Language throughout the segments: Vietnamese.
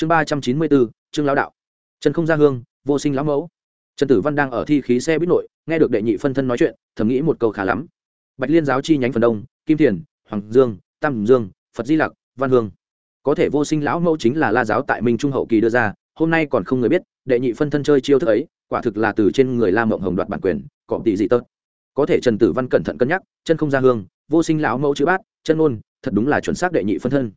chương ba trăm chín mươi bốn, trương lão đạo. Trần không ra hương, vô sinh lão mẫu. Trần tử văn đang ở thi khí xe buýt nội, nghe được đệ nhị phân thân nói chuyện, thầm nghĩ một câu khá lắm. Bạch liên giáo chi nhánh phần đông, kim thiền, hoàng dương, tam dương, phật di lặc, văn hương. Có thể vô sinh lão mẫu chính là la giáo tại minh trung hậu kỳ đưa ra, hôm nay còn không người biết, đệ nhị phân thân chơi chiêu thức ấy, quả thực là từ trên người la mộng hồng đoạt bản quyền, cọp tỷ dị tớt có thể trần tử văn cẩn thận cân nhắc chân không ra hương, vô sinh lão mẫu chữ bát, chân ngôn thật đúng là chuẩn xác đệ nhị phân thân.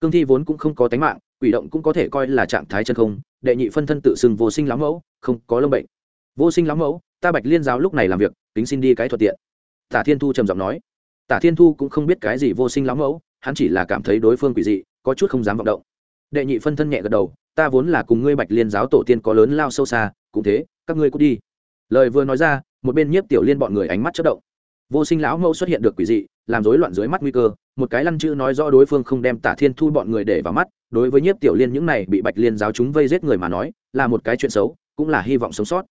Cương thi vốn cũng không có tánh mạng quỷ động cũng có thể coi là trạng thái chân không, đệ nhị phân thân tự xưng vô sinh lão mẫu, không có lông bệnh. Vô sinh lão mẫu, ta bạch liên giáo lúc này làm việc tính xin đi cái thuận tiện. Tả thiên thu trầm giọng nói. Tả thiên thu cũng không biết cái gì vô sinh lão mẫu, hắn chỉ là cảm thấy đối phương quỷ dị, có chút không dám vọng động. Đệ nhị phân thân nhẹ gật đầu, ta vốn là cùng ngươi bạch liên giáo tổ tiên có lớn lao sâu xa, cũng thế, các ngươi cút đi. Lời vừa nói ra, một bên nhiếp tiểu liên bọn người ánh mắt chất động. Vô sinh lão mẫu xuất hiện được quỷ dị làm rối loạn dưới mắt nguy cơ. Một cái lăn chữ nói rõ đối phương không đem tả thiên thu bọn người để vào mắt, đối với nhiếp tiểu liên những này bị bạch liên giáo chúng vây giết người mà nói, là một cái chuyện xấu, cũng là hy vọng sống sót.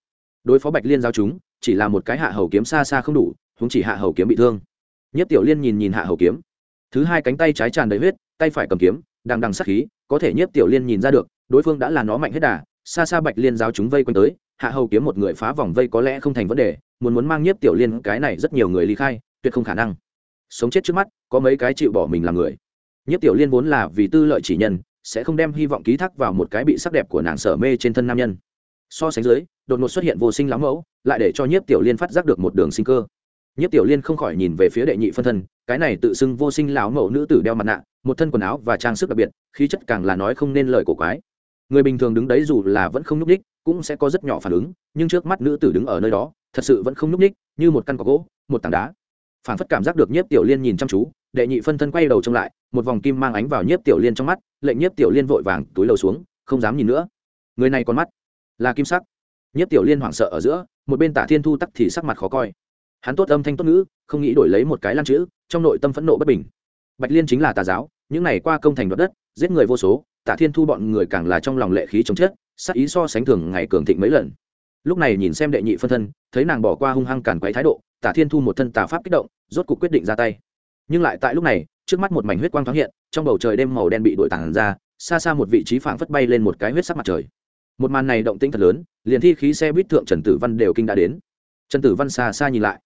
Đối phó bạch liên giáo chúng, chỉ là một cái hạ hầu kiếm xa xa không đủ chúng chỉ hạ hầu kiếm bị thương. Nhiếp tiểu liên nhìn nhìn hạ hầu kiếm. Thứ hai cánh tay trái tràn đầy huyết, tay phải cầm kiếm đang đằng sắc khí, có thể nhiếp tiểu liên nhìn ra được, đối phương đã là nó mạnh hết đà, xa xa bạch liên giáo chúng vây quanh tới, hạ hầu kiếm một người phá vòng vây có lẽ không thành vấn đề, muốn muốn mang nhiếp tiểu liên cái này rất nhiều người ly khai, tuyệt không khả năng sống chết trước mắt, có mấy cái chịu bỏ mình làm người. Nhiếp tiểu liên vốn là vì tư lợi chỉ nhân, sẽ không đem hy vọng ký thác vào một cái bị sắc đẹp của nàng sở mê trên thân nam nhân. So sánh dưới, đột ngột xuất hiện vô sinh lắm mẫu, lại để cho nhiếp tiểu liên phát giác được một đường sinh cơ. Nhiếp tiểu liên không khỏi nhìn về phía đệ nhị phân thân, cái này tự xưng vô sinh lão mẫu nữ tử đeo mặt nạ, một thân quần áo và trang sức đặc biệt, khí chất càng là nói không nên lời cổ quái. Người bình thường đứng đấy dù là vẫn không nhúc ních cũng sẽ có rất nhỏ phản ứng, nhưng trước mắt nữ tử đứng ở nơi đó, thật sự vẫn không nhúc ních như một căn cọc gỗ, một tảng đá phản phất cảm giác được nhiếp tiểu liên nhìn chăm chú, đệ nhị phân thân quay đầu trông lại, một vòng kim mang ánh vào nhiếp tiểu liên trong mắt, lệnh nhiếp tiểu liên vội vàng túi lầu xuống, không dám nhìn nữa. Người này còn mắt là kim sắc. Nhiếp tiểu liên hoảng sợ ở giữa, một bên tả thiên thu tắc thì sắc mặt khó coi. Hắn tốt âm thanh tốt ngữ, không nghĩ đổi lấy một cái lan chữ, trong nội tâm phẫn nộ bất bình. Bạch liên chính là tà giáo, những này qua công thành đoạt đất, giết người vô số, tả thiên thu bọn người càng là trong lòng lệ khí chống chết sắc ý so sánh thường ngày cường thịnh mấy lần. Lúc này nhìn xem đệ nhị phân thân, thấy nàng bỏ qua hung hăng cản quấy thái độ tả thiên thu một thân tà pháp kích động, rốt cuộc quyết định ra tay. Nhưng lại tại lúc này, trước mắt một mảnh huyết quang thoáng hiện, trong bầu trời đêm màu đen bị đội tàn ra, xa xa một vị trí phảng phất bay lên một cái huyết sắc mặt trời. Một màn này động tĩnh thật lớn, liền thi khí xe buýt thượng trần tử văn đều kinh đã đến. Trần tử văn xa xa nhìn lại.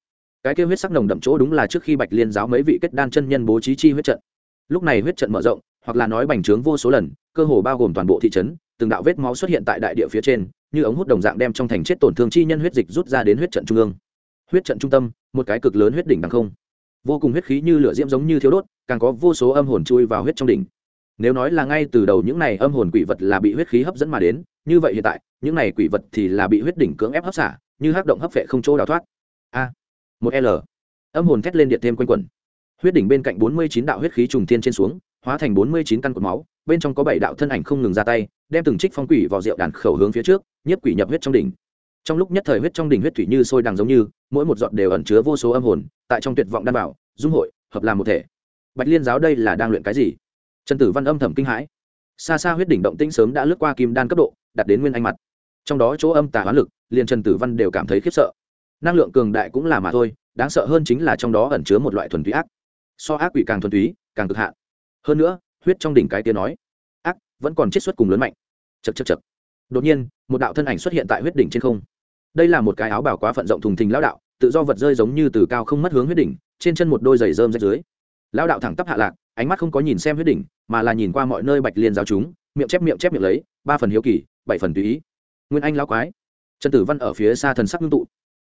Cái kêu huyết sắc nồng đậm chỗ đúng là trước khi bạch liên giáo mấy vị kết đan chân nhân bố trí chi huyết trận. Lúc này huyết trận mở rộng, hoặc là nói bành trướng vô số lần, cơ hồ bao gồm toàn bộ thị trấn, từng đạo vết máu xuất hiện tại đại địa phía trên, như ống hút đồng dạng đem trong thành chết tổn thương chi nhân huyết dịch rút ra đến huyết trận trung ương huyết trận trung tâm, một cái cực lớn huyết đỉnh đằng không. Vô cùng huyết khí như lửa diễm giống như thiếu đốt, càng có vô số âm hồn chui vào huyết trong đỉnh. Nếu nói là ngay từ đầu những này âm hồn quỷ vật là bị huyết khí hấp dẫn mà đến, như vậy hiện tại, những này quỷ vật thì là bị huyết đỉnh cưỡng ép hấp xả, như hắc động hấp vệ không chỗ đào thoát. A, một l. Âm hồn thét lên điện thêm quanh quẩn. Huyết đỉnh bên cạnh bốn mươi chín đạo huyết khí trùng thiên trên xuống, hóa thành bốn mươi chín căn cột máu, bên trong có bảy đạo thân ảnh không ngừng ra tay, đem từng trích phong quỷ vào rượu đàn khẩu hướng phía trước, nhiếp quỷ nhập huyết trong đỉnh trong lúc nhất thời huyết trong đỉnh huyết thủy như sôi đằng giống như, mỗi một giọt đều ẩn chứa vô số âm hồn, tại trong tuyệt vọng đan bảo, dung hội, hợp làm một thể. Bạch liên giáo đây là đang luyện cái gì? Trần tử văn âm thầm kinh hãi. Xa xa huyết đỉnh động tĩnh sớm đã lướt qua kim đan cấp độ, đặt đến nguyên anh mặt. Trong đó chỗ âm tà hoán lực, liền trần tử văn đều cảm thấy khiếp sợ. Năng lượng cường đại cũng là mà thôi, đáng sợ hơn chính là trong đó ẩn chứa một loại thuần túy ác. So ác quỷ càng thuần túy, càng cực hạn. Hơn nữa, huyết trong đỉnh cái tiếng nói, ác, vẫn còn chiết xuất cùng lớn mạnh. Chật chật chật đột nhiên, một đạo thân ảnh xuất hiện tại huyết đỉnh trên không đây là một cái áo bảo quá phận rộng thùng thình lao đạo, tự do vật rơi giống như từ cao không mất hướng huyết đỉnh, trên chân một đôi giày rơm rách dưới. Lao đạo thẳng tắp hạ lạc, ánh mắt không có nhìn xem huyết đỉnh, mà là nhìn qua mọi nơi bạch liên giáo chúng, miệng chép miệng chép miệng lấy, ba phần hiếu kỳ, bảy phần tùy ý. Nguyên anh lao quái. Trần tử văn ở phía xa thần sắc ngưng tụ.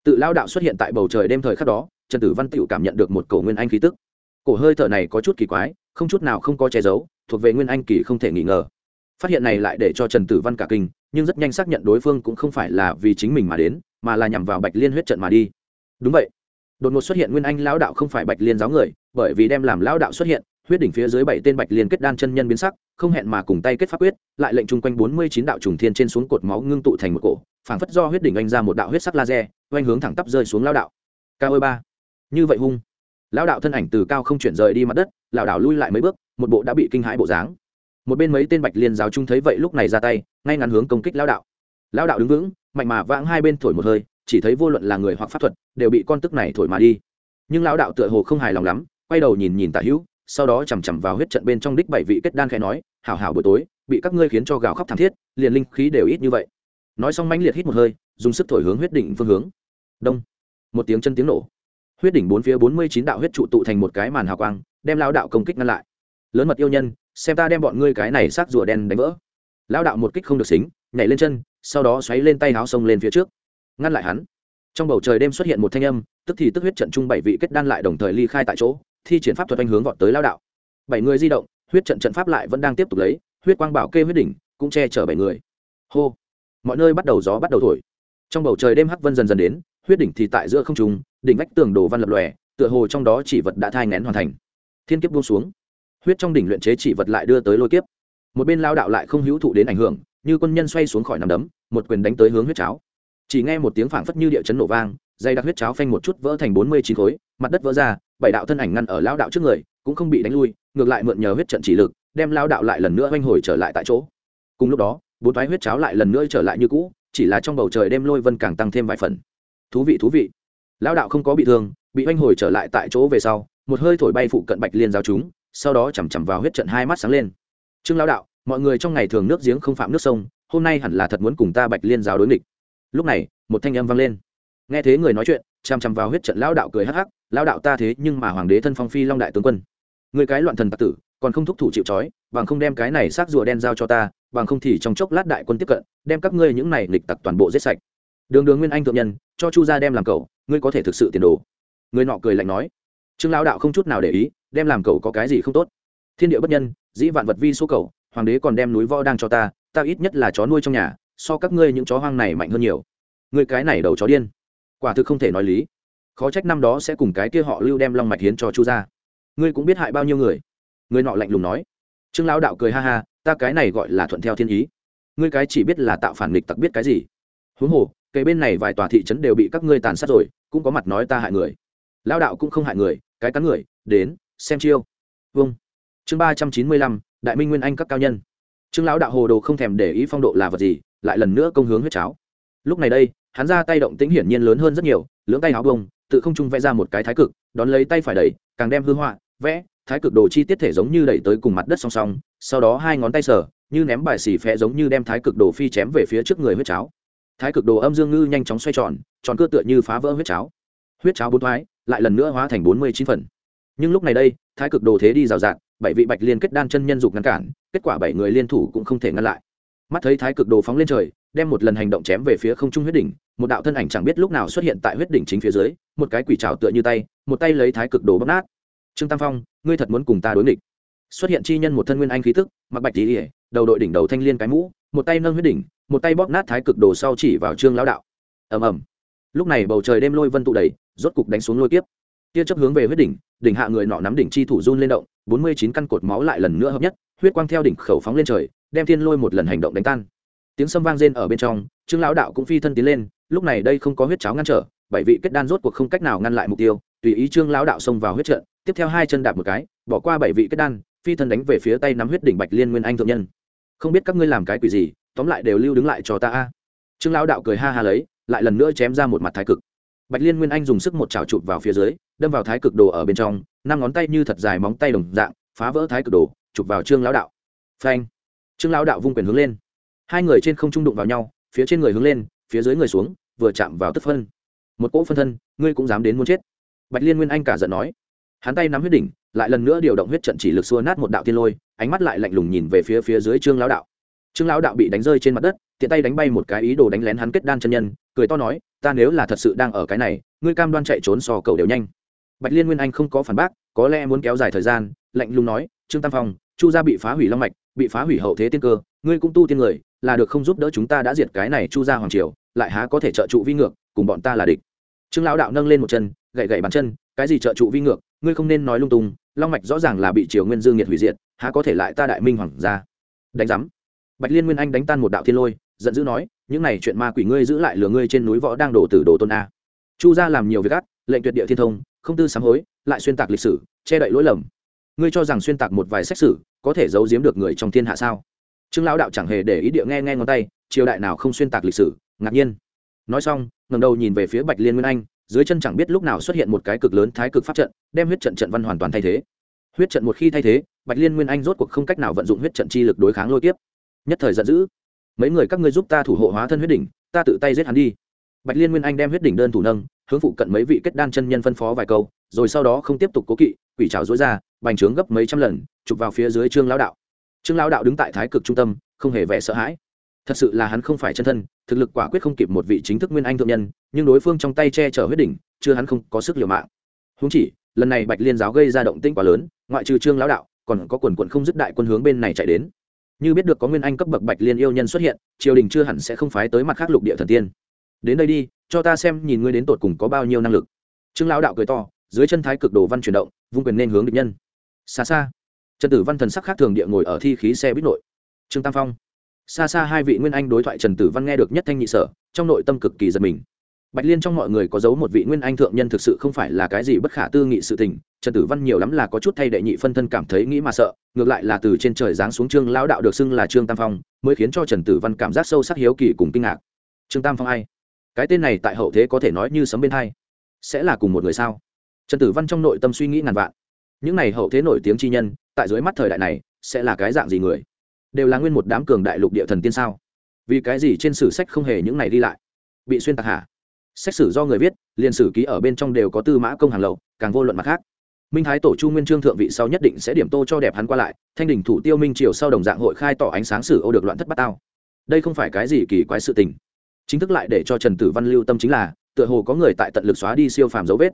Tự lao đạo xuất hiện tại bầu trời đêm thời khắc đó, trần tử văn tự cảm nhận được một cổ nguyên anh khí tức. Cổ hơi thở này có chút kỳ quái, không chút nào không có che giấu, thuộc về nguyên anh kỳ không thể nghi ngờ phát hiện này lại để cho trần tử văn cả kinh, nhưng rất nhanh xác nhận đối phương cũng không phải là vì chính mình mà đến, mà là nhằm vào bạch liên huyết trận mà đi. Đúng vậy. Đột ngột xuất hiện nguyên anh lão đạo không phải bạch liên giáo người, bởi vì đem làm lão đạo xuất hiện, huyết đỉnh phía dưới bảy tên bạch liên kết đan chân nhân biến sắc, không hẹn mà cùng tay kết pháp quyết, lại lệnh chung quanh bốn mươi chín đạo trùng thiên trên xuống cột máu ngưng tụ thành một cổ, phảng phất do huyết đỉnh anh ra một đạo huyết sắc laser, oanh hướng thẳng tắp rơi xuống lão đạo. Cao ơi ba. Như vậy hung. Lão đạo thân ảnh từ cao không chuyển rời đi mặt đất, lão đạo lui lại mấy bước, một bộ đã bị kinh hãi bộ dáng một bên mấy tên bạch liên giáo chung thấy vậy lúc này ra tay, ngay ngắn hướng công kích lão đạo. Lão đạo đứng vững, mạnh mà vãng hai bên thổi một hơi, chỉ thấy vô luận là người hoặc pháp thuật, đều bị con tức này thổi mà đi. Nhưng lão đạo tựa hồ không hài lòng lắm, quay đầu nhìn nhìn tả hữu, sau đó chằm chằm vào huyết trận bên trong đích bảy vị kết đan khẽ nói, hảo hảo buổi tối, bị các ngươi khiến cho gào khóc thảm thiết, liền linh khí đều ít như vậy. Nói xong mãnh liệt hít một hơi, dùng sức thổi hướng huyết đỉnh phương hướng. Đông. Một tiếng chân tiếng nổ. Huyết đỉnh bốn phía bốn mươi chín đạo huyết trụ tụ thành một cái màn hào quang, đem lao đạo công kích ngăn lại. Lớn mật yêu nhân xem ta đem bọn ngươi cái này xác rùa đen đánh vỡ. Lao đạo một kích không được xính, nhảy lên chân, sau đó xoáy lên tay háo sông lên phía trước. Ngăn lại hắn. Trong bầu trời đêm xuất hiện một thanh âm, tức thì tức huyết trận chung bảy vị kết đan lại đồng thời ly khai tại chỗ, thi triển pháp thuật anh hướng vọt tới lao đạo. Bảy người di động, huyết trận trận pháp lại vẫn đang tiếp tục lấy, huyết quang bảo kê huyết đỉnh, cũng che chở bảy người. Hô. Mọi nơi bắt đầu gió bắt đầu thổi. Trong bầu trời đêm hắc vân dần dần đến, huyết đỉnh thì tại giữa không trung, đỉnh vách tường đồ văn lập lòe, tựa hồ trong đó chỉ vật đã thai ngén hoàn thành. Thiên kiếp buông xuống huyết trong đỉnh luyện chế chỉ vật lại đưa tới lôi kiếp. Một bên lao đạo lại không hữu thụ đến ảnh hưởng, như quân nhân xoay xuống khỏi nằm đấm, một quyền đánh tới hướng huyết cháo. Chỉ nghe một tiếng phảng phất như địa chấn nổ vang, dây đặc huyết cháo phanh một chút vỡ thành bốn mươi chín khối, mặt đất vỡ ra, bảy đạo thân ảnh ngăn ở lao đạo trước người, cũng không bị đánh lui, ngược lại mượn nhờ huyết trận chỉ lực, đem lao đạo lại lần nữa oanh hồi trở lại tại chỗ. Cùng lúc đó, bốn thoái huyết cháo lại lần nữa trở lại như cũ, chỉ là trong bầu trời đêm lôi vân càng tăng thêm vài phần. Thú vị thú vị. Lao đạo không có bị thương, bị oanh hồi trở lại tại chỗ về sau, một hơi thổi bay phụ cận bạch liên giao chúng sau đó chằm chằm vào huyết trận hai mắt sáng lên. Trương lão đạo, mọi người trong ngày thường nước giếng không phạm nước sông, hôm nay hẳn là thật muốn cùng ta bạch liên giáo đối nghịch. Lúc này, một thanh âm vang lên. Nghe thế người nói chuyện, chằm chằm vào huyết trận lão đạo cười hắc hắc, lão đạo ta thế nhưng mà hoàng đế thân phong phi long đại tướng quân. Người cái loạn thần tặc tử, còn không thúc thủ chịu trói, bằng không đem cái này xác rùa đen giao cho ta, bằng không thì trong chốc lát đại quân tiếp cận, đem các ngươi những này lịch tặc toàn bộ giết sạch. Đường đường nguyên anh thượng nhân, cho chu gia đem làm cậu, ngươi có thể thực sự tiền đồ. Người nọ cười lạnh nói. Trương lão đạo không chút nào để ý đem làm cậu có cái gì không tốt? Thiên địa bất nhân dĩ vạn vật vi số cậu, hoàng đế còn đem núi võ đang cho ta ta ít nhất là chó nuôi trong nhà so các ngươi những chó hoang này mạnh hơn nhiều. Người cái này đầu chó điên. Quả thực không thể nói lý. Khó trách năm đó sẽ cùng cái kia họ lưu đem long mạch hiến cho chu gia. Ngươi cũng biết hại bao nhiêu người. Người nọ lạnh lùng nói. Trương lão đạo cười ha ha ta cái này gọi là thuận theo thiên ý. Ngươi cái chỉ biết là tạo phản nghịch tặc biết cái gì? Huống hồ cây bên này vài tòa thị trấn đều bị các ngươi tàn sát rồi cũng có mặt nói ta hại người. Lão đạo cũng không hại người cái cắn người đến xem chiêu. Vâng. Chương ba trăm chín mươi lăm, đại minh nguyên anh các cao nhân. Trương lão đạo hồ đồ không thèm để ý phong độ là vật gì, lại lần nữa công hướng huyết cháo. Lúc này đây, hắn ra tay động tĩnh hiển nhiên lớn hơn rất nhiều, lưỡng tay áo bông, tự không trung vẽ ra một cái thái cực, đón lấy tay phải đẩy, càng đem hư họa, vẽ, thái cực đồ chi tiết thể giống như đẩy tới cùng mặt đất song song, sau đó hai ngón tay sở như ném bài xì phẹ giống như đem thái cực đồ phi chém về phía trước người huyết cháo. Thái cực đồ âm dương ngư nhanh chóng xoay tròn tròn cơ tựa như phá vỡ huyết cháo. Huyết cháo bốn thoái, lại lần nữa hóa thành bốn mươi chín phần nhưng lúc này đây, thái cực đồ thế đi rào rạt, bảy vị bạch liên kết đan chân nhân dục ngăn cản, kết quả bảy người liên thủ cũng không thể ngăn lại. Mắt thấy thái cực đồ phóng lên trời, đem một lần hành động chém về phía không trung huyết đỉnh, một đạo thân ảnh chẳng biết lúc nào xuất hiện tại huyết đỉnh chính phía dưới, một cái quỷ trào tựa như tay, một tay lấy thái cực đồ bóp nát. Trương tam phong, ngươi thật muốn cùng ta đối nghịch. Xuất hiện chi nhân một thân nguyên anh khí tức, mặc bạch tỉ ỉa đầu đội đỉnh đầu thanh liên cái mũ, một tay nâng huyết đỉnh, một tay bóp nát thái cực đồ sau chỉ vào trương lão đạo. Ầm ầm. Lúc này bầu trời đêm lôi vân tụ đầy, rốt cục đánh xuống lôi tiếp tia chấp hướng về huyết đỉnh đỉnh hạ người nọ nắm đỉnh chi thủ run lên động, bốn mươi chín căn cột máu lại lần nữa hợp nhất, huyết quang theo đỉnh khẩu phóng lên trời, đem thiên lôi một lần hành động đánh tan. Tiếng sâm vang rên ở bên trong, trương lão đạo cũng phi thân tiến lên, lúc này đây không có huyết cháo ngăn trở, bảy vị kết đan rốt cuộc không cách nào ngăn lại mục tiêu, tùy ý trương lão đạo xông vào huyết trận, tiếp theo hai chân đạp một cái, bỏ qua bảy vị kết đan, phi thân đánh về phía tay nắm huyết đỉnh bạch liên nguyên anh thượng nhân. Không biết các ngươi làm cái quỷ gì, tóm lại đều lưu đứng lại cho ta a. Trương lão đạo cười ha ha lấy, lại lần nữa chém ra một mặt thái cực bạch liên nguyên anh dùng sức một chảo chụp vào phía dưới, đâm vào thái cực đồ ở bên trong, năm ngón tay như thật dài móng tay đồng dạng, phá vỡ thái cực đồ, chụp vào trương lão đạo. Phanh! Trương lão đạo vung quyền hướng lên. Hai người trên không trung đụng vào nhau, phía trên người hướng lên, phía dưới người xuống, vừa chạm vào tức phân. Một cỗ phân thân, ngươi cũng dám đến muốn chết. Bạch liên nguyên anh cả giận nói. Hắn tay nắm huyết đỉnh, lại lần nữa điều động huyết trận chỉ lực xua nát một đạo tiên lôi, ánh mắt lại lạnh lùng nhìn về phía phía dưới trương lão đạo trương lão đạo bị đánh rơi trên mặt đất, tiện tay đánh bay một cái ý đồ đánh lén hắn kết đan chân nhân, cười to nói, ta nếu là thật sự đang ở cái này, ngươi cam đoan chạy trốn so cầu đều nhanh. Bạch liên nguyên anh không có phản bác, có lẽ muốn kéo dài thời gian, lạnh lùng nói, trương tam phong, chu gia bị phá hủy long mạch, bị phá hủy hậu thế tiên cơ, ngươi cũng tu tiên người, là được không giúp đỡ chúng ta đã diệt cái này chu gia hoàng triều, lại há có thể trợ trụ vi ngược, cùng bọn ta là địch. Trương lão đạo nâng lên một chân, gậy gậy bàn chân, cái gì trợ trụ vi ngược, ngươi không nên nói lung tung, long mạch rõ ràng là bị triều nguyên dương nhiệt hủy diệt, há có thể lại ta đại minh hoàng gia? Đánh giám bạch liên nguyên anh đánh tan một đạo thiên lôi, giận dữ nói, những này chuyện ma quỷ ngươi giữ lại lừa ngươi trên núi võ đang đổ tử đồ tôn a. Chu gia làm nhiều việc ác, lệnh tuyệt địa thiên thông, không tư sám hối, lại xuyên tạc lịch sử, che đậy lỗi lầm. Ngươi cho rằng xuyên tạc một vài xét xử có thể giấu giếm được người trong thiên hạ sao? Trương lão đạo chẳng hề để ý địa nghe nghe ngón tay, triều đại nào không xuyên tạc lịch sử, ngạc nhiên. Nói xong ngầm đầu nhìn về phía bạch liên nguyên anh, dưới chân chẳng biết lúc nào xuất hiện một cái cực lớn thái cực pháp trận, đem huyết trận trận văn hoàn toàn thay thế. Huyết trận một khi thay thế, bạch liên nguyên anh rốt cuộc không cách nào vận dụng huyết trận chi lực đối kháng lôi tiếp nhất thời giận dữ. Mấy người các ngươi giúp ta thủ hộ hóa thân huyết đỉnh, ta tự tay giết hắn đi. Bạch liên nguyên anh đem huyết đỉnh đơn thủ nâng, hướng phụ cận mấy vị kết đan chân nhân phân phó vài câu, rồi sau đó không tiếp tục cố kỵ, quỷ trào dối ra, bành trướng gấp mấy trăm lần, chụp vào phía dưới trương lão đạo. Trương lão đạo đứng tại thái cực trung tâm, không hề vẻ sợ hãi. Thật sự là hắn không phải chân thân, thực lực quả quyết không kịp một vị chính thức nguyên anh thượng nhân, nhưng đối phương trong tay che chở huyết đỉnh, chưa hắn không có sức liều mạng. Húng chỉ, lần này bạch liên giáo gây ra động tĩnh quá lớn, ngoại trừ trương lão đạo, còn có quần quận không dứt đại quân hướng bên này chạy đến như biết được có nguyên anh cấp bậc bạch liên yêu nhân xuất hiện, triều đình chưa hẳn sẽ không phái tới mặt khác lục địa thần tiên. Đến đây đi, cho ta xem nhìn ngươi đến tột cùng có bao nhiêu năng lực. Trương lão đạo cười to, dưới chân thái cực đồ văn chuyển động, vung quyền nên hướng địch nhân. Xa xa, trần tử văn thần sắc khác thường địa ngồi ở thi khí xe bít nội. Trương tam phong. Xa xa hai vị nguyên anh đối thoại trần tử văn nghe được nhất thanh nhị sở, trong nội tâm cực kỳ giật mình bạch liên trong mọi người có giấu một vị nguyên anh thượng nhân thực sự không phải là cái gì bất khả tư nghị sự tình, trần tử văn nhiều lắm là có chút thay đệ nhị phân thân cảm thấy nghĩ mà sợ, ngược lại là từ trên trời giáng xuống trương lão đạo được xưng là trương tam phong, mới khiến cho trần tử văn cảm giác sâu sắc hiếu kỳ cùng kinh ngạc. Trương tam phong ai? Cái tên này tại hậu thế có thể nói như sấm bên hai. Sẽ là cùng một người sao? Trần tử văn trong nội tâm suy nghĩ ngàn vạn. Những này hậu thế nổi tiếng chi nhân, tại dưới mắt thời đại này, sẽ là cái dạng gì người? Đều là nguyên một đám cường đại lục địa thần tiên sao? Vì cái gì trên sử sách không hề những này đi lại? Bị xuyên tạc hả? Sách sử do người viết, liền sử ký ở bên trong đều có tư mã công hàng lậu, càng vô luận mặt khác. Minh thái tổ chu nguyên trương thượng vị sau nhất định sẽ điểm tô cho đẹp hắn qua lại, thanh đình thủ tiêu minh triều sau đồng dạng hội khai tỏ ánh sáng sử ô được loạn thất bát tao. Đây không phải cái gì kỳ quái sự tình. Chính thức lại để cho trần tử văn lưu tâm chính là, tựa hồ có người tại tận lực xóa đi siêu phàm dấu vết.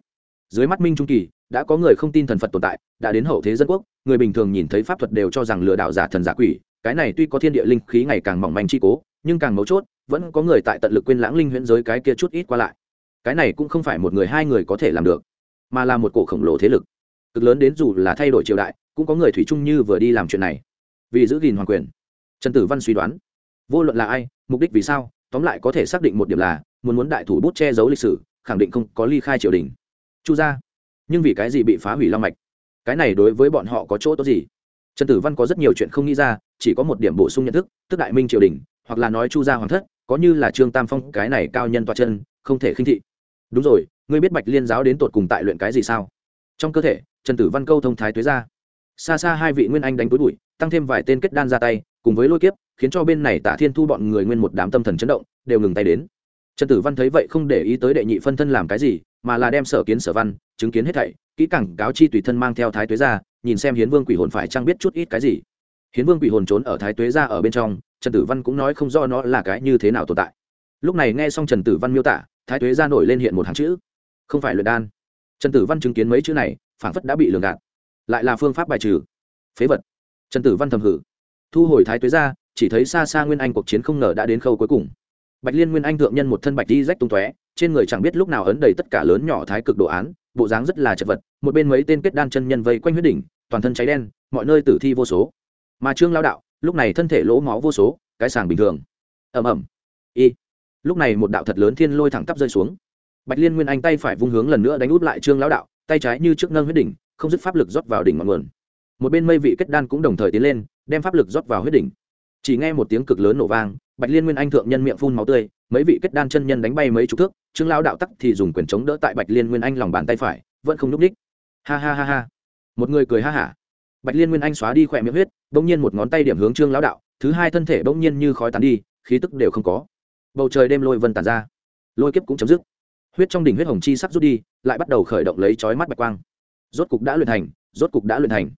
Dưới mắt minh trung kỳ, đã có người không tin thần phật tồn tại, đã đến hậu thế dân quốc, người bình thường nhìn thấy pháp thuật đều cho rằng lừa đảo giả thần giả quỷ, cái này tuy có thiên địa linh khí ngày càng mỏng manh chi cố nhưng càng mấu chốt, vẫn có người tại tận lực quên lãng linh huyễn giới cái kia chút ít qua lại. Cái này cũng không phải một người hai người có thể làm được, mà là một cổ khổng lồ thế lực. Cực lớn đến dù là thay đổi triều đại, cũng có người thủy chung như vừa đi làm chuyện này. Vì giữ gìn hoàng quyền, trần tử văn suy đoán, vô luận là ai, mục đích vì sao, tóm lại có thể xác định một điểm là, muốn muốn đại thủ bút che giấu lịch sử, khẳng định không có ly khai triều đình. Chu gia, nhưng vì cái gì bị phá hủy long mạch? Cái này đối với bọn họ có chỗ tốt gì? Trần tử văn có rất nhiều chuyện không nghĩ ra, chỉ có một điểm bổ sung nhận thức, tức đại minh triều đình, hoặc là nói chu gia hoàng thất, có như là trương tam phong, cái này cao nhân toa chân, không thể khinh thị. Đúng rồi, ngươi biết bạch liên giáo đến tột cùng tại luyện cái gì sao? Trong cơ thể, trần tử văn câu thông thái tuế ra. Xa xa hai vị nguyên anh đánh túi bụi, tăng thêm vài tên kết đan ra tay, cùng với lôi kiếp, khiến cho bên này tạ thiên thu bọn người nguyên một đám tâm thần chấn động, đều ngừng tay đến. Trần tử văn thấy vậy không để ý tới đệ nhị phân thân làm cái gì, mà là đem sở kiến sở văn, chứng kiến hết thảy, kỹ càng cáo chi tùy thân mang theo thái tuế ra nhìn xem hiến vương quỷ hồn phải chăng biết chút ít cái gì. Hiến vương quỷ hồn trốn ở thái tuế ra ở bên trong, trần tử văn cũng nói không do nó là cái như thế nào tồn tại. Lúc này nghe xong trần tử văn miêu tả, thái tuế ra nổi lên hiện một hàng chữ. Không phải luyện đan. Trần tử văn chứng kiến mấy chữ này, phảng phất đã bị lường gạt. Lại là phương pháp bài trừ. Phế vật. Trần tử văn thầm hử. Thu hồi thái tuế ra chỉ thấy xa xa nguyên anh cuộc chiến không ngờ đã đến khâu cuối cùng bạch liên nguyên anh thượng nhân một thân bạch đi rách tung tóe, trên người chẳng biết lúc nào ấn đầy tất cả lớn nhỏ thái cực đồ án, bộ dáng rất là chật vật, một bên mấy tên kết đan chân nhân vây quanh huyết đỉnh, toàn thân cháy đen, mọi nơi tử thi vô số. Mà trương lao đạo, lúc này thân thể lỗ máu vô số, cái sàng bình thường. Ẩm ẩm y. Lúc này một đạo thật lớn thiên lôi thẳng tắp rơi xuống. Bạch liên nguyên anh tay phải vung hướng lần nữa đánh út lại trương lão đạo, tay trái như trước nâng huyết đỉnh, không dứt pháp lực rót vào đỉnh ngọn nguồn. Một bên mây vị kết đan cũng đồng thời tiến lên, đem pháp lực rót vào huyết đỉnh. Chỉ nghe một tiếng cực lớn nổ vang bạch liên nguyên anh thượng nhân miệng phun máu tươi, mấy vị kết đan chân nhân đánh bay mấy chục thước, trương lão đạo tắc thì dùng quyền chống đỡ tại bạch liên nguyên anh lòng bàn tay phải, vẫn không núp ních ha ha ha ha. Một người cười ha hả. Bạch liên nguyên anh xóa đi khỏe miệng huyết, bỗng nhiên một ngón tay điểm hướng trương lão đạo, thứ hai thân thể bỗng nhiên như khói tan đi, khí tức đều không có. Bầu trời đêm lôi vân tàn ra. Lôi kiếp cũng chấm dứt. Huyết trong đỉnh huyết hồng chi sắp rút đi, lại bắt đầu khởi động lấy chói mắt bạch quang. Rốt cục đã luyện thành, rốt cục đã luyện thành.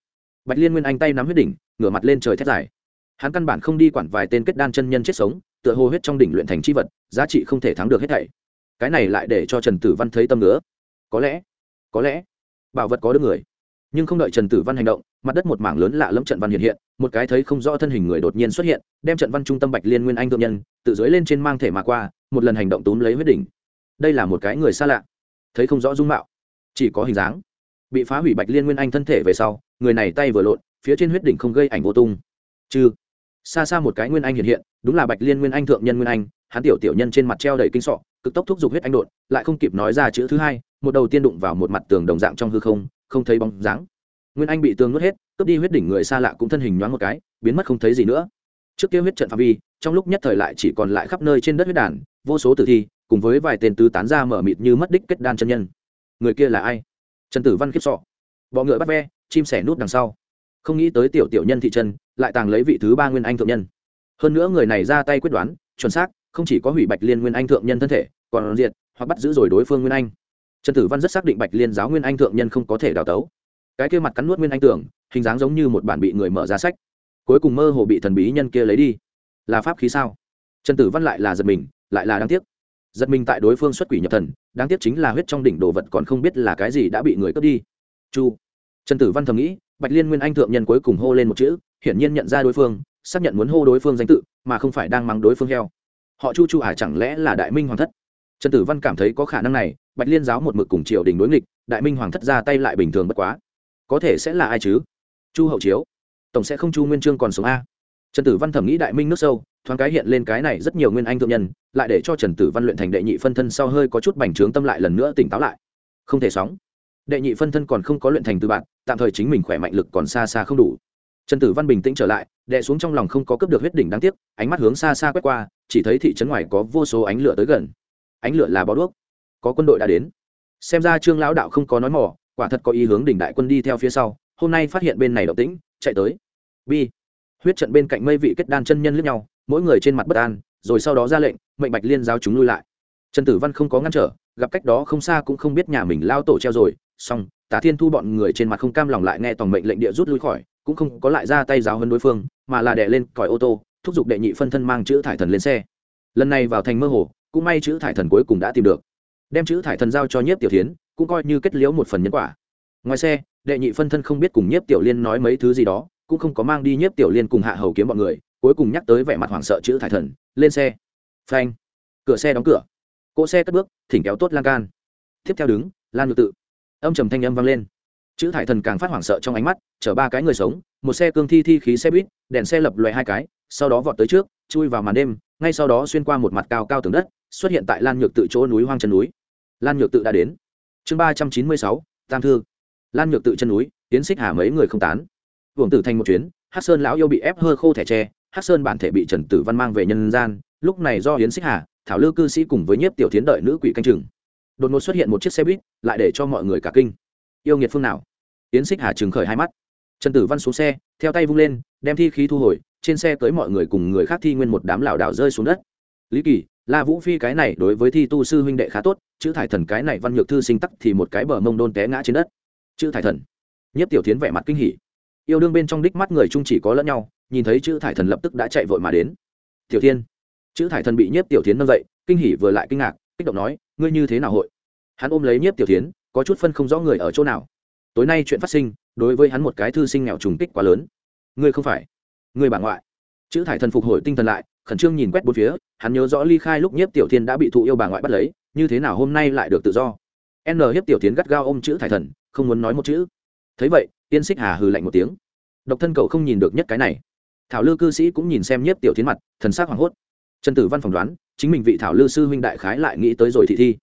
Bạch liên nguyên anh tay nắm huyết đỉnh, ngửa mặt lên trời thét dài hắn căn bản không đi quản vài tên kết đan chân nhân chết sống, tựa hồ huyết trong đỉnh luyện thành chi vật, giá trị không thể thắng được hết thảy. Cái này lại để cho trần tử văn thấy tâm nữa có lẽ có lẽ, bảo vật có được người. Nhưng không đợi trần tử văn hành động, mặt đất một mảng lớn lạ lẫm trận văn hiện hiện, một cái thấy không rõ thân hình người đột nhiên xuất hiện, đem trận văn trung tâm bạch liên nguyên anh thượng nhân, tự dưới lên trên mang thể mà qua, một lần hành động túm lấy huyết đỉnh. Đây là một cái người xa lạ. Thấy không rõ dung mạo, chỉ có hình dáng. Bị phá hủy bạch liên nguyên anh thân thể về sau, người này tay vừa lộn, phía trên huyết đỉnh không gây ảnh vô tung. Chứ xa xa một cái nguyên anh hiện hiện, đúng là bạch liên nguyên anh thượng nhân nguyên anh, hắn tiểu tiểu nhân trên mặt treo đầy kinh sọ, cực tốc thúc giục huyết anh đột lại không kịp nói ra chữ thứ hai, một đầu tiên đụng vào một mặt tường đồng dạng trong hư không không thấy bóng dáng. Nguyên anh bị tường nuốt hết, cướp đi huyết đỉnh người xa lạ cũng thân hình nhoáng một cái, biến mất không thấy gì nữa. Trước kia huyết trận phạm vi, trong lúc nhất thời lại chỉ còn lại khắp nơi trên đất huyết đàn, vô số tử thi, cùng với vài tên tứ tán ra mở mịt như mất đích kết đan chân nhân. Người kia là ai? Trần tử văn khiếp sọ. Bọ ngựa bắt ve, chim sẻ nút đằng sau không nghĩ tới tiểu tiểu nhân thị chân, lại tàng lấy vị thứ ba nguyên anh thượng nhân. Hơn nữa người này ra tay quyết đoán, chuẩn xác, không chỉ có hủy bạch liên nguyên anh thượng nhân thân thể, còn diệt, hoặc bắt giữ rồi đối phương nguyên anh. Trần tử văn rất xác định bạch liên giáo nguyên anh thượng nhân không có thể đào tấu. Cái kia mặt cắn nuốt nguyên anh tưởng, hình dáng giống như một bản bị người mở ra sách. Cuối cùng mơ hồ bị thần bí nhân kia lấy đi. Là pháp khí sao? Trần tử văn lại là giật mình, lại là đáng tiếc. Giật mình tại đối phương xuất quỷ nhập thần, đáng tiếc chính là huyết trong đỉnh đồ vật còn không biết là cái gì đã bị người cướp đi. Chu. Trần tử văn thầm nghĩ bạch liên nguyên anh thượng nhân cuối cùng hô lên một chữ, hiển nhiên nhận ra đối phương, xác nhận muốn hô đối phương danh tự, mà không phải đang mắng đối phương heo. Họ chu chu ả chẳng lẽ là đại minh hoàng thất? Trần tử văn cảm thấy có khả năng này, bạch liên giáo một mực cùng triều đình đối nghịch, đại minh hoàng thất ra tay lại bình thường bất quá. Có thể sẽ là ai chứ? Chu hậu chiếu. Tổng sẽ không chu nguyên trương còn sống a. Trần tử văn thẩm nghĩ đại minh nước sâu, thoáng cái hiện lên cái này rất nhiều nguyên anh thượng nhân, lại để cho trần tử văn luyện thành đệ nhị phân thân sau hơi có chút bành trướng tâm lại lần nữa tỉnh táo lại. Không thể sóng đệ nhị phân thân còn không có luyện thành từ bạn, tạm thời chính mình khỏe mạnh lực còn xa xa không đủ. Trần tử văn bình tĩnh trở lại đệ xuống trong lòng không có cướp được huyết đỉnh đáng tiếc, ánh mắt hướng xa xa quét qua, chỉ thấy thị trấn ngoài có vô số ánh lửa tới gần. Ánh lửa là bó đuốc. Có quân đội đã đến. Xem ra trương lão đạo không có nói mỏ quả thật có ý hướng đỉnh đại quân đi theo phía sau, hôm nay phát hiện bên này động tĩnh, chạy tới. Bi. Huyết trận bên cạnh mây vị kết đan chân nhân lướt nhau, mỗi người trên mặt bất an, rồi sau đó ra lệnh, mệnh bạch liên giáo chúng lui lại. Trần tử văn không có ngăn trở, gặp cách đó không xa cũng không biết nhà mình lao tổ treo rồi xong, tả thiên thu bọn người trên mặt không cam lòng lại nghe toàn mệnh lệnh địa rút lui khỏi, cũng không có lại ra tay giáo hơn đối phương, mà là đè lên còi ô tô, thúc giục đệ nhị phân thân mang chữ thải thần lên xe. Lần này vào thành mơ hồ, cũng may chữ thải thần cuối cùng đã tìm được. Đem chữ thải thần giao cho nhiếp tiểu thiến, cũng coi như kết liễu một phần nhân quả. Ngoài xe, đệ nhị phân thân không biết cùng nhiếp tiểu liên nói mấy thứ gì đó, cũng không có mang đi nhiếp tiểu liên cùng hạ hầu kiếm bọn người, cuối cùng nhắc tới vẻ mặt hoảng sợ chữ thải thần, lên xe. Phanh. Cửa xe đóng cửa. Cỗ xe cất bước, thỉnh kéo tốt lan can. Tiếp theo đứng, lan ngược tự âm trầm thanh âm vang lên. Chữ thải thần càng phát hoảng sợ trong ánh mắt, chở ba cái người sống, một xe cương thi thi khí xe buýt, đèn xe lập loè hai cái, sau đó vọt tới trước, chui vào màn đêm, ngay sau đó xuyên qua một mặt cao cao tường đất, xuất hiện tại lan nhược tự chỗ núi hoang chân núi. Lan nhược tự đã đến. Chương ba trăm chín mươi sáu, tam thư. Lan nhược tự chân núi tiến xích hà mấy người không tán. Hưởng tử thành một chuyến hát sơn lão yêu bị ép hơ khô thẻ tre hát sơn bản thể bị trần tử văn mang về nhân gian, lúc này do hiến xích hà, thảo lư cư sĩ cùng với nhiếp tiểu tiến đợi nữ quỷ canh chừng đột ngột xuất hiện một chiếc xe buýt, lại để cho mọi người cả kinh. Yêu nghiệt phương nào? Yến xích hà trừng khởi hai mắt. Trần tử văn xuống xe, theo tay vung lên, đem thi khí thu hồi, trên xe tới mọi người cùng người khác thi nguyên một đám lảo đảo rơi xuống đất. Lý kỳ, la vũ phi cái này đối với thi tu sư huynh đệ khá tốt, chữ thải thần cái này văn nhược thư sinh tắc thì một cái bờ mông đôn té ngã trên đất. Chữ thải thần. Nhất tiểu tiến vẻ mặt kinh hỉ. Yêu đương bên trong đích mắt người chung chỉ có lẫn nhau, nhìn thấy chữ thải thần lập tức đã chạy vội mà đến. Tiểu thiên. Chữ thải thần bị nhiếp tiểu tiến nâng dậy, kinh hỉ vừa lại kinh ngạc kích động nói, ngươi như thế nào hội? Hắn ôm lấy nhiếp tiểu tiến có chút phân không rõ người ở chỗ nào. Tối nay chuyện phát sinh, đối với hắn một cái thư sinh nghèo trùng kích quá lớn. Ngươi không phải, ngươi bà ngoại. Chữ thải thần phục hồi tinh thần lại, khẩn trương nhìn quét bốn phía, hắn nhớ rõ ly khai lúc nhiếp tiểu thiên đã bị thụ yêu bà ngoại bắt lấy, như thế nào hôm nay lại được tự do. N hiếp tiểu tiến gắt gao ôm chữ thải thần, không muốn nói một chữ. Thấy vậy, tiên xích hà hừ lạnh một tiếng. Độc thân cậu không nhìn được nhất cái này. Thảo lư cư sĩ cũng nhìn xem nhiếp tiểu tiến mặt, thần sắc hoảng hốt. Trần tử văn phỏng đoán chính mình vị thảo lư sư huynh đại khái lại nghĩ tới rồi thị thi.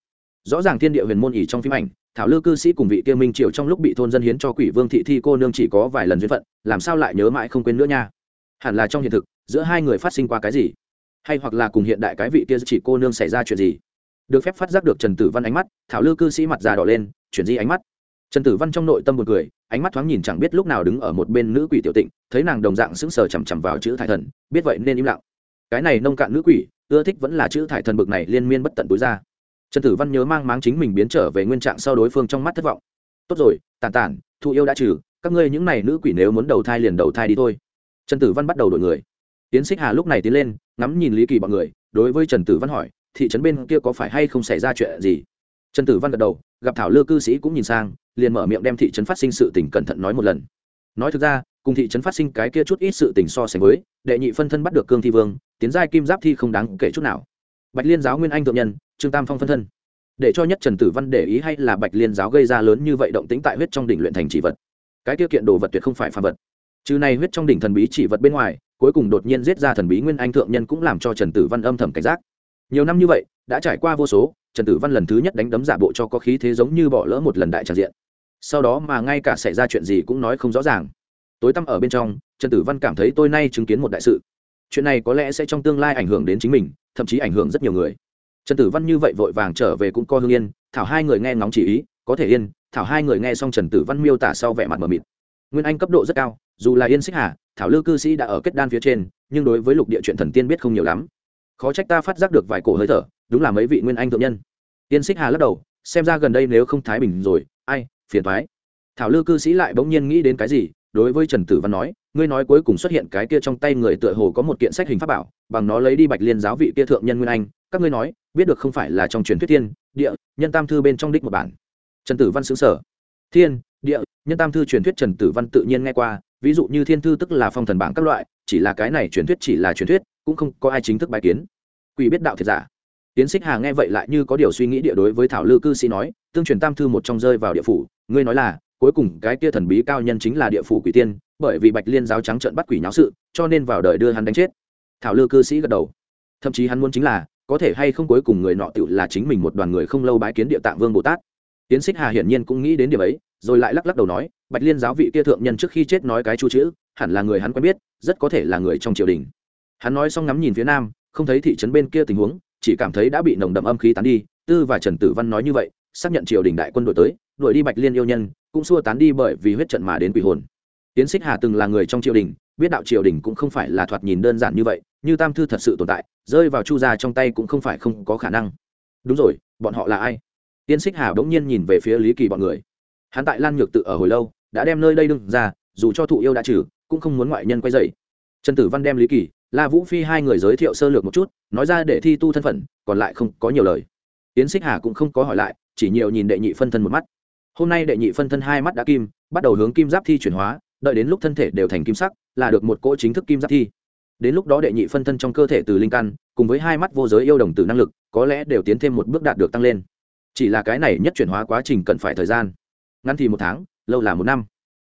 Rõ ràng thiên địa huyền môn ỉ trong phim ảnh, thảo lư cư sĩ cùng vị kia minh triều trong lúc bị thôn dân hiến cho quỷ vương thị thi cô nương chỉ có vài lần duyên phận, làm sao lại nhớ mãi không quên nữa nha? Hẳn là trong hiện thực, giữa hai người phát sinh qua cái gì? Hay hoặc là cùng hiện đại cái vị kia chỉ cô nương xảy ra chuyện gì? Được phép phát giác được trần tử văn ánh mắt, thảo lư cư sĩ mặt già đỏ lên, chuyển di ánh mắt. Trần tử văn trong nội tâm một cười, ánh mắt thoáng nhìn chẳng biết lúc nào đứng ở một bên nữ quỷ tiểu tịnh, thấy nàng đồng dạng sững sờ chằm chằm vào chữ thải thần, biết vậy nên im lặng. Cái này nông cạn nữ quỷ ưa thích vẫn là chữ thải thần bực này liên miên bất tận túi ra. Trần tử văn nhớ mang máng chính mình biến trở về nguyên trạng sau đối phương trong mắt thất vọng. Tốt rồi tàn tản thụ yêu đã trừ, các ngươi những này nữ quỷ nếu muốn đầu thai liền đầu thai đi thôi. Trần tử văn bắt đầu đổi người. Tiến xích hà lúc này tiến lên, ngắm nhìn lý kỳ bọn người, đối với trần tử văn hỏi, thị trấn bên kia có phải hay không xảy ra chuyện gì? Trần tử văn gật đầu, gặp thảo lư cư sĩ cũng nhìn sang, liền mở miệng đem thị trấn phát sinh sự tình cẩn thận nói một lần. Nói thực ra, cùng thị trấn phát sinh cái kia chút ít sự tình so sánh với, đệ nhị phân thân bắt được cương thi vương tiến giai kim giáp thi không đáng kể chút nào. Bạch liên giáo nguyên anh thượng nhân, trương tam phong phân thân. Để cho nhất trần tử văn để ý hay là bạch liên giáo gây ra lớn như vậy động tĩnh tại huyết trong đỉnh luyện thành chỉ vật. Cái tiêu kiện đồ vật tuyệt không phải phàm vật. Chứ này huyết trong đỉnh thần bí chỉ vật bên ngoài, cuối cùng đột nhiên giết ra thần bí nguyên anh thượng nhân cũng làm cho trần tử văn âm thầm cảnh giác. Nhiều năm như vậy, đã trải qua vô số, trần tử văn lần thứ nhất đánh đấm giả bộ cho có khí thế giống như bỏ lỡ một lần đại tràn diện. Sau đó mà ngay cả xảy ra chuyện gì cũng nói không rõ ràng. Tối tăm ở bên trong, trần tử văn cảm thấy tôi nay chứng kiến một đại sự chuyện này có lẽ sẽ trong tương lai ảnh hưởng đến chính mình, thậm chí ảnh hưởng rất nhiều người. Trần tử văn như vậy vội vàng trở về cũng co hương yên, thảo hai người nghe ngóng chỉ ý, có thể yên, thảo hai người nghe xong trần tử văn miêu tả sau vẻ mặt mờ mịt. Nguyên anh cấp độ rất cao, dù là yên xích hà, thảo lư cư sĩ đã ở kết đan phía trên, nhưng đối với lục địa chuyện thần tiên biết không nhiều lắm. Khó trách ta phát giác được vài cổ hơi thở, đúng là mấy vị nguyên anh thượng nhân. Yên xích hà lắc đầu, xem ra gần đây nếu không thái bình rồi, ai, phiền thoái thảo lư cư sĩ lại bỗng nhiên nghĩ đến cái gì, đối với trần tử văn nói ngươi nói cuối cùng xuất hiện cái kia trong tay người tựa hồ có một kiện sách hình pháp bảo, bằng nó lấy đi bạch liên giáo vị kia thượng nhân nguyên anh, các ngươi nói, biết được không phải là trong truyền thuyết thiên, địa, nhân tam thư bên trong đích một bản. Trần tử văn xứng sở thiên, địa, nhân tam thư truyền thuyết trần tử văn tự nhiên nghe qua, ví dụ như thiên thư tức là phong thần bảng các loại, chỉ là cái này truyền thuyết chỉ là truyền thuyết, cũng không có ai chính thức bài kiến. Quỷ biết đạo thiệt giả. Tiến xích hà nghe vậy lại như có điều suy nghĩ địa đối với thảo lư cư sĩ nói, tương truyền tam thư một trong rơi vào địa phủ, ngươi nói là, cuối cùng cái kia thần bí cao nhân chính là địa phủ quỷ tiên bởi vì bạch liên giáo trắng trận bắt quỷ nháo sự, cho nên vào đời đưa hắn đánh chết. Thảo lư cư sĩ gật đầu. Thậm chí hắn muốn chính là, có thể hay không cuối cùng người nọ tựu là chính mình một đoàn người không lâu bái kiến địa tạng vương bồ tát. Tiến xích hà hiển nhiên cũng nghĩ đến điểm ấy, rồi lại lắc lắc đầu nói, bạch liên giáo vị kia thượng nhân trước khi chết nói cái chu chữ, hẳn là người hắn quen biết, rất có thể là người trong triều đình. Hắn nói xong ngắm nhìn phía nam, không thấy thị trấn bên kia tình huống, chỉ cảm thấy đã bị nồng đậm âm khí tán đi, tư và trần tử văn nói như vậy, xác nhận triều đình đại quân đổi tới, đuổi đi bạch liên yêu nhân, cũng xua tán đi bởi vì huyết trận mà đến quỷ hồn tiến xích hà từng là người trong triều đình, biết đạo triều đình cũng không phải là thoạt nhìn đơn giản như vậy, như tam thư thật sự tồn tại, rơi vào chu gia trong tay cũng không phải không có khả năng. Đúng rồi, bọn họ là ai? Tiến xích hà bỗng nhiên nhìn về phía lý kỳ bọn người. Hắn tại lan nhược tự ở hồi lâu, đã đem nơi đây đương ra, dù cho thụ yêu đã trừ, cũng không muốn ngoại nhân quay dậy. trần tử văn đem lý kỳ, la vũ phi hai người giới thiệu sơ lược một chút, nói ra để thi tu thân phận, còn lại không có nhiều lời. Tiến xích hà cũng không có hỏi lại, chỉ nhiều nhìn đệ nhị phân thân một mắt. Hôm nay đệ nhị phân thân hai mắt đã kim, bắt đầu hướng kim giáp thi chuyển hóa đợi đến lúc thân thể đều thành kim sắc, là được một cỗ chính thức kim giáp thi. Đến lúc đó đệ nhị phân thân trong cơ thể từ linh căn, cùng với hai mắt vô giới yêu đồng từ năng lực, có lẽ đều tiến thêm một bước đạt được tăng lên. Chỉ là cái này nhất chuyển hóa quá trình cần phải thời gian. Ngắn thì một tháng, lâu là một năm.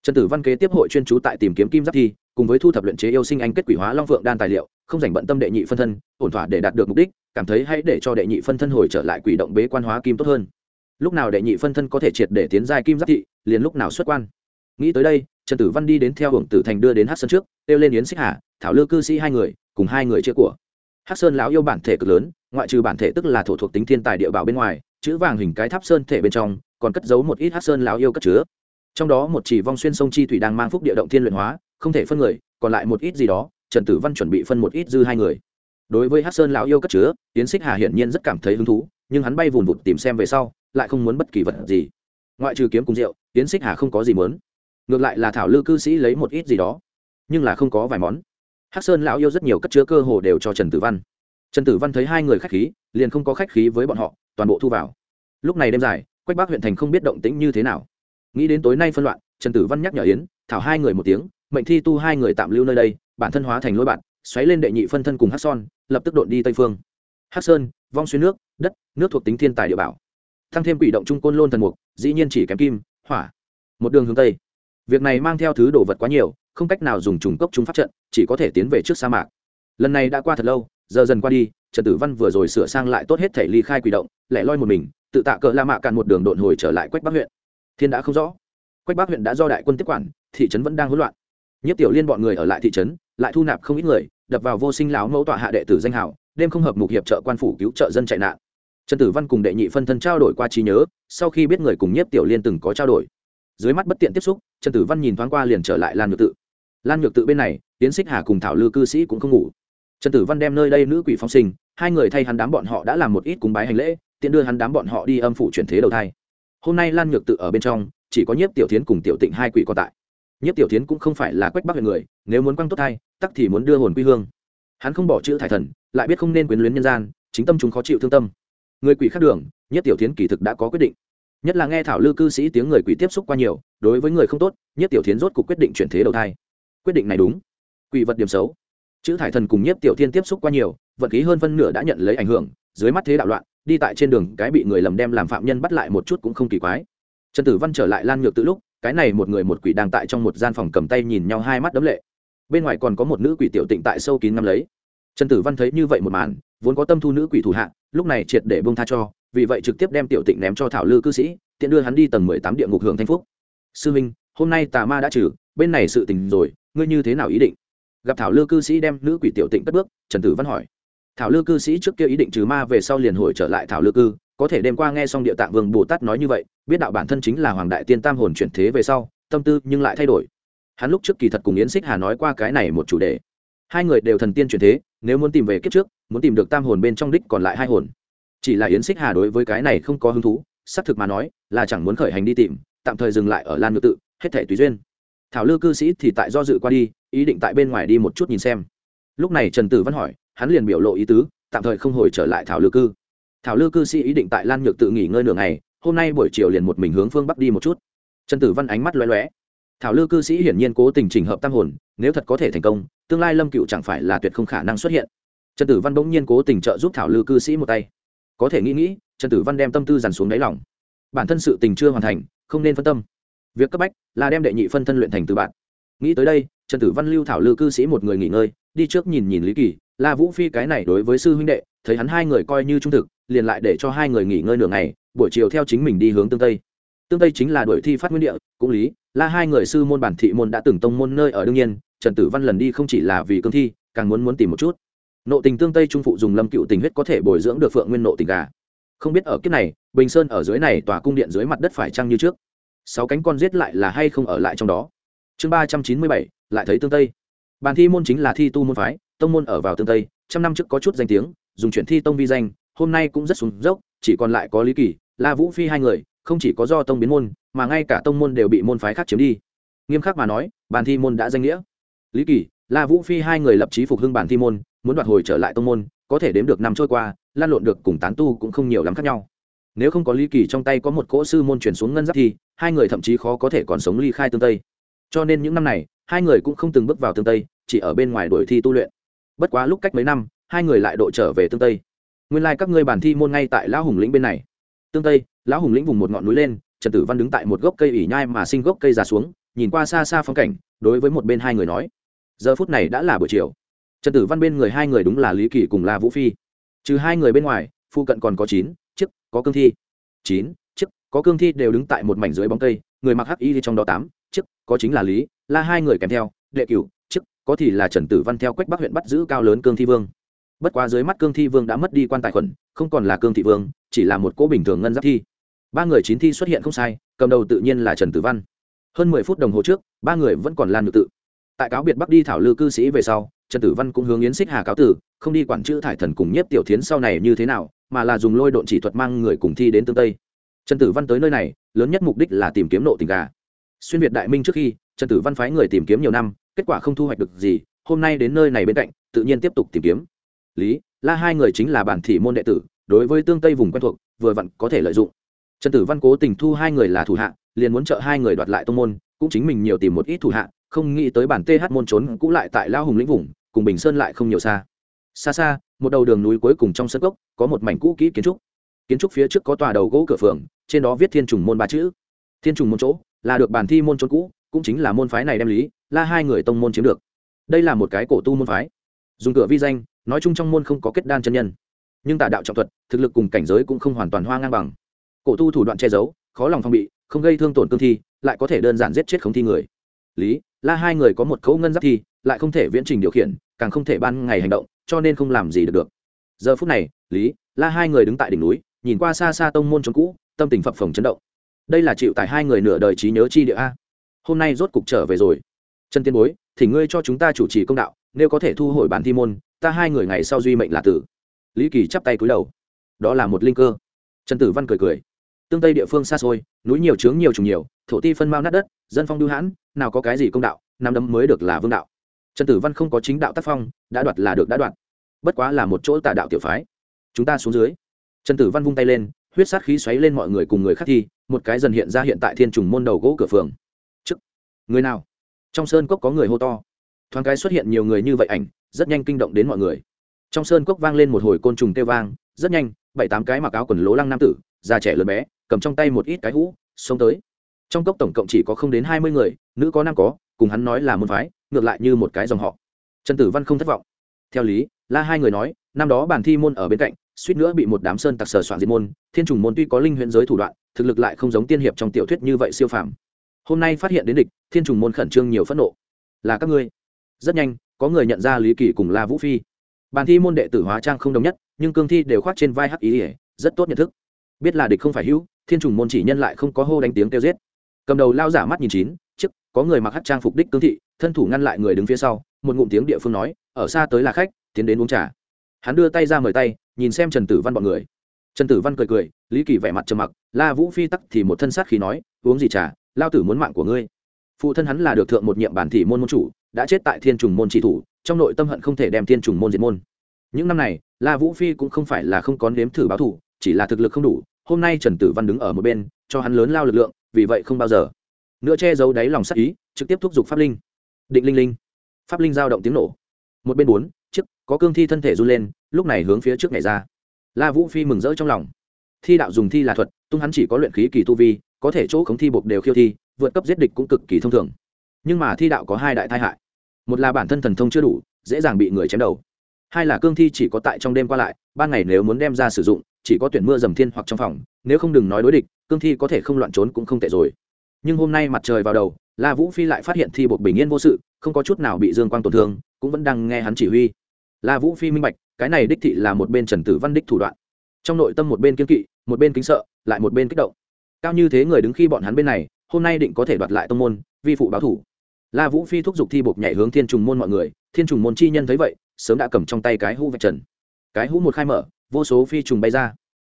Trần tử văn kế tiếp hội chuyên trú tại tìm kiếm kim giáp thi, cùng với thu thập luyện chế yêu sinh anh kết quỷ hóa long phượng đan tài liệu, không dành bận tâm đệ nhị phân thân, ổn thỏa để đạt được mục đích, cảm thấy hãy để cho đệ nhị phân thân hồi trở lại quỷ động bế quan hóa kim tốt hơn. Lúc nào đệ nhị phân thân có thể triệt để tiến giai kim giáp thị, liền lúc nào xuất quan nghĩ tới đây, trần tử văn đi đến theo hưởng tử thành đưa đến hát sơn trước, kêu lên yến xích hà, thảo lư cư sĩ hai người, cùng hai người chia của. Hát sơn lão yêu bản thể cực lớn, ngoại trừ bản thể tức là thổ thuộc tính thiên tài địa bảo bên ngoài, chữ vàng hình cái tháp sơn thể bên trong, còn cất giấu một ít hát sơn lão yêu cất chứa. Trong đó một chỉ vong xuyên sông chi thủy đang mang phúc địa động thiên luyện hóa, không thể phân người, còn lại một ít gì đó, trần tử văn chuẩn bị phân một ít dư hai người. Đối với hát sơn lão yêu cất chứa tiến xích hà hiển nhiên rất cảm thấy hứng thú, nhưng hắn bay vùn vụt tìm xem về sau, lại không muốn bất kỳ vật gì. Ngoại trừ kiếm cùng rượu tiến xích hà không có gì muốn ngược lại là thảo lư cư sĩ lấy một ít gì đó. Nhưng là không có vài món. Hắc sơn lão yêu rất nhiều cất chứa cơ hồ đều cho trần tử văn. Trần tử văn thấy hai người khách khí, liền không có khách khí với bọn họ, toàn bộ thu vào. Lúc này đêm dài, quách bác huyện thành không biết động tĩnh như thế nào. Nghĩ đến tối nay phân loạn, trần tử văn nhắc nhở yến, thảo hai người một tiếng, mệnh thi tu hai người tạm lưu nơi đây, bản thân hóa thành lôi bạn, xoáy lên đệ nhị phân thân cùng hát son lập tức đột đi tây phương. Hát sơn, vong xuyên nước, đất, nước thuộc tính thiên tài địa bảo. Thăng thêm quỷ động trung côn lôn thần mục, dĩ nhiên chỉ kém kim, hỏa. Một đường hướng tây việc này mang theo thứ đồ vật quá nhiều, không cách nào dùng trùng cốc chúng phát trận, chỉ có thể tiến về trước sa mạc. Lần này đã qua thật lâu, giờ dần qua đi, trần tử văn vừa rồi sửa sang lại tốt hết thể ly khai quỷ động, lẻ loi một mình, tự tạ cỡ la mạ cạn một đường độn hồi trở lại quách bắc huyện. Thiên đã không rõ. Quách bắc huyện đã do đại quân tiếp quản, thị trấn vẫn đang hỗn loạn. Nhất tiểu liên bọn người ở lại thị trấn, lại thu nạp không ít người, đập vào vô sinh lão mẫu tọa hạ đệ tử danh hảo đêm không hợp mục hiệp trợ quan phủ cứu trợ dân chạy nạn. Trần tử văn cùng đệ nhị phân thân trao đổi qua trí nhớ, sau khi biết người cùng nhiếp tiểu liên từng có trao đổi dưới mắt bất tiện tiếp xúc, trần tử văn nhìn thoáng qua liền trở lại lan nhược tự. Lan nhược tự bên này tiến xích hà cùng thảo lư cư sĩ cũng không ngủ. Trần tử văn đem nơi đây nữ quỷ phong sinh, hai người thay hắn đám bọn họ đã làm một ít cúng bái hành lễ, tiện đưa hắn đám bọn họ đi âm phủ chuyển thế đầu thai. Hôm nay lan nhược tự ở bên trong, chỉ có nhiếp tiểu tiến cùng tiểu tịnh hai quỷ còn tại. Nhiếp tiểu tiến cũng không phải là quách bắc huyện người, nếu muốn quăng tốt thai, tắc thì muốn đưa hồn quy hương. Hắn không bỏ chữ thải thần, lại biết không nên quyến luyến nhân gian, chính tâm chúng khó chịu thương tâm. Người quỷ khác đường nhất tiểu tiến kỳ thực đã có quyết định nhất là nghe thảo lư cư sĩ tiếng người quỷ tiếp xúc qua nhiều, đối với người không tốt nhất tiểu tiến rốt cuộc quyết định chuyển thế đầu thai. Quyết định này đúng. Quỷ vật điểm xấu. Chữ thải thần cùng nhất tiểu thiên tiếp xúc qua nhiều vật khí hơn phân nửa đã nhận lấy ảnh hưởng, dưới mắt thế đạo loạn, đi tại trên đường, cái bị người lầm đem làm phạm nhân bắt lại một chút cũng không kỳ quái. Trần tử văn trở lại lan nhược từ lúc, cái này một người một quỷ đang tại trong một gian phòng cầm tay nhìn nhau hai mắt đấm lệ. Bên ngoài còn có một nữ quỷ tiểu tịnh tại sâu kín ngắm lấy. Trần tử văn thấy như vậy một màn, vốn có tâm thu nữ quỷ thủ hạ, lúc này triệt để bông tha cho vì vậy trực tiếp đem tiểu tịnh ném cho thảo lư cư sĩ, tiện đưa hắn đi tầng mười tám địa ngục hưởng thanh phúc. Sư minh hôm nay tà ma đã trừ, bên này sự tình rồi, ngươi như thế nào ý định? Gặp thảo lư cư sĩ đem nữ quỷ tiểu tịnh cất bước, trần tử văn hỏi. Thảo lư cư sĩ trước kia ý định trừ ma về sau liền hồi trở lại thảo lư cư, có thể đêm qua nghe xong địa tạng vương bồ tát nói như vậy, biết đạo bản thân chính là hoàng đại tiên tam hồn chuyển thế về sau, tâm tư nhưng lại thay đổi. Hắn lúc trước kỳ thật cùng yến xích hà nói qua cái này một chủ đề. Hai người đều thần tiên chuyển thế, nếu muốn tìm về kiếp trước, muốn tìm được tam hồn bên trong đích còn lại hai hồn chỉ là yến xích hà đối với cái này không có hứng thú, xác thực mà nói, là chẳng muốn khởi hành đi tìm, tạm thời dừng lại ở lan ngự tự, hết thể tùy duyên. Thảo lư cư sĩ thì tại do dự qua đi, ý định tại bên ngoài đi một chút nhìn xem. Lúc này trần tử văn hỏi, hắn liền biểu lộ ý tứ, tạm thời không hồi trở lại thảo lư cư. Thảo lư cư sĩ ý định tại lan nhược tự nghỉ ngơi nửa ngày, hôm nay buổi chiều liền một mình hướng phương bắc đi một chút. Trần tử văn ánh mắt loé loé thảo lư cư sĩ hiển nhiên cố tình trình hợp tam hồn, nếu thật có thể thành công, tương lai lâm cựu chẳng phải là tuyệt không khả năng xuất hiện. Trần tử văn bỗng nhiên cố tình trợ giúp thảo lư cư sĩ một tay có thể nghĩ nghĩ, trần tử văn đem tâm tư dàn xuống đáy lòng. Bản thân sự tình chưa hoàn thành, không nên phân tâm. Việc cấp bách là đem đệ nhị phân thân luyện thành từ bạn. Nghĩ tới đây, trần tử văn lưu thảo lư cư sĩ một người nghỉ ngơi, đi trước nhìn nhìn lý kỳ, la vũ phi cái này đối với sư huynh đệ, thấy hắn hai người coi như trung thực, liền lại để cho hai người nghỉ ngơi nửa ngày, buổi chiều theo chính mình đi hướng tương tây. Tương tây chính là đuổi thi phát nguyên địa, cũng lý, là hai người sư môn bản thị môn đã từng tông môn nơi ở đương nhiên, trần tử văn lần đi không chỉ là vì cương thi, càng muốn muốn tìm một chút nộ tình tương tây trung phụ dùng lâm cựu tình huyết có thể bồi dưỡng được phượng nguyên nộ tình gà. Không biết ở kiếp này, bình sơn ở dưới này tòa cung điện dưới mặt đất phải trăng như trước? Sáu cánh con giết lại là hay không ở lại trong đó? Chương ba trăm chín mươi bảy, lại thấy tương tây. Bàn thi môn chính là thi tu môn phái, tông môn ở vào tương tây, trăm năm trước có chút danh tiếng, dùng chuyển thi tông vi danh, hôm nay cũng rất xuống dốc, chỉ còn lại có lý kỳ, la vũ phi hai người, không chỉ có do tông biến môn, mà ngay cả tông môn đều bị môn phái khác chiếm đi. Nghiêm khắc mà nói, bàn thi môn đã danh nghĩa. Lý kỳ, la vũ phi hai người lập trí phục hưng bản thi môn muốn đoạt hồi trở lại tông môn, có thể đếm được năm trôi qua, lan lộn được cùng tán tu cũng không nhiều lắm khác nhau. Nếu không có lý kỳ trong tay có một cỗ sư môn chuyển xuống ngân giáp thì, hai người thậm chí khó có thể còn sống ly khai tương tây. Cho nên những năm này, hai người cũng không từng bước vào tương tây, chỉ ở bên ngoài đuổi thi tu luyện. Bất quá lúc cách mấy năm, hai người lại độ trở về tương tây. Nguyên lai、like、các ngươi bản thi môn ngay tại lão hùng lĩnh bên này. Tương tây, lão hùng lĩnh vùng một ngọn núi lên, trần tử văn đứng tại một gốc cây ỉ nhai mà sinh gốc cây già xuống, nhìn qua xa xa phong cảnh, đối với một bên hai người nói, giờ phút này đã là buổi chiều trần tử văn bên người hai người đúng là lý kỳ cùng la vũ phi. Trừ hai người bên ngoài phụ cận còn có chín, chiếc, có cương thi. Chín, chiếc, có cương thi đều đứng tại một mảnh dưới bóng cây, người mặc hắc y trong đó tám, chiếc, có chính là lý, la hai người kèm theo, đệ cửu, chiếc, có thì là trần tử văn theo quách bắc huyện bắt giữ cao lớn cương thi vương. Bất quá dưới mắt cương thi vương đã mất đi quan tài khuẩn, không còn là cương thị vương, chỉ là một cỗ bình thường ngân giáp thi. Ba người chín thi xuất hiện không sai, cầm đầu tự nhiên là trần tử văn. Hơn mười phút đồng hồ trước, ba người vẫn còn lan ngự tự. Tại cáo biệt bắc đi thảo lư cư sĩ về sau trần tử văn cũng hướng yến xích hà cáo tử, không đi quản chữ thải thần cùng nhiếp tiểu thiến sau này như thế nào, mà là dùng lôi độn chỉ thuật mang người cùng thi đến tương tây. Trần tử văn tới nơi này, lớn nhất mục đích là tìm kiếm nộ tình gà. Xuyên việt đại minh trước khi, trần tử văn phái người tìm kiếm nhiều năm, kết quả không thu hoạch được gì, hôm nay đến nơi này bên cạnh, tự nhiên tiếp tục tìm kiếm. Lý, la hai người chính là bản thị môn đệ tử, đối với tương tây vùng quen thuộc, vừa vặn có thể lợi dụng. Trần tử văn cố tình thu hai người là thủ hạ, liền muốn trợ hai người đoạt lại tông môn, cũng chính mình nhiều tìm một ít thủ hạ không nghĩ tới bản th môn trốn cũ lại tại lao hùng lĩnh vùng, cùng bình sơn lại không nhiều xa. Xa xa, một đầu đường núi cuối cùng trong sân cốc, có một mảnh cũ kỹ kiến trúc. Kiến trúc phía trước có tòa đầu gỗ cửa phường, trên đó viết thiên trùng môn ba chữ. Thiên trùng môn chỗ là được bản thi môn trốn cũ, cũng chính là môn phái này đem lý la hai người tông môn chiếm được. Đây là một cái cổ tu môn phái. Dùng cửa vi danh, nói chung trong môn không có kết đan chân nhân. Nhưng tà đạo trọng thuật, thực lực cùng cảnh giới cũng không hoàn toàn hoa ngang bằng. Cổ tu thủ đoạn che giấu, khó lòng phong bị, không gây thương tổn cương thi, lại có thể đơn giản giết chết không thi người. Lý la hai người có một khấu ngân giáp thi, lại không thể viễn trình điều khiển, càng không thể ban ngày hành động, cho nên không làm gì được được. Giờ phút này, lý, la hai người đứng tại đỉnh núi, nhìn qua xa xa tông môn trống cũ, tâm tình phập phồng chấn động. Đây là chịu tại hai người nửa đời trí nhớ chi địa a. Hôm nay rốt cục trở về rồi. Trần tiên bối, thì ngươi cho chúng ta chủ trì công đạo, nếu có thể thu hồi bản thi môn, ta hai người ngày sau duy mệnh là tử. Lý kỳ chắp tay cúi đầu. Đó là một linh cơ. Trần tử văn cười cười. Tương tây địa phương xa xôi, núi nhiều, trướng nhiều, trùng nhiều, thổ ti phân mao nát đất dân phong đưu hãn, nào có cái gì công đạo nắm đấm mới được là vương đạo. Trần tử văn không có chính đạo tác phong, đã đoạt là được đã đoạt. Bất quá là một chỗ tà đạo tiểu phái. Chúng ta xuống dưới. Trần tử văn vung tay lên, huyết sát khí xoáy lên mọi người cùng người khác thi, một cái dần hiện ra hiện tại thiên trùng môn đầu gỗ cửa phường. Chức người nào? Trong sơn cốc có người hô to. Thoáng cái xuất hiện nhiều người như vậy ảnh, rất nhanh kinh động đến mọi người. Trong sơn cốc vang lên một hồi côn trùng kêu vang, rất nhanh, bảy tám cái mặc áo quần lố lăng nam tử, già trẻ lớn bé, cầm trong tay một ít cái hũ, xông tới trong cốc tổng cộng chỉ có không đến hai mươi người, nữ có nam có, cùng hắn nói là môn phái, ngược lại như một cái dòng họ. Trần tử văn không thất vọng. Theo lý, la hai người nói, năm đó bản thi môn ở bên cạnh, suýt nữa bị một đám sơn tặc sờ soạn diệt môn, thiên trùng môn tuy có linh huyện giới thủ đoạn, thực lực lại không giống tiên hiệp trong tiểu thuyết như vậy siêu phàm. Hôm nay phát hiện đến địch, thiên trùng môn khẩn trương nhiều phẫn nộ. Là các ngươi. Rất nhanh, có người nhận ra lý kỳ cùng la vũ phi. Bàn thi môn đệ tử hóa trang không đồng nhất, nhưng cương thi đều khoác trên vai hắc ý ỉa rất tốt nhận thức. Biết là địch không phải hữu, thiên trùng môn chỉ nhân lại không có hô đánh tiếng kêu giết cầm đầu lao giả mắt nhìn chín, chiếc, có người mặc hát trang phục đích cương thị, thân thủ ngăn lại người đứng phía sau, một ngụm tiếng địa phương nói, ở xa tới là khách, tiến đến uống trà. Hắn đưa tay ra mời tay, nhìn xem trần tử văn bọn người. Trần tử văn cười cười, lý kỳ vẻ mặt trầm mặc, la vũ phi tắc thì một thân sát khí nói, uống gì trà, lao tử muốn mạng của ngươi. Phụ thân hắn là được thượng một nhiệm bản thị môn môn chủ, đã chết tại thiên trùng môn trị thủ, trong nội tâm hận không thể đem thiên trùng môn diệt môn. Những năm này, la vũ phi cũng không phải là không có nếm thử báo thủ chỉ là thực lực không đủ, hôm nay trần tử văn đứng ở một bên, cho hắn lớn lao lực lượng vì vậy không bao giờ. Nữa che giấu đáy lòng sắc ý, trực tiếp thúc giục pháp linh. Định linh linh. Pháp linh giao động tiếng nổ. Một bên bốn, chiếc, có cương thi thân thể run lên, lúc này hướng phía trước nhảy ra. La vũ phi mừng rỡ trong lòng. Thi đạo dùng thi là thuật, tung hắn chỉ có luyện khí kỳ tu vi, có thể chỗ khống thi buộc đều khiêu thi, vượt cấp giết địch cũng cực kỳ thông thường. Nhưng mà thi đạo có hai đại tai hại. Một là bản thân thần thông chưa đủ, dễ dàng bị người chém đầu. Hai là cương thi chỉ có tại trong đêm qua lại, ban ngày nếu muốn đem ra sử dụng, chỉ có tuyển mưa dầm thiên hoặc trong phòng nếu không đừng nói đối địch, cương thi có thể không loạn trốn cũng không tệ rồi. Nhưng hôm nay mặt trời vào đầu, la vũ phi lại phát hiện thi buộc bình yên vô sự, không có chút nào bị dương quang tổn thương, cũng vẫn đang nghe hắn chỉ huy. La vũ phi minh bạch, cái này đích thị là một bên trần tử văn đích thủ đoạn. Trong nội tâm một bên kiên kỵ, một bên kính sợ, lại một bên kích động. Cao như thế người đứng khi bọn hắn bên này, hôm nay định có thể đoạt lại tông môn, vi phụ báo thủ. La vũ phi thúc giục thi buộc nhảy hướng thiên trùng môn mọi người, thiên trùng môn chi nhân thấy vậy, sớm đã cầm trong tay cái hũ vạch trần. Cái hũ một khai mở, vô số phi trùng bay ra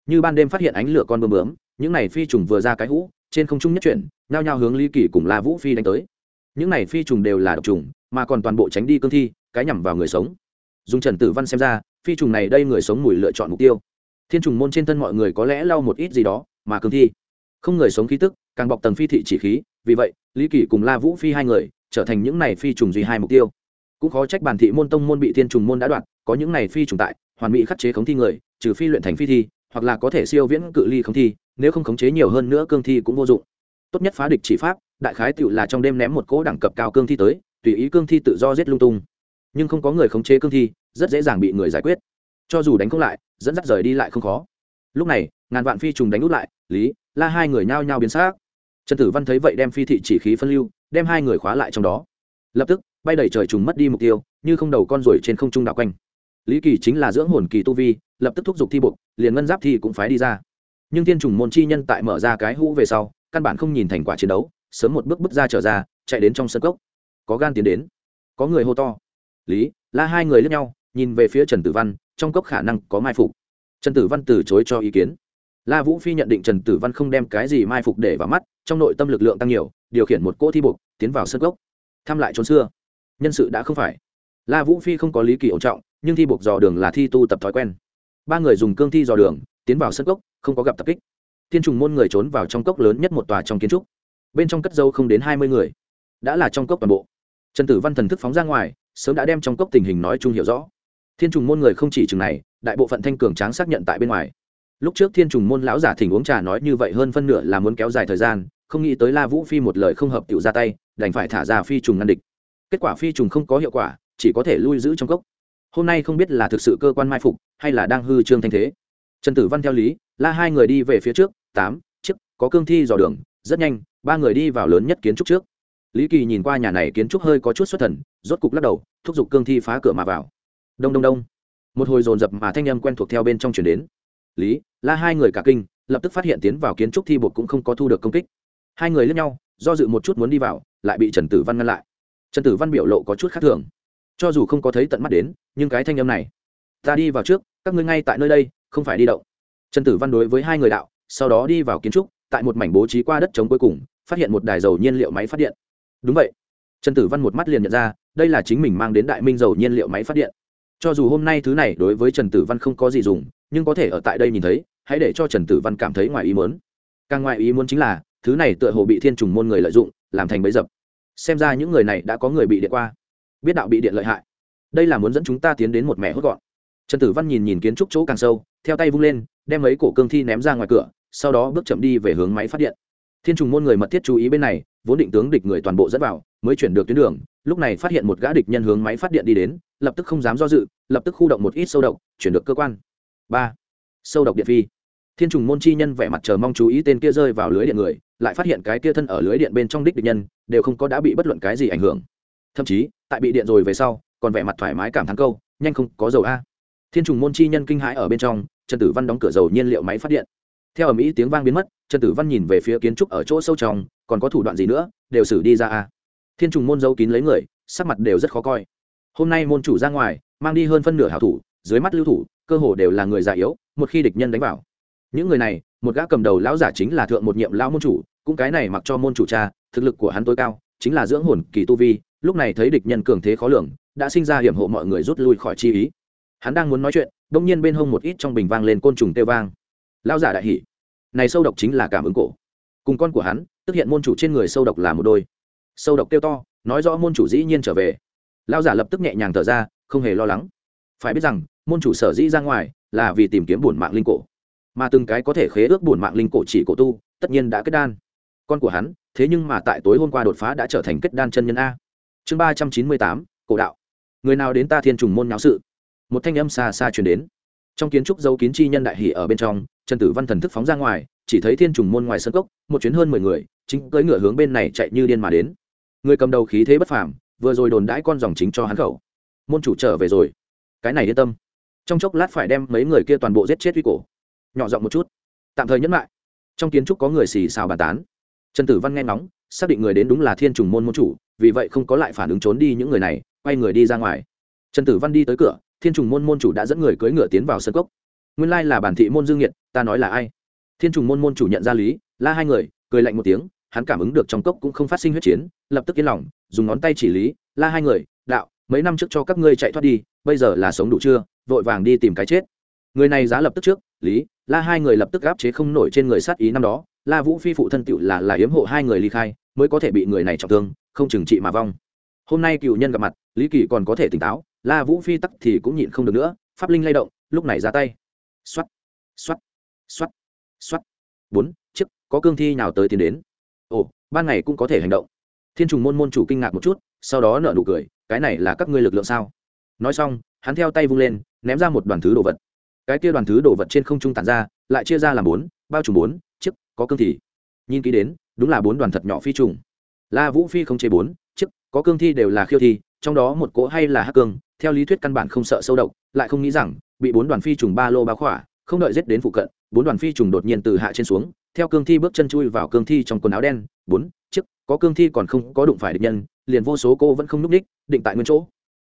như ban đêm phát hiện ánh lửa con bơm bướm, những này phi trùng vừa ra cái hũ, trên không trung nhất chuyển, nhao nhao hướng ly kỳ cùng la vũ phi đánh tới. Những này phi trùng đều là độc trùng, mà còn toàn bộ tránh đi cương thi, cái nhằm vào người sống. Dùng trần tử văn xem ra, phi trùng này đây người sống mùi lựa chọn mục tiêu. Thiên trùng môn trên thân mọi người có lẽ lau một ít gì đó, mà cương thi, không người sống khí tức, càng bọc tầng phi thị chỉ khí, vì vậy, lý kỳ cùng la vũ phi hai người, trở thành những này phi trùng duy hai mục tiêu. Cũng khó trách bản thị môn tông môn bị thiên trùng môn đã đoạt, có những này phi trùng tại, hoàn mỹ khắc chế khống thi người, trừ phi luyện thành phi thi hoặc là có thể siêu viễn cự ly không thi, nếu không khống chế nhiều hơn nữa cương thi cũng vô dụng. Tốt nhất phá địch chỉ pháp, đại khái tựu là trong đêm ném một cỗ đẳng cấp cao cương thi tới, tùy ý cương thi tự do giết lung tung. Nhưng không có người khống chế cương thi, rất dễ dàng bị người giải quyết. Cho dù đánh không lại, dẫn dắt rời đi lại không khó. Lúc này, ngàn vạn phi trùng đánh út lại, lý, la hai người nhao nhao biến xác trần tử văn thấy vậy đem phi thị chỉ khí phân lưu, đem hai người khóa lại trong đó. Lập tức, bay đầy trời trùng mất đi mục tiêu, như không đầu con ruồi trên không trung đạo quanh lý kỳ chính là dưỡng hồn kỳ tu vi, lập tức thúc giục thi buộc, liền ngân giáp thi cũng phái đi ra. Nhưng thiên trùng môn chi nhân tại mở ra cái hũ về sau, căn bản không nhìn thành quả chiến đấu, sớm một bước bước ra trở ra, chạy đến trong sân cốc. Có gan tiến đến, có người hô to. Lý, la hai người lướt nhau, nhìn về phía trần tử văn, trong cốc khả năng có mai phục. Trần tử văn từ chối cho ý kiến. La vũ phi nhận định trần tử văn không đem cái gì mai phục để vào mắt, trong nội tâm lực lượng tăng nhiều, điều khiển một cỗ thi buộc, tiến vào sân cốc. Thăm lại trốn xưa. Nhân sự đã không phải. La vũ phi không có lý kỳ ổn trọng nhưng thi buộc dò đường là thi tu tập thói quen. Ba người dùng cương thi dò đường, tiến vào sân cốc, không có gặp tập kích. Thiên trùng môn người trốn vào trong cốc lớn nhất một tòa trong kiến trúc. Bên trong cất dâu không đến hai mươi người. Đã là trong cốc toàn bộ. Trần tử văn thần thức phóng ra ngoài, sớm đã đem trong cốc tình hình nói chung hiểu rõ. Thiên trùng môn người không chỉ chừng này, đại bộ phận thanh cường tráng xác nhận tại bên ngoài. Lúc trước thiên trùng môn lão giả thỉnh uống trà nói như vậy hơn phân nửa là muốn kéo dài thời gian, không nghĩ tới la vũ phi một lời không hợp tựu ra tay, đành phải thả ra phi trùng ngăn địch. Kết quả phi trùng không có hiệu quả, chỉ có thể lui giữ trong cốc hôm nay không biết là thực sự cơ quan mai phục, hay là đang hư trương thanh thế. Trần tử văn theo lý, la hai người đi về phía trước, tám, chiếc, có cương thi dò đường, rất nhanh, ba người đi vào lớn nhất kiến trúc trước. Lý kỳ nhìn qua nhà này kiến trúc hơi có chút xuất thần, rốt cục lắc đầu, thúc giục cương thi phá cửa mà vào. Đông đông đông. Một hồi dồn dập mà thanh âm quen thuộc theo bên trong chuyển đến. Lý, la hai người cả kinh, lập tức phát hiện tiến vào kiến trúc thi bột cũng không có thu được công kích. Hai người lướt nhau, do dự một chút muốn đi vào, lại bị trần tử văn ngăn lại. Trần tử văn biểu lộ có chút khác thường cho dù không có thấy tận mắt đến, nhưng cái thanh âm này, ta đi vào trước, các ngươi ngay tại nơi đây, không phải đi động. Trần tử văn đối với hai người đạo, sau đó đi vào kiến trúc, tại một mảnh bố trí qua đất trống cuối cùng, phát hiện một đài dầu nhiên liệu máy phát điện. Đúng vậy. Trần tử văn một mắt liền nhận ra, đây là chính mình mang đến đại minh dầu nhiên liệu máy phát điện. Cho dù hôm nay thứ này đối với trần tử văn không có gì dùng, nhưng có thể ở tại đây nhìn thấy, hãy để cho trần tử văn cảm thấy ngoài ý muốn. Càng ngoài ý muốn chính là, thứ này tựa hồ bị thiên trùng môn người lợi dụng, làm thành bấy dập. Xem ra những người này đã có người bị điện qua biết đạo bị điện lợi hại. Đây là muốn dẫn chúng ta tiến đến một mẻ hốt gọn. Trần tử văn nhìn nhìn kiến trúc chỗ càng sâu, theo tay vung lên, đem mấy cổ cương thi ném ra ngoài cửa, sau đó bước chậm đi về hướng máy phát điện. Thiên trùng môn người mật thiết chú ý bên này, vốn định tướng địch người toàn bộ dẫn vào, mới chuyển được tuyến đường, lúc này phát hiện một gã địch nhân hướng máy phát điện đi đến, lập tức không dám do dự, lập tức khu động một ít sâu độc, chuyển được cơ quan. Ba. Sâu độc điện phi. Thiên trùng môn chi nhân vẻ mặt chờ mong chú ý tên kia rơi vào lưới điện người, lại phát hiện cái kia thân ở lưới điện bên trong đích địch nhân, đều không có đã bị bất luận cái gì ảnh hưởng thậm chí, tại bị điện rồi về sau, còn vẻ mặt thoải mái cảm thán câu, nhanh không có dầu a. Thiên trùng môn chi nhân kinh hãi ở bên trong, trần tử văn đóng cửa dầu nhiên liệu máy phát điện. Theo ở mỹ tiếng vang biến mất, trần tử văn nhìn về phía kiến trúc ở chỗ sâu trong, còn có thủ đoạn gì nữa, đều xử đi ra a. Thiên trùng môn giấu kín lấy người, sắc mặt đều rất khó coi. Hôm nay môn chủ ra ngoài, mang đi hơn phân nửa hảo thủ, dưới mắt lưu thủ, cơ hồ đều là người già yếu, một khi địch nhân đánh vào. Những người này, một gã cầm đầu lão giả chính là thượng một nhiệm lão môn chủ, cũng cái này mặc cho môn chủ cha, thực lực của hắn tối cao, chính là dưỡng hồn kỳ tu vi lúc này thấy địch nhân cường thế khó lường, đã sinh ra hiểm hộ mọi người rút lui khỏi chi ý. Hắn đang muốn nói chuyện đông nhiên bên hông một ít trong bình vang lên côn trùng tê vang. Lão giả đại hỉ. Này sâu độc chính là cảm ứng cổ. Cùng con của hắn, tức hiện môn chủ trên người sâu độc là một đôi. Sâu độc kêu to, nói rõ môn chủ dĩ nhiên trở về. Lão giả lập tức nhẹ nhàng thở ra, không hề lo lắng. Phải biết rằng, môn chủ sở dĩ ra ngoài là vì tìm kiếm bổn mạng linh cổ. Mà từng cái có thể khế ước bổn mạng linh cổ chỉ cổ tu, tất nhiên đã kết đan. Con của hắn, thế nhưng mà tại tối hôm qua đột phá đã trở thành kết đan chân nhân a chương ba trăm chín mươi tám, cổ đạo. Người nào đến ta thiên trùng môn nháo sự? Một thanh âm xa xa truyền đến. Trong kiến trúc dấu kiến chi nhân đại hỷ ở bên trong, trần tử văn thần thức phóng ra ngoài, chỉ thấy thiên trùng môn ngoài sân cốc, một chuyến hơn mười người, chính cưỡi ngựa hướng bên này chạy như điên mà đến. Người cầm đầu khí thế bất phàm, vừa rồi đồn đãi con dòng chính cho hắn khẩu. Môn chủ trở về rồi. Cái này yên tâm. Trong chốc lát phải đem mấy người kia toàn bộ giết chết uy cổ. Nhỏ giọng một chút. Tạm thời nhẫn lại. Trong kiến trúc có người xì xào bàn tán. Trần tử văn nghe ngóng, xác định người đến đúng là thiên trùng môn môn chủ vì vậy không có lại phản ứng trốn đi những người này, quay người đi ra ngoài. Trần tử văn đi tới cửa, thiên trùng môn môn chủ đã dẫn người cưỡi ngựa tiến vào sân cốc. Nguyên lai là bản thị môn dương nhiệt ta nói là ai? Thiên trùng môn môn chủ nhận ra lý, la hai người, cười lạnh một tiếng, hắn cảm ứng được trong cốc cũng không phát sinh huyết chiến, lập tức yên lòng, dùng ngón tay chỉ lý, la hai người, đạo, mấy năm trước cho các ngươi chạy thoát đi, bây giờ là sống đủ chưa? Vội vàng đi tìm cái chết. Người này giá lập tức trước, lý, la hai người lập tức gáp chế không nổi trên người sát ý năm đó, la vũ phi phụ thân tựu là là yếm hộ hai người ly khai, mới có thể bị người này trọng thương không chừng trị mà vong. Hôm nay cựu nhân gặp mặt, lý kỳ còn có thể tỉnh táo, la vũ phi tắc thì cũng nhịn không được nữa, pháp linh lay động, lúc này ra tay. X o á t x o á t x o á t x o á t bốn chiếc có cương thi nào tới tiến đến. Ồ, ban ngày cũng có thể hành động. Thiên trùng môn môn chủ kinh ngạc một chút, sau đó nợ nụ cười, cái này là các ngươi lực lượng sao? Nói xong, hắn theo tay vung lên, ném ra một đoàn thứ đồ vật. Cái kia đoàn thứ đồ vật trên không trung tàn ra, lại chia ra làm bốn, bao trùm bốn chiếc có cương thì nhìn kỹ đến, đúng là bốn đoàn thật nhỏ phi trùng la vũ phi không chế bốn, chiếc, có cương thi đều là khiêu thi, trong đó một cỗ hay là hắc cương, theo lý thuyết căn bản không sợ sâu độc, lại không nghĩ rằng, bị bốn đoàn phi trùng ba lô bá khỏa, không đợi giết đến phụ cận, bốn đoàn phi trùng đột nhiên từ hạ trên xuống, theo cương thi bước chân chui vào cương thi trong quần áo đen, bốn, chiếc, có cương thi còn không có đụng phải địch nhân, liền vô số cô vẫn không núp đích, định tại nguyên chỗ.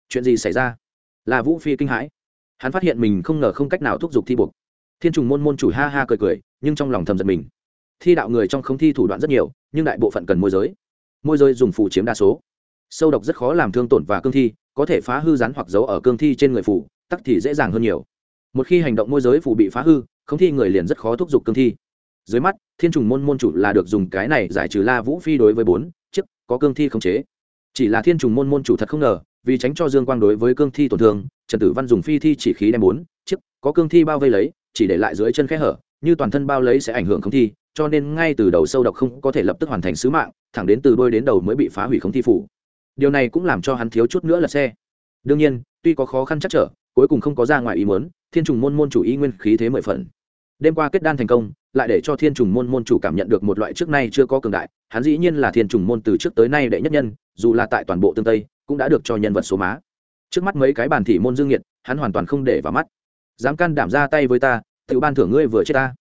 Chuyện gì xảy ra? Là vũ phi kinh hãi. Hắn phát hiện mình không ngờ không cách nào thúc giục thi buộc. Thiên trùng môn môn chủ ha ha cười cười, nhưng trong lòng thầm giật mình. Thi đạo người trong không thi thủ đoạn rất nhiều, nhưng đại bộ phận cần môi giới môi giới dùng phụ chiếm đa số. Sâu độc rất khó làm thương tổn và cương thi, có thể phá hư rán hoặc giấu ở cương thi trên người phủ, tắc thì dễ dàng hơn nhiều. Một khi hành động môi giới phủ bị phá hư không thi người liền rất khó thúc giục cương thi. Dưới mắt, thiên trùng môn môn chủ là được dùng cái này giải trừ la vũ phi đối với bốn chiếc, có cương thi không chế. Chỉ là thiên trùng môn môn chủ thật không ngờ, vì tránh cho dương quang đối với cương thi tổn thương, trần tử văn dùng phi thi chỉ khí đem bốn chiếc, có cương thi bao vây lấy, chỉ để lại dưới chân khe hở, như toàn thân bao lấy sẽ ảnh hưởng không thi, cho nên ngay từ đầu sâu độc không có thể lập tức hoàn thành sứ mạng thẳng đến từ đôi đến đầu mới bị phá hủy không thi phủ. Điều này cũng làm cho hắn thiếu chút nữa là xe. Đương nhiên, tuy có khó khăn chắc trở, cuối cùng không có ra ngoài ý muốn, thiên trùng môn môn chủ y nguyên khí thế mười phần. Đêm qua kết đan thành công, lại để cho thiên trùng môn môn chủ cảm nhận được một loại trước nay chưa có cường đại, hắn dĩ nhiên là thiên trùng môn từ trước tới nay đệ nhất nhân, dù là tại toàn bộ tương tây, cũng đã được cho nhân vật số má. Trước mắt mấy cái bàn thị môn dương nhiệt hắn hoàn toàn không để vào mắt. Dám can đảm ra tay với ta tự ban thưởng ngươi vừa chết ta.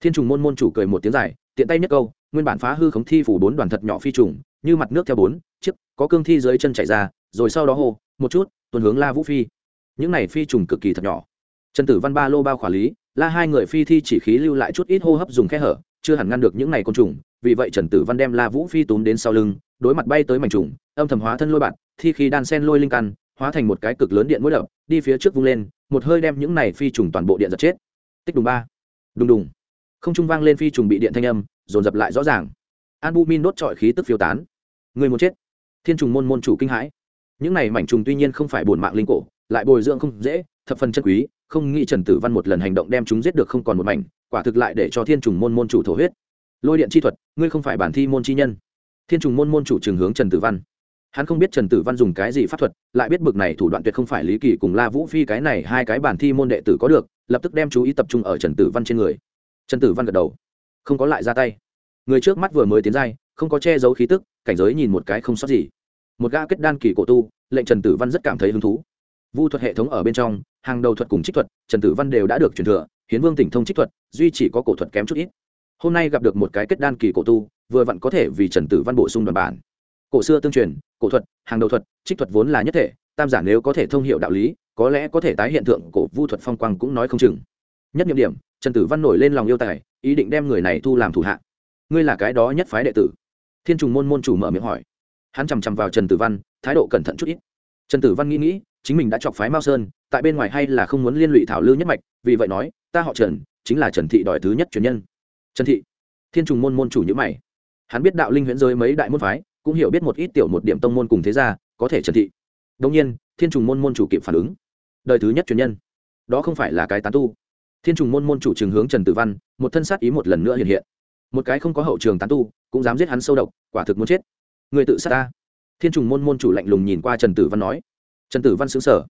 Thiên trùng môn môn chủ cười một tiếng dài, tiện tay nhất câu nguyên bản phá hư khống thi phủ bốn đoàn thật nhỏ phi trùng, như mặt nước theo bốn, chiếc, có cương thi dưới chân chảy ra, rồi sau đó hô, một chút, tuần hướng la vũ phi. Những này phi trùng cực kỳ thật nhỏ. Trần tử văn ba lô bao khỏa lý, la hai người phi thi chỉ khí lưu lại chút ít hô hấp dùng khe hở, chưa hẳn ngăn được những này côn trùng, vì vậy trần tử văn đem la vũ phi túm đến sau lưng, đối mặt bay tới mảnh trùng, âm thầm hóa thân lôi bạn, thi khí đan sen lôi linh căn, hóa thành một cái cực lớn điện mũi đập, đi phía trước vung lên, một hơi đem những này phi trùng toàn bộ điện giật chết. Tích đùng ba. Đùng đùng. Không trung vang lên phi trùng bị điện thanh âm dồn dập lại rõ ràng. Albumin đốt trọi khí tức phiêu tán. Người muốn chết. Thiên trùng môn môn chủ kinh hãi. Những này mảnh trùng tuy nhiên không phải bổn mạng linh cổ, lại bồi dưỡng không dễ, thập phần chân quý, không nghĩ trần tử văn một lần hành động đem chúng giết được không còn một mảnh, quả thực lại để cho thiên trùng môn môn chủ thổ huyết. Lôi điện chi thuật, ngươi không phải bản thi môn chi nhân. Thiên trùng môn môn chủ trường hướng trần tử văn. Hắn không biết trần tử văn dùng cái gì pháp thuật, lại biết bực này thủ đoạn tuyệt không phải lý kỳ cùng la vũ phi cái này hai cái bản thi môn đệ tử có được, lập tức đem chú ý tập trung ở trần tử văn trên người. Trần tử văn gật đầu không có lại ra tay. Người trước mắt vừa mới tiến giai, không có che giấu khí tức, cảnh giới nhìn một cái không sót gì. Một gã kết đan kỳ cổ tu, lệnh trần tử văn rất cảm thấy hứng thú. Vu thuật hệ thống ở bên trong, hàng đầu thuật cùng trích thuật, trần tử văn đều đã được truyền thừa, hiến vương tỉnh thông trích thuật, duy chỉ có cổ thuật kém chút ít. Hôm nay gặp được một cái kết đan kỳ cổ tu, vừa vặn có thể vì trần tử văn bổ sung đoàn bản. Cổ xưa tương truyền, cổ thuật, hàng đầu thuật, trích thuật vốn là nhất thể, tam giả nếu có thể thông hiệu đạo lý, có lẽ có thể tái hiện tượng cổ vu thuật phong quang cũng nói không chừng nhất nhiệm điểm, trần tử văn nổi lên lòng yêu tài, ý định đem người này thu làm thủ hạ. Ngươi là cái đó nhất phái đệ tử? Thiên trùng môn môn chủ mở miệng hỏi. Hắn chằm chằm vào trần tử văn, thái độ cẩn thận chút ít. Trần tử văn nghĩ nghĩ, chính mình đã chọc phái mao sơn, tại bên ngoài hay là không muốn liên lụy thảo lư nhất mạch, vì vậy nói, ta họ trần, chính là trần thị đòi thứ nhất truyền nhân. Trần thị? Thiên trùng môn môn chủ nhữ mày. Hắn biết đạo linh huyễn giới mấy đại môn phái, cũng hiểu biết một ít tiểu một điểm tông môn cùng thế gia, có thể trần thị. Đông nhiên, thiên trùng môn môn chủ kịp phản ứng. Đời thứ nhất truyền nhân. Đó không phải là cái tán tu thiên trùng môn môn chủ trường hướng trần tử văn, một thân sát ý một lần nữa hiện hiện. Một cái không có hậu trường tán tu, cũng dám giết hắn sâu độc, quả thực muốn chết. Người tự sát ta. Thiên trùng môn môn chủ lạnh lùng nhìn qua trần tử văn nói. Trần tử văn xứng sở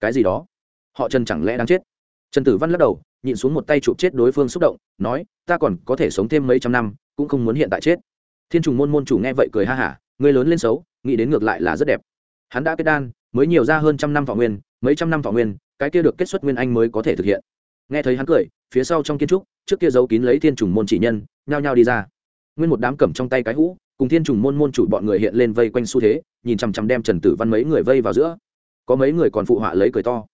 cái gì đó? Họ trần chẳng lẽ đang chết? Trần tử văn lắc đầu nhìn xuống một tay chụp chết đối phương xúc động, nói, ta còn có thể sống thêm mấy trăm năm, cũng không muốn hiện tại chết. Thiên trùng môn môn chủ nghe vậy cười ha hả, người lớn lên xấu, nghĩ đến ngược lại là rất đẹp. Hắn đã kết đan, mới nhiều ra hơn trăm năm võ nguyên, mấy trăm năm võ nguyên, cái kia được kết xuất nguyên anh mới có thể thực hiện nghe thấy hắn cười, phía sau trong kiến trúc, trước kia giấu kín lấy thiên trùng môn chỉ nhân, nhao nhao đi ra. Nguyên một đám cầm trong tay cái hũ, cùng thiên trùng môn môn chủ bọn người hiện lên vây quanh xu thế, nhìn chằm chằm đem trần tử văn mấy người vây vào giữa. Có mấy người còn phụ họa lấy cười to.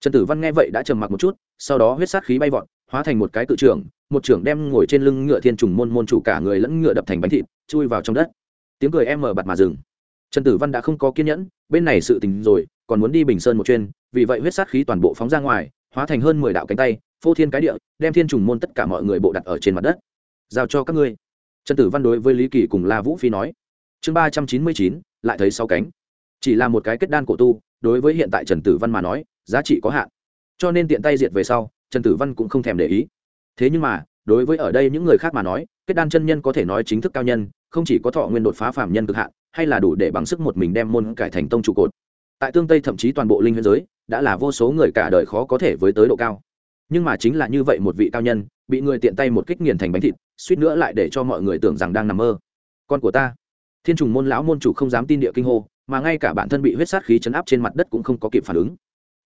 Trần tử văn nghe vậy đã trầm mặc một chút, sau đó huyết sát khí bay vọt, hóa thành một cái cự trưởng, một trưởng đem ngồi trên lưng ngựa thiên trùng môn môn chủ cả người lẫn ngựa đập thành bánh thịt, chui vào trong đất. Tiếng cười em mở bặt mà dừng. Trần tử văn đã không có kiên nhẫn, bên này sự tình rồi, còn muốn đi bình sơn một chuyên vì vậy huyết sát khí toàn bộ phóng ra ngoài, hóa thành hơn mười đạo cánh tay phô thiên cái địa, đem thiên trùng môn tất cả mọi người bộ đặt ở trên mặt đất. Giao cho các ngươi. Trần tử văn đối với lý kỳ cùng la vũ phi nói. Chương ba trăm chín mươi chín, lại thấy sáu cánh. Chỉ là một cái kết đan cổ tu, đối với hiện tại trần tử văn mà nói, giá trị có hạn. Cho nên tiện tay diệt về sau, trần tử văn cũng không thèm để ý. Thế nhưng mà, đối với ở đây những người khác mà nói, kết đan chân nhân có thể nói chính thức cao nhân, không chỉ có thọ nguyên đột phá phạm nhân cực hạn, hay là đủ để bằng sức một mình đem môn cải thành tông trụ cột. Tại tương tây thậm chí toàn bộ linh huyên giới, đã là vô số người cả đời khó có thể với tới độ cao nhưng mà chính là như vậy một vị cao nhân, bị người tiện tay một kích nghiền thành bánh thịt, suýt nữa lại để cho mọi người tưởng rằng đang nằm mơ. Con của ta. Thiên trùng môn lão môn chủ không dám tin địa kinh hô, mà ngay cả bản thân bị huyết sát khí chấn áp trên mặt đất cũng không có kịp phản ứng.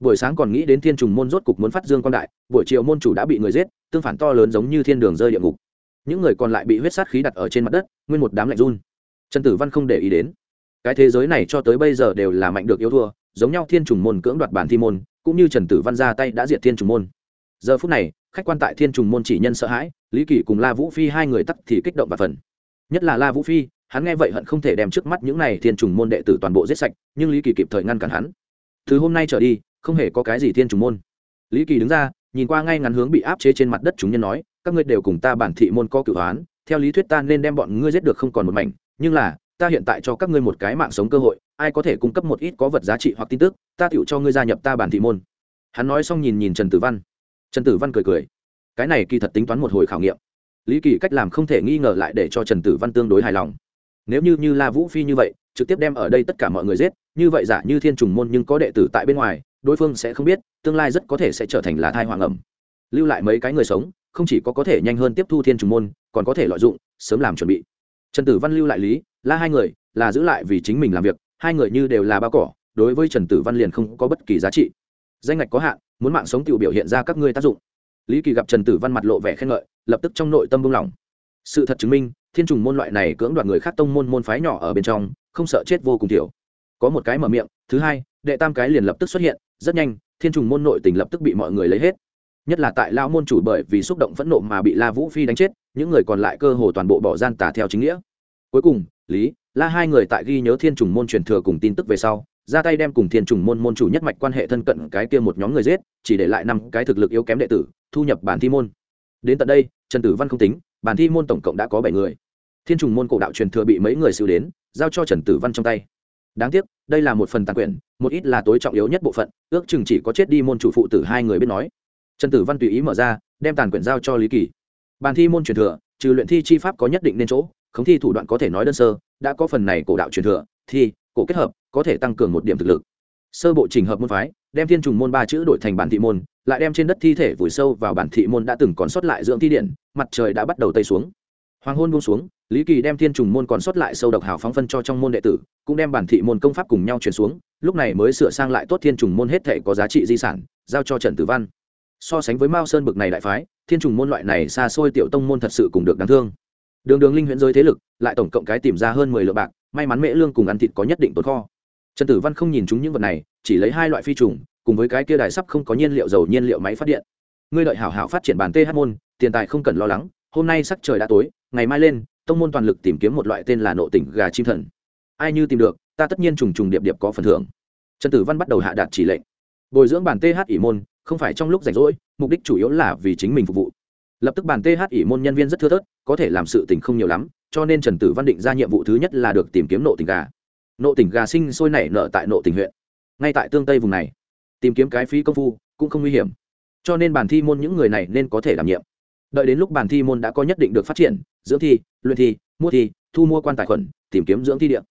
Buổi sáng còn nghĩ đến thiên trùng môn rốt cục muốn phát dương quan đại, buổi chiều môn chủ đã bị người giết, tương phản to lớn giống như thiên đường rơi địa ngục. Những người còn lại bị huyết sát khí đặt ở trên mặt đất, nguyên một đám lạnh run. Trần tử văn không để ý đến. Cái thế giới này cho tới bây giờ đều là mạnh được yếu thua, giống nhau thiên trùng môn cưỡng đoạt bản thi môn, cũng như trần tử văn ra tay đã diệt thiên trùng môn giờ phút này, khách quan tại thiên trùng môn chỉ nhân sợ hãi, lý kỳ cùng la vũ phi hai người tắc thì kích động và phần. Nhất là la vũ phi, hắn nghe vậy hận không thể đem trước mắt những này thiên trùng môn đệ tử toàn bộ giết sạch, nhưng lý kỳ kịp thời ngăn cản hắn. Từ hôm nay trở đi, không hề có cái gì thiên trùng môn. Lý kỳ đứng ra, nhìn qua ngay ngắn hướng bị áp chế trên mặt đất chúng nhân nói, các ngươi đều cùng ta bản thị môn có cửu hoán, theo lý thuyết ta nên đem bọn ngươi giết được không còn một mảnh, nhưng là, ta hiện tại cho các ngươi một cái mạng sống cơ hội, ai có thể cung cấp một ít có vật giá trị hoặc tin tức, ta tựu cho ngươi gia nhập ta bản thị môn. Hắn nói xong nhìn nhìn trần tử văn trần tử văn cười cười. Cái này kỳ thật tính toán một hồi khảo nghiệm. Lý kỳ cách làm không thể nghi ngờ lại để cho trần tử văn tương đối hài lòng. Nếu như như la vũ phi như vậy, trực tiếp đem ở đây tất cả mọi người giết, như vậy giả như thiên trùng môn nhưng có đệ tử tại bên ngoài, đối phương sẽ không biết, tương lai rất có thể sẽ trở thành là thai hoàng ẩm. Lưu lại mấy cái người sống, không chỉ có có thể nhanh hơn tiếp thu thiên trùng môn, còn có thể lợi dụng, sớm làm chuẩn bị. Trần tử văn lưu lại lý, la hai người, là giữ lại vì chính mình làm việc, hai người như đều là bao cỏ, đối với trần tử văn liền không có bất kỳ giá trị. Danh ngạch có hạn muốn mạng sống tự biểu hiện ra các ngươi tác dụng. Lý kỳ gặp trần tử văn mặt lộ vẻ khen ngợi, lập tức trong nội tâm buông lỏng. Sự thật chứng minh, thiên trùng môn loại này cưỡng đoạt người khác tông môn môn phái nhỏ ở bên trong, không sợ chết vô cùng thiểu có một cái mở miệng, thứ hai, đệ tam cái liền lập tức xuất hiện, rất nhanh, thiên trùng môn nội tình lập tức bị mọi người lấy hết. Nhất là tại lao môn chủ bởi vì xúc động phẫn nộ mà bị la vũ phi đánh chết, những người còn lại cơ hồ toàn bộ bỏ gian tà theo chính nghĩa. Cuối cùng, lý, la hai người tại ghi nhớ thiên trùng môn truyền thừa cùng tin tức về sau ra tay đem cùng thiên trùng môn môn chủ nhất mạch quan hệ thân cận cái kia một nhóm người giết, chỉ để lại năm cái thực lực yếu kém đệ tử, thu nhập bản thi môn. Đến tận đây, trần tử văn không tính, bản thi môn tổng cộng đã có bảy người. Thiên trùng môn cổ đạo truyền thừa bị mấy người xử đến, giao cho trần tử văn trong tay. Đáng tiếc, đây là một phần tàn quyền, một ít là tối trọng yếu nhất bộ phận, ước chừng chỉ có chết đi môn chủ phụ tử hai người biết nói. Trần tử văn tùy ý mở ra, đem tàn quyền giao cho lý kỳ. Bàn thi môn truyền thừa, trừ luyện thi chi pháp có nhất định nên chỗ, khống thi thủ đoạn có thể nói đơn sơ, đã có phần này cổ đạo truyền thừa, thi, cổ kết hợp có thể tăng cường một điểm thực lực. Sơ bộ trình hợp môn phái, đem thiên trùng môn ba chữ đổi thành bản thị môn, lại đem trên đất thi thể vùi sâu vào bản thị môn đã từng còn sót lại dưỡng thi điện, mặt trời đã bắt đầu tây xuống. Hoàng hôn buông xuống, lý kỳ đem thiên trùng môn còn sót lại sâu độc hào phóng phân cho trong môn đệ tử, cũng đem bản thị môn công pháp cùng nhau chuyển xuống, lúc này mới sửa sang lại tốt thiên trùng môn hết thể có giá trị di sản, giao cho trần tử văn. So sánh với mao sơn bực này đại phái, thiên trùng môn loại này xa xôi tiểu tông môn thật sự cùng được đáng thương. Đường đường linh huyện giới thế lực, lại tổng cộng cái tìm ra hơn mười lượng bạc, may mắn mễ lương cùng ăn thịt có nhất định tồn kho trần tử văn không nhìn chúng những vật này, chỉ lấy hai loại phi trùng, cùng với cái kia đài sắp không có nhiên liệu dầu nhiên liệu máy phát điện. Ngươi đợi hảo hảo phát triển bàn th môn, tiền tài không cần lo lắng, hôm nay sắc trời đã tối, ngày mai lên, tông môn toàn lực tìm kiếm một loại tên là nộ tỉnh gà chim thần. Ai như tìm được, ta tất nhiên trùng trùng điệp điệp có phần thưởng. Trần tử văn bắt đầu hạ đạt chỉ lệnh. Bồi dưỡng bản th ỷ môn, không phải trong lúc rảnh rỗi, mục đích chủ yếu là vì chính mình phục vụ. Lập tức bản th ỷ môn nhân viên rất thưa thớt, có thể làm sự tình không nhiều lắm, cho nên trần tử văn định ra nhiệm vụ thứ nhất là được tìm kiếm nộ tỉnh gà nộ tỉnh gà sinh sôi nảy nở tại nộ tỉnh huyện. Ngay tại tương tây vùng này, tìm kiếm cái phí công phu cũng không nguy hiểm. Cho nên bản thi môn những người này nên có thể đảm nhiệm. Đợi đến lúc bản thi môn đã có nhất định được phát triển, dưỡng thi, luyện thi, mua thi, thu mua quan tài khuẩn, tìm kiếm dưỡng thi điện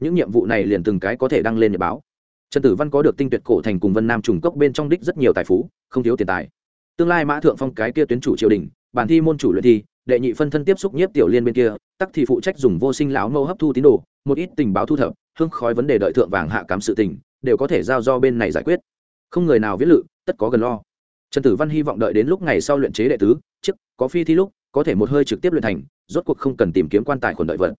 những nhiệm vụ này liền từng cái có thể đăng lên nhật báo. Trần tử văn có được tinh tuyệt cổ thành cùng vân nam trùng cốc bên trong đích rất nhiều tài phú, không thiếu tiền tài. Tương lai mã thượng phong cái kia tuyến chủ triều đình, bản thi môn chủ luyện thi đệ nhị phân thân tiếp xúc nhiếp tiểu liên bên kia, tắc thì phụ trách dùng vô sinh lão mâu hấp thu tín đồ, một ít tình báo thu thập, hương khói vấn đề đợi thượng vàng hạ cám sự tình, đều có thể giao do bên này giải quyết. Không người nào viết lự, tất có gần lo. Trần tử văn hy vọng đợi đến lúc ngày sau luyện chế đệ tứ chức có phi thi lúc, có thể một hơi trực tiếp luyện thành, rốt cuộc không cần tìm kiếm quan tài khuẩn đợi vật.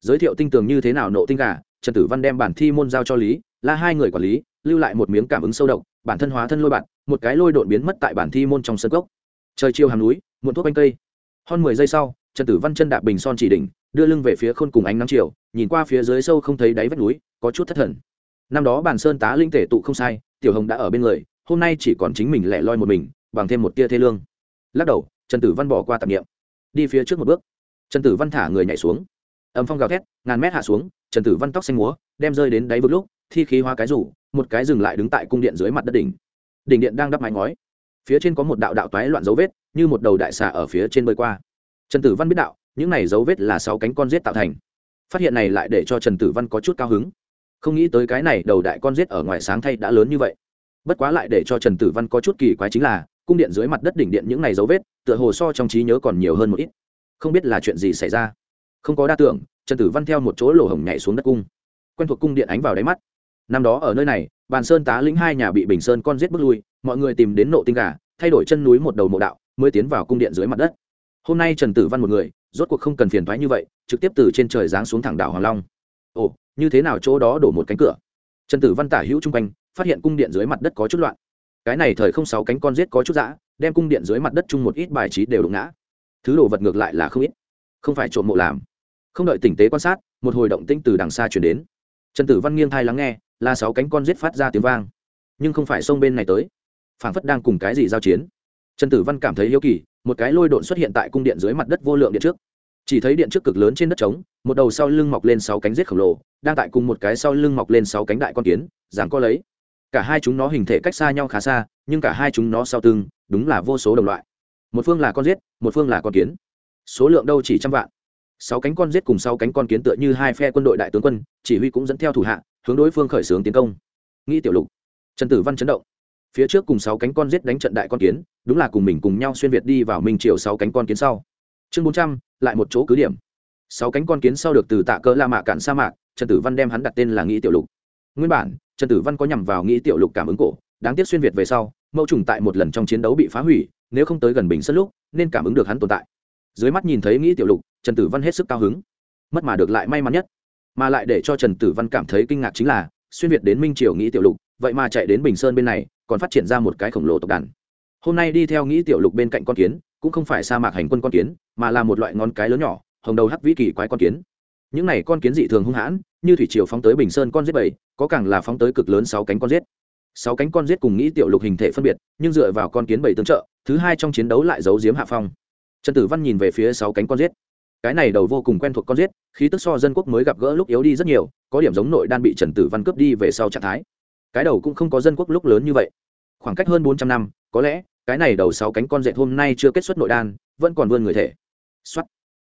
Giới thiệu tinh tường như thế nào nộ tinh gà, trần tử văn đem bản thi môn giao cho lý, là hai người quản lý, lưu lại một miếng cảm ứng sâu độc, bản thân hóa thân lôi bạn một cái lôi đột biến mất tại bản thi môn trong sân gốc trời chiều hàm núi, muộn thuốc banh cây hơn mười giây sau, trần tử văn chân đạp bình son chỉ đỉnh, đưa lưng về phía khôn cùng ánh nắng chiều, nhìn qua phía dưới sâu không thấy đáy vách núi, có chút thất thần. Năm đó bản sơn tá linh tể tụ không sai, tiểu hồng đã ở bên người, hôm nay chỉ còn chính mình lẻ loi một mình, bằng thêm một tia thê lương. Lắc đầu, trần tử văn bỏ qua tạp nghiệm đi phía trước một bước. Trần tử văn thả người nhảy xuống. Âm phong gào thét, ngàn mét hạ xuống, trần tử văn tóc xanh múa, đem rơi đến đáy vực lúc, thi khí hoa cái rủ, một cái dừng lại đứng tại cung điện dưới mặt đất đỉnh. Đỉnh điện đang đắp mái ngói. Phía trên có một đạo đạo toái loạn dấu vết như một đầu đại xà ở phía trên bơi qua. Trần tử văn biết đạo, những này dấu vết là sáu cánh con rết tạo thành. Phát hiện này lại để cho trần tử văn có chút cao hứng. Không nghĩ tới cái này đầu đại con rết ở ngoài sáng thay đã lớn như vậy. Bất quá lại để cho trần tử văn có chút kỳ quái chính là, cung điện dưới mặt đất đỉnh điện những này dấu vết, tựa hồ so trong trí nhớ còn nhiều hơn một ít. Không biết là chuyện gì xảy ra. Không có đa tưởng, trần tử văn theo một chỗ lỗ hổng nhảy xuống đất cung. Quen thuộc cung điện ánh vào đáy mắt. Năm đó ở nơi này, bàn sơn tá lĩnh hai nhà bị bình sơn con giết bước lui, mọi người tìm đến nộ tinh gà, thay đổi chân núi một đầu mộ đạo mới tiến vào cung điện dưới mặt đất. Hôm nay trần tử văn một người, rốt cuộc không cần phiền thoái như vậy, trực tiếp từ trên trời giáng xuống thẳng đảo hoàng long. Ồ, như thế nào chỗ đó đổ một cánh cửa? Trần tử văn tả hữu chung quanh, phát hiện cung điện dưới mặt đất có chút loạn. Cái này thời không sáu cánh con giết có chút dã, đem cung điện dưới mặt đất chung một ít bài trí đều đụng ngã. Thứ đồ vật ngược lại là không ít. Không phải trộm mộ làm. Không đợi tỉnh tế quan sát, một hồi động tĩnh từ đằng xa chuyển đến. Trần tử văn nghiêng thai lắng nghe, là sáu cánh con giết phát ra tiếng vang. Nhưng không phải sông bên này tới. Phảng phất đang cùng cái gì giao chiến trần tử văn cảm thấy hiếu kỳ, một cái lôi độn xuất hiện tại cung điện dưới mặt đất vô lượng điện trước. Chỉ thấy điện trước cực lớn trên đất trống, một đầu sau lưng mọc lên sáu cánh rết khổng lồ, đang tại cùng một cái sau lưng mọc lên sáu cánh đại con kiến giảng co lấy. Cả hai chúng nó hình thể cách xa nhau khá xa, nhưng cả hai chúng nó sau tương đúng là vô số đồng loại. Một phương là con rết một phương là con kiến. Số lượng đâu chỉ trăm vạn. Sáu cánh con rết cùng sáu cánh con kiến tựa như hai phe quân đội đại tướng quân, chỉ huy cũng dẫn theo thủ hạ, hướng đối phương khởi xướng tiến công. Nghĩ tiểu lục, trần tử văn chấn động phía trước cùng sáu cánh con giết đánh trận đại con kiến, đúng là cùng mình cùng nhau xuyên việt đi vào minh triều sáu cánh con kiến sau. Chương bốn trăm, lại một chỗ cứ điểm. Sáu cánh con kiến sau được từ tạ cơ la mạ cạn sa mạc, trần tử văn đem hắn đặt tên là nghĩ tiểu lục. Nguyên bản, trần tử văn có nhằm vào nghĩ tiểu lục cảm ứng cổ, đáng tiếc xuyên việt về sau, mẫu trùng tại một lần trong chiến đấu bị phá hủy, nếu không tới gần bình sân lúc, nên cảm ứng được hắn tồn tại. Dưới mắt nhìn thấy nghĩ tiểu lục, trần tử văn hết sức cao hứng. Mất mà được lại may mắn nhất. Mà lại để cho trần tử văn cảm thấy kinh ngạc chính là, xuyên việt đến minh triều nghĩ tiểu lục vậy mà chạy đến bình sơn bên này, còn phát triển ra một cái khổng lồ tộc đàn. Hôm nay đi theo nghĩ tiểu lục bên cạnh con kiến, cũng không phải sa mạc hành quân con kiến, mà là một loại ngón cái lớn nhỏ, hồng đầu hắc vĩ kỳ quái con kiến. Những này con kiến dị thường hung hãn, như thủy triều phóng tới bình sơn con giết bảy, có càng là phóng tới cực lớn sáu cánh con giết. Sáu cánh con giết cùng nghĩ tiểu lục hình thể phân biệt, nhưng dựa vào con kiến bảy tương trợ, thứ hai trong chiến đấu lại giấu giếm hạ phong. Trần tử văn nhìn về phía sáu cánh con giết. Cái này đầu vô cùng quen thuộc con giết, khí tức so dân quốc mới gặp gỡ lúc yếu đi rất nhiều, có điểm giống nội đan bị trần tử văn cướp đi về sau trạng thái cái đầu cũng không có dân quốc lúc lớn như vậy. Khoảng cách hơn bốn trăm năm, có lẽ, cái này đầu sáu cánh con dệt hôm nay chưa kết xuất nội đan, vẫn còn vươn người thể. Xuất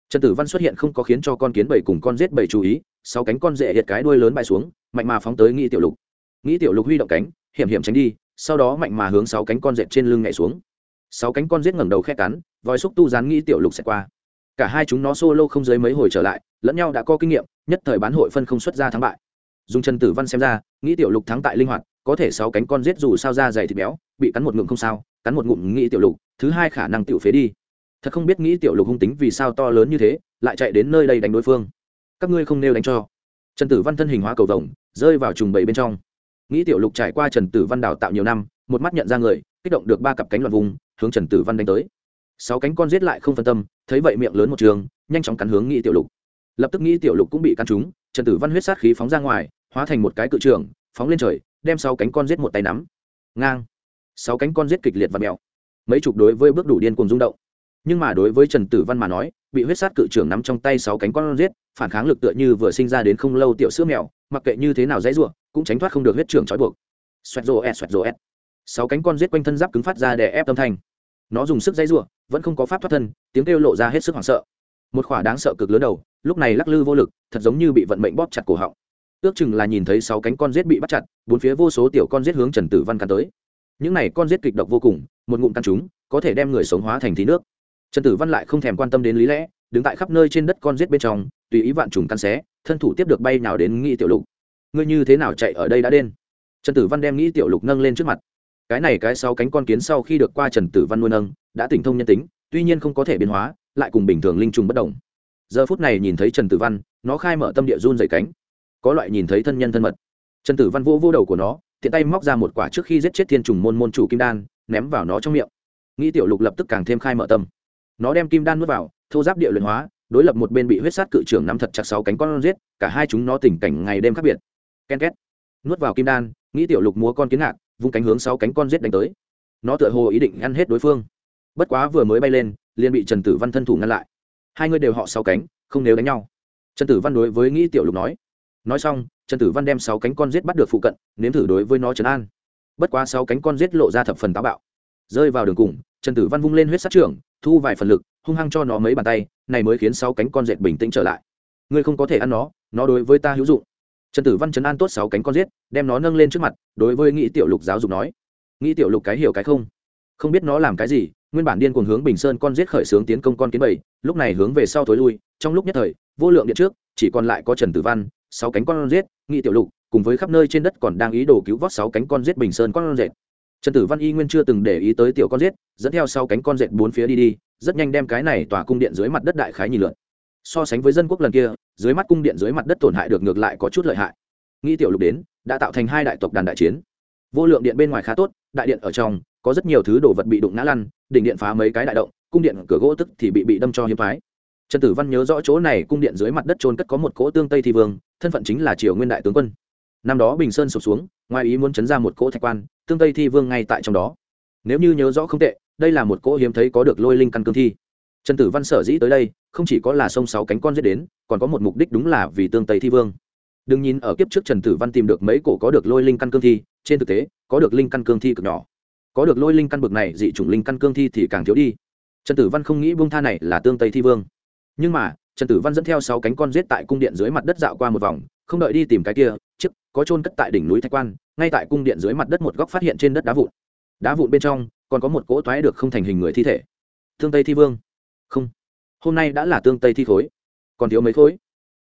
trần tử văn xuất hiện không có khiến cho con kiến bảy cùng con rết bảy chú ý, sáu cánh con dễ hiện cái đuôi lớn bay xuống, mạnh mà phóng tới nghĩ tiểu lục. Nghĩ tiểu lục huy động cánh, hiểm hiểm tránh đi, sau đó mạnh mà hướng sáu cánh con dệt trên lưng nhảy xuống. Sáu cánh con rết ngẩng đầu khét cắn, vòi xúc tu dán nghĩ tiểu lục sẽ qua. Cả hai chúng nó solo không dưới mấy hồi trở lại, lẫn nhau đã có kinh nghiệm, nhất thời bán hội phân không xuất ra thắng bại dùng trần tử văn xem ra, nghĩ tiểu lục thắng tại linh hoạt, có thể sáu cánh con rết dù sao ra dày thịt béo, bị cắn một ngụm không sao, cắn một ngụm nghĩ tiểu lục, thứ hai khả năng tiểu phế đi. Thật không biết nghĩ tiểu lục hung tính vì sao to lớn như thế, lại chạy đến nơi đây đánh đối phương. Các ngươi không nêu đánh cho. Trần tử văn thân hình hóa cầu vồng, rơi vào trùng bầy bên trong. Nghĩ tiểu lục trải qua trần tử văn đào tạo nhiều năm, một mắt nhận ra người, kích động được ba cặp cánh loạn vùng, hướng trần tử văn đánh tới. Sáu cánh con giết lại không phân tâm, thấy vậy miệng lớn một trường, nhanh chóng cắn hướng nghĩ tiểu lục. Lập tức nghĩ tiểu lục cũng bị cắn trúng, trần tử văn huyết sát khí phóng ra ngoài hóa thành một cái cự trường, phóng lên trời, đem sáu cánh con giết một tay nắm. Ngang. Sáu cánh con giết kịch liệt và mèo. Mấy chục đối với bước đủ điên cùng rung động. Nhưng mà đối với trần tử văn mà nói, bị huyết sát cự trưởng nắm trong tay sáu cánh con giết, phản kháng lực tựa như vừa sinh ra đến không lâu tiểu sữa mèo, mặc kệ như thế nào dãy ruộng cũng tránh thoát không được huyết trưởng trói buộc. Xoẹt rô ẹt, xoẹt rô ẹt. Sáu cánh con giết quanh thân giáp cứng phát ra để ép tâm thanh. Nó dùng sức dãy ruộng vẫn không có pháp thoát thân, tiếng kêu lộ ra hết sức hoảng sợ. Một khỏa đáng sợ cực lớn đầu, lúc này lắc lư vô lực, thật giống như bị vận mệnh bóp chặt cổ họng ước chừng là nhìn thấy sáu cánh con rết bị bắt chặt, bốn phía vô số tiểu con rết hướng trần tử văn cắn tới. Những này con rết kịch độc vô cùng, một ngụm căn chúng, có thể đem người sống hóa thành thí nước. Trần tử văn lại không thèm quan tâm đến lý lẽ, đứng tại khắp nơi trên đất con rết bên trong, tùy ý vạn trùng căn xé, thân thủ tiếp được bay nào đến nghĩ tiểu lục. Ngươi như thế nào chạy ở đây đã đen trần tử văn đem nghĩ tiểu lục nâng lên trước mặt. Cái này cái sau cánh con kiến sau khi được qua trần tử văn nuôi nâng, đã tỉnh thông nhân tính, tuy nhiên không có thể biến hóa, lại cùng bình thường linh trùng bất đồng. Giờ phút này nhìn thấy trần tử văn, nó khai mở tâm địa run dày cánh có loại nhìn thấy thân nhân thân mật. Trần tử văn vô vô đầu của nó, tiện tay móc ra một quả trước khi giết chết thiên trùng môn môn chủ kim đan, ném vào nó trong miệng. Nghĩ tiểu lục lập tức càng thêm khai mở tâm. Nó đem kim đan nuốt vào, thô giáp địa luyện hóa, đối lập một bên bị huyết sát cự trưởng nắm thật chặt sáu cánh con giết, cả hai chúng nó tình cảnh ngày đêm khác biệt. Ken két. Nuốt vào kim đan, nghĩ tiểu lục múa con kiến ngạc, vung cánh hướng sáu cánh con giết đánh tới. Nó tựa hồ ý định ăn hết đối phương. Bất quá vừa mới bay lên, liền bị trần tử văn thân thủ ngăn lại. Hai người đều họ sáu cánh, không nếu đánh nhau. Trần tử văn đối với nghĩ tiểu lục nói nói xong trần tử văn đem sáu cánh con rết bắt được phụ cận nếm thử đối với nó trấn an. Bất quá sáu cánh con rết lộ ra thập phần táo bạo. Rơi vào đường cùng trần tử văn vung lên huyết sát trưởng thu vài phần lực hung hăng cho nó mấy bàn tay này mới khiến sáu cánh con rết bình tĩnh trở lại. Ngươi không có thể ăn nó nó đối với ta hữu dụng. Trần tử văn chấn an tốt sáu cánh con rết, đem nó nâng lên trước mặt đối với nghĩ tiểu lục giáo dục nói nghĩ tiểu lục cái hiểu cái không? Không biết nó làm cái gì nguyên bản điên cuồng hướng bình sơn con giết khởi xướng tiến công con kiến bảy lúc này hướng về sau thối lui trong lúc nhất thời vô lượng điện trước chỉ còn lại có trần tử văn sáu cánh con giết nghị tiểu lục, cùng với khắp nơi trên đất còn đang ý đồ cứu vớt sáu cánh con giết bình sơn con rệt trần tử văn y nguyên chưa từng để ý tới tiểu con giết dẫn theo sáu cánh con rệt bốn phía đi đi, rất nhanh đem cái này tỏa cung điện dưới mặt đất đại khái nhìn lượn. So sánh với dân quốc lần kia, dưới mắt cung điện dưới mặt đất tổn hại được ngược lại có chút lợi hại. Nghĩ tiểu lục đến, đã tạo thành hai đại tộc đàn đại chiến. Vô lượng điện bên ngoài khá tốt, đại điện ở trong, có rất nhiều thứ đồ vật bị đụng ngã lăn, đỉnh điện phá mấy cái đại động, cung điện cửa gỗ tức thì bị bị đâm cho hiếm phái trần tử văn nhớ rõ chỗ này cung điện dưới mặt đất trôn cất có một cỗ tương tây thi vương thân phận chính là triều nguyên đại tướng quân. Năm đó bình sơn sụp xuống, ngoài ý muốn chấn ra một cỗ thạch quan, tương tây thi vương ngay tại trong đó. Nếu như nhớ rõ không tệ, đây là một cỗ hiếm thấy có được lôi linh căn cương thi. Trần tử văn sở dĩ tới đây, không chỉ có là sông sáu cánh con giết đến, còn có một mục đích đúng là vì tương tây thi vương. Đừng nhìn ở kiếp trước trần tử văn tìm được mấy cổ có được lôi linh căn cương thi, trên thực tế, có được linh căn cương thi cực nhỏ. Có được lôi linh căn bực này, dị chủng linh căn cương thi thì càng thiếu đi. Trần tử văn không nghĩ buông tha này là tương tây thi vương. Nhưng mà trần tử văn dẫn theo sáu cánh con giết tại cung điện dưới mặt đất dạo qua một vòng, không đợi đi tìm cái kia, chiếc, có trôn cất tại đỉnh núi thạch quan, ngay tại cung điện dưới mặt đất một góc phát hiện trên đất đá vụn. Đá vụn bên trong, còn có một cỗ toái được không thành hình người thi thể. Tương tây thi vương. Không. Hôm nay đã là tương tây thi khối. Còn thiếu mấy khối.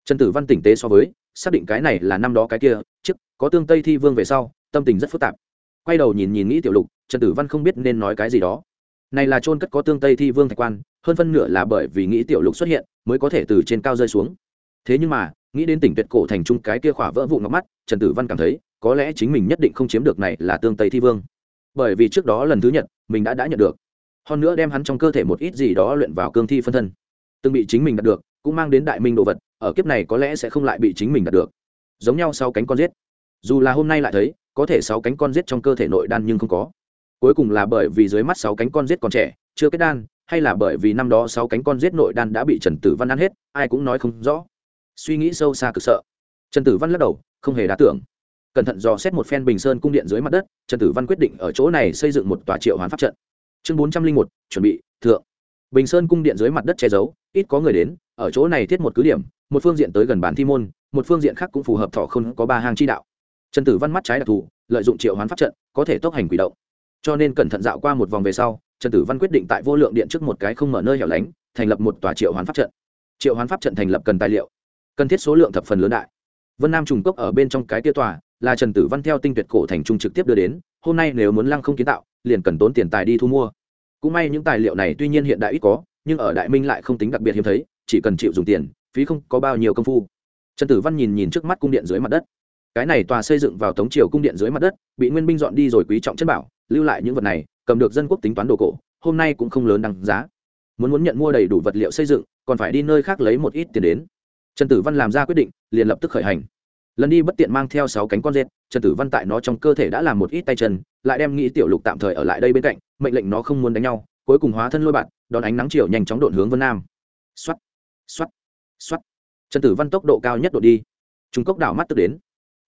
Trần tử văn tỉnh tế so với, xác định cái này là năm đó cái kia chức có tương tây thi vương về sau, tâm tình rất phức tạp. Quay đầu nhìn nhìn nghĩ tiểu lục, trần tử văn không biết nên nói cái gì đó. Này là trôn cất có tương tây thi vương thạch quan, hơn phân nửa là bởi vì nghĩ tiểu lục xuất hiện mới có thể từ trên cao rơi xuống. Thế nhưng mà, nghĩ đến tỉnh tuyệt cổ thành trung cái kia khỏa vỡ vụ ngọc mắt, trần tử văn cảm thấy, có lẽ chính mình nhất định không chiếm được này là tương tây thi vương. Bởi vì trước đó lần thứ nhất mình đã đã nhận được. Hơn nữa đem hắn trong cơ thể một ít gì đó luyện vào cương thi phân thân. Từng bị chính mình đạt được, cũng mang đến đại minh đồ vật, ở kiếp này có lẽ sẽ không lại bị chính mình đạt được. Giống nhau sau cánh con giết. Dù là hôm nay lại thấy, có thể sáu cánh con giết trong cơ thể nội đan nhưng không có. Cuối cùng là bởi vì dưới mắt sáu cánh con giết còn trẻ chưa kết đan, hay là bởi vì năm đó sáu cánh con giết nội đan đã bị trần tử văn ăn hết, ai cũng nói không rõ. Suy nghĩ sâu xa cực sợ. Trần tử văn lắc đầu, không hề đá tưởng. Cẩn thận dò xét một phen bình sơn cung điện dưới mặt đất, trần tử văn quyết định ở chỗ này xây dựng một tòa triệu hoán pháp trận. Chương bốn trăm linh một, chuẩn bị, thượng. Bình sơn cung điện dưới mặt đất che giấu, ít có người đến, ở chỗ này thiết một cứ điểm, một phương diện tới gần bản thi môn, một phương diện khác cũng phù hợp thọ không có ba hàng chi đạo. Trần tử văn mắt trái đặc thù, lợi dụng triệu hoán pháp trận, có thể tốc hành quỷ động. Cho nên cẩn thận dạo qua một vòng về sau trần tử văn quyết định tại vô lượng điện trước một cái không mở nơi hẻo lánh, thành lập một tòa triệu hoán pháp trận. Triệu hoán pháp trận thành lập cần tài liệu, cần thiết số lượng thập phần lớn đại. Vân nam trùng cốc ở bên trong cái tia tòa là trần tử văn theo tinh tuyệt cổ thành trung trực tiếp đưa đến, hôm nay nếu muốn lăng không kiến tạo, liền cần tốn tiền tài đi thu mua. Cũng may những tài liệu này tuy nhiên hiện đại ít có, nhưng ở đại minh lại không tính đặc biệt hiếm thấy, chỉ cần chịu dùng tiền, phí không có bao nhiêu công phu. Trần tử văn nhìn nhìn trước mắt cung điện dưới mặt đất. Cái này tòa xây dựng vào tống triều cung điện dưới mặt đất, bị nguyên binh dọn đi rồi quý trọng chất bảo, lưu lại những vật này cầm được dân quốc tính toán đồ cổ hôm nay cũng không lớn đăng giá. Muốn muốn nhận mua đầy đủ vật liệu xây dựng còn phải đi nơi khác lấy một ít tiền đến. Trần tử văn làm ra quyết định liền lập tức khởi hành. Lần đi bất tiện mang theo sáu cánh con rết trần tử văn tại nó trong cơ thể đã làm một ít tay chân lại đem nghĩ tiểu lục tạm thời ở lại đây bên cạnh mệnh lệnh nó không muốn đánh nhau cuối cùng hóa thân lôi bạn đón ánh nắng chiều nhanh chóng đột hướng vân nam. Xoát xoát xoát, trần tử văn tốc độ cao nhất độ đi. Trung cốc đảo mắt tức đến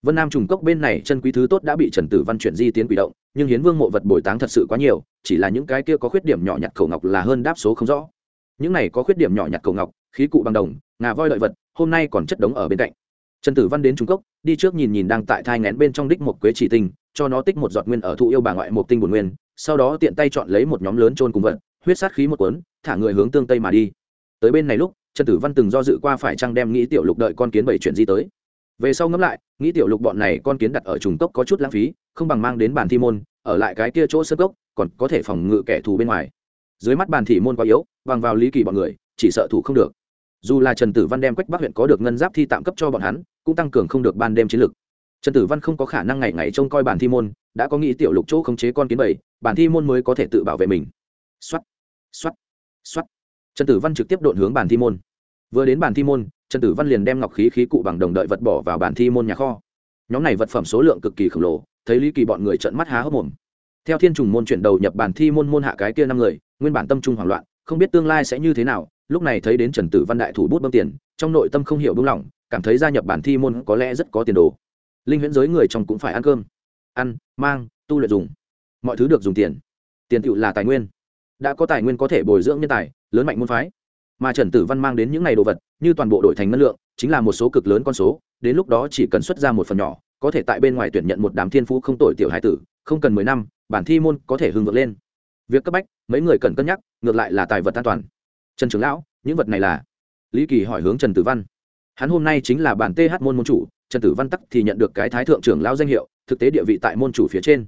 vân nam trùng cốc bên này chân quý thứ tốt đã bị trần tử văn chuyển di tiến quỷ động, nhưng hiến vương mộ vật bồi táng thật sự quá nhiều, chỉ là những cái kia có khuyết điểm nhỏ nhặt khẩu ngọc là hơn đáp số không rõ. Những này có khuyết điểm nhỏ nhặt cầu ngọc, khí cụ bằng đồng, ngà voi lợi vật, hôm nay còn chất đống ở bên cạnh. Trần tử văn đến trung cốc, đi trước nhìn nhìn đang tại thai ngén bên trong đích một quế chỉ tinh, cho nó tích một giọt nguyên ở thụ yêu bà ngoại một tinh bổn nguyên, sau đó tiện tay chọn lấy một nhóm lớn trôn cùng vật, huyết sát khí một cuốn, thả người hướng tương tây mà đi. Tới bên này lúc, trần tử văn từng do dự qua phải chăng đem nghĩ tiểu lục đợi con kiến bảy chuyện gì tới về sau ngẫm lại, nghĩ tiểu lục bọn này con kiến đặt ở trùng cốc có chút lãng phí, không bằng mang đến bàn thi môn, ở lại cái kia chỗ sơ cốc, còn có thể phòng ngự kẻ thù bên ngoài. Dưới mắt bàn thị môn quá yếu, bằng vào lý kỳ bọn người, chỉ sợ thủ không được. Dù là trần tử văn đem quách bắc huyện có được ngân giáp thi tạm cấp cho bọn hắn, cũng tăng cường không được ban đêm chiến lược trần tử văn không có khả năng ngày ngày trông coi bản thi môn, đã có nghĩ tiểu lục chỗ khống chế con kiến bảy, bản thi môn mới có thể tự bảo vệ mình. Xuất xuất xuất trần tử văn trực tiếp đột hướng bản thi môn. Vừa đến bản thi môn trần tử văn liền đem ngọc khí khí cụ bằng đồng đợi vật bỏ vào bản thi môn nhà kho. Nhóm này vật phẩm số lượng cực kỳ khổng lồ, thấy lý kỳ bọn người trợn mắt há hốc mồm. Theo thiên trùng môn chuyển đầu nhập bản thi môn môn hạ cái kia năm người, nguyên bản tâm trung hoảng loạn, không biết tương lai sẽ như thế nào, lúc này thấy đến trần tử văn đại thủ bút bơm tiền, trong nội tâm không hiểu đúng lòng cảm thấy gia nhập bản thi môn có lẽ rất có tiền đồ. Linh huyễn giới người trong cũng phải ăn cơm, ăn, mang, tu luyện dùng. Mọi thứ được dùng tiền. Tiền tựu là tài nguyên. Đã có tài nguyên có thể bồi dưỡng nhân tài, lớn mạnh môn phái mà trần tử văn mang đến những n à y đồ vật, như toàn bộ đổi thành ngân lượng, chính là một số cực lớn con số, đến lúc đó chỉ cần xuất ra một phần nhỏ, có thể tại bên ngoài tuyển nhận một đám thiên phú không tội tiểu hải tử, không cần mười năm, bản thi môn có thể hưng vượt lên. Việc cấp bách, mấy người cần cân nhắc, ngược lại là tài vật an toàn. Trần trưởng lão, những vật này là? Lý kỳ hỏi hướng trần tử văn. Hắn hôm nay chính là bản th môn môn chủ, trần tử văn tắc thì nhận được cái thái thượng trưởng lão danh hiệu, thực tế địa vị tại môn chủ phía trên.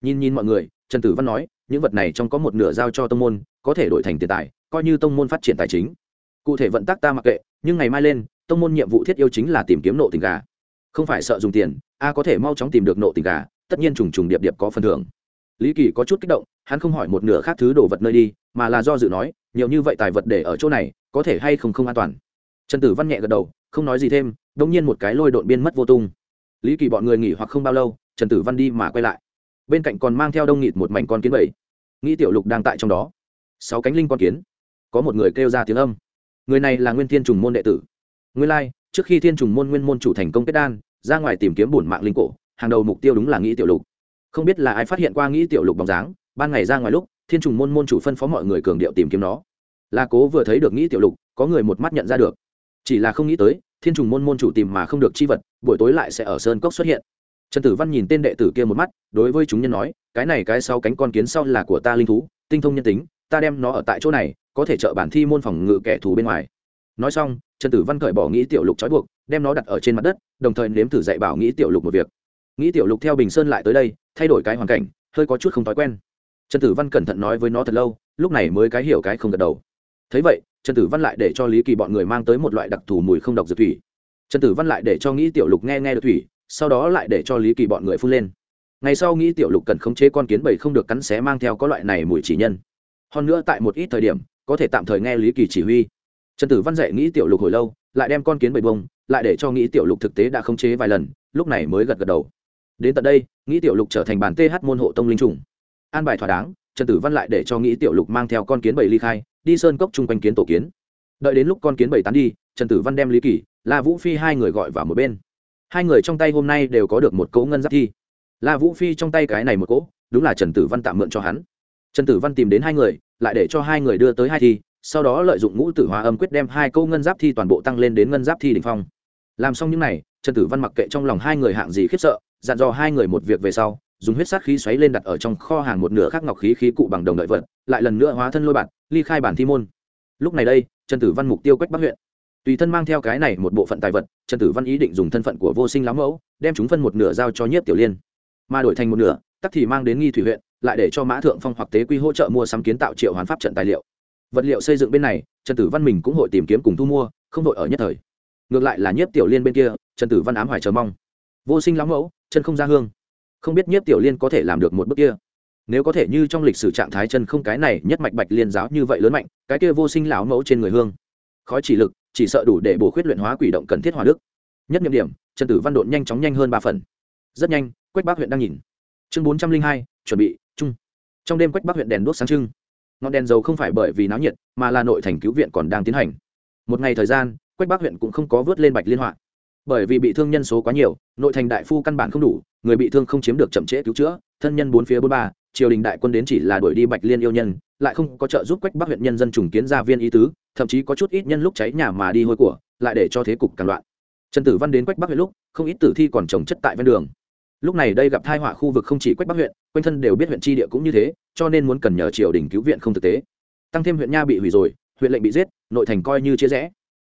Nhìn nhìn mọi người, trần tử văn nói, những vật này trong có một nửa giao cho tông môn, có thể đổi thành tiền tài coi như tông môn phát triển tài chính. Cụ thể vận tắc ta mặc kệ, nhưng ngày mai lên, tông môn nhiệm vụ thiết yêu chính là tìm kiếm nộ tình gà. Không phải sợ dùng tiền, a có thể mau chóng tìm được nộ tình gà, tất nhiên trùng trùng điệp điệp có phần thưởng. Lý kỳ có chút kích động, hắn không hỏi một nửa khác thứ đồ vật nơi đi, mà là do dự nói, nhiều như vậy tài vật để ở chỗ này, có thể hay không không an toàn. Trần tử văn nhẹ gật đầu, không nói gì thêm đông nhiên một cái lôi đột biên mất vô tung. Lý kỳ bọn người nghỉ hoặc không bao lâu, trần tử văn đi mà quay lại. Bên cạnh còn mang theo đông nghịt một mảnh con kiến bảy. Nghĩ tiểu lục đang tại trong đó. Sáu cánh linh con kiến có một người kêu ra tiếng âm. Người này là nguyên thiên trùng môn đệ tử. Nguyên lai、like, trước khi thiên trùng môn nguyên môn chủ thành công kết đan ra ngoài tìm kiếm bổn mạng linh cổ hàng đầu mục tiêu đúng là nghĩ tiểu lục. Không biết là ai phát hiện qua nghĩ tiểu lục bóng dáng ban ngày ra ngoài lúc thiên trùng môn môn chủ phân phó mọi người cường điệu tìm kiếm nó. Là cố vừa thấy được nghĩ tiểu lục có người một mắt nhận ra được. Chỉ là không nghĩ tới thiên trùng môn môn chủ tìm mà không được chi vật buổi tối lại sẽ ở sơn cốc xuất hiện. Trần tử văn nhìn tên đệ tử kia một mắt đối với chúng nhân nói cái này cái sau cánh con kiến sau là của ta linh thú tinh thông nhân tính ta đem nó ở tại chỗ này, có thể trợ bản thi môn phòng ngự kẻ thù bên ngoài. Nói xong, trần tử văn cởi bỏ nghĩ tiểu lục trói buộc, đem nó đặt ở trên mặt đất, đồng thời nếm thử dạy bảo nghĩ tiểu lục một việc. Nghĩ tiểu lục theo bình sơn lại tới đây, thay đổi cái hoàn cảnh, hơi có chút không thói quen. Trần tử văn cẩn thận nói với nó thật lâu, lúc này mới cái hiểu cái không gật đầu. Thấy vậy, trần tử văn lại để cho lý kỳ bọn người mang tới một loại đặc thù mùi không độc dược thủy. Trần tử văn lại để cho nghĩ tiểu lục nghe nghe được thủy, sau đó lại để cho lý kỳ bọn người phun lên. Ngày sau nghĩ tiểu lục cần khống chế con kiến bầy không được cắn xé mang theo có loại này mùi chỉ nhân hơn nữa tại một ít thời điểm, có thể tạm thời nghe lý kỳ chỉ huy. Trần tử văn dạy nghĩ tiểu lục hồi lâu, lại đem con kiến bầy bông, lại để cho nghĩ tiểu lục thực tế đã khống chế vài lần, lúc này mới gật gật đầu. Đến tận đây, nghĩ tiểu lục trở thành bản th môn hộ tông linh trùng. An bài thỏa đáng, trần tử văn lại để cho nghĩ tiểu lục mang theo con kiến bầy ly khai, đi sơn cốc chung quanh kiến tổ kiến. Đợi đến lúc con kiến bầy tán đi, trần tử văn đem lý kỳ, la vũ phi hai người gọi vào một bên. Hai người trong tay hôm nay đều có được một cỗ ngân giáp thi. La vũ phi trong tay cái này một cỗ, đúng là trần tử văn tạm mượn cho hắn trần tử văn tìm đến hai người, lại để cho hai người đưa tới hai thi, sau đó lợi dụng ngũ tử hóa âm quyết đem hai câu ngân giáp thi toàn bộ tăng lên đến ngân giáp thi đ ỉ n h phong. Làm xong những n à y trần tử văn mặc kệ trong lòng hai người hạng gì khiếp sợ, dặn dò hai người một việc về sau, dùng huyết sát khí xoáy lên đặt ở trong kho hàng một nửa khác ngọc khí khí cụ bằng đồng đợi vật, lại lần nữa hóa thân lôi bạt ly khai bản thi môn. Lúc này đây, trần tử văn mục tiêu quách bắc huyện. Tùy thân mang theo cái này một bộ phận tài vật, trần tử văn ý định dùng thân phận của vô sinh lắm mẫu, đem chúng phân một nửa giao cho nhiếp tiểu liên. Mà đổi thành một nửa, tắc thì mang đến nghi thủy huyện lại để cho mã thượng phong hoặc tế quy hỗ trợ mua sắm kiến tạo triệu hoán pháp trận tài liệu. Vật liệu xây dựng bên này, trần tử văn mình cũng hội tìm kiếm cùng thu mua, không đội ở nhất thời. Ngược lại là nhiếp tiểu liên bên kia, trần tử văn ám hoài chờ mong. Vô sinh lão mẫu, chân không ra hương. Không biết nhiếp tiểu liên có thể làm được một bước kia. Nếu có thể như trong lịch sử trạng thái chân không cái này, nhất mạch bạch liên giáo như vậy lớn mạnh, cái kia vô sinh lão mẫu trên người hương. Khói chỉ lực, chỉ sợ đủ để bổ khuyết luyện hóa quỷ động cần thiết hòa đức. Nhất nhiệm điểm, trần tử văn độn nhanh chóng nhanh hơn ba phần. Rất nhanh, quách bác huyện đang nhìn. Chương bốn trăm linh hai, chuẩn bị chung trong đêm quách Bắc huyện đèn đuốc sáng trưng. Ngọn đèn dầu không phải bởi vì náo nhiệt, mà là nội thành cứu viện còn đang tiến hành. Một ngày thời gian, quách Bắc huyện cũng không có vớt lên bạch liên họa. Bởi vì bị thương nhân số quá nhiều, nội thành đại phu căn bản không đủ, người bị thương không chiếm được chậm trễ cứu chữa, thân nhân bốn phía bốn ba, triều đình đại quân đến chỉ là đuổi đi bạch liên yêu nhân, lại không có trợ giúp quách bắc huyện nhân dân trùng kiến gia viên y tứ, thậm chí có chút ít nhân lúc cháy nhà mà đi hôi của, lại để cho thế cục càng loạn. Trần tử văn đến quách bắc huyện lúc, không ít tử thi còn trồng chất tại ven đường lúc này đây gặp thai họa khu vực không chỉ quách bắc huyện, quanh thân đều biết huyện tri địa cũng như thế, cho nên muốn cần nhờ triều đình cứu viện không thực tế. Tăng thêm huyện nha bị hủy rồi, huyện lệnh bị giết, nội thành coi như chia rẽ.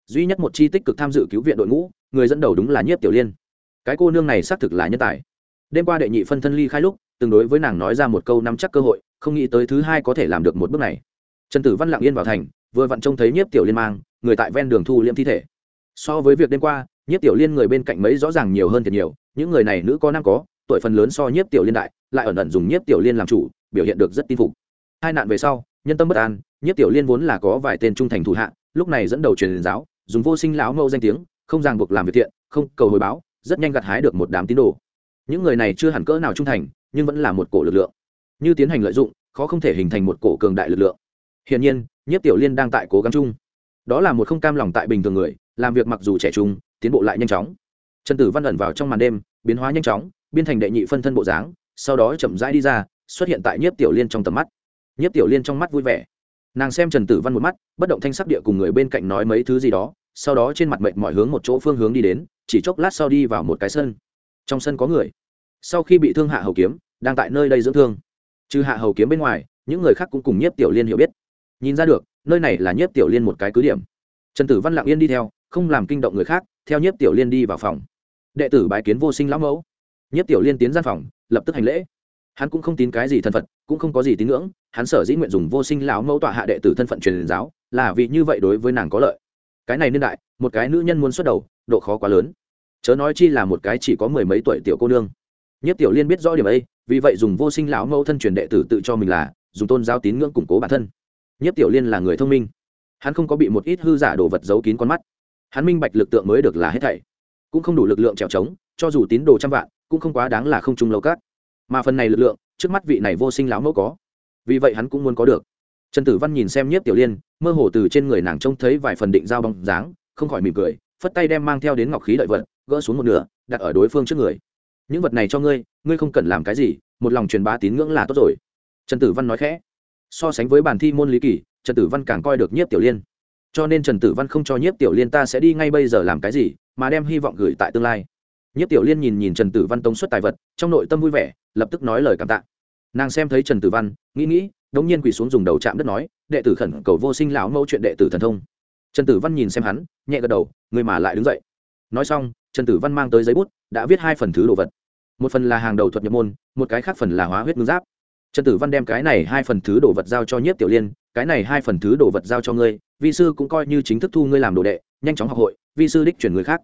Duy nhất một chi tích cực tham dự cứu viện đội ngũ, người dẫn đầu đúng là nhiếp tiểu liên. Cái cô nương này xác thực là nhân tài. Đêm qua đệ nhị phân thân ly khai lúc tương đối với nàng nói ra một câu nắm chắc cơ hội, không nghĩ tới thứ hai có thể làm được một bước này. Trần tử văn lặng yên vào thành, vừa vặn trông thấy nhiếp tiểu liên mang, người tại ven đường thu liệm thi thể. So với việc đêm qua, nhiếp tiểu liên người bên cạnh mấy rõ ràng nhiều hơn thiệt nhiều những người này nữ có nam có, tuổi phần lớn so nhiếp tiểu liên đại, lại ẩn ẩn dùng nhiếp tiểu liên làm chủ, biểu hiện được rất tin phục. Hai nạn về sau, nhân tâm bất an, nhiếp tiểu liên vốn là có vài tên trung thành thủ hạ, lúc này dẫn đầu truyền giáo, dùng vô sinh lão mâu danh tiếng, không ràng buộc làm việc thiện, không cầu hồi báo, rất nhanh gặt hái được một đám tín đồ. Những người này chưa hẳn cỡ nào trung thành, nhưng vẫn là một cổ lực lượng. Như tiến hành lợi dụng, khó không thể hình thành một cổ cường đại lực lượng. Hiển nhiên, nhiếp tiểu liên đang tại cố gắng chung. Đó là một không cam lòng tại bình thường người, làm việc mặc dù trẻ trung, tiến bộ lại nhanh chóng trần tử văn ẩn vào trong màn đêm, biến hóa nhanh chóng biên thành đệ nhị phân thân bộ dáng, sau đó chậm rãi đi ra, xuất hiện tại nhiếp tiểu liên trong tầm mắt. Nhiếp tiểu liên trong mắt vui vẻ. Nàng xem trần tử văn một mắt, bất động thanh sắc địa cùng người bên cạnh nói mấy thứ gì đó, sau đó trên mặt mệnh mọi hướng một chỗ phương hướng đi đến, chỉ chốc lát sau đi vào một cái sân. Trong sân có người. Sau khi bị thương hạ hầu kiếm, đang tại nơi đây dưỡng thương. Trừ hạ hầu kiếm bên ngoài, những người khác cũng cùng nhiếp tiểu liên hiểu biết. Nhìn ra được, nơi này là nhiếp tiểu liên một cái cứ điểm. Trần tử văn lặng yên đi theo, không làm kinh động người khác, theo nhiếp tiểu liên đi vào phòng đệ tử bái kiến vô sinh lão mẫu. Nhất tiểu liên tiến gian phòng, lập tức hành lễ. Hắn cũng không tín cái gì thân phận, cũng không có gì tín ngưỡng. Hắn sở dĩ nguyện dùng vô sinh lão mẫu tọa hạ đệ tử thân phận truyền giáo, là vì như vậy đối với nàng có lợi. Cái này niên đại, một cái nữ nhân muốn xuất đầu, độ khó quá lớn. Chớ nói chi là một cái chỉ có mười mấy tuổi tiểu cô nương. Nhất tiểu liên biết rõ điểm ấy, vì vậy dùng vô sinh lão mẫu thân truyền đệ tử tự cho mình là, dùng tôn giáo tín ngưỡng củng cố bản thân. Nhất tiểu liên là người thông minh. Hắn không có bị một ít hư giả đồ vật giấu kín con mắt. Hắn minh bạch lực tượng mới được là hết thảy cũng không đủ lực lượng trèo trống, cho dù tín đồ trăm vạn, cũng không quá đáng là không trung lâu cát. Mà phần này lực lượng, trước mắt vị này vô sinh lão mẫu có. Vì vậy hắn cũng muốn có được. Trần tử văn nhìn xem nhiếp tiểu liên, mơ hồ từ trên người nàng trông thấy vài phần định giao bóng dáng, không khỏi mỉm cười, phất tay đem mang theo đến ngọc khí đợi vật, gỡ xuống một nửa, đặt ở đối phương trước người. Những vật này cho ngươi ngươi không cần làm cái gì, một lòng truyền bá tín ngưỡng là tốt rồi. Trần tử văn nói khẽ. So sánh với bản thi môn lý kỳ, trần tử văn càng coi được nhiếp tiểu liên. Cho nên trần tử văn không cho nhiếp tiểu liên ta sẽ đi ngay bây giờ làm cái gì mà đem hy vọng gửi tại tương lai. Nhất tiểu liên nhìn nhìn trần tử văn tống xuất tài vật, trong nội tâm vui vẻ, lập tức nói lời cảm tạ. Nàng xem thấy trần tử văn, nghĩ nghĩ, đống nhiên quỳ xuống dùng đầu chạm đất nói, đệ tử khẩn cầu vô sinh lão mẫu chuyện đệ tử thần thông. Trần tử văn nhìn xem hắn, nhẹ gật đầu, người mà lại đứng dậy. Nói xong, trần tử văn mang tới giấy bút, đã viết hai phần thứ đồ vật. Một phần là hàng đầu thuật nhập môn, một cái khác phần là hóa huyết ngưng giáp. Trần tử văn đem cái này hai phần thứ đồ vật giao cho nhiếp tiểu liên, cái này hai phần thứ đồ vật giao cho ngươi, vi sư cũng coi như chính thức thu ngươi làm đồ đệ, nhanh chóng học hội vi sư đích chuyển người khác.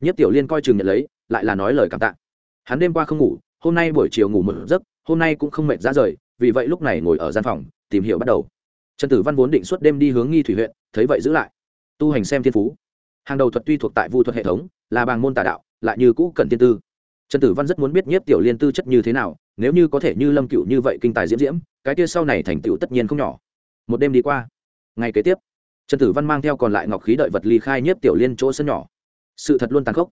Nhiếp tiểu liên coi chừng nhận lấy, lại là nói lời cảm tạ. Hắn đêm qua không ngủ, hôm nay buổi chiều ngủ một giấc, hôm nay cũng không mệt ra rời, vì vậy lúc này ngồi ở gian phòng, tìm hiểu bắt đầu. Trần tử văn vốn định suốt đêm đi hướng nghi thủy huyện, thấy vậy giữ lại. Tu hành xem thiên phú. Hàng đầu thuật tuy thuộc tại vu thuật hệ thống, là bàng môn tà đạo, lại như cũ cần tiên tư. Trần tử văn rất muốn biết nhiếp tiểu liên tư chất như thế nào, nếu như có thể như lâm cựu như vậy kinh tài diễm diễm, cái kia sau này thành tựu tất nhiên không nhỏ. Một đêm đi qua. Ngày kế tiếp trần tử văn mang theo còn lại ngọc khí đợi vật ly khai nhiếp tiểu liên chỗ sân nhỏ. Sự thật luôn tàn khốc.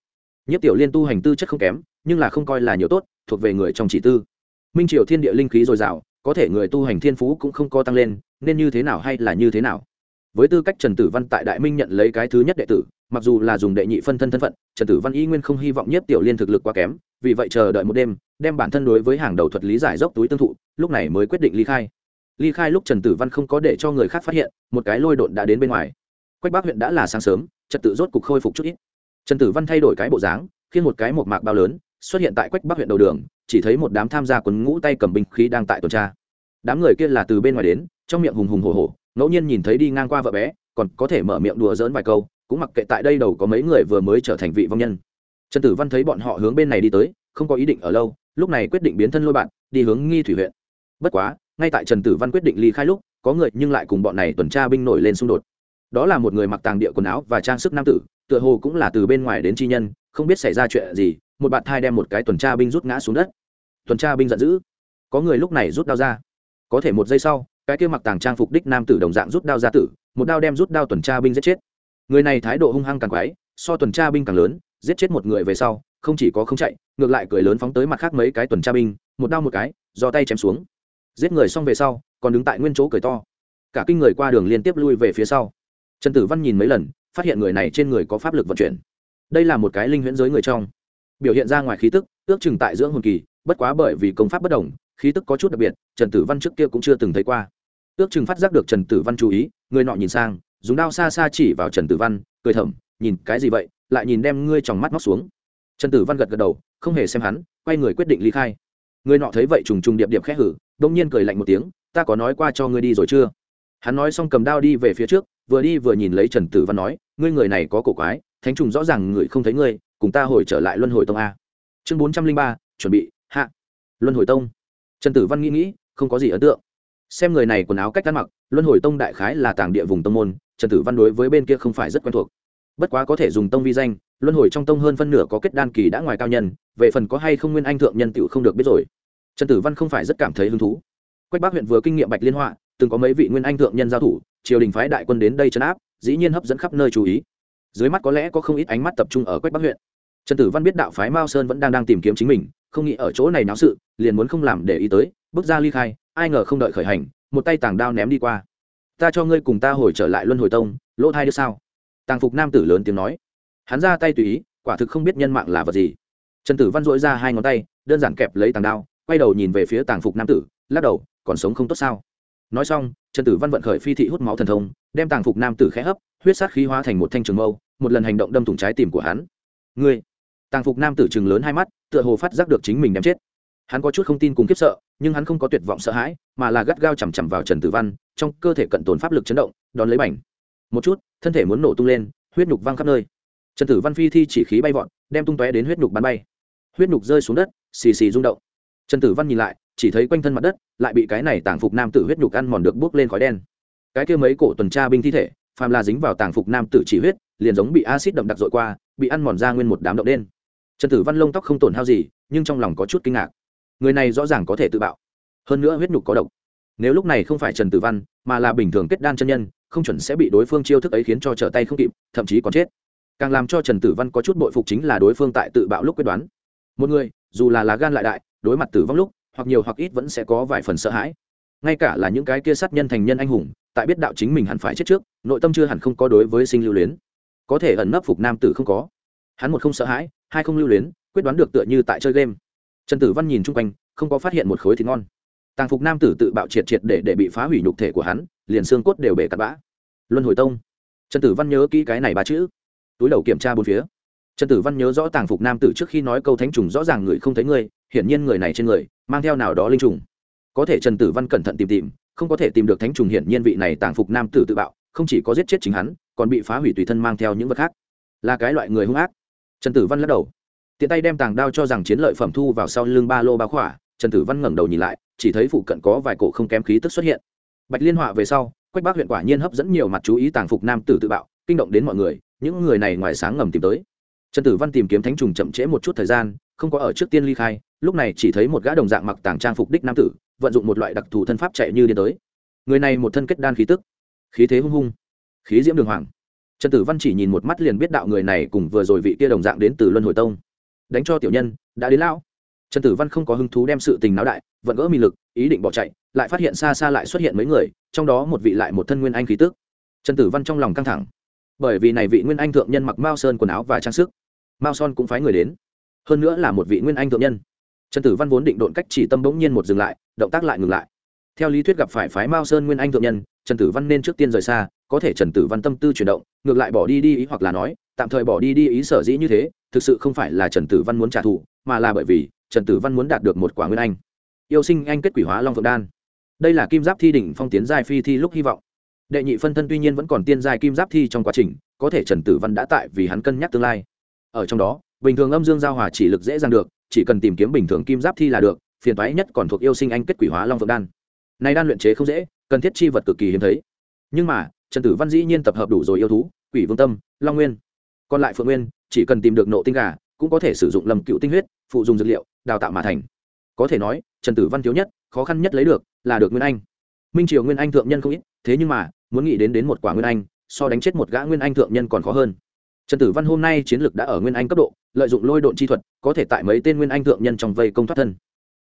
Nhiếp tiểu liên tu hành tư chất không kém, nhưng là không coi là nhiều tốt, thuộc về người trong chỉ tư. Minh triều thiên địa linh khí dồi dào, có thể người tu hành thiên phú cũng không co tăng lên, nên như thế nào hay là như thế nào? Với tư cách trần tử văn tại đại minh nhận lấy cái thứ nhất đệ tử, mặc dù là dùng đệ nhị phân thân thân phận, trần tử văn y nguyên không hy vọng nhất tiểu liên thực lực quá kém, vì vậy chờ đợi một đêm, đem bản thân đối với hàng đầu thuật lý giải dốc túi tương thụ, lúc này mới quyết định ly khai ly khai lúc trần tử văn không có để cho người khác phát hiện, một cái lôi độn đã đến bên ngoài. Quách bắc huyện đã là sáng sớm, trật tự rốt cục khôi phục chút ít. Trần tử văn thay đổi cái bộ dáng khi một cái một mạc bao lớn, xuất hiện tại quách bắc huyện đầu đường, chỉ thấy một đám tham gia quần ngũ tay cầm binh khí đang tại tuần tra. Đám người kia là từ bên ngoài đến, trong miệng hùng hùng hồ hồ ngẫu nhiên nhìn thấy đi ngang qua vợ bé, còn có thể mở miệng đùa dỡn vài câu, cũng mặc kệ tại đây đầu có mấy người vừa mới trở thành vị vong nhân. Trần tử văn thấy bọn họ hướng bên này đi tới, không có ý định ở lâu, lúc này quyết định biến thân lôi bạn, đi hướng nghi thủy huyện. Bất quá ngay tại trần tử văn quyết định ly khai lúc, có người nhưng lại cùng bọn này tuần tra binh nổi lên xung đột. Đó là một người mặc tàng địa quần áo và trang sức nam tử, tựa hồ cũng là từ bên ngoài đến chi nhân, không biết xảy ra chuyện gì, một bạn thai đem một cái tuần tra binh rút ngã xuống đất. Tuần tra binh giận dữ. Có người lúc này rút đao ra. Có thể một giây sau, cái kia mặc tàng trang phục đích nam tử đồng dạng rút đao ra tử, một đao đem rút đao tuần tra binh giết chết. Người này thái độ hung hăng càng quái, so tuần tra binh càng lớn, giết chết một người về sau, không chỉ có không chạy, ngược lại cười lớn phóng tới mặt khác mấy cái tuần tra binh, một đao một cái, do tay chém xuống giết người xong về sau, còn đứng tại nguyên chỗ cười to. Cả kinh người qua đường liên tiếp lui về phía sau. Trần tử văn nhìn mấy lần, phát hiện người này trên người có pháp lực vận chuyển. Đây là một cái linh huyễn giới người trong. Biểu hiện ra ngoài khí tức, ước chừng tại dưỡng hồn kỳ, bất quá bởi vì công pháp bất đồng, khí tức có chút đặc biệt, trần tử văn trước kia cũng chưa từng thấy qua. Ước chừng phát giác được trần tử văn chú ý, người nọ nhìn sang, dùng đao xa xa chỉ vào trần tử văn, cười thầm, nhìn cái gì vậy, lại nhìn đem ngươi tròng mắt móc xuống. Trần tử văn gật gật đầu, không hề xem hắn, quay người quyết định ly khai. Người nọ thấy vậy trùng trùng điệp điệp khẽ hử đông nhiên cười lạnh một tiếng, ta có nói qua cho ngươi đi rồi chưa? Hắn nói xong cầm đao đi về phía trước, vừa đi vừa nhìn lấy trần tử văn nói, ngươi người này có cổ quái, thánh trùng rõ ràng người không thấy ngươi, cùng ta hồi trở lại luân hồi tông a. Chương bốn trăm linh ba, chuẩn bị, hạ. Luân hồi tông. Trần tử văn nghĩ nghĩ, không có gì ấn tượng. Xem người này quần áo cách ăn mặc, luân hồi tông đại khái là tàng địa vùng tông môn, trần tử văn đối với bên kia không phải rất quen thuộc. Bất quá có thể dùng tông vi danh, luân hồi trong tông hơn phân nửa có kết đan kỳ đã ngoài cao nhân, về phần có hay không nguyên anh thượng nhân tựu không được biết rồi trần tử văn không phải rất cảm thấy hứng thú. Quách bác huyện vừa kinh nghiệm bạch liên họa, từng có mấy vị nguyên anh thượng nhân giao thủ, triều đình phái đại quân đến đây chấn áp, dĩ nhiên hấp dẫn khắp nơi chú ý. Dưới mắt có lẽ có không ít ánh mắt tập trung ở quách bắc huyện. Trần tử văn biết đạo phái mao sơn vẫn đang đang tìm kiếm chính mình, không nghĩ ở chỗ này náo sự, liền muốn không làm để ý tới, bước ra ly khai, ai ngờ không đợi khởi hành, một tay tàng đao ném đi qua. Ta cho ngươi cùng ta hồi trở lại luân hồi tông, lỗ thai được sao? Tàng phục nam tử lớn tiếng nói. Hắn ra tay tùy ý, quả thực không biết nhân mạng là vật gì. Trần tử văn dội ra hai ngón tay, đơn giản kẹp lấy tàng đao quay đầu nhìn về phía tàng phục nam tử, lắc đầu, còn sống không tốt sao? Nói xong, trần tử văn vận khởi phi thị hút máu thần thông, đem tàng phục nam tử khẽ hấp, huyết sát khí hóa thành một thanh trường mâu, một lần hành động đâm thủng trái tim của hắn. Ngươi? Tàng phục nam tử chừng lớn hai mắt, tựa hồ phát giác được chính mình đem chết. Hắn có chút không tin cùng kiếp sợ, nhưng hắn không có tuyệt vọng sợ hãi, mà là gắt gao chằm chằm vào trần tử văn, trong cơ thể cận tồn pháp lực chấn động, đón lấy bảnh một chút, thân thể muốn nổ tung lên, huyết nhục văng khắp nơi. Trần tử văn phi thi chỉ khí bay vọt, đem tung tóe đến huyết nhục bắn bay. Huyết nhục rơi xuống đất, xì xì rung động trần tử văn nhìn lại, chỉ thấy quanh thân mặt đất lại bị cái này tàng phục nam tử huyết nhục ăn mòn được bước lên khói đen. Cái kia mấy cổ tuần tra binh thi thể, phàm là dính vào tàng phục nam tử chỉ huyết, liền giống bị acid đậm đặc dội qua, bị ăn mòn ra nguyên một đám động đen. Trần tử văn lông tóc không tổn hao gì, nhưng trong lòng có chút kinh ngạc. Người này rõ ràng có thể tự bạo. Hơn nữa huyết nhục có độc. Nếu lúc này không phải trần tử văn, mà là bình thường kết đan chân nhân, không chuẩn sẽ bị đối phương chiêu thức ấy khiến cho trở tay không kịp, thậm chí còn chết. Càng làm cho trần tử văn có chút bội phục chính là đối phương tại tự bạo lúc quyết đoán. Một người, dù là lá gan lại đại đối mặt tử vong lúc, hoặc nhiều hoặc ít vẫn sẽ có vài phần sợ hãi. Ngay cả là những cái kia sát nhân thành nhân anh hùng, tại biết đạo chính mình hẳn phải chết trước, nội tâm chưa hẳn không có đối với sinh lưu luyến. Có thể ẩn nấp phục nam tử không có. Hắn một không sợ hãi, hai không lưu luyến, quyết đoán được tựa như tại chơi game. Trần tử văn nhìn chung quanh, không có phát hiện một khối thịt ngon. Tàng phục nam tử tự bạo triệt triệt để để bị phá hủy nhục thể của hắn, liền xương cốt đều bể cắt bã. Luân hồi tông. Trần tử văn nhớ kỹ cái này ba chữ. Túi đầu kiểm tra bốn phía trần tử văn nhớ rõ tàng phục nam tử trước khi nói câu thánh trùng rõ ràng người không thấy người, hiển nhiên người này trên người, mang theo nào đó linh trùng. Có thể trần tử văn cẩn thận tìm tìm, không có thể tìm được thánh trùng hiển nhiên vị này tàng phục nam tử tự bạo, không chỉ có giết chết chính hắn, còn bị phá hủy tùy thân mang theo những vật khác. Là cái loại người hung ác. Trần tử văn lắc đầu. Tiện tay đem tàng đao cho rằng chiến lợi phẩm thu vào sau lưng ba lô bá khỏa, trần tử văn ngẩng đầu nhìn lại, chỉ thấy phụ cận có vài cổ không kém khí tức xuất hiện. Bạch liên họa về sau, quách bác huyện quả nhiên hấp dẫn nhiều mặt chú ý tàng phục nam tử tự bạo, kinh động đến mọi người, những người này ngoài sáng ngầm tìm tới trần tử văn tìm kiếm thánh trùng chậm trễ một chút thời gian, không có ở trước tiên ly khai, lúc này chỉ thấy một gã đồng dạng mặc tàng trang phục đích nam tử, vận dụng một loại đặc thù thân pháp chạy như điên tới. Người này một thân kết đan khí tức, khí thế hung hung, khí diễm đường hoàng. Trần tử văn chỉ nhìn một mắt liền biết đạo người này cùng vừa rồi vị kia đồng dạng đến từ luân hồi tông. Đánh cho tiểu nhân, đã đến lão. Trần tử văn không có hứng thú đem sự tình náo đại vẫn gỡ mị lực, ý định bỏ chạy, lại phát hiện xa xa lại xuất hiện mấy người, trong đó một vị lại một thân nguyên anh khí tức. Trần tử văn trong lòng căng thẳng. Bởi vì này vị nguyên anh thượng nhân mặc mao sơn quần áo và trang sức mao son cũng phái người đến. Hơn nữa là một vị nguyên anh thượng nhân. Trần tử văn vốn định độn cách chỉ tâm bỗng nhiên một dừng lại, động tác lại ngừng lại. Theo lý thuyết gặp phải phái mao sơn nguyên anh thượng nhân, trần tử văn nên trước tiên rời xa, có thể trần tử văn tâm tư chuyển động, ngược lại bỏ đi đi ý hoặc là nói, tạm thời bỏ đi đi ý sở dĩ như thế, thực sự không phải là trần tử văn muốn trả thù, mà là bởi vì trần tử văn muốn đạt được một quả nguyên anh. Yêu sinh anh kết quỷ hóa long phượng đan. Đây là kim giáp thi đỉnh phong tiến giai phi thi lúc hy vọng. Đệ nhị phân thân tuy nhiên vẫn còn tiên giai kim giáp thi trong quá trình, có có thể trần tử văn đã tại vì hắn cân nhắc tương lai ở trong đó, bình thường âm dương giao hòa chỉ lực dễ dàng được, chỉ cần tìm kiếm bình thường kim giáp thi là được, phiền toái nhất còn thuộc yêu sinh anh kết quỷ hóa long phượng đan. Này đan luyện chế không dễ, cần thiết chi vật cực kỳ hiếm thấy. Nhưng mà, trần tử văn dĩ nhiên tập hợp đủ rồi yêu thú, quỷ vương tâm, long nguyên. Còn lại phượng nguyên, chỉ cần tìm được nộ tinh gà, cũng có thể sử dụng lầm cựu tinh huyết, phụ dùng dược liệu, đào tạo mà thành. Có thể nói, trần tử văn thiếu nhất, khó khăn nhất lấy được, là được nguyên anh. Minh triều nguyên anh thượng nhân không ít, thế nhưng mà, muốn nghĩ đến đến một quả nguyên anh, so đánh chết một gã nguyên anh thượng nhân còn khó hơn trần tử văn hôm nay chiến lược đã ở nguyên anh cấp độ, lợi dụng lôi độn chi thuật, có thể tại mấy tên nguyên anh thượng nhân trong vây công thoát thân.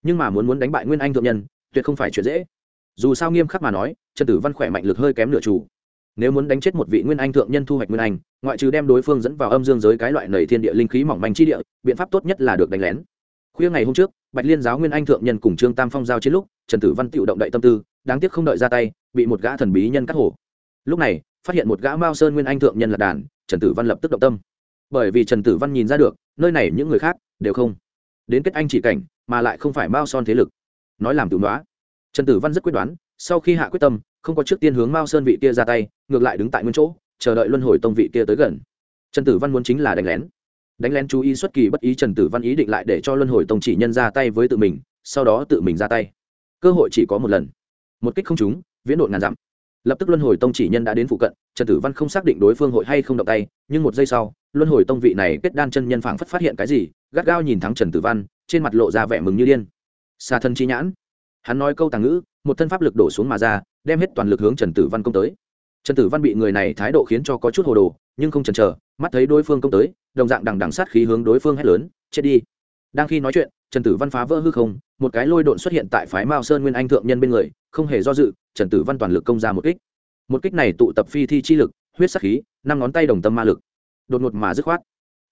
Nhưng mà muốn muốn đánh bại nguyên anh thượng nhân, tuyệt không phải chuyện dễ. Dù sao nghiêm khắc mà nói, trần tử văn khỏe mạnh lực hơi kém nửa chủ. Nếu muốn đánh chết một vị nguyên anh thượng nhân thu hoạch nguyên anh, ngoại trừ đem đối phương dẫn vào âm dương giới cái loại nầy thiên địa linh khí mỏng manh chi địa, biện pháp tốt nhất là được đánh lén. Khuya ngày hôm trước, bạch liên giáo nguyên anh thượng nhân cùng trương tam phong giao chiến lúc, trần tử văn tự động đậy tâm tư, đáng tiếc không đợi ra tay, bị một gã thần bí nhân cắt hổ. Lúc này, phát hiện một gã mao sơn nguyên anh thượng nhân là đàn trần tử văn lập tức động tâm. Bởi vì trần tử văn nhìn ra được, nơi này những người khác đều không đến kết anh chỉ cảnh, mà lại không phải mao son thế lực. Nói làm tự đoá, trần tử văn rất quyết đoán, sau khi hạ quyết tâm, không có trước tiên hướng mao sơn vị kia ra tay, ngược lại đứng tại nguyên chỗ, chờ đợi luân hồi tông vị kia tới gần. Trần tử văn muốn chính là đánh lén. Đánh lén chú ý xuất kỳ bất ý trần tử văn ý định lại để cho luân hồi tông chỉ nhân ra tay với tự mình, sau đó tự mình ra tay. Cơ hội chỉ có một lần. Một kích không trúng, viễn đội ngàn dặm lập tức luân hồi tông chỉ nhân đã đến phụ cận, trần tử văn không xác định đối phương hội hay không động tay, nhưng một giây sau, luân hồi tông vị này kết đan chân nhân phảng phất phát hiện cái gì, gắt gao nhìn thắng trần tử văn, trên mặt lộ ra vẻ mừng như điên. Xa thân chi nhãn. Hắn nói câu tàng ngữ, một thân pháp lực đổ xuống mà ra, đem hết toàn lực hướng trần tử văn công tới. Trần tử văn bị người này thái độ khiến cho có chút hồ đồ, nhưng không chần chờ, mắt thấy đối phương công tới, đồng dạng đằng đằng sát khí hướng đối phương hét lớn, chết đi. Đang khi nói chuyện, trần tử văn phá vỡ hư không một cái lôi độn xuất hiện tại phái mao sơn nguyên anh thượng nhân bên người, không hề do dự, trần tử văn toàn lực công ra một kích. Một kích này tụ tập phi thi chi lực, huyết sắc khí, năm ngón tay đồng tâm ma lực. Đột ngột mà dứt khoát.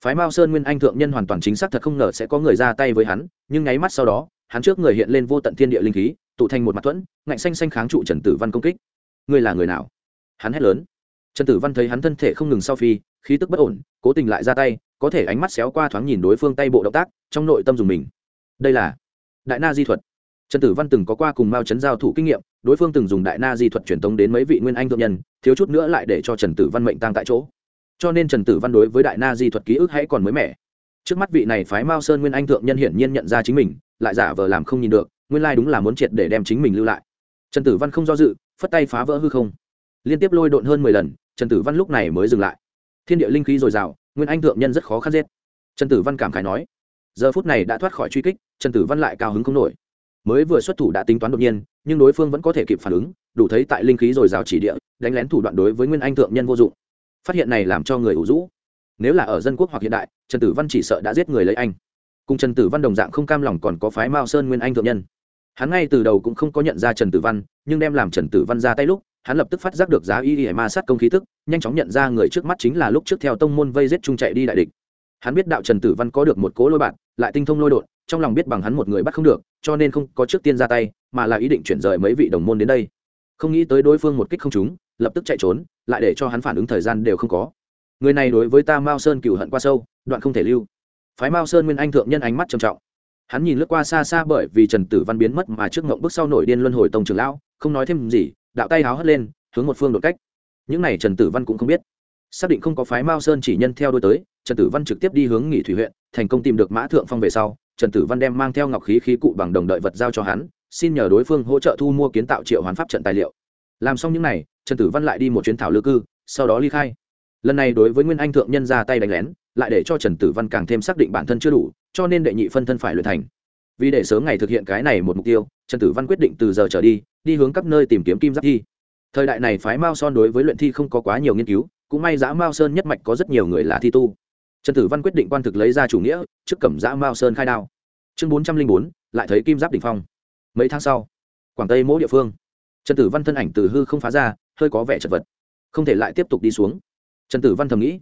Phái mao sơn nguyên anh thượng nhân hoàn toàn chính xác thật không ngờ sẽ có người ra tay với hắn, nhưng nháy mắt sau đó, hắn trước người hiện lên vô tận thiên địa linh khí, tụ thành một mặt thuẫn, ngạnh xanh xanh kháng trụ trần tử văn công kích. Ngươi là người nào? Hắn hét lớn. Trần tử văn thấy hắn thân thể không ngừng sau phi, khí tức bất ổn, cố tình lại ra tay, có thể ánh mắt xéo qua thoáng nhìn đối phương tay bộ động tác, trong nội tâm dùng mình. Đây là đại na di thuật. Trần tử văn từng có qua cùng mao Trấn giao thủ kinh nghiệm, đối phương từng dùng đại na di thuật truyền tống đến mấy vị nguyên anh thượng nhân, thiếu chút nữa lại để cho trần tử văn mệnh tăng tại chỗ. Cho nên trần tử văn đối với đại na di thuật ký ức hãy còn mới mẻ. Trước mắt vị này phái mao sơn nguyên anh thượng nhân hiển nhiên nhận ra chính mình, lại giả vờ làm không nhìn được, nguyên lai đúng là muốn triệt để đem chính mình lưu lại. Trần tử văn không do dự, phất tay phá vỡ hư không. Liên tiếp lôi độn hơn mười lần, trần tử văn lúc này mới dừng lại. Thiên địa linh khí dồi dào, nguyên anh thượng nhân rất khó khăn giết. Trần tử văn cảm khải nói giờ phút này đã thoát khỏi truy kích, trần tử văn lại cao hứng không nổi. Mới vừa xuất thủ đã tính toán đột nhiên, nhưng đối phương vẫn có thể kịp phản ứng, đủ thấy tại linh khí dồi dào chỉ địa, đánh lén thủ đoạn đối với nguyên anh thượng nhân vô dụng. Phát hiện này làm cho người ủ rũ. Nếu là ở dân quốc hoặc hiện đại, trần tử văn chỉ sợ đã giết người lấy anh. Cùng trần tử văn đồng dạng không cam lòng còn có phái mao sơn nguyên anh thượng nhân. Hắn ngay từ đầu cũng không có nhận ra trần tử văn, nhưng đem làm trần tử văn ra tay lúc, hắn lập tức phát giác được giá y y ma sát công khí thức nhanh chóng nhận ra người trước mắt chính là lúc trước theo tông môn vây giết trung chạy đi đại địch. Hắn biết đạo trần tử văn có được một cố lôi bạn lại tinh thông lôi đột, trong lòng biết bằng hắn một người bắt không được, cho nên không có trước tiên ra tay, mà là ý định chuyển rời mấy vị đồng môn đến đây. Không nghĩ tới đối phương một kích không trúng, lập tức chạy trốn, lại để cho hắn phản ứng thời gian đều không có. Người này đối với ta mao sơn cựu hận qua sâu, đoạn không thể lưu. Phái mao sơn nguyên anh thượng nhân ánh mắt trầm trọng. Hắn nhìn lướt qua xa xa bởi vì trần tử văn biến mất mà trước ngộng bước sau nổi điên luân hồi tông trường lão, không nói thêm gì, đạo tay háo hất lên, hướng một phương đột cách. Những này trần tử văn cũng không biết. Xác định không có phái mao sơn chỉ nhân theo đôi tới, trần tử văn trực tiếp đi hướng nghỉ thủy huyện thành công tìm được mã thượng phong về sau, trần tử văn đem mang theo ngọc khí khí cụ bằng đồng đợi vật giao cho hắn, xin nhờ đối phương hỗ trợ thu mua kiến tạo triệu hoán pháp trận tài liệu. Làm xong những n à y trần tử văn lại đi một chuyến thảo lư cư, sau đó ly khai. Lần này đối với nguyên anh thượng nhân ra tay đánh lén, lại để cho trần tử văn càng thêm xác định bản thân chưa đủ, cho nên đệ nhị phân thân phải luyện thành. Vì để sớm ngày thực hiện cái này một mục tiêu, trần tử văn quyết định từ giờ trở đi đi hướng các nơi tìm kiếm kim giáp thi. Thời đại này phái mao son đối với luyện thi không có quá nhiều nghiên cứu, cũng may giã mao sơn nhất mạch có rất nhiều người là thi tu trần tử văn quyết định quan thực lấy ra chủ nghĩa trước cẩm giã mao sơn khai đao. Chương bốn trăm linh bốn, lại thấy kim giáp đ ỉ n h phong. Mấy tháng sau, quảng tây mỗi địa phương, trần tử văn thân ảnh từ hư không phá ra, hơi có vẻ chật vật. Không thể lại tiếp tục đi xuống. Trần tử văn thầm nghĩ,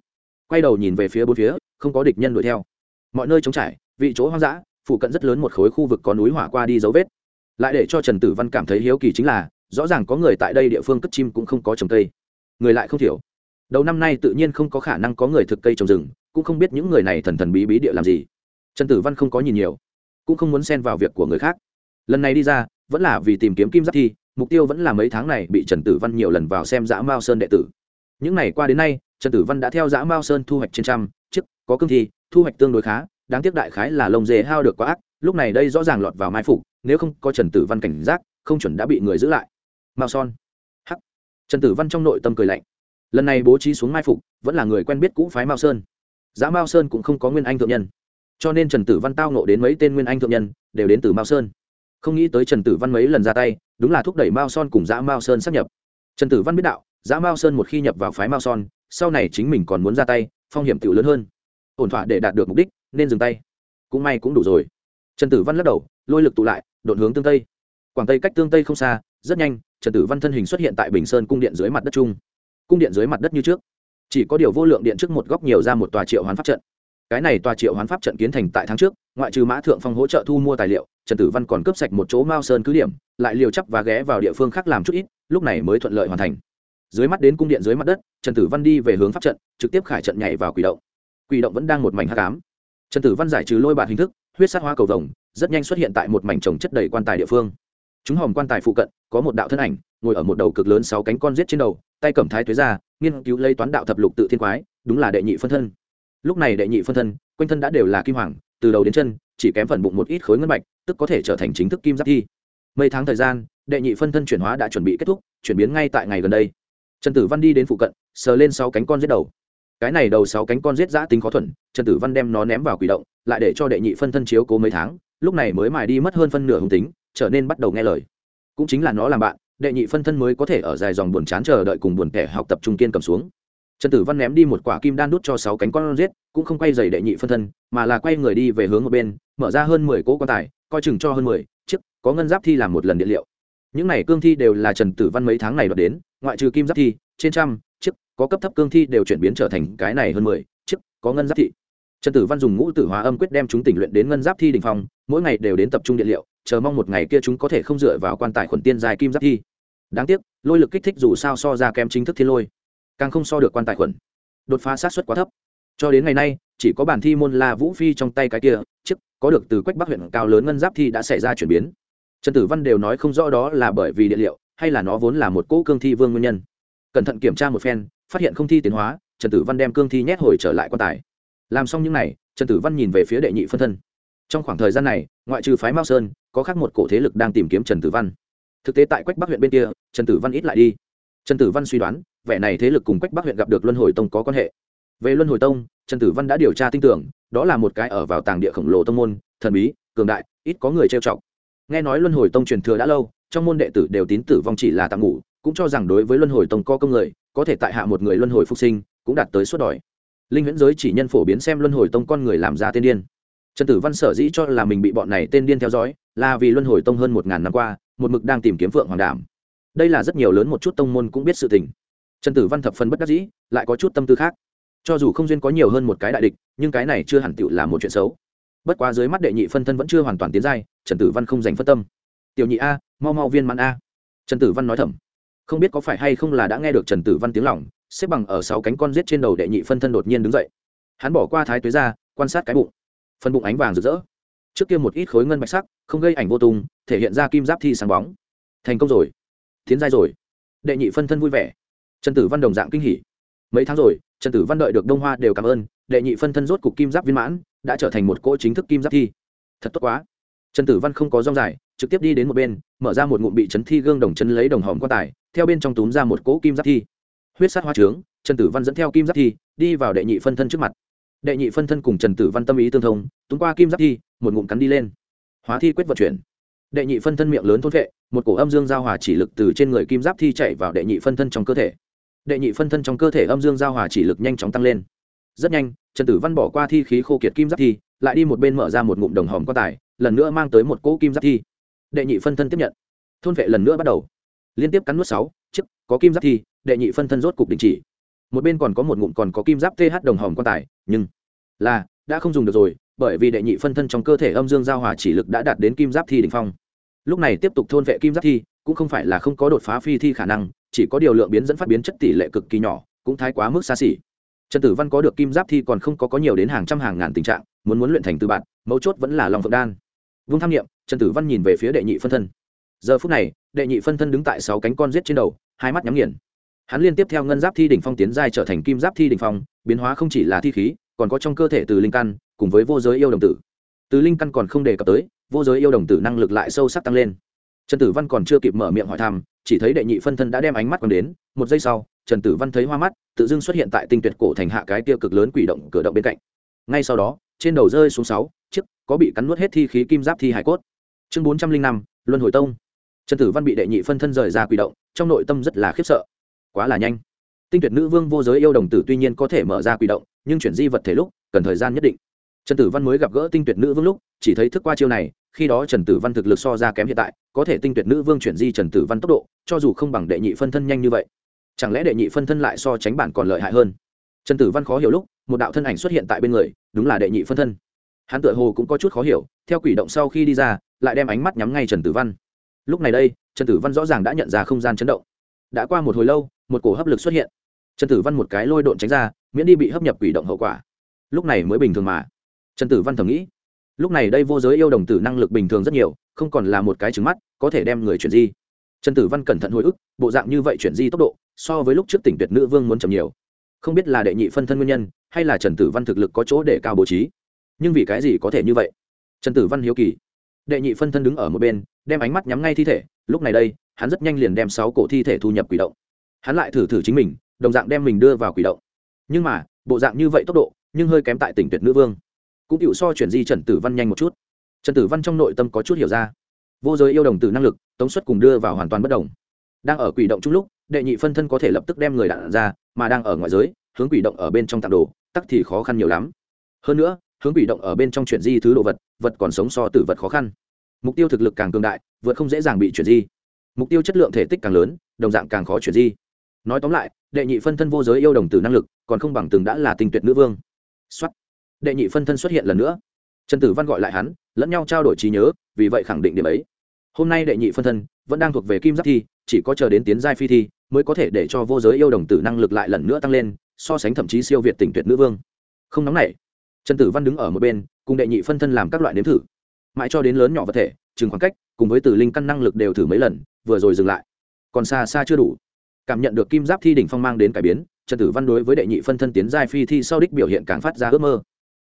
quay đầu nhìn về phía bốn phía, không có địch nhân đuổi theo. Mọi nơi trống trải, vị chỗ hoang dã, phụ cận rất lớn một khối khu vực có núi hỏa qua đi dấu vết. Lại để cho trần tử văn cảm thấy hiếu kỳ chính là, rõ ràng có người tại đây địa phương cất chim cũng không có trồng cây. Người lại không thiểu đầu năm nay tự nhiên không có khả năng có người thực cây trồng rừng cũng không biết những người này thần thần bí bí địa làm gì. Trần tử văn không có nhìn nhiều, cũng không muốn xen vào việc của người khác. Lần này đi ra, vẫn là vì tìm kiếm kim giáp thi, mục tiêu vẫn là mấy tháng này bị trần tử văn nhiều lần vào xem dã mao sơn đệ tử. Những ngày qua đến nay, trần tử văn đã theo dã mao sơn thu hoạch trên trăm, chiếc, có cương thi, thu hoạch tương đối khá, đáng tiếc đại khái là lông dê hao được quá ác, lúc này đây rõ ràng lọt vào mai phục, nếu không có trần tử văn cảnh giác, không chuẩn đã bị người giữ lại. Mao son. Hắc. Trần tử văn trong nội tâm cười lạnh. Lần này bố trí xuống mai phục, vẫn là người quen biết cũ phái mao sơn giá mao sơn cũng không có nguyên anh thượng nhân. Cho nên trần tử văn tao nộ đến mấy tên nguyên anh thượng nhân, đều đến từ mao sơn. Không nghĩ tới trần tử văn mấy lần ra tay, đúng là thúc đẩy mao son cùng Giã mao sơn sắp nhập. Trần tử văn biết đạo, Giã mao sơn một khi nhập vào phái mao son sau này chính mình còn muốn ra tay, phong hiểm tự lớn hơn. Ổn thỏa để đạt được mục đích, nên dừng tay. Cũng may cũng đủ rồi. Trần tử văn lắc đầu, lôi lực tụ lại, đột hướng tương tây. Quảng tây cách tương tây không xa, rất nhanh, trần tử văn thân hình xuất hiện tại bình sơn cung điện dưới mặt đất trung cung điện dưới mặt đất như trước chỉ có điều vô lượng điện trước một góc nhiều ra một tòa triệu hoán pháp trận. Cái này tòa triệu hoán pháp trận kiến thành tại tháng trước, ngoại trừ mã thượng phong hỗ trợ thu mua tài liệu, trần tử văn còn cướp sạch một chỗ mao sơn cứ điểm, lại liều chấp và ghé vào địa phương khác làm chút ít, lúc này mới thuận lợi hoàn thành. Dưới mắt đến cung điện dưới mặt đất, trần tử văn đi về hướng pháp trận, trực tiếp khải trận nhảy vào quỷ động. Quỷ động vẫn đang một mảnh hát cám trần tử văn giải trừ lôi bạt hình thức, huyết sát hoa cầu vồng, rất nhanh xuất hiện tại một mảnh trồng chất đầy quan tài địa phương. Chúng hòm quan tài phụ cận, có một đạo thân ảnh, ngồi ở một đầu cực lớn sáu cánh con giết trên đầu, tay cầm thái tuế ra nghiên cứu lấy toán đạo thập lục tự thiên quái, đúng là đệ nhị phân thân. Lúc này đệ nhị phân thân, quanh thân đã đều là kim hoàng, từ đầu đến chân, chỉ kém phần bụng một ít khối ngân bạch, tức có thể trở thành chính thức kim giáp thi. Mấy tháng thời gian, đệ nhị phân thân chuyển hóa đã chuẩn bị kết thúc, chuyển biến ngay tại ngày gần đây. Trần tử văn đi đến phụ cận, sờ lên sáu cánh con giết đầu. Cái này đầu sáu cánh con giết giã tính khó thuần, trần tử văn đem nó ném vào quỷ động, lại để cho đệ nhị phân thân chiếu cố mấy tháng, lúc này mới mài đi mất hơn phân nửa hùng tính, trở nên bắt đầu nghe lời. Cũng chính là nó làm bạn đệ nhị phân thân mới có thể ở dài dòng buồn chán chờ đợi cùng buồn kẻ học tập trung kiên cầm xuống. Trần tử văn ném đi một quả kim đan đút cho sáu cánh con giết, cũng không quay dày đệ nhị phân thân, mà là quay người đi về hướng một bên, mở ra hơn mười cỗ quan tài, coi chừng cho hơn mười, chiếc, có ngân giáp thi làm một lần điện liệu. Những này cương thi đều là trần tử văn mấy tháng này đoạt đến, ngoại trừ kim giáp thi, trên trăm, chiếc, có cấp thấp cương thi đều chuyển biến trở thành cái này hơn mười, chiếc, có ngân giáp thị trần tử văn dùng ngũ tử hóa âm quyết đem chúng tỉnh luyện đến ngân giáp thi đình phong, mỗi ngày đều đến tập trung điện liệu, chờ mong một ngày kia chúng có thể không dựa vào quan tài khuẩn tiên dài kim giáp thi. Đáng tiếc, lôi lực kích thích dù sao so ra kém chính thức thiên lôi, càng không so được quan tài khuẩn. Đột phá sát xuất quá thấp. Cho đến ngày nay, chỉ có bản thi môn la vũ phi trong tay cái kia chức có được từ quách bắc huyện cao lớn ngân giáp thi đã xảy ra chuyển biến. Trần tử văn đều nói không rõ đó là bởi vì địa liệu, hay là nó vốn là một cỗ cương thi vương nguyên nhân. Cẩn thận kiểm tra một phen, phát hiện không thi tiến hóa, trần tử văn đem cương thi nhét hồi trở lại quan tài làm xong những n à y trần tử văn nhìn về phía đệ nhị phân thân. Trong khoảng thời gian này, ngoại trừ phái mao sơn, có khác một cổ thế lực đang tìm kiếm trần tử văn. Thực tế tại quách bắc huyện bên kia, trần tử văn ít lại đi. Trần tử văn suy đoán, vẻ này thế lực cùng quách bắc huyện gặp được luân hồi tông có quan hệ. Về luân hồi tông, trần tử văn đã điều tra tin tưởng, đó là một cái ở vào tàng địa khổng lồ tông môn, thần bí, cường đại, ít có người trêu chọc. Nghe nói luân hồi tông truyền thừa đã lâu, trong môn đệ tử đều tín tử vong chỉ là tạm ngủ, cũng cho rằng đối với luân hồi tông có công người, có thể tại hạ một người luân hồi phục sinh, cũng đạt tới suốt đòi linh huyễn giới chỉ nhân phổ biến xem luân hồi tông con người làm ra tên điên. Trần tử văn sở dĩ cho là mình bị bọn này tên điên theo dõi, là vì luân hồi tông hơn một ngàn năm qua, một mực đang tìm kiếm phượng hoàng đảm đây là rất nhiều lớn một chút tông môn cũng biết sự tình. Trần tử văn thập phần bất đắc dĩ, lại có chút tâm tư khác. Cho dù không duyên có nhiều hơn một cái đại địch, nhưng cái này chưa hẳn tựu là một chuyện xấu. Bất quá dưới mắt đệ nhị phân thân vẫn chưa hoàn toàn tiến giai, trần tử văn không dành phân tâm. Tiểu nhị a, mau mau viên mãn a. Trần tử văn nói thầm. Không biết có phải hay không là đã nghe được trần tử văn tiếng lỏng xếp bằng ở sáu cánh con rết trên đầu đệ nhị phân thân đột nhiên đứng dậy. Hắn bỏ qua thái tuế ra, quan sát cái bụng. Phần bụng ánh vàng rực rỡ. Trước kia một ít khối ngân bạch sắc, không gây ảnh vô tung, thể hiện ra kim giáp thi sáng bóng. Thành công rồi. Tiến giai rồi. Đệ nhị phân thân vui vẻ. Trần tử văn đồng dạng kinh hỉ. Mấy tháng rồi, trần tử văn đợi được đông hoa đều cảm ơn, đệ nhị phân thân rốt cục kim giáp viên mãn, đã trở thành một cỗ chính thức kim giáp thi. Thật tốt quá. Trần tử văn không có rong dài, trực tiếp đi đến một bên, mở ra một ngụm bị chấn thi gương đồng chấn lấy đồng hòm quan tài, theo bên trong túm ra một cỗ kim giáp thi huyết sát hoa trướng, trần tử văn dẫn theo kim giáp thi đi vào đệ nhị phân thân trước mặt. Đệ nhị phân thân cùng trần tử văn tâm ý tương thông túng qua kim giáp thi, một ngụm cắn đi lên. Hóa thi quyết vận chuyển. Đệ nhị phân thân miệng lớn thôn vệ, một cổ âm dương giao hòa chỉ lực từ trên người kim giáp thi chạy vào đệ nhị phân thân trong cơ thể. Đệ nhị phân thân trong cơ thể âm dương giao hòa chỉ lực nhanh chóng tăng lên. Rất nhanh, trần tử văn bỏ qua thi khí khô kiệt kim giáp thi, lại đi một bên mở ra một ngụm đồng hòm quan tài, lần nữa mang tới một cỗ kim giáp thi. Đệ nhị phân thân tiếp nhận. Thôn vệ lần nữa bắt đầu. Liên tiếp cắn nuốt sáu, chiếc, có kim giáp thi đệ nhị phân thân rốt cục đình chỉ. Một bên còn có một ngụm còn có kim giáp th đồng hồng quan tài, nhưng là đã không dùng được rồi, bởi vì đệ nhị phân thân trong cơ thể âm dương giao hòa chỉ lực đã đạt đến kim giáp thi đ ỉ n h phong. Lúc này tiếp tục thôn vệ kim giáp thi, cũng không phải là không có đột phá phi thi khả năng, chỉ có điều lượng biến dẫn phát biến chất tỷ lệ cực kỳ nhỏ, cũng thái quá mức xa xỉ. Trần tử văn có được kim giáp thi còn không có có nhiều đến hàng trăm hàng ngàn tình trạng, muốn muốn luyện thành từ bạn, mấu chốt vẫn là lòng phượng đan. Vung tham nghiệm trần tử văn nhìn về phía đệ nhị phân thân. Giờ phút này, đệ nhị phân thân đứng tại sáu cánh con giết trên đầu, hai mắt nhắm nghiền hắn liên tiếp theo ngân giáp thi đỉnh phong tiến giai trở thành kim giáp thi đỉnh phong, biến hóa không chỉ là thi khí, còn có trong cơ thể từ linh căn, cùng với vô giới yêu đồng tử. Từ linh căn còn không đề cập tới, vô giới yêu đồng tử năng lực lại sâu sắc tăng lên. Trần tử văn còn chưa kịp mở miệng hỏi thăm, chỉ thấy đệ nhị phân thân đã đem ánh mắt còn đến, một giây sau, trần tử văn thấy hoa mắt, tự dưng xuất hiện tại tinh tuyệt cổ thành hạ cái tiêu cực lớn quỷ động cửa động bên cạnh. Ngay sau đó, trên đầu rơi xuống sáu chiếc có bị cắn nuốt hết thi khí kim giáp thi hải cốt. Chương bốn trăm linh năm, luân hồi tông. Trần tử văn bị đệ nhị phân thân rời ra quỷ động, trong nội tâm rất là khiếp sợ quá là nhanh. Tinh tuyệt nữ vương vô giới yêu đồng tử tuy nhiên có thể mở ra quỷ động, nhưng chuyển di vật thể lúc, cần thời gian nhất định. Trần tử văn mới gặp gỡ tinh tuyệt nữ vương lúc, chỉ thấy thức qua chiêu này, khi đó trần tử văn thực lực so ra kém hiện tại, có thể tinh tuyệt nữ vương chuyển di trần tử văn tốc độ, cho dù không bằng đệ nhị phân thân nhanh như vậy. Chẳng lẽ đệ nhị phân thân lại so tránh bản còn lợi hại hơn? Trần tử văn khó hiểu lúc, một đạo thân ảnh xuất hiện tại bên người, đúng là đệ nhị phân thân. Hắn tự hồ cũng có chút khó hiểu, theo quỷ động sau khi đi ra, lại đem ánh mắt nhắm ngay trần tử văn. Lúc này đây, trần tử văn rõ ràng đã nhận ra không gian chấn động. Đã qua một hồi lâu một cổ hấp lực xuất hiện. Trần tử văn một cái lôi độn tránh ra, miễn đi bị hấp nhập quỷ động hậu quả. Lúc này mới bình thường mà. Trần tử văn thầm nghĩ, lúc này đây vô giới yêu đồng tử năng lực bình thường rất nhiều, không còn là một cái trứng mắt, có thể đem người chuyển di. Trần tử văn cẩn thận hồi ức, bộ dạng như vậy chuyển di tốc độ, so với lúc trước tỉnh tuyệt nữ vương muốn chậm nhiều. Không biết là đệ nhị phân thân nguyên nhân, hay là trần tử văn thực lực có chỗ để cao bố trí. Nhưng vì cái gì có thể như vậy? Trần tử văn hiếu kỳ. Đệ nhị phân thân đứng ở một bên, đem ánh mắt nhắm ngay thi thể, lúc này đây, hắn rất nhanh liền đem sáu cổ thi thể thu nhập quỷ động hắn lại thử thử chính mình, đồng dạng đem mình đưa vào quỷ động. Nhưng mà, bộ dạng như vậy tốc độ, nhưng hơi kém tại tỉnh tuyệt nữ vương. Cũng chịu so chuyển di trần tử văn nhanh một chút. Trần tử văn trong nội tâm có chút hiểu ra. Vô giới yêu đồng từ năng lực, tống suất cùng đưa vào hoàn toàn bất đồng. Đang ở quỷ động chung lúc, đệ nhị phân thân có thể lập tức đem người đạn ra, mà đang ở ngoài giới, hướng quỷ động ở bên trong tặng đồ, tắc thì khó khăn nhiều lắm. Hơn nữa, hướng quỷ động ở bên trong chuyển di thứ đồ vật vật còn sống so tử vật khó khăn. Mục tiêu thực lực càng cường đại, vượt không dễ dàng bị chuyển di. Mục tiêu chất lượng thể tích càng lớn, đồng dạng càng khó chuyển di nói tóm lại, đệ nhị phân thân vô giới yêu đồng tử năng lực, còn không bằng từng đã là tinh tuyệt nữ vương. Xuất đệ nhị phân thân xuất hiện lần nữa. Trần tử văn gọi lại hắn, lẫn nhau trao đổi trí nhớ, vì vậy khẳng định điểm ấy. Hôm nay đệ nhị phân thân vẫn đang thuộc về kim giáp thi, chỉ có chờ đến tiến giai phi thi mới có thể để cho vô giới yêu đồng tử năng lực lại lần nữa tăng lên, so sánh thậm chí siêu việt tỉnh tuyệt nữ vương. Không nóng nảy, trần tử văn đứng ở một bên, cùng đệ nhị phân thân làm các loại nếm thử. Mãi cho đến lớn nhỏ vật thể, chừng khoảng cách, cùng với từ linh căn năng lực đều thử mấy lần, vừa rồi dừng lại. Còn xa xa chưa đủ cảm nhận được kim giáp thi đỉnh phong mang đến cải biến, trần tử văn đối với đệ nhị phân thân tiến giai phi thi sau đích biểu hiện càng phát ra ước mơ.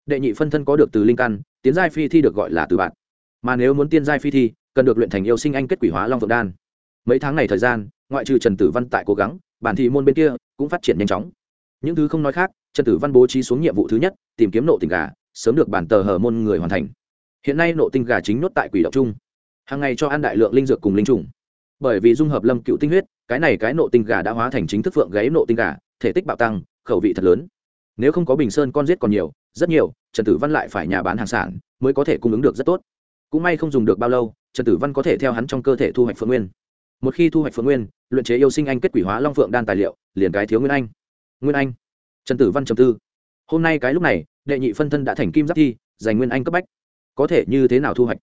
Đệ nhị phân thân có được từ linh căn, tiến giai phi thi được gọi là từ bạn. Mà nếu muốn tiên giai phi thi, cần được luyện thành yêu sinh anh kết quỷ hóa long vượng đan. Mấy tháng này thời gian, ngoại trừ trần tử văn tại cố gắng, bản thị môn bên kia cũng phát triển nhanh chóng. Những thứ không nói khác, trần tử văn bố trí xuống nhiệm vụ thứ nhất, tìm kiếm nộ tình gà, sớm được bản tờ hở môn người hoàn thành. Hiện nay nộ tinh gà chính nốt tại quỷ độc chung hàng ngày cho ăn đại lượng linh dược cùng linh trùng bởi vì dung hợp lâm cựu tinh huyết, cái này cái nộ tinh gà đã hóa thành chính thức phượng gáy nộ tinh gà, thể tích bạo tăng, khẩu vị thật lớn. Nếu không có bình sơn con giết còn nhiều, rất nhiều, trần tử văn lại phải nhà bán hàng sản, mới có thể cung ứng được rất tốt. Cũng may không dùng được bao lâu, trần tử văn có thể theo hắn trong cơ thể thu hoạch phượng nguyên. Một khi thu hoạch phượng nguyên, luyện chế yêu sinh anh kết quỷ hóa long phượng đan tài liệu, liền cái thiếu nguyên anh. Nguyên anh. Trần tử văn trầm tư. Hôm nay cái lúc này, đệ nhị phân thân đã thành kim giáp thi, giành nguyên anh cấp bách. Có thể như thế nào thu hoạch?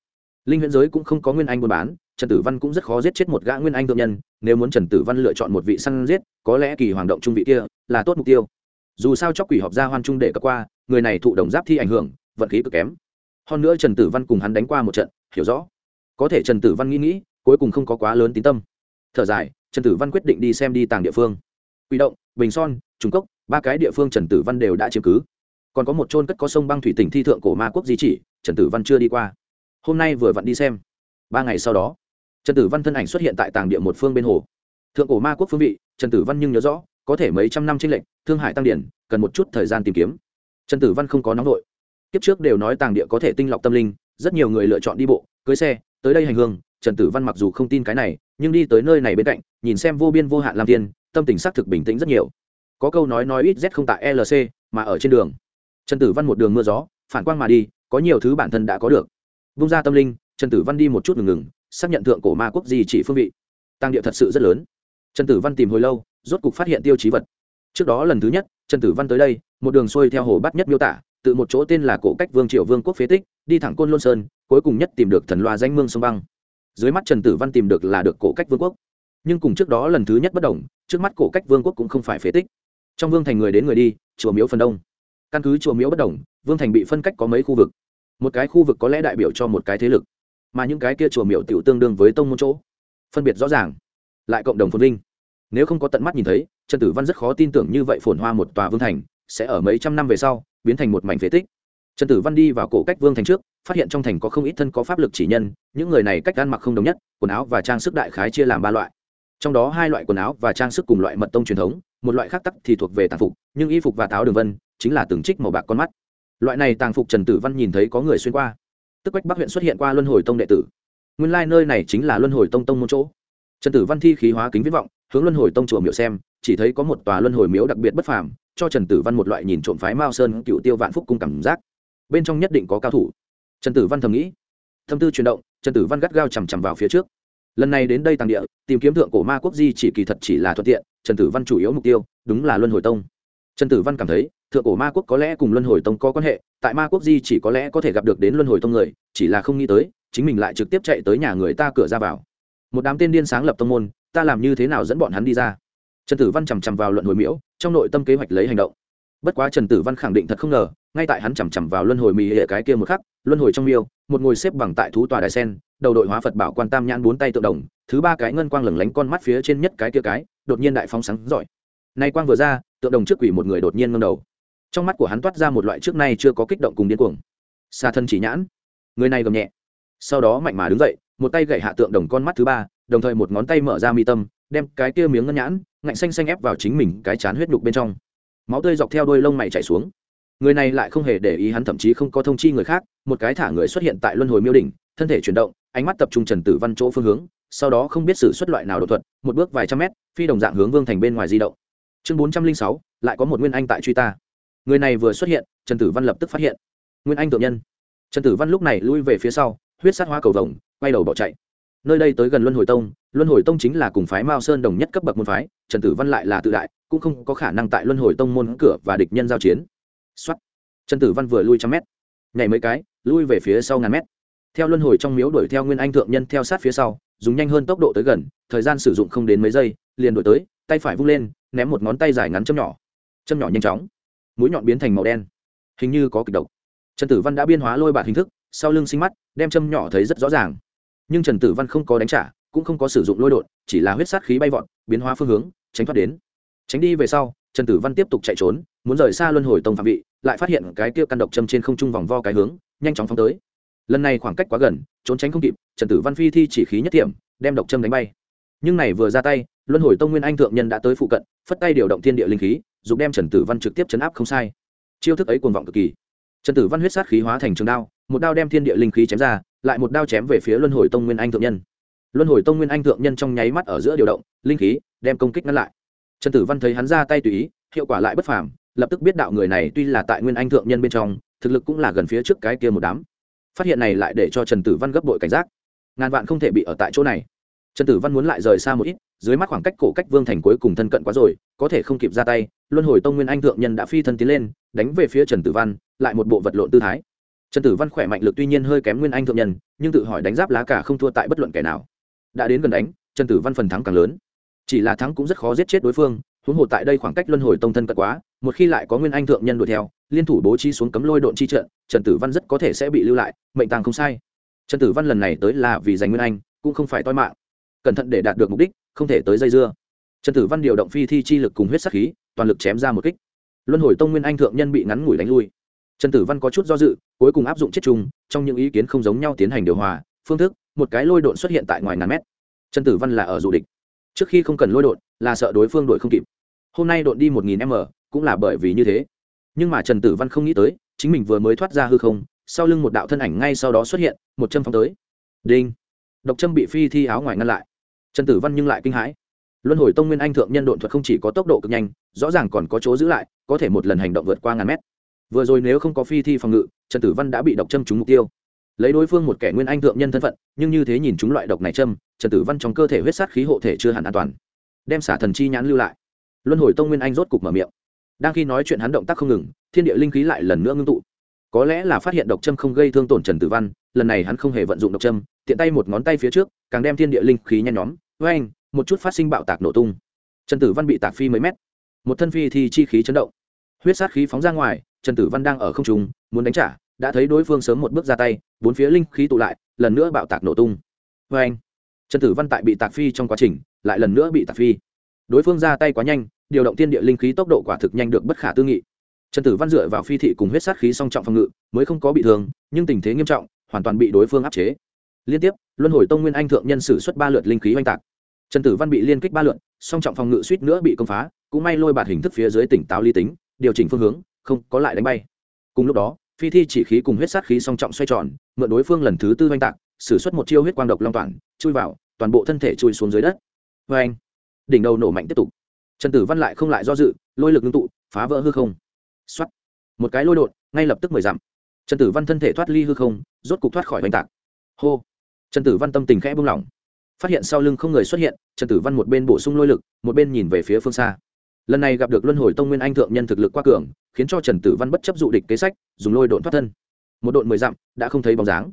Linh huyễn giới cũng không có nguyên anh buôn bán trần tử văn cũng rất khó giết chết một gã nguyên anh thượng nhân, nếu muốn trần tử văn lựa chọn một vị săn giết, có lẽ kỳ hoàng động trung vị kia là tốt mục tiêu. Dù sao chóc quỷ họp ra hoan trung để cấp qua, người này thụ đồng giáp thi ảnh hưởng, vận khí cực kém. Hơn nữa trần tử văn cùng hắn đánh qua một trận, hiểu rõ. Có thể trần tử văn nghĩ nghĩ, cuối cùng không có quá lớn tín tâm. Thở dài, trần tử văn quyết định đi xem đi tàng địa phương. Quy động, bình son, trung cốc, ba cái địa phương trần tử văn đều đã chiếm cứ. Còn có một trôn cất có sông băng thủy tỉnh thi thượng cổ ma quốc di chỉ, trần tử văn chưa đi qua. Hôm nay vừa vặn đi xem. Ba ngày sau đó trần tử văn thân ảnh xuất hiện tại tàng địa một phương bên hồ. Thượng cổ ma quốc phương vị, trần tử văn nhưng nhớ rõ, có thể mấy trăm năm tranh lệnh thương hải tăng điển, cần một chút thời gian tìm kiếm. Trần tử văn không có nóng vội. Kiếp trước đều nói tàng địa có thể tinh lọc tâm linh, rất nhiều người lựa chọn đi bộ, cưới xe, tới đây hành hương. Trần tử văn mặc dù không tin cái này, nhưng đi tới nơi này bên cạnh, nhìn xem vô biên vô hạn làm tiên tâm tình xác thực bình tĩnh rất nhiều. Có câu nói nói ít z không tại lc mà ở trên đường. Trần tử văn một đường mưa gió, phản quang mà đi, có nhiều thứ bản thân đã có được. Vung ra tâm linh, trần tử văn đi một chút ngừng ngừng xác nhận thượng cổ ma quốc gì chỉ phương vị. Tăng địa thật sự rất lớn. Trần tử văn tìm hồi lâu, rốt cục phát hiện tiêu chí vật. Trước đó lần thứ nhất, trần tử văn tới đây, một đường xuôi theo hồ bát nhất miêu tả từ một chỗ tên là cổ cách vương triệu vương quốc phế tích, đi thẳng côn lôn sơn, cuối cùng nhất tìm được thần loa danh mương sông băng. Dưới mắt trần tử văn tìm được là được cổ cách vương quốc. Nhưng cùng trước đó lần thứ nhất bất đồng, trước mắt cổ cách vương quốc cũng không phải phế tích. Trong vương thành người đến người đi, chùa miếu phần đông. Căn cứ chùa miếu bất đồng, vương thành bị phân cách có mấy khu vực. Một cái khu vực có lẽ đại biểu cho một cái thế lực mà những cái kia chùa miếu tiểu tương đương với tông môn chỗ. Phân biệt rõ ràng. Lại cộng đồng phồn vinh. Nếu không có tận mắt nhìn thấy, trần tử văn rất khó tin tưởng như vậy phồn hoa một tòa vương thành sẽ ở mấy trăm năm về sau biến thành một mảnh phế tích. Trần tử văn đi vào cổ cách vương thành trước, phát hiện trong thành có không ít thân có pháp lực chỉ nhân, những người này cách ăn mặc không đồng nhất, quần áo và trang sức đại khái chia làm ba loại. Trong đó hai loại quần áo và trang sức cùng loại mật tông truyền thống, một loại khác tắc thì thuộc về tàng phục, nhưng y phục và táo đường vân chính là từng trích màu bạc con mắt. Loại này tàng phục trần tử văn nhìn thấy có người xuyên qua tức quách bắc huyện xuất hiện qua luân hồi tông đệ tử. Nguyên lai、like、nơi này chính là luân hồi tông tông môn chỗ. Trần tử văn thi khí hóa kính viết vọng, hướng luân hồi tông chùa miệu xem, chỉ thấy có một tòa luân hồi miếu đặc biệt bất phàm, cho trần tử văn một loại nhìn trộm phái mao sơn cựu tiêu vạn phúc cung cảm giác. Bên trong nhất định có cao thủ. Trần tử văn thầm nghĩ. Thâm tư chuyển động, trần tử văn gắt gao chằm chằm vào phía trước. Lần này đến đây tàng địa, tìm kiếm thượng cổ ma quốc di chỉ kỳ thật chỉ là thuận tiện, trần tử văn chủ yếu mục tiêu, đúng là luân hồi tông. Trần tử văn cảm thấy thượng cổ ma quốc có lẽ cùng luân hồi tông có quan hệ, tại ma quốc di chỉ có lẽ có thể gặp được đến luân hồi tông người, chỉ là không nghĩ tới, chính mình lại trực tiếp chạy tới nhà người ta cửa ra vào. Một đám tên điên sáng lập tông môn, ta làm như thế nào dẫn bọn hắn đi ra? Trần tử văn chằm chằm vào luận hồi miễu, trong nội tâm kế hoạch lấy hành động. Bất quá trần tử văn khẳng định thật không ngờ, ngay tại hắn chằm chằm vào luân hồi mỹ hệ cái kia một khắc, luân hồi trong miêu, một ngồi xếp bằng tại thú tòa đài sen, đầu đội hóa phật bảo quan tam nhãn bốn tay tự đồng, thứ ba cái ngân quang lửng lánh con mắt phía trên nhất cái kia cái, đột nhiên đại phong sáng giỏi nay quang vừa ra, tượng đồng trước quỷ một người đột nhiên ngâm đầu trong mắt của hắn toát ra một loại trước nay chưa có kích động cùng điên cuồng. Xa thân chỉ nhãn. Người này gầm nhẹ. Sau đó mạnh mà đứng dậy, một tay gậy hạ tượng đồng con mắt thứ ba, đồng thời một ngón tay mở ra mi tâm, đem cái kia miếng ngân nhãn, ngạnh xanh xanh ép vào chính mình cái chán huyết nhục bên trong. Máu tươi dọc theo đôi lông mày chảy xuống. Người này lại không hề để ý hắn, thậm chí không có thông chi người khác, một cái thả người xuất hiện tại luân hồi miêu đỉnh, thân thể chuyển động, ánh mắt tập trung trần tử văn chỗ phương hướng, sau đó không biết xử xuất loại nào đột thuật, một bước vài trăm mét, phi đồng dạng hướng vương thành bên ngoài di động. Chương bốn trăm linh sáu, lại có một nguyên anh tại truy ta người này vừa xuất hiện, trần tử văn lập tức phát hiện. Nguyên anh tự nhân. Trần tử văn lúc này lui về phía sau, huyết sát hoa cầu vồng, quay đầu bỏ chạy. Nơi đây tới gần luân hồi tông, luân hồi tông chính là cùng phái mao sơn đồng nhất cấp bậc môn phái, trần tử văn lại là tự đại, cũng không có khả năng tại luân hồi tông môn cửa và địch nhân giao chiến. Xuất trần tử văn vừa lui trăm mét, nhảy mấy cái, lui về phía sau ngàn mét. Theo luân hồi trong miếu đuổi theo nguyên anh thượng nhân theo sát phía sau, dùng nhanh hơn tốc độ tới gần, thời gian sử dụng không đến mấy giây, liền đổi tới, tay phải vung lên, ném một ngón tay dài ngắn châm nhỏ. Châm nhỏ nhanh chóng mũi nhọn biến thành màu đen. Hình như có kịch độc. Trần tử văn đã biên hóa lôi bạt hình thức, sau lưng sinh mắt, đem châm nhỏ thấy rất rõ ràng. Nhưng trần tử văn không có đánh trả, cũng không có sử dụng lôi đột, chỉ là huyết sát khí bay vọt, biến hóa phương hướng, tránh thoát đến. Tránh đi về sau, trần tử văn tiếp tục chạy trốn, muốn rời xa luân hồi tông phạm vị, lại phát hiện cái kia căn độc châm trên không trung vòng vo cái hướng, nhanh chóng phóng tới. Lần này khoảng cách quá gần, trốn tránh không kịp, trần tử văn phi thi chỉ khí nhất tiệm, đem độc châm đánh bay. Nhưng này vừa ra tay luân hồi tông nguyên anh thượng nhân đã tới phụ cận, phất tay điều động thiên địa linh khí dùng đem trần tử văn trực tiếp chấn áp không sai. Chiêu thức ấy cuồng vọng cực kỳ. Trần tử văn huyết sát khí hóa thành trường đao, một đao đem thiên địa linh khí chém ra, lại một đao chém về phía luân hồi tông nguyên anh thượng nhân. Luân hồi tông nguyên anh thượng nhân trong nháy mắt ở giữa điều động, linh khí, đem công kích ngăn lại. Trần tử văn thấy hắn ra tay tùy ý, hiệu quả lại bất phàm, lập tức biết đạo người này tuy là tại nguyên anh thượng nhân bên trong, thực lực cũng là gần phía trước cái kia một đám. Phát hiện này lại để cho trần tử văn gấp bội cảnh giác. Ngàn vạn không thể bị ở tại chỗ này. Trần tử văn muốn lại rời xa một ít dưới mắt khoảng cách cổ cách vương thành cuối cùng thân cận quá rồi, có thể không kịp ra tay, luân hồi tông nguyên anh thượng nhân đã phi thân tiến lên, đánh về phía trần tử văn, lại một bộ vật lộn tư thái. Trần tử văn khỏe mạnh lực tuy nhiên hơi kém nguyên anh thượng nhân, nhưng tự hỏi đánh giáp lá cả không thua tại bất luận kẻ nào. Đã đến gần đánh, trần tử văn phần thắng càng lớn. Chỉ là thắng cũng rất khó giết chết đối phương, huống hồ tại đây khoảng cách luân hồi tông thân cận quá, một khi lại có nguyên anh thượng nhân đuổi theo, liên thủ bố trí xuống cấm lôi độn chi trận, trần tử văn rất có thể sẽ bị lưu lại, mệnh tàng không sai. Trần tử văn lần này tới là vì giành nguyên anh, cũng không phải toi mạng cẩn thận để đạt được mục đích, không thể tới dây dưa. Trần tử văn điều động phi thi chi lực cùng huyết sắc khí, toàn lực chém ra một kích. Luân hồi tông nguyên anh thượng nhân bị ngắn ngủi đánh lui. Trần tử văn có chút do dự, cuối cùng áp dụng chết chung trong những ý kiến không giống nhau tiến hành điều hòa, phương thức, một cái lôi độn xuất hiện tại ngoài ngàn mét. Trần tử văn là ở dù địch. Trước khi không cần lôi độn, là sợ đối phương đội không kịp. Hôm nay độn đi một nghìn m, cũng là bởi vì như thế. Nhưng mà trần tử văn không nghĩ tới, chính mình vừa mới thoát ra hư không, sau lưng một đạo thân ảnh ngay sau đó xuất hiện, một châm phóng tới. Đinh. Độc châm bị phi thi áo ngoài ngăn lại trần tử văn nhưng lại kinh hãi. Luân hồi tông nguyên anh thượng nhân độn thuật không chỉ có tốc độ cực nhanh, rõ ràng còn có chỗ giữ lại, có thể một lần hành động vượt qua ngàn mét. Vừa rồi nếu không có phi thi phòng ngự, trần tử văn đã bị độc châm trúng mục tiêu. Lấy đối phương một kẻ nguyên anh thượng nhân thân phận, nhưng như thế nhìn chúng loại độc này châm, trần tử văn trong cơ thể huyết sát khí hộ thể chưa hẳn an toàn. Đem xả thần chi nhãn lưu lại. Luân hồi tông nguyên anh rốt cục mở miệng. Đang khi nói chuyện hắn động tác không ngừng, thiên địa linh khí lại lần nữa ngưng tụ. Có lẽ là phát hiện độc châm không gây thương tổn trần tử văn lần này hắn không hề vận dụng độc châm, tiện tay một ngón tay phía trước, càng đem thiên địa linh khí nhen nhóm, với anh, một chút phát sinh bạo tạc nổ tung. Trần tử văn bị tạc phi mấy mét. Một thân phi thì chi khí chấn động. Huyết sát khí phóng ra ngoài, trần tử văn đang ở không trung, muốn đánh trả, đã thấy đối phương sớm một bước ra tay, bốn phía linh khí tụ lại, lần nữa bạo tạc nổ tung. Với anh, trần tử văn tại bị tạc phi trong quá trình, lại lần nữa bị tạc phi. Đối phương ra tay quá nhanh, điều động tiên địa linh khí tốc độ quả thực nhanh được bất khả tư nghị. Trần tử văn dựa vào phi thị cùng huyết sát khí song trọng phòng ngự, mới không có bị thương, nhưng tình thế nghiêm trọng hoàn toàn bị đối phương áp chế. Liên tiếp, luân hồi tông nguyên anh thượng nhân sử xuất ba lượt linh khí oanh tạc. Trần tử văn bị liên kích ba lượt, song trọng phòng ngự suýt nữa bị công phá, cũng may lôi bạt hình thức phía dưới tỉnh táo lý tính, điều chỉnh phương hướng, không có lại đánh bay. Cùng lúc đó, phi thi chỉ khí cùng huyết sát khí song trọng xoay tròn, mượn đối phương lần thứ tư oanh tạc, sử xuất một chiêu huyết quang độc long toàn, chui vào, toàn bộ thân thể chui xuống dưới đất. Vê anh đỉnh đầu nổ mạnh tiếp tục. Trần tử văn lại không lại do dự, lôi lực ngưng tụ, phá vỡ hư không. X một cái lôi đột, ngay lập tức mười dặm trần tử văn thân thể thoát ly hư không, rốt cục thoát khỏi oanh tạc. Hô! Trần tử văn tâm tình khẽ buông lỏng. Phát hiện sau lưng không người xuất hiện, trần tử văn một bên bổ sung lôi lực, một bên nhìn về phía phương xa. Lần này gặp được luân hồi tông nguyên anh thượng nhân thực lực qua cường, khiến cho trần tử văn bất chấp dụ địch kế sách, dùng lôi độn thoát thân. Một độn mười dặm, đã không thấy bóng dáng.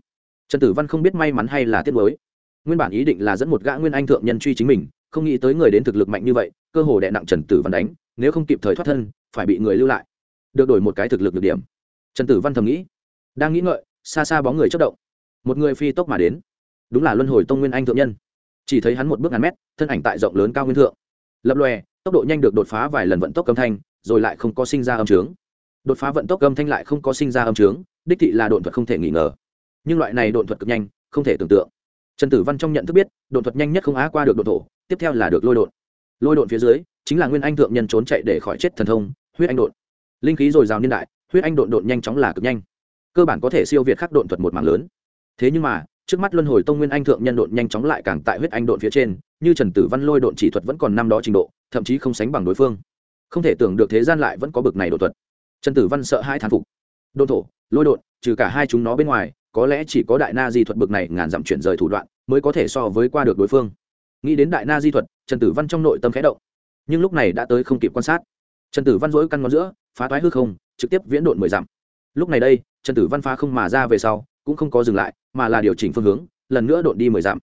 Trần tử văn không biết may mắn hay là tiếc mới nguyên bản ý định là dẫn một gã nguyên anh thượng nhân truy chính mình, không nghĩ tới người đến thực lực mạnh như vậy, cơ hồ đè nặng trần tử văn đánh, nếu không kịp thời thoát thân, phải bị người lưu lại. Được đổi một cái thực lực được điểm. Trần tử văn thầm nghĩ đang nghĩ ngợi, xa xa bóng người chất động. Một người phi tốc mà đến. Đúng là luân hồi tông nguyên anh thượng nhân. Chỉ thấy hắn một bước ngàn mét, thân ảnh tại rộng lớn cao nguyên thượng. Lập lòe, tốc độ nhanh được đột phá vài lần vận tốc âm thanh, rồi lại không có sinh ra âm trướng. Đột phá vận tốc âm thanh lại không có sinh ra âm trướng, đích thị là đột thuật không thể nghi ngờ. Nhưng loại này đột thuật cực nhanh, không thể tưởng tượng. Trần tử văn trong nhận thức biết đột thuật nhanh nhất không á qua được đột thổ, tiếp theo là được lôi đột lôi đột phía dưới, chính là nguyên anh thượng nhân trốn chạy để khỏi chết thần thông, huyết anh đột linh khí dồi dào niên đại, huyết anh đột đột nhanh chóng là cực nhanh cơ bản có thể siêu việt khắc độn thuật một mạng lớn. Thế nhưng mà trước mắt luân hồi tông nguyên anh thượng nhân độn nhanh chóng lại càng tại huyết anh độn phía trên như trần tử văn lôi độn chỉ thuật vẫn còn năm đó trình độ thậm chí không sánh bằng đối phương. Không thể tưởng được thế gian lại vẫn có bực này đột thuật. Trần tử văn sợ hai thán phục. Độn thổ lôi độn, trừ cả hai chúng nó bên ngoài có lẽ chỉ có đại na di thuật bực này ngàn dặm chuyển rời thủ đoạn mới có thể so với qua được đối phương. Nghĩ đến đại na di thuật trần tử văn trong nội tâm khẽ động. Nhưng lúc này đã tới không kịp quan sát. Trần tử văn dỗi căn ngón giữa phá toái hư không trực tiếp viễn độn mười dặm. Lúc này đây trần tử văn phá không mà ra về sau, cũng không có dừng lại, mà là điều chỉnh phương hướng, lần nữa độn đi mười dặm.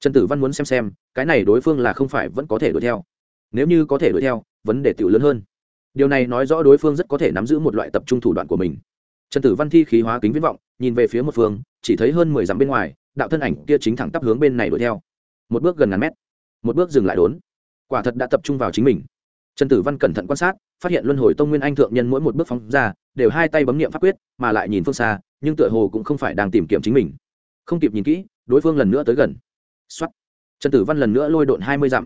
Trần tử văn muốn xem xem, cái này đối phương là không phải vẫn có thể đuổi theo. Nếu như có thể đuổi theo, vấn đề tiểu lớn hơn. Điều này nói rõ đối phương rất có thể nắm giữ một loại tập trung thủ đoạn của mình. Trần tử văn thi khí hóa kính viễn vọng, nhìn về phía một phương, chỉ thấy hơn mười dặm bên ngoài, đạo thân ảnh kia chính thẳng tắp hướng bên này đuổi theo. Một bước gần ngàn mét, một bước dừng lại đốn. Quả thật đã tập trung vào chính mình trần tử văn cẩn thận quan sát, phát hiện luân hồi tông nguyên anh thượng nhân mỗi một bước phóng ra, đều hai tay bấm nghiệm pháp quyết, mà lại nhìn phương xa, nhưng tựa hồ cũng không phải đang tìm kiếm chính mình. Không kịp nhìn kỹ, đối phương lần nữa tới gần. X trần tử văn lần nữa lôi độn hai mươi dặm.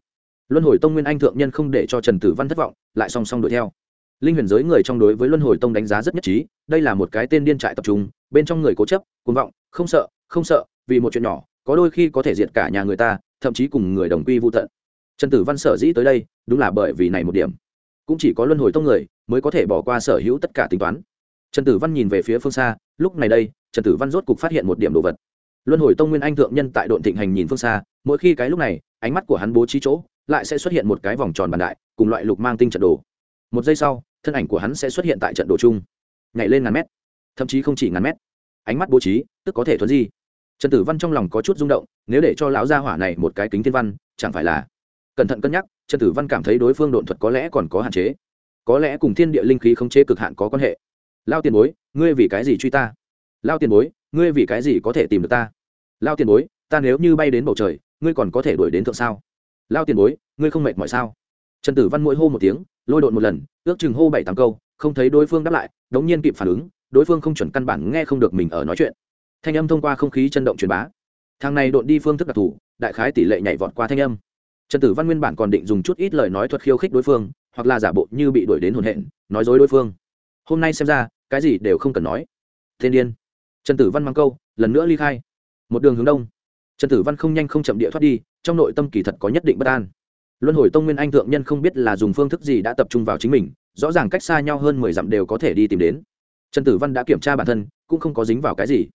Luân hồi tông nguyên anh thượng nhân không để cho trần tử văn thất vọng, lại song song đuổi theo. Linh huyền giới người trong đối với luân hồi tông đánh giá rất nhất trí, đây là một cái tên điên trại tập trung, bên trong người cố chấp, cuồng vọng, không sợ không sợ, vì một chuyện nhỏ, có đôi khi có thể diệt cả nhà người ta, thậm chí cùng người đồng quy vô tận trần tử văn sở dĩ tới đây, đúng là bởi vì này một điểm. Cũng chỉ có luân hồi tông người mới có thể bỏ qua sở hữu tất cả tính toán. Trần tử văn nhìn về phía phương xa, lúc này đây, trần tử văn rốt cục phát hiện một điểm đồ vật. Luân hồi tông nguyên anh thượng nhân tại độn thịnh hành nhìn phương xa, mỗi khi cái lúc này, ánh mắt của hắn bố trí chỗ, lại sẽ xuất hiện một cái vòng tròn bàn đại, cùng loại lục mang tinh trận đồ. Một giây sau, thân ảnh của hắn sẽ xuất hiện tại trận đồ chung. Nhảy lên ngàn mét, thậm chí không chỉ ngàn mét. Ánh mắt bố trí, tức có thể thuấn di. Trần tử văn trong lòng có chút rung động, nếu để cho lão gia hỏa này một cái kính thiên văn, chẳng phải là cẩn thận cân nhắc, trần tử văn cảm thấy đối phương độn thuật có lẽ còn có hạn chế. Có lẽ cùng thiên địa linh khí khống chế cực hạn có quan hệ. Lao tiền bối, ngươi vì cái gì truy ta? Lao tiền bối, ngươi vì cái gì có thể tìm được ta? Lao tiền bối, ta nếu như bay đến bầu trời, ngươi còn có thể đuổi đến thượng sao? Lao tiền bối, ngươi không mệt mỏi sao? Trần tử văn mỗi hô một tiếng, lôi độn một lần, ước chừng hô bảy tám câu, không thấy đối phương đáp lại, đống nhiên kịp phản ứng, đối phương không chuẩn căn bản nghe không được mình ở nói chuyện. Thanh âm thông qua không khí chân động truyền bá. Thằng này độn đi phương thức đặc thù, đại khái tỷ lệ nhảy vọt qua thanh âm trần tử văn nguyên bản còn định dùng chút ít lời nói thuật khiêu khích đối phương, hoặc là giả bộ như bị đuổi đến hồn hện, nói dối đối phương. Hôm nay xem ra, cái gì đều không cần nói. Thiên điên. Trần tử văn mang câu, lần nữa ly khai. Một đường hướng đông. Trần tử văn không nhanh không chậm địa thoát đi, trong nội tâm kỳ thật có nhất định bất an. Luân hồi tông nguyên anh thượng nhân không biết là dùng phương thức gì đã tập trung vào chính mình, rõ ràng cách xa nhau hơn mười dặm đều có thể đi tìm đến. Trần tử văn đã kiểm tra bản thân, cũng không có dính vào cái gì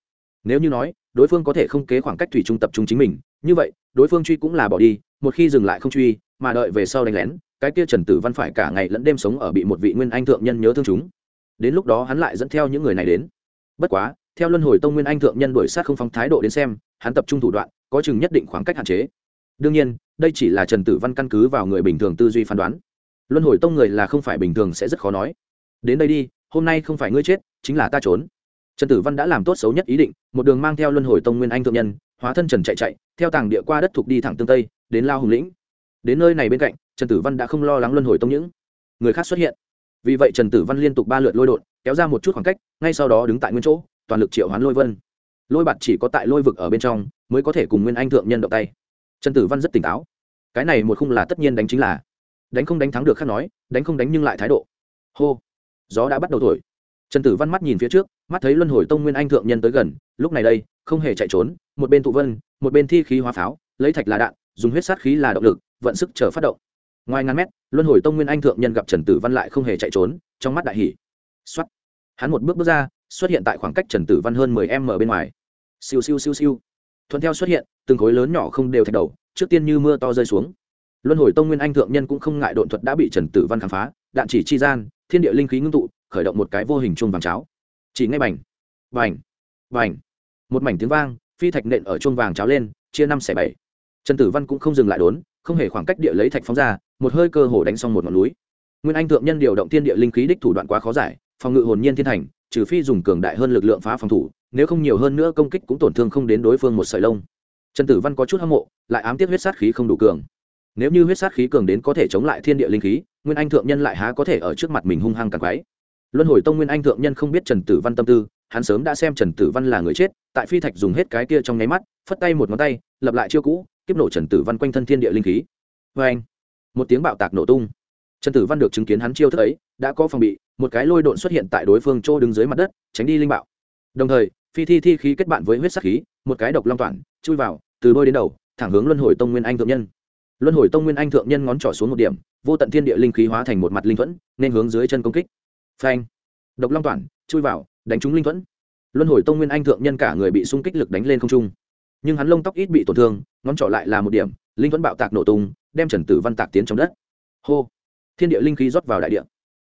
nếu như nói, đối phương có thể không kế khoảng cách thủy trung tập trung chính mình, như vậy, đối phương truy cũng là bỏ đi, một khi dừng lại không truy, mà đợi về sau đánh lén, cái kia trần tử văn phải cả ngày lẫn đêm sống ở bị một vị nguyên anh thượng nhân nhớ thương chúng. Đến lúc đó hắn lại dẫn theo những người này đến. Bất quá, theo luân hồi tông nguyên anh thượng nhân đuổi sát không phóng thái độ đến xem, hắn tập trung thủ đoạn, có chừng nhất định khoảng cách hạn chế. Đương nhiên, đây chỉ là trần tử văn căn cứ vào người bình thường tư duy phán đoán. Luân hồi tông người là không phải bình thường sẽ rất khó nói. Đến đây đi, hôm nay không phải ngươi chết, chính là ta trốn trần tử văn đã làm tốt xấu nhất ý định, một đường mang theo luân hồi tông nguyên anh thượng nhân, hóa thân trần chạy chạy, theo tàng địa qua đất thuộc đi thẳng tương tây, đến lao hùng lĩnh. Đến nơi này bên cạnh, trần tử văn đã không lo lắng luân hồi tông những người khác xuất hiện. Vì vậy trần tử văn liên tục ba lượt lôi đột, kéo ra một chút khoảng cách, ngay sau đó đứng tại nguyên chỗ, toàn lực triệu hoán lôi vân. Lôi bạt chỉ có tại lôi vực ở bên trong, mới có thể cùng nguyên anh thượng nhân động tay. Trần tử văn rất tỉnh táo. Cái này một khung là tất nhiên đánh chính là đánh không đánh thắng được khác nói, đánh không đánh nhưng lại thái độ. Hô, gió đã bắt đầu thổi. Trần tử văn mắt nhìn phía trước mắt thấy luân hồi tông nguyên anh thượng nhân tới gần, lúc này đây, không hề chạy trốn, một bên tụ vân, một bên thi khí hóa pháo, lấy thạch là đạn, dùng huyết sát khí là động lực, vận sức chờ phát động. Ngoài ngàn mét, luân hồi tông nguyên anh thượng nhân gặp trần tử văn lại không hề chạy trốn, trong mắt đại hỷ xuất hắn một bước bước ra, xuất hiện tại khoảng cách trần tử văn hơn mười m bên ngoài. Siêu siêu siêu siêu. Thuận theo xuất hiện, từng khối lớn nhỏ không đều thạch đầu, trước tiên như mưa to rơi xuống. Luân hồi tông nguyên anh thượng nhân cũng không ngại độn thuật đã bị trần tử văn khám phá, đạn chỉ chi gian, thiên địa linh khí ngưng tụ, khởi động một cái vô hình chung vàng cháo chỉ ngay bành bành bành. Một mảnh tiếng vang, phi thạch nện ở chuông vàng cháo lên, chia năm xẻ bảy. Trần tử văn cũng không dừng lại đốn, không hề khoảng cách địa lấy thạch phóng ra, một hơi cơ hồ đánh xong một ngọn núi. Nguyên anh thượng nhân điều động thiên địa linh khí đích thủ đoạn quá khó giải, phòng ngự hồn nhiên thiên thành, trừ phi dùng cường đại hơn lực lượng phá phòng thủ, nếu không nhiều hơn nữa công kích cũng tổn thương không đến đối phương một sợi lông. Trần tử văn có chút hâm mộ, lại ám tiếp huyết sát khí không đủ cường. Nếu như huyết sát khí cường đến có thể chống lại thiên địa linh khí, nguyên anh thượng nhân lại há có thể ở trước mặt mình hung hăng càng quái luân hồi tông nguyên anh thượng nhân không biết trần tử văn tâm tư, hắn sớm đã xem trần tử văn là người chết, tại phi thạch dùng hết cái kia trong nháy mắt, phất tay một ngón tay, lập lại chiêu cũ, kiếp nổ trần tử văn quanh thân thiên địa linh khí. Vê anh, một tiếng bạo tạc nổ tung. Trần tử văn được chứng kiến hắn chiêu thức ấy, đã có phòng bị, một cái lôi độn xuất hiện tại đối phương chỗ đứng dưới mặt đất, tránh đi linh bạo. Đồng thời, phi thi thi khí kết bạn với huyết sắc khí, một cái độc long toàn, chui vào, từ đôi đến đầu, thẳng hướng luân hồi tông nguyên anh thượng nhân. Luân hồi tông nguyên anh thượng nhân ngón trỏ xuống một điểm, vô tận thiên địa linh khí hóa thành một mặt linh thuẫn, nên hướng dưới chân công kích phanh. Độc long toản, chui vào, đánh trúng linh thuẫn. Luân hồi tông nguyên anh thượng nhân cả người bị xung kích lực đánh lên không trung. Nhưng hắn lông tóc ít bị tổn thương, ngón trỏ lại là một điểm, linh thuẫn bạo tạc nổ tung, đem trần tử văn tạc tiến trong đất. Hô. Thiên địa linh khí rót vào đại địa.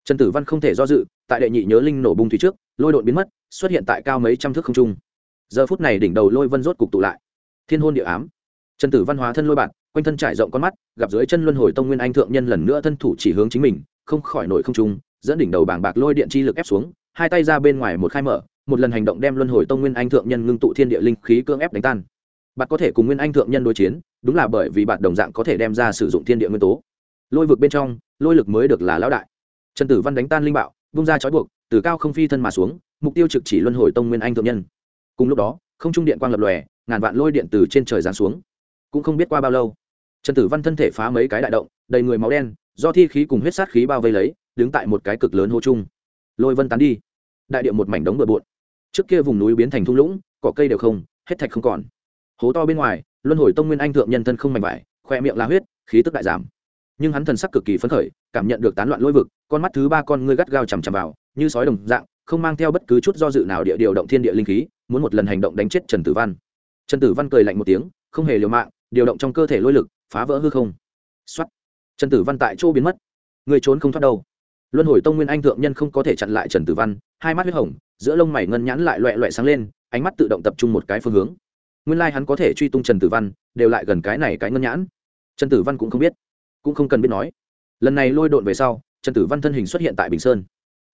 Trần tử văn không thể do dự, tại đệ nhị nhớ linh nổ bung thủy trước, lôi đột biến mất, xuất hiện tại cao mấy trăm thước không trung. Giờ phút này đỉnh đầu lôi vân rốt cục tụ lại. Thiên hôn địa ám. Trần tử văn hóa thân lôi bạn, quanh thân trải rộng con mắt, gặp dưới chân luân hồi tông nguyên anh thượng nhân lần nữa thân thủ chỉ hướng chính mình, không khỏi nổi không trung dẫn đỉnh đầu bảng bạc lôi điện chi lực ép xuống, hai tay ra bên ngoài một khai mở, một lần hành động đem luân hồi tông nguyên anh thượng nhân ngưng tụ thiên địa linh khí cưỡng ép đánh tan. Bạn có thể cùng nguyên anh thượng nhân đối chiến, đúng là bởi vì bạn đồng dạng có thể đem ra sử dụng thiên địa nguyên tố. Lôi vực bên trong, lôi lực mới được là lão đại. Trần tử văn đánh tan linh bạo, vung ra chói buộc, từ cao không phi thân mà xuống, mục tiêu trực chỉ luân hồi tông nguyên anh thượng nhân. Cùng lúc đó, không trung điện quang lập lòe, ngàn vạn lôi điện từ trên trời giáng xuống. Cũng không biết qua bao lâu, trần tử văn thân thể phá mấy cái đại động, đầy người máu đen, do thi khí cùng huyết sát khí bao vây lấy đứng tại một cái cực lớn hô chung. Lôi vân tán đi. Đại điệu một mảnh đống bừa bộn. Trước kia vùng núi biến thành thung lũng, cỏ cây đều không, hết thạch không còn. Hố to bên ngoài, luân hồi tông nguyên anh thượng nhân thân không mạnh vải, khoe miệng la huyết, khí tức đại giảm. Nhưng hắn thần sắc cực kỳ phấn khởi, cảm nhận được tán loạn lôi vực, con mắt thứ ba con ngươi gắt gao chằm chằm vào, như sói đồng dạng, không mang theo bất cứ chút do dự nào địa điều động thiên địa linh khí, muốn một lần hành động đánh chết trần tử văn. Trần tử văn cười lạnh một tiếng, không hề liều mạng, điều động trong cơ thể lôi lực, phá vỡ hư không. Xuất trần tử văn tại chỗ biến mất. Người trốn không thoát đâu luân hồi tông nguyên anh thượng nhân không có thể chặn lại trần tử văn hai mắt huyết hồng giữa lông mày ngân nhãn lại loẹ loẹ sáng lên ánh mắt tự động tập trung một cái phương hướng. Nguyên lai、like、hắn có thể truy tung trần tử văn đều lại gần cái này cái ngân nhãn. Trần tử văn cũng không biết cũng không cần biết nói. Lần này lôi độn về sau trần tử văn thân hình xuất hiện tại bình sơn.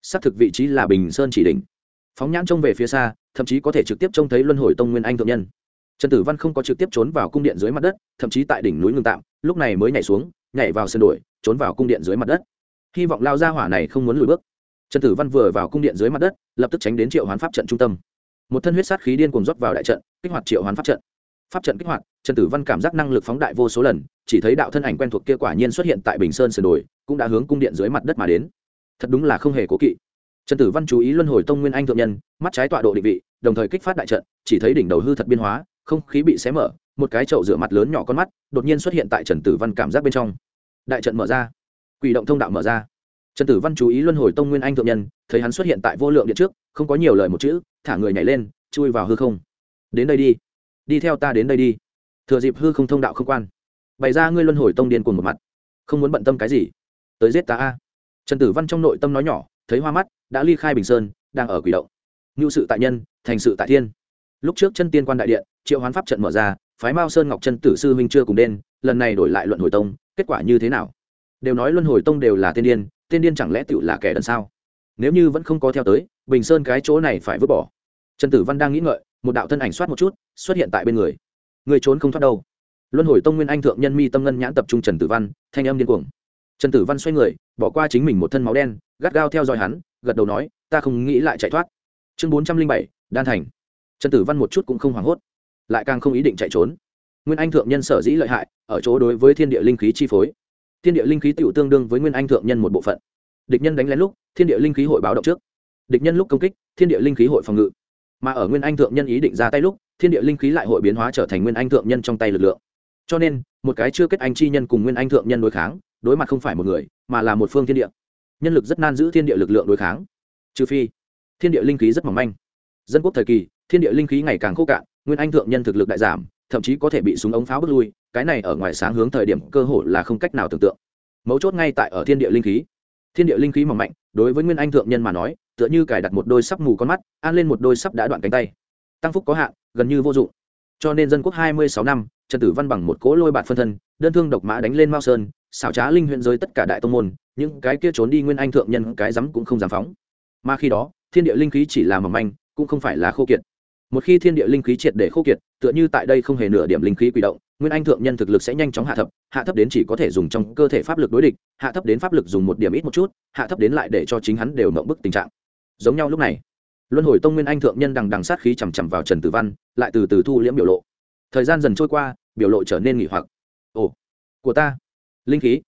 Xác thực vị trí là bình sơn chỉ đỉnh. Phóng nhãn trông về phía xa thậm chí có thể trực tiếp trông thấy luân hồi tông nguyên anh thượng nhân. Trần tử văn không có trực tiếp trốn vào cung điện dưới mặt đất thậm chí tại đỉnh núi ngừng tạm lúc này mới nhảy xuống nhảy vào sân đuổi, trốn vào cung điện dưới mặt đất hy vọng lao ra hỏa này không muốn lùi bước. Trần tử văn vừa vào cung điện dưới mặt đất, lập tức tránh đến triệu hoán pháp trận trung tâm. Một thân huyết sát khí điên cuồng rót vào đại trận, kích hoạt triệu hoán pháp trận. Pháp trận kích hoạt, trần tử văn cảm giác năng lực phóng đại vô số lần, chỉ thấy đạo thân ảnh quen thuộc kia quả nhiên xuất hiện tại bình sơn sườn đồi, cũng đã hướng cung điện dưới mặt đất mà đến. Thật đúng là không hề cố kỵ. Trần tử văn chú ý luân hồi tông nguyên anh thượng nhân, mắt trái tọa độ định vị, đồng thời kích phát đại trận, chỉ thấy đỉnh đầu hư thật biên hóa, không khí bị xé mở, một cái chậu rửa mặt lớn nhỏ con mắt, đột nhiên xuất hiện tại trần tử văn cảm giác bên trong. Đại trận mở ra quỷ động thông đạo mở ra. Trần tử văn chú ý luân hồi tông nguyên anh thượng nhân, thấy hắn xuất hiện tại vô lượng điện trước, không có nhiều lời một chữ, thả người nhảy lên, chui vào hư không. Đến đây đi. Đi theo ta đến đây đi. Thừa dịp hư không thông đạo không quan, bày ra ngươi luân hồi tông điên cùng một mặt. Không muốn bận tâm cái gì? Tới giết ta a. Trần tử văn trong nội tâm nói nhỏ, thấy hoa mắt, đã ly khai bình sơn, đang ở quỷ động. Ngưu sự tại nhân, thành sự tại thiên. Lúc trước chân tiên quan đại điện, triệu hoán pháp trận mở ra, phái mao sơn ngọc chân tử sư huynh chưa cùng đen lần này đổi lại luận hồi tông, kết quả như thế nào? Đều nói luân hồi tông đều là tiên điên tiên điên chẳng lẽ tựu là kẻ đần sao? Nếu như vẫn không có theo tới, bình sơn cái chỗ này phải vứt bỏ. Trần tử văn đang nghĩ ngợi, một đạo thân ảnh soát một chút, xuất hiện tại bên người. Người trốn không thoát đâu. Luân hồi tông nguyên anh thượng nhân mi tâm ngân nhãn tập trung trần tử văn, thanh âm điên cuồng. Trần tử văn xoay người, bỏ qua chính mình một thân máu đen, gắt gao theo dõi hắn, gật đầu nói, ta không nghĩ lại chạy thoát. Chương bốn trăm linh bảy, đan thành. Trần tử văn một chút cũng không hoảng hốt, lại càng không ý định chạy trốn. Nguyên anh thượng nhân sở dĩ lợi hại, ở chỗ đối với thiên địa linh khí chi phối thiên địa linh khí tựu tương đương với nguyên anh thượng nhân một bộ phận. Địch nhân đánh lén lúc, thiên địa linh khí hội báo động trước. Địch nhân lúc công kích, thiên địa linh khí hội phòng ngự. Mà ở nguyên anh thượng nhân ý định ra tay lúc, thiên địa linh khí lại hội biến hóa trở thành nguyên anh thượng nhân trong tay lực lượng. Cho nên, một cái chưa kết anh chi nhân cùng nguyên anh thượng nhân đối kháng, đối mặt không phải một người, mà là một phương thiên địa. Nhân lực rất nan giữ thiên địa lực lượng đối kháng. Trừ phi, thiên địa linh khí rất mỏng manh. Dân quốc thời kỳ, thiên địa linh khí ngày càng khô cạn, nguyên anh thượng nhân thực lực đại giảm, thậm chí có thể bị súng ống pháo bước lui cái này ở ngoài sáng hướng thời điểm cơ hội là không cách nào tưởng tượng. Mấu chốt ngay tại ở thiên địa linh khí. Thiên địa linh khí mỏng mạnh, đối với nguyên anh thượng nhân mà nói, tựa như cài đặt một đôi sắp mù con mắt an lên một đôi sắp đã đoạn cánh tay. Tăng phúc có hạn, gần như vô dụng. Cho nên dân quốc hai mươi sáu năm, trần tử văn bằng một cỗ lôi bạt phân thân, đơn thương độc mã đánh lên mao sơn, xảo trá linh huyện giới tất cả đại tông môn, những cái kia trốn đi nguyên anh thượng nhân cái rắm cũng không dám phóng. Mà khi đó, thiên địa linh khí chỉ là mầm manh, cũng không phải là khô kiệt. Một khi thiên địa linh khí triệt để khô kiệt, tựa như tại đây không hề nửa điểm linh khí quỷ động nguyên anh thượng nhân thực lực sẽ nhanh chóng hạ thấp hạ thấp đến chỉ có thể dùng trong cơ thể pháp lực đối địch, hạ thấp đến pháp lực dùng một điểm ít một chút, hạ thấp đến lại để cho chính hắn đều mộng bức tình trạng. Giống nhau lúc này, luân hồi tông nguyên anh thượng nhân đằng đằng sát khí chằm chằm vào trần tử văn, lại từ từ thu liễm biểu lộ. Thời gian dần trôi qua, biểu lộ trở nên nghỉ hoặc. Ồ, của ta, linh khí.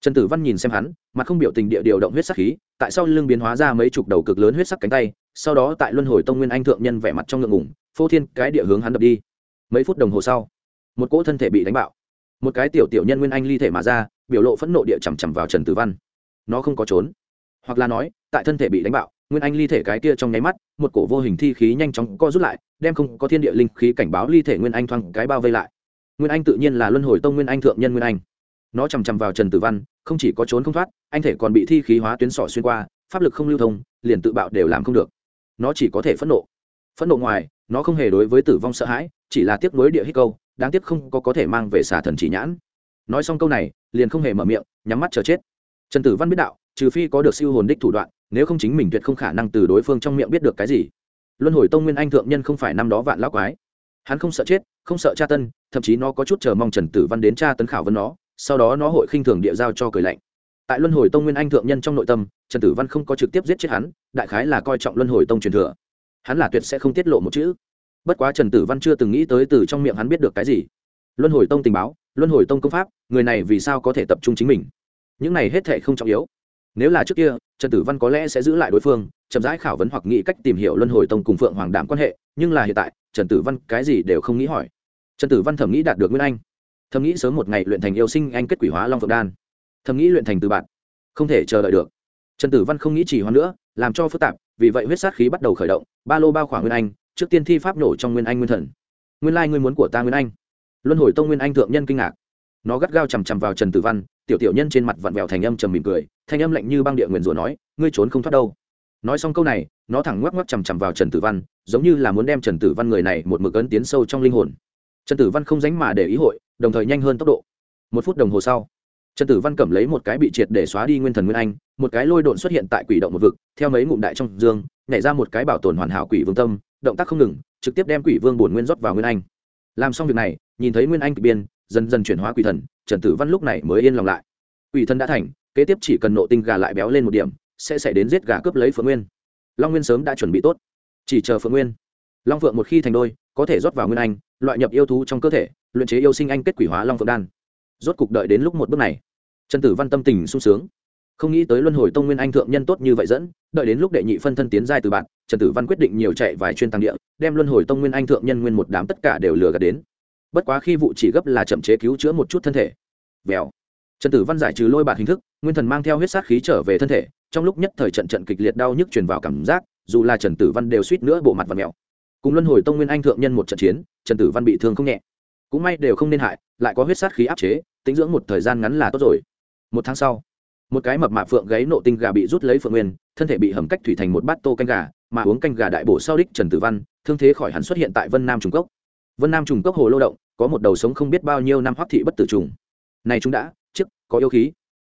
Trần tử văn nhìn xem hắn, mặt không biểu tình địa điều động huyết sắc khí, tại sao lưng biến hóa ra mấy chục đầu cực lớn huyết sắc cánh tay, sau đó tại luân hồi tông nguyên anh thượng nhân vẻ mặt trong ngượng ngủng phô thiên cái địa hướng hắn đập đi. Mấy phút đồng hồ sau một cỗ thân thể bị đánh bạo. Một cái tiểu tiểu nhân nguyên anh ly thể mà ra, biểu lộ phẫn nộ địa chằm chằm vào trần tử văn. Nó không có trốn. Hoặc là nói, tại thân thể bị đánh bạo, nguyên anh ly thể cái kia trong nháy mắt, một cổ vô hình thi khí nhanh chóng co rút lại, đem không có thiên địa linh khí cảnh báo ly thể nguyên anh thoang cái bao vây lại. Nguyên anh tự nhiên là luân hồi tông nguyên anh thượng nhân nguyên anh. Nó chằm chằm vào trần tử văn, không chỉ có trốn không thoát, anh thể còn bị thi khí hóa tuyến sỏ xuyên qua, pháp lực không lưu thông, liền tự bạo đều làm không được. Nó chỉ có thể phẫn nộ. Phẫn nộ ngoài, nó không hề đối với tử vong sợ hãi chỉ là tiếc nuối địa hít câu, đáng tiếc không có có thể mang về xà thần chỉ nhãn. Nói xong câu này, liền không hề mở miệng, nhắm mắt chờ chết. Trần tử văn biết đạo, trừ phi có được siêu hồn đích thủ đoạn, nếu không chính mình tuyệt không khả năng từ đối phương trong miệng biết được cái gì. Luân hồi tông nguyên anh thượng nhân không phải năm đó vạn lão quái. Hắn không sợ chết, không sợ tra tân, thậm chí nó có chút chờ mong trần tử văn đến tra tấn khảo vấn nó, sau đó nó hội khinh thường địa giao cho cười lạnh. Tại luân hồi tông nguyên anh thượng nhân trong nội tâm, trần tử văn không có trực tiếp giết chết hắn, đại khái là coi trọng luân hồi tông truyền thừa. Hắn là tuyệt sẽ không tiết lộ một chữ bất quá trần tử văn chưa từng nghĩ tới từ trong miệng hắn biết được cái gì. Luân hồi tông tình báo, luân hồi tông công pháp, người này vì sao có thể tập trung chính mình? Những này hết thể không trọng yếu. Nếu là trước kia, trần tử văn có lẽ sẽ giữ lại đối phương, chậm rãi khảo vấn hoặc nghĩ cách tìm hiểu luân hồi tông cùng phượng hoàng đảm quan hệ, nhưng là hiện tại, trần tử văn cái gì đều không nghĩ hỏi. Trần tử văn thẩm nghĩ đạt được nguyên anh. Thầm nghĩ sớm một ngày luyện thành yêu sinh anh kết quỷ hóa long phượng đan. Thầm nghĩ luyện thành từ bạn. Không thể chờ đợi được. Trần tử văn không nghĩ chỉ hoãn nữa, làm cho phức tạp, vì vậy huyết sát khí bắt đầu khởi động, ba lô bao khoảng nguyên anh trước tiên thi pháp nổ trong nguyên anh nguyên thần. Nguyên lai ngươi muốn của ta nguyên anh. Luân hồi tông nguyên anh thượng nhân kinh ngạc. Nó gắt gao chằm chằm vào trần tử văn, tiểu tiểu nhân trên mặt vặn vẹo thành âm trầm mỉm cười, thanh âm lạnh như băng địa nguyền rủa nói, ngươi trốn không thoát đâu. Nói xong câu này, nó thẳng ngoắc ngoắc chằm chằm vào trần tử văn, giống như là muốn đem trần tử văn người này một mực ấn tiến sâu trong linh hồn. Trần tử văn không dánh mà để ý hội, đồng thời nhanh hơn tốc độ. Một phút đồng hồ sau, trần tử văn cầm lấy một cái bị triệt để xóa đi nguyên thần nguyên anh, một cái lôi độn xuất hiện tại quỷ động một vực, theo mấy ngụm đại trong dương, nhảy ra một cái bảo tồn hoàn hảo quỷ vương tâm động tác không ngừng, trực tiếp đem quỷ vương bổn nguyên rót vào nguyên anh. Làm xong việc này, nhìn thấy nguyên anh kịch biên, dần dần chuyển hóa quỷ thần, trần tử văn lúc này mới yên lòng lại. Quỷ thần đã thành, kế tiếp chỉ cần nộ tinh gà lại béo lên một điểm, sẽ xảy đến giết gà cướp lấy phượng nguyên. Long nguyên sớm đã chuẩn bị tốt. Chỉ chờ phượng nguyên. Long phượng một khi thành đôi, có thể rót vào nguyên anh, loại nhập yêu thú trong cơ thể, luyện chế yêu sinh anh kết quỷ hóa long phượng đan. Rốt cục đợi đến lúc một bước này, trần tử văn tâm tình sung sướng không nghĩ tới luân hồi tông nguyên anh thượng nhân tốt như vậy dẫn, đợi đến lúc đệ nhị phân thân tiến giai từ bạn, trần tử văn quyết định nhiều chạy vài chuyên tăng địa, đem luân hồi tông nguyên anh thượng nhân nguyên một đám tất cả đều lừa gạt đến. Bất quá khi vụ chỉ gấp là chậm chế cứu chữa một chút thân thể. Vèo. Trần tử văn giải trừ lôi bạt hình thức, nguyên thần mang theo huyết sát khí trở về thân thể, trong lúc nhất thời trận trận kịch liệt đau nhức truyền vào cảm giác, dù là trần tử văn đều suýt nữa bộ mặt và mèo. Cùng luân hồi tông nguyên anh thượng nhân một trận chiến, trần tử văn bị thương không nhẹ. Cũng may đều không nên hại, lại có huyết sát khí áp chế, tính dưỡng một thời gian ngắn là tốt rồi. Một tháng sau một cái mập mạp phượng gáy nộ tinh gà bị rút lấy phượng nguyên, thân thể bị hầm cách thủy thành một bát tô canh gà, mà uống canh gà đại bổ sau đích trần tử văn, thương thế khỏi hắn xuất hiện tại vân nam trung cốc. Vân nam trùng cốc hồ lô động, có một đầu sống không biết bao nhiêu năm hoắc thị bất tử trùng. Này chúng đã chức có yêu khí.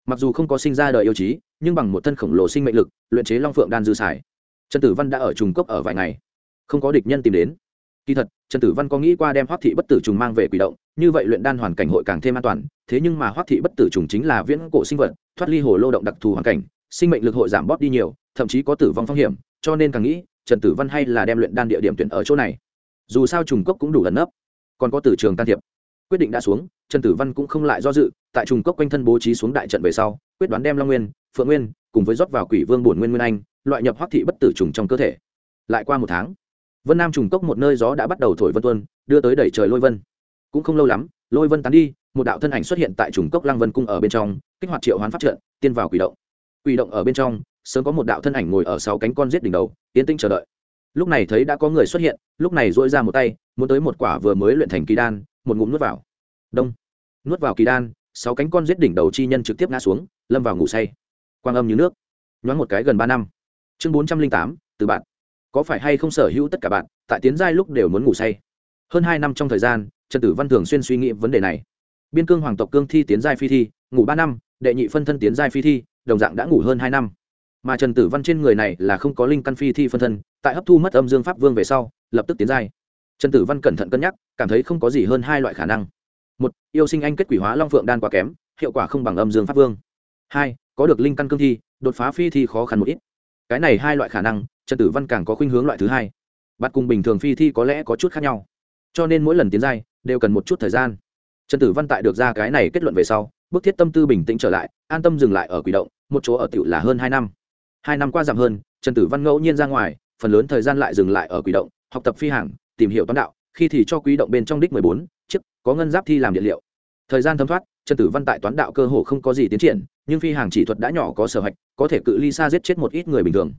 Mặc dù không có sinh ra đời yêu trí, nhưng bằng một thân khổng lồ sinh mệnh lực, luyện chế long phượng đan dư xài trần tử văn đã ở trùng cốc ở vài ngày, không có địch nhân tìm đến kỳ thật, trần tử văn có nghĩ qua đem hoắc thị bất tử trùng mang về quỷ động, như vậy luyện đan hoàn cảnh hội càng thêm an toàn, thế nhưng mà hoắc thị bất tử trùng chính là viễn cổ sinh vật, thoát ly hồ lô động đặc thù hoàn cảnh, sinh mệnh lực hội giảm bóp đi nhiều, thậm chí có tử vong phong hiểm, cho nên càng nghĩ, trần tử văn hay là đem luyện đan địa điểm tuyển ở chỗ này. Dù sao trùng cốc cũng đủ lần nấp. Còn có tử trường can thiệp. Quyết định đã xuống, trần tử văn cũng không lại do dự, tại trùng cốc quanh thân bố trí xuống đại trận về sau, quyết đoán đem long nguyên, phượng nguyên cùng với rót vào quỷ vương bổn nguyên nguyên anh, loại nhập hoắc thị bất tử trùng trong cơ thể. Lại qua một tháng vân nam trùng cốc một nơi gió đã bắt đầu thổi vân tuân, đưa tới đẩy trời lôi vân. Cũng không lâu lắm, lôi vân tán đi, một đạo thân ảnh xuất hiện tại trùng cốc lăng vân cung ở bên trong, kích hoạt triệu hoán phát trận, tiên vào quỷ động. Quỷ động ở bên trong, sớm có một đạo thân ảnh ngồi ở sáu cánh con giết đỉnh đầu tiến tinh chờ đợi. Lúc này thấy đã có người xuất hiện, lúc này dỗi ra một tay, muốn tới một quả vừa mới luyện thành kỳ đan, một ngụm nuốt vào. Đông. Nuốt vào kỳ đan, sáu cánh con giết đỉnh đầu chi nhân trực tiếp ngã xuống, lâm vào ngủ say. Quang âm như nước. Nhoáng một cái gần ba năm. Chương bốn trăm linh tám, từ bạn có phải hay không sở hữu tất cả bạn, tại tiến giai lúc đều muốn ngủ say. Hơn hai năm trong thời gian, trần tử văn thường xuyên suy nghĩ vấn đề này. Biên cương hoàng tộc cương thi tiến giai phi thi, ngủ ba năm, đệ nhị phân thân tiến giai phi thi, đồng dạng đã ngủ hơn hai năm. Mà trần tử văn trên người này là không có linh căn phi thi phân thân, tại hấp thu mất âm dương pháp vương về sau, lập tức tiến giai. Trần tử văn cẩn thận cân nhắc, cảm thấy không có gì hơn hai loại khả năng. Một, yêu sinh anh kết quỷ hóa long phượng đan quá kém, hiệu quả không bằng âm dương pháp vương. Hai, có được linh căn cương thi, đột phá phi thi khó khăn một ít. Cái này hai loại khả năng trần tử văn càng có khuynh hướng loại thứ hai. Bắt cùng bình thường phi thi có lẽ có chút khác nhau, cho nên mỗi lần tiến giai đều cần một chút thời gian. Trần tử văn tại được ra cái này kết luận về sau bức thiết tâm tư bình tĩnh trở lại, an tâm dừng lại ở quỷ động, một chỗ ở tiểu là hơn hai năm. Hai năm qua giảm hơn, trần tử văn ngẫu nhiên ra ngoài, phần lớn thời gian lại dừng lại ở quỷ động, học tập phi hàng tìm hiểu toán đạo, khi thì cho quý động bên trong đích mười bốn, chiếc, có ngân giáp thi làm điện liệu. Thời gian thấm thoát, trần tử văn tại toán đạo cơ hồ không có gì tiến triển, nhưng phi hàng chỉ thuật đã nhỏ có sở hạch, có thể cự ly xa giết chết một ít người bình thường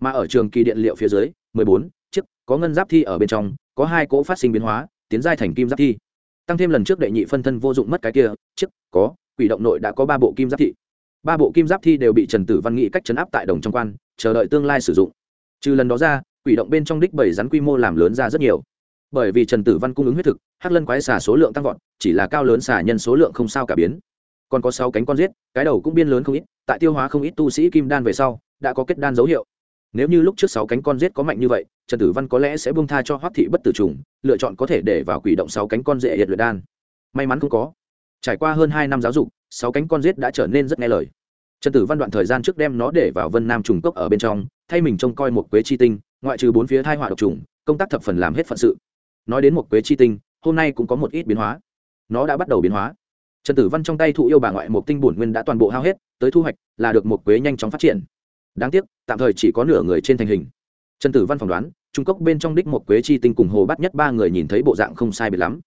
mà ở trường kỳ điện liệu phía dưới, mười bốn, chiếc, có ngân giáp thi ở bên trong, có hai cỗ phát sinh biến hóa, tiến giai thành kim giáp thi. Tăng thêm lần trước đệ nhị phân thân vô dụng mất cái kia, chiếc, có, quỷ động nội đã có ba bộ kim giáp thị ba bộ kim giáp thi đều bị trần tử văn nghị cách chấn áp tại đồng trong quan, chờ đợi tương lai sử dụng. Trừ lần đó ra, quỷ động bên trong đích bảy rắn quy mô làm lớn ra rất nhiều. Bởi vì trần tử văn cung ứng huyết thực, hắc lân quái xà số lượng tăng vọt, chỉ là cao lớn xà nhân số lượng không sao cả biến. Còn có sáu cánh con giết, cái đầu cũng biên lớn không ít, tại tiêu hóa không ít tu sĩ kim đan về sau, đã có kết đan dấu hiệu nếu như lúc trước sáu cánh con rết có mạnh như vậy, trần tử văn có lẽ sẽ buông tha cho hoắc thị bất tử trùng, lựa chọn có thể để vào quỷ động sáu cánh con dễ hiện luyện đan. May mắn không có. Trải qua hơn hai năm giáo dục, sáu cánh con rết đã trở nên rất nghe lời. Trần tử văn đoạn thời gian trước đem nó để vào vân nam trùng cốc ở bên trong, thay mình trông coi một quế chi tinh, ngoại trừ bốn phía thai họa độc trùng, công tác thập phần làm hết phận sự. Nói đến một quế chi tinh, hôm nay cũng có một ít biến hóa. Nó đã bắt đầu biến hóa. Trần tử văn trong tay thụ yêu bà ngoại một tinh bổn nguyên đã toàn bộ hao hết, tới thu hoạch là được một quế nhanh chóng phát triển đáng tiếc, tạm thời chỉ có nửa người trên thành hình. Trần tử văn phỏng đoán, trung cốc bên trong đích một quế chi tinh cùng hồ bắt nhất ba người nhìn thấy bộ dạng không sai biệt lắm.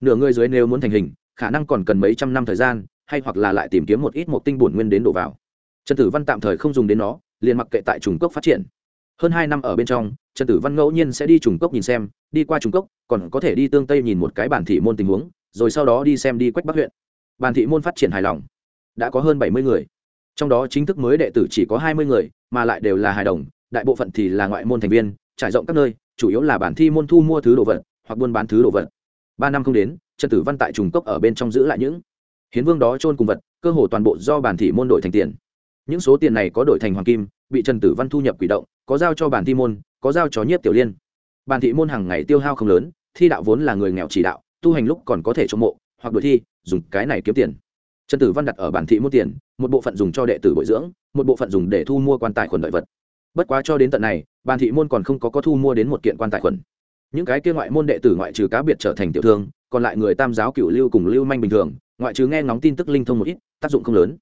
Nửa người dưới nếu muốn thành hình, khả năng còn cần mấy trăm năm thời gian, hay hoặc là lại tìm kiếm một ít một tinh bổn nguyên đến đổ vào. Trần tử văn tạm thời không dùng đến nó, liền mặc kệ tại trùng cốc phát triển. Hơn hai năm ở bên trong, trần tử văn ngẫu nhiên sẽ đi trùng cốc nhìn xem, đi qua trùng cốc còn có thể đi tương tây nhìn một cái bản thị môn tình huống, rồi sau đó đi xem đi quách bắc huyện. Bản thị môn phát triển hài lòng. Đã có hơn bảy mươi người trong đó chính thức mới đệ tử chỉ có hai mươi người, mà lại đều là hài đồng, đại bộ phận thì là ngoại môn thành viên, trải rộng các nơi, chủ yếu là bản thi môn thu mua thứ đồ vật, hoặc buôn bán thứ đồ vật. Ba năm không đến, trần tử văn tại trùng cốc ở bên trong giữ lại những hiến vương đó trôn cùng vật, cơ hồ toàn bộ do bản thị môn đổi thành tiền. Những số tiền này có đổi thành hoàng kim, bị trần tử văn thu nhập quỷ động, có giao cho bản thi môn, có giao cho nhiếp tiểu liên. Bản thị môn hàng ngày tiêu hao không lớn, thi đạo vốn là người nghèo chỉ đạo, tu hành lúc còn có thể chống mộ, hoặc đổi thi, dùng cái này kiếm tiền trần tử văn đặt ở bản thị mua tiền, một bộ phận dùng cho đệ tử bồi dưỡng, một bộ phận dùng để thu mua quan tài khuẩn đợi vật. Bất quá cho đến tận này, bản thị môn còn không có có thu mua đến một kiện quan tài khuẩn. Những cái kia ngoại môn đệ tử ngoại trừ cá biệt trở thành tiểu thương, còn lại người tam giáo cựu lưu cùng lưu manh bình thường, ngoại trừ nghe ngóng tin tức linh thông một ít, tác dụng không lớn.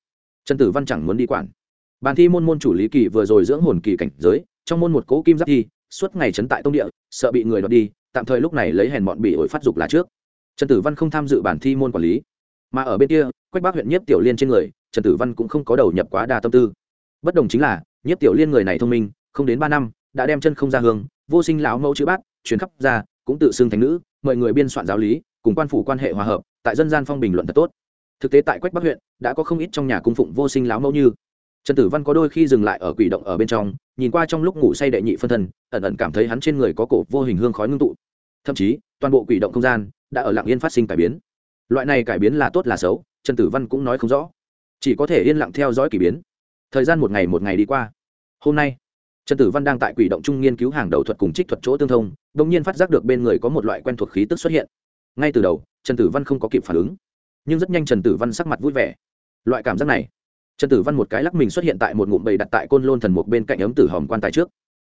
Trần tử văn chẳng muốn đi quản. Bàn thi môn môn chủ lý kỳ vừa rồi dưỡng hồn kỳ cảnh giới, trong môn một cỗ kim giáp thi, suốt ngày trấn tại tông địa, sợ bị người đoạt đi, tạm thời lúc này lấy hèn bọn bị ổi phát dục là trước. Trần tử văn không tham dự bản thi môn quản lý mà ở bên kia, quách bác huyện nhiếp tiểu liên trên người, trần tử văn cũng không có đầu nhập quá đa tâm tư. Bất đồng chính là, nhiếp tiểu liên người này thông minh, không đến ba năm, đã đem chân không ra hương, vô sinh lão mẫu chữ bát chuyến khắp ra, cũng tự xưng thành nữ mọi người biên soạn giáo lý, cùng quan phủ quan hệ hòa hợp, tại dân gian phong bình luận thật tốt. Thực tế tại quách bắc huyện, đã có không ít trong nhà cung phụng vô sinh lão mẫu như. Trần tử văn có đôi khi dừng lại ở quỷ động ở bên trong, nhìn qua trong lúc ngủ say đệ nhị phân thân ẩn ẩn cảm thấy hắn trên người có cổ vô hình hương khói ngưng tụ. Thậm chí, toàn bộ quỷ động không gian, đã ở lặng yên phát sinh cải biến loại này cải biến là tốt là xấu, trần tử văn cũng nói không rõ. Chỉ có thể yên lặng theo dõi k ỳ biến. Thời gian một ngày một ngày đi qua. Hôm nay, trần tử văn đang tại quỷ động trung nghiên cứu hàng đầu thuật cùng trích thuật chỗ tương thông đ ỗ n g nhiên phát giác được bên người có một loại quen thuộc khí tức xuất hiện. Ngay từ đầu, trần tử văn không có kịp phản ứng, nhưng rất nhanh trần tử văn sắc mặt vui vẻ. Loại cảm giác này, trần tử văn một cái lắc mình xuất hiện tại một ngụm bầy đặt tại côn lôn thần mục bên cạnh ấm tử hòm quan tài trước.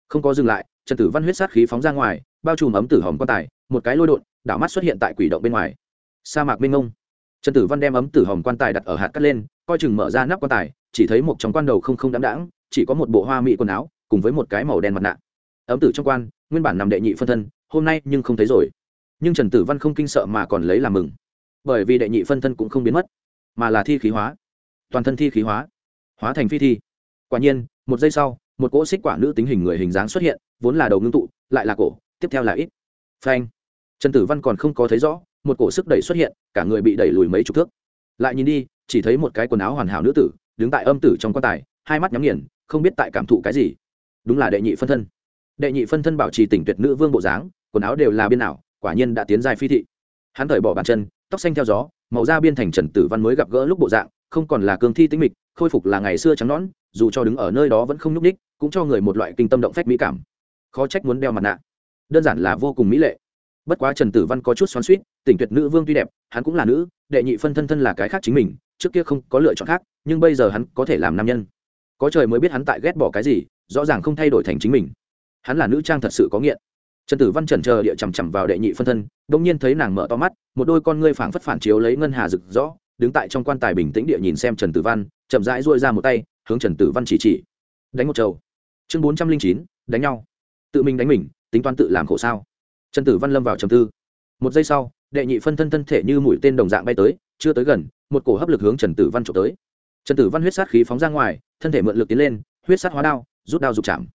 Không có dừng lại, trần tử văn huyết sát khí phóng ra ngoài, bao trùm ấm tử hòm quan tài, một cái lôi đột đảo mắt xuất hiện tại quỷ động bên ngoài sa mạc minh ngông trần tử văn đem ấm tử hòm quan tài đặt ở hạt cắt lên, coi chừng mở ra nắp quan tài, chỉ thấy một trong quan đầu không không đáng đáng chỉ có một bộ hoa mỹ quần áo, cùng với một cái màu đen mặt nạ. Ấm tử trong quan, nguyên bản nằm đệ nhị phân thân, hôm nay nhưng không thấy rồi. Nhưng trần tử văn không kinh sợ mà còn lấy làm mừng. Bởi vì đệ nhị phân thân cũng không biến mất, mà là thi khí hóa. Toàn thân thi khí hóa. Hóa thành phi thi. Quả nhiên, một giây sau, một cỗ xích quả nữ tính hình người hình dáng xuất hiện, vốn là đầu ngưng tụ, lại là cổ, tiếp theo là ít. Phanh. Trần tử văn còn không có thấy rõ một cổ sức đẩy xuất hiện, cả người bị đẩy lùi mấy chục thước. Lại nhìn đi, chỉ thấy một cái quần áo hoàn hảo nữ tử, đứng tại âm tử trong quan tài, hai mắt nhắm nghiền, không biết tại cảm thụ cái gì. Đúng là đệ nhị phân thân. Đệ nhị phân thân bảo trì tỉnh tuyệt nữ vương bộ dáng, quần áo đều là biên ảo, quả nhiên đã tiến dài phi thị. Hắn thời bỏ bàn chân, tóc xanh theo gió, màu da biên thành trần tử văn mới gặp gỡ lúc bộ dạng, không còn là cương thi tính mịch, khôi phục là ngày xưa trắng nõn, dù cho đứng ở nơi đó vẫn không nhúc ních cũng cho người một loại kinh tâm động phách mỹ cảm. Khó trách muốn đeo mặt nạ. Đơn giản là vô cùng mỹ lệ bất quá trần tử văn có chút xoắn suýt tỉnh tuyệt nữ vương tuy đẹp, hắn cũng là nữ, đệ nhị phân thân thân là cái khác chính mình, trước kia không có lựa chọn khác, nhưng bây giờ hắn có thể làm nam nhân. Có trời mới biết hắn tại ghét bỏ cái gì, rõ ràng không thay đổi thành chính mình. Hắn là nữ trang thật sự có nghiện. Trần tử văn trần chờ địa chằm chằm vào đệ nhị phân thân đ ỗ n g nhiên thấy nàng mở to mắt, một đôi con ngươi phảng phất phản chiếu lấy ngân hà rực rõ đứng tại trong quan tài bình tĩnh địa nhìn xem trần tử văn, chậm rãi dôi ra một tay, hướng trần tử văn chỉ chỉ. Đánh một trầu. Chương bốn trăm linh chín, đánh nhau. Tự mình đánh mình, tính toán tự làm khổ sao? Trần tử văn lâm vào trầm tư. Một giây sau, đệ nhị phân thân thân thể như mũi tên đồng dạng bay tới, chưa tới gần, một cổ hấp lực hướng trần tử văn trộm tới. Trần tử văn huyết sát khí phóng ra ngoài, thân thể mượn lực tiến lên, huyết sát hóa đao, rút đao dục chạm.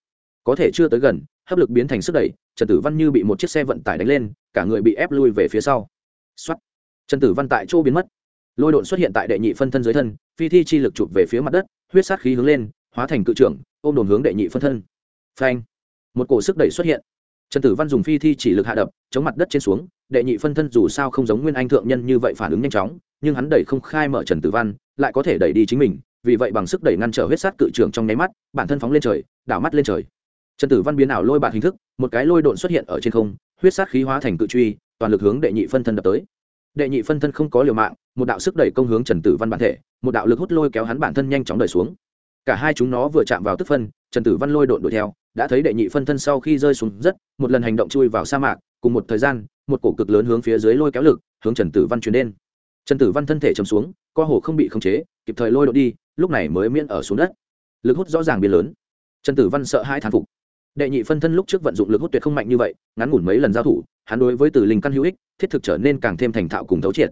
Có thể chưa tới gần, hấp lực biến thành sức đẩy, trần tử văn như bị một chiếc xe vận tải đánh lên, cả người bị ép lui về phía sau. Xuất trần tử văn tại chỗ biến mất. Lôi độn xuất hiện tại đệ nhị phân thân dưới thân, phi thi chi lực chụp về phía mặt đất, huyết sát khí hướng lên, hóa thành cự trưởng, ôm đồn hướng đệ nhị phân thân. Phanh. Một cổ sức đẩy xuất hiện trần tử văn dùng phi thi chỉ lực hạ đập, chống mặt đất trên xuống, đệ nhị phân thân dù sao không giống nguyên anh thượng nhân như vậy phản ứng nhanh chóng, nhưng hắn đẩy không khai mở trần tử văn, lại có thể đẩy đi chính mình, vì vậy bằng sức đẩy ngăn trở huyết sát cự trưởng trong nháy mắt, bản thân phóng lên trời, đảo mắt lên trời. Trần tử văn biến ảo lôi bạt hình thức, một cái lôi độn xuất hiện ở trên không, huyết sát khí hóa thành cự truy, toàn lực hướng đệ nhị phân thân đập tới. Đệ nhị phân thân không có liều mạng, một đạo sức đẩy công hướng trần tử văn bản thể, một đạo lực hút lôi kéo hắn bản thân nhanh chóng đẩy xuống. Cả hai chúng nó vừa chạm vào tức phân trần tử văn lôi đội đuổi theo, đã thấy đệ nhị phân thân sau khi rơi xuống rất, một lần hành động chui vào sa mạc, cùng một thời gian, một cổ cực lớn hướng phía dưới lôi kéo lực, hướng trần tử văn truyền đến. Trần tử văn thân thể chầm xuống, co hồ không bị khống chế, kịp thời lôi đội đi, lúc này mới miễn ở xuống đất. Lực hút rõ ràng biến lớn. Trần tử văn sợ hai thán phục. Đệ nhị phân thân lúc trước vận dụng lực hút tuyệt không mạnh như vậy, ngắn ngủn mấy lần giao thủ, hắn đối với từ linh căn hữu ích, thiết thực trở nên càng thêm thành thạo cùng thấu triệt.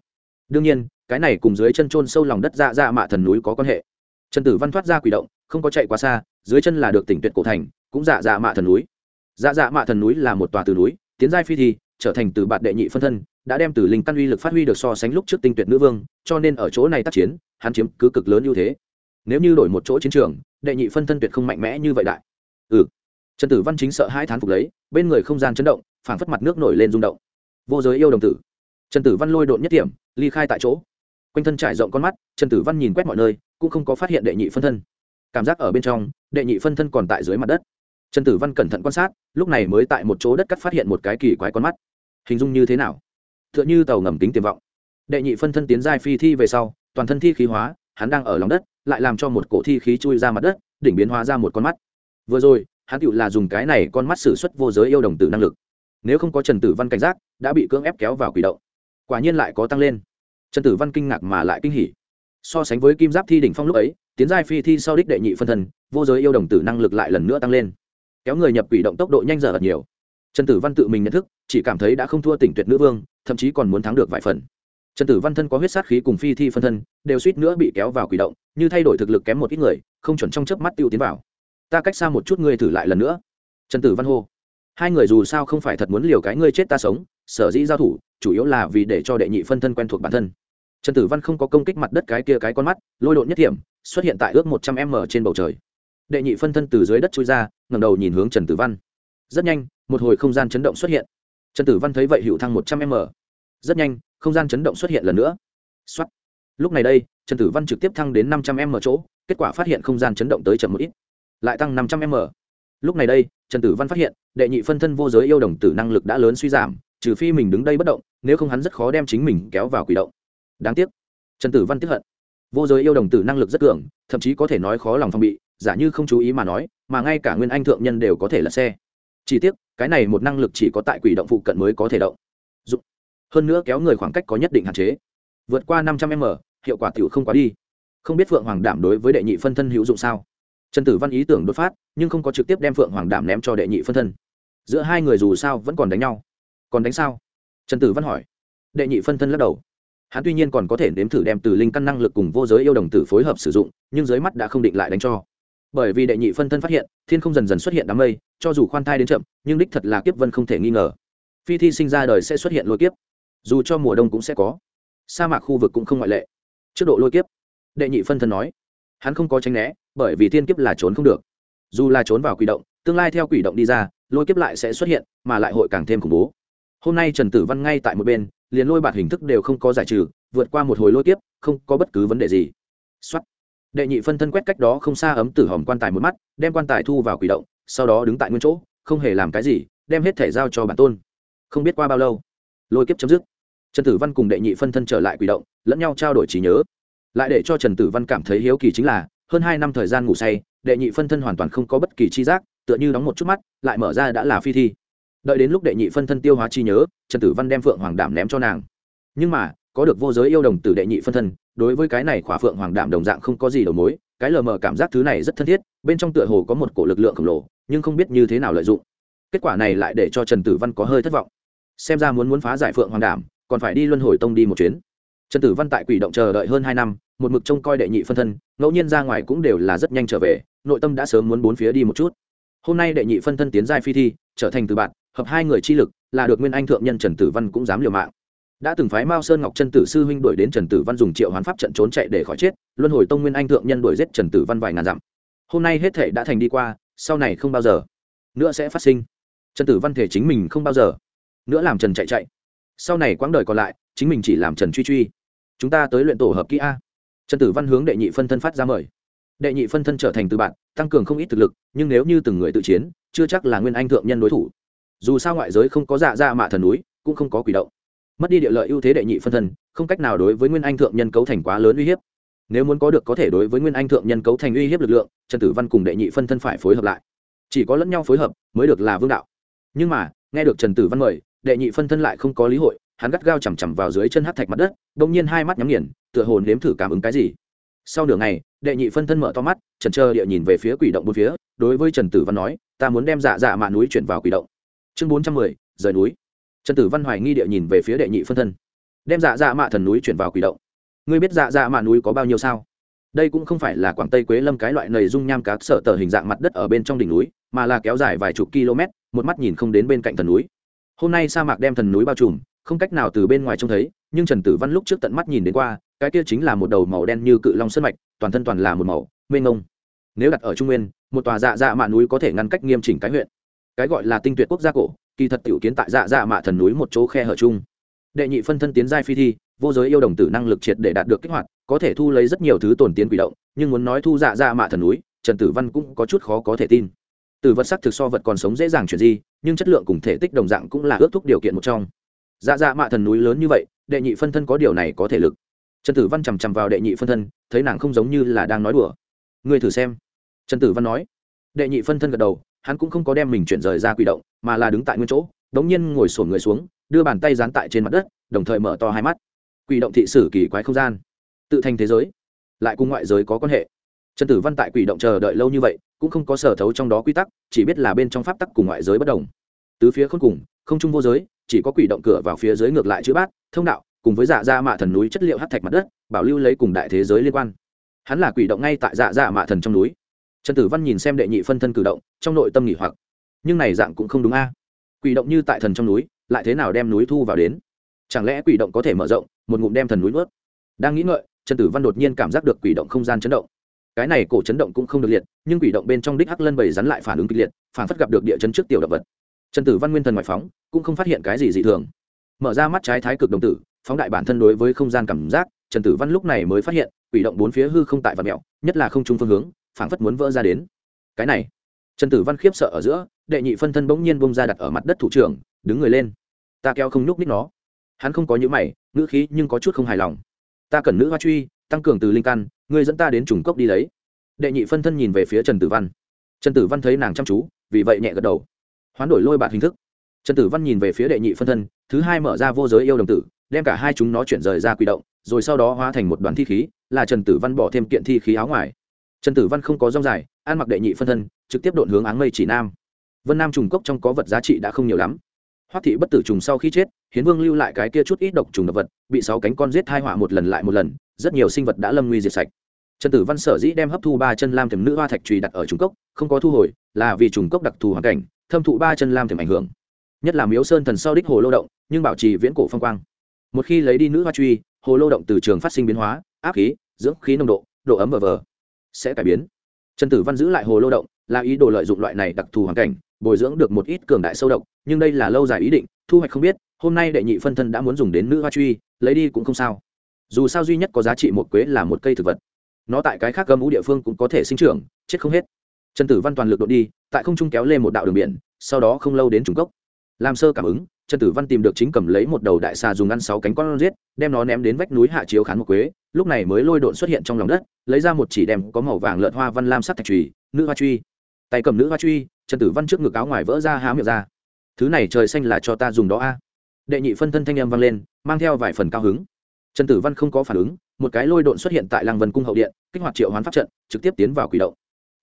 Đương nhiên, cái này cùng dưới chân trôn sâu lòng đất dạ dạ mạ thần núi có quan hệ. Trần tử văn thoát ra quỷ động, không có chạy quá xa dưới chân là được tỉnh tuyệt cổ thành, cũng dạ dạ mạ thần núi. Dạ dạ mạ thần núi là một tòa từ núi, tiến giai phi thi, trở thành từ bạn đệ nhị phân thân, đã đem từ linh căn uy lực phát huy được so sánh lúc trước tinh tuyệt nữ vương, cho nên ở chỗ này tác chiến, hắn chiếm cứ cực lớn ưu thế. Nếu như đổi một chỗ chiến trường, đệ nhị phân thân tuyệt không mạnh mẽ như vậy đại. Ừ. Trần tử văn chính sợ hai thán phục lấy, bên người không gian chấn động, phảng phất mặt nước nổi lên rung động. Vô giới yêu đồng tử. Trần tử văn lôi độn nhất điểm ly khai tại chỗ. Quanh thân trải rộng con mắt, trần tử văn nhìn quét mọi nơi, cũng không có phát hiện đệ nhị phân thân. Cảm giác ở bên trong đệ nhị phân thân còn tại dưới mặt đất. Trần tử văn cẩn thận quan sát, lúc này mới tại một chỗ đất cắt phát hiện một cái kỳ quái con mắt. Hình dung như thế nào? T h ư ợ n h ư tàu ngầm tính tiềm vọng. Đệ nhị phân thân tiến giai phi thi về sau, toàn thân thi khí hóa, hắn đang ở lòng đất, lại làm cho một cổ thi khí chui ra mặt đất, đỉnh biến hóa ra một con mắt. Vừa rồi, hắn tựu là dùng cái này con mắt xử suất vô giới yêu đồng tử năng lực. Nếu không có trần tử văn cảnh giác, đã bị cưỡng ép kéo vào quỷ động. Quả nhiên lại có tăng lên. Trần tử văn kinh ngạc mà lại kinh hỉ. So sánh với kim giáp thi đỉnh phong lúc ấy tiến giai phi thi sau đích đệ nhị phân thân, vô giới yêu đồng tử năng lực lại lần nữa tăng lên. Kéo người nhập quỷ động tốc độ nhanh dở thật nhiều. Trần tử văn tự mình nhận thức, chỉ cảm thấy đã không thua tỉnh tuyệt nữ vương, thậm chí còn muốn thắng được vài phần. Trần tử văn thân có huyết sát khí cùng phi thi phân thân, đều suýt nữa bị kéo vào quỷ động, như thay đổi thực lực kém một ít người, không chuẩn trong chớp mắt tiêu tiến vào. Ta cách xa một chút ngươi thử lại lần nữa. Trần tử văn hô. Hai người dù sao không phải thật muốn liều cái ngươi chết ta sống, sở dĩ giao thủ, chủ yếu là vì để cho đệ nhị phân thân quen thuộc bản thân trần tử văn không có công kích mặt đất cái kia cái con mắt, lôi độn nhất điểm xuất hiện tại ước một trăm m trên bầu trời. Đệ nhị phân thân từ dưới đất trôi ra ngầm đầu nhìn hướng trần tử văn. Rất nhanh, một hồi không gian chấn động xuất hiện. Trần tử văn thấy vậy hữu thăng một trăm m. Rất nhanh, không gian chấn động xuất hiện lần nữa. X lúc này đây, trần tử văn trực tiếp thăng đến năm trăm m chỗ, kết quả phát hiện không gian chấn động tới chậm một ít, lại tăng năm trăm m. Lúc này đây, trần tử văn phát hiện, đệ nhị phân thân vô giới yêu đồng tử năng lực đã lớn suy giảm, trừ phi mình đứng đây bất động, nếu không hắn rất khó đem chính mình kéo vào quỷ động đáng tiếc. Trần tử văn tiếp hận. Vô giới yêu đồng tử năng lực rất cường, thậm chí có thể nói khó lòng phòng bị, giả như không chú ý mà nói, mà ngay cả nguyên anh thượng nhân đều có thể lật xe. Chỉ tiếc, cái này một năng lực chỉ có tại quỷ động phụ cận mới có thể động. Dụng. hơn nữa kéo người khoảng cách có nhất định hạn chế. Vượt qua năm trăm m, hiệu quả tiểu không quá đi. Không biết phượng hoàng đảm đối với đệ nhị phân thân hữu dụng sao? Trần tử văn ý tưởng đột phát, nhưng không có trực tiếp đem phượng hoàng đảm ném cho đệ nhị phân thân. Giữa hai người dù sao vẫn còn đánh nhau. Còn đánh sao? Trần tử văn hỏi. Đệ nhị phân thân lắc đầu hắn tuy nhiên còn có thể nếm thử đem từ linh căn năng lực cùng vô giới yêu đồng tử phối hợp sử dụng, nhưng dưới mắt đã không định lại đánh cho. Bởi vì đệ nhị phân thân phát hiện, thiên không dần dần xuất hiện đám mây, cho dù khoan thai đến chậm, nhưng đích thật là kiếp vân không thể nghi ngờ. Phi thi sinh ra đời sẽ xuất hiện lôi kiếp. Dù cho mùa đông cũng sẽ có. Sa mạc khu vực cũng không ngoại lệ. Trước độ lôi kiếp, đệ nhị phân thân nói, hắn không có tránh né, bởi vì thiên kiếp là trốn không được. Dù là trốn vào quỷ động, tương lai theo quỷ động đi ra, lôi kiếp lại sẽ xuất hiện, mà lại hội càng thêm khủng bố. Hôm nay trần tử văn ngay tại một bên liền lôi bạt hình thức đều không có giải trừ vượt qua một hồi lôi tiếp, không có bất cứ vấn đề gì. Xuất đệ nhị phân thân quét cách đó không xa ấm tử hòm quan tài một mắt đem quan tài thu vào quỷ động sau đó đứng tại nguyên chỗ không hề làm cái gì đem hết thể giao cho bản tôn. Không biết qua bao lâu lôi kiếp chấm dứt. Trần tử văn cùng đệ nhị phân thân trở lại quỷ động lẫn nhau trao đổi trí nhớ. Lại để cho trần tử văn cảm thấy hiếu kỳ chính là hơn hai năm thời gian ngủ say đệ nhị phân thân hoàn toàn không có bất kỳ chi giác tựa như đóng một chút mắt lại mở ra đã là phi thi đợi đến lúc đệ nhị phân thân tiêu hóa chi nhớ, trần tử văn đem phượng hoàng đảm ném cho nàng. Nhưng mà, có được vô giới yêu đồng từ đệ nhị phân thân, đối với cái này khỏa phượng hoàng đảm đồng dạng không có gì đầu mối, cái lờ mờ cảm giác thứ này rất thân thiết, bên trong tựa hồ có một cổ lực lượng khổng lồ, nhưng không biết như thế nào lợi dụng. Kết quả này lại để cho trần tử văn có hơi thất vọng. Xem ra muốn muốn phá giải phượng hoàng đảm, còn phải đi luân hồi tông đi một chuyến. Trần tử văn tại quỷ động chờ đợi hơn hai năm, một mực trông coi đệ nhị phân thân, ngẫu nhiên ra ngoài cũng đều là rất nhanh trở về, nội tâm đã sớm muốn bốn phía đi một chút. Hôm nay đệ nhị phân thân tiến giai phi thi, trở thành từ bạn hợp hai người chi lực, là được nguyên anh thượng nhân trần tử văn cũng dám liều mạng. Đã từng phái mao sơn ngọc chân tử sư huynh đuổi đến trần tử văn dùng triệu hoán pháp trận trốn chạy để khỏi chết, luân hồi tông nguyên anh thượng nhân đuổi giết trần tử văn vài ngàn dặm. Hôm nay hết thể đã thành đi qua, sau này không bao giờ nữa sẽ phát sinh. Trần tử văn thể chính mình không bao giờ nữa làm trần chạy chạy. Sau này quãng đời còn lại, chính mình chỉ làm trần truy truy. Chúng ta tới luyện tổ hợp kỹ a. Trần tử văn hướng đệ nhị phân thân phát ra mời. Đệ nhị phân thân trở thành từ bạn, tăng cường không ít thực lực, nhưng nếu như từng người tự chiến, chưa chắc là nguyên anh thượng nhân đối thủ dù sao ngoại giới không có dạ dạ mạ thần núi, cũng không có quỷ động. Mất đi địa lợi ưu thế đệ nhị phân thân, không cách nào đối với nguyên anh thượng nhân cấu thành quá lớn uy hiếp. Nếu muốn có được có thể đối với nguyên anh thượng nhân cấu thành uy hiếp lực lượng, trần tử văn cùng đệ nhị phân thân phải phối hợp lại. Chỉ có lẫn nhau phối hợp mới được là vương đạo. Nhưng mà, nghe được trần tử văn mời, đệ nhị phân thân lại không có lý hội, hắn gắt gao chằm chằm vào dưới chân hát thạch mặt đất đ ỗ n g nhiên hai mắt nhắm nghiền, tựa hồn nếm thử cảm ứng cái gì. Sau nửa ngày, đệ nhị phân thân mở to mắt trần trơ địa nhìn về phía quỷ động bốn phía, đối với trần tử văn nói, ta muốn đem dạ dạ mạ núi chuyển vào quỷ động chương bốn trăm mười, rời núi. Trần tử văn hoài nghi địa nhìn về phía đệ nhị phân thân. Đem dạ dạ mạ thần núi chuyển vào quỷ động. Ngươi biết dạ dạ mạ núi có bao nhiêu sao? Đây cũng không phải là quảng tây quế lâm cái loại nầy dung nham cá sở tờ hình dạng mặt đất ở bên trong đỉnh núi, mà là kéo dài vài chục km, một mắt nhìn không đến bên cạnh thần núi. Hôm nay sa mạc đem thần núi bao trùm, không cách nào từ bên ngoài trông thấy, nhưng trần tử văn lúc trước tận mắt nhìn đến qua, cái kia chính là một đầu màu đen như cự long sân mạch, toàn thân toàn là một màu mênh ngông nếu đặt ở trung nguyên, một tòa dạ dạ mạ núi có thể ngăn cách nghiêm chỉnh cái huyện cái gọi là tinh tuyệt quốc gia cổ, kỳ thật tiểu kiến tại dạ dạ mạ thần núi một chỗ khe hở chung. Đệ nhị phân thân tiến giai phi thi, vô giới yêu đồng tử năng lực triệt để đạt được kích hoạt, có thể thu lấy rất nhiều thứ tổn tiến quỷ động, nhưng muốn nói thu dạ dạ mạ thần núi, trần tử văn cũng có chút khó có thể tin. Từ vật sắc thực so vật còn sống dễ dàng chuyển di, nhưng chất lượng cùng thể tích đồng dạng cũng là ước thúc điều kiện một trong. Dạ dạ mạ thần núi lớn như vậy, đệ nhị phân thân có điều này có thể lực. Trần tử văn chằm chằm vào đệ nhị phân thân, thấy nàng không giống như là đang nói đùa. Người thử xem. Trần tử văn nói. Đệ nhị phân thân gật đầu hắn cũng không có đem mình chuyển rời ra quỷ động, mà là đứng tại nguyên chỗ, đống nhiên ngồi sổn người xuống, đưa bàn tay dán tại trên mặt đất, đồng thời mở to hai mắt. Quỷ động thị sử kỳ quái không gian. Tự thành thế giới, lại cùng ngoại giới có quan hệ. Trần tử văn tại quỷ động chờ đợi lâu như vậy, cũng không có sở thấu trong đó quy tắc, chỉ biết là bên trong pháp tắc cùng ngoại giới bất đồng. Tứ phía khôn cùng, không chung vô giới, chỉ có quỷ động cửa vào phía dưới ngược lại chữ bát, thông đạo, cùng với dạ dạ mạ thần núi chất liệu hát thạch mặt đất, bảo lưu lấy cùng đại thế giới liên quan. Hắn là quỷ động ngay tại dạ dạ mạ thần trong núi trần tử văn nhìn xem đệ nhị phân thân cử động, trong nội tâm nghỉ hoặc. Nhưng này dạng cũng không đúng a. Quỷ động như tại thần trong núi, lại thế nào đem núi thu vào đến? Chẳng lẽ quỷ động có thể mở rộng, một ngụm đem thần núi nuốt? Đang nghĩ ngợi, trần tử văn đột nhiên cảm giác được quỷ động không gian chấn động. Cái này cổ chấn động cũng không được liệt, nhưng quỷ động bên trong đích hắc lân bầy rắn lại phản ứng kịch liệt, phản phất gặp được địa chấn trước tiểu động vật. Trần tử văn nguyên thần ngoại phóng, cũng không phát hiện cái gì dị thường. Mở ra mắt trái thái cực đồng tử, phóng đại bản thân đối với không gian cảm giác, trần tử văn lúc này mới phát hiện, quỷ động bốn phía hư không tại vật mẹo, nhất là không trung phương hướng phảng phất muốn vỡ ra đến. Cái này, trần tử văn khiếp sợ ở giữa, đệ nhị phân thân bỗng nhiên bông ra đặt ở mặt đất thủ trưởng, đứng người lên. Ta kéo không nhúc ních nó. Hắn không có những mày, ngữ khí nhưng có chút không hài lòng. Ta cần nữ hoa truy, tăng cường từ linh căn, ngươi dẫn ta đến trùng cốc đi lấy. Đệ nhị phân thân nhìn về phía trần tử văn. Trần tử văn thấy nàng chăm chú, vì vậy nhẹ gật đầu. Hoán đổi lôi bạt hình thức. Trần tử văn nhìn về phía đệ nhị phân thân, thứ hai mở ra vô giới yêu đồng tử, đem cả hai chúng nó chuyển rời ra quy động, rồi sau đó hóa thành một đoàn thi khí, là trần tử văn bỏ thêm kiện thi khí áo ngoài trần tử văn không có rong dài, ăn mặc đệ nhị phân thân, trực tiếp độn hướng áng mây chỉ nam. Vân nam trùng cốc trong có vật giá trị đã không nhiều lắm. Hoắc thị bất tử trùng sau khi chết, hiến vương lưu lại cái kia chút ít độc trùng độc vật, bị sáu cánh con giết thai họa một lần lại một lần, rất nhiều sinh vật đã lâm nguy diệt sạch. Trần tử văn sở dĩ đem hấp thu ba chân lam thềm nữ hoa thạch trùy đặt ở trùng cốc, không có thu hồi, là vì trùng cốc đặc thù hoàn cảnh, thâm thụ ba chân lam thềm ảnh hưởng. Nhất là miếu sơn thần sau đích hồ lô động, nhưng bảo trì viễn cổ phong quang. Một khi lấy đi nữ hoa truy, hồ lô động từ trường phát sinh biến hóa, áp khí, dưỡng khí nồng độ độ ấm vờ vờ sẽ cải biến. Trần tử văn giữ lại hồ lô động, là ý đồ lợi dụng loại này đặc thù hoàn cảnh, bồi dưỡng được một ít cường đại sâu độc, nhưng đây là lâu dài ý định, thu hoạch không biết, hôm nay đệ nhị phân thân đã muốn dùng đến nữ hoa truy, lấy đi cũng không sao. Dù sao duy nhất có giá trị một quế là một cây thực vật. Nó tại cái khác gâm ú địa phương cũng có thể sinh trưởng, chết không hết. Trần tử văn toàn lực đội đi, tại không trung kéo lên một đạo đường biển, sau đó không lâu đến trùng cốc. Làm sơ cảm ứng, trần tử văn tìm được chính cầm lấy một đầu đại xà dùng ăn sáu cánh con giết, đem nó ném đến vách núi hạ chiếu khán một quế lúc này mới lôi độn xuất hiện trong lòng đất, lấy ra một chỉ đem có màu vàng lợn hoa văn lam sắc thạch trùy nữ hoa truy. Tay cầm nữ hoa truy, trần tử văn trước ngực áo ngoài vỡ ra há miệng ra. Thứ này trời xanh là cho ta dùng đó a. Đệ nhị phân thân thanh âm vang lên, mang theo vài phần cao hứng. Trần tử văn không có phản ứng, một cái lôi độn xuất hiện tại làng vân cung hậu điện, kích hoạt triệu hoán pháp trận, trực tiếp tiến vào quỷ động.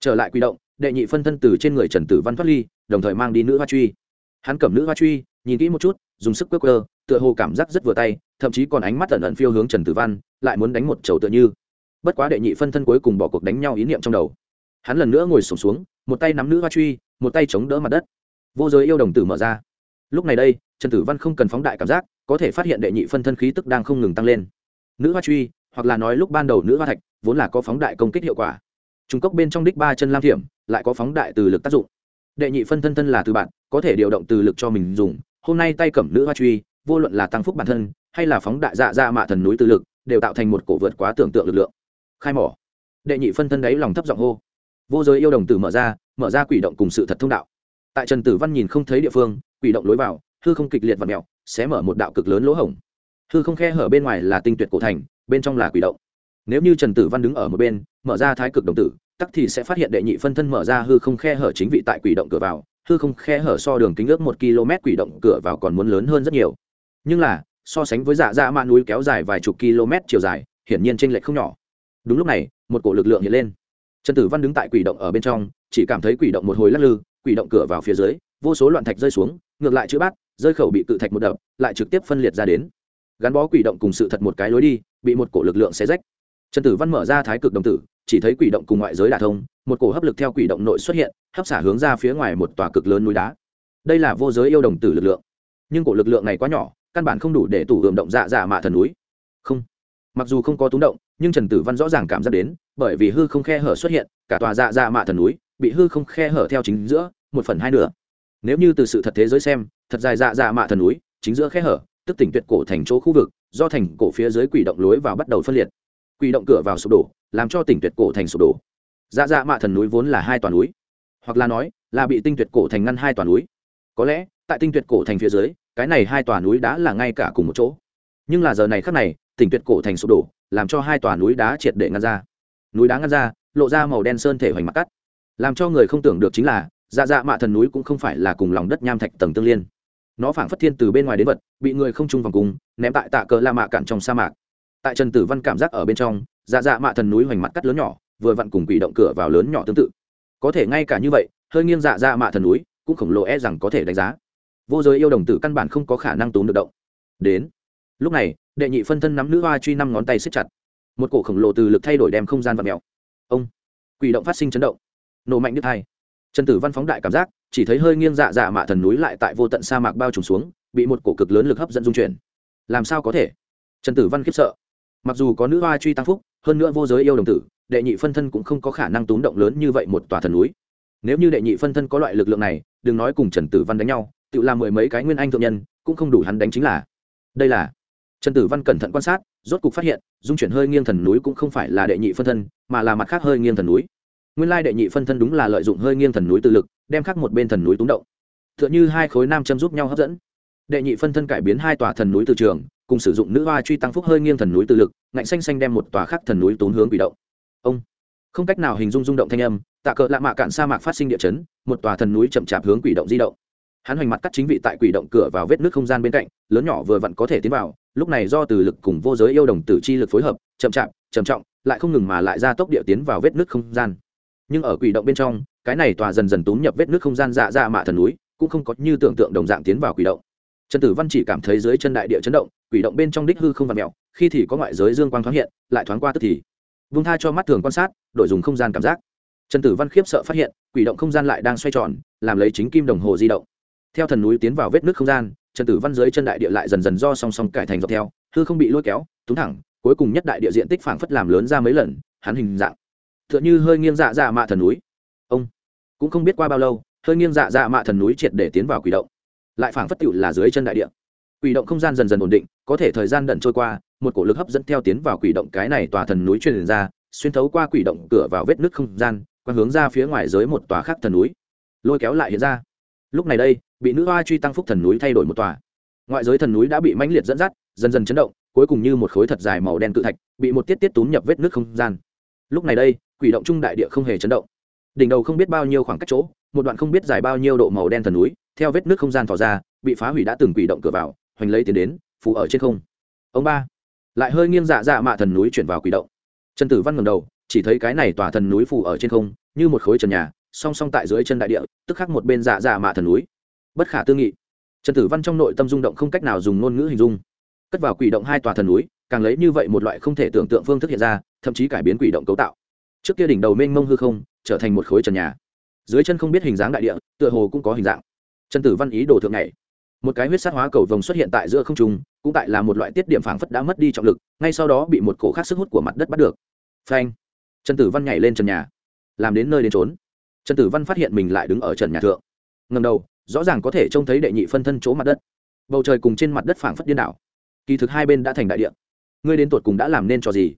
Trở lại quỷ động, đệ nhị phân thân từ trên người trần tử văn thoát ly, đồng thời mang đi nữ hoa truy. Hắn cầm nữ hoa truy, nhìn kỹ một chút, dùng sức quơ quơ, tựa hồ cảm giác rất vừa tay thậm chí còn ánh mắt ẩn ẩn phiêu hướng trần tử văn lại muốn đánh một chầu tựa như. Bất quá đệ nhị phân thân cuối cùng bỏ cuộc đánh nhau ý niệm trong đầu. Hắn lần nữa ngồi sổm xuống, xuống một tay nắm nữ hoa truy một tay chống đỡ mặt đất. Vô giới yêu đồng tử mở ra. Lúc này đây trần tử văn không cần phóng đại cảm giác có thể phát hiện đệ nhị phân thân khí tức đang không ngừng tăng lên. Nữ hoa truy hoặc là nói lúc ban đầu nữ hoa thạch vốn là có phóng đại công kích hiệu quả. Trung cốc bên trong đích ba chân lam thiểm lại có phóng đại từ lực tác dụng. Đệ nhị phân thân thân là từ bạn có thể điều động từ lực cho mình dùng. Hôm nay tay cầm nữ hoa truy vô luận là tăng phúc bản thân hay là phóng đại dạ ra mạ thần núi từ lực, đều tạo thành một cổ vượt quá tưởng tượng lực lượng. Khai mỏ. Đệ nhị phân thân đấy lòng thấp giọng hô. Vô giới yêu đồng tử mở ra mở ra quỷ động cùng sự thật thông đạo. Tại trần tử văn nhìn không thấy địa phương, quỷ động lối vào, hư không kịch liệt và mẹo sẽ mở một đạo cực lớn lỗ hổng. Hư không khe hở bên ngoài là tinh tuyệt cổ thành, bên trong là quỷ động. Nếu như trần tử văn đứng ở một bên, mở ra thái cực đồng tử, tắc thì sẽ phát hiện đệ nhị phân thân mở ra hư không khe hở chính vị tại quỷ động cửa vào, hư không khe hở so đường kính ước một km quỷ động cửa vào còn muốn lớn hơn rất nhiều. Nhưng là so sánh với dạ dạ mạ núi kéo dài vài chục km chiều dài, hiển nhiên tranh lệch không nhỏ. Đúng lúc này, một cổ lực lượng hiện lên. Trần tử văn đứng tại quỷ động ở bên trong, chỉ cảm thấy quỷ động một hồi lắc lư, quỷ động cửa vào phía dưới, vô số loạn thạch rơi xuống, ngược lại chữ bát, rơi khẩu bị cự thạch một đập, lại trực tiếp phân liệt ra đến. Gắn bó quỷ động cùng sự thật một cái lối đi, bị một cổ lực lượng xé rách. Trần tử văn mở ra thái cực đồng tử, chỉ thấy quỷ động cùng ngoại giới đả thông, một cổ hấp lực theo quỷ động nội xuất hiện, hấp xả hướng ra phía ngoài một tòa cực lớn núi đá. Đây là vô giới yêu đồng tử lực lượng. Nhưng cổ lực lượng này quá nhỏ căn bản không đủ để tủ ưởng động dạ dạ mạ thần núi. Không. Mặc dù không có túng động, nhưng trần tử văn rõ ràng cảm giác đến, bởi vì hư không khe hở xuất hiện, cả tòa dạ dạ mạ thần núi bị hư không khe hở theo chính giữa, một phần hai nửa. Nếu như từ sự thật thế giới xem, thật dài dạ dạ mạ thần núi, chính giữa khe hở, tức tỉnh tuyệt cổ thành chỗ khu vực, do thành cổ phía dưới quỷ động lối vào bắt đầu phân liệt. Quỷ động cửa vào sụp đổ, làm cho tỉnh tuyệt cổ thành sụp đổ. Dạ dạ mạ thần núi vốn là hai toàn núi, hoặc là nói là bị tinh tuyệt cổ thành ngăn hai toàn núi. Có lẽ, tại tinh tuyệt cổ thành phía dưới cái này hai tòa núi đã là ngay cả cùng một chỗ. Nhưng là giờ này khác này, tỉnh tuyệt cổ thành sụp đổ, làm cho hai tòa núi đá triệt để ngăn ra. Núi đá ngăn ra, lộ ra màu đen sơn thể hoành mặt cắt. Làm cho người không tưởng được chính là dạ dạ mạ thần núi cũng không phải là cùng lòng đất nham thạch tầng tương liên. Nó phảng phất thiên từ bên ngoài đến vật, bị người không chung vòng cùng, ném tại tạ cờ la mạ cạn trong sa mạc. Tại trần tử văn cảm giác ở bên trong dạ dạ mạ thần núi hoành mặt cắt lớn nhỏ, vừa vặn cùng quỷ động cửa vào lớn nhỏ tương tự. Có thể ngay cả như vậy, hơi nghiêng dạ dạ mạ thần núi, cũng khổng lồ e rằng có thể đánh giá vô giới yêu đồng tử căn bản không có khả năng túm được động. Đến. Lúc này, đệ nhị phân thân nắm nữ hoa truy năm ngón tay xếp chặt. Một cổ khổng lồ từ lực thay đổi đem không gian và mèo. Ông. Quỷ động phát sinh chấn động. Nổ mạnh đứt hai. Trần tử văn phóng đại cảm giác, chỉ thấy hơi nghiêng dạ dạ mạ thần núi lại tại vô tận sa mạc bao trùm xuống, bị một cổ cực lớn lực hấp dẫn dung chuyển. Làm sao có thể? Trần tử văn khiếp sợ. Mặc dù có nữ hoa truy tăng phúc, hơn nữa vô giới yêu đồng tử, đệ nhị phân thân cũng không có khả năng túm động lớn như vậy một tòa thần núi. Nếu như đệ nhị phân thân có loại lực lượng này, đừng nói cùng trần tử văn đánh nhau tự làm mười mấy cái nguyên anh thượng nhân, cũng không đủ hắn đánh chính là. Đây là, trần tử văn cẩn thận quan sát, rốt cục phát hiện, dung chuyển hơi nghiêng thần núi cũng không phải là đệ nhị phân thân, mà là mặt khác hơi nghiêng thần núi. Nguyên lai đệ nhị phân thân đúng là lợi dụng hơi nghiêng thần núi tự lực, đem khắc một bên thần núi túng động. T h ư ợ n h ư hai khối nam châm giúp nhau hấp dẫn. Đệ nhị phân thân cải biến hai tòa thần núi từ trường, cùng sử dụng nữ hoa truy tăng phúc hơi nghiêng thần núi tự lực, ngạnh xanh xanh đem một tòa khắc thần núi tốn hướng bị động. Ông, không cách nào hình dung rung động thanh âm, tạ cỡ lạ mạ cạn sa mạc phát sinh địa chấn, một tòa thần núi chậm chạp hướng quỷ động di động hắn hoành mặt cắt chính vị tại quỷ động cửa vào vết nước không gian bên cạnh, lớn nhỏ vừa vặn có thể tiến vào, lúc này do từ lực cùng vô giới yêu đồng tử chi lực phối hợp, chậm chạp, trầm trọng, lại không ngừng mà lại ra tốc địa tiến vào vết nước không gian. Nhưng ở quỷ động bên trong, cái này tòa dần dần túm nhập vết nước không gian dạ ra mạ thần núi, cũng không có như tưởng tượng đồng dạng tiến vào quỷ động. Trần tử văn chỉ cảm thấy dưới chân đại địa chấn động, quỷ động bên trong đích hư không vặn mẹo khi thì có ngoại giới dương quang thoáng hiện, lại thoáng qua tức thì. Vung tha cho mắt thường quan sát, đổi dùng không gian cảm giác. Trần tử văn khiếp sợ phát hiện, quỷ động không gian lại đang xoay tròn, làm lấy chính kim đồng hồ di động theo thần núi tiến vào vết nước không gian, trần tử văn dưới chân đại địa lại dần dần do song song cải thành dọc theo, hư không bị lôi kéo túng thẳng, cuối cùng nhất đại địa diện tích phảng phất làm lớn ra mấy lần, hắn hình dạng t h ư ợ n h ư hơi nghiêng dạ dạ mạ thần núi. Ông, cũng không biết qua bao lâu, hơi nghiêng dạ dạ mạ thần núi triệt để tiến vào quỷ động, lại phảng phất tựu là dưới chân đại địa. Quỷ động không gian dần dần ổn định, có thể thời gian đần trôi qua, một cổ lực hấp dẫn theo tiến vào quỷ động cái này tòa thần núi truyền ra, xuyên thấu qua quỷ động cửa vào vết nước không gian qua hướng ra phía ngoài dưới một tòa khác thần núi, lôi kéo lại hiện ra lúc này đây, bị nữ hoa truy tăng phúc thần núi thay đổi một tòa. Ngoại giới thần núi đã bị mãnh liệt dẫn dắt, dần dần chấn động, cuối cùng như một khối thật dài màu đen cự thạch, bị một tiết tiết túm nhập vết nước không gian. Lúc này đây, quỷ động trung đại địa không hề chấn động. Đỉnh đầu không biết bao nhiêu khoảng cách chỗ, một đoạn không biết dài bao nhiêu độ màu đen thần núi, theo vết nước không gian tỏ ra, bị phá hủy đã từng quỷ động cửa vào, hoành lấy tiến đến phủ ở trên không. Ông ba, lại hơi nghiêng dạ dạ mạ thần núi chuyển vào quỷ động. Trần tử văn ngầm đầu, chỉ thấy cái này tòa thần núi phủ ở trên không, như một khối trần nhà song song tại dưới chân đại địa, tức khắc một bên dạ dạ mạ thần núi. Bất khả tư nghị. Trần tử văn trong nội tâm rung động không cách nào dùng ngôn ngữ hình dung. Cất vào quỷ động hai tòa thần núi, càng lấy như vậy một loại không thể tưởng tượng phương thức hiện ra, thậm chí cải biến quỷ động cấu tạo. Trước kia đỉnh đầu mênh mông hư không, trở thành một khối trần nhà. Dưới chân không biết hình dáng đại địa, tựa hồ cũng có hình dạng. Trần tử văn ý đồ thượng này một cái huyết sát hóa cầu vồng xuất hiện tại giữa không trung, cũng tại là một loại tiết điểm phảng phất đã mất đi trọng lực, ngay sau đó bị một cổ khác sức hút của mặt đất bắt được. Phanh. Trần tử văn nhảy lên trần nhà. Làm đến nơi đến trốn trần tử văn phát hiện mình lại đứng ở trần nhà thượng. Ngầm đầu, rõ ràng có thể trông thấy đệ nhị phân thân chỗ mặt đất. Bầu trời cùng trên mặt đất phảng phất điên đảo. Kỳ thực hai bên đã thành đại địa. Ngươi đến tột cùng đã làm nên trò gì?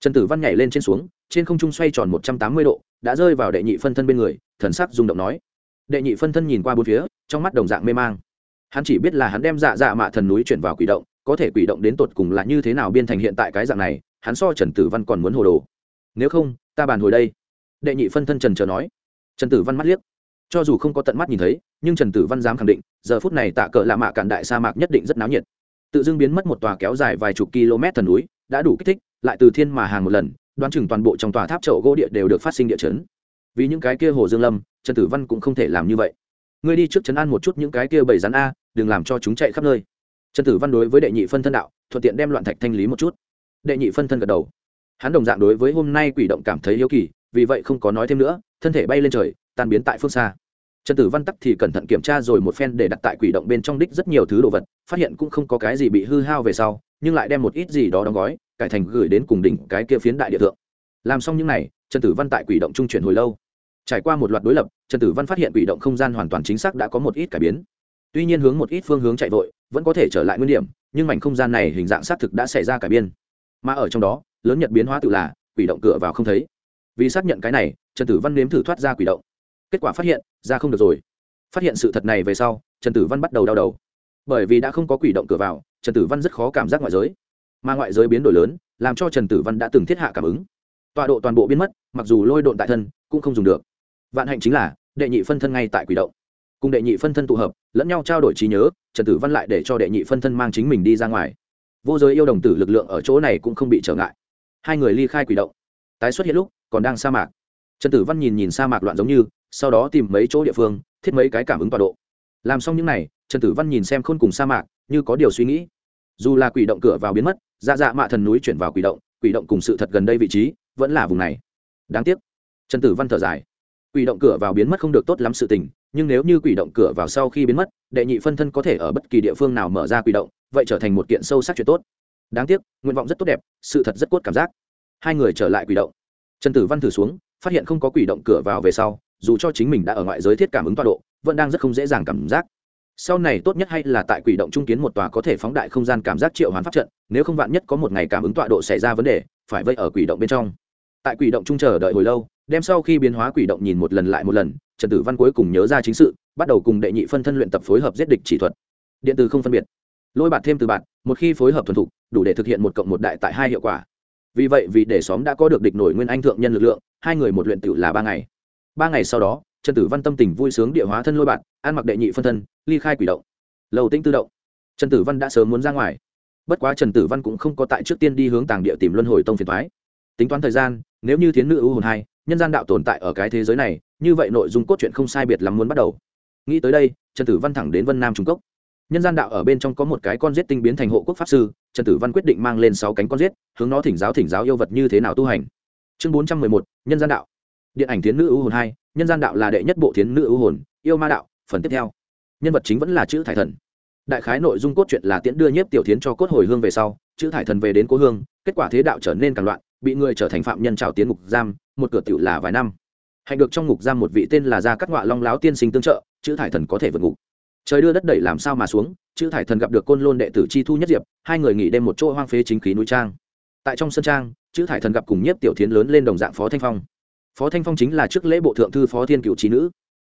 Trần tử văn nhảy lên trên xuống, trên không trung xoay tròn một trăm tám mươi độ, đã rơi vào đệ nhị phân thân bên người, thần sắc rung động nói. Đệ nhị phân thân nhìn qua bốn phía, trong mắt đồng dạng mê mang. Hắn chỉ biết là hắn đem dạ dạ mạ thần núi chuyển vào quỷ động, có thể quỷ động đến tột cùng là như thế nào biên thành hiện tại cái dạng này, hắn so trần tử văn còn muốn hồ đồ. Nếu không, ta bàn hồi đây. Đệ nhị phân thân trần chờ nói trần tử văn mắt liếc. Cho dù không có tận mắt nhìn thấy, nhưng trần tử văn dám khẳng định, giờ phút này tạ cờ lạ mạ cạn đại sa mạc nhất định rất náo nhiệt. Tự dưng biến mất một tòa kéo dài vài chục km thần núi, đã đủ kích thích, lại từ thiên mà hàng một lần, đoán chừng toàn bộ trong tòa tháp chậu gỗ địa đều được phát sinh địa chấn. Vì những cái kia hồ dương lâm, trần tử văn cũng không thể làm như vậy. Ngươi đi trước chấn an một chút những cái kia bầy rắn a, đừng làm cho chúng chạy khắp nơi. Trần tử văn đối với đệ nhị phân thân đạo, thuận tiện đem loạn thạch thanh lý một chút. Đệ nhị phân thân gật đầu. Hắn đồng dạng đối với hôm nay quỷ động cảm thấy hiếu kỳ vì vậy không có nói thêm nữa, thân thể bay lên trời, tan biến tại phương xa. Trần tử văn tắc thì cẩn thận kiểm tra rồi một phen để đặt tại quỷ động bên trong đích rất nhiều thứ đồ vật, phát hiện cũng không có cái gì bị hư hao về sau, nhưng lại đem một ít gì đó đóng gói, cải thành gửi đến cùng đỉnh cái kia phiến đại địa thượng. Làm xong những n à y trần tử văn tại quỷ động trung chuyển hồi lâu. Trải qua một loạt đối lập, trần tử văn phát hiện quỷ động không gian hoàn toàn chính xác đã có một ít cải biến. Tuy nhiên hướng một ít phương hướng chạy vội, vẫn có thể trở lại nguyên điểm, nhưng mảnh không gian này hình dạng xác thực đã xảy ra cải biên mà ở trong đó, lớn nhật biến hóa tự là, quỷ động cửa vào không thấy vì xác nhận cái này, trần tử văn nếm thử thoát ra quỷ động. Kết quả phát hiện, ra không được rồi. Phát hiện sự thật này về sau, trần tử văn bắt đầu đau đầu. Bởi vì đã không có quỷ động cửa vào, trần tử văn rất khó cảm giác ngoại giới. Mà ngoại giới biến đổi lớn, làm cho trần tử văn đã từng thiết hạ cảm ứng. Tọa độ toàn bộ biến mất, mặc dù lôi độn tại thân, cũng không dùng được. Vạn hạnh chính là, đệ nhị phân thân ngay tại quỷ động. Cùng đệ nhị phân thân tụ hợp, lẫn nhau trao đổi trí nhớ, trần tử văn lại để cho đệ nhị phân thân mang chính mình đi ra ngoài. Vô giới yêu đồng tử lực lượng ở chỗ này cũng không bị trở ngại. Hai người ly khai quỷ động. Tái xuất hiện lúc còn đang sa mạc. Trần tử văn nhìn nhìn sa mạc loạn giống như, sau đó tìm mấy chỗ địa phương, thiết mấy cái cảm ứng tọa độ. Làm xong những n à y trần tử văn nhìn xem khôn cùng sa mạc, như có điều suy nghĩ. Dù là quỷ động cửa vào biến mất dạ dạ mạ thần núi chuyển vào quỷ động quỷ động cùng sự thật gần đây vị trí, vẫn là vùng này. Đáng tiếc. Trần tử văn thở dài. Quỷ động cửa vào biến mất không được tốt lắm sự tình, nhưng nếu như quỷ động cửa vào sau khi biến mất, đệ nhị phân thân có thể ở bất kỳ địa phương nào mở ra quỷ động, vậy trở thành một kiện sâu sắc chuyện tốt. Đáng tiếc, nguyện vọng rất tốt đẹp, sự thật rất cốt cảm giác. Hai người trở lại quỷ động trần tử văn thử xuống, phát hiện không có quỷ động cửa vào về sau, dù cho chính mình đã ở ngoại giới thiết cảm ứng tọa độ, vẫn đang rất không dễ dàng cảm giác. Sau này tốt nhất hay là tại quỷ động trung kiến một tòa có thể phóng đại không gian cảm giác triệu hoán pháp trận, nếu không vạn nhất có một ngày cảm ứng tọa độ xảy ra vấn đề, phải vây ở quỷ động bên trong. Tại quỷ động trung chờ đợi hồi lâu, đem sau khi biến hóa quỷ động nhìn một lần lại một lần, trần tử văn cuối cùng nhớ ra chính sự, bắt đầu cùng đệ nhị phân thân luyện tập phối hợp giết địch chỉ thuật. Điện từ không phân biệt. Lôi bạt thêm từ bạn một khi phối hợp thuần thục, đủ để thực hiện một cộng một đại tại hai hiệu quả vì vậy vì để xóm đã có được địch nổi nguyên anh thượng nhân lực lượng, hai người một luyện tự là ba ngày. Ba ngày sau đó, trần tử văn tâm tình vui sướng địa hóa thân lôi bạn, ăn mặc đệ nhị phân thân, ly khai quỷ động. Lầu tinh tự động. Trần tử văn đã sớm muốn ra ngoài. Bất quá trần tử văn cũng không có tại trước tiên đi hướng tàng địa tìm luân hồi tông phiền thoái tính toán thời gian, nếu như thiến nữ ưu hồn hai, nhân gian đạo tồn tại ở cái thế giới này, như vậy nội dung cốt truyện không sai biệt lắm muốn bắt đầu. Nghĩ tới đây, trần tử văn thẳng đến vân nam trung cốc nhân gian đạo ở bên trong có một cái con giết tinh biến thành hộ quốc pháp sư, trần tử văn quyết định mang lên sáu cánh con giết, hướng nó thỉnh giáo thỉnh giáo yêu vật như thế nào tu hành. Chương bốn trăm mười một, nhân gian đạo. Điện ảnh thiến nữ ưu hồn hai, nhân gian đạo là đệ nhất bộ thiến nữ ưu hồn, yêu ma đạo, phần tiếp theo. Nhân vật chính vẫn là chữ thải thần. Đại khái nội dung cốt truyện là tiễn đưa nhiếp tiểu thiến cho cốt hồi hương về sau, chữ thải thần về đến cố hương, kết quả thế đạo trở nên càng loạn, bị người trở thành phạm nhân trào tiến ngục giam, một cửa tiểu là vài năm. Hạnh được trong ngục giam một vị tên là gia cắt ngoại long láo tiên sinh tương trợ, chữ thải thần có thể vượt ngục trời đưa đất đẩy làm sao mà xuống, chữ thải thần gặp được côn lôn đệ tử chi thu nhất diệp, hai người nghỉ đêm một chỗ hoang phế chính khí núi trang. Tại trong sân trang, chữ thải thần gặp cùng nhiếp tiểu thiến lớn lên đồng dạng phó thanh phong. Phó thanh phong chính là trước lễ bộ thượng thư phó thiên cựu trí nữ.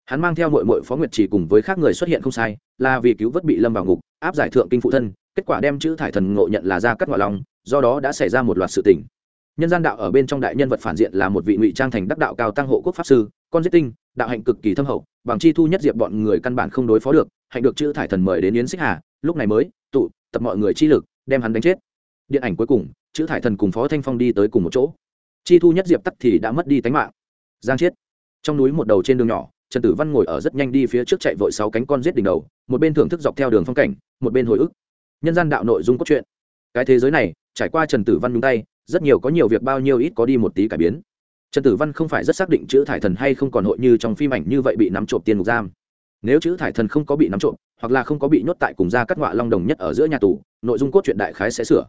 Hắn mang theo mội mội phó nguyệt chỉ cùng với khác người xuất hiện không sai, là vì cứu vớt bị lâm vào ngục, áp giải thượng kinh phụ thân, kết quả đem chữ thải thần ngộ nhận là ra cắt ngoại lòng, do đó đã xảy ra một loạt sự tình. Nhân gian đạo ở bên trong đại nhân vật phản diện là một vị ngụy trang thành đắc đạo cao tăng hộ quốc pháp sư, con giết tinh, đạo hạnh cực kỳ thâm hậu bằng chi thu nhất diệp bọn người căn bản không đối phó được, hạnh được chữ thải thần mời đến yến xích hà, lúc này mới, tụ, tập mọi người chi lực, đem hắn đánh chết. Điện ảnh cuối cùng, chữ thải thần cùng phó thanh phong đi tới cùng một chỗ. Chi thu nhất diệp tắt thì đã mất đi tánh mạng. Giang chiết. Trong núi một đầu trên đường nhỏ, trần tử văn ngồi ở rất nhanh đi phía trước chạy vội sáu cánh con giết đỉnh đầu, một bên thưởng thức dọc theo đường phong cảnh, một bên hồi ức. Nhân gian đạo nội dung cốt truyện. Cái thế giới này, trải qua trần tử văn nhúng tay, rất nhiều có nhiều việc bao nhiêu ít có đi một tí cải biến trần tử văn không phải rất xác định chữ thải thần hay không còn hội như trong phim ảnh như vậy bị nắm trộm tiền ngục giam. Nếu chữ thải thần không có bị nắm trộm, hoặc là không có bị nhốt tại cùng gia cắt ngọa long đồng nhất ở giữa nhà tù, nội dung cốt truyện đại khái sẽ sửa.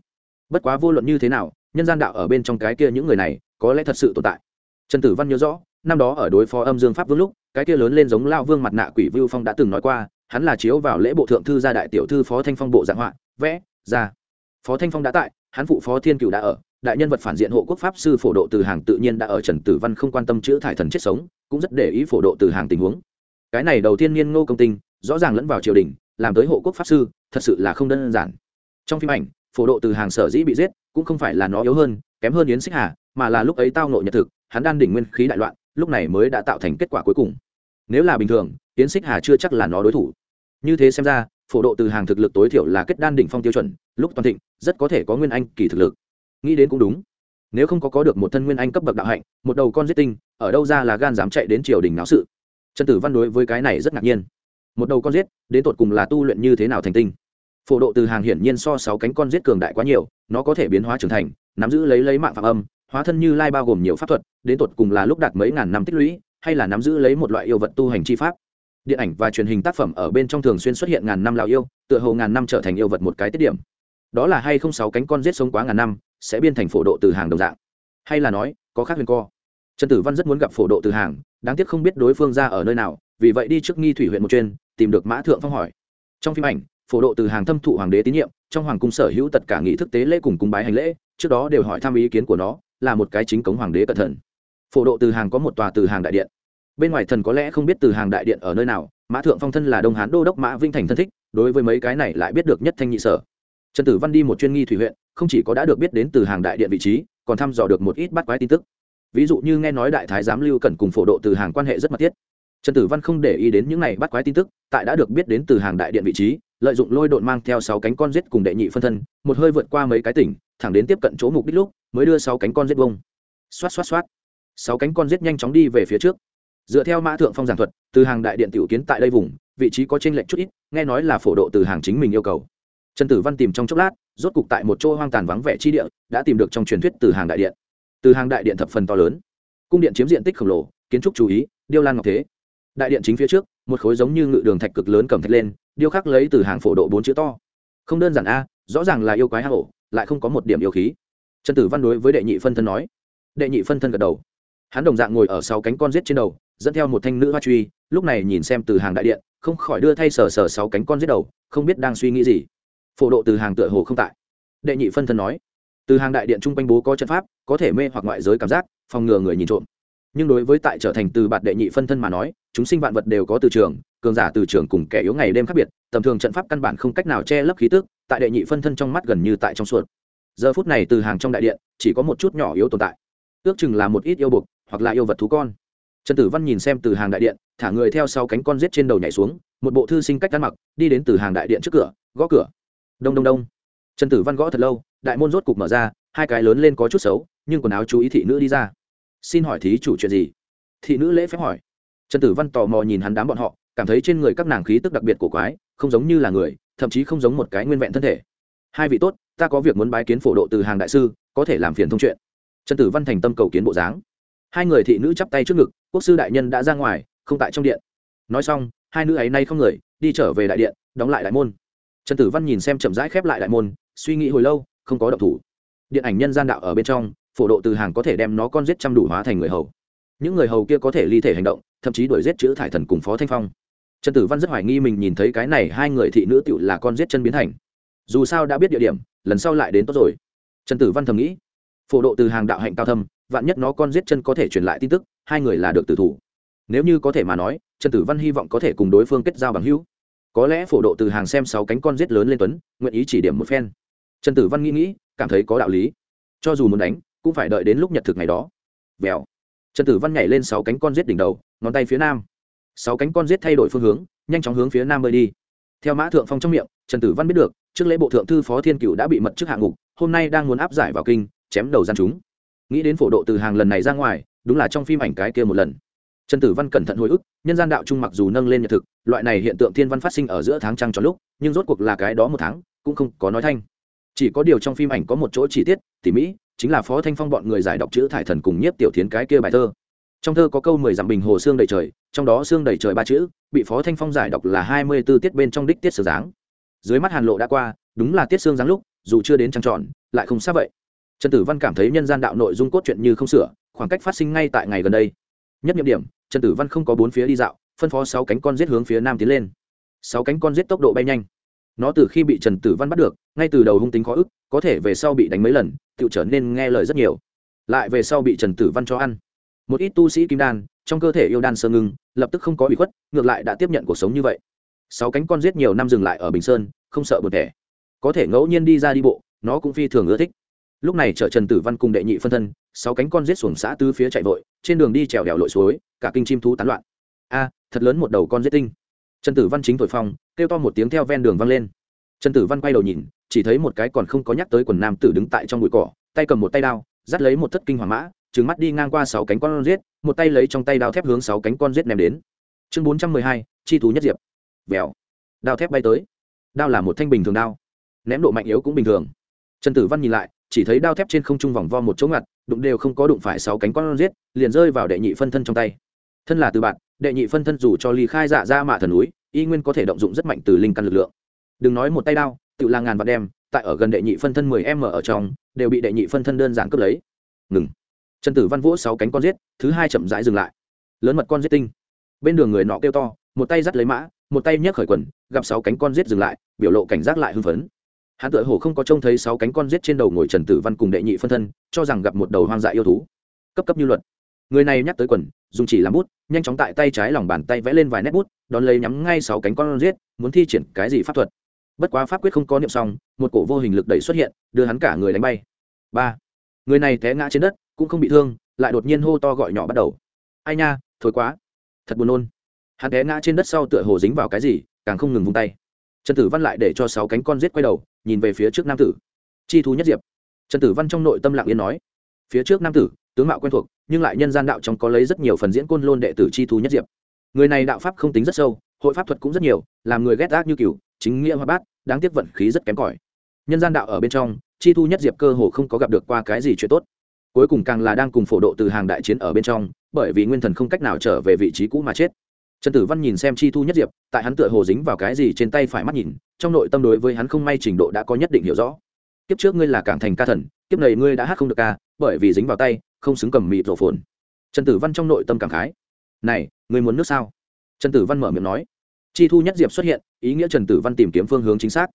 Bất quá vô luận như thế nào, nhân gian đạo ở bên trong cái kia những người này, có lẽ thật sự tồn tại. Trần tử văn nhớ rõ, năm đó ở đối phó âm dương pháp vương lúc, cái kia lớn lên giống lao vương mặt nạ quỷ vưu phong đã từng nói qua, hắn là chiếu vào lễ bộ thượng thư gia đại tiểu thư phó thanh phong bộ dạng họa, vẽ, ra. Phó thanh phong đã tại, hắn phụ phó thiên cựu đã ở đại nhân vật phản diện hộ quốc pháp sư phổ độ từ hàng tự nhiên đã ở trần tử văn không quan tâm chữ thải thần chết sống, cũng rất để ý phổ độ từ hàng tình huống. Cái này đầu tiên niên ngô công tinh, rõ ràng lẫn vào triều đình, làm tới hộ quốc pháp sư, thật sự là không đơn giản. Trong phim ảnh, phổ độ từ hàng sở dĩ bị giết, cũng không phải là nó yếu hơn, kém hơn yến xích hà, mà là lúc ấy tao nộ nhật thực, hắn đan đỉnh nguyên khí đại loạn, lúc này mới đã tạo thành kết quả cuối cùng. Nếu là bình thường, yến xích hà chưa chắc là nó đối thủ. Như thế xem ra, phổ độ từ hàng thực lực tối thiểu là kết đan đỉnh phong tiêu chuẩn, lúc toàn thịnh, rất có thể có nguyên anh kỳ thực lực nghĩ đến cũng đúng. Nếu không có có được một thân nguyên anh cấp bậc đạo hạnh, một đầu con giết tinh, ở đâu ra là gan dám chạy đến triều đình náo sự? Trần tử văn đối với cái này rất ngạc nhiên. Một đầu con giết, đến tột cùng là tu luyện như thế nào thành tinh? Phổ độ từ hàng hiển nhiên so sáu cánh con giết cường đại quá nhiều, nó có thể biến hóa trưởng thành, nắm giữ lấy lấy mạng phạm âm, hóa thân như lai bao gồm nhiều pháp thuật, đến tột cùng là lúc đạt mấy ngàn năm tích lũy, hay là nắm giữ lấy một loại yêu vật tu hành chi pháp? Điện ảnh và truyền hình tác phẩm ở bên trong thường xuyên xuất hiện ngàn năm lào yêu, tựa hồ ngàn năm trở thành yêu vật một cái tiết điểm. Đó là hay không sáu cánh con giết sống quá ngàn năm sẽ biên thành phổ độ từ hàng đồng dạng. Hay là nói, có khác huyền co. Trần tử văn rất muốn gặp phổ độ từ hàng, đáng tiếc không biết đối phương ra ở nơi nào, vì vậy đi trước nghi thủy huyện một chuyên tìm được mã thượng phong hỏi. Trong phim ảnh, phổ độ từ hàng thâm thụ hoàng đế tín nhiệm, trong hoàng cung sở hữu tất cả nghị thức tế lễ cùng cung bái hành lễ, trước đó đều hỏi thăm ý kiến của nó, là một cái chính cống hoàng đế cẩn thận. Phổ độ từ hàng có một tòa từ hàng đại điện. Bên ngoài thần có lẽ không biết từ hàng đại điện ở nơi nào, mã thượng phong thân là đông hán đô đốc mã vinh thành thân thích, đối với mấy cái này lại biết được nhất thanh nhị sở. Trần tử văn đi một chuyên nghi thủy huyện không chỉ có đã được biết đến từ hàng đại điện vị trí, còn thăm dò được một ít bắt quái tin tức. Ví dụ như nghe nói đại thái giám lưu cẩn cùng phổ độ từ hàng quan hệ rất mật thiết. Trần tử văn không để ý đến những này bắt quái tin tức, tại đã được biết đến từ hàng đại điện vị trí, lợi dụng lôi độn mang theo sáu cánh con giết cùng đệ nhị phân thân, một hơi vượt qua mấy cái tỉnh, thẳng đến tiếp cận chỗ mục đích lúc, mới đưa sáu cánh con giết bông xoát xoát xoát. Sáu cánh con giết nhanh chóng đi về phía trước. Dựa theo mã thượng phong giảng thuật, từ hàng đại điện tiểu kiến tại đây vùng, vị trí có t r ê n lệch chút ít, nghe nói là phổ độ từ hàng chính mình yêu cầu trần tử văn tìm trong chốc lát, rốt cục tại một chỗ hoang tàn vắng vẻ chi địa, đã tìm được trong truyền thuyết từ hàng đại điện. Từ hàng đại điện thập phần to lớn. Cung điện chiếm diện tích khổng lồ, kiến trúc chú ý, điêu lan ngọc thế. Đại điện chính phía trước, một khối giống như ngự đường thạch cực lớn cầm thạch lên, điêu khắc lấy từ hàng phổ độ bốn chữ to. Không đơn giản a, rõ ràng là yêu quái hạ hổ lại không có một điểm yêu khí. Trần tử văn đối với đệ nhị phân thân nói. Đệ nhị phân thân gật đầu. Hắn đồng dạng ngồi ở sau cánh con rết trên đầu, dẫn theo một thanh nữ hoa truy, lúc này nhìn xem từ hàng đại điện, không khỏi đưa thay sờ sờ sáu cánh con giết đầu, không biết đang suy nghĩ gì phổ độ từ hàng tựa hồ không tại. Đệ nhị phân thân nói, từ hàng đại điện chung quanh bố có trận pháp, có thể mê hoặc ngoại giới cảm giác, phòng ngừa người nhìn trộm. Nhưng đối với tại trở thành từ bạt đệ nhị phân thân mà nói, chúng sinh vạn vật đều có từ trường, cường giả từ trường cùng kẻ yếu ngày đêm khác biệt, tầm thường trận pháp căn bản không cách nào che lấp khí tức, tại đệ nhị phân thân trong mắt gần như tại trong suốt. Giờ phút này từ hàng trong đại điện, chỉ có một chút nhỏ yếu tồn tại. Ước chừng là một ít yêu buộc, hoặc là yêu vật thú con. Trần tử văn nhìn xem từ hàng đại điện, thả người theo sau cánh con rết trên đầu nhảy xuống, một bộ thư sinh cách ăn mặc, đi đến từ hàng đại điện trước cửa, gõ cửa đông đông đông. Trần tử văn gõ thật lâu, đại môn rốt cục mở ra, hai cái lớn lên có chút xấu, nhưng quần áo chú ý thị nữ đi ra. Xin hỏi thí chủ chuyện gì? Thị nữ lễ phép hỏi. Trần tử văn tò mò nhìn hắn đám bọn họ, cảm thấy trên người các nàng khí tức đặc biệt của quái, không giống như là người, thậm chí không giống một cái nguyên vẹn thân thể. Hai vị tốt, ta có việc muốn bái kiến phổ độ từ hàng đại sư, có thể làm phiền thông chuyện. Trần tử văn thành tâm cầu kiến bộ dáng. Hai người thị nữ chắp tay trước ngực, quốc sư đại nhân đã ra ngoài, không tại trong điện. Nói xong, hai nữ ấy nay không người, đi trở về đại điện, đóng lại đại môn trần tử văn nhìn xem chậm rãi khép lại đại môn, suy nghĩ hồi lâu, không có động thủ. Điện ảnh nhân gian đạo ở bên trong, phổ độ từ hàng có thể đem nó con giết chăm đủ hóa thành người hầu. Những người hầu kia có thể ly thể hành động, thậm chí đuổi giết chữ thải thần cùng phó thanh phong. Trần tử văn rất hoài nghi mình nhìn thấy cái này hai người thị nữ tựu là con giết chân biến thành. Dù sao đã biết địa điểm, lần sau lại đến tốt rồi. Trần tử văn thầm nghĩ, phổ độ từ hàng đạo hạnh cao thâm, vạn nhất nó con giết chân có thể truyền lại tin tức, hai người là được tử thủ. Nếu như có thể mà nói, trần tử văn hy vọng có thể cùng đối phương kết giao bằng hữu có lẽ phổ độ từ hàng xem sáu cánh con giết lớn lên tuấn, nguyện ý chỉ điểm một phen. Trần tử văn nghĩ nghĩ, cảm thấy có đạo lý. Cho dù muốn đánh, cũng phải đợi đến lúc nhật thực ngày đó. Vèo. Trần tử văn nhảy lên sáu cánh con giết đỉnh đầu, ngón tay phía nam. Sáu cánh con giết thay đổi phương hướng, nhanh chóng hướng phía nam bơi đi. Theo mã thượng phong trong miệng, trần tử văn biết được, trước lễ bộ thượng thư phó thiên cựu đã bị mật chức hạng ngục, hôm nay đang muốn áp giải vào kinh, chém đầu gian chúng. Nghĩ đến phổ độ từ hàng lần này ra ngoài, đúng là trong phim ảnh cái kia một lần trần tử văn cẩn thận hồi ức, nhân gian đạo trung mặc dù nâng lên nhật thực, loại này hiện tượng thiên văn phát sinh ở giữa tháng trăng tròn lúc, nhưng rốt cuộc là cái đó một tháng, cũng không có nói thanh. Chỉ có điều trong phim ảnh có một chỗ chi tiết, tỉ mỹ chính là phó thanh phong bọn người giải đọc chữ thải thần cùng nhiếp tiểu thiến cái kia bài thơ. Trong thơ có câu mười dặm bình hồ xương đầy trời, trong đó xương đầy trời ba chữ, bị phó thanh phong giải đọc là hai mươi b ố tiết bên trong đích tiết sơ dáng. Dưới mắt hàn lộ đã qua, đúng là tiết xương dáng lúc, dù chưa đến trăng tròn, lại không xa vậy. Trần tử văn cảm thấy nhân gian đạo nội dung cốt truyện như không sửa, khoảng cách phát sinh ngay tại ngày gần đây. Nhất nhiệm điểm trần tử văn không có bốn phía đi dạo, phân phó sáu cánh con rết hướng phía nam tiến lên. Sáu cánh con rết tốc độ bay nhanh. Nó từ khi bị trần tử văn bắt được, ngay từ đầu hung tính khó ức, có thể về sau bị đánh mấy lần tự trở nên nghe lời rất nhiều. Lại về sau bị trần tử văn cho ăn. Một ít tu sĩ kim đan, trong cơ thể yêu đan sơ ngưng, lập tức không có bị khuất, ngược lại đã tiếp nhận cuộc sống như vậy. Sáu cánh con giết nhiều năm dừng lại ở bình sơn, không sợ bật thẻ. Có thể ngẫu nhiên đi ra đi bộ, nó cũng phi thường ưa thích lúc này chợ trần tử văn cùng đệ nhị phân thân, sáu cánh con rết xuồng xã tứ phía chạy vội, trên đường đi trèo đèo lội suối, cả kinh chim thú tán loạn. A, thật lớn một đầu con rết tinh. Trần tử văn chính thổi phong, kêu to một tiếng theo ven đường văng lên. Trần tử văn quay đầu nhìn, chỉ thấy một cái còn không có nhắc tới quần nam tử đứng tại trong bụi cỏ, tay cầm một tay đao, dắt lấy một thất kinh hoàng mã trứng mắt đi ngang qua sáu cánh con rết một tay lấy trong tay đao thép hướng sáu cánh con rết ném đến. Chương bốn trăm mười hai, chi thú nhất diệp. Vèo. Đao thép bay tới. Đao là một thanh bình thường đao, ném độ mạnh yếu cũng bình thường. Trần tử văn nhìn lại chỉ thấy đao thép trên không trung vòng vo một chỗ ngặt, đụng đều không có đụng phải sáu cánh con giết, liền rơi vào đệ nhị phân thân trong tay. Thân là từ bạn, đệ nhị phân thân dù cho ly khai dạ ra mạ thần núi, y nguyên có thể động dụng rất mạnh từ linh căn lực lượng. Đừng nói một tay đao, tự là ngàn vạn đem, tại ở gần đệ nhị phân thân mười m ở trong, đều bị đệ nhị phân thân đơn giản cướp lấy. Ngừng. Trần tử văn vỗ sáu cánh con giết, thứ hai chậm rãi dừng lại. Lớn mật con giết tinh. Bên đường người nọ kêu to, một tay dắt lấy mã, một tay nhấc khởi quần, gặp sáu cánh con giết dừng lại, biểu lộ cảnh giác lại hưng phấn hắn tựa hồ không có trông thấy sáu cánh con giết trên đầu ngồi trần tử văn cùng đệ nhị phân thân, cho rằng gặp một đầu hoang dại yêu thú. Cấp cấp như luật. Người này nhắc tới quần, dùng chỉ làm bút, nhanh chóng tại tay trái lòng bàn tay vẽ lên vài nét bút, đón lấy nhắm ngay sáu cánh con giết, muốn thi triển cái gì pháp thuật. Bất quá pháp quyết không có niệm xong, một cổ vô hình lực đẩy xuất hiện, đưa hắn cả người đánh bay. Ba. Người này té ngã trên đất, cũng không bị thương, lại đột nhiên hô to gọi nhỏ bắt đầu. Ai nha, thối quá. Thật buồn nôn. Hắn té ngã trên đất sau tựa hồ dính vào cái gì, càng không ngừng vung tay. Trần tử văn lại để cho sáu cánh con giết quay đầu nhìn về phía trước nam tử. Chi thú nhất diệp. Trần tử văn trong nội tâm lặng yên nói. Phía trước nam tử, tướng mạo quen thuộc, nhưng lại nhân gian đạo trong có lấy rất nhiều phần diễn côn lôn đệ tử chi thú nhất diệp. Người này đạo pháp không tính rất sâu, hội pháp thuật cũng rất nhiều, làm người ghét ác như cừu chính nghĩa hoa bát, đáng tiếc vận khí rất kém cỏi. Nhân gian đạo ở bên trong, chi thu nhất diệp cơ hồ không có gặp được qua cái gì chuyện tốt. Cuối cùng càng là đang cùng phổ độ từ hàng đại chiến ở bên trong, bởi vì nguyên thần không cách nào trở về vị trí cũ mà chết. Trần tử văn nhìn xem chi thu nhất diệp, tại hắn tựa hồ dính vào cái gì trên tay phải mắt nhìn trong nội tâm đối với hắn không may trình độ đã có nhất định hiểu rõ. Kiếp trước ngươi là cảng thành ca thần, kiếp này ngươi đã hát không được ca, bởi vì dính vào tay, không xứng cầm mịt rổ phồn. Trần tử văn trong nội tâm cảm khái. Này, ngươi muốn nước sao? Trần tử văn mở miệng nói. Chi thu nhất diệp xuất hiện, ý nghĩa trần tử văn tìm kiếm phương hướng chính xác.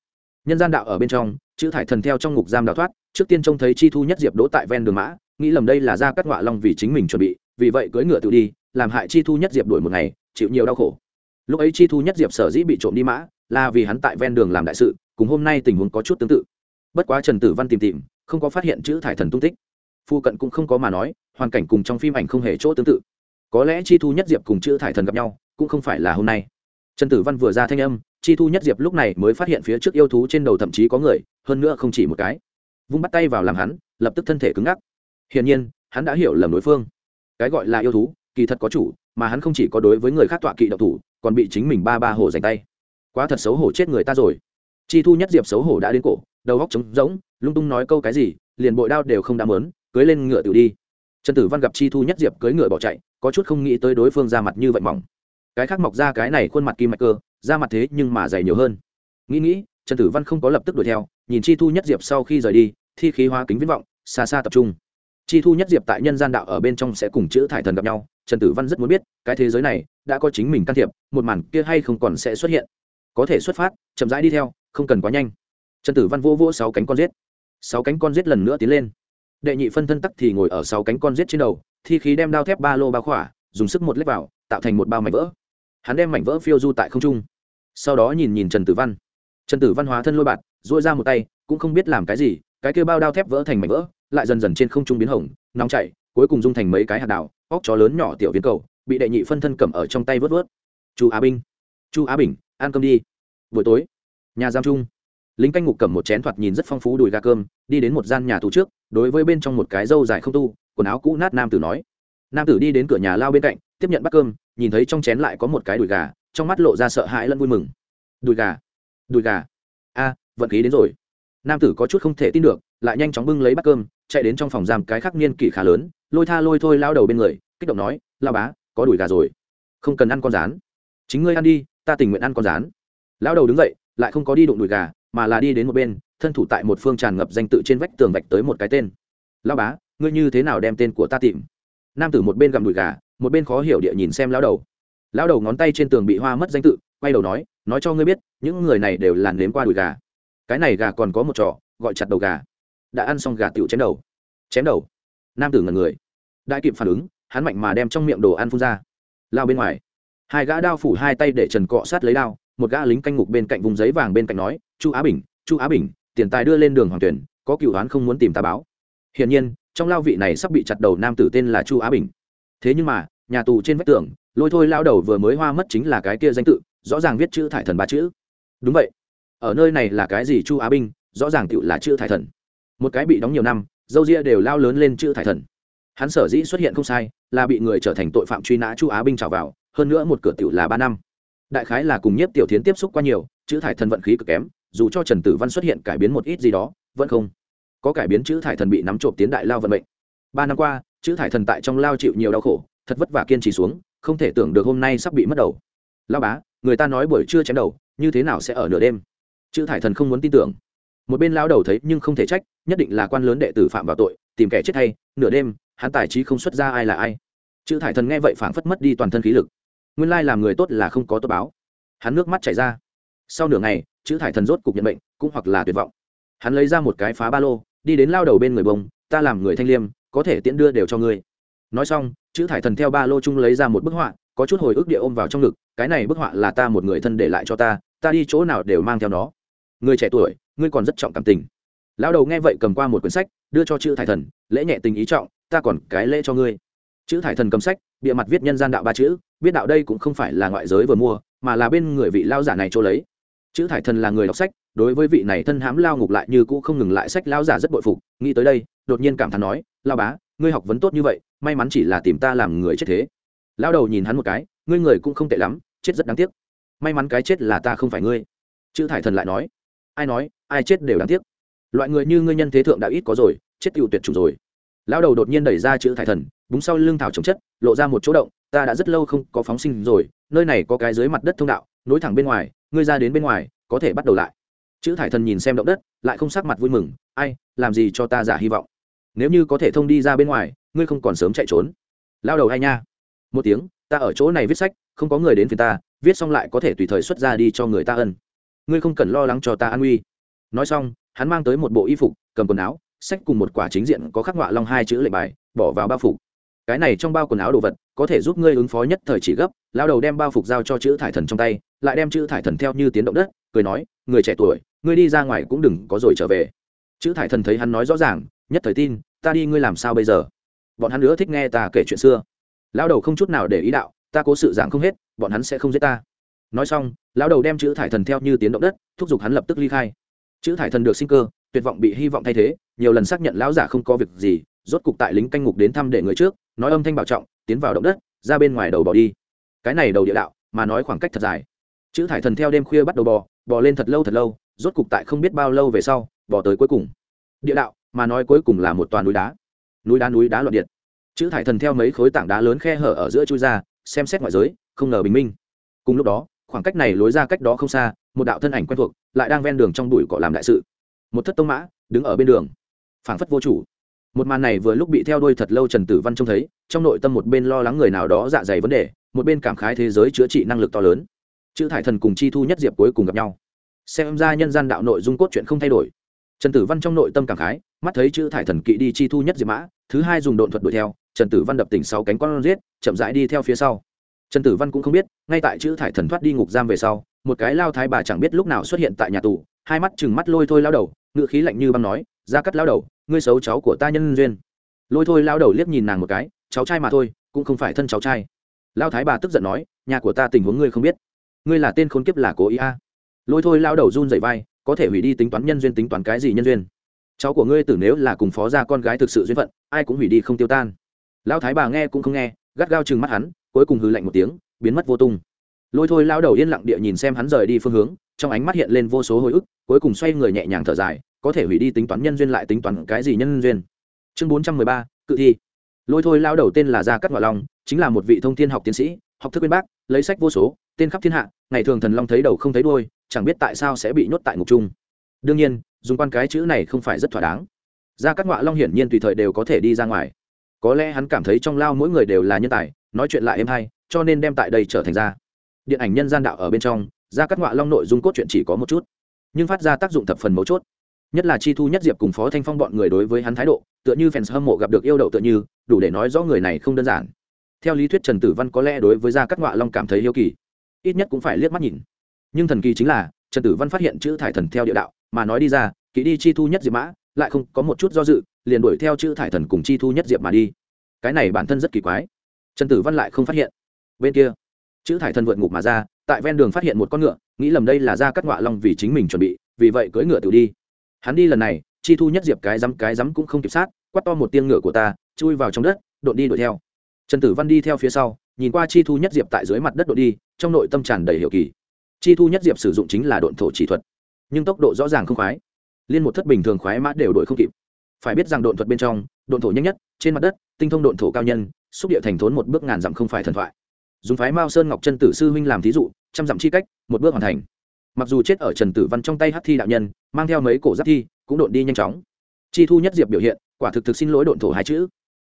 Nhân gian đạo ở bên trong, chữ thải thần theo trong ngục giam đào thoát, trước tiên trông thấy chi thu nhất diệp đỗ tại ven đường mã, nghĩ lầm đây là ra cắt ngọa long vì chính mình chuẩn bị, vì vậy cưỡi ngựa tự đi, làm hại chi thu nhất diệp đuổi một ngày, chịu nhiều đau khổ. Lúc ấy chi thu nhất diệp sở dĩ bị trộm đi mã là vì hắn tại ven đường làm đại sự, cùng hôm nay tình huống có chút tương tự. Bất quá trần tử văn tìm tìm, không có phát hiện chữ thải thần tung tích. Phu cận cũng không có mà nói, hoàn cảnh cùng trong phim ảnh không hề chỗ tương tự. Có lẽ chi thu nhất diệp cùng chữ thải thần gặp nhau, cũng không phải là hôm nay. Trần tử văn vừa ra thanh âm, chi thu nhất diệp lúc này mới phát hiện phía trước yêu thú trên đầu thậm chí có người, hơn nữa không chỉ một cái. Vung bắt tay vào làm hắn, lập tức thân thể cứng ngắc. Hiển nhiên, hắn đã hiểu lầm đối phương. Cái gọi là yêu thú, kỳ thật có chủ, mà hắn không chỉ có đối với người khác tọa kỵ độc thủ, còn bị chính mình ba ba hồ giành tay quá thật xấu hổ chết người ta rồi. Chi thu nhất diệp xấu hổ đã đến cổ, đầu góc trống rỗng, lung tung nói câu cái gì, liền bội đao đều không đám lớn cưới lên ngựa tự đi. Trần tử văn gặp chi thu nhất diệp cưới ngựa bỏ chạy, có chút không nghĩ tới đối phương ra mặt như vậy mỏng. Cái khác mọc ra cái này khuôn mặt kim mạch cơ, ra mặt thế nhưng mà dày nhiều hơn. Nghĩ nghĩ, trần tử văn không có lập tức đuổi theo, nhìn chi thu nhất diệp sau khi rời đi, thi khí hóa kính viễn vọng, xa xa tập trung. Chi thu nhất diệp tại nhân gian đạo ở bên trong sẽ cùng chữ thải thần gặp nhau, trần tử văn rất muốn biết, cái thế giới này đã có chính mình can thiệp, một màn kia hay không còn sẽ xuất hiện có thể xuất phát, chậm rãi đi theo, không cần quá nhanh. Trần tử văn vô vô sáu cánh con rết sáu cánh con rết lần nữa tiến lên. Đệ nhị phân thân tắc thì ngồi ở sáu cánh con rết trên đầu, thi khí đem đao thép ba lô bao khỏa, dùng sức một lết vào, tạo thành một bao mảnh vỡ. Hắn đem mảnh vỡ phiêu du tại không trung. Sau đó nhìn nhìn trần tử văn. Trần tử văn hóa thân lôi bạt dội ra một tay, cũng không biết làm cái gì, cái kêu bao đao thép vỡ thành mảnh vỡ, lại dần dần trên không trung biến hồng, nóng chảy, cuối cùng dung thành mấy cái hạt đảo óc chó lớn nhỏ tiểu viên cầu, bị đệ nhị phân thân cầm ở trong tay vớt vớt. Chu á binh. Chu á bình ăn cơm đi. Buổi tối, nhà giam chung. lính canh ngục cầm một chén thoạt nhìn rất phong phú đùi gà cơm, đi đến một gian nhà tù trước, đối với bên trong một cái râu dài không tu, quần áo cũ nát nam tử nói. Nam tử đi đến cửa nhà lao bên cạnh, tiếp nhận bát cơm, nhìn thấy trong chén lại có một cái đùi gà, trong mắt lộ ra sợ hãi lẫn vui mừng. Đùi gà đùi gà. A, vận khí đến rồi. Nam tử có chút không thể tin được, lại nhanh chóng bưng lấy bát cơm, chạy đến trong phòng giam cái khắc niên kỷ khá lớn, lôi tha lôi thôi lao đầu bên người, kích động nói lao bá, có đùi gà rồi. Không cần ăn con rán. Chính ngươi ăn đi ta tình nguyện ăn con rán. Lão đầu đứng dậy, lại không có đi đụng đùi gà, mà là đi đến một bên, thân thủ tại một phương tràn ngập danh tự trên vách tường vạch tới một cái tên. Lao bá, ngươi như thế nào đem tên của ta tìm? Nam tử một bên gặm đùi gà, một bên khó hiểu địa nhìn xem lao đầu. Lao đầu ngón tay trên tường bị hoa mất danh tự, quay đầu nói nói cho ngươi biết, những người này đều làn nếm qua đùi gà. Cái này gà còn có một trò, gọi chặt đầu gà. Đã ăn xong gà tựu chém đầu. Chém đầu. Nam tử ngần người. Đại kịp phản ứng, hắn mạnh mà đem trong miệng đồ ăn phun ra. Lao bên ngoài hai gã đao phủ hai tay để trần cọ sát lấy đao, một gã lính canh ngục bên cạnh vùng giấy vàng bên cạnh nói, chu á bình, chu á bình, tiền tài đưa lên đường hoàng tuyển, có cựu đoán không muốn tìm ta báo. Hiển nhiên, trong lao vị này sắp bị chặt đầu nam tử tên là chu á bình. Thế nhưng mà, nhà tù trên vách tường, lôi thôi lao đầu vừa mới hoa mất chính là cái kia danh tự, rõ ràng viết chữ thải thần ba chữ. Đúng vậy. Ở nơi này là cái gì chu á binh rõ ràng tựu là chữ thải thần. Một cái bị đóng nhiều năm, dâu ria đều lao lớn lên chữ thải thần. Hắn sở dĩ xuất hiện không sai, là bị người trở thành tội phạm truy nã chu á binh trào vào hơn nữa một cửa tiểu là ba năm. Đại khái là cùng nhiếp tiểu tiến tiếp xúc qua nhiều, chữ thải thần vận khí cực kém, dù cho trần tử văn xuất hiện cải biến một ít gì đó, vẫn không có cải biến chữ thải thần bị nắm trộm tiến đại lao vận mệnh. Ba năm qua, chữ thải thần tại trong lao chịu nhiều đau khổ, thật vất vả kiên trì xuống, không thể tưởng được hôm nay sắp bị mất đầu. Lao bá, người ta nói buổi trưa chém đầu, như thế nào sẽ ở nửa đêm? Chữ thải thần không muốn tin tưởng. Một bên lao đầu thấy nhưng không thể trách, nhất định là quan lớn đệ tử phạm vào tội, tìm kẻ chết hay, nửa đêm, hắn tài trí không xuất ra ai là ai. Chữ thải thần nghe vậy phảng phất mất đi toàn thân khí lực nguyên lai làm người tốt là không có tốt báo. Hắn nước mắt chảy ra. Sau nửa ngày, chữ thải thần rốt cục nhận bệnh cũng hoặc là tuyệt vọng. Hắn lấy ra một cái phá ba lô, đi đến lao đầu bên người bông, ta làm người thanh liêm, có thể tiễn đưa đều cho ngươi. Nói xong, chữ thải thần theo ba lô chung lấy ra một bức họa, có chút hồi ức địa ôm vào trong ngực, cái này bức họa là ta một người thân để lại cho ta ta đi chỗ nào đều mang theo nó. Người trẻ tuổi, ngươi còn rất trọng cảm tình. Lão đầu nghe vậy cầm qua một quyển sách, đưa cho chữ thải thần, lễ nhẹ tình ý trọng, ta còn cái lễ cho ngươi. Chữ thải thần cầm sách, bịa mặt viết nhân gian đạo ba chữ biết đạo đây cũng không phải là ngoại giới vừa mua, mà là bên người vị lao giả này chỗ lấy. Chữ thải thần là người đọc sách, đối với vị này thân hám lao ngục lại như cũ không ngừng lại sách lao giả rất bội phục, nghĩ tới đây, đột nhiên cảm thán nói lao bá, ngươi học vấn tốt như vậy, may mắn chỉ là tìm ta làm người chết thế. Lao đầu nhìn hắn một cái, ngươi người cũng không tệ lắm, chết rất đáng tiếc. May mắn cái chết là ta không phải ngươi. Chữ thải thần lại nói, ai nói, ai chết đều đáng tiếc. Loại người như ngươi nhân thế thượng đã ít có rồi, chết tiêu tuyệt chủng rồi. Lao đầu đột nhiên đẩy ra chữ thải thần, búng sau lưng thảo chống chất, lộ ra một chỗ động ta đã rất lâu không có phóng sinh rồi, nơi này có cái dưới mặt đất thông đạo, nối thẳng bên ngoài, ngươi ra đến bên ngoài, có thể bắt đầu lại. Chữ thải thần nhìn xem động đất, lại không sắc mặt vui mừng, ai, làm gì cho ta giả hy vọng? Nếu như có thể thông đi ra bên ngoài, ngươi không còn sớm chạy trốn. Lao đầu hay nha. Một tiếng, ta ở chỗ này viết sách, không có người đến phiền ta, viết xong lại có thể tùy thời xuất ra đi cho người ta ân. Ngươi không cần lo lắng cho ta an nguy. Nói xong, hắn mang tới một bộ y phục, cầm quần áo, sách cùng một quả chính diện có khắc họa long hai chữ lệnh bài, bỏ vào bao phục cái này trong bao quần áo đồ vật có thể giúp ngươi ứng phó nhất thời chỉ gấp, lao đầu đem bao phục giao cho chữ thải thần trong tay, lại đem chữ thải thần theo như tiến động đất, cười nói, người trẻ tuổi, ngươi đi ra ngoài cũng đừng có rồi trở về. Chữ thải thần thấy hắn nói rõ ràng, nhất thời tin, ta đi ngươi làm sao bây giờ? Bọn hắn nữa thích nghe ta kể chuyện xưa. Lao đầu không chút nào để ý đạo, ta cố sự giảng không hết, bọn hắn sẽ không giết ta. Nói xong, lao đầu đem chữ thải thần theo như tiến động đất, thúc giục hắn lập tức ly khai. Chữ thải thần được sinh cơ, tuyệt vọng bị hy vọng thay thế, nhiều lần xác nhận lão giả không có việc gì, rốt cục tại lính canh ngục đến thăm để người trước, nói âm thanh bảo trọng tiến vào động đất, ra bên ngoài đầu bỏ đi. Cái này đầu địa đạo, mà nói khoảng cách thật dài. Chữ thải thần theo đêm khuya bắt đầu bò bò lên thật lâu thật lâu, rốt cục tại không biết bao lâu về sau, bò tới cuối cùng. Địa đạo, mà nói cuối cùng là một toàn núi đá. Núi đá núi đá loạn điện. Chữ thải thần theo mấy khối tảng đá lớn khe hở ở giữa chui ra, xem xét ngoại giới, không ngờ bình minh. Cùng lúc đó, khoảng cách này lối ra cách đó không xa, một đạo thân ảnh quen thuộc, lại đang ven đường trong bụi cỏ làm đại sự. Một thất tông mã, đứng ở bên đường. Phảng phất vô chủ một màn này vừa lúc bị theo đuôi thật lâu trần tử văn trông thấy, trong nội tâm một bên lo lắng người nào đó dạ dày vấn đề, một bên cảm khái thế giới chữa trị năng lực to lớn. Chữ thải thần cùng chi thu nhất diệp cuối cùng gặp nhau. Xem ra nhân gian đạo nội dung cốt chuyện không thay đổi. Trần tử văn trong nội tâm cảm khái, mắt thấy chữ thải thần kỵ đi chi thu nhất diệp mã, thứ hai dùng độn thuật đuổi theo, trần tử văn đập tỉnh sáu cánh con riết chậm rãi đi theo phía sau. Trần tử văn cũng không biết, ngay tại chữ thải thần thoát đi ngục giam về sau, một cái lao thái bà chẳng biết lúc nào xuất hiện tại nhà tù, hai mắt chừng mắt lôi thôi lao đầu, ngựa khí lạnh như băng nói, ra cắt lao đầu ngươi xấu cháu của ta nhân duyên. Lôi thôi lao đầu liếc nhìn nàng một cái, cháu trai mà thôi, cũng không phải thân cháu trai. Lao thái bà tức giận nói, nhà của ta tình huống ngươi không biết. Ngươi là tên khốn kiếp là cố ý a. Lôi thôi lao đầu run dậy vai, có thể hủy đi tính toán nhân duyên tính toán cái gì nhân duyên? Cháu của ngươi tử nếu là cùng phó gia con gái thực sự duyên phận, ai cũng hủy đi không tiêu tan. Lao thái bà nghe cũng không nghe, gắt gao chừng mắt hắn, cuối cùng hư lạnh một tiếng, biến mất vô tung. Lôi thôi lao đầu yên lặng địa nhìn xem hắn rời đi phương hướng, trong ánh mắt hiện lên vô số hồi ức cuối cùng xoay người nhẹ nhàng thở dài, có thể hủy đi tính toán nhân duyên lại tính toán cái gì nhân duyên. Chương bốn trăm mười ba, cự thi. Lôi thôi lao đầu tên là gia cắt ngoại long, chính là một vị thông thiên học tiến sĩ, học thức bên bác lấy sách vô số, tên khắp thiên hạ, ngày thường thần long thấy đầu không thấy đôi chẳng biết tại sao sẽ bị nhốt tại ngục chung. Đương nhiên, dùng quan cái chữ này không phải rất thỏa đáng. Gia cắt ngoại long hiển nhiên tùy thời đều có thể đi ra ngoài. Có lẽ hắn cảm thấy trong lao mỗi người đều là nhân tài, nói chuyện lại êm hay, cho nên đem tại đây trở thành ra. Điện ảnh nhân gian đạo ở bên trong, gia cắt ngoại long nội dung cốt truyện chỉ có một chút nhưng phát ra tác dụng thập phần mấu chốt. Nhất là chi thu nhất diệp cùng phó thanh phong bọn người đối với hắn thái độ, tựa như fans hâm mộ gặp được yêu đậu tựa như, đủ để nói rõ người này không đơn giản. Theo lý thuyết trần tử văn có lẽ đối với gia cắt ngoại long cảm thấy yêu kỳ, ít nhất cũng phải liếc mắt nhìn. Nhưng thần kỳ chính là, trần tử văn phát hiện chữ thải thần theo địa đạo, mà nói đi ra kỹ đi chi thu nhất diệp mã, lại không có một chút do dự, liền đuổi theo chữ thải thần cùng chi thu nhất diệp mà đi. Cái này bản thân rất kỳ quái. Trần tử văn lại không phát hiện. Bên kia, chữ thải thần vượt ngục mà ra tại ven đường phát hiện một con ngựa, nghĩ lầm đây là ra cắt ngọa long vì chính mình chuẩn bị, vì vậy cưỡi ngựa tự đi. Hắn đi lần này, chi thu nhất diệp cái rắm cái rắm cũng không kịp sát, quắt to một tiên ngựa của ta, chui vào trong đất, đột đi đuổi theo. Trần tử văn đi theo phía sau, nhìn qua chi thu nhất diệp tại dưới mặt đất đột đi, trong nội tâm tràn đầy hiệu kỳ. Chi thu nhất diệp sử dụng chính là độn thổ chỉ thuật, nhưng tốc độ rõ ràng không khoái. Liên một thất bình thường khoái mã đều đổi không kịp. Phải biết rằng độn thuật bên trong, độn thổ nhanh nhất, trên mặt đất, tinh thông độn thổ cao nhân, xúc địa thành thốn một bước ngàn dặm không phải thần thoại dùng phái mao sơn ngọc chân tử sư huynh làm thí dụ, trăm dặm chi cách, một bước hoàn thành. Mặc dù chết ở trần tử văn trong tay hát thi đạo nhân, mang theo mấy cổ giáp thi, cũng đột đi nhanh chóng. Chi thu nhất diệp biểu hiện, quả thực thực xin lỗi độn thổ hai chữ.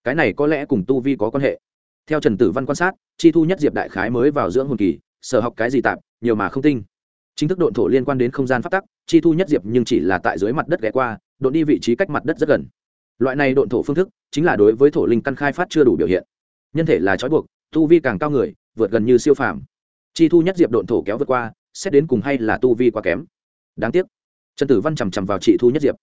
Cái này có lẽ cùng tu vi có quan hệ. Theo trần tử văn quan sát, chi thu nhất diệp đại khái mới vào dưỡng hồn kỳ, sở học cái gì tạp nhiều mà không tinh. Chính thức độn thổ liên quan đến không gian phát tắc, chi thu nhất diệp nhưng chỉ là tại dưới mặt đất ghé qua, độn đi vị trí cách mặt đất rất gần. Loại này độn thổ phương thức, chính là đối với thổ linh căn khai phát chưa đủ biểu hiện. Nhân thể là trói buộc tu vi càng cao người, vượt gần như siêu phàm. Chi thu nhất diệp độn thổ kéo vượt qua, xét đến cùng hay là tu vi quá kém. Đáng tiếc, trần tử văn chằm chằm vào chị thu nhất diệp.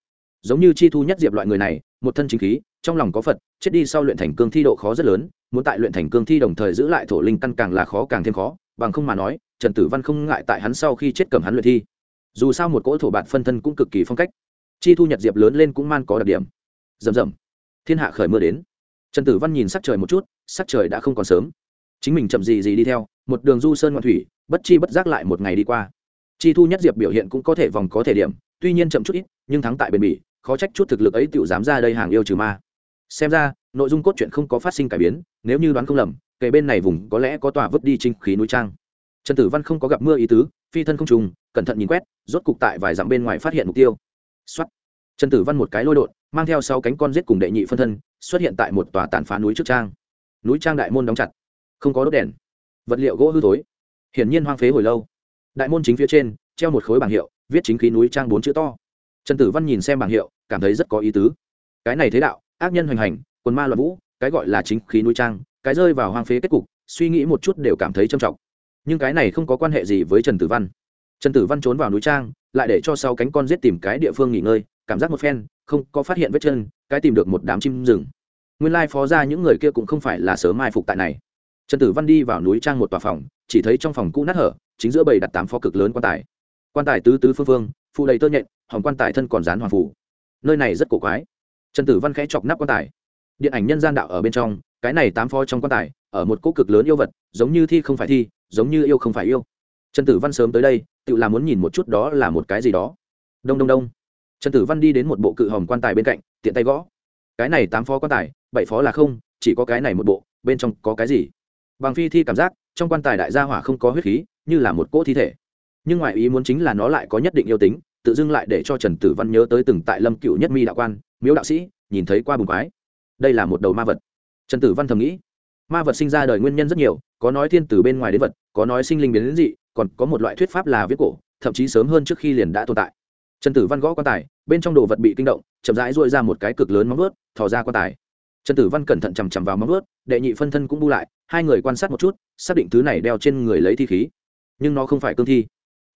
Giống như chi thu nhất diệp loại người này, một thân chính khí, trong lòng có phật, chết đi sau luyện thành cương thi độ khó rất lớn, muốn tại luyện thành cương thi đồng thời giữ lại thổ linh căn càng là khó càng thêm khó, bằng không mà nói, trần tử văn không ngại tại hắn sau khi chết cầm hắn luyện thi. Dù sao một cỗ thổ bạn phân thân cũng cực kỳ phong cách. Chi thu nhật diệp lớn lên cũng man có đặc điểm. Rầm rầm. Thiên hạ khởi mưa đến trần tử văn nhìn sắc trời một chút, sắc trời đã không còn sớm. Chính mình chậm gì gì đi theo, một đường du sơn ngoạn thủy, bất chi bất giác lại một ngày đi qua. Chi thu nhất diệp biểu hiện cũng có thể vòng có thể điểm, tuy nhiên chậm chút ít, nhưng thắng tại bền bỉ, khó trách chút thực lực ấy tự dám ra đây hàng yêu trừ ma. Xem ra, nội dung cốt truyện không có phát sinh cải biến, nếu như đoán không lầm kể bên này vùng có lẽ có tòa vứt đi trinh khí núi trang. Trần tử văn không có gặp mưa ý tứ, phi thân không trùng, cẩn thận nhìn quét, rốt cục tại vài dặm bên ngoài phát hiện mục tiêu. Xuất trần tử văn một cái lôi đột, mang theo sau cánh con giết cùng đệ nhị phân thân xuất hiện tại một tòa tàn phá núi trước trang. Núi trang đại môn đóng chặt. Không có đốt đèn. Vật liệu gỗ hư thối. Hiển nhiên hoang phế hồi lâu. Đại môn chính phía trên, treo một khối bảng hiệu, viết chính khí núi trang bốn chữ to. Trần tử văn nhìn xem bảng hiệu, cảm thấy rất có ý tứ. Cái này thế đạo, ác nhân hoành hành, quần ma loạn vũ, cái cái gọi là chính khí núi trang, cái rơi vào hoang phế kết cục, suy nghĩ một chút đều cảm thấy trầm trọng. Nhưng cái này không có quan hệ gì với trần tử văn. Trần tử văn trốn vào núi trang, lại để cho sau cánh con giết tìm cái địa phương nghỉ ngơi, cảm giác một phen, không có phát hiện vết chân, cái tìm được một đám chim rừng nguyên lai phó ra những người kia cũng không phải là sớm mai phục tại này. Trần tử văn đi vào núi trang một tòa phòng, chỉ thấy trong phòng cũ nát hở, chính giữa bầy đặt tám phó cực lớn quan tài. Quan tài tứ tứ phương phương, phụ đầy tơ nhện, hòm quan tài thân còn dán hoàng phủ nơi này rất cổ quái. Trần tử văn khẽ chọc nắp quan tài. Điện ảnh nhân gian đạo ở bên trong, cái này tám phó trong quan tài, ở một cỗ cực lớn yêu vật, giống như thi không phải thi, giống như yêu không phải yêu. Trần tử văn sớm tới đây, tự làm muốn nhìn một chút đó là một cái gì đó. Đông đông đông. Trần tử văn đi đến một bộ cự hòm quan tài bên cạnh, tiện tay gõ cái này tám phó quan tài, bảy phó là không, chỉ có cái này một bộ, bên trong có cái gì? Bằng phi thi cảm giác, trong quan tài đại gia hỏa không có huyết khí, như là một cỗ thi thể. Nhưng ngoại ý muốn chính là nó lại có nhất định yêu tính, tự dưng lại để cho trần tử văn nhớ tới từng tại lâm cựu nhất mi đạo quan, miếu đạo sĩ, nhìn thấy qua bùng quái. Đây là một đầu ma vật. Trần tử văn thầm nghĩ. Ma vật sinh ra đời nguyên nhân rất nhiều, có nói thiên từ bên ngoài đến vật, có nói sinh linh biến đến dị, còn có một loại thuyết pháp là viết cổ, thậm chí sớm hơn trước khi liền đã tồn tại trần tử văn gõ quan tài, bên trong đồ vật bị kinh động, chậm rãi dội ra một cái cực lớn móng ướt thò ra quan tài. Trần tử văn cẩn thận chằm chằm vào móng ướt đệ nhị phân thân cũng bu lại, hai người quan sát một chút, xác định thứ này đeo trên người lấy thi khí. Nhưng nó không phải cương thi.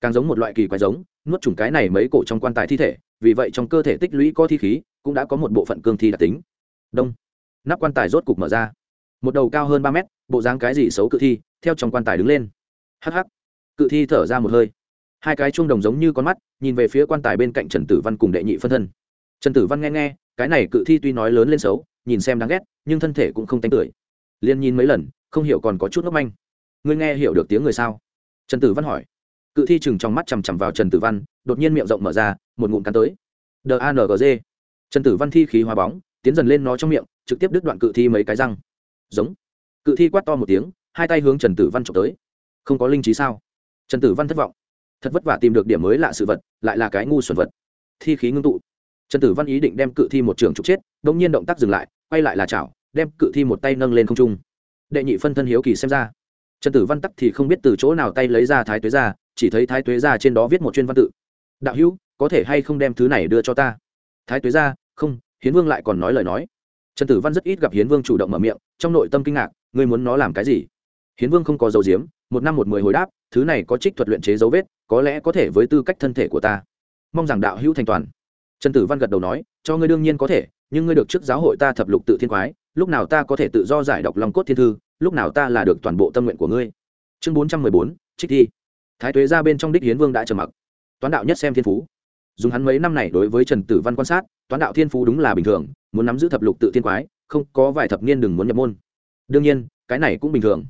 Càng giống một loại kỳ quái giống, nuốt trùng cái này mấy cổ trong quan tài thi thể, vì vậy trong cơ thể tích lũy có thi khí, cũng đã có một bộ phận cương thi đặc tính. Đông. Nắp quan tài rốt cục mở ra. Một đầu cao hơn ba mét, bộ dáng cái gì xấu cự thi, theo trong quan tài đứng lên. Hh cự thi thở ra một hơi hai cái chuông đồng giống như con mắt, nhìn về phía quan tài bên cạnh trần tử văn cùng đệ nhị phân thân. Trần tử văn nghe nghe, cái này cự thi tuy nói lớn lên xấu, nhìn xem đáng ghét, nhưng thân thể cũng không tánh tưởi. Liên nhìn mấy lần, không hiểu còn có chút ngốc manh. Ngươi nghe hiểu được tiếng người sao? Trần tử văn hỏi. Cự thi chừng trong mắt chằm chằm vào trần tử văn, đột nhiên miệng rộng mở ra, một ngụm cắn tới. D a n g g. Trần tử văn thi khí hóa bóng, tiến dần lên nó trong miệng, trực tiếp đứt đoạn cự thi mấy cái răng. Giống. Cự thi quát to một tiếng, hai tay hướng trần tử văn trộm tới. Không có linh trí sao? Trần tử văn thất vọng thật vất vả tìm được điểm mới lạ sự vật, lại là cái ngu xuẩn vật. Thi khí ngưng tụ. Trần tử văn ý định đem cự thi một trường trục chết đ ỗ n g nhiên động tác dừng lại, quay lại là chảo, đem cự thi một tay nâng lên không trung. Đệ nhị phân thân hiếu kỳ xem ra. Trần tử văn tắc thì không biết từ chỗ nào tay lấy ra thái tuế ra, chỉ thấy thái tuế ra trên đó viết một chuyên văn tự. Đạo hữu, có thể hay không đem thứ này đưa cho ta? Thái tuế ra, không, hiến vương lại còn nói lời nói. Trần tử văn rất ít gặp hiến vương chủ động mở miệng, trong nội tâm kinh ngạc, ngươi muốn nó làm cái gì? Hiến vương không có dầu diếm một năm một mười hồi đáp, thứ này có trích thuật luyện chế dấu vết, có lẽ có thể với tư cách thân thể của ta. Mong rằng đạo hữu thành toàn. Trần tử văn gật đầu nói, cho ngươi đương nhiên có thể, nhưng ngươi được trước giáo hội ta thập lục tự thiên quái, lúc nào ta có thể tự do giải đọc lòng cốt thiên thư, lúc nào ta là được toàn bộ tâm nguyện của ngươi. Chương bốn trăm mười bốn, trích thi. Thái tuế ra bên trong đích hiến vương đã trầm mặc. Toán đạo nhất xem thiên phú. Dùng hắn mấy năm này đối với trần tử văn quan sát, toán đạo thiên phú đúng là bình thường, muốn nắm giữ thập lục tự thiên quái, không, có vài thập niên đừng muốn nhập môn. Đương nhiên, cái này cũng bình thường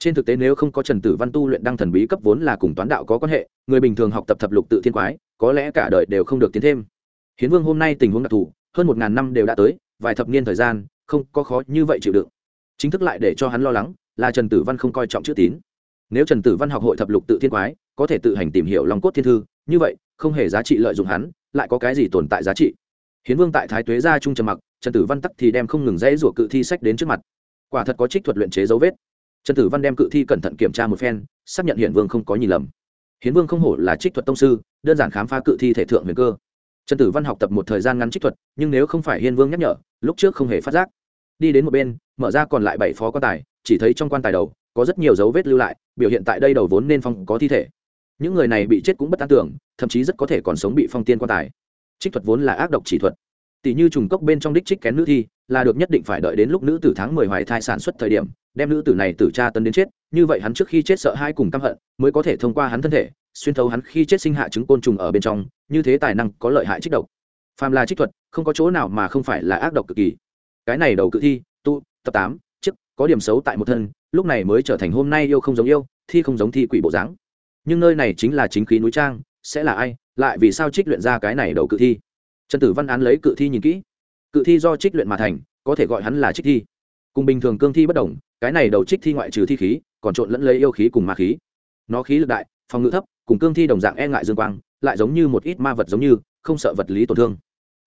trên thực tế nếu không có trần tử văn tu luyện đăng thần bí cấp vốn là cùng toán đạo có quan hệ, người bình thường học tập thập lục tự thiên quái, có lẽ cả đời đều không được tiến thêm. Hiến vương hôm nay tình huống đặc thù, hơn một ngàn năm đều đã tới, vài thập niên thời gian, không có khó như vậy chịu đựng. Chính thức lại để cho hắn lo lắng là trần tử văn không coi trọng chữ tín. Nếu trần tử văn học hội thập lục tự thiên quái, có thể tự hành tìm hiểu lòng cốt thiên thư, như vậy, không hề giá trị lợi dụng hắn, lại có cái gì tồn tại giá trị? Hiến vương tại thái tuế gia trung trầm mặc, trần tử văn tắc thì đem không ngừng dãy rủa cự thi sách đến trước mặt. Quả thật có trích thuật luyện chế dấu vết trần tử văn đem cự thi cẩn thận kiểm tra một phen, xác nhận hiển vương không có nhìn lầm. Hiến vương không hổ là trích thuật tông sư, đơn giản khám phá cự thi thể thượng huyền cơ. Trần tử văn học tập một thời gian ngắn trích thuật, nhưng nếu không phải hiên vương nhắc nhở, lúc trước không hề phát giác. Đi đến một bên, mở ra còn lại bảy phó quan tài, chỉ thấy trong quan tài đầu, có rất nhiều dấu vết lưu lại, biểu hiện tại đây đầu vốn nên phong có thi thể. Những người này bị chết cũng bất an tưởng, thậm chí rất có thể còn sống bị phong tiên quan tài. Trích thuật vốn là ác độc chỉ thuật. Tỷ như trùng cốc bên trong đích trích kén nữ thi, là được nhất định phải đợi đến lúc nữ tử tháng mười hoài thai sản xuất thời điểm đem nữ tử này tử tra tấn đến chết, như vậy hắn trước khi chết sợ hai cùng căm hận, mới có thể thông qua hắn thân thể, xuyên thấu hắn khi chết sinh hạ trứng côn trùng ở bên trong, như thế tài năng có lợi hại trích độc. Phàm là trích thuật, không có chỗ nào mà không phải là ác độc cực kỳ. Cái này đầu cự thi, tu, tập tám, chức, có điểm xấu tại một thân, lúc này mới trở thành hôm nay yêu không giống yêu, thi không giống thi quỷ bộ dáng. Nhưng nơi này chính là chính khí núi trang, sẽ là ai, lại vì sao trích luyện ra cái này đầu cự thi? Trần tử văn án lấy cự thi nhìn kỹ. Cự thi do trích luyện mà thành, có thể gọi hắn là trích thi. Cùng bình thường cương thi bất đồng cái này đầu trích thi ngoại trừ thi khí còn trộn lẫn lấy yêu khí cùng ma khí. Nó khí lực đại phòng ngự thấp cùng cương thi đồng dạng e ngại dương quang lại giống như một ít ma vật giống như không sợ vật lý tổn thương.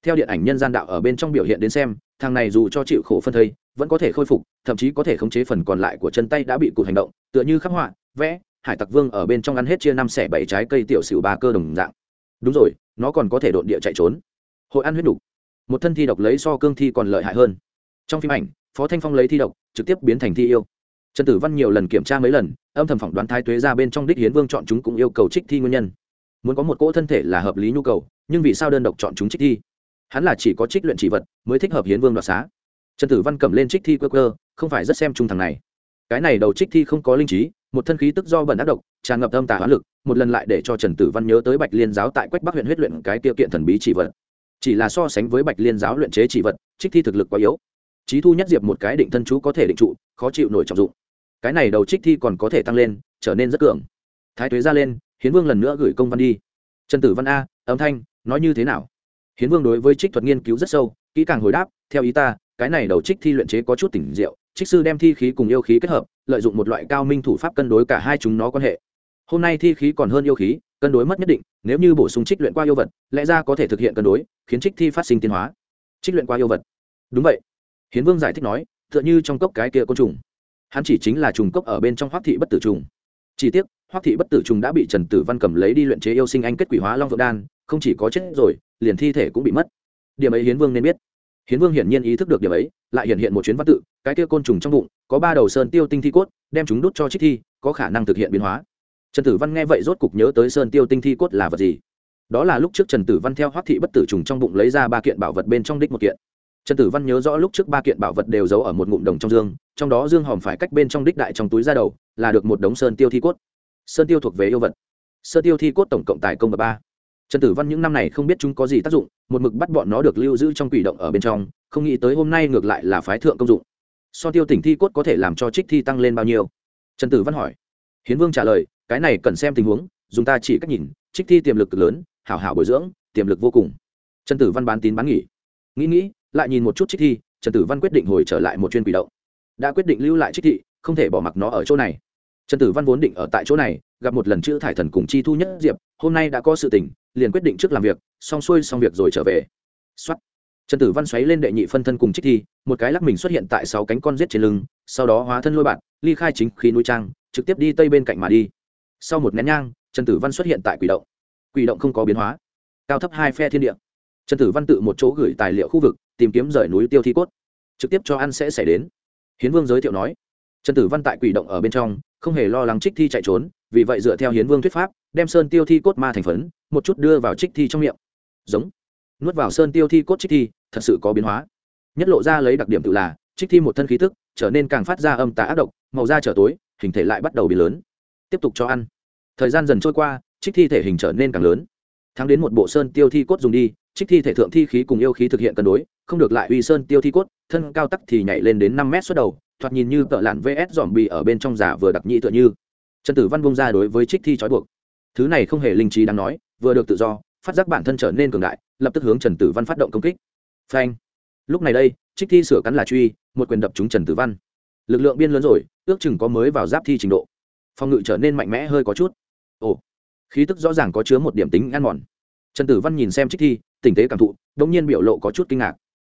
Theo điện ảnh nhân gian đạo ở bên trong biểu hiện đến xem thằng này dù cho chịu khổ phân thây vẫn có thể khôi phục thậm chí có thể khống chế phần còn lại của chân tay đã bị cụt hành động tựa như khắc họa vẽ hải tặc vương ở bên trong ăn hết chia năm xẻ bảy trái cây tiểu xỉu ba cơ đồng dạng. Đúng rồi nó còn có thể đột địa chạy trốn. Hội ăn huyết đủ, một thân thi độc lấy so cương thi còn lợi hại hơn. Trong phim ảnh phó thanh phong lấy thi độc, trực tiếp biến thành thi yêu. Trần tử văn nhiều lần kiểm tra mấy lần, âm thầm phỏng đoán thái tuế ra bên trong đích hiến vương chọn chúng cũng yêu cầu trích thi nguyên nhân. Muốn có một cỗ thân thể là hợp lý nhu cầu, nhưng vì sao đơn độc chọn chúng trích thi? Hắn là chỉ có trích luyện chỉ vật mới thích hợp hiến vương đoạt xá. Trần tử văn cầm lên trích thi cơ cơ không phải rất xem trung thằng này. Cái này đầu trích thi không có linh trí, một thân khí tức do bẩn ác độc, tràn ngập âm tà hóa lực, một lần lại để cho trần tử văn nhớ tới bạch liên giáo tại quách bắc huyện huyết luyện cái tiêu kiện thần bí chỉ vật. Chỉ là so sánh với bạch liên giáo luyện chế chỉ vật, trích thi thực lực quá yếu trí thu nhất diệp một cái định thân chú có thể định trụ, khó chịu nổi trọng dụng. Cái này đầu trích thi còn có thể tăng lên, trở nên rất cường. Thái tuế ra lên, hiến vương lần nữa gửi công văn đi. Trần tử văn a, âm thanh, nói như thế nào? Hiến vương đối với trích thuật nghiên cứu rất sâu, kỹ càng hồi đáp, theo ý ta, cái này đầu trích thi luyện chế có chút tỉnh rượu trích sư đem thi khí cùng yêu khí kết hợp, lợi dụng một loại cao minh thủ pháp cân đối cả hai chúng nó quan hệ. Hôm nay thi khí còn hơn yêu khí, cân đối mất nhất định, nếu như bổ sung trích luyện qua yêu vật, lẽ ra có thể thực hiện cân đối, khiến trích thi phát sinh tiến hóa. Trích luyện qua yêu vật. Đúng vậy hiến vương giải thích nói, tựa như trong cốc cái kia côn trùng. Hắn chỉ chính là trùng cốc ở bên trong hoác thị bất tử trùng. Chỉ tiếc hoác thị bất tử trùng đã bị trần tử văn cầm lấy đi luyện chế yêu sinh anh kết quỷ hóa long vượng đan, không chỉ có chết rồi, liền thi thể cũng bị mất. Điểm ấy hiến vương nên biết. Hiến vương hiển nhiên ý thức được điểm ấy, lại hiện hiện một chuyến văn tự, cái kia côn trùng trong bụng, có ba đầu sơn tiêu tinh thi cốt, đem chúng đút cho trích thi, có khả năng thực hiện biến hóa. Trần tử văn nghe vậy rốt cục nhớ tới sơn tiêu tinh thi cốt là vật gì. Đó là lúc trước trần tử văn theo hoác thị bất tử trùng trong bụng lấy ra ba kiện bảo vật bên trong đích một kiện trần tử văn nhớ rõ lúc trước ba kiện bảo vật đều giấu ở một ngụm đồng trong dương, trong đó dương hòm phải cách bên trong đích đại trong túi ra đầu, là được một đống sơn tiêu thi cốt. Sơn tiêu thuộc về yêu vật. Sơn tiêu thi cốt tổng cộng tài công và ba. Trần tử văn những năm này không biết chúng có gì tác dụng, một mực bắt bọn nó được lưu giữ trong quỷ động ở bên trong, không nghĩ tới hôm nay ngược lại là phái thượng công dụng. So tiêu tỉnh thi cốt có thể làm cho trích thi tăng lên bao nhiêu? Trần tử văn hỏi. Hiến vương trả lời, cái này cần xem tình huống, dùng ta chỉ cách nhìn, trích thi tiềm lực cực lớn, hảo hảo bồi dưỡng, tiềm lực vô cùng. Trần tử văn bán tín bán nghỉ nghĩ nghĩ lại nhìn một chút trích thi trần tử văn quyết định hồi trở lại một chuyên quỷ động. Đã quyết định lưu lại trích thị, không thể bỏ mặc nó ở chỗ này. Trần tử văn vốn định ở tại chỗ này, gặp một lần chữ thải thần cùng chi thu nhất diệp, hôm nay đã có sự tình, liền quyết định trước làm việc, xong xuôi xong việc rồi trở về. Xuất trần tử văn xoáy lên đệ nhị phân thân cùng trích thi một cái lắc mình xuất hiện tại sáu cánh con rết trên lưng, sau đó hóa thân lôi bạn, ly khai chính khí núi trang, trực tiếp đi tây bên cạnh mà đi. Sau một nén nhang, trần tử văn xuất hiện tại quỷ động. Quỷ động không có biến hóa. Cao thấp hai phe thiên địa. Trần tử văn tự một chỗ gửi tài liệu khu vực tìm kiếm rời núi tiêu thi cốt. Trực tiếp cho ăn sẽ xảy đến. Hiến vương giới thiệu nói. Trần tử văn tại quỷ động ở bên trong, không hề lo lắng trích thi chạy trốn, vì vậy dựa theo hiến vương thuyết pháp, đem sơn tiêu thi cốt ma thành phấn, một chút đưa vào trích thi trong miệng. Giống. Nuốt vào sơn tiêu thi cốt trích thi, thật sự có biến hóa. Nhất lộ ra lấy đặc điểm tự là, trích thi một thân khí tức, trở nên càng phát ra âm tà ác độc, màu da trở tối, hình thể lại bắt đầu biến lớn. Tiếp tục cho ăn. Thời gian dần trôi qua, trích thi thể hình trở nên càng lớn. Thắng đến một bộ sơn tiêu thi cốt dùng đi trích thi thể thượng thi khí cùng yêu khí thực hiện cân đối, không được lại uy sơn tiêu thi cốt, thân cao tắc thì nhảy lên đến năm mét xuất đầu, thoạt nhìn như tợ lặn vs dòm bì ở bên trong giả vừa đặc nhị tựa như. Trần tử văn bung ra đối với trích thi trói buộc. Thứ này không hề linh trí đáng nói, vừa được tự do, phát giác bản thân trở nên cường đại, lập tức hướng trần tử văn phát động công kích. Phanh. Lúc này đây, trích thi sửa cắn là truy, một quyền đập trúng trần tử văn. Lực lượng biên lớn rồi, ước chừng có mới vào giáp thi trình độ. Phòng ngự trở nên mạnh mẽ hơi có chút. Ồ. Khí tức rõ ràng có chứa một điểm tính ăn mòn trần tử văn nhìn xem trích thi, tình tế cảm thụ đông nhiên biểu lộ có chút kinh ngạc.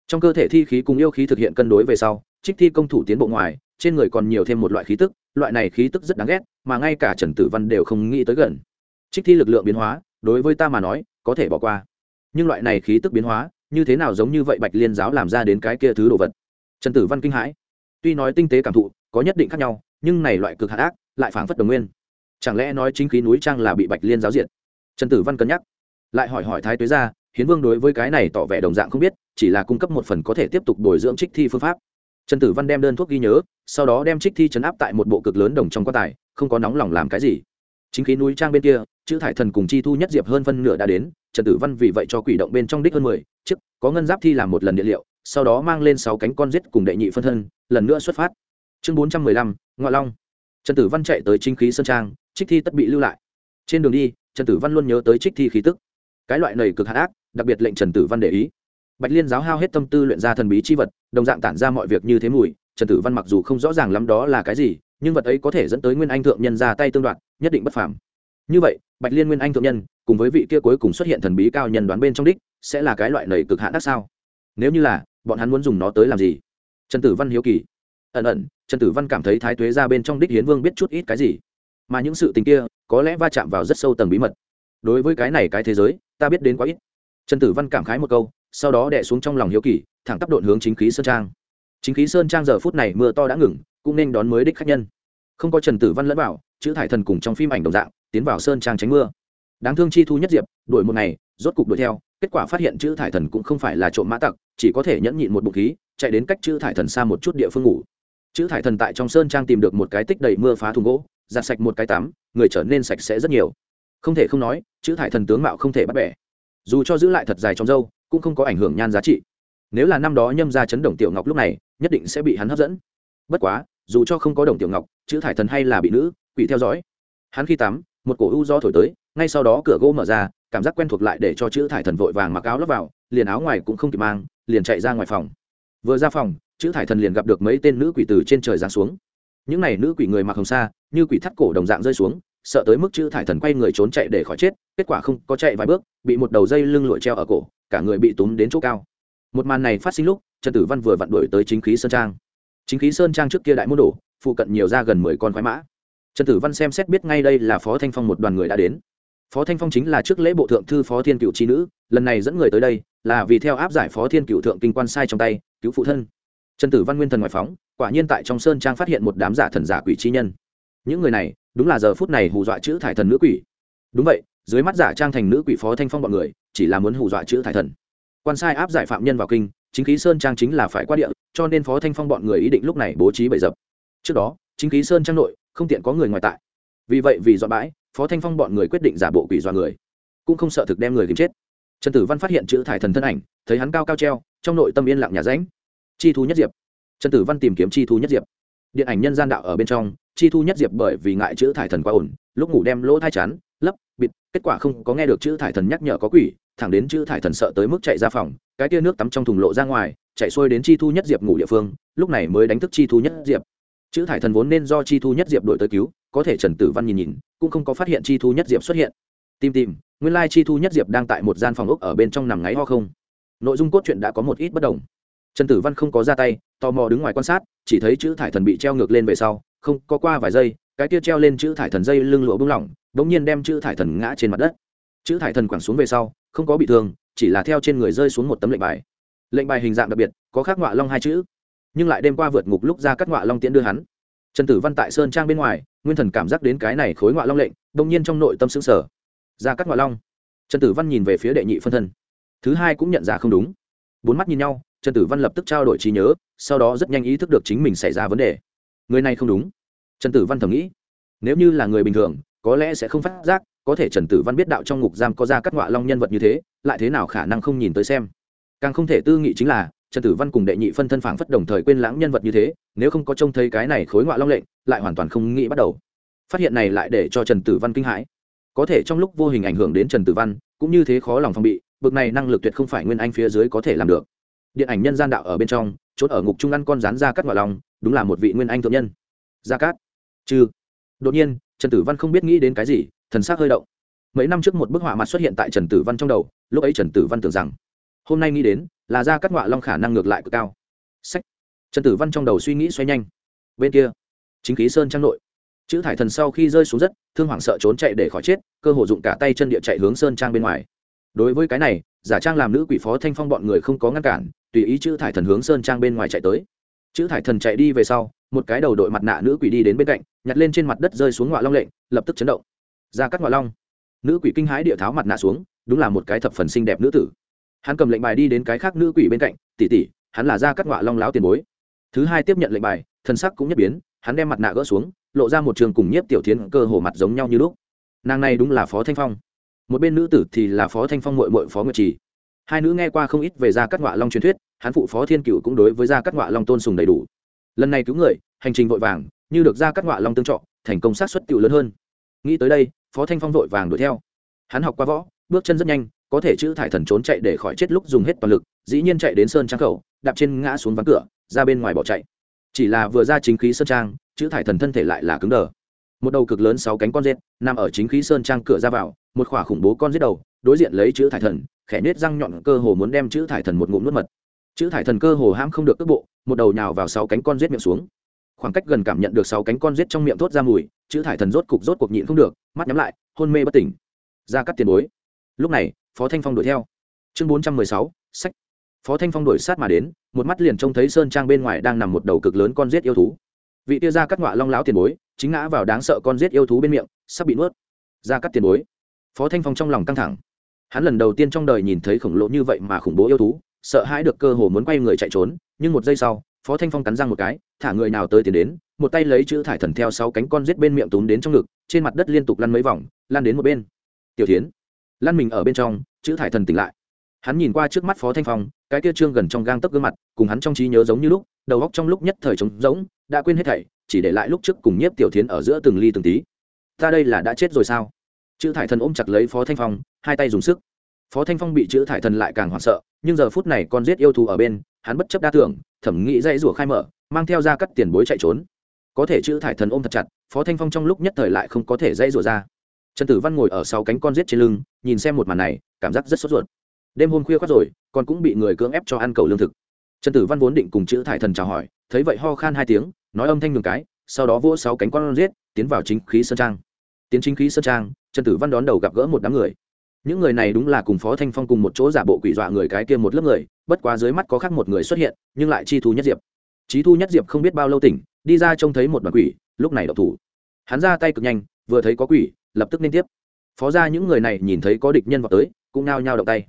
Trong cơ thể thi khí cùng yêu khí thực hiện cân đối về sau, trích thi công thủ tiến bộ ngoài, trên người còn nhiều thêm một loại khí tức, loại này khí tức rất đáng ghét, mà ngay cả trần tử văn đều không nghĩ tới gần. Trích thi lực lượng biến hóa, đối với ta mà nói, có thể bỏ qua. Nhưng loại này khí tức biến hóa, như thế nào giống như vậy bạch liên giáo làm ra đến cái kia thứ đồ vật? Trần tử văn kinh hãi. Tuy nói tinh tế cảm thụ, có nhất định khác nhau, nhưng này loại cực hạt ác, lại phảng phất đồng nguyên. Chẳng lẽ nói chính khí núi trang là bị bạch liên giáo diệt? Trần tử văn cân nhắc lại hỏi hỏi thái tuế ra, hiến vương đối với cái này tỏ vẻ đồng dạng không biết, chỉ là cung cấp một phần có thể tiếp tục bồi dưỡng trích thi phương pháp. Trần tử văn đem đơn thuốc ghi nhớ, sau đó đem trích thi chấn áp tại một bộ cực lớn đồng trong quan tài, không có nóng lòng làm cái gì. Chính khí núi trang bên kia, chữ thải thần cùng chi thu nhất diệp hơn phân nửa đã đến, trần tử văn vì vậy cho quỷ động bên trong đích hơn mười, chiếc, có ngân giáp thi làm một lần địa liệu, sau đó mang lên sáu cánh con giết cùng đệ nhị phân thân, lần nữa xuất phát. Chương bốn trăm mười lăm ngoại long. Trần tử văn chạy tới chính khí sơn trang, trích thi tất bị lưu lại. Trên đường đi, trần tử văn luôn nhớ tới trích thi khí tức cái loại này cực hạn ác, đặc biệt lệnh trần tử văn để ý. Bạch liên giáo hao hết tâm tư luyện ra thần bí chi vật, đồng dạng tản ra mọi việc như thế mùi, trần tử văn mặc dù không rõ ràng lắm đó là cái gì, nhưng vật ấy có thể dẫn tới nguyên anh thượng nhân ra tay tương đoạn nhất định bất phàm. Như vậy, bạch liên nguyên anh thượng nhân, cùng với vị kia cuối cùng xuất hiện thần bí cao nhân đoán bên trong đích, sẽ là cái loại nầy cực hạn đắc sao? Nếu như là, bọn hắn muốn dùng nó tới làm gì? Trần tử văn hiếu kỳ. Ẩn ẩn, trần tử văn cảm thấy thái tuế ra bên trong đích hiến vương biết chút ít cái gì. Mà những sự tình kia, có lẽ va chạm vào rất sâu tầng bí mật đối với cái này cái thế giới, ta biết đến quá ít. Trần tử văn cảm khái một câu, sau đó đẻ xuống trong lòng hiếu kỳ, thẳng tắp độn hướng chính khí sơn trang. Chính khí sơn trang giờ phút này mưa to đã ngừng, cũng nên đón mới đích khách nhân. Không có trần tử văn lẫn vào, chữ thải thần cùng trong phim ảnh đồng dạng, tiến vào sơn trang tránh mưa. Đáng thương chi thu nhất diệp đổi một ngày, rốt cục đuổi theo, kết quả phát hiện chữ thải thần cũng không phải là trộm mã tặc, chỉ có thể nhẫn nhịn một bụng khí, chạy đến cách chữ thải thần xa một chút địa phương ngủ. Chữ thải thần tại trong sơn trang tìm được một cái tích đầy mưa phá thùng gỗ, giặt sạch một cái tắm, người trở nên sạch sẽ rất nhiều không thể không nói, chữ thải thần tướng mạo không thể bắt bẻ. Dù cho giữ lại thật dài trong dâu, cũng không có ảnh hưởng nhan giá trị. Nếu là năm đó nhâm ra chấn đồng tiểu ngọc lúc này, nhất định sẽ bị hắn hấp dẫn. Bất quá, dù cho không có đồng tiểu ngọc, chữ thải thần hay là bị nữ, quỷ theo dõi. Hắn khi tắm, một cổ u do thổi tới, ngay sau đó cửa gỗ mở ra, cảm giác quen thuộc lại để cho chữ thải thần vội vàng mặc áo lấp vào, liền áo ngoài cũng không kịp mang, liền chạy ra ngoài phòng. Vừa ra phòng, chữ thải thần liền gặp được mấy tên nữ quỷ từ trên trời giáng xuống. Những n à y nữ quỷ người mặc hồng sa, như quỷ thắt cổ đồng dạng rơi xuống sợ tới mức chữ thải thần quay người trốn chạy để khỏi chết, kết quả không, có chạy vài bước, bị một đầu dây lưng lụi treo ở cổ, cả người bị túm đến chỗ cao. Một màn này phát sinh lúc, trần tử văn vừa vặn đổi tới chính khí sơn trang. Chính khí sơn trang trước kia đại môn đổ, phụ cận nhiều ra gần mười con khoái mã. Trần tử văn xem xét biết ngay đây là phó thanh phong một đoàn người đã đến. Phó thanh phong chính là trước lễ bộ thượng thư phó thiên cựu trí nữ, lần này dẫn người tới đây là vì theo áp giải phó thiên cựu thượng kinh quan sai trong tay, cứu phụ thân. Trần tử văn nguyên thần ngoại phóng, quả nhiên tại trong sơn trang phát hiện một đám giả thần giả quỷ chi nhân. Những người này đúng là giờ phút này hù dọa chữ thải thần nữ quỷ. Đúng vậy, dưới mắt giả trang thành nữ quỷ phó thanh phong bọn người, chỉ là muốn hù dọa chữ thải thần. Quan sai áp giải phạm nhân vào kinh, chính khí sơn trang chính là phải qua địa, cho nên phó thanh phong bọn người ý định lúc này bố trí bậy dập. Trước đó, chính khí sơn trang nội, không tiện có người ngoài tại. Vì vậy vì dọn bãi, phó thanh phong bọn người quyết định giả bộ quỷ dọa người. Cũng không sợ thực đem người kiếm chết. Trần tử văn phát hiện chữ thải thần thân ảnh, thấy hắn cao cao treo, trong nội tâm yên lặng nhà ránh. Chi thu nhất diệp. Trần tử văn tìm kiếm chi thu nhất diệp. Điện ảnh nhân gian đạo ở bên trong chi thu nhất diệp bởi vì ngại chữ thải thần quá ổn, lúc ngủ đem lỗ thai chán, lấp, bịt, kết quả không có nghe được chữ thải thần nhắc nhở có quỷ, thẳng đến chữ thải thần sợ tới mức chạy ra phòng, cái tia nước tắm trong thùng lộ ra ngoài, chạy xuôi đến chi thu nhất diệp ngủ địa phương, lúc này mới đánh thức chi thu nhất diệp. Chữ thải thần vốn nên do chi thu nhất diệp đổi tới cứu, có thể trần tử văn nhìn nhìn, cũng không có phát hiện chi thu nhất diệp xuất hiện. Tìm tìm, nguyên lai chi thu nhất diệp đang tại một gian phòng ốc ở bên trong nằm ngáy ho không. Nội dung cốt truyện đã có một ít bất đồng. Trần tử văn không có ra tay, tò mò đứng ngoài quan sát, chỉ thấy chữ thải thần bị treo ngược lên về sau không có qua vài giây, cái kia treo lên chữ thải thần dây lưng lụa bung lỏng đ ỗ n g nhiên đem chữ thải thần ngã trên mặt đất. Chữ thải thần quẳng xuống về sau, không có bị thương, chỉ là theo trên người rơi xuống một tấm lệnh bài. Lệnh bài hình dạng đặc biệt, có khắc ngoạ long hai chữ, nhưng lại đêm qua vượt ngục lúc ra cắt ngoạ long tiễn đưa hắn. Trần tử văn tại sơn trang bên ngoài, nguyên thần cảm giác đến cái này khối ngoạ long lệnh đông nhiên trong nội tâm xứng sở ra cắt ngoạ long. Trần tử văn nhìn về phía đệ nhị phân thân. Thứ hai cũng nhận ra không đúng. Bốn mắt nhìn nhau, trần tử văn lập tức trao đổi trí nhớ, sau đó rất nhanh ý thức được chính mình xảy ra vấn đề người này không đúng. Trần tử văn thầm nghĩ. Nếu như là người bình thường, có lẽ sẽ không phát giác, có thể trần tử văn biết đạo trong ngục giam có ra các ngọa long nhân vật như thế, lại thế nào khả năng không nhìn tới xem. Càng không thể tư nghị chính là, trần tử văn cùng đệ nhị phân thân phản phất đồng thời quên lãng nhân vật như thế, nếu không có trông thấy cái này khối ngọa long lệnh, lại hoàn toàn không nghĩ bắt đầu. Phát hiện này lại để cho trần tử văn kinh hãi. Có thể trong lúc vô hình ảnh hưởng đến trần tử văn, cũng như thế khó lòng phòng bị, bực này năng lực tuyệt không phải nguyên anh phía dưới có thể làm được. Điện ảnh nhân gian đạo ở bên trong chốt ở ngục trung ăn con rán ra cắt ngọa long đúng là một vị nguyên anh thượng nhân. Gia cát chứ đột nhiên, trần tử văn không biết nghĩ đến cái gì, thần s ắ c hơi động. Mấy năm trước một bức họa mặt xuất hiện tại trần tử văn trong đầu, lúc ấy trần tử văn tưởng rằng, hôm nay nghĩ đến, là ra cắt ngọa long khả năng ngược lại cực cao. Sách. Trần tử văn trong đầu suy nghĩ xoay nhanh. Bên kia, chính khí sơn trang nội. Chữ thải thần sau khi rơi xuống đất, thương hoảng sợ trốn chạy để khỏi chết, cơ hồ dụng cả tay chân địa chạy hướng sơn trang bên ngoài đối với cái này, giả trang làm nữ quỷ phó thanh phong bọn người không có ngăn cản, tùy ý chữ thải thần hướng sơn trang bên ngoài chạy tới. Chữ thải thần chạy đi về sau, một cái đầu đội mặt nạ nữ quỷ đi đến bên cạnh, nhặt lên trên mặt đất rơi xuống ngọa long lệnh, lập tức chấn động. Ra cắt ngọa long. Nữ quỷ kinh hãi địa tháo mặt nạ xuống, đúng là một cái thập phần xinh đẹp nữ tử. Hắn cầm lệnh bài đi đến cái khác nữ quỷ bên cạnh tỉ tỉ hắn là ra cắt ngọa long láo tiền bối. Thứ hai tiếp nhận lệnh bài thân sắc cũng nhất biến, hắn đem mặt nạ gỡ xuống, lộ ra một trường cùng nhiếp tiểu thiến cơ hồ mặt giống nhau như lúc. Nàng này đúng là phó thanh phong một bên nữ tử thì là phó thanh phong mội mội phó nguyệt trì. Hai nữ nghe qua không ít về gia cắt ngọa long truyền thuyết, hắn phụ phó thiên cựu cũng đối với gia cắt ngọa long tôn sùng đầy đủ. Lần này cứu người, hành trình vội vàng, như được gia cắt ngọa long tương trọ thành công sát xuất cựu lớn hơn. Nghĩ tới đây, phó thanh phong vội vàng đuổi theo. Hắn học qua võ, bước chân rất nhanh, có thể chữ thải thần trốn chạy để khỏi chết lúc dùng hết toàn lực, dĩ nhiên chạy đến sơn trang khẩu, đạp trên ngã xuống ván cửa, ra bên ngoài bỏ chạy. Chỉ là vừa ra chính khí sơn trang, chữ thải thần thân thể lại là cứng đờ một đầu cực lớn sáu cánh con rết, nằm ở chính khí sơn trang cửa ra vào, một khỏa khủng bố con rết đầu, đối diện lấy chữ thải thần, khẽ nết răng nhọn cơ hồ muốn đem chữ thải thần một ngụm nuốt mật. Chữ thải thần cơ hồ ham không được cước bộ, một đầu nhào vào sáu cánh con rết miệng xuống. Khoảng cách gần cảm nhận được sáu cánh con rết trong miệng thốt ra mùi, chữ thải thần rốt cục rốt cuộc nhịn không được, mắt nhắm lại, hôn mê bất tỉnh. Ra cắt tiền bối. Lúc này, phó thanh phong đuổi theo. Chương bốn trăm mười sáu, sách. Phó thanh phong đuổi sát mà đến, một mắt liền trông thấy sơn trang bên ngoài đang nằm một đầu cực lớn con rết yêu thú vị tia ra cắt ngọa long láo tiền bối, chính ngã vào đáng sợ con giết yêu thú bên miệng, sắp bị nuốt. Ra cắt tiền bối. Phó thanh phong trong lòng căng thẳng. Hắn lần đầu tiên trong đời nhìn thấy khổng lồ như vậy mà khủng bố yêu thú, sợ hãi được cơ hồ muốn quay người chạy trốn, nhưng một giây sau, phó thanh phong cắn răng một cái, thả người nào tới tiến đến, một tay lấy chữ thải thần theo sáu cánh con giết bên miệng túm đến trong ngực, trên mặt đất liên tục lăn mấy vòng lan đến một bên. Tiểu tiến lăn mình ở bên trong, chữ thải thần tỉnh lại. Hắn nhìn qua trước mắt phó thanh phong, cái kia trương gần trong gang tấc gương mặt, cùng hắn trong trí nhớ giống như lúc đầu góc trong lúc nhất thời trống rỗng, đã quên hết thảy, chỉ để lại lúc trước cùng nhiếp tiểu thiến ở giữa từng ly từng tí. Ta đây là đã chết rồi sao? Chữ thải thần ôm chặt lấy phó thanh phong, hai tay dùng sức. Phó thanh phong bị chữ thải thần lại càng hoảng sợ, nhưng giờ phút này con giết yêu thù ở bên, hắn bất chấp đa tưởng, thẩm nghĩ dãy rủa khai mở, mang theo ra cắt tiền bối chạy trốn. Có thể chữ thải thần ôm thật chặt, phó thanh phong trong lúc nhất thời lại không có thể dãy rủa ra. Trần tử văn ngồi ở sau cánh con giết trên lưng, nhìn xem một màn này, cảm giác rất sốt ruột. Đêm hôm khuya khoác rồi còn cũng bị người cưỡng ép cho ăn cầu lương thực trần tử văn vốn định cùng chữ thải thần chào hỏi, thấy vậy ho khan hai tiếng, nói âm thanh đường cái, sau đó vỗ sáu cánh con riết tiến vào chính khí sơn trang. Tiến chính khí sơn trang, trần tử văn đón đầu gặp gỡ một đám người. Những người này đúng là cùng phó thanh phong cùng một chỗ giả bộ quỷ dọa người cái kia một lớp người, bất quá dưới mắt có khác một người xuất hiện, nhưng lại chi thu nhất diệp. Trí thu nhất diệp không biết bao lâu tỉnh, đi ra trông thấy một đoàn quỷ, lúc này độc thủ. Hắn ra tay cực nhanh, vừa thấy có quỷ, lập tức liên tiếp. Phó ra những người này nhìn thấy có địch nhân vào tới, cũng nao nhao động tay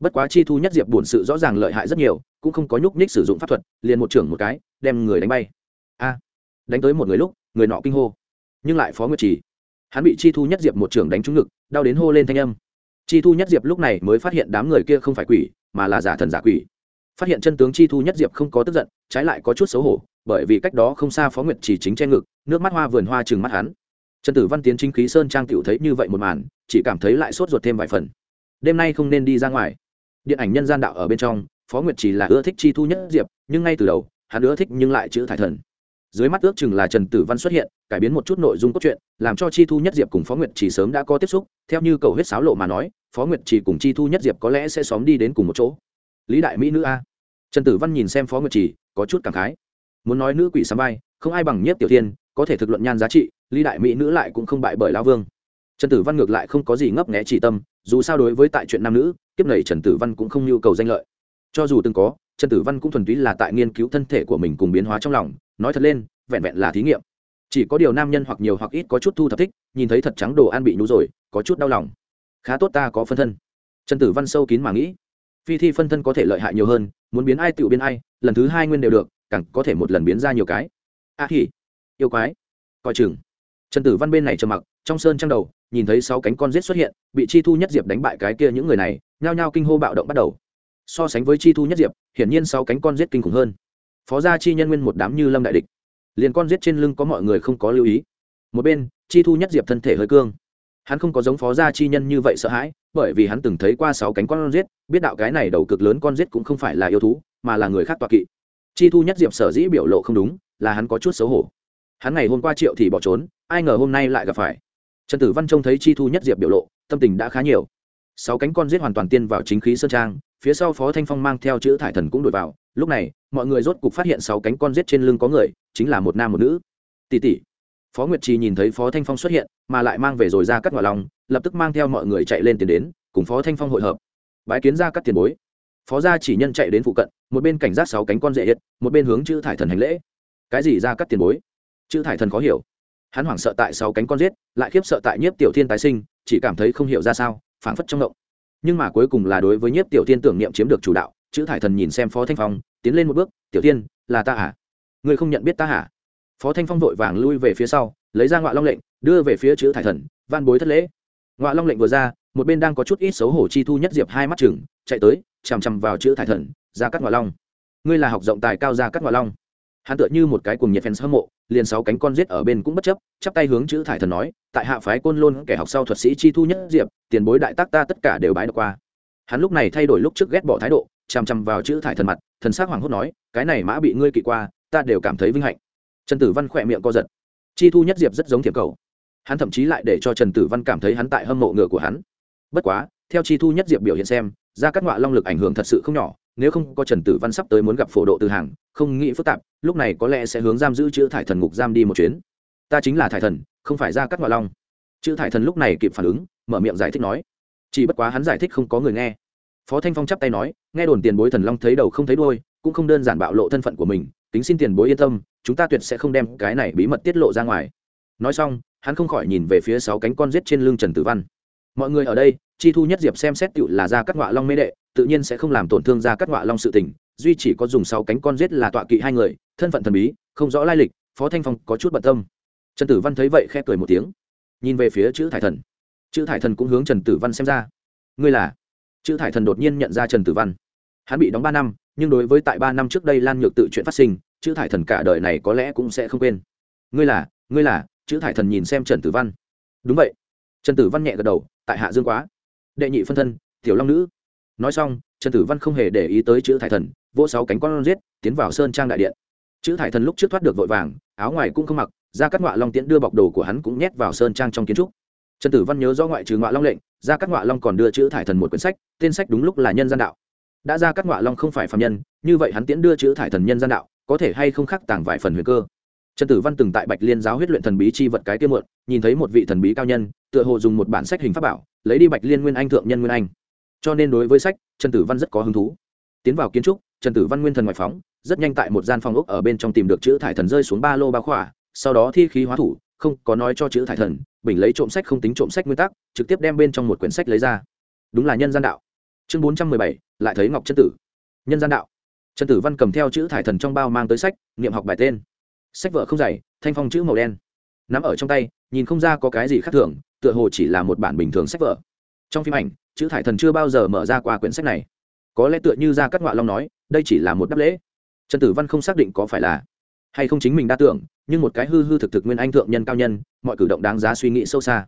bất quá chi thu nhất diệp buồn sự rõ ràng lợi hại rất nhiều, cũng không có nhúc nhích sử dụng pháp thuật, liền một trưởng một cái, đem người đánh bay. A, đánh tới một người lúc, người nọ kinh hô. Nhưng lại phó nguyệt trì. Hắn bị chi thu nhất diệp một trưởng đánh trúng ngực, đau đến hô lên thanh âm. Chi thu nhất diệp lúc này mới phát hiện đám người kia không phải quỷ, mà là giả thần giả quỷ. Phát hiện chân tướng chi thu nhất diệp không có tức giận, trái lại có chút xấu hổ, bởi vì cách đó không xa phó nguyệt chỉ chính che ngực, nước mắt hoa vườn hoa trừng mắt hắn. Trần tử văn tiến chính khí sơn trang tựu thấy như vậy một màn, chỉ cảm thấy lại sốt ruột thêm vài phần. Đêm nay không nên đi ra ngoài điện ảnh nhân gian đạo ở bên trong, phó nguyệt chỉ là ưa thích chi thu nhất diệp, nhưng ngay từ đầu, hắn ưa thích nhưng lại chữ thải thần. Dưới mắt ước chừng là trần tử văn xuất hiện, cải biến một chút nội dung cốt truyện, làm cho chi thu nhất diệp cùng phó nguyệt chỉ sớm đã có tiếp xúc. Theo như cầu huyết sáo lộ mà nói, phó nguyệt chỉ cùng chi thu nhất diệp có lẽ sẽ xóm đi đến cùng một chỗ. Lý đại mỹ nữ a. Trần tử văn nhìn xem phó nguyệt chỉ có chút cảm khái. Muốn nói nữ quỷ sắm vai, không ai bằng nhất tiểu tiên có thể thực luận nhan giá trị, lý đại mỹ nữ lại cũng không bại bởi lao vương. Trần tử văn ngược lại không có gì ngấp nghẽ chỉ tâm, dù sao đối với tại chuyện nam nữ kiếp này trần tử văn cũng không nhu cầu danh lợi. Cho dù từng có, trần tử văn cũng thuần túy là tại nghiên cứu thân thể của mình cùng biến hóa trong lòng, nói thật lên, vẹn vẹn là thí nghiệm. Chỉ có điều nam nhân hoặc nhiều hoặc ít có chút thu thập thích, nhìn thấy thật trắng đồ ăn bị nhú rồi, có chút đau lòng. Khá tốt ta có phân thân. Trần tử văn sâu kín mà nghĩ. Phi thi phân thân có thể lợi hại nhiều hơn, muốn biến ai tự biến ai, lần thứ hai nguyên đều được, càng có thể một lần biến ra nhiều cái. A à thì yêu quái. Coi chừng. Trần tử văn bên này trầm mặc, trong sơn trang đầu, nhìn thấy sáu cánh con rết xuất hiện, bị chi thu nhất diệp đánh bại cái kia những người này nhao nhao kinh hô bạo động bắt đầu. So sánh với chi thu nhất diệp hiển nhiên sáu cánh con giết kinh khủng hơn. Phó gia chi nhân nguyên một đám như lâm đại địch. Liền con giết trên lưng có mọi người không có lưu ý. Một bên chi thu nhất diệp thân thể hơi cương. Hắn không có giống phó gia chi nhân như vậy sợ hãi bởi vì hắn từng thấy qua sáu cánh con giết, biết đạo cái này đầu cực lớn con giết cũng không phải là yêu thú mà là người khác toạc kỵ. Chi thu nhất diệp sở dĩ biểu lộ không đúng là hắn có chút xấu hổ. Hắn ngày hôm qua triệu thì bỏ trốn ai ngờ hôm nay lại gặp phải. Trần tử văn trông thấy chi thu nhất diệp biểu lộ tâm tình đã khá nhiều sáu cánh con giết hoàn toàn tiên vào chính khí sơn trang, phía sau phó thanh phong mang theo chữ thải thần cũng đổi vào. Lúc này, mọi người rốt cục phát hiện sáu cánh con giết trên lưng có người, chính là một nam một nữ. Tỷ tỷ. Phó nguyệt trì nhìn thấy phó thanh phong xuất hiện, mà lại mang về rồi ra cắt hỏa lòng, lập tức mang theo mọi người chạy lên tiền đến, cùng phó thanh phong hội hợp. Bái kiến ra cắt tiền bối. Phó gia chỉ nhân chạy đến phụ cận, một bên cảnh giác sáu cánh con dễ hiệt một bên hướng chữ thải thần hành lễ. Cái gì ra cắt tiền bối? Chữ thải thần khó hiểu. Hắn hoảng sợ tại sáu cánh con giết, lại khiếp sợ tại nhiếp tiểu thiên tái sinh, chỉ cảm thấy không hiểu ra sao phảng phất trong động nhưng mà cuối cùng là đối với nhiếp tiểu thiên tưởng niệm chiếm được chủ đạo, chữ thải thần nhìn xem phó thanh phong, tiến lên một bước, tiểu thiên, là ta hả? Ngươi không nhận biết ta hả? Phó thanh phong vội vàng lui về phía sau, lấy ra ngoại long lệnh, đưa về phía chữ thải thần van bối thất lễ. Ngoại long lệnh vừa ra, một bên đang có chút ít xấu hổ chi thu nhất diệp hai mắt chừng, chạy tới, chằm chằm vào chữ thải thần ra cắt ngoại long. Ngươi là học rộng tài cao ra cắt ngoại long hắn tựa như một cái cuồng nhiệt fans hâm mộ, liền sáu cánh con giết ở bên cũng bất chấp, chắp tay hướng chữ thải thần nói, tại hạ phái côn lôn kẻ học sau thuật sĩ chi thu nhất diệp, tiền bối đại tác ta tất cả đều bái được qua. Hắn lúc này thay đổi lúc trước ghét bỏ thái độ, chằm chằm vào chữ thải thần mặt, thần sắc hoàng hốt nói, cái này mã bị ngươi kỵ qua, ta đều cảm thấy vinh hạnh. Trần tử văn khỏe miệng co giật. Chi thu nhất diệp rất giống thiệp cầu. Hắn thậm chí lại để cho trần tử văn cảm thấy hắn tại hâm mộ ngựa của hắn. Bất quá, theo chi thu nhất diệp biểu hiện xem ra các ngọa long lực ảnh hưởng thật sự không nhỏ nếu không có trần tử văn sắp tới muốn gặp phổ độ từ hàng, không nghĩ phức tạp, lúc này có lẽ sẽ hướng giam giữ chữ thải thần ngục giam đi một chuyến. Ta chính là thải thần, không phải ra cắt ngoại long. Chữ thải thần lúc này kịp phản ứng, mở miệng giải thích nói. Chỉ bất quá hắn giải thích không có người nghe. Phó thanh phong chắp tay nói, nghe đồn tiền bối thần long thấy đầu không thấy đôi cũng không đơn giản bạo lộ thân phận của mình tính xin tiền bối yên tâm, chúng ta tuyệt sẽ không đem cái này bí mật tiết lộ ra ngoài. Nói xong, hắn không khỏi nhìn về phía sáu cánh con giết trên lưng trần tử văn. Mọi người ở đây, chi thu nhất diệp xem xét tựu là ra cắt ngọa long mê đệ tự nhiên sẽ không làm tổn thương ra cắt ngọa long sự tình, duy chỉ có dùng sáu cánh con rết là tọa kỵ hai người, thân phận thần bí, không rõ lai lịch, phó thanh phong có chút bận tâm. Trần tử văn thấy vậy khẽ cười một tiếng, nhìn về phía chữ thải thần. Chữ thải thần cũng hướng trần tử văn xem ra. Ngươi là? Chữ thải thần đột nhiên nhận ra trần tử văn. Hắn bị đóng ba năm, nhưng đối với tại ba năm trước đây lan nhược tự chuyện phát sinh, chữ thải thần cả đời này có lẽ cũng sẽ không quên. Ngươi là? Ngươi là? Chữ thải thần nhìn xem trần tử văn. Đúng vậy. Trần tử văn nhẹ gật đầu, tại hạ dương quá. Đệ nhị phân thân, tiểu long nữ nói xong trần tử văn không hề để ý tới chữ thải thần vỗ sáu cánh con riết tiến vào sơn trang đại điện. Chữ thải thần lúc trước thoát được vội vàng áo ngoài cũng không mặc ra các ngọa long tiễn đưa bọc đồ của hắn cũng nhét vào sơn trang trong kiến trúc. Trần tử văn nhớ do ngoại trừ ngọa long lệnh ra các ngọa long còn đưa chữ thải thần một quyển sách tên sách đúng lúc là nhân gian đạo. Đã ra các ngọa long không phải phạm nhân như vậy hắn tiễn đưa chữ thải thần nhân gian đạo có thể hay không khắc tàng vài phần huyền cơ. Trần tử văn từng tại bạch liên giáo huyết luyện thần bí chi vật cái kia muộn, nhìn thấy một vị thần bí cao nhân tựa hồ dùng một bản sách hình pháp bảo lấy đi bạch liên nguyên anh thượng nhân nguyên anh cho nên đối với sách, trần tử văn rất có hứng thú. Tiến vào kiến trúc, trần tử văn nguyên thần ngoại phóng, rất nhanh tại một gian phòng ốc ở bên trong tìm được chữ thải thần rơi xuống ba lô ba khỏa, sau đó thi khí hóa thủ, không có nói cho chữ thải thần, bình lấy trộm sách không tính trộm sách nguyên tắc, trực tiếp đem bên trong một quyển sách lấy ra. Đúng là nhân gian đạo. Chương bốn trăm mười bảy, lại thấy ngọc chân tử. Nhân gian đạo. Trần tử văn cầm theo chữ thải thần trong bao mang tới sách, niệm học bài tên. Sách vợ không dày, thanh phong chữ màu đen. Nắm ở trong tay, nhìn không ra có cái gì khác thường, tựa hồ chỉ là một bản bình thường sách vở trong phim ảnh, chữ thải thần chưa bao giờ mở ra qua quyển sách này. Có lẽ tựa như ra cắt ngoại long nói, đây chỉ là một đáp lễ. Trần tử văn không xác định có phải là hay không chính mình đa tưởng, nhưng một cái hư hư thực thực nguyên anh thượng nhân cao nhân, mọi cử động đáng giá suy nghĩ sâu xa.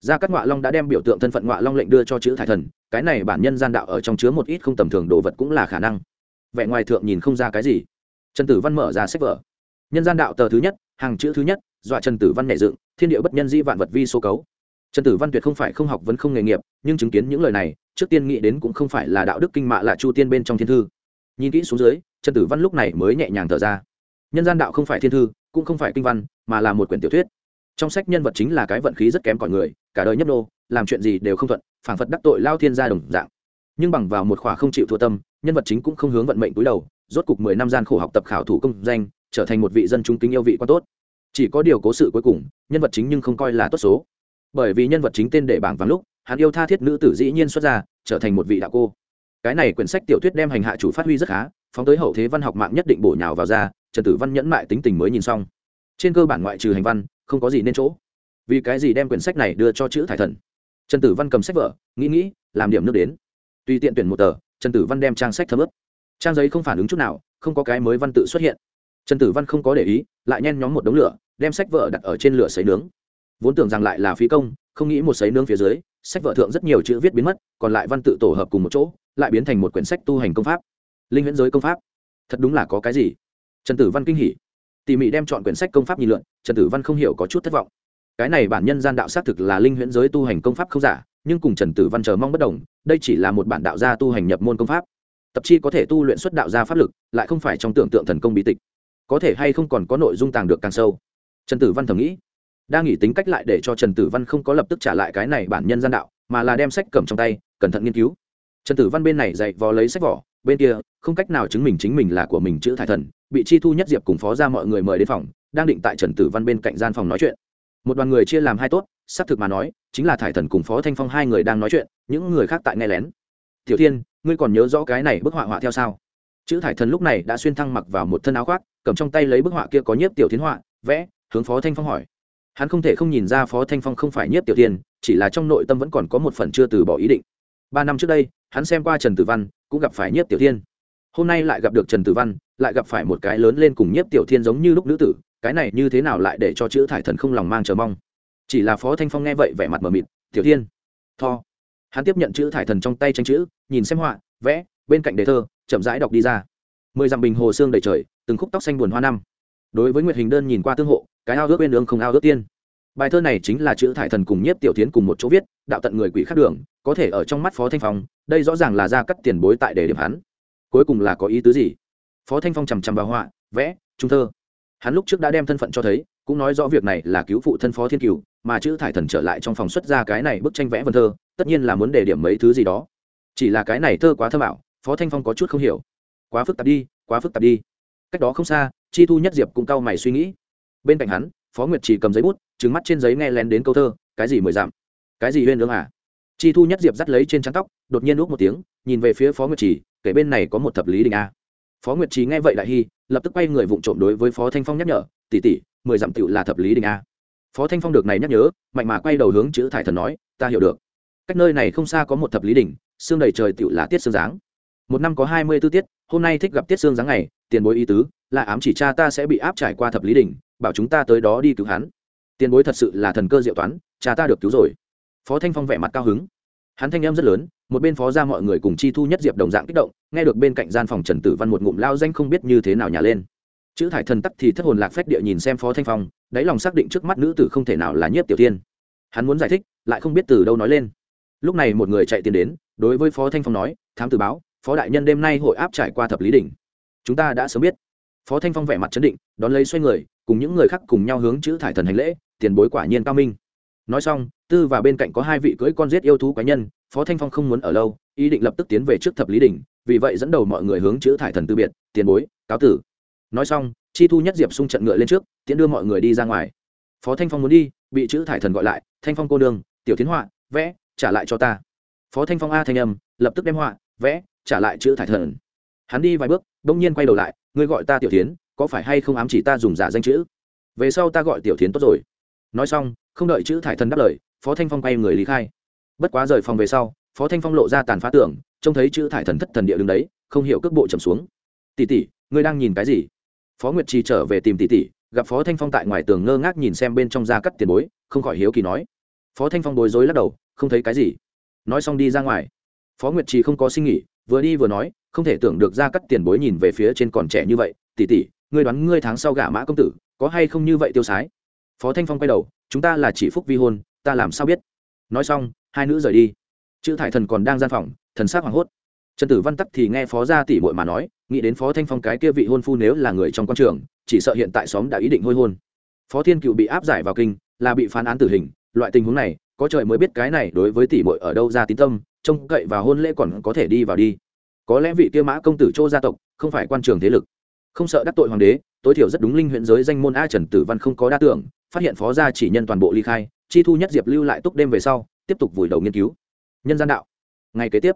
Gia cát ngọa long đã đem biểu tượng thân phận ngọa long lệnh đưa cho chữ thải thần, cái này bản nhân gian đạo ở trong chứa một ít không tầm thường đồ vật cũng là khả năng. Vẻ ngoài thượng nhìn không ra cái gì. Trần tử văn mở ra sách vở. Nhân gian đạo tờ thứ nhất, hàng chữ thứ nhất, dọa trần tử văn nhẹ dựng, thiên địa bất nhân di vạn vật vi số cấu trần tử văn tuyệt không phải không học vẫn không nghề nghiệp, nhưng chứng kiến những lời này, trước tiên nghĩ đến cũng không phải là đạo đức kinh mạ là chu tiên bên trong thiên thư. Nhìn kỹ xuống dưới, trần tử văn lúc này mới nhẹ nhàng thở ra. Nhân gian đạo không phải thiên thư, cũng không phải kinh văn, mà là một quyển tiểu thuyết. Trong sách nhân vật chính là cái vận khí rất kém cỏi người, cả đời nhấp nô, làm chuyện gì đều không thuận, phảng phật đắc tội lao thiên gia đồng dạng. Nhưng bằng vào một khỏa không chịu thua tâm, nhân vật chính cũng không hướng vận mệnh túi đầu, rốt cục mười năm gian khổ học tập khảo thủ công danh, trở thành một vị dân chúng kính yêu vị quan tốt. Chỉ có điều cố sự cuối cùng, nhân vật chính nhưng không coi là tốt số bởi vì nhân vật chính tên để bảng vàng lúc, hắn yêu tha thiết nữ tử dĩ nhiên xuất ra, trở thành một vị đạo cô. Cái này quyển sách tiểu thuyết đem hành hạ chủ phát huy rất khá, phóng tới hậu thế văn học mạng nhất định bổ nhào vào ra, trần tử văn nhẫn mại tính tình mới nhìn xong. Trên cơ bản ngoại trừ hành văn, không có gì nên chỗ. Vì cái gì đem quyển sách này đưa cho chữ thải thần? Trần tử văn cầm sách vở, nghĩ nghĩ, làm điểm nước đến. Tùy tiện tuyển một tờ, trần tử văn đem trang sách thấm ướp trang giấy không phản ứng chút nào, không có cái mới văn tự xuất hiện. Trần tử văn không có để ý, lại nhen nhóm một đống lửa, đem sách vở đặt ở trên lửa xấy nướng vốn tưởng rằng lại là phí công không nghĩ một sấy nương phía dưới sách vợ thượng rất nhiều chữ viết biến mất còn lại văn tự tổ hợp cùng một chỗ lại biến thành một quyển sách tu hành công pháp. Linh huyễn giới công pháp. Thật đúng là có cái gì? Trần tử văn kinh hỉ. Tỉ mỉ đem chọn quyển sách công pháp nhìn luận, trần tử văn không hiểu có chút thất vọng. Cái này bản nhân gian đạo xác thực là linh huyễn giới tu hành công pháp không giả nhưng cùng trần tử văn chờ mong bất đồng đây chỉ là một bản đạo gia tu hành nhập môn công pháp. Tập chi có thể tu luyện xuất đạo gia pháp lực lại không phải trong tưởng tượng thần công bí tịch. Có thể hay không còn có nội dung tàng được càng sâu. Trần tử văn thầm nghĩ đang nghĩ tính cách lại để cho trần tử văn không có lập tức trả lại cái này bản nhân gian đạo, mà là đem sách cầm trong tay, cẩn thận nghiên cứu. Trần tử văn bên này dạy vò lấy sách vỏ, bên kia, không cách nào chứng minh chính mình là của mình chữ thải thần, bị chi thu nhất diệp cùng phó ra mọi người mời đến phòng, đang định tại trần tử văn bên cạnh gian phòng nói chuyện. Một đoàn người chia làm hai tốt, xác thực mà nói, chính là thải thần cùng phó thanh phong hai người đang nói chuyện, những người khác tại nghe lén. Tiểu thiên, ngươi còn nhớ rõ cái này bức họa họa theo sao? Chữ thải thần lúc này đã xuyên thăng mặc vào một thân áo khoác, cầm trong tay lấy bức họa kia có nhiếp tiểu tiến họa, vẽ, hướng phó thanh phong hỏi hắn không thể không nhìn ra phó thanh phong không phải nhiếp tiểu tiên, chỉ là trong nội tâm vẫn còn có một phần chưa từ bỏ ý định. Ba năm trước đây, hắn xem qua trần tử văn, cũng gặp phải nhiếp tiểu tiên. Hôm nay lại gặp được trần tử văn, lại gặp phải một cái lớn lên cùng nhiếp tiểu thiên giống như lúc nữ tử, cái này như thế nào lại để cho chữ thải thần không lòng mang chờ mong? Chỉ là phó thanh phong nghe vậy vẻ mặt mờ mịt, tiểu thiên tho. Hắn tiếp nhận chữ thải thần trong tay tranh chữ, nhìn xem họa, vẽ, bên cạnh đề thơ, chậm rãi đọc đi ra. Mười dặm bình hồ xương đầy trời, từng khúc tóc xanh buồn hoa năm. Đối với nguyệt hình đơn nhìn qua tương hộ cái ao ước bên đường không ao ước tiên. Bài thơ này chính là chữ thải thần cùng nhiếp tiểu tiến cùng một chỗ viết, đạo tận người quỷ khắc đường, có thể ở trong mắt phó thanh phong, đây rõ ràng là ra cắt tiền bối tại để điểm hắn. Cuối cùng là có ý tứ gì? Phó thanh phong chằm chằm vào họa, vẽ, trung thơ. Hắn lúc trước đã đem thân phận cho thấy, cũng nói rõ việc này là cứu phụ thân phó thiên cửu mà chữ thải thần trở lại trong phòng xuất ra cái này bức tranh vẽ vân thơ, tất nhiên là muốn đề điểm mấy thứ gì đó. Chỉ là cái này thơ quá thơ bảo phó thanh phong có chút không hiểu. Quá phức tạp đi, quá phức tạp đi. Cách đó không xa, chi thu nhất diệp cũng cau mày suy nghĩ bên cạnh hắn, phó nguyệt chỉ cầm giấy bút trứng mắt trên giấy nghe lén đến câu thơ, cái gì mười dặm? Cái gì huyên lương à? Chi thu nhất diệp dắt lấy trên trắng tóc, đột nhiên úp một tiếng, nhìn về phía phó nguyệt trì, kể bên này có một thập lý đình a. Phó nguyệt trì nghe vậy đại hy lập tức quay người vụng trộm đối với phó thanh phong nhắc nhở, tỷ tỷ, mười dặm tựu là thập lý đình a. Phó thanh phong được này nhắc nhớ, mạnh mà quay đầu hướng chữ thải thần nói, ta hiểu được. Cách nơi này không xa có một thập lý đình, xương đầy trời tựu là tiết xương dáng. Một năm có hai mươi tư tiết, hôm nay thích gặp tiết xương dáng ngày, tiền bối y tứ là ám chỉ cha ta sẽ bị áp trải qua thập lý đình bảo chúng ta tới đó đi cứu hắn. Tiền bối thật sự là thần cơ diệu toán, cha ta được cứu rồi. Phó thanh phong vẻ mặt cao hứng. Hắn thanh em rất lớn, một bên phó ra mọi người cùng chi thu nhất diệp đồng dạng kích động, nghe được bên cạnh gian phòng trần tử văn một ngụm lao danh không biết như thế nào nhà lên. Chữ thải thần tắc thì thất hồn lạc phách địa nhìn xem phó thanh phong, đáy lòng xác định trước mắt nữ tử không thể nào là Nhiếp tiểu tiên hắn muốn giải thích, lại không biết từ đâu nói lên. Lúc này một người chạy tiền đến, đối với phó thanh phong nói, thám tử báo, phó đại nhân đêm nay hội áp trải qua thập lý đỉnh. Chúng ta đã sớm biết phó thanh phong vẻ mặt chấn định đón lấy xoay người cùng những người khác cùng nhau hướng chữ thải thần hành lễ tiền bối quả nhiên cao minh. Nói xong tư và bên cạnh có hai vị cưỡi con giết yêu thú cá nhân phó thanh phong không muốn ở lâu ý định lập tức tiến về trước thập lý đình vì vậy dẫn đầu mọi người hướng chữ thải thần từ biệt tiền bối cáo tử. Nói xong chi thu nhất diệp xung trận ngựa lên trước tiễn đưa mọi người đi ra ngoài. Phó thanh phong muốn đi bị chữ thải thần gọi lại thanh phong cô đường, tiểu tiến họa vẽ trả lại cho ta. Phó thanh phong a thanh âm lập tức đem họa vẽ trả lại chữ thải thần. Hắn đi vài bước đông nhiên quay đầu lại, ngươi gọi ta tiểu tiến có phải hay không ám chỉ ta dùng giả danh chữ? Về sau ta gọi tiểu tiến tốt rồi. Nói xong, không đợi chữ thải thần đáp lời, phó thanh phong quay người lý khai. Bất quá rời phòng về sau, phó thanh phong lộ ra tàn phá tưởng, trông thấy chữ thải thần thất thần địa đứng đấy, không hiểu cước bộ trầm xuống. Tỷ tỷ, ngươi đang nhìn cái gì? Phó nguyệt trì trở về tìm tỷ tỷ, gặp phó thanh phong tại ngoài tường ngơ ngác nhìn xem bên trong da cắt tiền bối, không khỏi hiếu kỳ nói. Phó thanh phong bối rối lắc đầu, không thấy cái gì. Nói xong đi ra ngoài. Phó nguyệt trì không có suy nghỉ vừa đi vừa nói, không thể tưởng được ra cắt tiền bối nhìn về phía trên còn trẻ như vậy, tỷ tỷ, ngươi đoán ngươi tháng sau gả mã công tử, có hay không như vậy tiêu sái? Phó thanh phong quay đầu, chúng ta là chỉ phúc vi hôn, ta làm sao biết? Nói xong, hai nữ rời đi. Chữ thải thần còn đang gian phòng, thần s á c hoảng hốt. Trần tử văn tắc thì nghe phó gia tỷ bội mà nói, nghĩ đến phó thanh phong cái kia vị hôn phu nếu là người trong q trường, chỉ sợ hiện tại xóm đã ý định hôi hôn. Phó thiên cựu bị áp giải vào kinh, là bị phán án tử hình, loại tình huống này, có trời mới biết cái này đối với tỷ bội ở đâu ra tín tâm trông cậy và hôn lễ còn có thể đi vào đi. Có lẽ vị kia mã công tử châu gia tộc không phải quan trường thế lực. Không sợ đắc tội hoàng đế, tối thiểu rất đúng linh huyện giới danh môn a trần tử văn không có đa tưởng, phát hiện phó gia chỉ nhân toàn bộ ly khai, chi thu nhất diệp lưu lại túc đêm về sau, tiếp tục vùi đầu nghiên cứu. Nhân gian đạo. Ngày kế tiếp,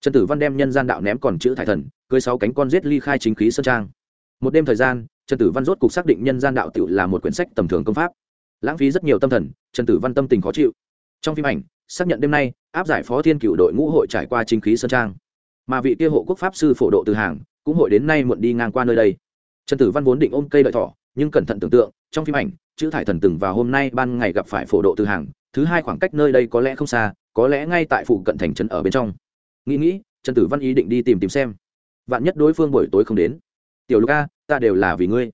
trần tử văn đem nhân gian đạo ném còn chữ thải thần, cưới sáu cánh con giết ly khai chính khí sơn trang. Một đêm thời gian, trần tử văn rốt cục xác định nhân gian đạo tự là một quyển sách tầm thường công pháp. Lãng phí rất nhiều tâm thần, trần tử văn tâm tình khó chịu. Trong phim ảnh xác nhận đêm nay, áp giải phó thiên cựu đội ngũ hội trải qua chính khí sơn trang. Mà vị kia hộ quốc pháp sư phổ độ từ hàng, cũng hội đến nay muộn đi ngang qua nơi đây. Trần tử văn vốn định ôm cây đợi thỏ, nhưng cẩn thận tưởng tượng, trong phim ảnh, chữ thải thần từng vào hôm nay ban ngày gặp phải phổ độ từ hàng, thứ hai khoảng cách nơi đây có lẽ không xa, có lẽ ngay tại phụ cận thành trấn ở bên trong. Nghĩ nghĩ, trần tử văn ý định đi tìm tìm xem. Vạn nhất đối phương buổi tối không đến. Tiểu lục a, ta đều là vì ngươi.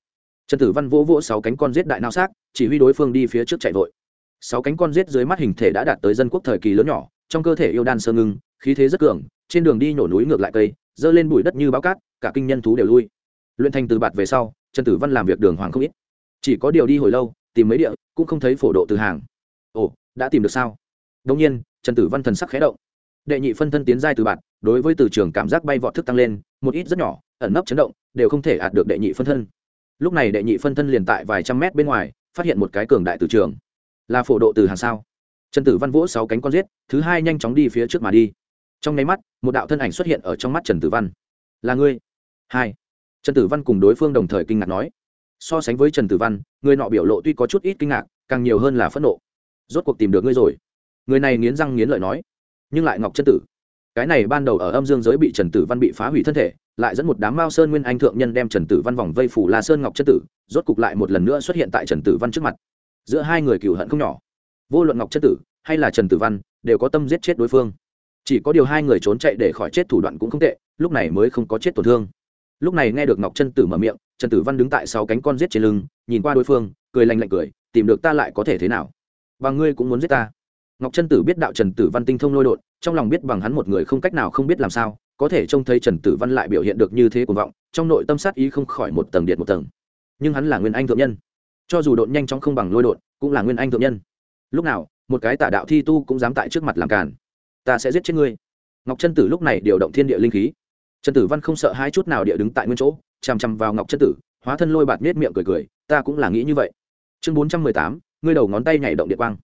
Trần tử văn vỗ vỗ sáu cánh con giết đại nao xác, chỉ huy đối phương đi phía trước chạy vội sáu cánh con rết dưới mắt hình thể đã đạt tới dân quốc thời kỳ lớn nhỏ, trong cơ thể yêu đan sơ ngưng, khí thế rất cường, trên đường đi nhổ núi ngược lại cây, dơ lên bụi đất như bao cát, cả kinh nhân thú đều lui. Luyện thành từ bạt về sau, trần tử văn làm việc đường hoàng không ít. Chỉ có điều đi hồi lâu, tìm mấy địa, cũng không thấy phổ độ từ hàng. Ồ, đã tìm được sao? Đông nhiên, trần tử văn thần sắc khé động. Đệ nhị phân thân tiến giai từ bạt, đối với từ trường cảm giác bay vọt thức tăng lên, một ít rất nhỏ, ẩn nấp chấn động, đều không thể ạt được đệ nhị phân thân. Lúc này đệ nhị phân thân liền tại vài trăm mét bên ngoài, phát hiện một cái cường đại từ trường là phổ độ từ hàng sao. Trần tử văn vỗ sáu cánh con giết, thứ hai nhanh chóng đi phía trước mà đi. Trong nháy mắt, một đạo thân ảnh xuất hiện ở trong mắt trần tử văn. Là ngươi? Hai. Trần tử văn cùng đối phương đồng thời kinh ngạc nói. So sánh với trần tử văn, người nọ biểu lộ tuy có chút ít kinh ngạc, càng nhiều hơn là phẫn nộ. Rốt cuộc tìm được ngươi rồi. Người này nghiến răng nghiến lợi nói. Nhưng lại ngọc chân tử. Cái này ban đầu ở âm dương giới bị trần tử văn bị phá hủy thân thể, lại dẫn một đám mao sơn nguyên anh thượng nhân đem trần tử văn vòng vây phủ la sơn ngọc chân tử, rốt cục lại một lần nữa xuất hiện tại trần tử văn trước mặt giữa hai người cựu hận không nhỏ. Vô luận ngọc chân tử hay là trần tử văn đều có tâm giết chết đối phương. Chỉ có điều hai người trốn chạy để khỏi chết thủ đoạn cũng không tệ, lúc này mới không có chết tổn thương. Lúc này nghe được ngọc chân tử mở miệng, trần tử văn đứng tại sáu cánh con giết trên lưng, nhìn qua đối phương, cười lành lạnh cười, tìm được ta lại có thể thế nào? Và ngươi cũng muốn giết ta? Ngọc chân tử biết đạo trần tử văn tinh thông lôi đột trong lòng biết bằng hắn một người không cách nào không biết làm sao, có thể trông thấy trần tử văn lại biểu hiện được như thế cuồng vọng, trong nội tâm sát ý không khỏi một tầng điện một tầng. Nhưng hắn là nguyên anh thượng nhân cho dù độn nhanh chóng không bằng lôi độn, cũng là nguyên anh thượng nhân. Lúc nào, một cái tả đạo thi tu cũng dám tại trước mặt làm càn. Ta sẽ giết chết ngươi. Ngọc chân tử lúc này điều động thiên địa linh khí. Trần tử văn không sợ hai chút nào địa đứng tại nguyên chỗ, chằm chằm vào ngọc chân tử, hóa thân lôi bạt nết miệng cười cười, ta cũng là nghĩ như vậy. Chương bốn trăm mười tám, ngươi đầu ngón tay nhảy động địa quang.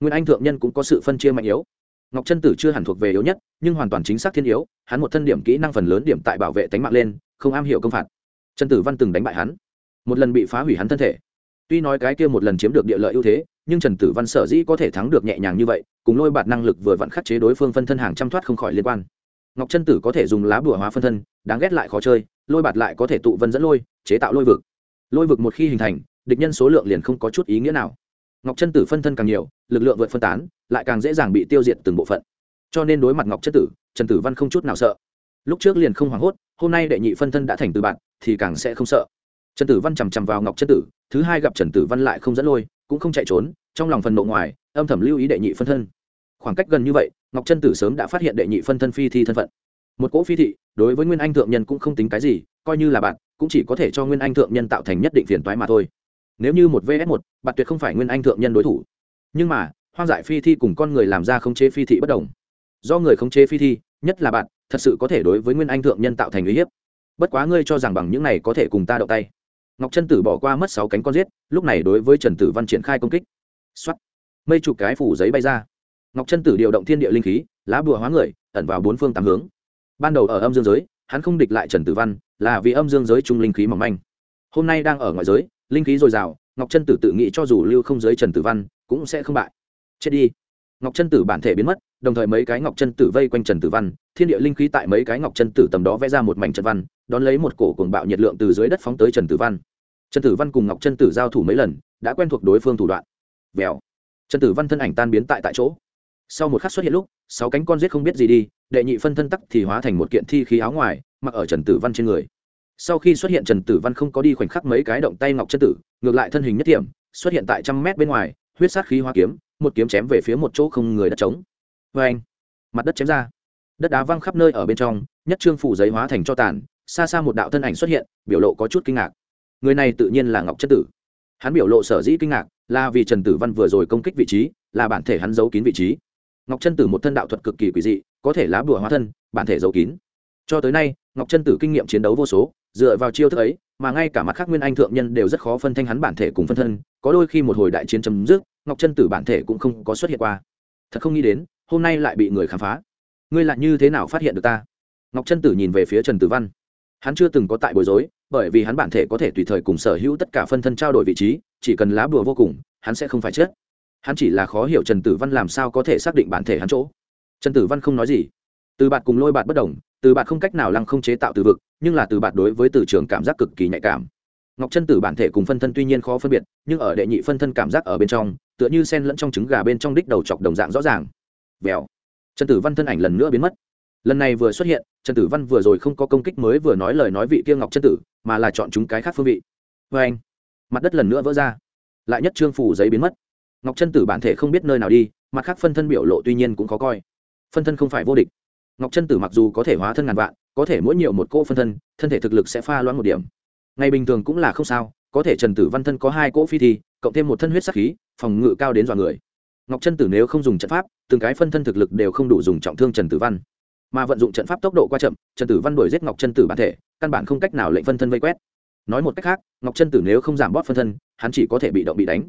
Nguyên anh thượng nhân cũng có sự phân chia mạnh yếu. Ngọc chân tử chưa hẳn thuộc về yếu nhất, nhưng hoàn toàn chính xác thiên yếu, hắn một thân điểm kỹ năng phần lớn điểm tại bảo vệ tánh mạng lên, không am hiểu công phạt. Chân tử văn từng đánh bại hắn. Một lần bị phá hủy hắn thân thể tuy nói cái kia một lần chiếm được địa lợi ưu thế, nhưng trần tử văn sở dĩ có thể thắng được nhẹ nhàng như vậy, cùng lôi bạt năng lực vừa vặn khắc chế đối phương phân thân hàng trăm thoát không khỏi liên quan. Ngọc chân tử có thể dùng lá bùa hóa phân thân, đáng ghét lại khó chơi, lôi bạt lại có thể tụ vân dẫn lôi, chế tạo lôi vực. Lôi vực một khi hình thành, địch nhân số lượng liền không có chút ý nghĩa nào. Ngọc chân tử phân thân càng nhiều, lực lượng vượt phân tán, lại càng dễ dàng bị tiêu diệt từng bộ phận. Cho nên đối mặt ngọc chân tử, trần tử văn không chút nào sợ. Lúc trước liền không hoảng hốt, hôm nay đệ nhị phân thân đã thành từ bạn, thì càng sẽ không sợ trần tử văn chằm chằm vào ngọc chân tử, thứ hai gặp trần tử văn lại không dẫn lôi, cũng không chạy trốn, trong lòng phần nộ ngoài, âm thầm lưu ý đệ nhị phân thân. Khoảng cách gần như vậy, ngọc chân tử sớm đã phát hiện đệ nhị phân thân phi thi thân phận. Một cỗ phi thị, đối với nguyên anh thượng nhân cũng không tính cái gì, coi như là bạn, cũng chỉ có thể cho nguyên anh thượng nhân tạo thành nhất định phiền toái mà thôi. Nếu như một vs một, bạn tuyệt không phải nguyên anh thượng nhân đối thủ. Nhưng mà, hoang dại phi thi cùng con người làm ra khống chế phi thị bất đồng. Do người khống chế phi thi, nhất là bạn, thật sự có thể đối với nguyên anh thượng nhân tạo thành uy hiếp. Bất quá ngươi cho rằng bằng những này có thể cùng ta động tay ngọc chân tử bỏ qua mất sáu cánh con giết, lúc này đối với trần tử văn triển khai công kích. X mây chụp cái phủ giấy bay ra. Ngọc chân tử điều động thiên địa linh khí, lá bùa hóa người, ẩn vào bốn phương tám hướng. Ban đầu ở âm dương giới, hắn không địch lại trần tử văn, là vì âm dương giới trung linh khí mỏng manh. Hôm nay đang ở ngoại giới, linh khí dồi dào, ngọc chân tử tự nghĩ cho dù lưu không giới trần tử văn, cũng sẽ không bại. Chết đi. Ngọc chân tử bản thể biến mất đồng thời mấy cái ngọc chân tử vây quanh trần tử văn, thiên địa linh khí tại mấy cái ngọc chân tử tầm đó vẽ ra một mảnh trận văn, đón lấy một cổ cuồng bạo nhiệt lượng từ dưới đất phóng tới trần tử văn. Trần tử văn cùng ngọc chân tử giao thủ mấy lần, đã quen thuộc đối phương thủ đoạn. Vèo. Trần tử văn thân ảnh tan biến tại tại chỗ. Sau một khắc xuất hiện lúc, sáu cánh con giết không biết gì đi, đệ nhị phân thân tắc thì hóa thành một kiện thi khí áo ngoài, mặc ở trần tử văn trên người. Sau khi xuất hiện trần tử văn không có đi khoảnh khắc mấy cái động tay ngọc chân tử, ngược lại thân hình nhất điểm xuất hiện tại trăm mét bên ngoài, huyết sát khí hoa kiếm, một kiếm chém về phía một chỗ không người đất trống vê anh. Mặt đất chém ra. Đất đá văng khắp nơi ở bên trong, nhất trương phủ giấy hóa thành cho tàn, xa xa một đạo thân ảnh xuất hiện, biểu lộ có chút kinh ngạc. Người này tự nhiên là ngọc chất tử. Hắn biểu lộ sở dĩ kinh ngạc là vì trần tử văn vừa rồi công kích vị trí, là bản thể hắn giấu kín vị trí. Ngọc chân tử một thân đạo thuật cực kỳ quỷ dị, có thể lá bùa hóa thân, bản thể giấu kín. Cho tới nay, ngọc chân tử kinh nghiệm chiến đấu vô số, dựa vào chiêu thức ấy, mà ngay cả mặt khác nguyên anh thượng nhân đều rất khó phân thanh hắn bản thể cùng phân thân, có đôi khi một hồi đại chiến chấm dứt, ngọc chân tử bản thể cũng không có xuất hiện qua. Thật không nghĩ đến hôm nay lại bị người khám phá. Ngươi lại như thế nào phát hiện được ta? Ngọc Trân tử nhìn về phía trần tử văn. Hắn chưa từng có tại bối rối, bởi vì hắn bản thể có thể tùy thời cùng sở hữu tất cả phân thân trao đổi vị trí, chỉ cần lá bùa vô cùng, hắn sẽ không phải chết. Hắn chỉ là khó hiểu trần tử văn làm sao có thể xác định bản thể hắn chỗ. Trần tử văn không nói gì. Từ bạn cùng lôi bạn bất đồng, từ bạn không cách nào lăng không chế tạo từ vực, nhưng là từ bạn đối với từ trường cảm giác cực kỳ nhạy cảm. Ngọc chân tử bản thể cùng phân thân tuy nhiên khó phân biệt, nhưng ở đệ nhị phân thân cảm giác ở bên trong, tựa như sen lẫn trong trứng gà bên trong đích đầu chọc đồng dạng rõ ràng vèo. Trần tử văn thân ảnh lần nữa biến mất. Lần này vừa xuất hiện, trần tử văn vừa rồi không có công kích mới vừa nói lời nói vị kia ngọc chân tử, mà là chọn chúng cái khác phương vị. Vê anh. Mặt đất lần nữa vỡ ra. Lại nhất trương phủ giấy biến mất. Ngọc chân tử bản thể không biết nơi nào đi, mặt khác phân thân biểu lộ tuy nhiên cũng khó coi. Phân thân không phải vô địch. Ngọc chân tử mặc dù có thể hóa thân ngàn vạn, có thể mỗi nhiều một cỗ phân thân thân thể thực lực sẽ pha loãng một điểm. Ngày bình thường cũng là không sao, có thể trần tử văn thân có hai cỗ phi thi, cộng thêm một thân huyết sắc khí, phòng ngự cao đến dọa người. Ngọc chân tử nếu không dùng trận pháp từng cái phân thân thực lực đều không đủ dùng trọng thương trần tử văn. Mà vận dụng trận pháp tốc độ qua chậm, trần tử văn đuổi giết ngọc chân tử bản thể, căn bản không cách nào lệnh phân thân vây quét. Nói một cách khác, ngọc chân tử nếu không giảm bót phân thân, hắn chỉ có thể bị động bị đánh.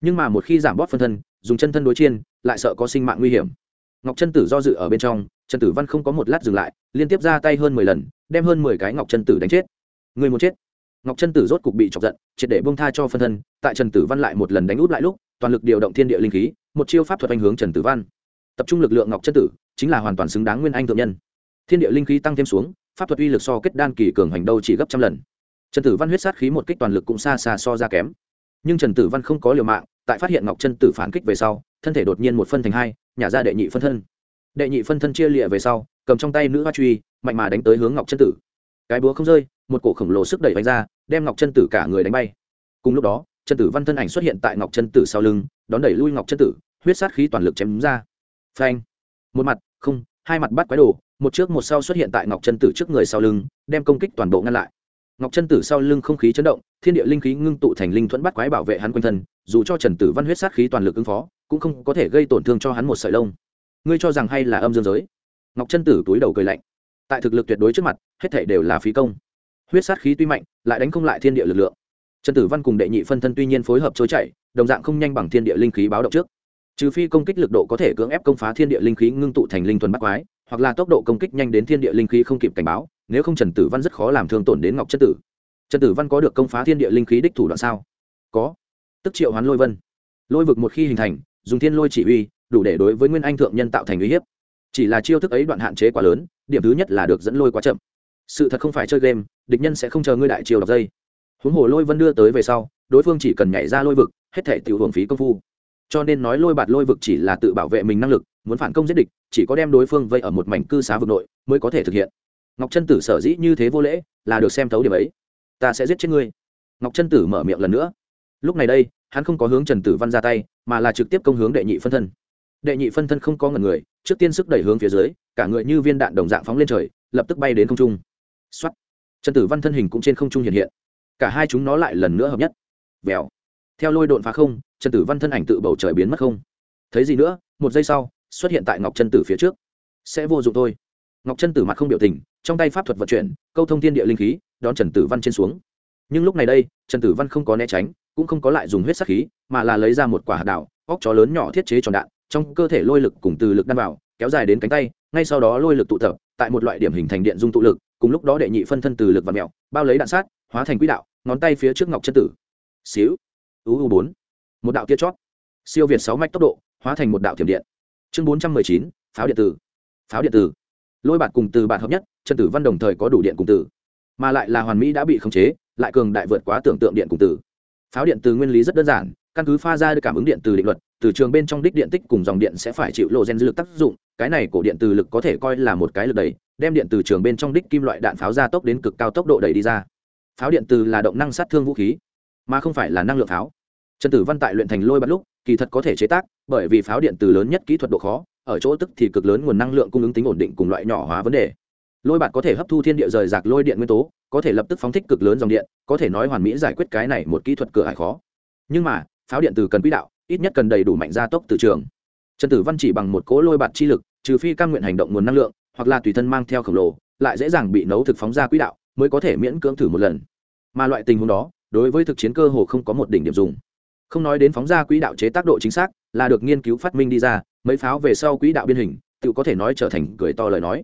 Nhưng mà một khi giảm bót phân thân, dùng chân thân đối chiên, lại sợ có sinh mạng nguy hiểm. Ngọc chân tử do dự ở bên trong, trần tử văn không có một lát dừng lại, liên tiếp ra tay hơn mười lần, đem hơn mười cái ngọc chân tử đánh chết. Người muốn chết. Ngọc chân tử rốt cục bị chọc giận, triệt để bông tha cho phân thân, tại trần tử văn lại một lần đánh út lại lúc, toàn lực điều động thiên địa linh khí, một chiêu pháp thuật anh hướng trần tử văn tập trung lực lượng ngọc chân tử, chính là hoàn toàn xứng đáng nguyên anh thượng nhân. Thiên địa linh khí tăng thêm xuống, pháp thuật uy lực so kết đan kỳ cường hành đâu chỉ gấp trăm lần. Trần tử văn huyết sát khí một kích toàn lực cũng xa xa so ra kém. Nhưng trần tử văn không có liều mạng, tại phát hiện ngọc chân tử phản kích về sau, thân thể đột nhiên một phân thành hai, nhả ra đệ nhị phân thân. Đệ nhị phân thân chia lịa về sau, cầm trong tay nữ hoa truy, mạnh mà đánh tới hướng ngọc chân tử. Cái búa không rơi, một cổ khổng lồ sức đẩy đánh ra, đem ngọc chân tử cả người đánh bay. Cùng lúc đó, trần tử văn thân ảnh xuất hiện tại ngọc chân tử sau lưng, đón đẩy lui ngọc chân tử, huyết sát khí toàn lực chém ra phanh. Một mặt, không, hai mặt bắt quái đồ, một trước một sau xuất hiện tại ngọc chân tử trước người sau lưng, đem công kích toàn bộ ngăn lại. Ngọc chân tử sau lưng không khí chấn động, thiên địa linh khí ngưng tụ thành linh thuẫn bắt quái bảo vệ hắn quanh thân, dù cho trần tử văn huyết sát khí toàn lực ứng phó, cũng không có thể gây tổn thương cho hắn một sợi lông. Ngươi cho rằng hay là âm dương giới? Ngọc chân tử túi đầu cười lạnh. Tại thực lực tuyệt đối trước mặt, hết thể đều là phí công. Huyết sát khí tuy mạnh, lại đánh không lại thiên địa lực lượng. Trần tử văn cùng đệ nhị phân thân tuy nhiên phối hợp trôi chảy, đồng dạng không nhanh bằng thiên địa linh khí báo động trước trừ phi công kích lực độ có thể cưỡng ép công phá thiên địa linh khí ngưng tụ thành linh thuần bắc quái, hoặc là tốc độ công kích nhanh đến thiên địa linh khí không kịp cảnh báo, nếu không trần tử văn rất khó làm thương tổn đến ngọc chất tử. Trần tử văn có được công phá thiên địa linh khí đích thủ đoạn sao? Có. Tức triệu hoán lôi vân. Lôi vực một khi hình thành, dùng thiên lôi chỉ uy, đủ để đối với nguyên anh thượng nhân tạo thành uy hiếp. Chỉ là chiêu thức ấy đoạn hạn chế quá lớn, điểm thứ nhất là được dẫn lôi quá chậm. Sự thật không phải chơi game, địch nhân sẽ không chờ ngươi đại chiều đọc dây. Huống hồ lôi vân đưa tới về sau, đối phương chỉ cần nhảy ra lôi vực, hết thể tiểu hưởng phí công phu cho nên nói lôi bạt lôi vực chỉ là tự bảo vệ mình năng lực, muốn phản công giết địch, chỉ có đem đối phương vây ở một mảnh cư xá vực nội mới có thể thực hiện. Ngọc trân tử sở dĩ như thế vô lễ, là được xem thấu điểm ấy. Ta sẽ giết chết ngươi. Ngọc trân tử mở miệng lần nữa. Lúc này đây, hắn không có hướng trần tử văn ra tay, mà là trực tiếp công hướng đệ nhị phân thân. Đệ nhị phân thân không có ngần người, trước tiên sức đẩy hướng phía dưới, cả người như viên đạn đồng dạng phóng lên trời, lập tức bay đến không trung. X trần tử văn thân hình cũng trên không trung hiện hiện. Cả hai chúng nó lại lần nữa hợp nhất. Vèo theo lôi độn phá không, trần tử văn thân ảnh tự bầu trời biến mất không. Thấy gì nữa, một giây sau, xuất hiện tại ngọc trân tử phía trước. Sẽ vô dụng thôi. Ngọc trân tử mặt không biểu tình, trong tay pháp thuật vận chuyển, câu thông thiên địa linh khí, đón trần tử văn trên xuống. Nhưng lúc này đây, trần tử văn không có né tránh, cũng không có lại dùng huyết sắc khí, mà là lấy ra một quả hạt đảo, óc chó lớn nhỏ thiết chế tròn đạn, trong cơ thể lôi lực cùng từ lực đan vào, kéo dài đến cánh tay, ngay sau đó lôi lực tụ tập, tại một loại điểm hình thành điện dung tụ lực, cùng lúc đó đệ nhị phân thân từ lực và mẹo, bao lấy đạn sát, hóa thành quỹ đạo, ngón tay phía trước ngọc chân tử. Xíu uu bốn. Một đạo tia chót. Siêu việt sáu mạch tốc độ, hóa thành một đạo thiểm điện. Chương bốn trăm mười chín, pháo điện tử. Pháo điện tử. Lôi bạt cùng từ bạn hợp nhất chân tử văn đồng thời có đủ điện cùng tử mà lại là hoàn mỹ đã bị khống chế, lại cường đại vượt quá tưởng tượng điện cùng tử pháo điện từ nguyên lý rất đơn giản, căn cứ pha ra được cảm ứng điện từ định luật, từ trường bên trong đích điện tích cùng dòng điện sẽ phải chịu lộ gen dư lực tác dụng, cái này cổ điện từ lực có thể coi là một cái lực đẩy, đem điện từ trường bên trong đích kim loại đạn pháo ra tốc đến cực cao tốc độ đẩy đi ra. Pháo điện từ là động năng sát thương vũ khí, mà không phải là năng lượng pháo trần tử văn tại luyện thành lôi bắt lúc, kỳ thật có thể chế tác, bởi vì pháo điện từ lớn nhất kỹ thuật độ khó, ở chỗ tức thì cực lớn nguồn năng lượng cung ứng tính ổn định cùng loại nhỏ hóa vấn đề. Lôi bạt có thể hấp thu thiên địa rời rạc lôi điện nguyên tố, có thể lập tức phóng thích cực lớn dòng điện, có thể nói hoàn mỹ giải quyết cái này một kỹ thuật cửa hải khó. Nhưng mà, pháo điện từ cần quỹ đạo, ít nhất cần đầy đủ mạnh gia tốc từ trường. Trần tử văn chỉ bằng một cỗ lôi bạt chi lực, trừ phi căn nguyện hành động nguồn năng lượng, hoặc là tùy thân mang theo khổng lồ, lại dễ dàng bị nấu thực phóng ra quỹ đạo, mới có thể miễn cưỡng thử một lần. Mà loại tình huống đó, đối với thực chiến cơ hồ không có một đỉnh điểm dùng không nói đến phóng ra quỹ đạo chế tác độ chính xác, là được nghiên cứu phát minh đi ra, mấy pháo về sau quỹ đạo biên hình, tự có thể nói trở thành cười to lời nói.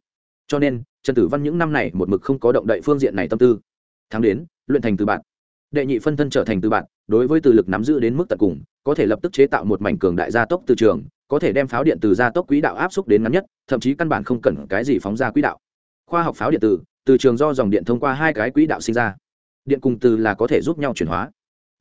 Cho nên, trần tử văn những năm này một mực không có động đậy phương diện này tâm tư. Tháng đến, luyện thành từ bạn. Đệ nhị phân thân trở thành từ bạn, đối với từ lực nắm giữ đến mức tận cùng, có thể lập tức chế tạo một mảnh cường đại gia tốc từ trường, có thể đem pháo điện từ gia tốc quỹ đạo áp xúc đến ngắn nhất, thậm chí căn bản không cần cái gì phóng ra quỹ đạo. Khoa học pháo điện từ từ trường do dòng điện thông qua hai cái quỹ đạo sinh ra. Điện cùng từ là có thể giúp nhau chuyển hóa